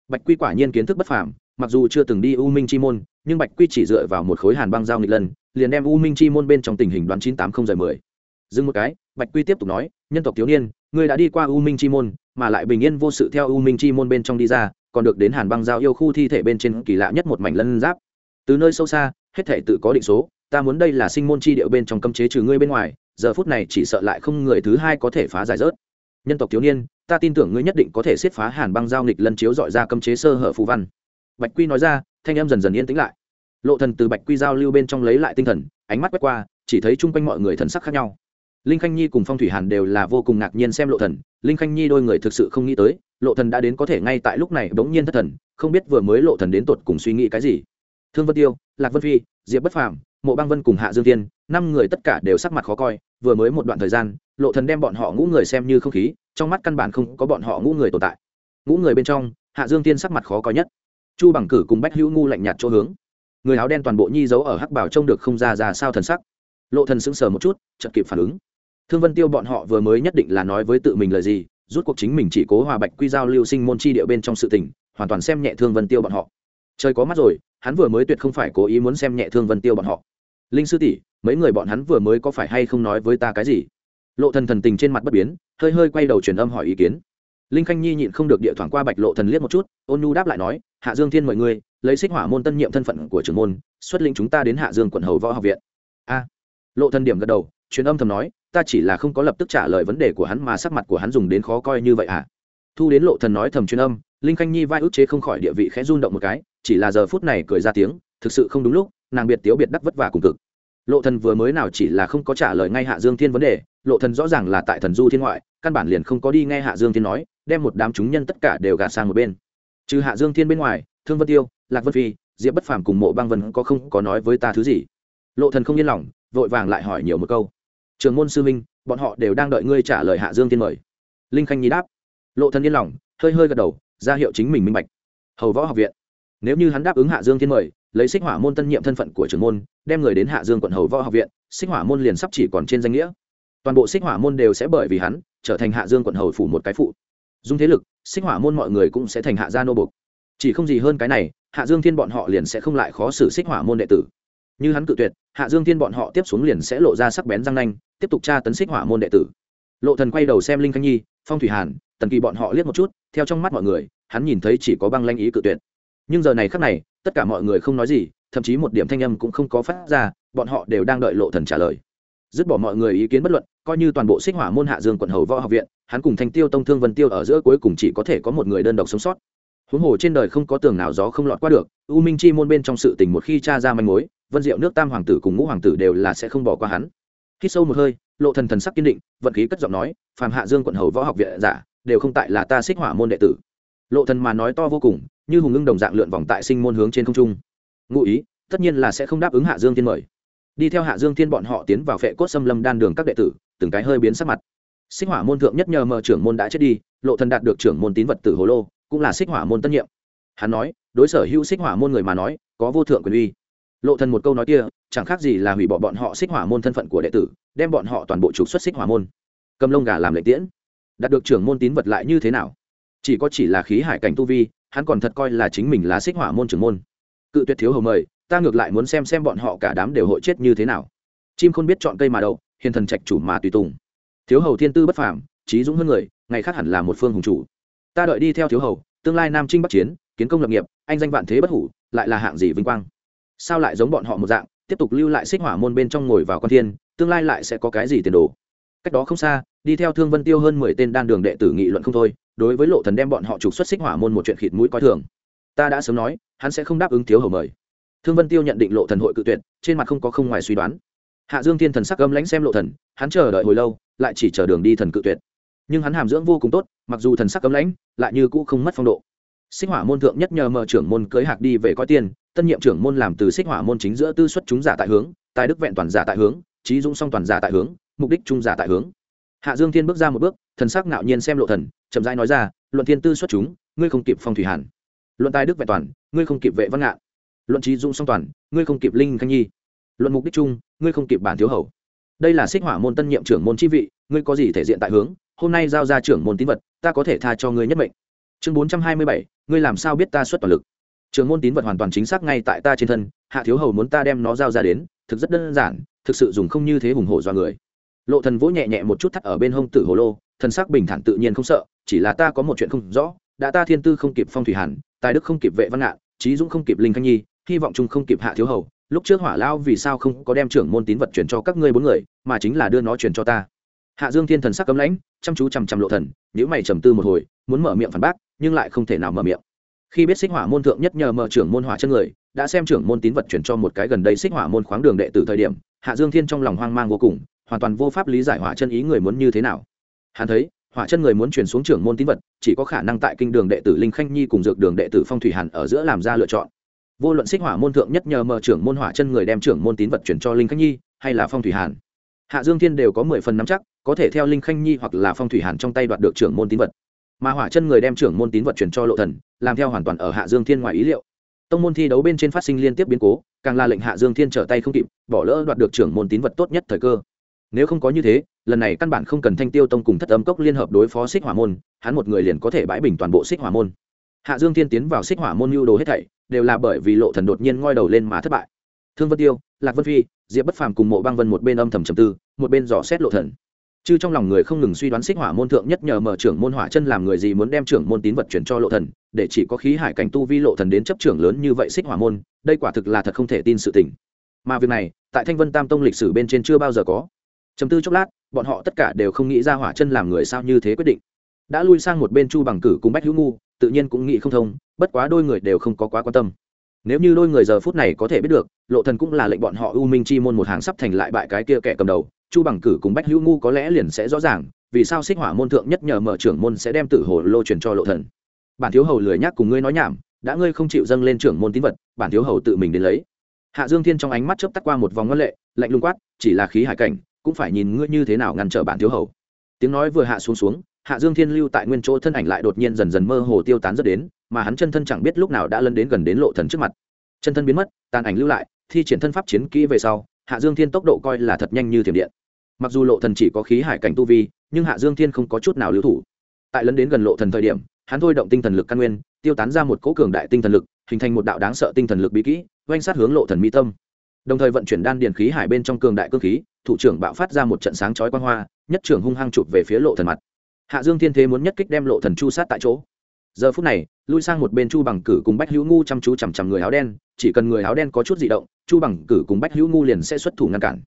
Bạch quy quả nhiên kiến thức bất phàm, mặc dù chưa từng đi u minh chi môn, nhưng bạch quy chỉ dựa vào một khối hàn băng giao nghịch lần, liền đem u minh chi môn bên trong tình hình đoán chín tám không rời mười. Dừng một cái, bạch quy tiếp tục nói, nhân tộc thiếu niên, ngươi đã đi qua u minh chi môn, mà lại bình yên vô sự theo u minh chi môn bên trong đi ra, còn được đến hàn băng giao yêu khu thi thể bên trên kỳ lạ nhất một mảnh lân giáp. Từ nơi sâu xa, hết thể tự có định số ta muốn đây là sinh môn chi điệu bên trong cấm chế trừ ngươi bên ngoài, giờ phút này chỉ sợ lại không người thứ hai có thể phá giải rớt. Nhân tộc thiếu niên, ta tin tưởng ngươi nhất định có thể siết phá hàn băng giao nghịch lân chiếu dọi ra cấm chế sơ hở phù văn. Bạch quy nói ra, thanh em dần dần yên tĩnh lại. Lộ thần từ bạch quy giao lưu bên trong lấy lại tinh thần, ánh mắt quét qua, chỉ thấy chung quanh mọi người thần sắc khác nhau. Linh khanh nhi cùng phong thủy hàn đều là vô cùng ngạc nhiên xem lộ thần, linh khanh nhi đôi người thực sự không nghĩ tới, lộ thần đã đến có thể ngay tại lúc này bỗng nhiên thất thần, không biết vừa mới lộ thần đến tột cùng suy nghĩ cái gì. Thương vân tiêu, lạc vân phi, diệp bất phàm mộ băng vân cùng hạ dương tiên năm người tất cả đều sắc mặt khó coi, vừa mới một đoạn thời gian, lộ thần đem bọn họ ngũ người xem như không khí, trong mắt căn bản không có bọn họ ngũ người tồn tại. Ngũ người bên trong, hạ dương tiên sắc mặt khó coi nhất. Chu bằng cử cùng bách hữu ngu lạnh nhạt chỗ hướng. Người áo đen toàn bộ nhi giấu ở hắc bảo trông được không ra ra sao thần sắc. Lộ thần sững sờ một chút, chợt kịp phản ứng. Thương vân tiêu bọn họ vừa mới nhất định là nói với tự mình lời gì, rút cuộc chính mình chỉ cố hòa bạch quy giao lưu sinh môn chi địa bên trong sự tình, hoàn toàn xem nhẹ thương vân tiêu bọn họ. Trời có mắt rồi, hắn vừa mới tuyệt không phải cố ý muốn xem nhẹ thương vân tiêu bọn họ linh sư tỷ, mấy người bọn hắn vừa mới có phải hay không nói với ta cái gì? Lộ thần thần tình trên mặt bất biến, hơi hơi quay đầu truyền âm hỏi ý kiến. Linh khanh nhi nhịn không được địa thoảng qua bạch lộ thần liếc một chút, ôn nhu đáp lại nói, hạ dương thiên mời ngươi, lấy xích hỏa môn tân nhiệm thân phận của trưởng môn, xuất lĩnh chúng ta đến hạ dương quận hầu võ học viện. A. Lộ thần điểm gật đầu, truyền âm thầm nói, ta chỉ là không có lập tức trả lời vấn đề của hắn mà sắc mặt của hắn dùng đến khó coi như vậy à. Thu đến lộ thần nói thầm truyền âm, linh khanh nhi vai ức chế không khỏi địa vị khẽ run động một cái, chỉ là giờ phút này cười ra tiếng, thực sự không đúng lúc nàng biệt tiếu biệt đắc vất vả cùng cực. Lộ thần vừa mới nào chỉ là không có trả lời ngay hạ dương thiên vấn đề, lộ thần rõ ràng là tại thần du thiên ngoại, căn bản liền không có đi nghe hạ dương thiên nói, đem một đám chúng nhân tất cả đều gạt sang một bên. Trừ hạ dương thiên bên ngoài, thương vân tiêu, lạc vân phi, diệp bất phàm cùng mộ băng vân có không có nói với ta thứ gì. Lộ thần không yên lòng, vội vàng lại hỏi nhiều một câu. Trường môn sư minh bọn họ đều đang đợi ngươi trả lời hạ dương thiên mời. Linh khanh nhí đáp. Lộ thần yên lòng, hơi hơi gật đầu, ra hiệu chính mình minh bạch. Hầu võ học viện, nếu như hắn đáp ứng hạ dương thiên mời lấy xích hỏa môn tân nhiệm thân phận của trưởng môn, đem người đến hạ dương quận hầu võ học viện, xích hỏa môn liền sắp chỉ còn trên danh nghĩa. Toàn bộ xích hỏa môn đều sẽ bởi vì hắn, trở thành hạ dương quận hầu phủ một cái phụ. Dùng thế lực, xích hỏa môn mọi người cũng sẽ thành hạ gia nô bục chỉ không gì hơn cái này, hạ dương thiên bọn họ liền sẽ không lại khó xử xích hỏa môn đệ tử. Như hắn cự tuyệt, hạ dương thiên bọn họ tiếp xuống liền sẽ lộ ra sắc bén răng nanh, tiếp tục tra tấn xích hỏa môn đệ tử. Lộ thần quay đầu xem linh khanh nhi, phong thủy hàn, tần kỳ bọn họ liếc một chút, theo trong mắt mọi người, hắn nhìn thấy chỉ có băng lanh ý cự tuyệt nhưng giờ này khắc này, tất cả mọi người không nói gì, thậm chí một điểm thanh âm cũng không có phát ra, bọn họ đều đang đợi lộ thần trả lời. Dứt bỏ mọi người ý kiến bất luận, coi như toàn bộ xích hỏa môn hạ dương quận hầu võ học viện, hắn cùng thanh tiêu tông thương vân tiêu ở giữa cuối cùng chỉ có thể có một người đơn độc sống sót. Huống hồ trên đời không có tường nào gió không lọt qua được, u minh chi môn bên trong sự tình một khi cha ra manh mối, vân diệu nước tam hoàng tử cùng ngũ hoàng tử đều là sẽ không bỏ qua hắn. Khi sâu một hơi, lộ thần thần sắc kiên định, vận khí cất giọng nói, phàm hạ dương quận hầu võ học viện giả, đều không tại là ta xích hỏa môn đệ tử. Lộ thần mà nói to vô cùng như hùng ngưng đồng dạng lượn vòng tại sinh môn hướng trên không trung. Ngụ ý, tất nhiên là sẽ không đáp ứng hạ dương thiên mời. Đi theo hạ dương thiên bọn họ tiến vào phệ cốt xâm lâm đan đường các đệ tử, từng cái hơi biến sắc mặt. Xích hỏa môn thượng nhất nhờ mờ trưởng môn đã chết đi, lộ thần đạt được trưởng môn tín vật tử hồ lô, cũng là xích hỏa môn tân nhiệm. Hắn nói, đối sở hữu xích hỏa môn người mà nói, có vô thượng quyền uy. Lộ thần một câu nói kia, chẳng khác gì là hủy bỏ bọn họ xích hỏa môn thân phận của đệ tử, đem bọn họ toàn bộ trục xuất xích hỏa môn. Cầm lông gà làm lệ tiễn. Đạt được trưởng môn tín vật lại như thế nào? Chỉ có chỉ là khí hải cảnh tu vi hắn còn thật coi là chính mình là xích hỏa môn trưởng môn. Cự tuyệt thiếu hầu mời, ta ngược lại muốn xem xem bọn họ cả đám đều hội chết như thế nào. Chim không biết chọn cây mà đậu, hiền thần trạch chủ mà tùy tùng. Thiếu hầu thiên tư bất phàm, trí dũng hơn người, ngày khác hẳn là một phương hùng chủ. Ta đợi đi theo thiếu hầu, tương lai nam trinh bắc chiến, kiến công lập nghiệp, anh danh vạn thế bất hủ, lại là hạng gì vinh quang. Sao lại giống bọn họ một dạng, tiếp tục lưu lại xích hỏa môn bên trong ngồi vào con thiên, tương lai lại sẽ có cái gì tiền đồ? Cách đó không xa, đi theo thương vân tiêu hơn mười tên đan đường đệ tử nghị luận không thôi đối với lộ thần đem bọn họ trục xuất xích hỏa môn một chuyện khịt mũi coi thường. Ta đã sớm nói, hắn sẽ không đáp ứng thiếu hầu mời. Thương vân tiêu nhận định lộ thần hội cự tuyệt, trên mặt không có không ngoài suy đoán. Hạ dương thiên thần sắc gâm lãnh xem lộ thần, hắn chờ đợi hồi lâu, lại chỉ chờ đường đi thần cự tuyệt. Nhưng hắn hàm dưỡng vô cùng tốt, mặc dù thần sắc cấm lãnh, lại như cũ không mất phong độ. Xích hỏa môn thượng nhất nhờ mở trưởng môn cưới hạc đi về coi tiền, tân nhiệm trưởng môn làm từ xích hỏa môn chính giữa tư xuất chúng giả tại hướng, tài đức vẹn toàn giả tại hướng, trí dung song toàn giả tại hướng, mục đích trung giả tại hướng. Hạ dương thiên bước ra một bước thần sắc ngạo nhiên xem lộ thần, chậm rãi nói ra, luận thiên tư xuất chúng, ngươi không kịp phong thủy hàn. Luận tài đức vẹn toàn, ngươi không kịp vệ văn ngạn. Luận trí dụng song toàn, ngươi không kịp linh khanh nhi. Luận mục đích chung, ngươi không kịp bản thiếu hầu. Đây là xích hỏa môn tân nhiệm trưởng môn chi vị, ngươi có gì thể diện tại hướng? Hôm nay giao ra trưởng môn tín vật, ta có thể tha cho ngươi nhất mệnh. Chương bốn trăm hai mươi bảy, ngươi làm sao biết ta xuất toàn lực? Trưởng môn tín vật hoàn toàn chính xác ngay tại ta trên thân, hạ thiếu hầu muốn ta đem nó giao ra đến, thực rất đơn giản, thực sự dùng không như thế hùng hổ do người. Lộ thần vỗ nhẹ nhẹ một chút thắt ở bên hông tử hồ lô thần sắc bình thản tự nhiên không sợ, chỉ là ta có một chuyện không rõ, đã ta thiên tư không kịp phong thủy hàn tài đức không kịp vệ văn ngạn, trí dũng không kịp linh khanh nhi, hy vọng chung không kịp hạ thiếu hầu, lúc trước hỏa lao vì sao không có đem trưởng môn tín vật chuyển cho các ngươi bốn người, mà chính là đưa nó chuyển cho ta. Hạ dương thiên thần sắc cấm lãnh, chăm chú chằm chằm lộ thần nếu mày trầm tư một hồi, muốn mở miệng phản bác, nhưng lại không thể nào mở miệng. Khi biết xích hỏa môn thượng nhất nhờ mở trưởng môn hỏa chân người, đã xem trưởng môn tín vật chuyển cho một cái gần đây xích hỏa môn khoáng đường đệ tử thời điểm, hạ dương thiên trong lòng hoang mang vô cùng, hoàn toàn vô pháp lý giải hỏa chân ý người muốn như thế nào hắn thấy, hỏa chân người muốn chuyển xuống trưởng môn tín vật, chỉ có khả năng tại kinh đường đệ tử linh khanh nhi cùng dược đường đệ tử phong thủy hàn ở giữa làm ra lựa chọn. Vô luận xích hỏa môn thượng nhất nhờ mở trưởng môn hỏa chân người đem trưởng môn tín vật chuyển cho linh khanh nhi, hay là phong thủy hàn. Hạ dương thiên đều có mười phần nắm chắc, có thể theo linh khanh nhi hoặc là phong thủy hàn trong tay đoạt được trưởng môn tín vật. Mà hỏa chân người đem trưởng môn tín vật chuyển cho lộ thần, làm theo hoàn toàn ở hạ dương thiên ngoài ý liệu. Tông môn thi đấu bên trên phát sinh liên tiếp biến cố, càng là lệnh hạ dương thiên trở tay không kịp, bỏ lỡ đoạt được trưởng môn tín vật tốt nhất thời cơ. Nếu không có như thế lần này căn bản không cần thanh tiêu tông cùng thất âm cốc liên hợp đối phó xích hỏa môn, hắn một người liền có thể bãi bình toàn bộ xích hỏa môn. Hạ dương thiên tiến vào xích hỏa môn mưu đồ hết thảy, đều là bởi vì lộ thần đột nhiên ngoi đầu lên mà thất bại. Thương vân tiêu, lạc vân phi, diệp bất phàm cùng mộ băng vân một bên âm thầm trầm tư, một bên dò xét lộ thần. Chứ trong lòng người không ngừng suy đoán xích hỏa môn thượng nhất nhờ mở trưởng môn hỏa chân làm người gì muốn đem trưởng môn tín vật chuyển cho lộ thần, để chỉ có khí hải cảnh tu vi lộ thần đến chấp trưởng lớn như vậy xích hỏa môn, đây quả thực là thật không thể tin sự tình. Mà việc này, tại thanh vân tam tông lịch sử bên trên chưa bao giờ có. Chấm tư chốc lát bọn họ tất cả đều không nghĩ ra hỏa chân làm người sao như thế quyết định. Đã lui sang một bên chu bằng cử cùng bách hữu ngu, tự nhiên cũng nghĩ không thông, bất quá đôi người đều không có quá quan tâm. Nếu như đôi người giờ phút này có thể biết được, lộ thần cũng là lệnh bọn họ u minh chi môn một hàng sắp thành lại bại cái kia kẻ cầm đầu, chu bằng cử cùng bách hữu ngu có lẽ liền sẽ rõ ràng, vì sao xích hỏa môn thượng nhất nhờ mở trưởng môn sẽ đem tử hồ lô truyền cho lộ thần. Bản thiếu hầu lười nhắc cùng ngươi nói nhảm, đã ngươi không chịu dâng lên trưởng môn tín vật, bản thiếu hầu tự mình đến lấy. Hạ dương thiên trong ánh mắt chớp tắt qua một vòng ngân lệ, lạnh lùng quát, chỉ là khí hải cảnh cũng phải nhìn ngươi như thế nào ngăn trở bản thiếu hầu. Tiếng nói vừa hạ xuống xuống, hạ dương thiên lưu tại nguyên chỗ thân ảnh lại đột nhiên dần dần mơ hồ tiêu tán rất đến, mà hắn chân thân chẳng biết lúc nào đã lân đến gần đến lộ thần trước mặt. Chân thân biến mất, tàn ảnh lưu lại, thi triển thân pháp chiến kỹ về sau, hạ dương thiên tốc độ coi là thật nhanh như thiểm điện. Mặc dù lộ thần chỉ có khí hải cảnh tu vi, nhưng hạ dương thiên không có chút nào lưu thủ. Tại lấn đến gần lộ thần thời điểm, hắn thôi động tinh thần lực căn nguyên, tiêu tán ra một cỗ cường đại tinh thần lực, hình thành một đạo đáng sợ tinh thần lực bí kỹ oanh sát hướng lộ thần mi tâm đồng thời vận chuyển đan điền khí hải bên trong cường đại cơ khí, thủ trưởng bạo phát ra một trận sáng chói quang hoa, nhất trưởng hung hăng chụp về phía lộ thần mặt. Hạ dương thiên thế muốn nhất kích đem lộ thần chu sát tại chỗ. Giờ phút này, lui sang một bên chu bằng cử cùng bách hữu ngu chăm chú chằm chằm người áo đen, chỉ cần người áo đen có chút di động, chu bằng cử cùng bách hữu ngu liền sẽ xuất thủ ngăn cản.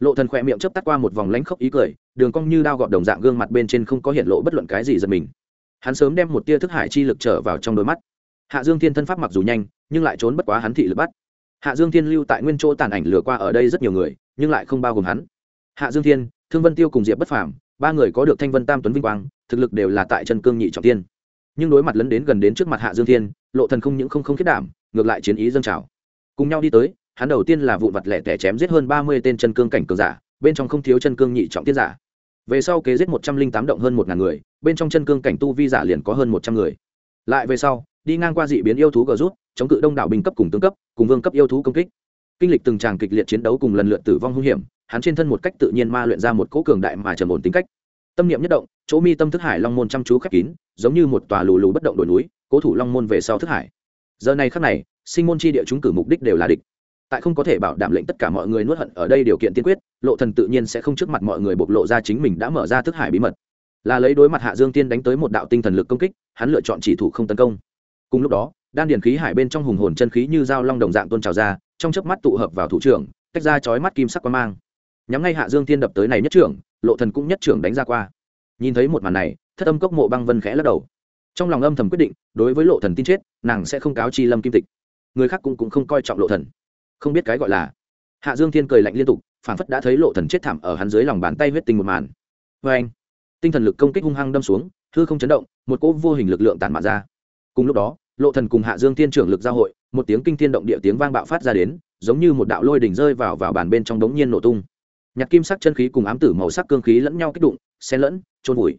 Lộ thần khỏe miệng chớp tắt qua một vòng lánh khốc ý cười, đường cong như đao gọt đồng dạng gương mặt bên trên không có hiện lộ bất luận cái gì giật mình. Hắn sớm đem một tia thức hải chi lực trở vào trong đôi mắt. Hạ dương thiên thân pháp mặc dù nhanh, nhưng lại trốn bất quá hắn thị lực bắt hạ dương thiên lưu tại nguyên chỗ tàn ảnh lừa qua ở đây rất nhiều người, nhưng lại không bao gồm hắn. Hạ dương thiên, thương vân tiêu cùng diệp bất phàm, ba người có được thanh vân tam tuấn vinh quang, thực lực đều là tại chân cương nhị trọng tiên nhưng đối mặt lấn đến gần đến trước mặt hạ dương thiên, lộ thần không những không không khiết đảm, ngược lại chiến ý dâng trào. Cùng nhau đi tới, hắn đầu tiên là vụ vặt lẻ tẻ chém giết hơn ba mươi tên chân cương cảnh cường giả, bên trong không thiếu chân cương nhị trọng tiên giả. Về sau kế giết một trăm linh tám động hơn một ngàn người, bên trong chân cương cảnh tu vi giả liền có hơn một trăm người. Lại về sau, đi ngang qua dị biến yêu thú gờ rút chống cự đông đảo binh cấp cùng tướng cấp, cùng vương cấp yêu thú công kích. Kinh lịch từng tràng kịch liệt chiến đấu cùng lần lượt tử vong hung hiểm, hắn trên thân một cách tự nhiên ma luyện ra một cỗ cường đại mà trầm ổn tính cách. Tâm niệm nhất động, chỗ mi tâm thức hải long môn chăm chú khép kín, giống như một tòa lù lù bất động đồi núi, cố thủ long môn về sau thức hải. Giờ này khắc này, sinh môn chi địa chúng cử mục đích đều là địch. Tại không có thể bảo đảm lệnh tất cả mọi người nuốt hận ở đây điều kiện tiên quyết, lộ thần tự nhiên sẽ không trước mặt mọi người bộc lộ ra chính mình đã mở ra thức hải bí mật. Là lấy đối mặt hạ dương tiên đánh tới một đạo tinh thần lực công kích, hắn lựa chọn chỉ thủ không tấn công. Cùng lúc đó đan điền khí hải bên trong hùng hồn chân khí như dao long đồng dạng tôn trào ra, trong chớp mắt tụ hợp vào thủ trưởng, tách ra chói mắt kim sắc quang mang. Nhắm ngay hạ dương thiên đập tới này nhất trưởng, lộ thần cũng nhất trưởng đánh ra qua. Nhìn thấy một màn này, thất âm cốc mộ băng vân khẽ lắc đầu. Trong lòng âm thầm quyết định, đối với lộ thần tin chết, nàng sẽ không cáo chi lâm kim tịch. Người khác cũng cũng không coi trọng lộ thần. Không biết cái gọi là. Hạ dương thiên cười lạnh liên tục phản phất đã thấy lộ thần chết thảm ở hắn dưới lòng bàn tay huyết tinh một màn. Với anh, tinh thần lực công kích hung hăng đâm xuống, hư không chấn động, một cỗ vô hình lực lượng tàn mạn ra. Cùng lúc đó lộ thần cùng hạ dương thiên trưởng lực giao hội, một tiếng kinh thiên động địa tiếng vang bạo phát ra đến, giống như một đạo lôi đỉnh rơi vào vào bàn bên trong đống nhiên nổ tung. Nhạc kim sắc chân khí cùng ám tử màu sắc cương khí lẫn nhau kích đụng xen lẫn trôn vùi.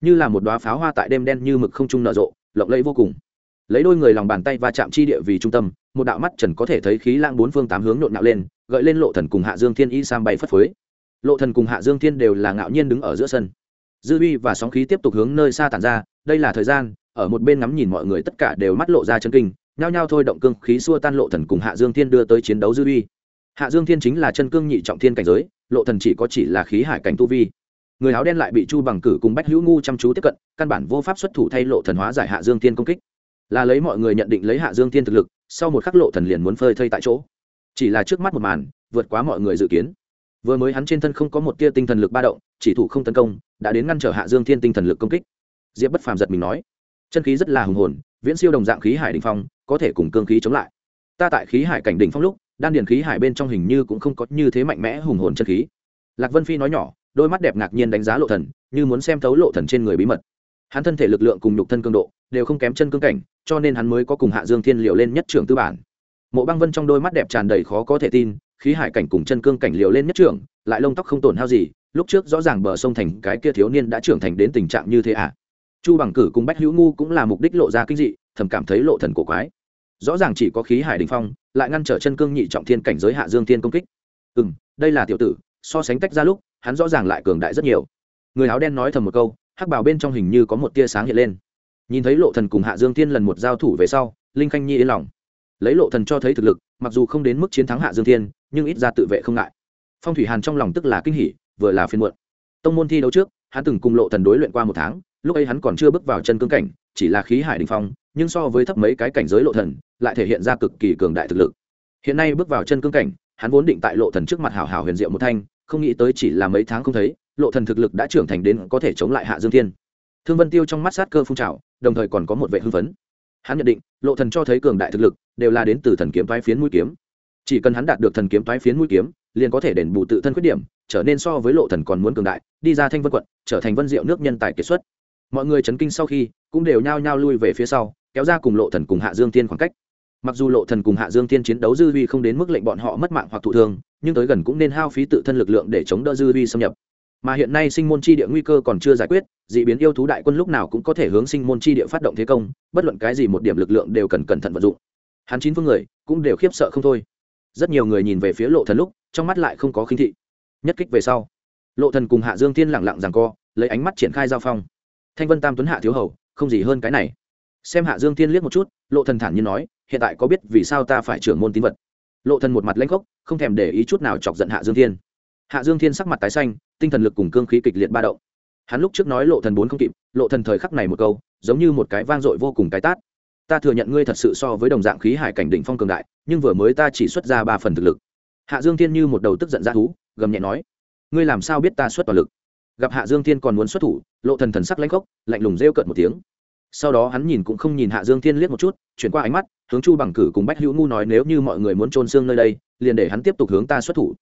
Như là một đóa pháo hoa tại đêm đen như mực không trung nở rộ, lộng lẫy vô cùng. Lấy đôi người lòng bàn tay va chạm chi địa vì trung tâm, một đạo mắt trần có thể thấy khí lang bốn phương tám hướng nhộn nạo lên, gợi lên lộ thần cùng hạ dương thiên y sam bay phất phới. Lộ thần cùng hạ dương thiên đều là ngạo nhiên đứng ở giữa sân. Dư uy và sóng khí tiếp tục hướng nơi xa tản ra, đây là thời gian ở một bên ngắm nhìn mọi người tất cả đều mắt lộ ra chân kinh, nhao nhao thôi động cương khí xua tan lộ thần cùng hạ dương thiên đưa tới chiến đấu dư uy. Hạ dương thiên chính là chân cương nhị trọng thiên cảnh giới, lộ thần chỉ có chỉ là khí hải cảnh tu vi. Người áo đen lại bị chu bằng cử cùng bách hữu ngu chăm chú tiếp cận, căn bản vô pháp xuất thủ thay lộ thần hóa giải hạ dương thiên công kích. Là lấy mọi người nhận định lấy hạ dương thiên thực lực, sau một khắc lộ thần liền muốn phơi thây tại chỗ. Chỉ là trước mắt một màn, vượt quá mọi người dự kiến. Vừa mới hắn trên thân không có một tia tinh thần lực ba động, chỉ thủ không tấn công, đã đến ngăn trở hạ dương thiên tinh thần lực công kích. Diệp bất phàm giật mình nói chân khí rất là hùng hồn, viễn siêu đồng dạng khí hải đình phong, có thể cùng cương khí chống lại. Ta tại khí hải cảnh đỉnh phong lúc, đan điền khí hải bên trong hình như cũng không có như thế mạnh mẽ hùng hồn chân khí. Lạc vân phi nói nhỏ, đôi mắt đẹp ngạc nhiên đánh giá lộ thần, như muốn xem thấu lộ thần trên người bí mật. Hắn thân thể lực lượng cùng nhục thân cương độ, đều không kém chân cương cảnh, cho nên hắn mới có cùng hạ dương thiên liệu lên nhất trưởng tư bản. Mộ băng vân trong đôi mắt đẹp tràn đầy khó có thể tin, khí hải cảnh cùng chân cương cảnh liều lên nhất trưởng, lại lông tóc không tổn hao gì, lúc trước rõ ràng bờ sông thành cái kia thiếu niên đã trưởng thành đến tình trạng như thế à? Chu bằng cử cùng bách hữu ngu cũng là mục đích lộ ra kinh dị, thầm cảm thấy lộ thần cổ quái. Rõ ràng chỉ có khí hải đình phong, lại ngăn trở chân cương nhị trọng thiên cảnh giới hạ dương thiên công kích. Ừ đây là tiểu tử, so sánh tách ra lúc, hắn rõ ràng lại cường đại rất nhiều. Người áo đen nói thầm một câu, hắc bảo bên trong hình như có một tia sáng hiện lên. Nhìn thấy lộ thần cùng hạ dương thiên lần một giao thủ về sau, linh khanh nhi yên lòng. Lấy lộ thần cho thấy thực lực, mặc dù không đến mức chiến thắng hạ dương thiên, nhưng ít ra tự vệ không ngại. Phong thủy hàn trong lòng tức là kinh hỉ, vừa là phiên muộn. Tông môn thi đấu trước, hắn từng cùng lộ thần đối luyện qua một tháng lúc ấy hắn còn chưa bước vào chân cương cảnh, chỉ là khí hải đình phong, nhưng so với thấp mấy cái cảnh giới lộ thần, lại thể hiện ra cực kỳ cường đại thực lực. Hiện nay bước vào chân cương cảnh, hắn vốn định tại lộ thần trước mặt hảo hảo huyền diệu một thanh, không nghĩ tới chỉ là mấy tháng không thấy, lộ thần thực lực đã trưởng thành đến có thể chống lại hạ dương thiên. Thương vân tiêu trong mắt sát cơ phun trào, đồng thời còn có một vệ hưng phấn. Hắn nhận định, lộ thần cho thấy cường đại thực lực, đều là đến từ thần kiếm toái phiến mũi kiếm. Chỉ cần hắn đạt được thần kiếm toái phiến mũi kiếm, liền có thể đền bù tự thân khuyết điểm, trở nên so với lộ thần còn muốn cường đại, đi ra thanh vân quận, trở thành vân diệu nước nhân tài kiệt xuất mọi người chấn kinh sau khi cũng đều nhao nhao lui về phía sau, kéo ra cùng lộ thần cùng hạ dương tiên khoảng cách. Mặc dù lộ thần cùng hạ dương tiên chiến đấu dư vi không đến mức lệnh bọn họ mất mạng hoặc thụ thương, nhưng tới gần cũng nên hao phí tự thân lực lượng để chống đỡ dư vi xâm nhập. Mà hiện nay sinh môn chi địa nguy cơ còn chưa giải quyết, dị biến yêu thú đại quân lúc nào cũng có thể hướng sinh môn chi địa phát động thế công, bất luận cái gì một điểm lực lượng đều cần cẩn thận vận dụng. Hắn chín phương người cũng đều khiếp sợ không thôi. Rất nhiều người nhìn về phía lộ thần lúc, trong mắt lại không có khinh thị. Nhất kích về sau, lộ thần cùng hạ dương tiên lặng lặng rằng co, lấy ánh mắt triển khai giao phong thanh vân tam tuấn hạ thiếu hầu, không gì hơn cái này. Xem hạ dương Thiên liếc một chút, lộ thần thản nhiên nói, hiện tại có biết vì sao ta phải trưởng môn tín vật. Lộ thần một mặt lãnh khốc, không thèm để ý chút nào chọc giận hạ dương thiên. Hạ dương thiên sắc mặt tái xanh, tinh thần lực cùng cương khí kịch liệt ba động. Hắn lúc trước nói lộ thần bốn không kịp, lộ thần thời khắc này một câu, giống như một cái vang dội vô cùng cái tát. Ta thừa nhận ngươi thật sự so với đồng dạng khí hải cảnh đỉnh phong cường đại, nhưng vừa mới ta chỉ xuất ra ba phần thực lực. Hạ dương thiên như một đầu tức giận ra thú, gầm nhẹ nói, ngươi làm sao biết ta xuất toàn lực? Gặp hạ dương thiên còn muốn xuất thủ lộ thần thần sắc lãnh khốc, lạnh lùng rêu cợt một tiếng. Sau đó hắn nhìn cũng không nhìn hạ dương thiên liếc một chút, chuyển qua ánh mắt, hướng chu bằng cử cùng bách hữu ngu nói, nếu như mọi người muốn trôn xương nơi đây, liền để hắn tiếp tục hướng ta xuất thủ.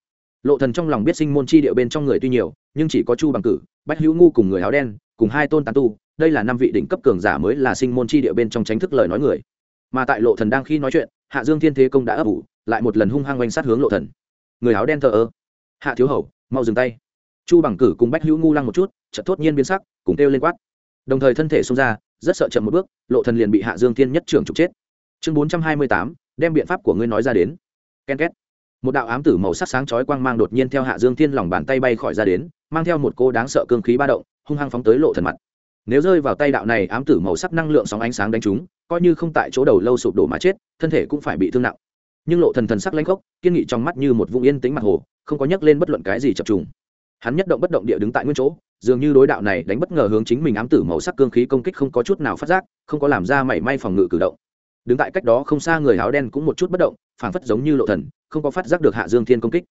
Lộ thần trong lòng biết sinh môn chi địa bên trong người tuy nhiều, nhưng chỉ có chu bằng cử, bách hữu ngu cùng người áo đen, cùng hai tôn tán tu, đây là năm vị đỉnh cấp cường giả mới là sinh môn chi địa bên trong tránh thức lời nói người. Mà tại lộ thần đang khi nói chuyện, hạ dương thiên thế công đã ấp ủ, lại một lần hung hăng quanh sát hướng lộ thần. Người áo đen thờ ơ. Hạ thiếu hầu, mau dừng tay chu bằng cử cùng bách hữu ngu lăng một chút, chợt thốt nhiên biến sắc, cùng kêu lên quát. Đồng thời thân thể xông ra, rất sợ chậm một bước, lộ thần liền bị hạ dương thiên nhất trưởng trục chết. Chương bốn trăm hai mươi tám, đem biện pháp của ngươi nói ra đến. Ken két. Một đạo ám tử màu sắc sáng chói quang mang đột nhiên theo hạ dương thiên lòng bàn tay bay khỏi ra đến, mang theo một cô đáng sợ cương khí ba động, hung hăng phóng tới lộ thần mặt. Nếu rơi vào tay đạo này, ám tử màu sắc năng lượng sóng ánh sáng đánh trúng, coi như không tại chỗ đầu lâu sụp đổ mà chết, thân thể cũng phải bị thương nặng. Nhưng lộ thần thần sắc lãnh khốc, kiên nghị trong mắt như một vùng yên tĩnh mặt hồ, không có nhấc lên bất luận cái gì chập trùng hắn nhất động bất động địa đứng tại nguyên chỗ, dường như đối đạo này đánh bất ngờ hướng chính mình ám tử màu sắc cương khí công kích không có chút nào phát giác, không có làm ra mảy may phòng ngự cử động. Đứng tại cách đó không xa người áo đen cũng một chút bất động, phảng phất giống như lộ thần, không có phát giác được hạ dương thiên công kích.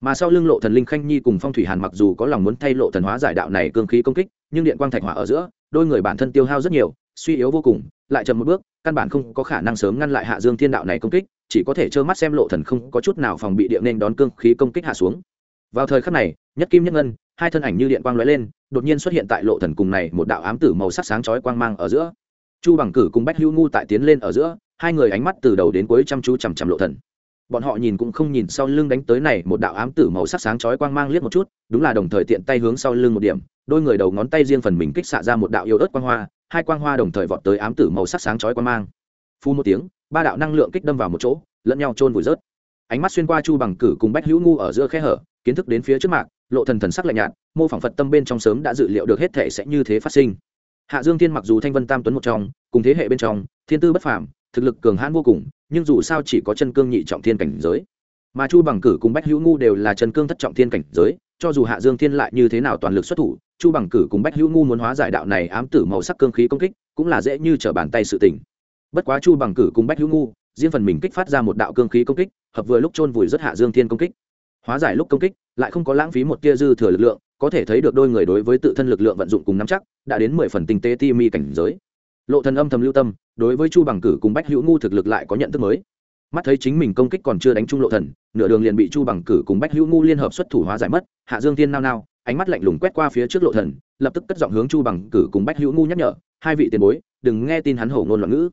Mà sau lưng lộ thần linh khanh nhi cùng phong thủy hàn mặc dù có lòng muốn thay lộ thần hóa giải đạo này cương khí công kích, nhưng điện quang thạch hỏa ở giữa, đôi người bản thân tiêu hao rất nhiều, suy yếu vô cùng, lại chậm một bước, căn bản không có khả năng sớm ngăn lại hạ dương thiên đạo này công kích, chỉ có thể trơ mắt xem lộ thần không có chút nào phòng bị địa nên đón cương khí công kích hạ xuống. Vào thời khắc này nhất kim nhất ngân, hai thân ảnh như điện quang lóe lên, đột nhiên xuất hiện tại lộ thần cùng này một đạo ám tử màu sắc sáng chói quang mang ở giữa. Chu bằng cử cùng bách hữu ngu tại tiến lên ở giữa, hai người ánh mắt từ đầu đến cuối chăm chú chằm chằm lộ thần. Bọn họ nhìn cũng không nhìn sau lưng đánh tới này một đạo ám tử màu sắc sáng chói quang mang liếc một chút, đúng là đồng thời tiện tay hướng sau lưng một điểm, đôi người đầu ngón tay riêng phần mình kích xạ ra một đạo yêu ớt quang hoa, hai quang hoa đồng thời vọt tới ám tử màu sắc sáng chói quang mang. Phu một tiếng, ba đạo năng lượng kích đâm vào một chỗ, lẫn nhau trôn vùi rớt. Ánh mắt xuyên qua chu bằng cử cùng bách hữu ngu ở giữa khe hở kiến thức đến phía trước mặt lộ thần thần sắc lạnh nhạt, mô phỏng phật tâm bên trong sớm đã dự liệu được hết thể sẽ như thế phát sinh. Hạ dương thiên mặc dù thanh vân tam tuấn một trong, cùng thế hệ bên trong, thiên tư bất phàm, thực lực cường hãn vô cùng, nhưng dù sao chỉ có chân cương nhị trọng thiên cảnh giới. Mà chu bằng cử cùng bách hữu ngu đều là chân cương thất trọng thiên cảnh giới, cho dù hạ dương thiên lại như thế nào toàn lực xuất thủ, chu bằng cử cùng bách hữu ngu muốn hóa giải đạo này ám tử màu sắc cương khí công kích, cũng là dễ như trở bàn tay sự tình. Bất quá chu bằng cử cùng bách hữu ngu, riêng phần mình kích phát ra một đạo cương khí công kích, hợp vừa lúc chôn vùi rất hạ dương thiên công kích hóa giải lúc công kích, lại không có lãng phí một tia dư thừa lực lượng, có thể thấy được đôi người đối với tự thân lực lượng vận dụng cùng nắm chắc, đã đến mười phần tinh tế ti mi cảnh giới. Lộ thần âm thầm lưu tâm, đối với chu bằng cử cùng bách hữu ngu thực lực lại có nhận thức mới. Mắt thấy chính mình công kích còn chưa đánh trung lộ thần, nửa đường liền bị chu bằng cử cùng bách hữu ngu liên hợp xuất thủ hóa giải mất, hạ dương thiên nao nao, ánh mắt lạnh lùng quét qua phía trước lộ thần, lập tức cất giọng hướng chu bằng cử cùng bách hữu ngu nhắc nhở, hai vị tiền bối, đừng nghe tin hắn hổ ngôn loạn ngữ.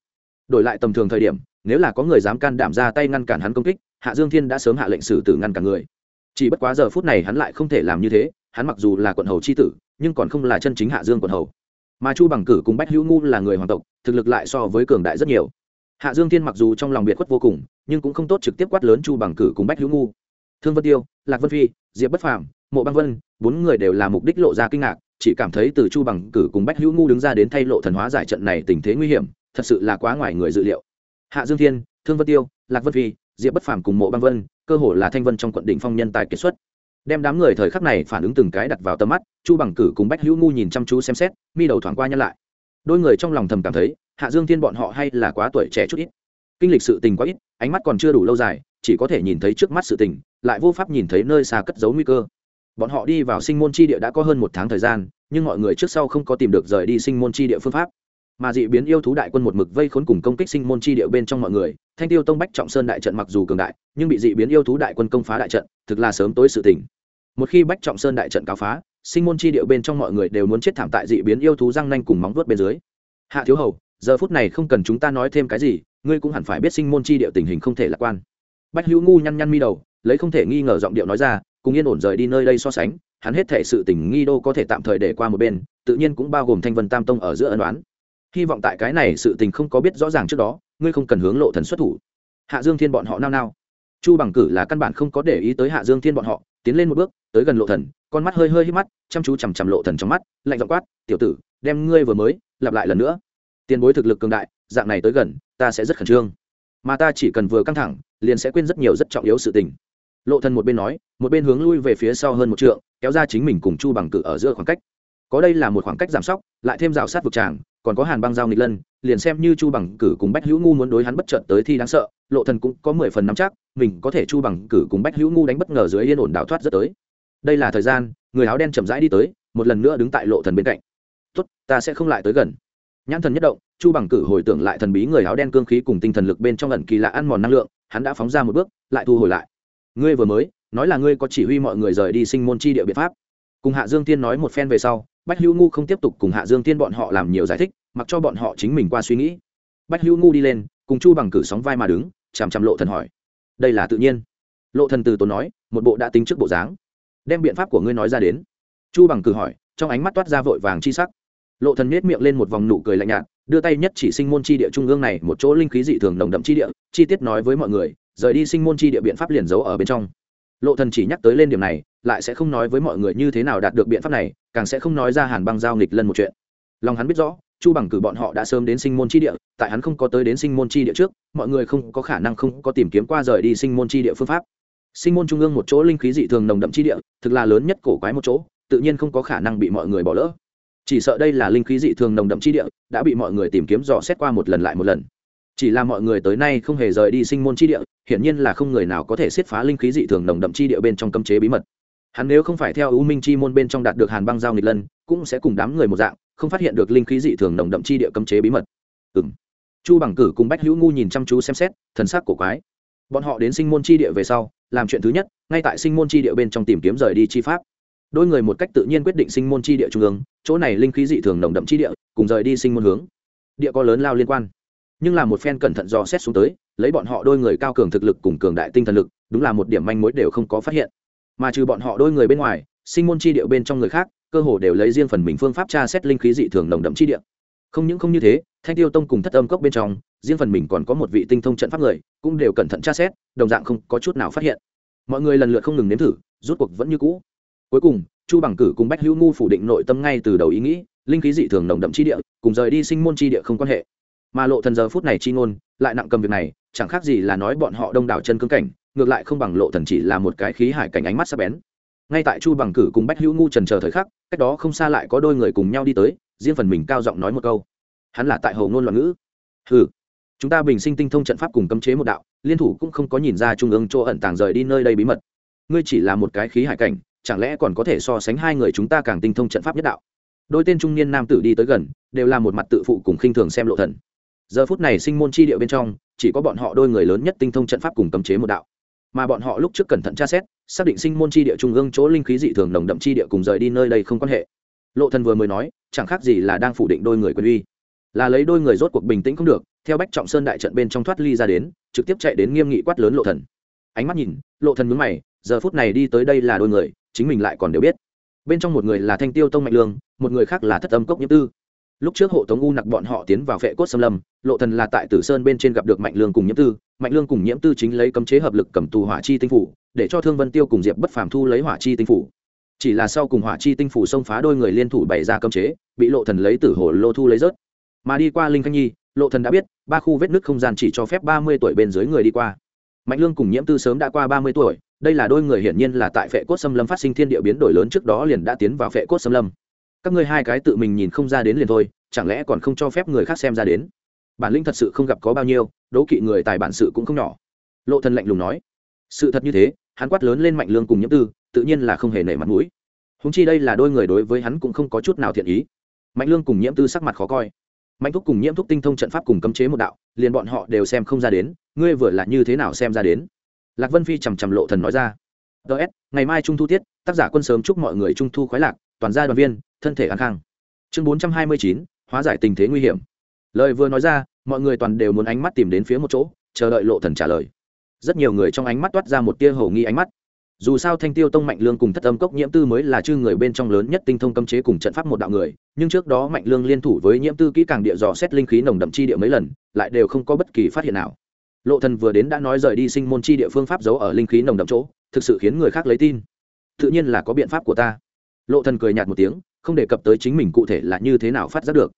Đổi lại tầm thường thời điểm, nếu là có người dám can đảm ra tay ngăn cản hắn công kích, hạ dương thiên đã sớm hạ lệnh xử tử ngăn cản người chỉ bất quá giờ phút này hắn lại không thể làm như thế, hắn mặc dù là quận hầu c h i tử, nhưng còn không là chân chính hạ dương quận hầu. Mà chu bằng cử cùng bách hữu ngu là người hoàng tộc, thực lực lại so với cường đại rất nhiều. Hạ dương thiên mặc dù trong lòng biệt khuất vô cùng, nhưng cũng không tốt trực tiếp quát lớn chu bằng cử cùng bách hữu ngu. Thương vân tiêu, lạc vân phi, diệp bất phàm, mộ băng vân, bốn người đều là mục đích lộ ra kinh ngạc, chỉ cảm thấy từ chu bằng cử cùng bách hữu ngu đứng ra đến thay lộ thần hóa giải trận này tình thế nguy hiểm, thật sự là quá ngoài người dự liệu. Hạ dương thiên, thương vân tiêu, lạc vân phi diệp bất phàm cùng mộ băng vân, cơ hồ là thanh vân trong quận đỉnh phong nhân tài kiệt xuất. Đem đám người thời khắc này phản ứng từng cái đặt vào tầm mắt, chu bằng cử cùng bách hữu ngu nhìn chăm chú xem xét, mi đầu thoảng qua nhân lại. Đôi người trong lòng thầm cảm thấy, hạ dương thiên bọn họ hay là quá tuổi trẻ chút ít. Kinh lịch sự tình quá ít, ánh mắt còn chưa đủ lâu dài, chỉ có thể nhìn thấy trước mắt sự tình, lại vô pháp nhìn thấy nơi xa cất giấu nguy cơ. Bọn họ đi vào sinh môn chi địa đã có hơn một tháng thời gian, nhưng mọi người trước sau không có tìm được rời đi sinh môn chi địa phương pháp mà dị biến yêu thú đại quân một mực vây khốn cùng công kích sinh môn chi địa bên trong mọi người. Thanh tiêu tông bách trọng sơn đại trận mặc dù cường đại, nhưng bị dị biến yêu thú đại quân công phá đại trận, thực là sớm tối sự tỉnh một khi bách trọng sơn đại trận cáo phá, sinh môn chi địa bên trong mọi người đều muốn chết thảm tại dị biến yêu thú răng nanh cùng móng vuốt bên dưới. Hạ thiếu hầu, giờ phút này không cần chúng ta nói thêm cái gì, ngươi cũng hẳn phải biết sinh môn chi địa tình hình không thể lạc quan. Bách hữu ngu nhăn nhăn mi đầu, lấy không thể nghi ngờ giọng điệu nói ra, cùng yên ổn rời đi nơi đây so sánh, hắn hết thể sự tình nghi đô có thể tạm thời để qua một bên, tự nhiên cũng bao gồm thanh vân tam tông ở giữa ân đoán hy vọng tại cái này sự tình không có biết rõ ràng trước đó, ngươi không cần hướng lộ thần xuất thủ. Hạ dương thiên bọn họ nao nao. Chu bằng cử là căn bản không có để ý tới hạ dương thiên bọn họ, tiến lên một bước, tới gần lộ thần, con mắt hơi hơi hít mắt, chăm chú chằm chằm lộ thần trong mắt, lạnh giọng quát, tiểu tử, đem ngươi vừa mới, lặp lại lần nữa. Tiền bối thực lực cường đại, dạng này tới gần, ta sẽ rất khẩn trương. Mà ta chỉ cần vừa căng thẳng, liền sẽ quên rất nhiều rất trọng yếu sự tình. Lộ thần một bên nói, một bên hướng lui về phía sau hơn một trượng, kéo ra chính mình cùng chu bằng cử ở giữa khoảng cách. Có đây là một khoảng cách giảm sóc, lại thêm rào sát vực tràng còn có hàn băng giao nghịch lân, liền xem như chu bằng cử cùng bách hữu ngu muốn đối hắn bất chợt tới thi đáng sợ, lộ thần cũng có mười phần nắm chắc, mình có thể chu bằng cử cùng bách hữu ngu đánh bất ngờ dưới yên ổn đảo thoát rất tới. Đây là thời gian, người áo đen chậm rãi đi tới, một lần nữa đứng tại lộ thần bên cạnh. Tốt, ta sẽ không lại tới gần. Nhãn thần nhất động, chu bằng cử hồi tưởng lại thần bí người áo đen cương khí cùng tinh thần lực bên trong ẩn kỳ lạ ăn mòn năng lượng, hắn đã phóng ra một bước, lại thu hồi lại. Ngươi vừa mới, nói là ngươi có chỉ huy mọi người rời đi sinh môn chi địa biện pháp. Cùng hạ dương tiên nói một phen về sau bách hữu ngu không tiếp tục cùng hạ dương tiên bọn họ làm nhiều giải thích, mặc cho bọn họ chính mình qua suy nghĩ. Bách hữu ngu đi lên, cùng chu bằng cử sóng vai mà đứng, chằm chằm lộ thần hỏi. Đây là tự nhiên. Lộ thần từ tốn nói, một bộ đã tính trước bộ dáng. Đem biện pháp của ngươi nói ra đến. Chu bằng cử hỏi, trong ánh mắt toát ra vội vàng chi sắc. Lộ thần nhếch miệng lên một vòng nụ cười lạnh nhạt, đưa tay nhất chỉ sinh môn chi địa trung ương này một chỗ linh khí dị thường nồng đậm chi địa, chi tiết nói với mọi người, rời đi sinh môn chi địa biện pháp liền giấu ở bên trong. Lộ thần chỉ nhắc tới lên điểm này, lại sẽ không nói với mọi người như thế nào đạt được biện pháp này càng sẽ không nói ra hàn băng giao nghịch lân một chuyện. Lòng hắn biết rõ, chu bằng cử bọn họ đã sớm đến sinh môn chi địa, tại hắn không có tới đến sinh môn chi địa trước, mọi người không có khả năng không có tìm kiếm qua rời đi sinh môn chi địa phương pháp. Sinh môn trung ương một chỗ linh khí dị thường nồng đậm chi địa, thực là lớn nhất cổ quái một chỗ, tự nhiên không có khả năng bị mọi người bỏ lỡ. Chỉ sợ đây là linh khí dị thường nồng đậm chi địa, đã bị mọi người tìm kiếm dò xét qua một lần lại một lần. Chỉ là mọi người tới nay không hề rời đi sinh môn chi địa, hiển nhiên là không người nào có thể xiết phá linh khí dị thường nồng đậm chi địa bên trong cấm chế bí mật hắn nếu không phải theo ưu minh chi môn bên trong đạt được hàn băng giao nghịch lân, cũng sẽ cùng đám người một dạng, không phát hiện được linh khí dị thường nồng đậm chi địa cấm chế bí mật. Ừ m chu bằng cử cùng bách hữu ngu nhìn chăm chú xem xét, thần sắc cổ quái. Bọn họ đến sinh môn chi địa về sau, làm chuyện thứ nhất, ngay tại sinh môn chi địa bên trong tìm kiếm rời đi chi pháp. Đôi người một cách tự nhiên quyết định sinh môn chi địa trung ương, chỗ này linh khí dị thường nồng đậm chi địa, cùng rời đi sinh môn hướng. Địa có lớn lao liên quan. Nhưng là một phen cẩn thận dò xét xuống tới, lấy bọn họ đôi người cao cường thực lực cùng cường đại tinh thần lực, đúng là một điểm manh mối đều không có phát hiện mà trừ bọn họ đôi người bên ngoài, sinh môn chi địa bên trong người khác, cơ hồ đều lấy riêng phần mình phương pháp tra xét linh khí dị thường nồng đậm chi địa. Không những không như thế, thanh tiêu tông cùng thất âm cốc bên trong, riêng phần mình còn có một vị tinh thông trận pháp người, cũng đều cẩn thận tra xét, đồng dạng không có chút nào phát hiện. Mọi người lần lượt không ngừng nếm thử, rút cuộc vẫn như cũ. Cuối cùng, chu bằng cử cùng bách hữu ngu phủ định nội tâm ngay từ đầu ý nghĩ, linh khí dị thường nồng đậm chi địa, cùng rời đi sinh môn chi địa không quan hệ. Mà lộ thần giờ phút này chi ngôn, lại nặng cầm việc này, chẳng khác gì là nói bọn họ đông đảo chân cứng cảnh ngược lại không bằng lộ thần chỉ là một cái khí hải cảnh ánh mắt sắc bén. Ngay tại chu bằng cử cùng bách hữu ngu trần chờ thời khắc, cách đó không xa lại có đôi người cùng nhau đi tới, riêng phần mình cao giọng nói một câu. Hắn là tại hầu ngôn loạn ngữ. Ừ chúng ta bình sinh tinh thông trận pháp cùng cấm chế một đạo, liên thủ cũng không có nhìn ra trung ương chỗ ẩn tàng rời đi nơi đây bí mật. Ngươi chỉ là một cái khí hải cảnh, chẳng lẽ còn có thể so sánh hai người chúng ta càng tinh thông trận pháp nhất đạo? Đôi tên trung niên nam tử đi tới gần, đều là một mặt tự phụ cùng khinh thường xem lộ thần. Giờ phút này sinh môn chi địa bên trong, chỉ có bọn họ đôi người lớn nhất tinh thông trận pháp cùng cấm chế một đạo mà bọn họ lúc trước cẩn thận tra xét, xác định sinh môn chi địa trung ương chỗ linh khí dị thường nồng đậm chi địa cùng rời đi nơi đây không quan hệ. Lộ thần vừa mới nói, chẳng khác gì là đang phủ định đôi người quân uy. Là lấy đôi người rốt cuộc bình tĩnh không được, theo bách trọng sơn đại trận bên trong thoát ly ra đến, trực tiếp chạy đến nghiêm nghị quát lớn lộ thần. Ánh mắt nhìn, lộ thần nhướng mày, giờ phút này đi tới đây là đôi người, chính mình lại còn đều biết. Bên trong một người là thanh tiêu tông mạnh lương, một người khác là thất âm cốc nhiễm tư lúc trước hộ tống u nặc bọn họ tiến vào vệ cốt xâm lâm, lộ thần là tại tử sơn bên trên gặp được mạnh lương cùng nhiễm tư. Mạnh lương cùng nhiễm tư chính lấy cấm chế hợp lực cầm tù hỏa chi tinh phủ, để cho thương vân tiêu cùng diệp bất phàm thu lấy hỏa chi tinh phủ. Chỉ là sau cùng hỏa chi tinh phủ xông phá đôi người liên thủ bày ra cấm chế, bị lộ thần lấy tử hồ lô thu lấy rớt. Mà đi qua linh khanh nhi, lộ thần đã biết, ba khu vết nứt không gian chỉ cho phép ba mươi tuổi bên dưới người đi qua. Mạnh lương cùng nhiễm tư sớm đã qua ba mươi tuổi, đây là đôi người hiển nhiên là tại phệ cốt xâm lâm phát sinh thiên địa biến đổi lớn trước đó liền đã tiến vào phệ cốt xâm lâm các ngươi hai cái tự mình nhìn không ra đến liền thôi, chẳng lẽ còn không cho phép người khác xem ra đến? Bản lĩnh thật sự không gặp có bao nhiêu, đố kỵ người tài bản sự cũng không nhỏ. Lộ thần lạnh lùng nói. Sự thật như thế, hắn quát lớn lên mạnh lương cùng nhiễm tư, tự nhiên là không hề nể mặt mũi. Húng chi đây là đôi người đối với hắn cũng không có chút nào thiện ý. Mạnh lương cùng nhiễm tư sắc mặt khó coi. Mạnh thúc cùng nhiễm thúc tinh thông trận pháp cùng cấm chế một đạo, liền bọn họ đều xem không ra đến, ngươi vừa là như thế nào xem ra đến? Lạc vân phi trầm trầm lộ thần nói ra. Ts ngày mai trung thu tiết, tác giả quân sớm chúc mọi người trung thu khoái lạc, toàn gia đoàn viên thân thể an khang. Chương bốn trăm hai mươi chín, hóa giải tình thế nguy hiểm. Lời vừa nói ra, mọi người toàn đều muốn ánh mắt tìm đến phía một chỗ, chờ đợi lộ thần trả lời. Rất nhiều người trong ánh mắt toát ra một tia hầu nghi ánh mắt. Dù sao thanh tiêu tông mạnh lương cùng thất âm cốc nhiễm tư mới là chư người bên trong lớn nhất tinh thông cấm chế cùng trận pháp một đạo người, nhưng trước đó mạnh lương liên thủ với nhiễm tư kỹ càng địa dò xét linh khí nồng đậm chi địa mấy lần, lại đều không có bất kỳ phát hiện nào. Lộ thần vừa đến đã nói rời đi sinh môn chi địa phương pháp giấu ở linh khí nồng đậm chỗ, thực sự khiến người khác lấy tin. Tự nhiên là có biện pháp của ta. Lộ thần cười nhạt một tiếng không đề cập tới chính mình cụ thể là như thế nào phát giác được.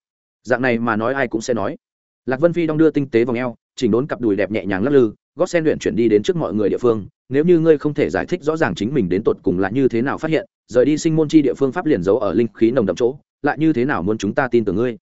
Dạng này mà nói ai cũng sẽ nói. Lạc vân phi đong đưa tinh tế vòng eo, chỉnh đốn cặp đùi đẹp nhẹ nhàng lắc lư, gót sen luyện chuyển đi đến trước mọi người địa phương. Nếu như ngươi không thể giải thích rõ ràng chính mình đến tột cùng là như thế nào phát hiện, rời đi sinh môn chi địa phương pháp liền giấu ở linh khí nồng đậm chỗ, lại như thế nào muốn chúng ta tin tưởng ngươi?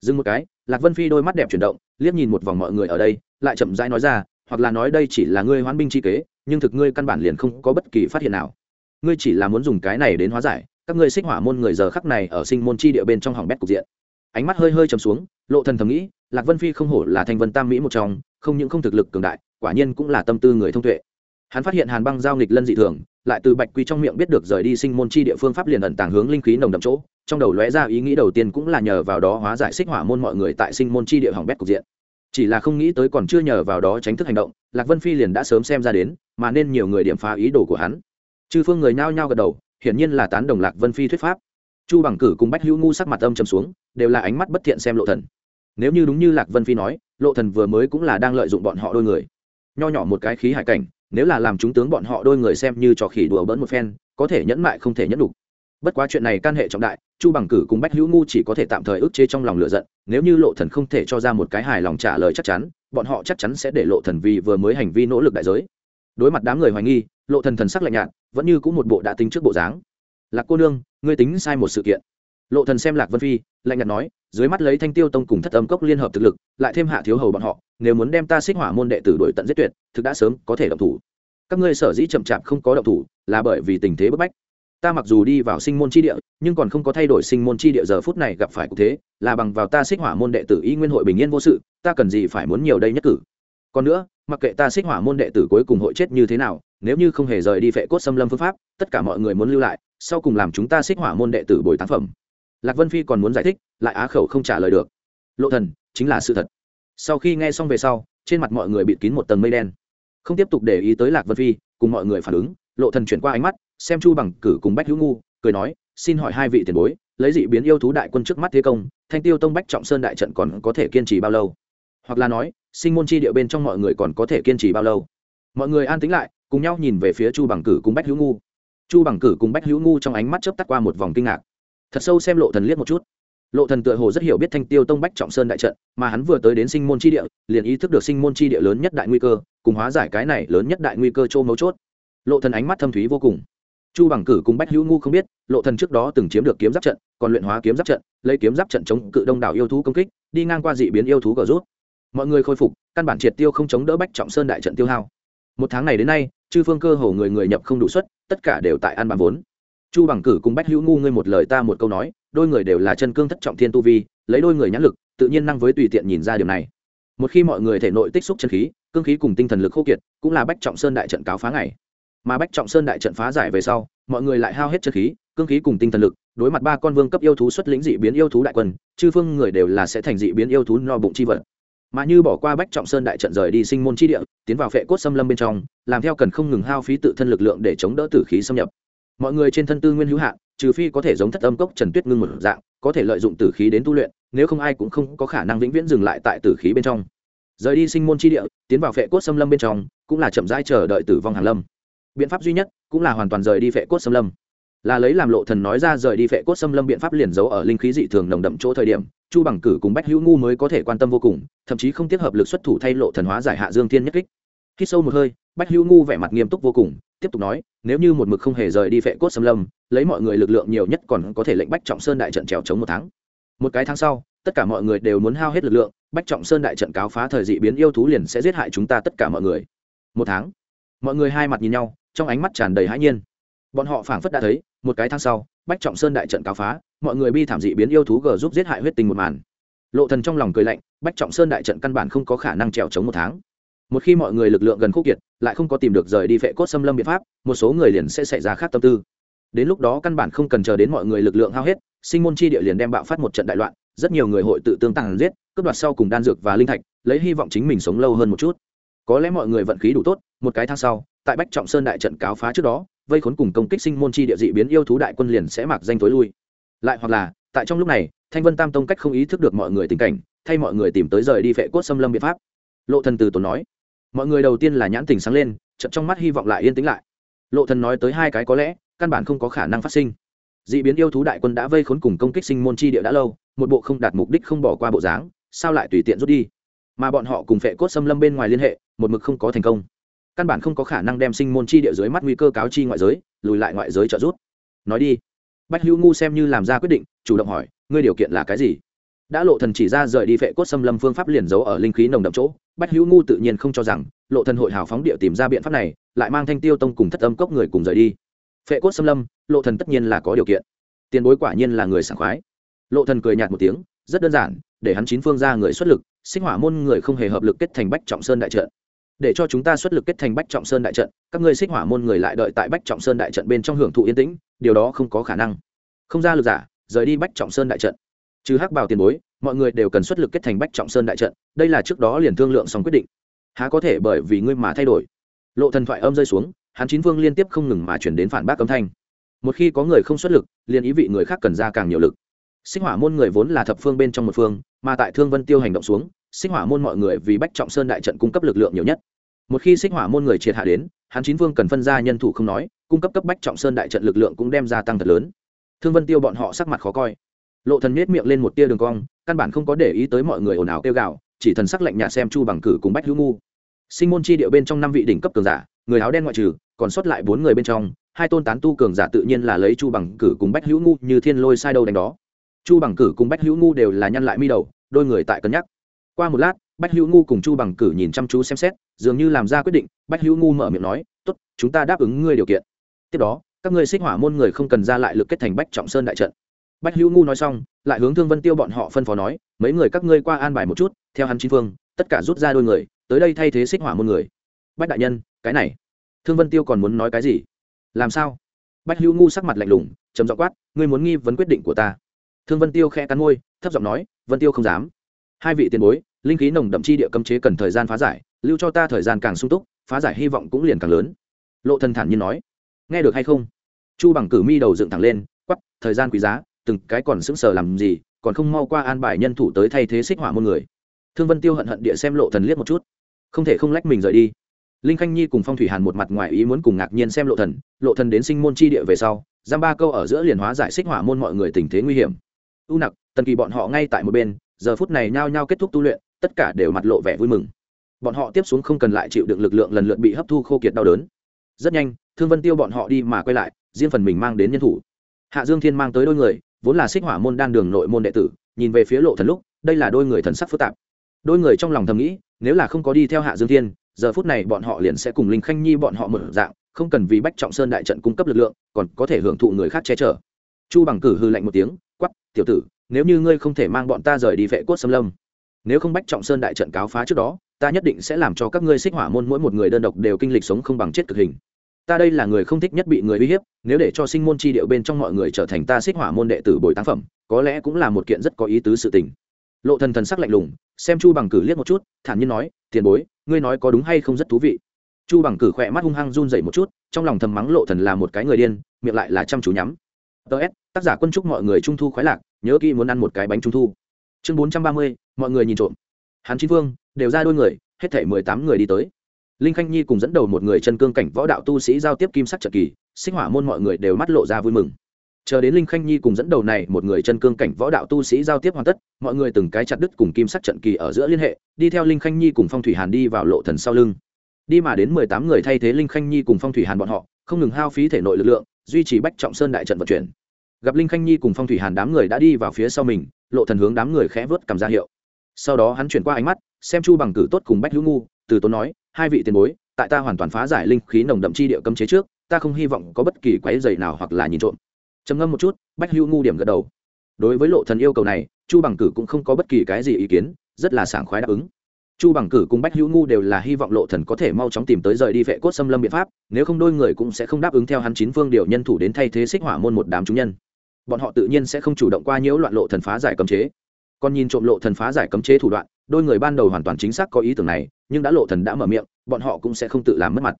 Dừng một cái, lạc vân phi đôi mắt đẹp chuyển động, liếc nhìn một vòng mọi người ở đây, lại chậm rãi nói ra, hoặc là nói đây chỉ là ngươi hoán binh chi kế, nhưng thực ngươi căn bản liền không có bất kỳ phát hiện nào. Ngươi chỉ là muốn dùng cái này đến hóa giải các ngươi xích hỏa môn người giờ khắc này ở sinh môn chi địa bên trong hỏng bét cục diện. Ánh mắt hơi hơi trầm xuống, lộ thần thầm nghĩ, lạc vân phi không hổ là thành vân tam mỹ một trong, không những không thực lực cường đại, quả nhiên cũng là tâm tư người thông tuệ. Hắn phát hiện hàn băng giao nghịch lân dị thường, lại từ bạch quy trong miệng biết được rời đi sinh môn chi địa phương pháp liền ẩn tàng hướng linh khí nồng đậm chỗ, trong đầu lóe ra ý nghĩ đầu tiên cũng là nhờ vào đó hóa giải xích hỏa môn mọi người tại sinh môn chi địa hỏng bét cục diện. Chỉ là không nghĩ tới còn chưa nhờ vào đó tránh thức hành động, lạc vân phi liền đã sớm xem ra đến, mà nên nhiều người điểm phá ý đồ của hắn. Chư phương người nhao nhao gật đầu hiển nhiên là tán đồng lạc vân phi thuyết pháp. Chu bằng cử cùng bách hữu ngu sắc mặt âm trầm xuống, đều là ánh mắt bất thiện xem lộ thần. Nếu như đúng như lạc vân phi nói, lộ thần vừa mới cũng là đang lợi dụng bọn họ đôi người. Nho nhỏ một cái khí hải cảnh, nếu là làm chúng tướng bọn họ đôi người xem như trò khỉ đùa bỡn một phen, có thể nhẫn mại không thể nhẫn đủ. Bất quá chuyện này can hệ trọng đại, chu bằng cử cùng bách hữu ngu chỉ có thể tạm thời ức chế trong lòng lựa giận, nếu như lộ thần không thể cho ra một cái hài lòng trả lời chắc chắn, bọn họ chắc chắn sẽ để lộ thần vì vừa mới hành vi nỗ lực đại giới đối mặt đám người hoài nghi, lộ thần thần sắc lạnh nhạt, vẫn như cũng một bộ đã tính trước bộ dáng. Lạc cô nương, ngươi tính sai một sự kiện. Lộ thần xem lạc vân phi, lạnh nhạt nói, dưới mắt lấy thanh tiêu tông cùng thất âm cốc liên hợp thực lực, lại thêm hạ thiếu hầu bọn họ, nếu muốn đem ta xích hỏa môn đệ tử đuổi tận giết tuyệt, thực đã sớm có thể động thủ. Các ngươi sở dĩ chậm chạp không có động thủ, là bởi vì tình thế bức bách. Ta mặc dù đi vào sinh môn chi địa, nhưng còn không có thay đổi sinh môn chi địa giờ phút này gặp phải cục thế, là bằng vào ta xích hỏa môn đệ tử y nguyên hội bình yên vô sự, ta cần gì phải muốn nhiều đây nhất cử. Còn nữa mặc kệ ta xích hỏa môn đệ tử cuối cùng hội chết như thế nào, nếu như không hề rời đi phệ cốt xâm lâm phương pháp, tất cả mọi người muốn lưu lại, sau cùng làm chúng ta xích hỏa môn đệ tử bồi tán phẩm. Lạc vân phi còn muốn giải thích, lại á khẩu không trả lời được. Lộ thần, chính là sự thật. Sau khi nghe xong về sau, trên mặt mọi người bịt kín một tầng mây đen. Không tiếp tục để ý tới lạc vân phi, cùng mọi người phản ứng, lộ thần chuyển qua ánh mắt, xem chu bằng cử cùng bách hữu ngu, cười nói, xin hỏi hai vị tiền bối, lấy dị biến yêu thú đại quân trước mắt thế công, thanh tiêu tông bách trọng sơn đại trận còn có thể kiên trì bao lâu? Hoặc là nói, sinh môn chi địa bên trong mọi người còn có thể kiên trì bao lâu? Mọi người an tính lại, cùng nhau nhìn về phía chu bằng cử cùng bách hữu ngu. Chu bằng cử cùng bách hữu ngu trong ánh mắt chớp tắt qua một vòng kinh ngạc. Thật sâu xem lộ thần liếc một chút. Lộ thần tựa hồ rất hiểu biết thanh tiêu tông bách trọng sơn đại trận, mà hắn vừa tới đến sinh môn chi địa, liền ý thức được sinh môn chi địa lớn nhất đại nguy cơ, cùng hóa giải cái này lớn nhất đại nguy cơ châu mấu chốt. Lộ thần ánh mắt thâm thúy vô cùng. Chu bằng cử cùng bách hữu ngu không biết, lộ thần trước đó từng chiếm được kiếm giáp trận, còn luyện hóa kiếm giáp trận, lấy kiếm giáp trận chống cự đông đảo yêu thú công kích, đi ngang qua dị biến yêu thú gờ rút mọi người khôi phục, căn bản triệt tiêu không chống đỡ bách trọng sơn đại trận tiêu hao. Một tháng này đến nay, chư phương cơ hồ người người nhập không đủ suất, tất cả đều tại ăn bàn vốn. Chu bằng cử cùng bách hữu ngu ngươi một lời ta một câu nói, đôi người đều là chân cương thất trọng thiên tu vi, lấy đôi người nhãn lực, tự nhiên năng với tùy tiện nhìn ra điều này. Một khi mọi người thể nội tích xúc chân khí, cương khí cùng tinh thần lực khô kiệt, cũng là bách trọng sơn đại trận cáo phá ngày. Mà bách trọng sơn đại trận phá giải về sau, mọi người lại hao hết chân khí, cương khí cùng tinh thần lực, đối mặt ba con vương cấp yêu thú xuất lĩnh dị biến yêu thú đại quân, chư phương người đều là sẽ thành dị biến yêu thú no bụng chi vật mà như bỏ qua bách trọng sơn đại trận rời đi sinh môn chi địa, tiến vào phệ cốt xâm lâm bên trong, làm theo cần không ngừng hao phí tự thân lực lượng để chống đỡ tử khí xâm nhập. Mọi người trên thân tư nguyên hữu hạn, trừ phi có thể giống thất âm cốc trần tuyết ngưng một dạng, có thể lợi dụng tử khí đến tu luyện, nếu không ai cũng không có khả năng vĩnh viễn dừng lại tại tử khí bên trong. Rời đi sinh môn chi địa, tiến vào phệ cốt xâm lâm bên trong, cũng là chậm rãi chờ đợi tử vong hàn lâm. Biện pháp duy nhất, cũng là hoàn toàn rời đi phệ cốt xâm lâm là lấy làm lộ thần nói ra rời đi phệ cốt xâm lâm biện pháp liền giấu ở linh khí dị thường nồng đậm chỗ thời điểm, chu bằng cử cùng bách hữu ngu mới có thể quan tâm vô cùng, thậm chí không tiếp hợp lực xuất thủ thay lộ thần hóa giải hạ dương thiên nhất kích. Khi sâu một hơi, bách hữu ngu vẻ mặt nghiêm túc vô cùng, tiếp tục nói, nếu như một mực không hề rời đi phệ cốt xâm lâm, lấy mọi người lực lượng nhiều nhất còn có thể lệnh bách trọng sơn đại trận trèo chống một tháng. Một cái tháng sau, tất cả mọi người đều muốn hao hết lực lượng, bách trọng sơn đại trận cáo phá thời dị biến yêu thú liền sẽ giết hại chúng ta tất cả mọi người. Một tháng, mọi người hai mặt nhìn nhau, trong ánh mắt tràn đầy hãi nhiên bọn họ phảng phất đã thấy, một cái tháng sau, bách trọng sơn đại trận cáo phá, mọi người bi thảm dị biến yêu thú g giúp giết hại huyết tình một màn. Lộ thần trong lòng cười lạnh, bách trọng sơn đại trận căn bản không có khả năng trèo chống một tháng. Một khi mọi người lực lượng gần khúc kiệt, lại không có tìm được rời đi phệ cốt xâm lâm biện pháp, một số người liền sẽ xảy ra khác tâm tư. Đến lúc đó căn bản không cần chờ đến mọi người lực lượng hao hết, sinh môn chi địa liền đem bạo phát một trận đại loạn, rất nhiều người hội tự tương tàng giết, cướp đoạt sau cùng đan dược và linh thạch, lấy hy vọng chính mình sống lâu hơn một chút. Có lẽ mọi người vận khí đủ tốt, một cái tháng sau, tại bách trọng sơn đại trận cáo phá trước đó vây khốn cùng công kích sinh môn chi địa dị biến yêu thú đại quân liền sẽ mặc danh tối lui. Lại hoặc là, tại trong lúc này, thanh vân tam tông cách không ý thức được mọi người tình cảnh, thay mọi người tìm tới rời đi phệ cốt xâm lâm biện pháp. Lộ thần từ tốn nói, mọi người đầu tiên là nhãn tình sáng lên chậm trong mắt hy vọng lại yên tĩnh lại. Lộ thần nói tới hai cái có lẽ, căn bản không có khả năng phát sinh. Dị biến yêu thú đại quân đã vây khốn cùng công kích sinh môn chi địa đã lâu, một bộ không đạt mục đích không bỏ qua bộ dáng, sao lại tùy tiện rút đi? Mà bọn họ cùng phệ cốt xâm lâm bên ngoài liên hệ, một mực không có thành công căn bản không có khả năng đem sinh môn chi địa dưới mắt nguy cơ cáo chi ngoại giới, lùi lại ngoại giới trợ rút nói đi. Bách hữu ngu xem như làm ra quyết định, chủ động hỏi, ngươi điều kiện là cái gì? Đã lộ thần chỉ ra rời đi phệ cốt xâm lâm phương pháp liền giấu ở linh khí nồng đậm chỗ, bách hữu ngu tự nhiên không cho rằng, lộ thần hội hào phóng địa tìm ra biện pháp này, lại mang thanh tiêu tông cùng thất âm cốc người cùng rời đi. Phệ cốt xâm lâm, lộ thần tất nhiên là có điều kiện. Tiền bối quả nhiên là người sảng khoái. Lộ thần cười nhạt một tiếng, rất đơn giản, để hắn chín phương ra người xuất lực, sinh hỏa môn người không hề hợp lực kết thành bách trọng sơn đại trận để cho chúng ta xuất lực kết thành bách trọng sơn đại trận, các ngươi xích hỏa môn người lại đợi tại bách trọng sơn đại trận bên trong hưởng thụ yên tĩnh, điều đó không có khả năng. Không ra lực giả, rời đi bách trọng sơn đại trận. Trừ hắc bảo tiền bối, mọi người đều cần xuất lực kết thành bách trọng sơn đại trận, đây là trước đó liền thương lượng xong quyết định. Há có thể bởi vì ngươi mà thay đổi? Lộ thần thoại âm rơi xuống, hắn chín phương liên tiếp không ngừng mà chuyển đến phản bác âm thanh. Một khi có người không xuất lực, liền ý vị người khác cần ra càng nhiều lực. Sinh hỏa môn người vốn là thập phương bên trong một phương, mà tại thương vân tiêu hành động xuống Xích hỏa môn mọi người vì bách trọng sơn đại trận cung cấp lực lượng nhiều nhất. Một khi xích hỏa môn người triệt hạ đến, hắn chín vương cần phân ra nhân thủ không nói, cung cấp cấp bách trọng sơn đại trận lực lượng cũng đem gia tăng thật lớn. Thương vân tiêu bọn họ sắc mặt khó coi. Lộ thần nết miệng lên một tia đường cong, căn bản không có để ý tới mọi người ồn ào kêu gào, chỉ thần sắc lạnh nhạt xem chu bằng cử cùng bách hữu ngu. Sinh môn chi địa bên trong năm vị đỉnh cấp cường giả, người áo đen ngoại trừ, còn sót lại bốn người bên trong, hai tôn tán tu cường giả tự nhiên là lấy chu bằng cử cùng bách hữu ngu như thiên lôi sai đâu đánh đó. Chu bằng cử cùng bách hữu ngu đều là nhăn lại mi đầu, đôi người tại cân nhắc qua một lát, bách hữu ngu cùng chu bằng cử nhìn chăm chú xem xét, dường như làm ra quyết định, bách hữu ngu mở miệng nói t ố t chúng ta đáp ứng ngươi điều kiện. Tiếp đó, các ngươi xích hỏa môn người không cần ra lại lực kết thành bách trọng sơn đại trận. Bách hữu ngu nói xong, lại hướng thương vân tiêu bọn họ phân phó nói, mấy người các ngươi qua an bài một chút, theo hắn chính phương, tất cả rút ra đôi người, tới đây thay thế xích hỏa môn người. Bách đại nhân, cái này. Thương vân tiêu còn muốn nói cái gì? Làm sao? Bách hữu ngu sắc mặt lạnh lùng chấm dọ quát, ngươi muốn nghi vấn quyết định của ta. Thương vân tiêu khẽ cắn môi, thấp giọng nói, vân tiêu không dám hai vị tiền bối, linh khí nồng đậm chi địa cấm chế cần thời gian phá giải, lưu cho ta thời gian càng sung túc, phá giải hy vọng cũng liền càng lớn. Lộ thần thản nhiên nói. Nghe được hay không? Chu bằng cử mi đầu dựng thẳng lên quắp thời gian quý giá, từng cái còn sững sờ làm gì, còn không mau qua an bài nhân thủ tới thay thế xích hỏa môn người. Thương vân tiêu hận hận địa xem lộ thần liếc một chút. Không thể không lách mình rời đi. Linh khanh nhi cùng phong thủy hàn một mặt ngoài ý muốn cùng ngạc nhiên xem lộ thần lộ thần đến sinh môn chi địa về sau, giam ba câu ở giữa liền hóa giải xích hỏa môn mọi người tình thế nguy hiểm. U nặc, tần kỳ bọn họ ngay tại một bên giờ phút này nhao nhao kết thúc tu luyện, tất cả đều mặt lộ vẻ vui mừng. Bọn họ tiếp xuống không cần lại chịu đựng lực lượng lần lượt bị hấp thu khô kiệt đau đớn. Rất nhanh, thương vân tiêu bọn họ đi mà quay lại, riêng phần mình mang đến nhân thủ. Hạ dương thiên mang tới đôi người, vốn là xích hỏa môn đan đường nội môn đệ tử, nhìn về phía lộ thần lúc, đây là đôi người thần sắc phức tạp. Đôi người trong lòng thầm nghĩ, nếu là không có đi theo hạ dương thiên, giờ phút này bọn họ liền sẽ cùng linh khanh nhi bọn họ mở dạng, không cần vì bách trọng sơn đại trận cung cấp lực lượng, còn có thể hưởng thụ người khác che chở. Chu bằng cử hư lạnh một tiếng quắp tiểu tử nếu như ngươi không thể mang bọn ta rời đi vệ cốt xâm lâm, nếu không bách trọng sơn đại trận cáo phá trước đó, ta nhất định sẽ làm cho các ngươi xích hỏa môn mỗi một người đơn độc đều kinh lịch sống không bằng chết cực hình. Ta đây là người không thích nhất bị người uy hiếp, nếu để cho sinh môn chi điệu bên trong mọi người trở thành ta xích hỏa môn đệ tử bồi táng phẩm, có lẽ cũng là một kiện rất có ý tứ sự tình. Lộ thần thần sắc lạnh lùng, xem chu bằng cử liếc một chút, thản nhiên nói, tiền bối, ngươi nói có đúng hay không rất thú vị. Chu bằng cử khỏe mắt hung hăng run dậy một chút, trong lòng thầm mắng lộ thần là một cái người điên, miệng lại là chăm chú nhắm. Ts tác giả quân chúc mọi người trung thu khoái lạc nhớ kỹ muốn ăn một cái bánh trung thu. Chương bốn trăm ba mươi, mọi người nhìn trộm. Hắn chín vương, đều ra đôi người, hết thể mười tám người đi tới. Linh khanh nhi cùng dẫn đầu một người chân cương cảnh võ đạo tu sĩ giao tiếp kim sắc trận kỳ sinh hỏa môn mọi người đều mắt lộ ra vui mừng. Chờ đến linh khanh nhi cùng dẫn đầu này một người chân cương cảnh võ đạo tu sĩ giao tiếp hoàn tất, mọi người từng cái chặt đứt cùng kim sắc trận kỳ ở giữa liên hệ, đi theo linh khanh nhi cùng phong thủy hàn đi vào lộ thần sau lưng. Đi mà đến mười tám người thay thế linh khanh nhi cùng phong thủy hàn bọn họ, không ngừng hao phí thể nội lực lượng, duy trì bách trọng sơn đại trận vận chuyển gặp linh khanh nhi cùng phong thủy hàn đám người đã đi vào phía sau mình lộ thần hướng đám người khẽ vớt cầm ra hiệu sau đó hắn chuyển qua ánh mắt xem chu bằng cử tốt cùng bách hữu ngu từ tốn nói hai vị tiền bối tại ta hoàn toàn phá giải linh khí nồng đậm chi địa cấm chế trước ta không hy vọng có bất kỳ quái dày nào hoặc là nhìn trộm trầm ngâm một chút bách hữu ngu điểm gật đầu đối với lộ thần yêu cầu này chu bằng cử cũng không có bất kỳ cái gì ý kiến rất là sảng khoái đáp ứng chu bằng cử cùng bách hữu ngu đều là hy vọng lộ thần có thể mau chóng tìm tới rời đi vệ cốt xâm lâm biện pháp nếu không đôi người cũng sẽ không đáp ứng theo hắn chín phương điều nhân thủ đến thay thế xích hỏa môn một đám chúng nhân bọn họ tự nhiên sẽ không chủ động qua nhiễu loạn lộ thần phá giải cấm chế. Còn nhìn trộm lộ thần phá giải cấm chế thủ đoạn, đôi người ban đầu hoàn toàn chính xác có ý tưởng này, nhưng đã lộ thần đã mở miệng, bọn họ cũng sẽ không tự làm mất mặt.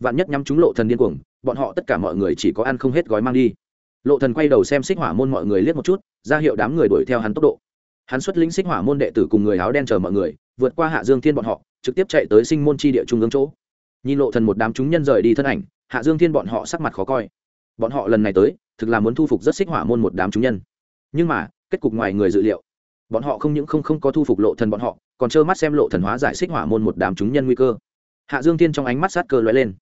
Vạn nhất nhắm chúng lộ thần điên cuồng, bọn họ tất cả mọi người chỉ có ăn không hết gói mang đi. Lộ thần quay đầu xem xích hỏa môn mọi người liếc một chút, ra hiệu đám người đuổi theo hắn tốc độ. Hắn xuất lĩnh xích hỏa môn đệ tử cùng người áo đen chờ mọi người, vượt qua hạ dương thiên bọn họ, trực tiếp chạy tới sinh môn chi địa trung ương chỗ. Nhìn lộ thần một đám chúng nhân rời đi thân ảnh, hạ dương thiên bọn họ sắc mặt khó coi bọn họ lần này tới, thực là muốn thu phục rất xích hỏa môn một đám chúng nhân. Nhưng mà, kết cục ngoài người dự liệu, bọn họ không những không không có thu phục lộ thần bọn họ, còn trơ mắt xem lộ thần hóa giải xích hỏa môn một đám chúng nhân nguy cơ. Hạ dương thiên trong ánh mắt sát cơ lóe lên.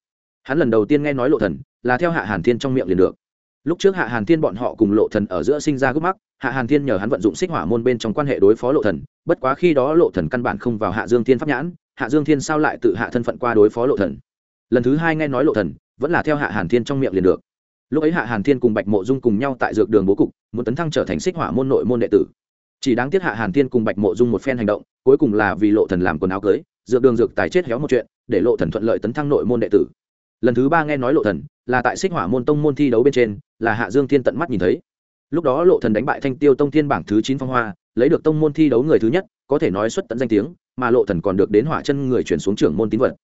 Hắn lần đầu tiên nghe nói lộ thần là theo hạ hàn thiên trong miệng liền được. Lúc trước hạ hàn thiên bọn họ cùng lộ thần ở giữa sinh ra gốc mắc, hạ hàn thiên nhờ hắn vận dụng xích hỏa môn bên trong quan hệ đối phó lộ thần, bất quá khi đó lộ thần căn bản không vào hạ dương thiên pháp nhãn, hạ dương thiên sao lại tự hạ thân phận qua đối phó lộ thần? Lần thứ hai nghe nói lộ thần, vẫn là theo hạ hàn thiên trong miệng liền được lúc ấy hạ hàn thiên cùng bạch mộ dung cùng nhau tại dược đường bố cục, muốn tấn thăng trở thành xích hỏa môn nội môn đệ tử. Chỉ đáng tiếc hạ hàn thiên cùng bạch mộ dung một phen hành động, cuối cùng là vì lộ thần làm quần áo cưới, dược đường dược tài chết héo một chuyện, để lộ thần thuận lợi tấn thăng nội môn đệ tử. Lần thứ ba nghe nói lộ thần, là tại xích hỏa môn tông môn thi đấu bên trên, là hạ dương thiên tận mắt nhìn thấy. Lúc đó lộ thần đánh bại thanh tiêu tông thiên bảng thứ chín phong hoa, lấy được tông môn thi đấu người thứ nhất, có thể nói xuất tận danh tiếng, mà lộ thần còn được đến hỏa chân người chuyển xuống trưởng môn tín vật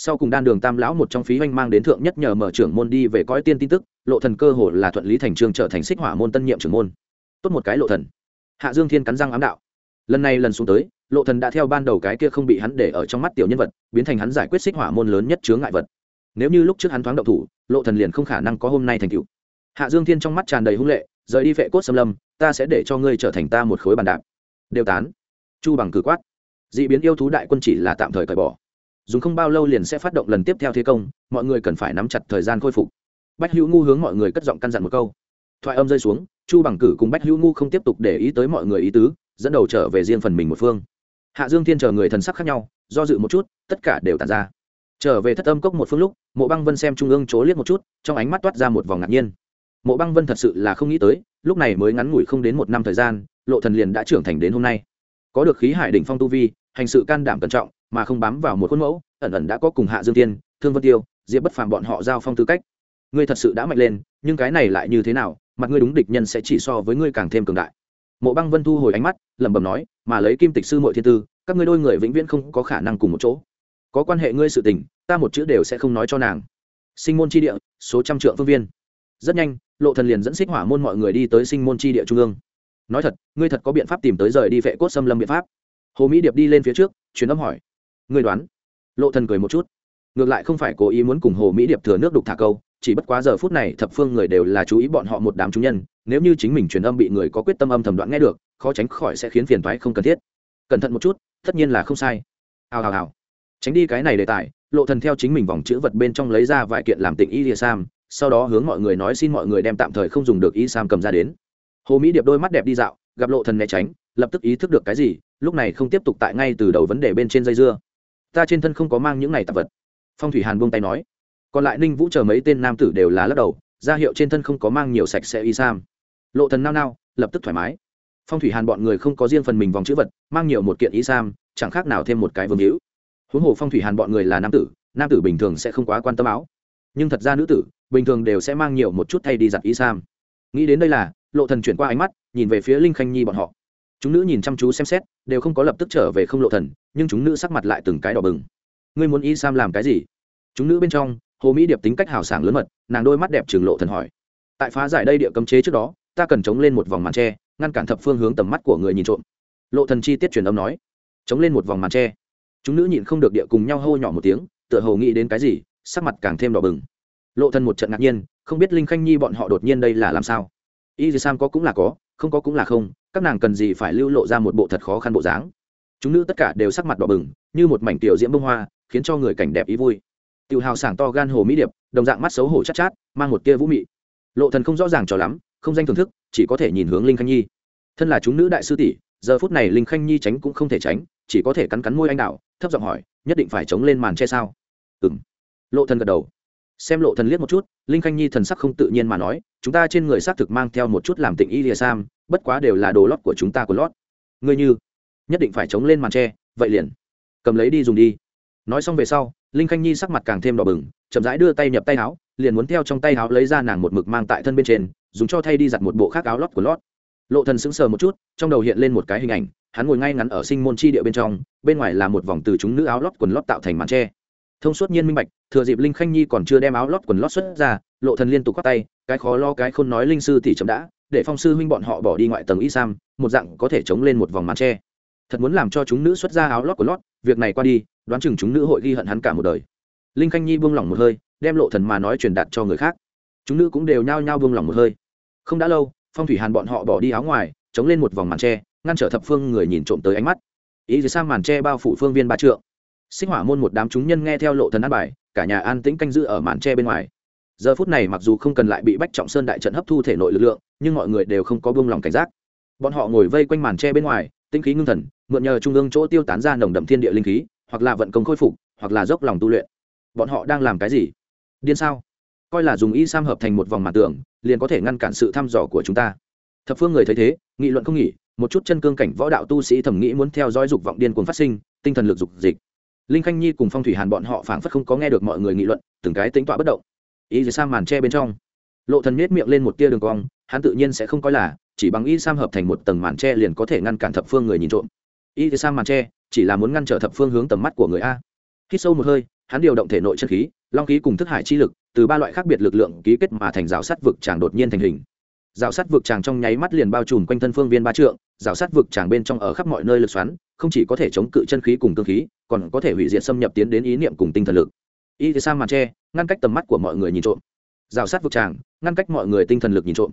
sau cùng đan đường tam lão một trong phí oanh mang đến thượng nhất nhờ mở trưởng môn đi về coi tiên tin tức, lộ thần cơ hồ là thuận lý thành trường trở thành xích hỏa môn tân nhiệm trưởng môn. Tốt một cái lộ thần. Hạ dương thiên cắn răng ám đạo. Lần này lần xuống tới, lộ thần đã theo ban đầu cái kia không bị hắn để ở trong mắt tiểu nhân vật, biến thành hắn giải quyết xích hỏa môn lớn nhất chướng ngại vật. Nếu như lúc trước hắn thoáng động thủ, lộ thần liền không khả năng có hôm nay thành tựu. Hạ dương thiên trong mắt tràn đầy hung lệ, rời đi vệ cốt xâm lâm, ta sẽ để cho ngươi trở thành ta một khối bàn đạp. Đều tán. Chu bằng cử quát. Dị biến yêu thú đại quân chỉ là tạm thời cởi bỏ dùng không bao lâu liền sẽ phát động lần tiếp theo thế công, mọi người cần phải nắm chặt thời gian khôi phục. Bách hữu ngu hướng mọi người cất giọng căn dặn một câu. Thoại âm rơi xuống, chu bằng cử cùng bách hữu ngu không tiếp tục để ý tới mọi người ý tứ, dẫn đầu trở về riêng phần mình một phương. Hạ dương thiên chờ người thần sắc khác nhau, do dự một chút, tất cả đều tàn ra. Trở về thất âm cốc một phương lúc, mộ băng vân xem trung ương chố liếc một chút, trong ánh mắt toát ra một vòng ngạc nhiên. Mộ băng vân thật sự là không nghĩ tới, lúc này mới ngắn ngủi không đến một năm thời gian, lộ thần liền đã trưởng thành đến hôm nay. Có được khí hải đỉnh phong tu vi, hành sự can đảm cẩn trọng mà không bám vào một khuôn mẫu, ẩn ẩn đã có cùng hạ dương tiên thương vân tiêu, diệp bất phàm bọn họ giao phong tư cách. Ngươi thật sự đã mạnh lên, nhưng cái này lại như thế nào, mặt ngươi đúng địch nhân sẽ chỉ so với ngươi càng thêm cường đại. Mộ băng vân thu hồi ánh mắt, lẩm bẩm nói, mà lấy kim tịch sư mội thiên tư, các ngươi đôi người vĩnh viễn không có khả năng cùng một chỗ. Có quan hệ ngươi sự tình, ta một chữ đều sẽ không nói cho nàng. Sinh môn tri địa, số trăm trượng phương viên. Rất nhanh, lộ thần liền dẫn xích hỏa môn mọi người đi tới sinh môn tri địa trung ương. Nói thật, ngươi thật có biện pháp tìm tới rời đi vệ cốt xâm lâm biện pháp. Hồ mỹ điệp đi lên phía trước, truyền âm hỏi ngươi đoán. Lộ thần cười một chút. Ngược lại không phải cố ý muốn cùng hồ mỹ điệp thừa nước đục thả câu, chỉ bất quá giờ phút này thập phương người đều là chú ý bọn họ một đám chúng nhân, nếu như chính mình truyền âm bị người có quyết tâm âm thầm đoạn nghe được, khó tránh khỏi sẽ khiến phiền toái không cần thiết. Cẩn thận một chút, tất nhiên là không sai. Hào hào hào. Tránh đi cái này đề tài, lộ thần theo chính mình vòng chữ vật bên trong lấy ra vài kiện làm tịnh y lìa sam, sau đó hướng mọi người nói xin mọi người đem tạm thời không dùng được y sam cầm ra đến. Hồ mỹ điệp đôi mắt đẹp đi dạo, gặp lộ thần né tránh, lập tức ý thức được cái gì, lúc này không tiếp tục tại ngay từ đầu vấn đề bên trên dây dưa ta trên thân không có mang những này tạp vật. Phong thủy hàn buông tay nói. Còn lại ninh vũ chờ mấy tên nam tử đều là lắc đầu, ra hiệu trên thân không có mang nhiều sạch sẽ y sam. Lộ thần nao nao, lập tức thoải mái. Phong thủy hàn bọn người không có riêng phần mình vòng chữ vật, mang nhiều một kiện y sam, chẳng khác nào thêm một cái vương hữu. Huống hồ phong thủy hàn bọn người là nam tử nam tử bình thường sẽ không quá quan tâm áo. Nhưng thật ra nữ tử, bình thường đều sẽ mang nhiều một chút thay đi giặt y sam. Nghĩ đến đây là, lộ thần chuyển qua ánh mắt, nhìn về phía linh khanh nhi bọn họ chúng nữ nhìn chăm chú xem xét, đều không có lập tức trở về không lộ thần, nhưng chúng nữ sắc mặt lại từng cái đỏ bừng. Ngươi muốn y sam làm cái gì? Chúng nữ bên trong, hồ mỹ điệp tính cách hào sảng lớn mật, nàng đôi mắt đẹp trường lộ thần hỏi. Tại phá giải đây địa cấm chế trước đó, ta cần chống lên một vòng màn tre ngăn cản thập phương hướng tầm mắt của người nhìn trộm. Lộ thần chi tiết truyền âm nói. Chống lên một vòng màn tre chúng nữ nhịn không được địa cùng nhau hô nhỏ một tiếng, tựa hồ nghĩ đến cái gì, sắc mặt càng thêm đỏ bừng. Lộ thần một trận ngạc nhiên, không biết linh khanh nhi bọn họ đột nhiên đây là làm sao? Y sam có cũng là có, không có cũng là không các nàng cần gì phải lưu lộ ra một bộ thật khó khăn bộ dáng. Chúng nữ tất cả đều sắc mặt đỏ bừng, như một mảnh tiểu diễm bông hoa, khiến cho người cảnh đẹp ý vui. Tiểu hào sảng to gan hồ mỹ điệp, đồng dạng mắt xấu hổ chát chát, mang một tia vũ mị. Lộ thần không rõ ràng cho lắm, không danh thưởng thức, chỉ có thể nhìn hướng linh khanh nhi. Thân là chúng nữ đại sư tỷ, giờ phút này linh khanh nhi tránh cũng không thể tránh, chỉ có thể cắn cắn môi anh đạo thấp giọng hỏi, nhất định phải chống lên màn che sao? Ừm. Lộ thần gật đầu. Xem lộ thần liếc một chút, linh khanh nhi thần sắc không tự nhiên mà nói, chúng ta trên người xác thực mang theo một chút làm tịnh y lìa sam bất quá đều là đồ lót của chúng ta của lót. Ngươi như, nhất định phải chống lên màn tre, vậy liền. Cầm lấy đi dùng đi. Nói xong về sau, linh khanh nhi sắc mặt càng thêm đỏ bừng, chậm rãi đưa tay nhập tay áo, liền muốn theo trong tay áo lấy ra nàng một mực mang tại thân bên trên, dùng cho thay đi giặt một bộ khác áo lót của lót. Lộ thần sững sờ một chút, trong đầu hiện lên một cái hình ảnh, hắn ngồi ngay ngắn ở sinh môn chi địa bên trong, bên ngoài là một vòng từ chúng nữ áo lót quần lót tạo thành màn tre. Thông suốt nhiên minh bạch, thừa dịp linh khanh nhi còn chưa đem áo lót quần lót xuất ra, lộ thần liên tục quát tay, cái khó lo cái khôn nói linh sư tỷ chậm đã để phong sư huynh bọn họ bỏ đi ngoại tầng y sam, một dạng có thể chống lên một vòng màn tre. Thật muốn làm cho chúng nữ xuất ra áo lót của lót, việc này qua đi, đoán chừng chúng nữ hội ghi hận hắn cả một đời. Linh khanh nhi buông lỏng một hơi, đem lộ thần mà nói truyền đạt cho người khác. Chúng nữ cũng đều nhao nhao buông lỏng một hơi. Không đã lâu, phong thủy hàn bọn họ bỏ đi áo ngoài, chống lên một vòng màn tre, ngăn trở thập phương người nhìn trộm tới ánh mắt. Ý gì sang màn tre bao phủ phương viên ba trượng? Sinh hỏa môn một đám chúng nhân nghe theo lộ thần ăn bài, cả nhà an tĩnh canh giữ ở màn tre bên ngoài giờ phút này mặc dù không cần lại bị bách trọng sơn đại trận hấp thu thể nội lực lượng, nhưng mọi người đều không có buông lòng cảnh giác. Bọn họ ngồi vây quanh màn tre bên ngoài, tinh khí ngưng thần, mượn nhờ trung ương chỗ tiêu tán ra nồng đậm thiên địa linh khí, hoặc là vận công khôi phục, hoặc là dốc lòng tu luyện. Bọn họ đang làm cái gì? Điên sao? Coi là dùng y sam hợp thành một vòng màn tường liền có thể ngăn cản sự thăm dò của chúng ta. Thập phương người thấy thế, nghị luận không nghỉ, một chút chân cương cảnh võ đạo tu sĩ thẩm nghĩ muốn theo dõi dục vọng điên cuồng phát sinh, tinh thần lực dục dịch. Linh khanh nhi cùng phong thủy hàn bọn họ phảng phất không có nghe được mọi người nghị luận, từng cái tính tọa bất động y dưới sam màn tre bên trong. Lộ thần nhếch miệng lên một tia đường cong, hắn tự nhiên sẽ không coi là, chỉ bằng y sam hợp thành một tầng màn tre liền có thể ngăn cản thập phương người nhìn trộm. Y dưới sam màn tre chỉ là muốn ngăn trở thập phương hướng tầm mắt của người a. Hít sâu một hơi, hắn điều động thể nội chân khí, long khí cùng thức hải chi lực, từ ba loại khác biệt lực lượng ký kết mà thành rào sắt vực tràng đột nhiên thành hình. Rào sắt vực tràng trong nháy mắt liền bao trùm quanh thân phương viên ba trượng, rào sắt vực tràng bên trong ở khắp mọi nơi lực xoắn, không chỉ có thể chống cự chân khí cùng cương khí, còn có thể hủy diệt xâm nhập tiến đến ý niệm cùng tinh thần lực y thì sang màn tre ngăn cách tầm mắt của mọi người nhìn trộm. Rào sát vực tràng, ngăn cách mọi người tinh thần lực nhìn trộm.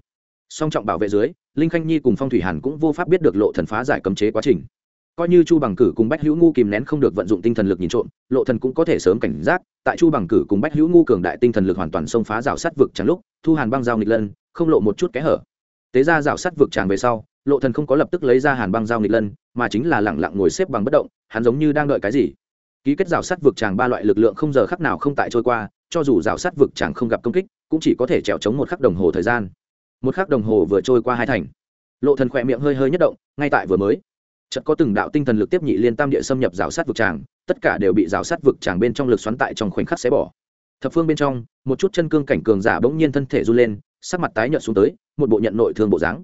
Song trọng bảo vệ dưới, linh khanh nhi cùng phong thủy hàn cũng vô pháp biết được lộ thần phá giải cấm chế quá trình. Coi như chu bằng cử cùng bách hữu ngu kìm nén không được vận dụng tinh thần lực nhìn trộm, lộ thần cũng có thể sớm cảnh giác, tại chu bằng cử cùng bách hữu ngu cường đại tinh thần lực hoàn toàn xông phá rào sắt vực tràng lúc, thu hàn băng giao nghịch lân, không lộ một chút kẽ hở. Tế ra rào sắt vực tràng về sau, lộ thần không có lập tức lấy ra hàn băng giao nghịch lân, mà chính là lặng lặng ngồi xếp bằng bất động, hắn giống như đang đợi cái gì ký kết rào sắt vực tràng ba loại lực lượng không giờ khắc nào không tại trôi qua, cho dù rào sắt vực tràng không gặp công kích, cũng chỉ có thể trèo chống một khắc đồng hồ thời gian. Một khắc đồng hồ vừa trôi qua hai thành. Lộ thần khỏe miệng hơi hơi nhất động, ngay tại vừa mới. Chợt có từng đạo tinh thần lực tiếp nhị liên tam địa xâm nhập rào sát vực tràng, tất cả đều bị rào sát vực tràng bên trong lực xoắn tại trong khoảnh khắc xé bỏ. Thập phương bên trong, một chút chân cương cảnh cường giả bỗng nhiên thân thể run lên, sắc mặt tái nhợt xuống tới, một bộ nhận nội thương bộ dáng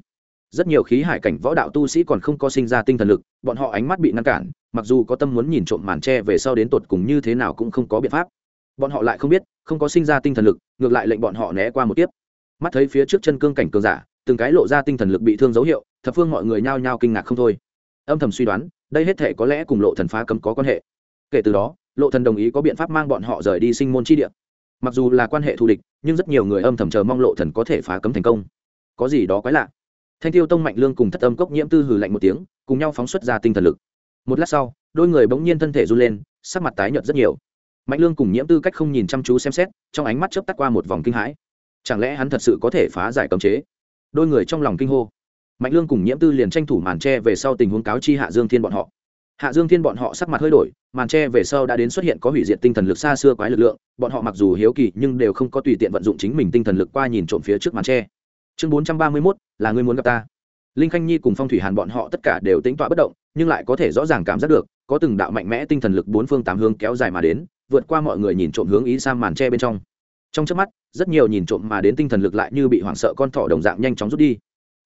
rất nhiều khí hải cảnh võ đạo tu sĩ còn không có sinh ra tinh thần lực, bọn họ ánh mắt bị ngăn cản, mặc dù có tâm muốn nhìn trộm màn tre về sau đến tột cùng như thế nào cũng không có biện pháp. Bọn họ lại không biết, không có sinh ra tinh thần lực, ngược lại lệnh bọn họ né qua một tiếp mắt thấy phía trước chân cương cảnh cường giả, từng cái lộ ra tinh thần lực bị thương dấu hiệu, thập phương mọi người nhao nhao kinh ngạc không thôi. Âm thầm suy đoán, đây hết thể có lẽ cùng lộ thần phá cấm có quan hệ. Kể từ đó, lộ thần đồng ý có biện pháp mang bọn họ rời đi sinh môn chi địa. Mặc dù là quan hệ thù địch, nhưng rất nhiều người âm thầm chờ mong lộ thần có thể phá cấm thành công. Có gì đó quái lạ thanh tiêu tông mạnh lương cùng thất âm cốc nhiễm tư hừ lạnh một tiếng, cùng nhau phóng xuất ra tinh thần lực. Một lát sau, đôi người bỗng nhiên thân thể run lên, sắc mặt tái nhợt rất nhiều. Mạnh lương cùng nhiễm tư cách không nhìn chăm chú xem xét, trong ánh mắt chớp tắt qua một vòng kinh hãi. Chẳng lẽ hắn thật sự có thể phá giải cấm chế? Đôi người trong lòng kinh hô. Mạnh lương cùng nhiễm tư liền tranh thủ màn tre về sau tình huống cáo chi hạ dương thiên bọn họ. Hạ dương thiên bọn họ sắc mặt hơi đổi, màn tre về sau đã đến xuất hiện có hủy diệt tinh thần lực xa xưa quái lực lượng, bọn họ mặc dù hiếu kỳ nhưng đều không có tùy tiện vận dụng chính mình tinh thần lực qua nhìn trộm phía trước màn tre chương bốn trăm ba mươi mốt, là ngươi muốn gặp ta. Linh khanh nhi cùng phong thủy hàn bọn họ tất cả đều tính tọa bất động, nhưng lại có thể rõ ràng cảm giác được, có từng đạo mạnh mẽ tinh thần lực bốn phương tám hướng kéo dài mà đến, vượt qua mọi người nhìn trộm hướng ý sang màn tre bên trong. Trong trước mắt, rất nhiều nhìn trộm mà đến tinh thần lực lại như bị hoảng sợ con thỏ đồng dạng nhanh chóng rút đi.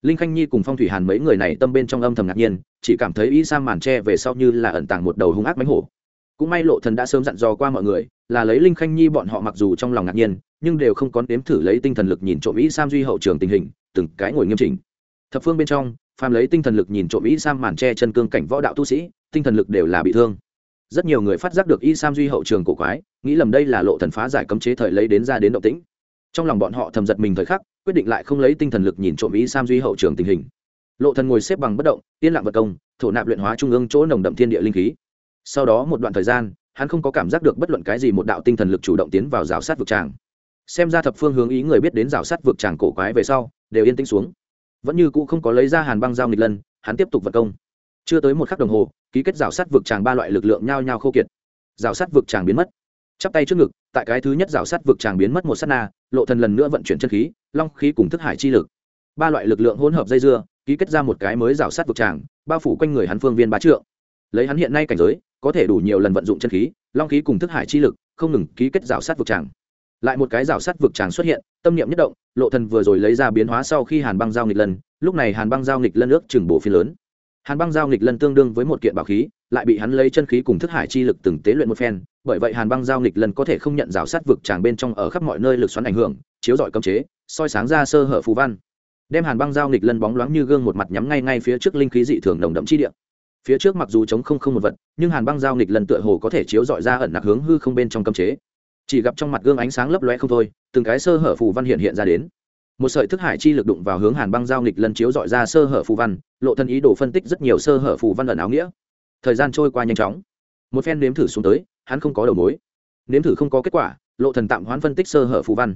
Linh khanh nhi cùng phong thủy hàn mấy người này tâm bên trong âm thầm ngạc nhiên, chỉ cảm thấy ý sang màn tre về sau như là ẩn tàng một đầu hung ác bánh hổ cũng may lộ thần đã sớm dặn dò qua mọi người, là lấy linh khanh nhi bọn họ mặc dù trong lòng ngạc nhiên, nhưng đều không có nếm thử lấy tinh thần lực nhìn trộm ý sam duy hậu trường tình hình, từng cái ngồi nghiêm chỉnh. Thập phương bên trong, phàm lấy tinh thần lực nhìn trộm ý sam màn tre chân cương cảnh võ đạo tu sĩ, tinh thần lực đều là bị thương. Rất nhiều người phát giác được y sam duy hậu trường cổ quái, nghĩ lầm đây là lộ thần phá giải cấm chế thời lấy đến ra đến động tĩnh. Trong lòng bọn họ thầm giật mình thời khắc, quyết định lại không lấy tinh thần lực nhìn trộm ý sam duy hậu trường tình hình. Lộ thần ngồi xếp bằng bất động, yên lặng vật công, thổ nạp luyện hóa trung ương chỗ nồng đậm thiên địa linh khí sau đó một đoạn thời gian, hắn không có cảm giác được bất luận cái gì một đạo tinh thần lực chủ động tiến vào rào sát vực tràng. Xem ra thập phương hướng ý người biết đến rào sát vực tràng cổ quái về sau, đều yên tĩnh xuống. Vẫn như cũ không có lấy ra hàn băng giao nghịch lần hắn tiếp tục vật công. Chưa tới một khắc đồng hồ, ký kết rào sát vực tràng ba loại lực lượng nhao nhao khô kiệt. Rào sát vực tràng biến mất. Chắp tay trước ngực, tại cái thứ nhất rào sát vực tràng biến mất một s á t na, lộ thần lần nữa vận chuyển chân khí, long khí cùng thức hải chi lực. Ba loại lực lượng hỗn hợp dây dưa, ký kết ra một cái mới rào sát vực tràng, bao phủ quanh người hắn phương viên bá trượng. Lấy hắn hiện nay cảnh giới có thể đủ nhiều lần vận dụng chân khí, long khí cùng thức hải chi lực, không ngừng ký kết rào sát vực tràng. Lại một cái rào sát vực tràng xuất hiện, tâm niệm nhất động, lộ thần vừa rồi lấy ra biến hóa sau khi hàn băng giao nghịch lần, lúc này hàn băng giao nghịch lân ước chừng bổ phi lớn. Hàn băng giao nghịch lân tương đương với một kiện bảo khí, lại bị hắn lấy chân khí cùng thức hải chi lực từng tế luyện một phen, bởi vậy hàn băng giao nghịch lần có thể không nhận rào sát vực tràng bên trong ở khắp mọi nơi lực xoắn ảnh hưởng, chiếu rọi cấm chế, soi sáng ra sơ hở phù văn. Đem hàn băng giao nghịch lân bóng loáng như gương một mặt nhắm ngay ngay phía trước linh khí dị thường đồng đậm chi địa phía trước mặc dù chống không không một vật, nhưng hàn băng giao nghịch lần tựa hồ có thể chiếu dọi ra ẩn nặc hướng hư không bên trong cấm chế. Chỉ gặp trong mặt gương ánh sáng lấp loe không thôi, từng cái sơ hở phù văn hiện hiện ra đến. Một sợi thức hải chi lực đụng vào hướng hàn băng giao nghịch lần chiếu dọi ra sơ hở phù văn, lộ thân ý đồ phân tích rất nhiều sơ hở phù văn ẩn áo nghĩa. Thời gian trôi qua nhanh chóng. Một phen nếm thử xuống tới, hắn không có đầu mối. Nếm thử không có kết quả, lộ thần tạm hoãn phân tích sơ hở phù văn.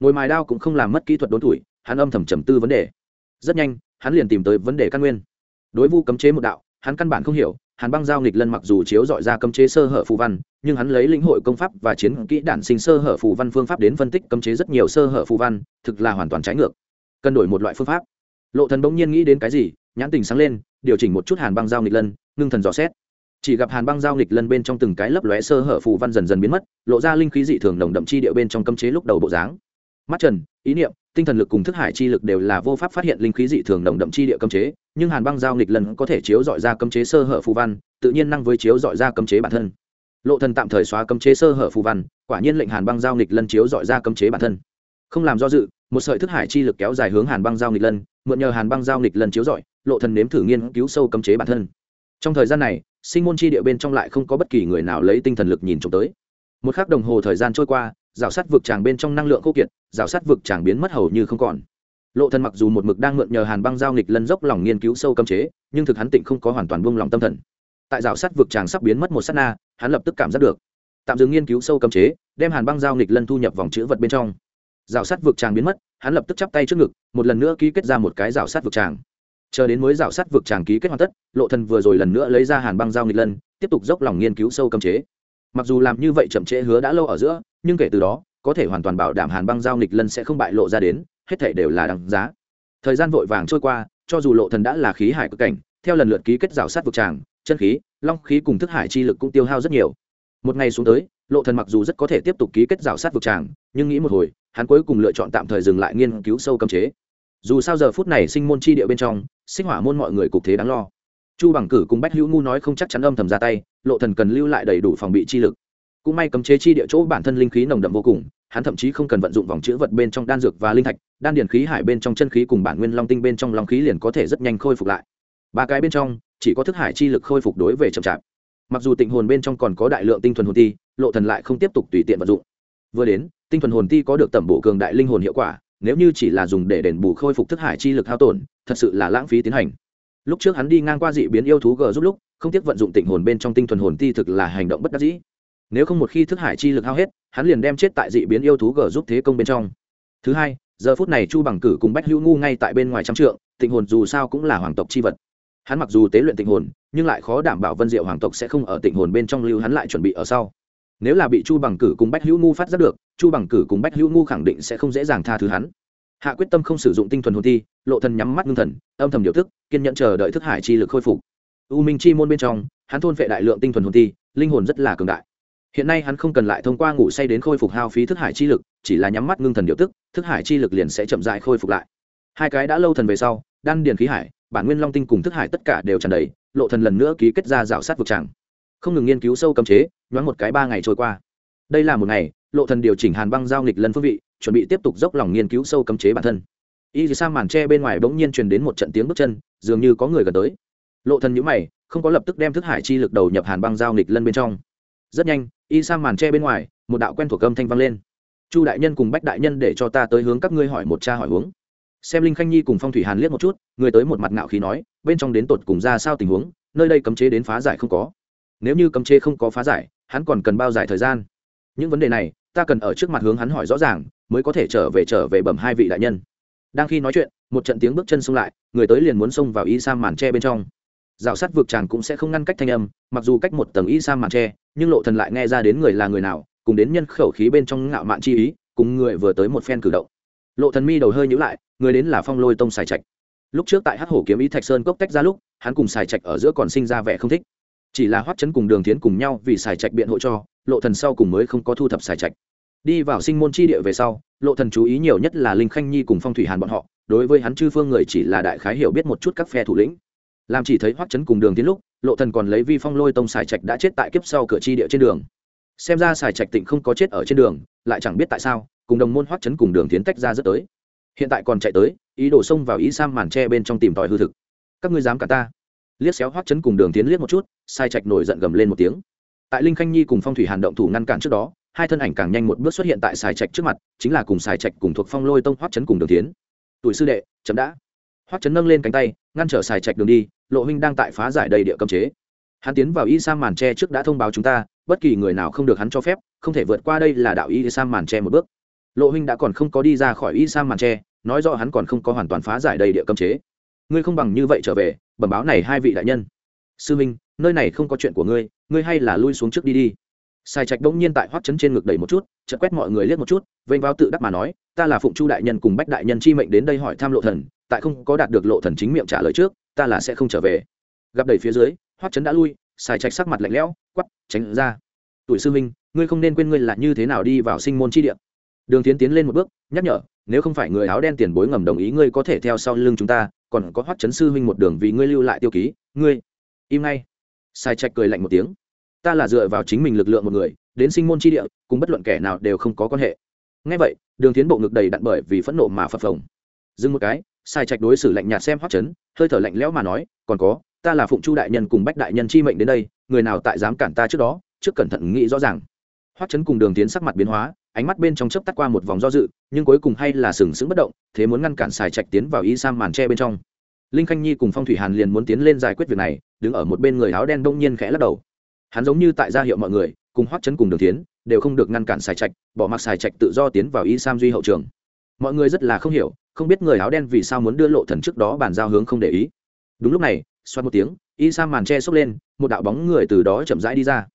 Ngồi mài đao cũng không làm mất kỹ thuật đốn tuổi, hắn âm thầm trầm tư vấn đề. Rất nhanh, hắn liền tìm tới vấn đề căn nguyên. Đối vu cấm chế một đạo hắn căn bản không hiểu, hàn băng giao nghịch lân mặc dù chiếu dọi ra cấm chế sơ hở phù văn, nhưng hắn lấy lĩnh hội công pháp và chiến kỹ đản sinh sơ hở phù văn phương pháp đến phân tích cấm chế rất nhiều sơ hở phù văn, thực là hoàn toàn trái ngược. Cần đổi một loại phương pháp. Lộ thần bỗng nhiên nghĩ đến cái gì, nhãn tình sáng lên, điều chỉnh một chút hàn băng giao nghịch lân, ngưng thần dò xét. Chỉ gặp hàn băng giao nghịch lân bên trong từng cái lấp lóe sơ hở phù văn dần dần biến mất, lộ ra linh khí dị thường nồng đậm chi địa bên trong cấm chế lúc đầu bộ dáng. Mắt trần ý niệm, tinh thần lực cùng thức hải chi lực đều là vô pháp phát hiện linh khí dị thường nồng đậm chi địa cấm chế, nhưng hàn băng giao nghịch lần có thể chiếu dọi ra cấm chế sơ hở phù văn, tự nhiên năng với chiếu dọi ra cấm chế bản thân. Lộ thần tạm thời xóa cấm chế sơ hở phù văn, quả nhiên lệnh hàn băng giao nghịch lần chiếu dọi ra cấm chế bản thân. Không làm do dự, một sợi thức hải chi lực kéo dài hướng hàn băng giao nghịch lần, mượn nhờ hàn băng giao nghịch lần chiếu dọi, lộ thần nếm thử nghiên cứu sâu cấm chế bản thân. Trong thời gian này, sinh môn chi địa bên trong lại không có bất kỳ người nào lấy tinh thần lực nhìn trộm tới. Một khắc đồng hồ thời gian trôi qua rào sát vực tràng bên trong năng lượng khô kiệt, rào sát vực tràng biến mất hầu như không còn. Lộ thần mặc dù một mực đang mượn nhờ hàn băng giao nghịch lân dốc lòng nghiên cứu sâu cấm chế, nhưng thực hắn tịnh không có hoàn toàn buông lòng tâm thần. Tại rào sát vực tràng sắp biến mất một sát na, hắn lập tức cảm giác được. Tạm dừng nghiên cứu sâu cấm chế, đem hàn băng giao nghịch lân thu nhập vòng chữ vật bên trong. Rào sát vực tràng biến mất, hắn lập tức chắp tay trước ngực, một lần nữa ký kết ra một cái rào sát vực tràng. Chờ đến mới rào sát vực tràng ký kết hoàn tất, lộ thần vừa rồi lần nữa lấy ra hàn băng giao nghịch lân, tiếp tục dốc lòng nghiên cứu sâu cấm chế. Mặc dù làm như vậy chậm trễ hứa đã lâu ở giữa nhưng kể từ đó, có thể hoàn toàn bảo đảm hàn băng giao nghịch lân sẽ không bại lộ ra đến, hết thể đều là đằng giá. Thời gian vội vàng trôi qua, cho dù lộ thần đã là khí hải cực cảnh, theo lần lượt ký kết rào sát vực tràng, chân khí, long khí cùng thức hải chi lực cũng tiêu hao rất nhiều. Một ngày xuống tới, lộ thần mặc dù rất có thể tiếp tục ký kết rào sát vực tràng, nhưng nghĩ một hồi, hắn cuối cùng lựa chọn tạm thời dừng lại nghiên cứu sâu cấm chế. Dù sao giờ phút này sinh môn chi địa bên trong, sinh hỏa môn mọi người cục thế đáng lo. Chu bằng cử cùng bách hữu ngu nói không chắc chắn âm thầm ra tay, lộ thần cần lưu lại đầy đủ phòng bị chi lực cũng may cấm chế chi địa chỗ bản thân linh khí nồng đậm vô cùng, hắn thậm chí không cần vận dụng vòng chữ vật bên trong đan dược và linh thạch, đan điền khí hải bên trong chân khí cùng bản nguyên long tinh bên trong long khí liền có thể rất nhanh khôi phục lại. Ba cái bên trong, chỉ có thức hải chi lực khôi phục đối về chậm chạp. Mặc dù tịnh hồn bên trong còn có đại lượng tinh thuần hồn ti, lộ thần lại không tiếp tục tùy tiện vận dụng. Vừa đến, tinh thuần hồn ti có được tẩm bổ cường đại linh hồn hiệu quả, nếu như chỉ là dùng để đền bù khôi phục thức hải chi lực hao tổn, thật sự là lãng phí tiến hành. Lúc trước hắn đi ngang qua dị biến yêu thú g giúp lúc, không tiếc vận dụng tịnh hồn bên trong tinh thuần hồn ti thực là hành động bất đắc dĩ nếu không một khi thức hải chi lực hao hết, hắn liền đem chết tại dị biến yêu thú g giúp thế công bên trong. Thứ hai, giờ phút này chu bằng cử cùng bách hữu ngu ngay tại bên ngoài trăm trượng, tịnh hồn dù sao cũng là hoàng tộc c h i vật. Hắn mặc dù tế luyện tịnh hồn, nhưng lại khó đảm bảo vân diệu hoàng tộc sẽ không ở tịnh hồn bên trong lưu hắn lại chuẩn bị ở sau. Nếu là bị chu bằng cử cùng bách hữu ngu phát giác được, chu bằng cử cùng bách hữu ngu khẳng định sẽ không dễ dàng tha thứ hắn. Hạ quyết tâm không sử dụng tinh thuần hồn thi, lộ thần nhắm mắt ngưng thần, âm thầm điều thức, kiên nhẫn chờ đợi thức hải chi lực khôi phục. U minh chi môn bên trong, hắn thôn vệ đại lượng tinh thuần hồn thi, linh hồn rất là cường đại hiện nay hắn không cần lại thông qua ngủ say đến khôi phục hao phí thức hải chi lực, chỉ là nhắm mắt ngưng thần điều tức, thức hải chi lực liền sẽ chậm dại khôi phục lại. Hai cái đã lâu thần về sau, đan điền khí hải, bản nguyên long tinh cùng thức hải tất cả đều tràn đầy, lộ thần lần nữa ký kết ra rào sát vực tràng. Không ngừng nghiên cứu sâu cấm chế, nhoáng một cái ba ngày trôi qua. Đây là một ngày, lộ thần điều chỉnh hàn băng giao nghịch lần phương vị, chuẩn bị tiếp tục dốc lòng nghiên cứu sâu cấm chế bản thân. Y sang màn tre bên ngoài bỗng nhiên truyền đến một trận tiếng bước chân, dường như có người gần tới. Lộ thần nhíu mày, không có lập tức đem thức hải chi lực đầu nhập hàn băng giao nghịch lân bên trong. Rất nhanh y sang màn tre bên ngoài, một đạo quen thuộc âm thanh vang lên. Chu đại nhân cùng bách đại nhân để cho ta tới hướng các ngươi hỏi một cha hỏi hướng xem linh khanh nhi cùng phong thủy hàn liếc một chút, người tới một mặt ngạo khí nói, bên trong đến tột cùng ra sao tình huống, nơi đây cấm chế đến phá giải không có. Nếu như cấm chế không có phá giải, hắn còn cần bao dài thời gian? Những vấn đề này, ta cần ở trước mặt hướng hắn hỏi rõ ràng, mới có thể trở về trở về bẩm hai vị đại nhân. Đang khi nói chuyện, một trận tiếng bước chân xông lại, người tới liền muốn xông vào y Sang màn tre bên trong rào sát vượt tràn cũng sẽ không ngăn cách thanh âm, mặc dù cách một tầng y sa màn tre, nhưng lộ thần lại nghe ra đến người là người nào, cùng đến nhân khẩu khí bên trong ngạo mạn chi ý, cùng người vừa tới một phen cử động. Lộ thần mi đầu hơi nhíu lại, người đến là phong lôi tông xài trạch. Lúc trước tại hắc hổ kiếm ý thạch sơn cốc tách ra lúc, hắn cùng xài trạch ở giữa còn sinh ra vẻ không thích. Chỉ là hoắc chấn cùng đường tiến cùng nhau vì xài trạch biện hộ cho, lộ thần sau cùng mới không có thu thập xài trạch. Đi vào sinh môn chi địa về sau, lộ thần chú ý nhiều nhất là linh khanh nhi cùng phong thủy hàn bọn họ, đối với hắn chư phương người chỉ là đại khái hiểu biết một chút các phe thủ lĩnh làm chỉ thấy hoắc chấn cùng đường tiến lúc, lộ thần còn lấy vi phong lôi tông xài trạch đã chết tại kiếp sau cửa chi địa trên đường. Xem ra xài trạch tịnh không có chết ở trên đường, lại chẳng biết tại sao, cùng đồng môn hoắc chấn cùng đường tiến tách ra rất tới. Hiện tại còn chạy tới, ý đổ xông vào ý sam màn tre bên trong tìm tòi hư thực. Các ngươi dám cả ta? Liếc xéo hoắc chấn cùng đường tiến liếc một chút sai trạch nổi giận gầm lên một tiếng. Tại linh khanh nhi cùng phong thủy hàn động thủ ngăn cản trước đó, hai thân ảnh càng nhanh một bước xuất hiện tại xài trạch trước mặt, chính là cùng xài trạch cùng thuộc phong lôi tông hoắc chấn cùng đường tiến. Tuổi sư đệ chấm đã. Hoắc chấn nâng lên cánh tay, ngăn trở xài trạch đường đi lộ huynh đang tại phá giải đầy địa cấm chế. Hắn tiến vào y sam màn tre trước đã thông báo chúng ta, bất kỳ người nào không được hắn cho phép, không thể vượt qua đây là đạo y sam màn tre một bước. Lộ huynh đã còn không có đi ra khỏi y sam màn tre, nói rõ hắn còn không có hoàn toàn phá giải đầy địa cấm chế. Ngươi không bằng như vậy trở về, bẩm báo này hai vị đại nhân. Sư minh, nơi này không có chuyện của ngươi ngươi hay là lui xuống trước đi đi sai trạch bỗng nhiên tại Hoắc chấn trên ngực đầy một chút, chợt quét mọi người liếc một chút, vênh vào tự đắc mà nói, ta là phụng chu đại nhân cùng bách đại nhân chi mệnh đến đây hỏi tham lộ thần, tại không có đạt được lộ thần chính miệng trả lời trước, ta là sẽ không trở về. Gặp đầy phía dưới Hoắc chấn đã lui, sai trạch sắc mặt lạnh lẽo quắp tránh ra. Tuổi sư minh ngươi không nên quên ngươi là như thế nào đi vào sinh môn chi địa. Đường tiến tiến lên một bước, nhắc nhở, nếu không phải người áo đen tiền bối ngầm đồng ý ngươi có thể theo sau lưng chúng ta, còn có hoắc chấn sư huynh một đường vì ngươi lưu lại tiêu ký, ngươi im ngay. Sai trạch cười lạnh một tiếng ta là dựa vào chính mình lực lượng một người, đến sinh môn chi địa, cùng bất luận kẻ nào đều không có quan hệ. Ngay vậy, đường tiến bộ ngực đầy đặn bởi vì phẫn nộ mà phập phồng. Dừng một cái, sai trạch đối xử lạnh nhạt xem hoắc chấn, hơi thở lạnh lẽo mà nói, còn có, ta là phụng chu đại nhân cùng bách đại nhân chi mệnh đến đây, người nào tại dám cản ta trước đó, trước cẩn thận nghĩ rõ ràng. Hoắc chấn cùng đường tiến sắc mặt biến hóa, ánh mắt bên trong chớp tắt qua một vòng do dự, nhưng cuối cùng hay là sừng sững bất động, thế muốn ngăn cản sai trạch tiến vào y sam màn tre bên trong. Linh khanh nhi cùng phong thủy hàn liền muốn tiến lên giải quyết việc này, đứng ở một bên người áo đen đông nhiên khẽ lắc đầu hắn giống như tại gia hiệu mọi người, cùng hoắc chấn cùng đường tiến đều không được ngăn cản xài trạch, bỏ mặc xài trạch tự do tiến vào y sam duy hậu trường. Mọi người rất là không hiểu, không biết người áo đen vì sao muốn đưa lộ thần trước đó bàn giao hướng không để ý. Đúng lúc này, xoát một tiếng, y sam màn che xốc lên, một đạo bóng người từ đó chậm rãi đi ra.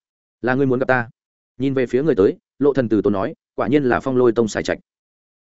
Là người muốn gặp ta? Nhìn về phía người tới, lộ thần từ tốn nói, quả nhiên là phong lôi tông xài trạch.